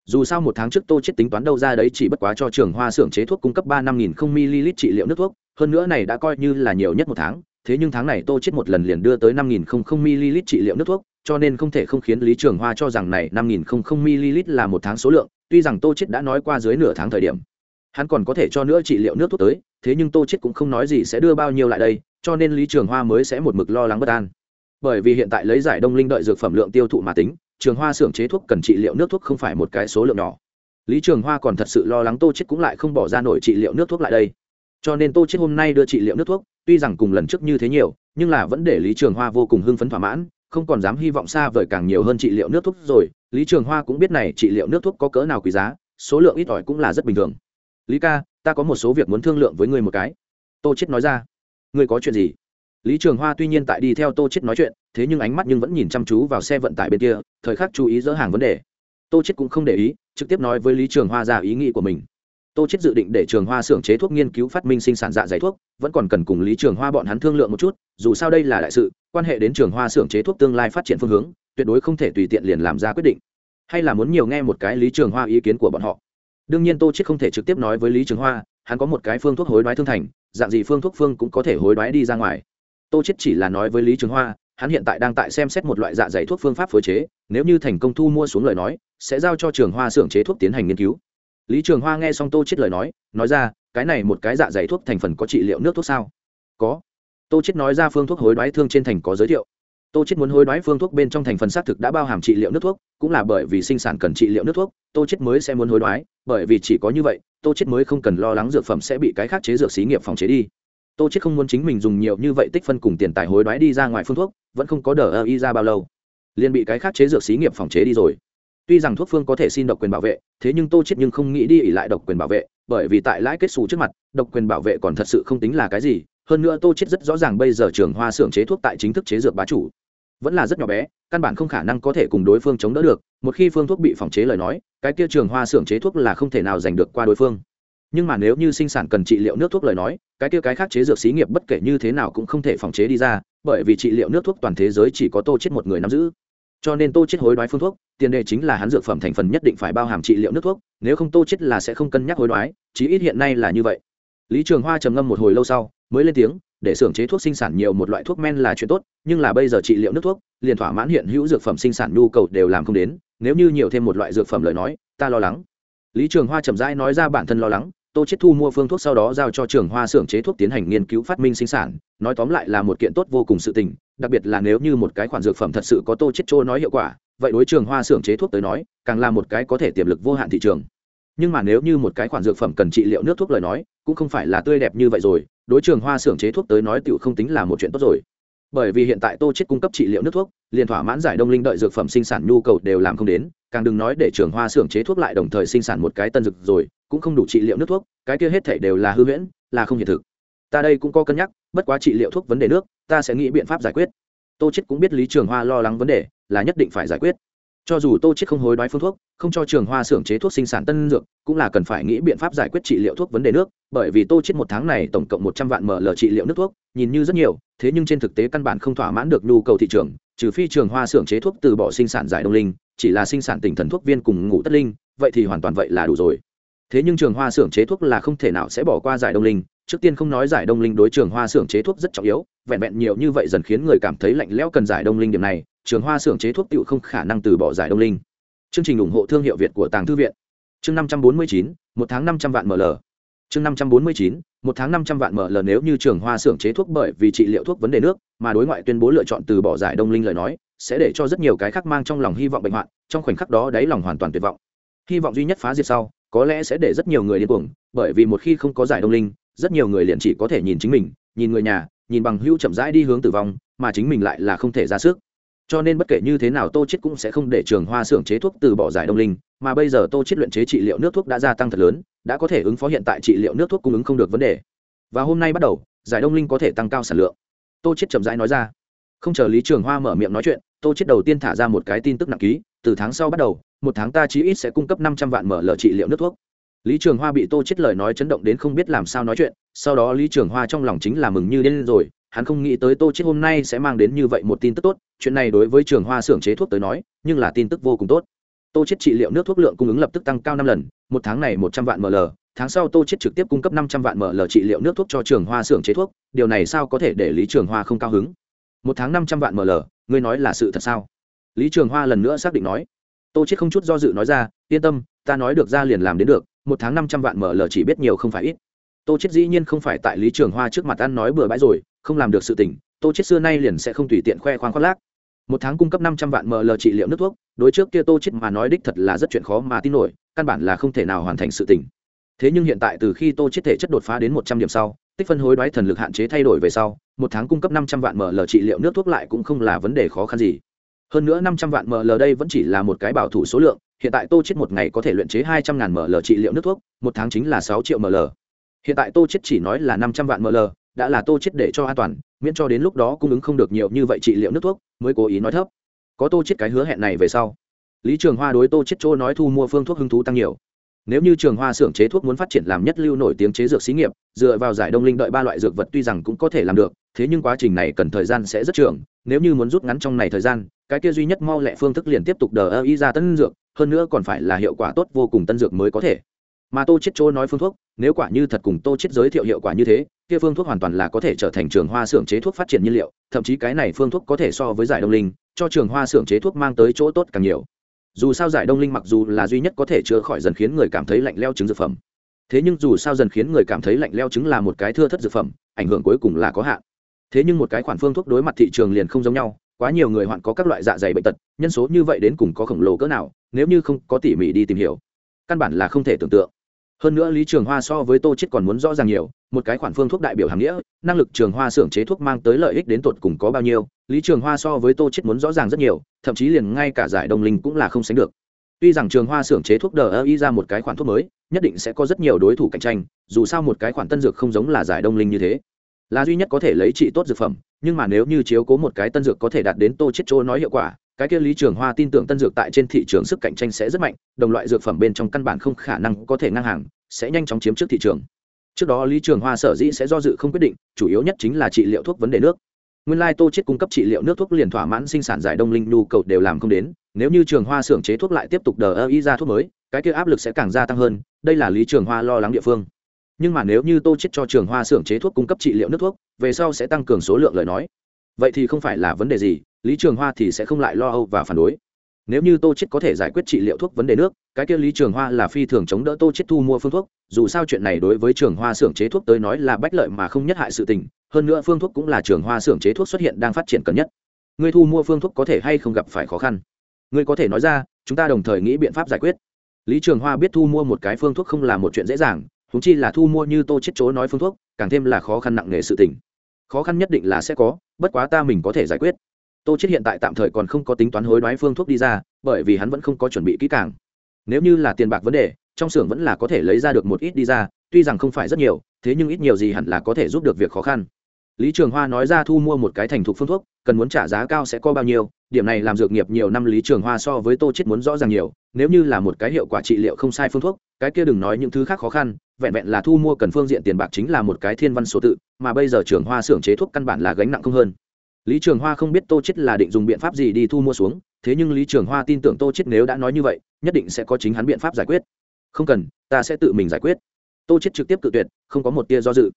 Dù sao một tháng trước tô chết tính toán đâu ra đấy chỉ bất quá cho trường hoa xưởng chế thuốc cung cấp ba năm nghìn không ml trị liệu nước thuốc, hơn nữa này đã coi như là nhiều nhất một tháng, thế nhưng tháng này tô chết một lần liền đưa tới năm nghìn không không ml trị liệu nước thuốc cho nên không thể không khiến lý trường hoa cho rằng này năm nghìn không không ml là một tháng số lượng, tuy rằng tô chết đã nói qua dưới nửa tháng thời điểm. Hắn còn có thể cho nữa trị liệu nước thuốc tới, thế nhưng tô chết cũng không nói gì sẽ đưa bao nhiêu lại đây, cho nên lý trường hoa mới sẽ một mực lo lắng bất an. Bởi vì hiện tại lấy giải đông linh đợi dược phẩm lượng tiêu thụ mà tính, trường hoa xưởng chế thuốc cần trị liệu nước thuốc không phải một cái số lượng nhỏ. Lý trường hoa còn thật sự lo lắng tô chết cũng lại không bỏ ra nổi trị liệu nước thuốc lại đây. Cho nên tô chết hôm nay đưa trị liệu nước thuốc, tuy rằng cùng lần trước như thế nhiều, nhưng là vẫn để lý trường hoa vô cùng hưng phấn thỏa mãn không còn dám hy vọng xa vời càng nhiều hơn trị liệu nước thuốc rồi. Lý trường hoa cũng biết này trị liệu nước thuốc có cỡ nào quý giá, số lượng ít ỏi cũng là rất bình thường. Lý ca, ta có một số việc muốn thương lượng với ngươi một cái. Tô chết nói ra. Ngươi có chuyện gì? Lý trường hoa tuy nhiên tại đi theo tô chết nói chuyện, thế nhưng ánh mắt nhưng vẫn nhìn chăm chú vào xe vận tải bên kia, thời khắc chú ý dỡ hàng vấn đề. Tô chết cũng không để ý, trực tiếp nói với lý trường hoa ra ý nghĩ của mình tô chết dự định để trường hoa xưởng chế thuốc nghiên cứu phát minh sinh sản dạ dày thuốc, vẫn còn cần cùng lý trường hoa bọn hắn thương lượng một chút, dù sao đây là đại sự, quan hệ đến trường hoa xưởng chế thuốc tương lai phát triển phương hướng, tuyệt đối không thể tùy tiện liền làm ra quyết định. Hay là muốn nhiều nghe một cái lý trường hoa ý kiến của bọn họ. Đương nhiên tô chết không thể trực tiếp nói với lý trường hoa, hắn có một cái phương thuốc hối đoái thương thành, dạng gì phương thuốc phương cũng có thể hối đoái đi ra ngoài. Tô chết chỉ là nói với lý trường hoa, hắn hiện tại đang tại xem xét một loại dạ dày thuốc phương pháp phối chế, nếu như thành công thu mua xuống lời nói, sẽ giao cho trường hoa xưởng chế thuốc tiến hành nghiên cứu lý trường hoa nghe xong tô chết lời nói nói ra, cái này một cái dạ dày thuốc thành phần có trị liệu nước thuốc sao? Có. Tô chết nói ra phương thuốc hối đoái thương trên thành có giới thiệu. Tô chết muốn hối đoái phương thuốc bên trong thành phần xác thực đã bao hàm trị liệu nước thuốc, cũng là bởi vì sinh sản cần trị liệu nước thuốc, tô chết mới sẽ muốn hối đoái, bởi vì chỉ có như vậy, tô chết mới không cần lo lắng dược phẩm sẽ bị cái khác chế dược xí nghiệp phòng chế đi. Tô chết không muốn chính mình dùng nhiều như vậy tích phân cùng tiền tài hối đoái đi ra ngoài phương thuốc, vẫn không có đờ ơ y ra bao lâu. Liền bị cái khác chế dược xí nghiệp phòng chế đi rồi tuy rằng thuốc phương có thể xin độc quyền bảo vệ, thế nhưng tô chết nhưng không nghĩ đi ỉ lại độc quyền bảo vệ, bởi vì tại lãi kết xù trước mặt, độc quyền bảo vệ còn thật sự không tính là cái gì. Hơn nữa tô chết rất rõ ràng bây giờ trường hoa xưởng chế thuốc tại chính thức chế dược bá chủ. Vẫn là rất nhỏ bé, căn bản không khả năng có thể cùng đối phương chống đỡ được. Một khi phương thuốc bị phòng chế lời nói, cái kia trường hoa xưởng chế thuốc là không thể nào giành được qua đối phương. Nhưng mà nếu như sinh sản cần trị liệu nước thuốc lời nói, cái kia cái khác chế dược xí nghiệp bất kể như thế nào cũng không thể phòng chế đi ra, bởi vì trị liệu nước thuốc toàn thế giới chỉ có tô chết một người nắm giữ cho nên tô chết hối đoái phương thuốc, tiền đề chính là hắn dược phẩm thành phần nhất định phải bao hàm trị liệu nước thuốc, nếu không tô chết là sẽ không cân nhắc hối đoái, chí ít hiện nay là như vậy. Lý trường hoa trầm ngâm một hồi lâu sau, mới lên tiếng, để xưởng chế thuốc sinh sản nhiều một loại thuốc men là chuyện tốt, nhưng là bây giờ trị liệu nước thuốc, liền thỏa mãn hiện hữu dược phẩm sinh sản nhu cầu đều làm không đến, nếu như nhiều thêm một loại dược phẩm lời nói, ta lo lắng. Lý trường hoa trầm rãi nói ra bản thân lo lắng, tô chết thu mua phương thuốc sau đó giao cho trường hoa xưởng chế thuốc tiến hành nghiên cứu phát minh sinh sản, nói tóm lại là một kiện tốt vô cùng sự tình đặc biệt là nếu như một cái khoản dược phẩm thật sự có tô chết chô nói hiệu quả, vậy đối trường hoa xưởng chế thuốc tới nói, càng là một cái có thể tiềm lực vô hạn thị trường. Nhưng mà nếu như một cái khoản dược phẩm cần trị liệu nước thuốc lời nói, cũng không phải là tươi đẹp như vậy rồi, đối trường hoa xưởng chế thuốc tới nói tựu không tính là một chuyện tốt rồi. Bởi vì hiện tại tô chết cung cấp trị liệu nước thuốc, liền thỏa mãn giải đông linh đợi dược phẩm sinh sản nhu cầu đều làm không đến, càng đừng nói để trường hoa xưởng chế thuốc lại đồng thời sinh sản một cái tân dược rồi, cũng không đủ trị liệu nước thuốc, cái kia hết thể đều là hư huyễn, là không hiện thực ta đây cũng có cân nhắc, bất quá trị liệu thuốc vấn đề nước, ta sẽ nghĩ biện pháp giải quyết. Tô chết cũng biết lý trường hoa lo lắng vấn đề, là nhất định phải giải quyết. Cho dù tô chết không hối đoái phương thuốc, không cho trường hoa xưởng chế thuốc sinh sản tân dược, cũng là cần phải nghĩ biện pháp giải quyết trị liệu thuốc vấn đề nước, bởi vì tô chết một tháng này tổng cộng một trăm vạn ml trị liệu nước thuốc, nhìn như rất nhiều, thế nhưng trên thực tế căn bản không thỏa mãn được nhu cầu thị trường, trừ phi trường hoa xưởng chế thuốc từ bỏ sinh sản giải đông linh, chỉ là sinh sản tỉnh thần thuốc viên cùng ngủ tất linh, vậy thì hoàn toàn vậy là đủ rồi. Thế nhưng trường hoa xưởng chế thuốc là không thể nào sẽ bỏ qua giải đông linh trước tiên không nói giải đông linh đối trường hoa xưởng chế thuốc rất trọng yếu, vẹn vẹn nhiều như vậy dần khiến người cảm thấy lạnh lẽo cần giải đông linh điểm này, trường hoa xưởng chế thuốc tựu không khả năng từ bỏ giải đông linh. Chương trình ủng hộ thương hiệu việt của tàng thư viện. Chương năm trăm bốn mươi chín, một tháng năm trăm vạn ml. Chương năm trăm bốn mươi chín, một tháng năm trăm vạn ml nếu như trường hoa xưởng chế thuốc bởi vì trị liệu thuốc vấn đề nước mà đối ngoại tuyên bố lựa chọn từ bỏ giải đông linh lời nói, sẽ để cho rất nhiều cái khác mang trong lòng hy vọng bệnh hoạn, trong khoảnh khắc đó đáy lòng hoàn toàn tuyệt vọng. Hy vọng duy nhất phá diệt sau, có lẽ sẽ để rất nhiều người điên cuồng, bởi vì một khi không có giải đông linh rất nhiều người liền chỉ có thể nhìn chính mình, nhìn người nhà, nhìn bằng hữu chậm rãi đi hướng tử vong, mà chính mình lại là không thể ra sức. Cho nên bất kể như thế nào tô chết cũng sẽ không để trường hoa xưởng chế thuốc từ bỏ giải đông linh, mà bây giờ tô chết luyện chế trị liệu nước thuốc đã gia tăng thật lớn, đã có thể ứng phó hiện tại trị liệu nước thuốc cung ứng không được vấn đề. Và hôm nay bắt đầu, giải đông linh có thể tăng cao sản lượng. Tô chết chậm rãi nói ra. Không chờ lý trường hoa mở miệng nói chuyện, tô chết đầu tiên thả ra một cái tin tức nặng ký, từ tháng sau bắt đầu, một tháng ta chí ít sẽ cung cấp năm trăm vạn mở lờ trị liệu nước thuốc lý trường hoa bị tô chết lời nói chấn động đến không biết làm sao nói chuyện, sau đó lý trường hoa trong lòng chính là mừng như điên rồi, hắn không nghĩ tới tô chết hôm nay sẽ mang đến như vậy một tin tức tốt, chuyện này đối với trường hoa xưởng chế thuốc tới nói, nhưng là tin tức vô cùng tốt. Tô chết trị liệu nước thuốc lượng cung ứng lập tức tăng cao năm lần, một tháng này một trăm vạn ml, tháng sau tô chết trực tiếp cung cấp năm trăm vạn ml trị liệu nước thuốc cho trường hoa xưởng chế thuốc, điều này sao có thể để lý trường hoa không cao hứng? Một tháng năm trăm vạn ml, ngươi nói là sự thật sao? Lý trường hoa lần nữa xác định nói. Tô chết không chút do dự nói ra, yên tâm, ta nói được ra liền làm đến được một tháng năm trăm vạn ml chỉ biết nhiều không phải ít. Tô chết dĩ nhiên không phải tại lý trường hoa trước mặt ăn nói bừa bãi rồi, không làm được sự tình, tô chết xưa nay liền sẽ không tùy tiện khoe khoang khoác lác. Một tháng cung cấp năm trăm vạn ml trị liệu nước thuốc, đối trước kia tô chết mà nói đích thật là rất chuyện khó mà tin nổi, căn bản là không thể nào hoàn thành sự tình. Thế nhưng hiện tại từ khi tô chết thể chất đột phá đến một trăm điểm sau, tích phân hối đoái thần lực hạn chế thay đổi về sau, một tháng cung cấp năm trăm vạn ml trị liệu nước thuốc lại cũng không là vấn đề khó khăn gì hơn nữa năm trăm vạn ml đây vẫn chỉ là một cái bảo thủ số lượng, hiện tại tô chết một ngày có thể luyện chế hai trăm ngàn ml trị liệu nước thuốc, một tháng chính là sáu triệu ml. Hiện tại tô chết chỉ nói là năm trăm vạn ml, đã là tô chết để cho an toàn, miễn cho đến lúc đó cung ứng không được nhiều như vậy trị liệu nước thuốc, mới cố ý nói thấp. Có tô chết cái hứa hẹn này về sau, lý trường hoa đối tô chết chỗ nói thu mua phương thuốc hứng thú tăng nhiều. Nếu như trường hoa xưởng chế thuốc muốn phát triển làm nhất lưu nổi tiếng chế dược xí nghiệp, dựa vào giải đông linh đợi ba loại dược vật tuy rằng cũng có thể làm được, thế nhưng quá trình này cần thời gian sẽ rất trường, nếu như muốn rút ngắn trong này thời gian cái kia duy nhất mau lẹ phương thức liền tiếp tục đờ ơ y ra tân dược, hơn nữa còn phải là hiệu quả tốt vô cùng tân dược mới có thể. Mà tô chết chỗ nói phương thuốc, nếu quả như thật cùng tô chết giới thiệu hiệu quả như thế, kia phương thuốc hoàn toàn là có thể trở thành trường hoa xưởng chế thuốc phát triển nhiên liệu, thậm chí cái này phương thuốc có thể so với giải đông linh, cho trường hoa xưởng chế thuốc mang tới chỗ tốt càng nhiều. Dù sao giải đông linh mặc dù là duy nhất có thể chữa khỏi dần khiến người cảm thấy lạnh leo chứng dược phẩm. Thế nhưng dù sao dần khiến người cảm thấy lạnh leo chứng là một cái thưa thất dược phẩm, ảnh hưởng cuối cùng là có hạn. Thế nhưng một cái khoản phương thuốc đối mặt thị trường liền không giống nhau quá nhiều người hoạn có các loại dạ dày bệnh tật, nhân số như vậy đến cùng có khổng lồ cỡ nào, nếu như không có tỉ mỉ đi tìm hiểu, căn bản là không thể tưởng tượng. Hơn nữa lý trường hoa so với tô chết còn muốn rõ ràng nhiều, một cái khoản phương thuốc đại biểu hàm nghĩa, năng lực trường hoa xưởng chế thuốc mang tới lợi ích đến tột cùng có bao nhiêu, lý trường hoa so với tô chết muốn rõ ràng rất nhiều, thậm chí liền ngay cả giải đồng linh cũng là không sánh được. Tuy rằng trường hoa xưởng chế thuốc đờ ơ y ra một cái khoản thuốc mới, nhất định sẽ có rất nhiều đối thủ cạnh tranh, dù sao một cái khoản tân dược không giống là giải đông linh như thế là duy nhất có thể lấy trị tốt dược phẩm, nhưng mà nếu như chiếu cố một cái tân dược có thể đạt đến tô chết chỗ nói hiệu quả, cái kia lý trường hoa tin tưởng tân dược tại trên thị trường sức cạnh tranh sẽ rất mạnh, đồng loại dược phẩm bên trong căn bản không khả năng có thể ngang hàng, sẽ nhanh chóng chiếm trước thị trường. Trước đó lý trường hoa sở dĩ sẽ do dự không quyết định, chủ yếu nhất chính là trị liệu thuốc vấn đề nước. Nguyên lai tô chết cung cấp trị liệu nước thuốc liền thỏa mãn sinh sản giải đông linh nhu cầu đều làm không đến, nếu như trường hoa xưởng chế thuốc lại tiếp tục đờ ơ ý ra thuốc mới, cái kia áp lực sẽ càng gia tăng hơn, đây là lý trường hoa lo lắng địa phương nhưng mà nếu như tô chết cho trường hoa xưởng chế thuốc cung cấp trị liệu nước thuốc, về sau sẽ tăng cường số lượng lời nói. Vậy thì không phải là vấn đề gì, lý trường hoa thì sẽ không lại lo âu và phản đối. Nếu như tô chết có thể giải quyết trị liệu thuốc vấn đề nước, cái kia lý trường hoa là phi thường chống đỡ tô chết thu mua phương thuốc, dù sao chuyện này đối với trường hoa xưởng chế thuốc tới nói là bách lợi mà không nhất hại sự tình, hơn nữa phương thuốc cũng là trường hoa xưởng chế thuốc xuất hiện đang phát triển cần nhất. Người thu mua phương thuốc có thể hay không gặp phải khó khăn? Người có thể nói ra, chúng ta đồng thời nghĩ biện pháp giải quyết. Lý trường hoa biết thu mua một cái phương thuốc không là một chuyện dễ dàng húng chi là thu mua như tô chết chỗ nói phương thuốc, càng thêm là khó khăn nặng nề sự tình. Khó khăn nhất định là sẽ có, bất quá ta mình có thể giải quyết. Tô chết hiện tại tạm thời còn không có tính toán hối đoái phương thuốc đi ra, bởi vì hắn vẫn không có chuẩn bị kỹ càng. Nếu như là tiền bạc vấn đề, trong xưởng vẫn là có thể lấy ra được một ít đi ra, tuy rằng không phải rất nhiều, thế nhưng ít nhiều gì hẳn là có thể giúp được việc khó khăn. Lý trường hoa nói ra thu mua một cái thành thục phương thuốc, cần muốn trả giá cao sẽ có bao nhiêu điểm này làm dược nghiệp nhiều năm lý trường hoa so với tô chết muốn rõ ràng nhiều, nếu như là một cái hiệu quả trị liệu không sai phương thuốc, cái kia đừng nói những thứ khác khó khăn, vẹn vẹn là thu mua cần phương diện tiền bạc chính là một cái thiên văn số tự, mà bây giờ trường hoa xưởng chế thuốc căn bản là gánh nặng không hơn. Lý trường hoa không biết tô chết là định dùng biện pháp gì đi thu mua xuống, thế nhưng lý trường hoa tin tưởng tô chết nếu đã nói như vậy, nhất định sẽ có chính hắn biện pháp giải quyết. Không cần, ta sẽ tự mình giải quyết. Tô chết trực tiếp cự tuyệt, không có một tia do dự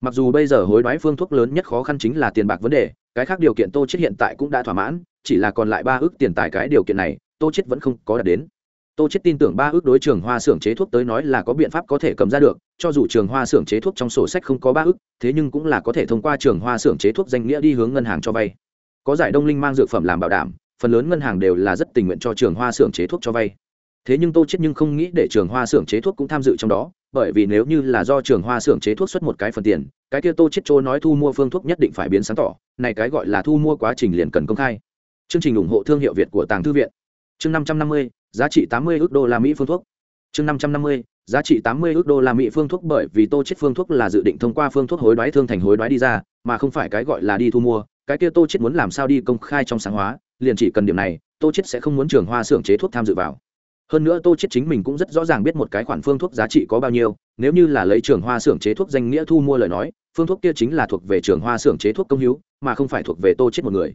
mặc dù bây giờ hối đoái phương thuốc lớn nhất khó khăn chính là tiền bạc vấn đề, cái khác điều kiện tô chết hiện tại cũng đã thỏa mãn, chỉ là còn lại ba ước tiền tài cái điều kiện này, tô chết vẫn không có đạt đến. Tô chết tin tưởng ba ước đối trường hoa xưởng chế thuốc tới nói là có biện pháp có thể cầm ra được, cho dù trường hoa xưởng chế thuốc trong sổ sách không có ba ước, thế nhưng cũng là có thể thông qua trường hoa xưởng chế thuốc danh nghĩa đi hướng ngân hàng cho vay. Có giải đông linh mang dược phẩm làm bảo đảm, phần lớn ngân hàng đều là rất tình nguyện cho trường hoa xưởng chế thuốc cho vay. Thế nhưng tô chết nhưng không nghĩ để trường hoa xưởng chế thuốc cũng tham dự trong đó bởi vì nếu như là do trường hoa xưởng chế thuốc xuất một cái phần tiền, cái kia tô chết chỗ nói thu mua phương thuốc nhất định phải biến sáng tỏ, này cái gọi là thu mua quá trình liền cần công khai. Chương trình ủng hộ thương hiệu việt của tàng thư viện. Chương năm trăm năm mươi, giá trị tám mươi ước đô la mỹ phương thuốc. Chương năm trăm năm mươi, giá trị tám mươi ước đô la mỹ phương thuốc bởi vì tô chết phương thuốc là dự định thông qua phương thuốc hối đoái thương thành hối đoái đi ra, mà không phải cái gọi là đi thu mua. Cái kia tô chết muốn làm sao đi công khai trong sáng hóa, liền chỉ cần điểm này, tô chết sẽ không muốn trường hoa xưởng chế thuốc tham dự vào hơn nữa tô chết chính mình cũng rất rõ ràng biết một cái khoản phương thuốc giá trị có bao nhiêu, nếu như là lấy trường hoa xưởng chế thuốc danh nghĩa thu mua lời nói, phương thuốc kia chính là thuộc về trường hoa xưởng chế thuốc công hiếu mà không phải thuộc về tô chết một người.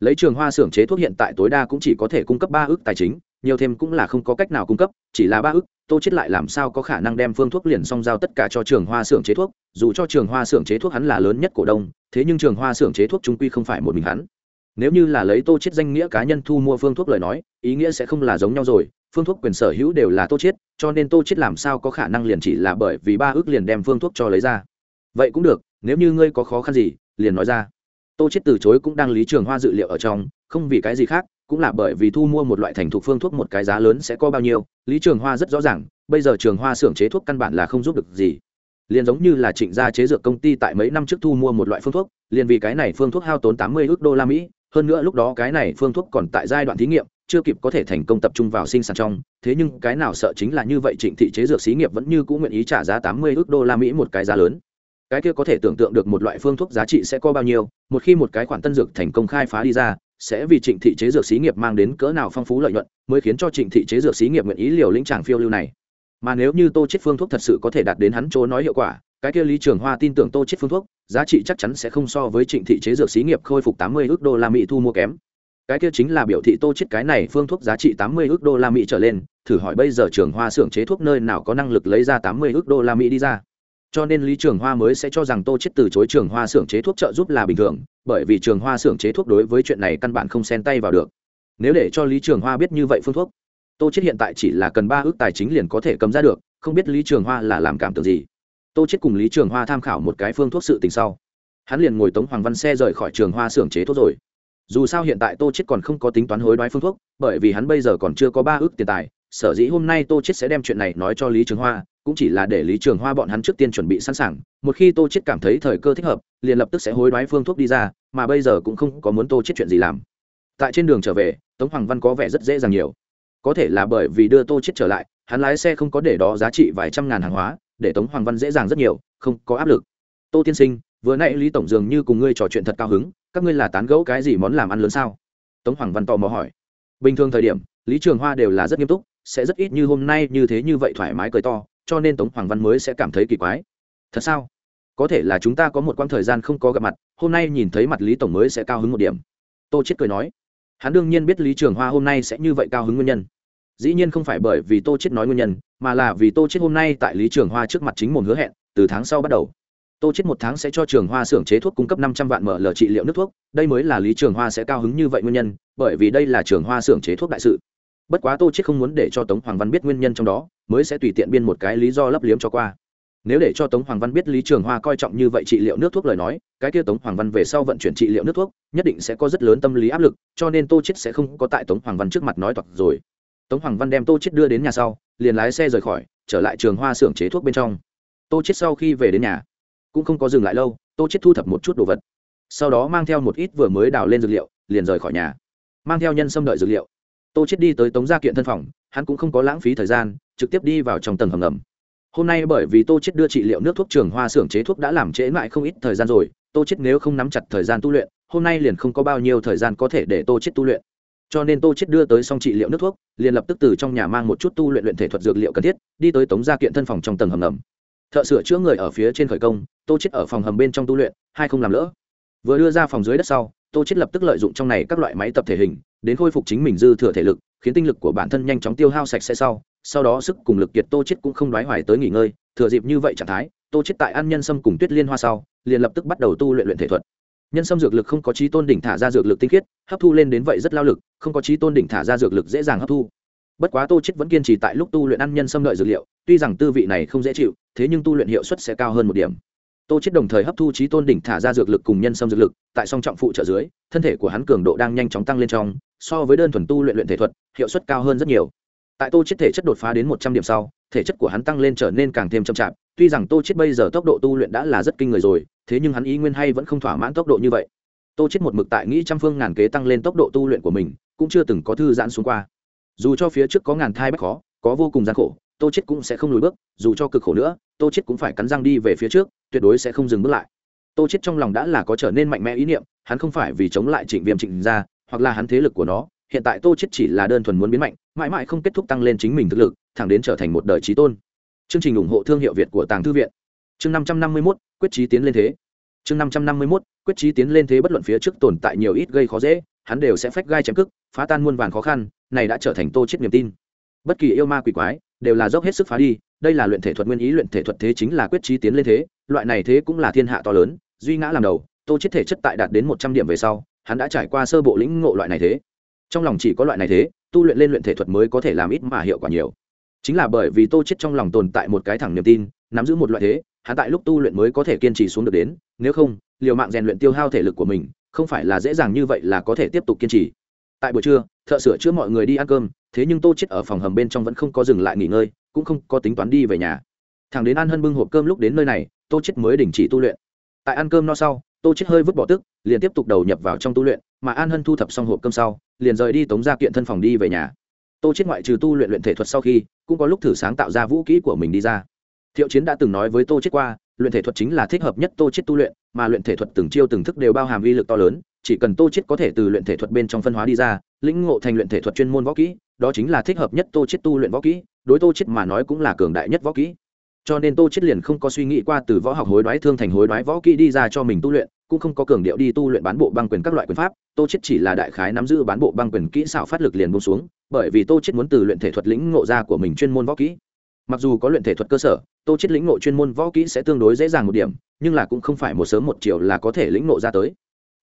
Lấy trường hoa xưởng chế thuốc hiện tại tối đa cũng chỉ có thể cung cấp ba ước tài chính, nhiều thêm cũng là không có cách nào cung cấp, chỉ là ba ước, tô chết lại làm sao có khả năng đem phương thuốc liền xong giao tất cả cho trường hoa xưởng chế thuốc, dù cho trường hoa xưởng chế thuốc hắn là lớn nhất cổ đông, thế nhưng trường hoa xưởng chế thuốc trung quy không phải một mình hắn. Nếu như là lấy tô chết danh nghĩa cá nhân thu mua phương thuốc lời nói, ý nghĩa sẽ không là giống nhau rồi phương thuốc quyền sở hữu đều là tô chết, cho nên tô chết làm sao có khả năng liền chỉ là bởi vì ba ước liền đem phương thuốc cho lấy ra. Vậy cũng được, nếu như ngươi có khó khăn gì, liền nói ra. Tô chết từ chối cũng đang lý trường hoa dự liệu ở trong, không vì cái gì khác, cũng là bởi vì thu mua một loại thành thục phương thuốc một cái giá lớn sẽ có bao nhiêu, lý trường hoa rất rõ ràng, bây giờ trường hoa xưởng chế thuốc căn bản là không giúp được gì. Liền giống như là trịnh gia chế dược công ty tại mấy năm trước thu mua một loại phương thuốc, liền vì cái này phương thuốc hao tốn tám mươi ước đô la mỹ, hơn nữa lúc đó cái này phương thuốc còn tại giai đoạn thí nghiệm chưa kịp có thể thành công tập trung vào sinh sản trong, thế nhưng cái nào sợ chính là như vậy trịnh thị chế dược xí nghiệp vẫn như cũng nguyện ý trả giá tám mươi ước đô la mỹ một cái giá lớn. Cái kia có thể tưởng tượng được một loại phương thuốc giá trị sẽ có bao nhiêu, một khi một cái khoản tân dược thành công khai phá đi ra, sẽ vì trịnh thị chế dược xí nghiệp mang đến cỡ nào phong phú lợi nhuận, mới khiến cho trịnh thị chế dược xí nghiệp nguyện ý liều lĩnh tràng phiêu lưu này. Mà nếu như tô chết phương thuốc thật sự có thể đạt đến hắn chỗ nói hiệu quả, cái kia lý trường hoa tin tưởng tô chết phương thuốc, giá trị chắc chắn sẽ không so với trịnh thị chế dược xí nghiệp khôi phục tám mươi ước đô la mỹ thu mua kém cái kia chính là biểu thị tô chết cái này phương thuốc giá trị tám mươi đô la mỹ trở lên, thử hỏi bây giờ trường hoa xưởng chế thuốc nơi nào có năng lực lấy ra tám mươi đô la mỹ đi ra. Cho nên lý trường hoa mới sẽ cho rằng tô chết từ chối trường hoa xưởng chế thuốc trợ giúp là bình thường, bởi vì trường hoa xưởng chế thuốc đối với chuyện này căn bản không xen tay vào được. Nếu để cho lý trường hoa biết như vậy phương thuốc, tô chết hiện tại chỉ là cần ba ước tài chính liền có thể cầm ra được, không biết lý trường hoa là làm cảm tưởng gì. Tô chết cùng lý trường hoa tham khảo một cái phương thuốc sự tình sau. Hắn liền ngồi tống hoàng văn xe rời khỏi trường hoa xưởng chế thuốc rồi dù sao hiện tại tô chết còn không có tính toán hối đoái phương thuốc, bởi vì hắn bây giờ còn chưa có ba ước tiền tài, sở dĩ hôm nay tô chết sẽ đem chuyện này nói cho lý trường hoa, cũng chỉ là để lý trường hoa bọn hắn trước tiên chuẩn bị sẵn sàng, một khi tô chết cảm thấy thời cơ thích hợp, liền lập tức sẽ hối đoái phương thuốc đi ra, mà bây giờ cũng không có muốn tô chết chuyện gì làm. Tại trên đường trở về, tống hoàng văn có vẻ rất dễ dàng nhiều. Có thể là bởi vì đưa tô chết trở lại, hắn lái xe không có để đó giá trị vài trăm ngàn hàng hóa, để tống hoàng văn dễ dàng rất nhiều, không có áp lực. Tô tiên sinh, vừa nãy lý tổng dường như cùng ngươi trò chuyện thật cao hứng các ngươi là tán gẫu cái gì món làm ăn lớn sao? Tống hoàng văn tò mò hỏi. Bình thường thời điểm, lý trường hoa đều là rất nghiêm túc, sẽ rất ít như hôm nay như thế như vậy thoải mái cười to, cho nên tống hoàng văn mới sẽ cảm thấy kỳ quái. Thật sao? Có thể là chúng ta có một quãng thời gian không có gặp mặt, hôm nay nhìn thấy mặt lý tổng mới sẽ cao hứng một điểm. Tô chết cười nói. Hắn đương nhiên biết lý trường hoa hôm nay sẽ như vậy cao hứng nguyên nhân. Dĩ nhiên không phải bởi vì tô chết nói nguyên nhân, mà là vì tô chết hôm nay tại lý trường hoa trước mặt chính một hứa hẹn, từ tháng sau bắt đầu tô chết một tháng sẽ cho trường hoa xưởng chế thuốc cung cấp năm trăm vạn mở trị liệu nước thuốc, đây mới là lý trường hoa sẽ cao hứng như vậy nguyên nhân, bởi vì đây là trường hoa xưởng chế thuốc đại sự. Bất quá tô chết không muốn để cho tống hoàng văn biết nguyên nhân trong đó, mới sẽ tùy tiện biên một cái lý do lấp liếm cho qua. Nếu để cho tống hoàng văn biết lý trường hoa coi trọng như vậy trị liệu nước thuốc lời nói, cái kia tống hoàng văn về sau vận chuyển trị liệu nước thuốc, nhất định sẽ có rất lớn tâm lý áp lực, cho nên tô chết sẽ không có tại tống hoàng văn trước mặt nói toạc rồi. Tống hoàng văn đem tô chết đưa đến nhà sau, liền lái xe rời khỏi, trở lại trường hoa xưởng chế thuốc bên trong. Tô chết sau khi về đến nhà cũng không có dừng lại lâu, tô chết thu thập một chút đồ vật. Sau đó mang theo một ít vừa mới đào lên dược liệu, liền rời khỏi nhà. Mang theo nhân xâm đợi dược liệu. Tô chết đi tới tống gia kiện thân phòng, hắn cũng không có lãng phí thời gian, trực tiếp đi vào trong tầng hầm ngầm. Hôm nay bởi vì tô chết đưa trị liệu nước thuốc trường hoa xưởng chế thuốc đã làm trễ mãi không ít thời gian rồi, tô chết nếu không nắm chặt thời gian tu luyện, hôm nay liền không có bao nhiêu thời gian có thể để tô chết tu luyện. Cho nên tô chết đưa tới xong trị liệu nước thuốc, liền lập tức từ trong nhà mang một chút tu luyện luyện thể thuật dược liệu cần thiết, đi tới tống gia kiện thân phòng trong tầng hầm ngầm. Thợ sửa chữa người ở phía trên khởi công tô chết ở phòng hầm bên trong tu luyện, hai không làm lỡ. Vừa đưa ra phòng dưới đất sau, tô chết lập tức lợi dụng trong này các loại máy tập thể hình, đến khôi phục chính mình dư thừa thể lực, khiến tinh lực của bản thân nhanh chóng tiêu hao sạch sẽ sau. Sau đó sức cùng lực kiệt tô chết cũng không đoái hoài tới nghỉ ngơi, thừa dịp như vậy trạng thái, tô chết tại ăn nhân sâm cùng tuyết liên hoa sau, liền lập tức bắt đầu tu luyện luyện thể thuật. Nhân sâm dược lực không có trí tôn đỉnh thả ra dược lực tinh khiết, hấp thu lên đến vậy rất lao lực, không có trí tôn đỉnh thả ra dược lực dễ dàng hấp thu. Bất quá tô chết vẫn kiên trì tại lúc tu luyện ăn nhân sâm lợi dược liệu, tuy rằng tư vị này không dễ chịu, thế nhưng tu luyện hiệu suất sẽ cao hơn một điểm tô chết đồng thời hấp thu trí tôn đỉnh thả ra dược lực cùng nhân sâm dược lực, tại song trọng phụ trợ dưới, thân thể của hắn cường độ đang nhanh chóng tăng lên trong, so với đơn thuần tu luyện luyện thể thuật, hiệu suất cao hơn rất nhiều. Tại tô chết thể chất đột phá đến một trăm điểm sau, thể chất của hắn tăng lên trở nên càng thêm chậm chạp, tuy rằng tô chết bây giờ tốc độ tu luyện đã là rất kinh người rồi, thế nhưng hắn ý nguyên hay vẫn không thỏa mãn tốc độ như vậy. Tô chết một mực tại nghĩ trăm phương ngàn kế tăng lên tốc độ tu luyện của mình, cũng chưa từng có thư giãn xuống qua. Dù cho phía trước có ngàn thai bách khó, có vô cùng gian khổ, tô chết cũng sẽ không lùi bước, dù cho cực khổ nữa, tô chết cũng phải cắn răng đi về phía trước tuyệt đối sẽ không dừng bước lại. Tô chết trong lòng đã là có trở nên mạnh mẽ ý niệm hắn không phải vì chống lại trịnh viêm trịnh gia hoặc là hắn thế lực của nó hiện tại tô chết chỉ là đơn thuần muốn biến mạnh mãi mãi không kết thúc tăng lên chính mình thực lực thẳng đến trở thành một đời trí tôn. Chương trình ủng hộ thương hiệu việt của tàng thư viện. Chương năm trăm năm mươi 551, quyết chí tiến lên thế. Chương năm trăm năm mươi 551, quyết chí tiến lên thế bất luận phía trước tồn tại nhiều ít gây khó dễ hắn đều sẽ phách gai chém cức phá tan muôn vàn khó khăn này đã trở thành tô chết niềm tin. Bất kỳ yêu ma quỷ quái đều là dốc hết sức phá đi đây là luyện thể thuật nguyên ý, luyện thể thuật thế chính là quyết trí tiến lên thế, loại này thế cũng là thiên hạ to lớn, duy ngã làm đầu, tô chết thể chất tại đạt đến một trăm điểm về sau, hắn đã trải qua sơ bộ lĩnh ngộ loại này thế. Trong lòng chỉ có loại này thế, tu luyện lên luyện thể thuật mới có thể làm ít mà hiệu quả nhiều. Chính là bởi vì tô chết trong lòng tồn tại một cái thẳng niềm tin, nắm giữ một loại thế, hắn tại lúc tu luyện mới có thể kiên trì xuống được đến, nếu không, liều mạng rèn luyện tiêu hao thể lực của mình, không phải là dễ dàng như vậy là có thể tiếp tục kiên trì. Tại buổi trưa, thợ sửa chữa mọi người đi ăn cơm, thế nhưng tô chết ở phòng hầm bên trong vẫn không có dừng lại nghỉ ngơi cũng không có tính toán đi về nhà. Thằng đến ăn hân bưng hộp cơm lúc đến nơi này, tô chết mới đình chỉ tu luyện. Tại ăn cơm no sau, tô chết hơi vứt bỏ tức, liền tiếp tục đầu nhập vào trong tu luyện, mà an hân thu thập xong hộp cơm sau, liền rời đi tống ra kiện thân phòng đi về nhà. Tô chết ngoại trừ tu luyện luyện thể thuật sau khi, cũng có lúc thử sáng tạo ra vũ kỹ của mình đi ra. Thiệu chiến đã từng nói với tô chết qua, luyện thể thuật chính là thích hợp nhất tô chết tu luyện, mà luyện thể thuật từng chiêu từng thức đều bao hàm uy lực to lớn, chỉ cần tô chết có thể từ luyện thể thuật bên trong phân hóa đi ra, lĩnh ngộ thành luyện thể thuật chuyên môn võ kỹ đó chính là thích hợp nhất tô chết tu luyện võ kỹ, đối tô chết mà nói cũng là cường đại nhất võ kỹ. Cho nên tô chết liền không có suy nghĩ qua từ võ học hối đoái thương thành hối đoái võ kỹ đi ra cho mình tu luyện, cũng không có cường điệu đi tu luyện bán bộ băng quyền các loại quyền pháp. Tô chết chỉ là đại khái nắm giữ bán bộ băng quyền kỹ xảo phát lực liền buông xuống, bởi vì tô chết muốn từ luyện thể thuật lĩnh ngộ ra của mình chuyên môn võ kỹ. Mặc dù có luyện thể thuật cơ sở, tô chết lĩnh ngộ chuyên môn võ kỹ sẽ tương đối dễ dàng một điểm, nhưng là cũng không phải một sớm một chiều là có thể lĩnh ngộ ra tới.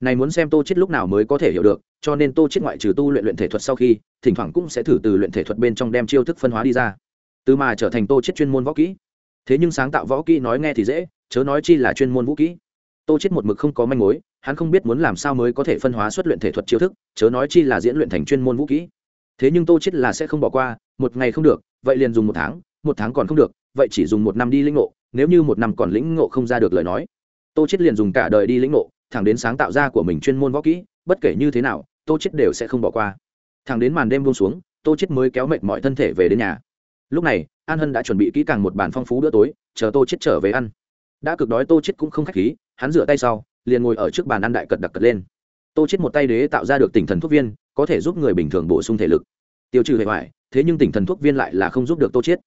Này muốn xem tô chết lúc nào mới có thể hiểu được cho nên tô chết ngoại trừ tu luyện luyện thể thuật sau khi, thỉnh thoảng cũng sẽ thử từ luyện thể thuật bên trong đem chiêu thức phân hóa đi ra. Từ mà trở thành tô chết chuyên môn võ kỹ. Thế nhưng sáng tạo võ kỹ nói nghe thì dễ, chớ nói chi là chuyên môn vũ kỹ. Tô chết một mực không có manh mối, hắn không biết muốn làm sao mới có thể phân hóa xuất luyện thể thuật chiêu thức, chớ nói chi là diễn luyện thành chuyên môn vũ kỹ. Thế nhưng tô chết là sẽ không bỏ qua, một ngày không được, vậy liền dùng một tháng một tháng còn không được, vậy chỉ dùng một năm đi lĩnh ngộ, nếu như một năm còn lĩnh ngộ không ra được lời nói. Tô chết liền dùng cả đời đi lĩnh ngộ, thẳng đến sáng tạo ra của mình chuyên môn võ kỹ, bất kể như thế nào tô chết đều sẽ không bỏ qua. Thẳng đến màn đêm buông xuống, tô chết mới kéo mệt mọi thân thể về đến nhà. Lúc này, an hân đã chuẩn bị kỹ càng một bàn phong phú bữa tối, chờ tô chết trở về ăn. Đã cực đói, tô chết cũng không khách khí, hắn rửa tay sau, liền ngồi ở trước bàn ăn đại cật đặc cật lên. Tô chết một tay đế tạo ra được tỉnh thần thuốc viên, có thể giúp người bình thường bổ sung thể lực. Tiêu trừ hệ hoại, thế nhưng tỉnh thần thuốc viên lại là không giúp được tô chết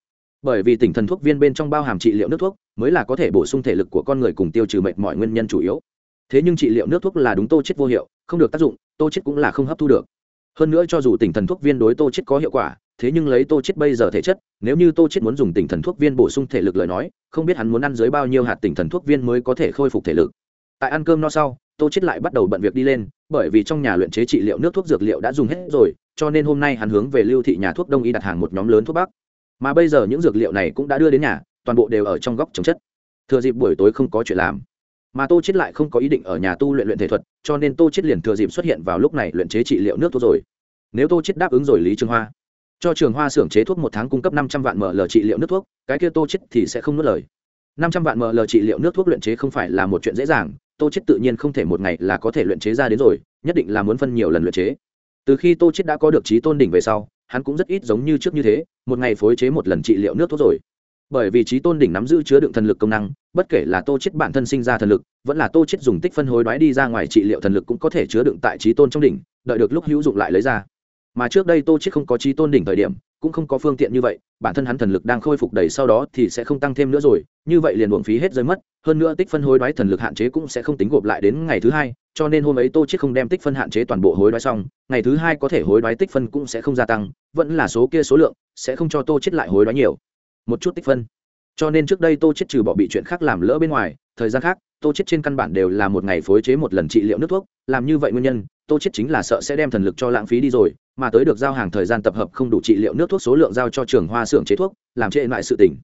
bởi vì tỉnh thần thuốc viên bên trong bao hàm trị liệu nước thuốc, mới là có thể bổ sung thể lực của con người cùng tiêu trừ mệt mọi nguyên nhân chủ yếu. Thế nhưng trị liệu nước thuốc là đúng tô chết vô hiệu, không được tác dụng tô chết cũng là không hấp thu được. Hơn nữa cho dù tỉnh thần thuốc viên đối tô chết có hiệu quả, thế nhưng lấy tô chết bây giờ thể chất, nếu như tô chết muốn dùng tỉnh thần thuốc viên bổ sung thể lực lời nói, không biết hắn muốn ăn dưới bao nhiêu hạt tỉnh thần thuốc viên mới có thể khôi phục thể lực. Tại ăn cơm no sau, tô chết lại bắt đầu bận việc đi lên, bởi vì trong nhà luyện chế trị liệu nước thuốc dược liệu đã dùng hết rồi, cho nên hôm nay hắn hướng về lưu thị nhà thuốc đông y đặt hàng một nhóm lớn thuốc bắc. Mà bây giờ những dược liệu này cũng đã đưa đến nhà, toàn bộ đều ở trong góc trồng chất. Thừa dịp buổi tối không có chuyện làm mà tô chết lại không có ý định ở nhà tu luyện luyện thể thuật, cho nên tô chết liền thừa dịp xuất hiện vào lúc này luyện chế trị liệu nước thuốc rồi. Nếu tô chết đáp ứng rồi lý trường hoa, cho trường hoa xưởng chế thuốc một tháng cung cấp năm trăm vạn ml trị liệu nước thuốc, cái kia tô chết thì sẽ không nuốt lời. năm trăm vạn ml trị liệu nước thuốc luyện chế không phải là một chuyện dễ dàng, tô chết tự nhiên không thể một ngày là có thể luyện chế ra đến rồi, nhất định là muốn phân nhiều lần luyện chế. Từ khi tô chết đã có được trí tôn đỉnh về sau, hắn cũng rất ít giống như trước như thế, một ngày phối chế một lần trị liệu nước thuốc rồi bởi vì trí tôn đỉnh nắm giữ chứa đựng thần lực công năng, bất kể là tô chết bản thân sinh ra thần lực, vẫn là tô chết dùng tích phân hối đoái đi ra ngoài trị liệu thần lực cũng có thể chứa đựng tại trí tôn trong đỉnh, đợi được lúc hữu dụng lại lấy ra. Mà trước đây tô chết không có trí tôn đỉnh thời điểm, cũng không có phương tiện như vậy, bản thân hắn thần lực đang khôi phục đầy sau đó thì sẽ không tăng thêm nữa rồi, như vậy liền uổng phí hết rơi mất, hơn nữa tích phân hối đoái thần lực hạn chế cũng sẽ không tính gộp lại đến ngày thứ hai, cho nên hôm ấy tô chết không đem tích phân hạn chế toàn bộ hối đoái xong, ngày thứ hai có thể hối đoái tích phân cũng sẽ không gia tăng, vẫn là số kia số lượng, sẽ không cho tô chết lại hối đoái nhiều một chút tích phân. Cho nên trước đây tô chết trừ bỏ bị chuyện khác làm lỡ bên ngoài, thời gian khác, tô chết trên căn bản đều là một ngày phối chế một lần trị liệu nước thuốc. Làm như vậy nguyên nhân, tô chết chính là sợ sẽ đem thần lực cho lãng phí đi rồi, mà tới được giao hàng thời gian tập hợp không đủ trị liệu nước thuốc số lượng giao cho trường hoa xưởng chế thuốc, làm trễ lại sự tỉnh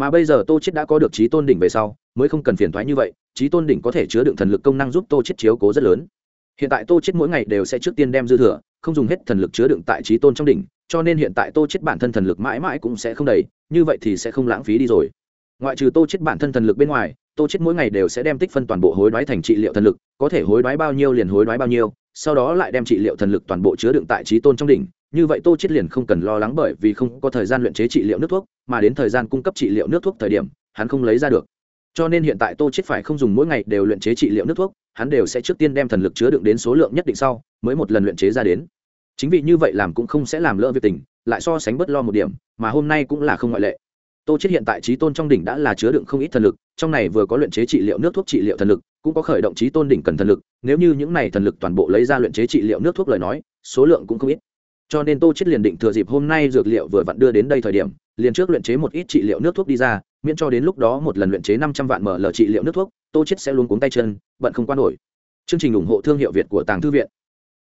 mà bây giờ tô chết đã có được trí tôn đỉnh về sau, mới không cần phiền thoái như vậy, trí tôn đỉnh có thể chứa đựng thần lực công năng giúp tô chết chiếu cố rất lớn. Hiện tại tô chết mỗi ngày đều sẽ trước tiên đem dư thừa, không dùng hết thần lực chứa đựng tại trí tôn trong đỉnh cho nên hiện tại tô chết bản thân thần lực mãi mãi cũng sẽ không đầy, như vậy thì sẽ không lãng phí đi rồi. Ngoại trừ tô chết bản thân thần lực bên ngoài, tô chết mỗi ngày đều sẽ đem tích phân toàn bộ hối đoái thành trị liệu thần lực, có thể hối đoái bao nhiêu liền hối đoái bao nhiêu, sau đó lại đem trị liệu thần lực toàn bộ chứa đựng tại trí tôn trong đỉnh, như vậy tô chết liền không cần lo lắng bởi vì không có thời gian luyện chế trị liệu nước thuốc, mà đến thời gian cung cấp trị liệu nước thuốc thời điểm, hắn không lấy ra được. Cho nên hiện tại tô chết phải không dùng mỗi ngày đều luyện chế trị liệu nước thuốc, hắn đều sẽ trước tiên đem thần lực chứa đựng đến số lượng nhất định sau, mới một lần luyện chế ra đến chính vì như vậy làm cũng không sẽ làm lỡ việc tình, lại so sánh bất lo một điểm, mà hôm nay cũng là không ngoại lệ. Tô chết hiện tại trí tôn trong đỉnh đã là chứa đựng không ít thần lực, trong này vừa có luyện chế trị liệu nước thuốc trị liệu thần lực, cũng có khởi động trí tôn đỉnh cần thần lực, nếu như những này thần lực toàn bộ lấy ra luyện chế trị liệu nước thuốc lời nói, số lượng cũng không ít. Cho nên tô chết liền định thừa dịp hôm nay dược liệu vừa vặn đưa đến đây thời điểm, liền trước luyện chế một ít trị liệu nước thuốc đi ra, miễn cho đến lúc đó một lần luyện chế năm trăm vạn mở lở trị liệu nước thuốc, tô chết sẽ luôn cuống tay chân, bận không quan nổi. Chương trình ủng hộ thương hiệu việt của tàng thư viện.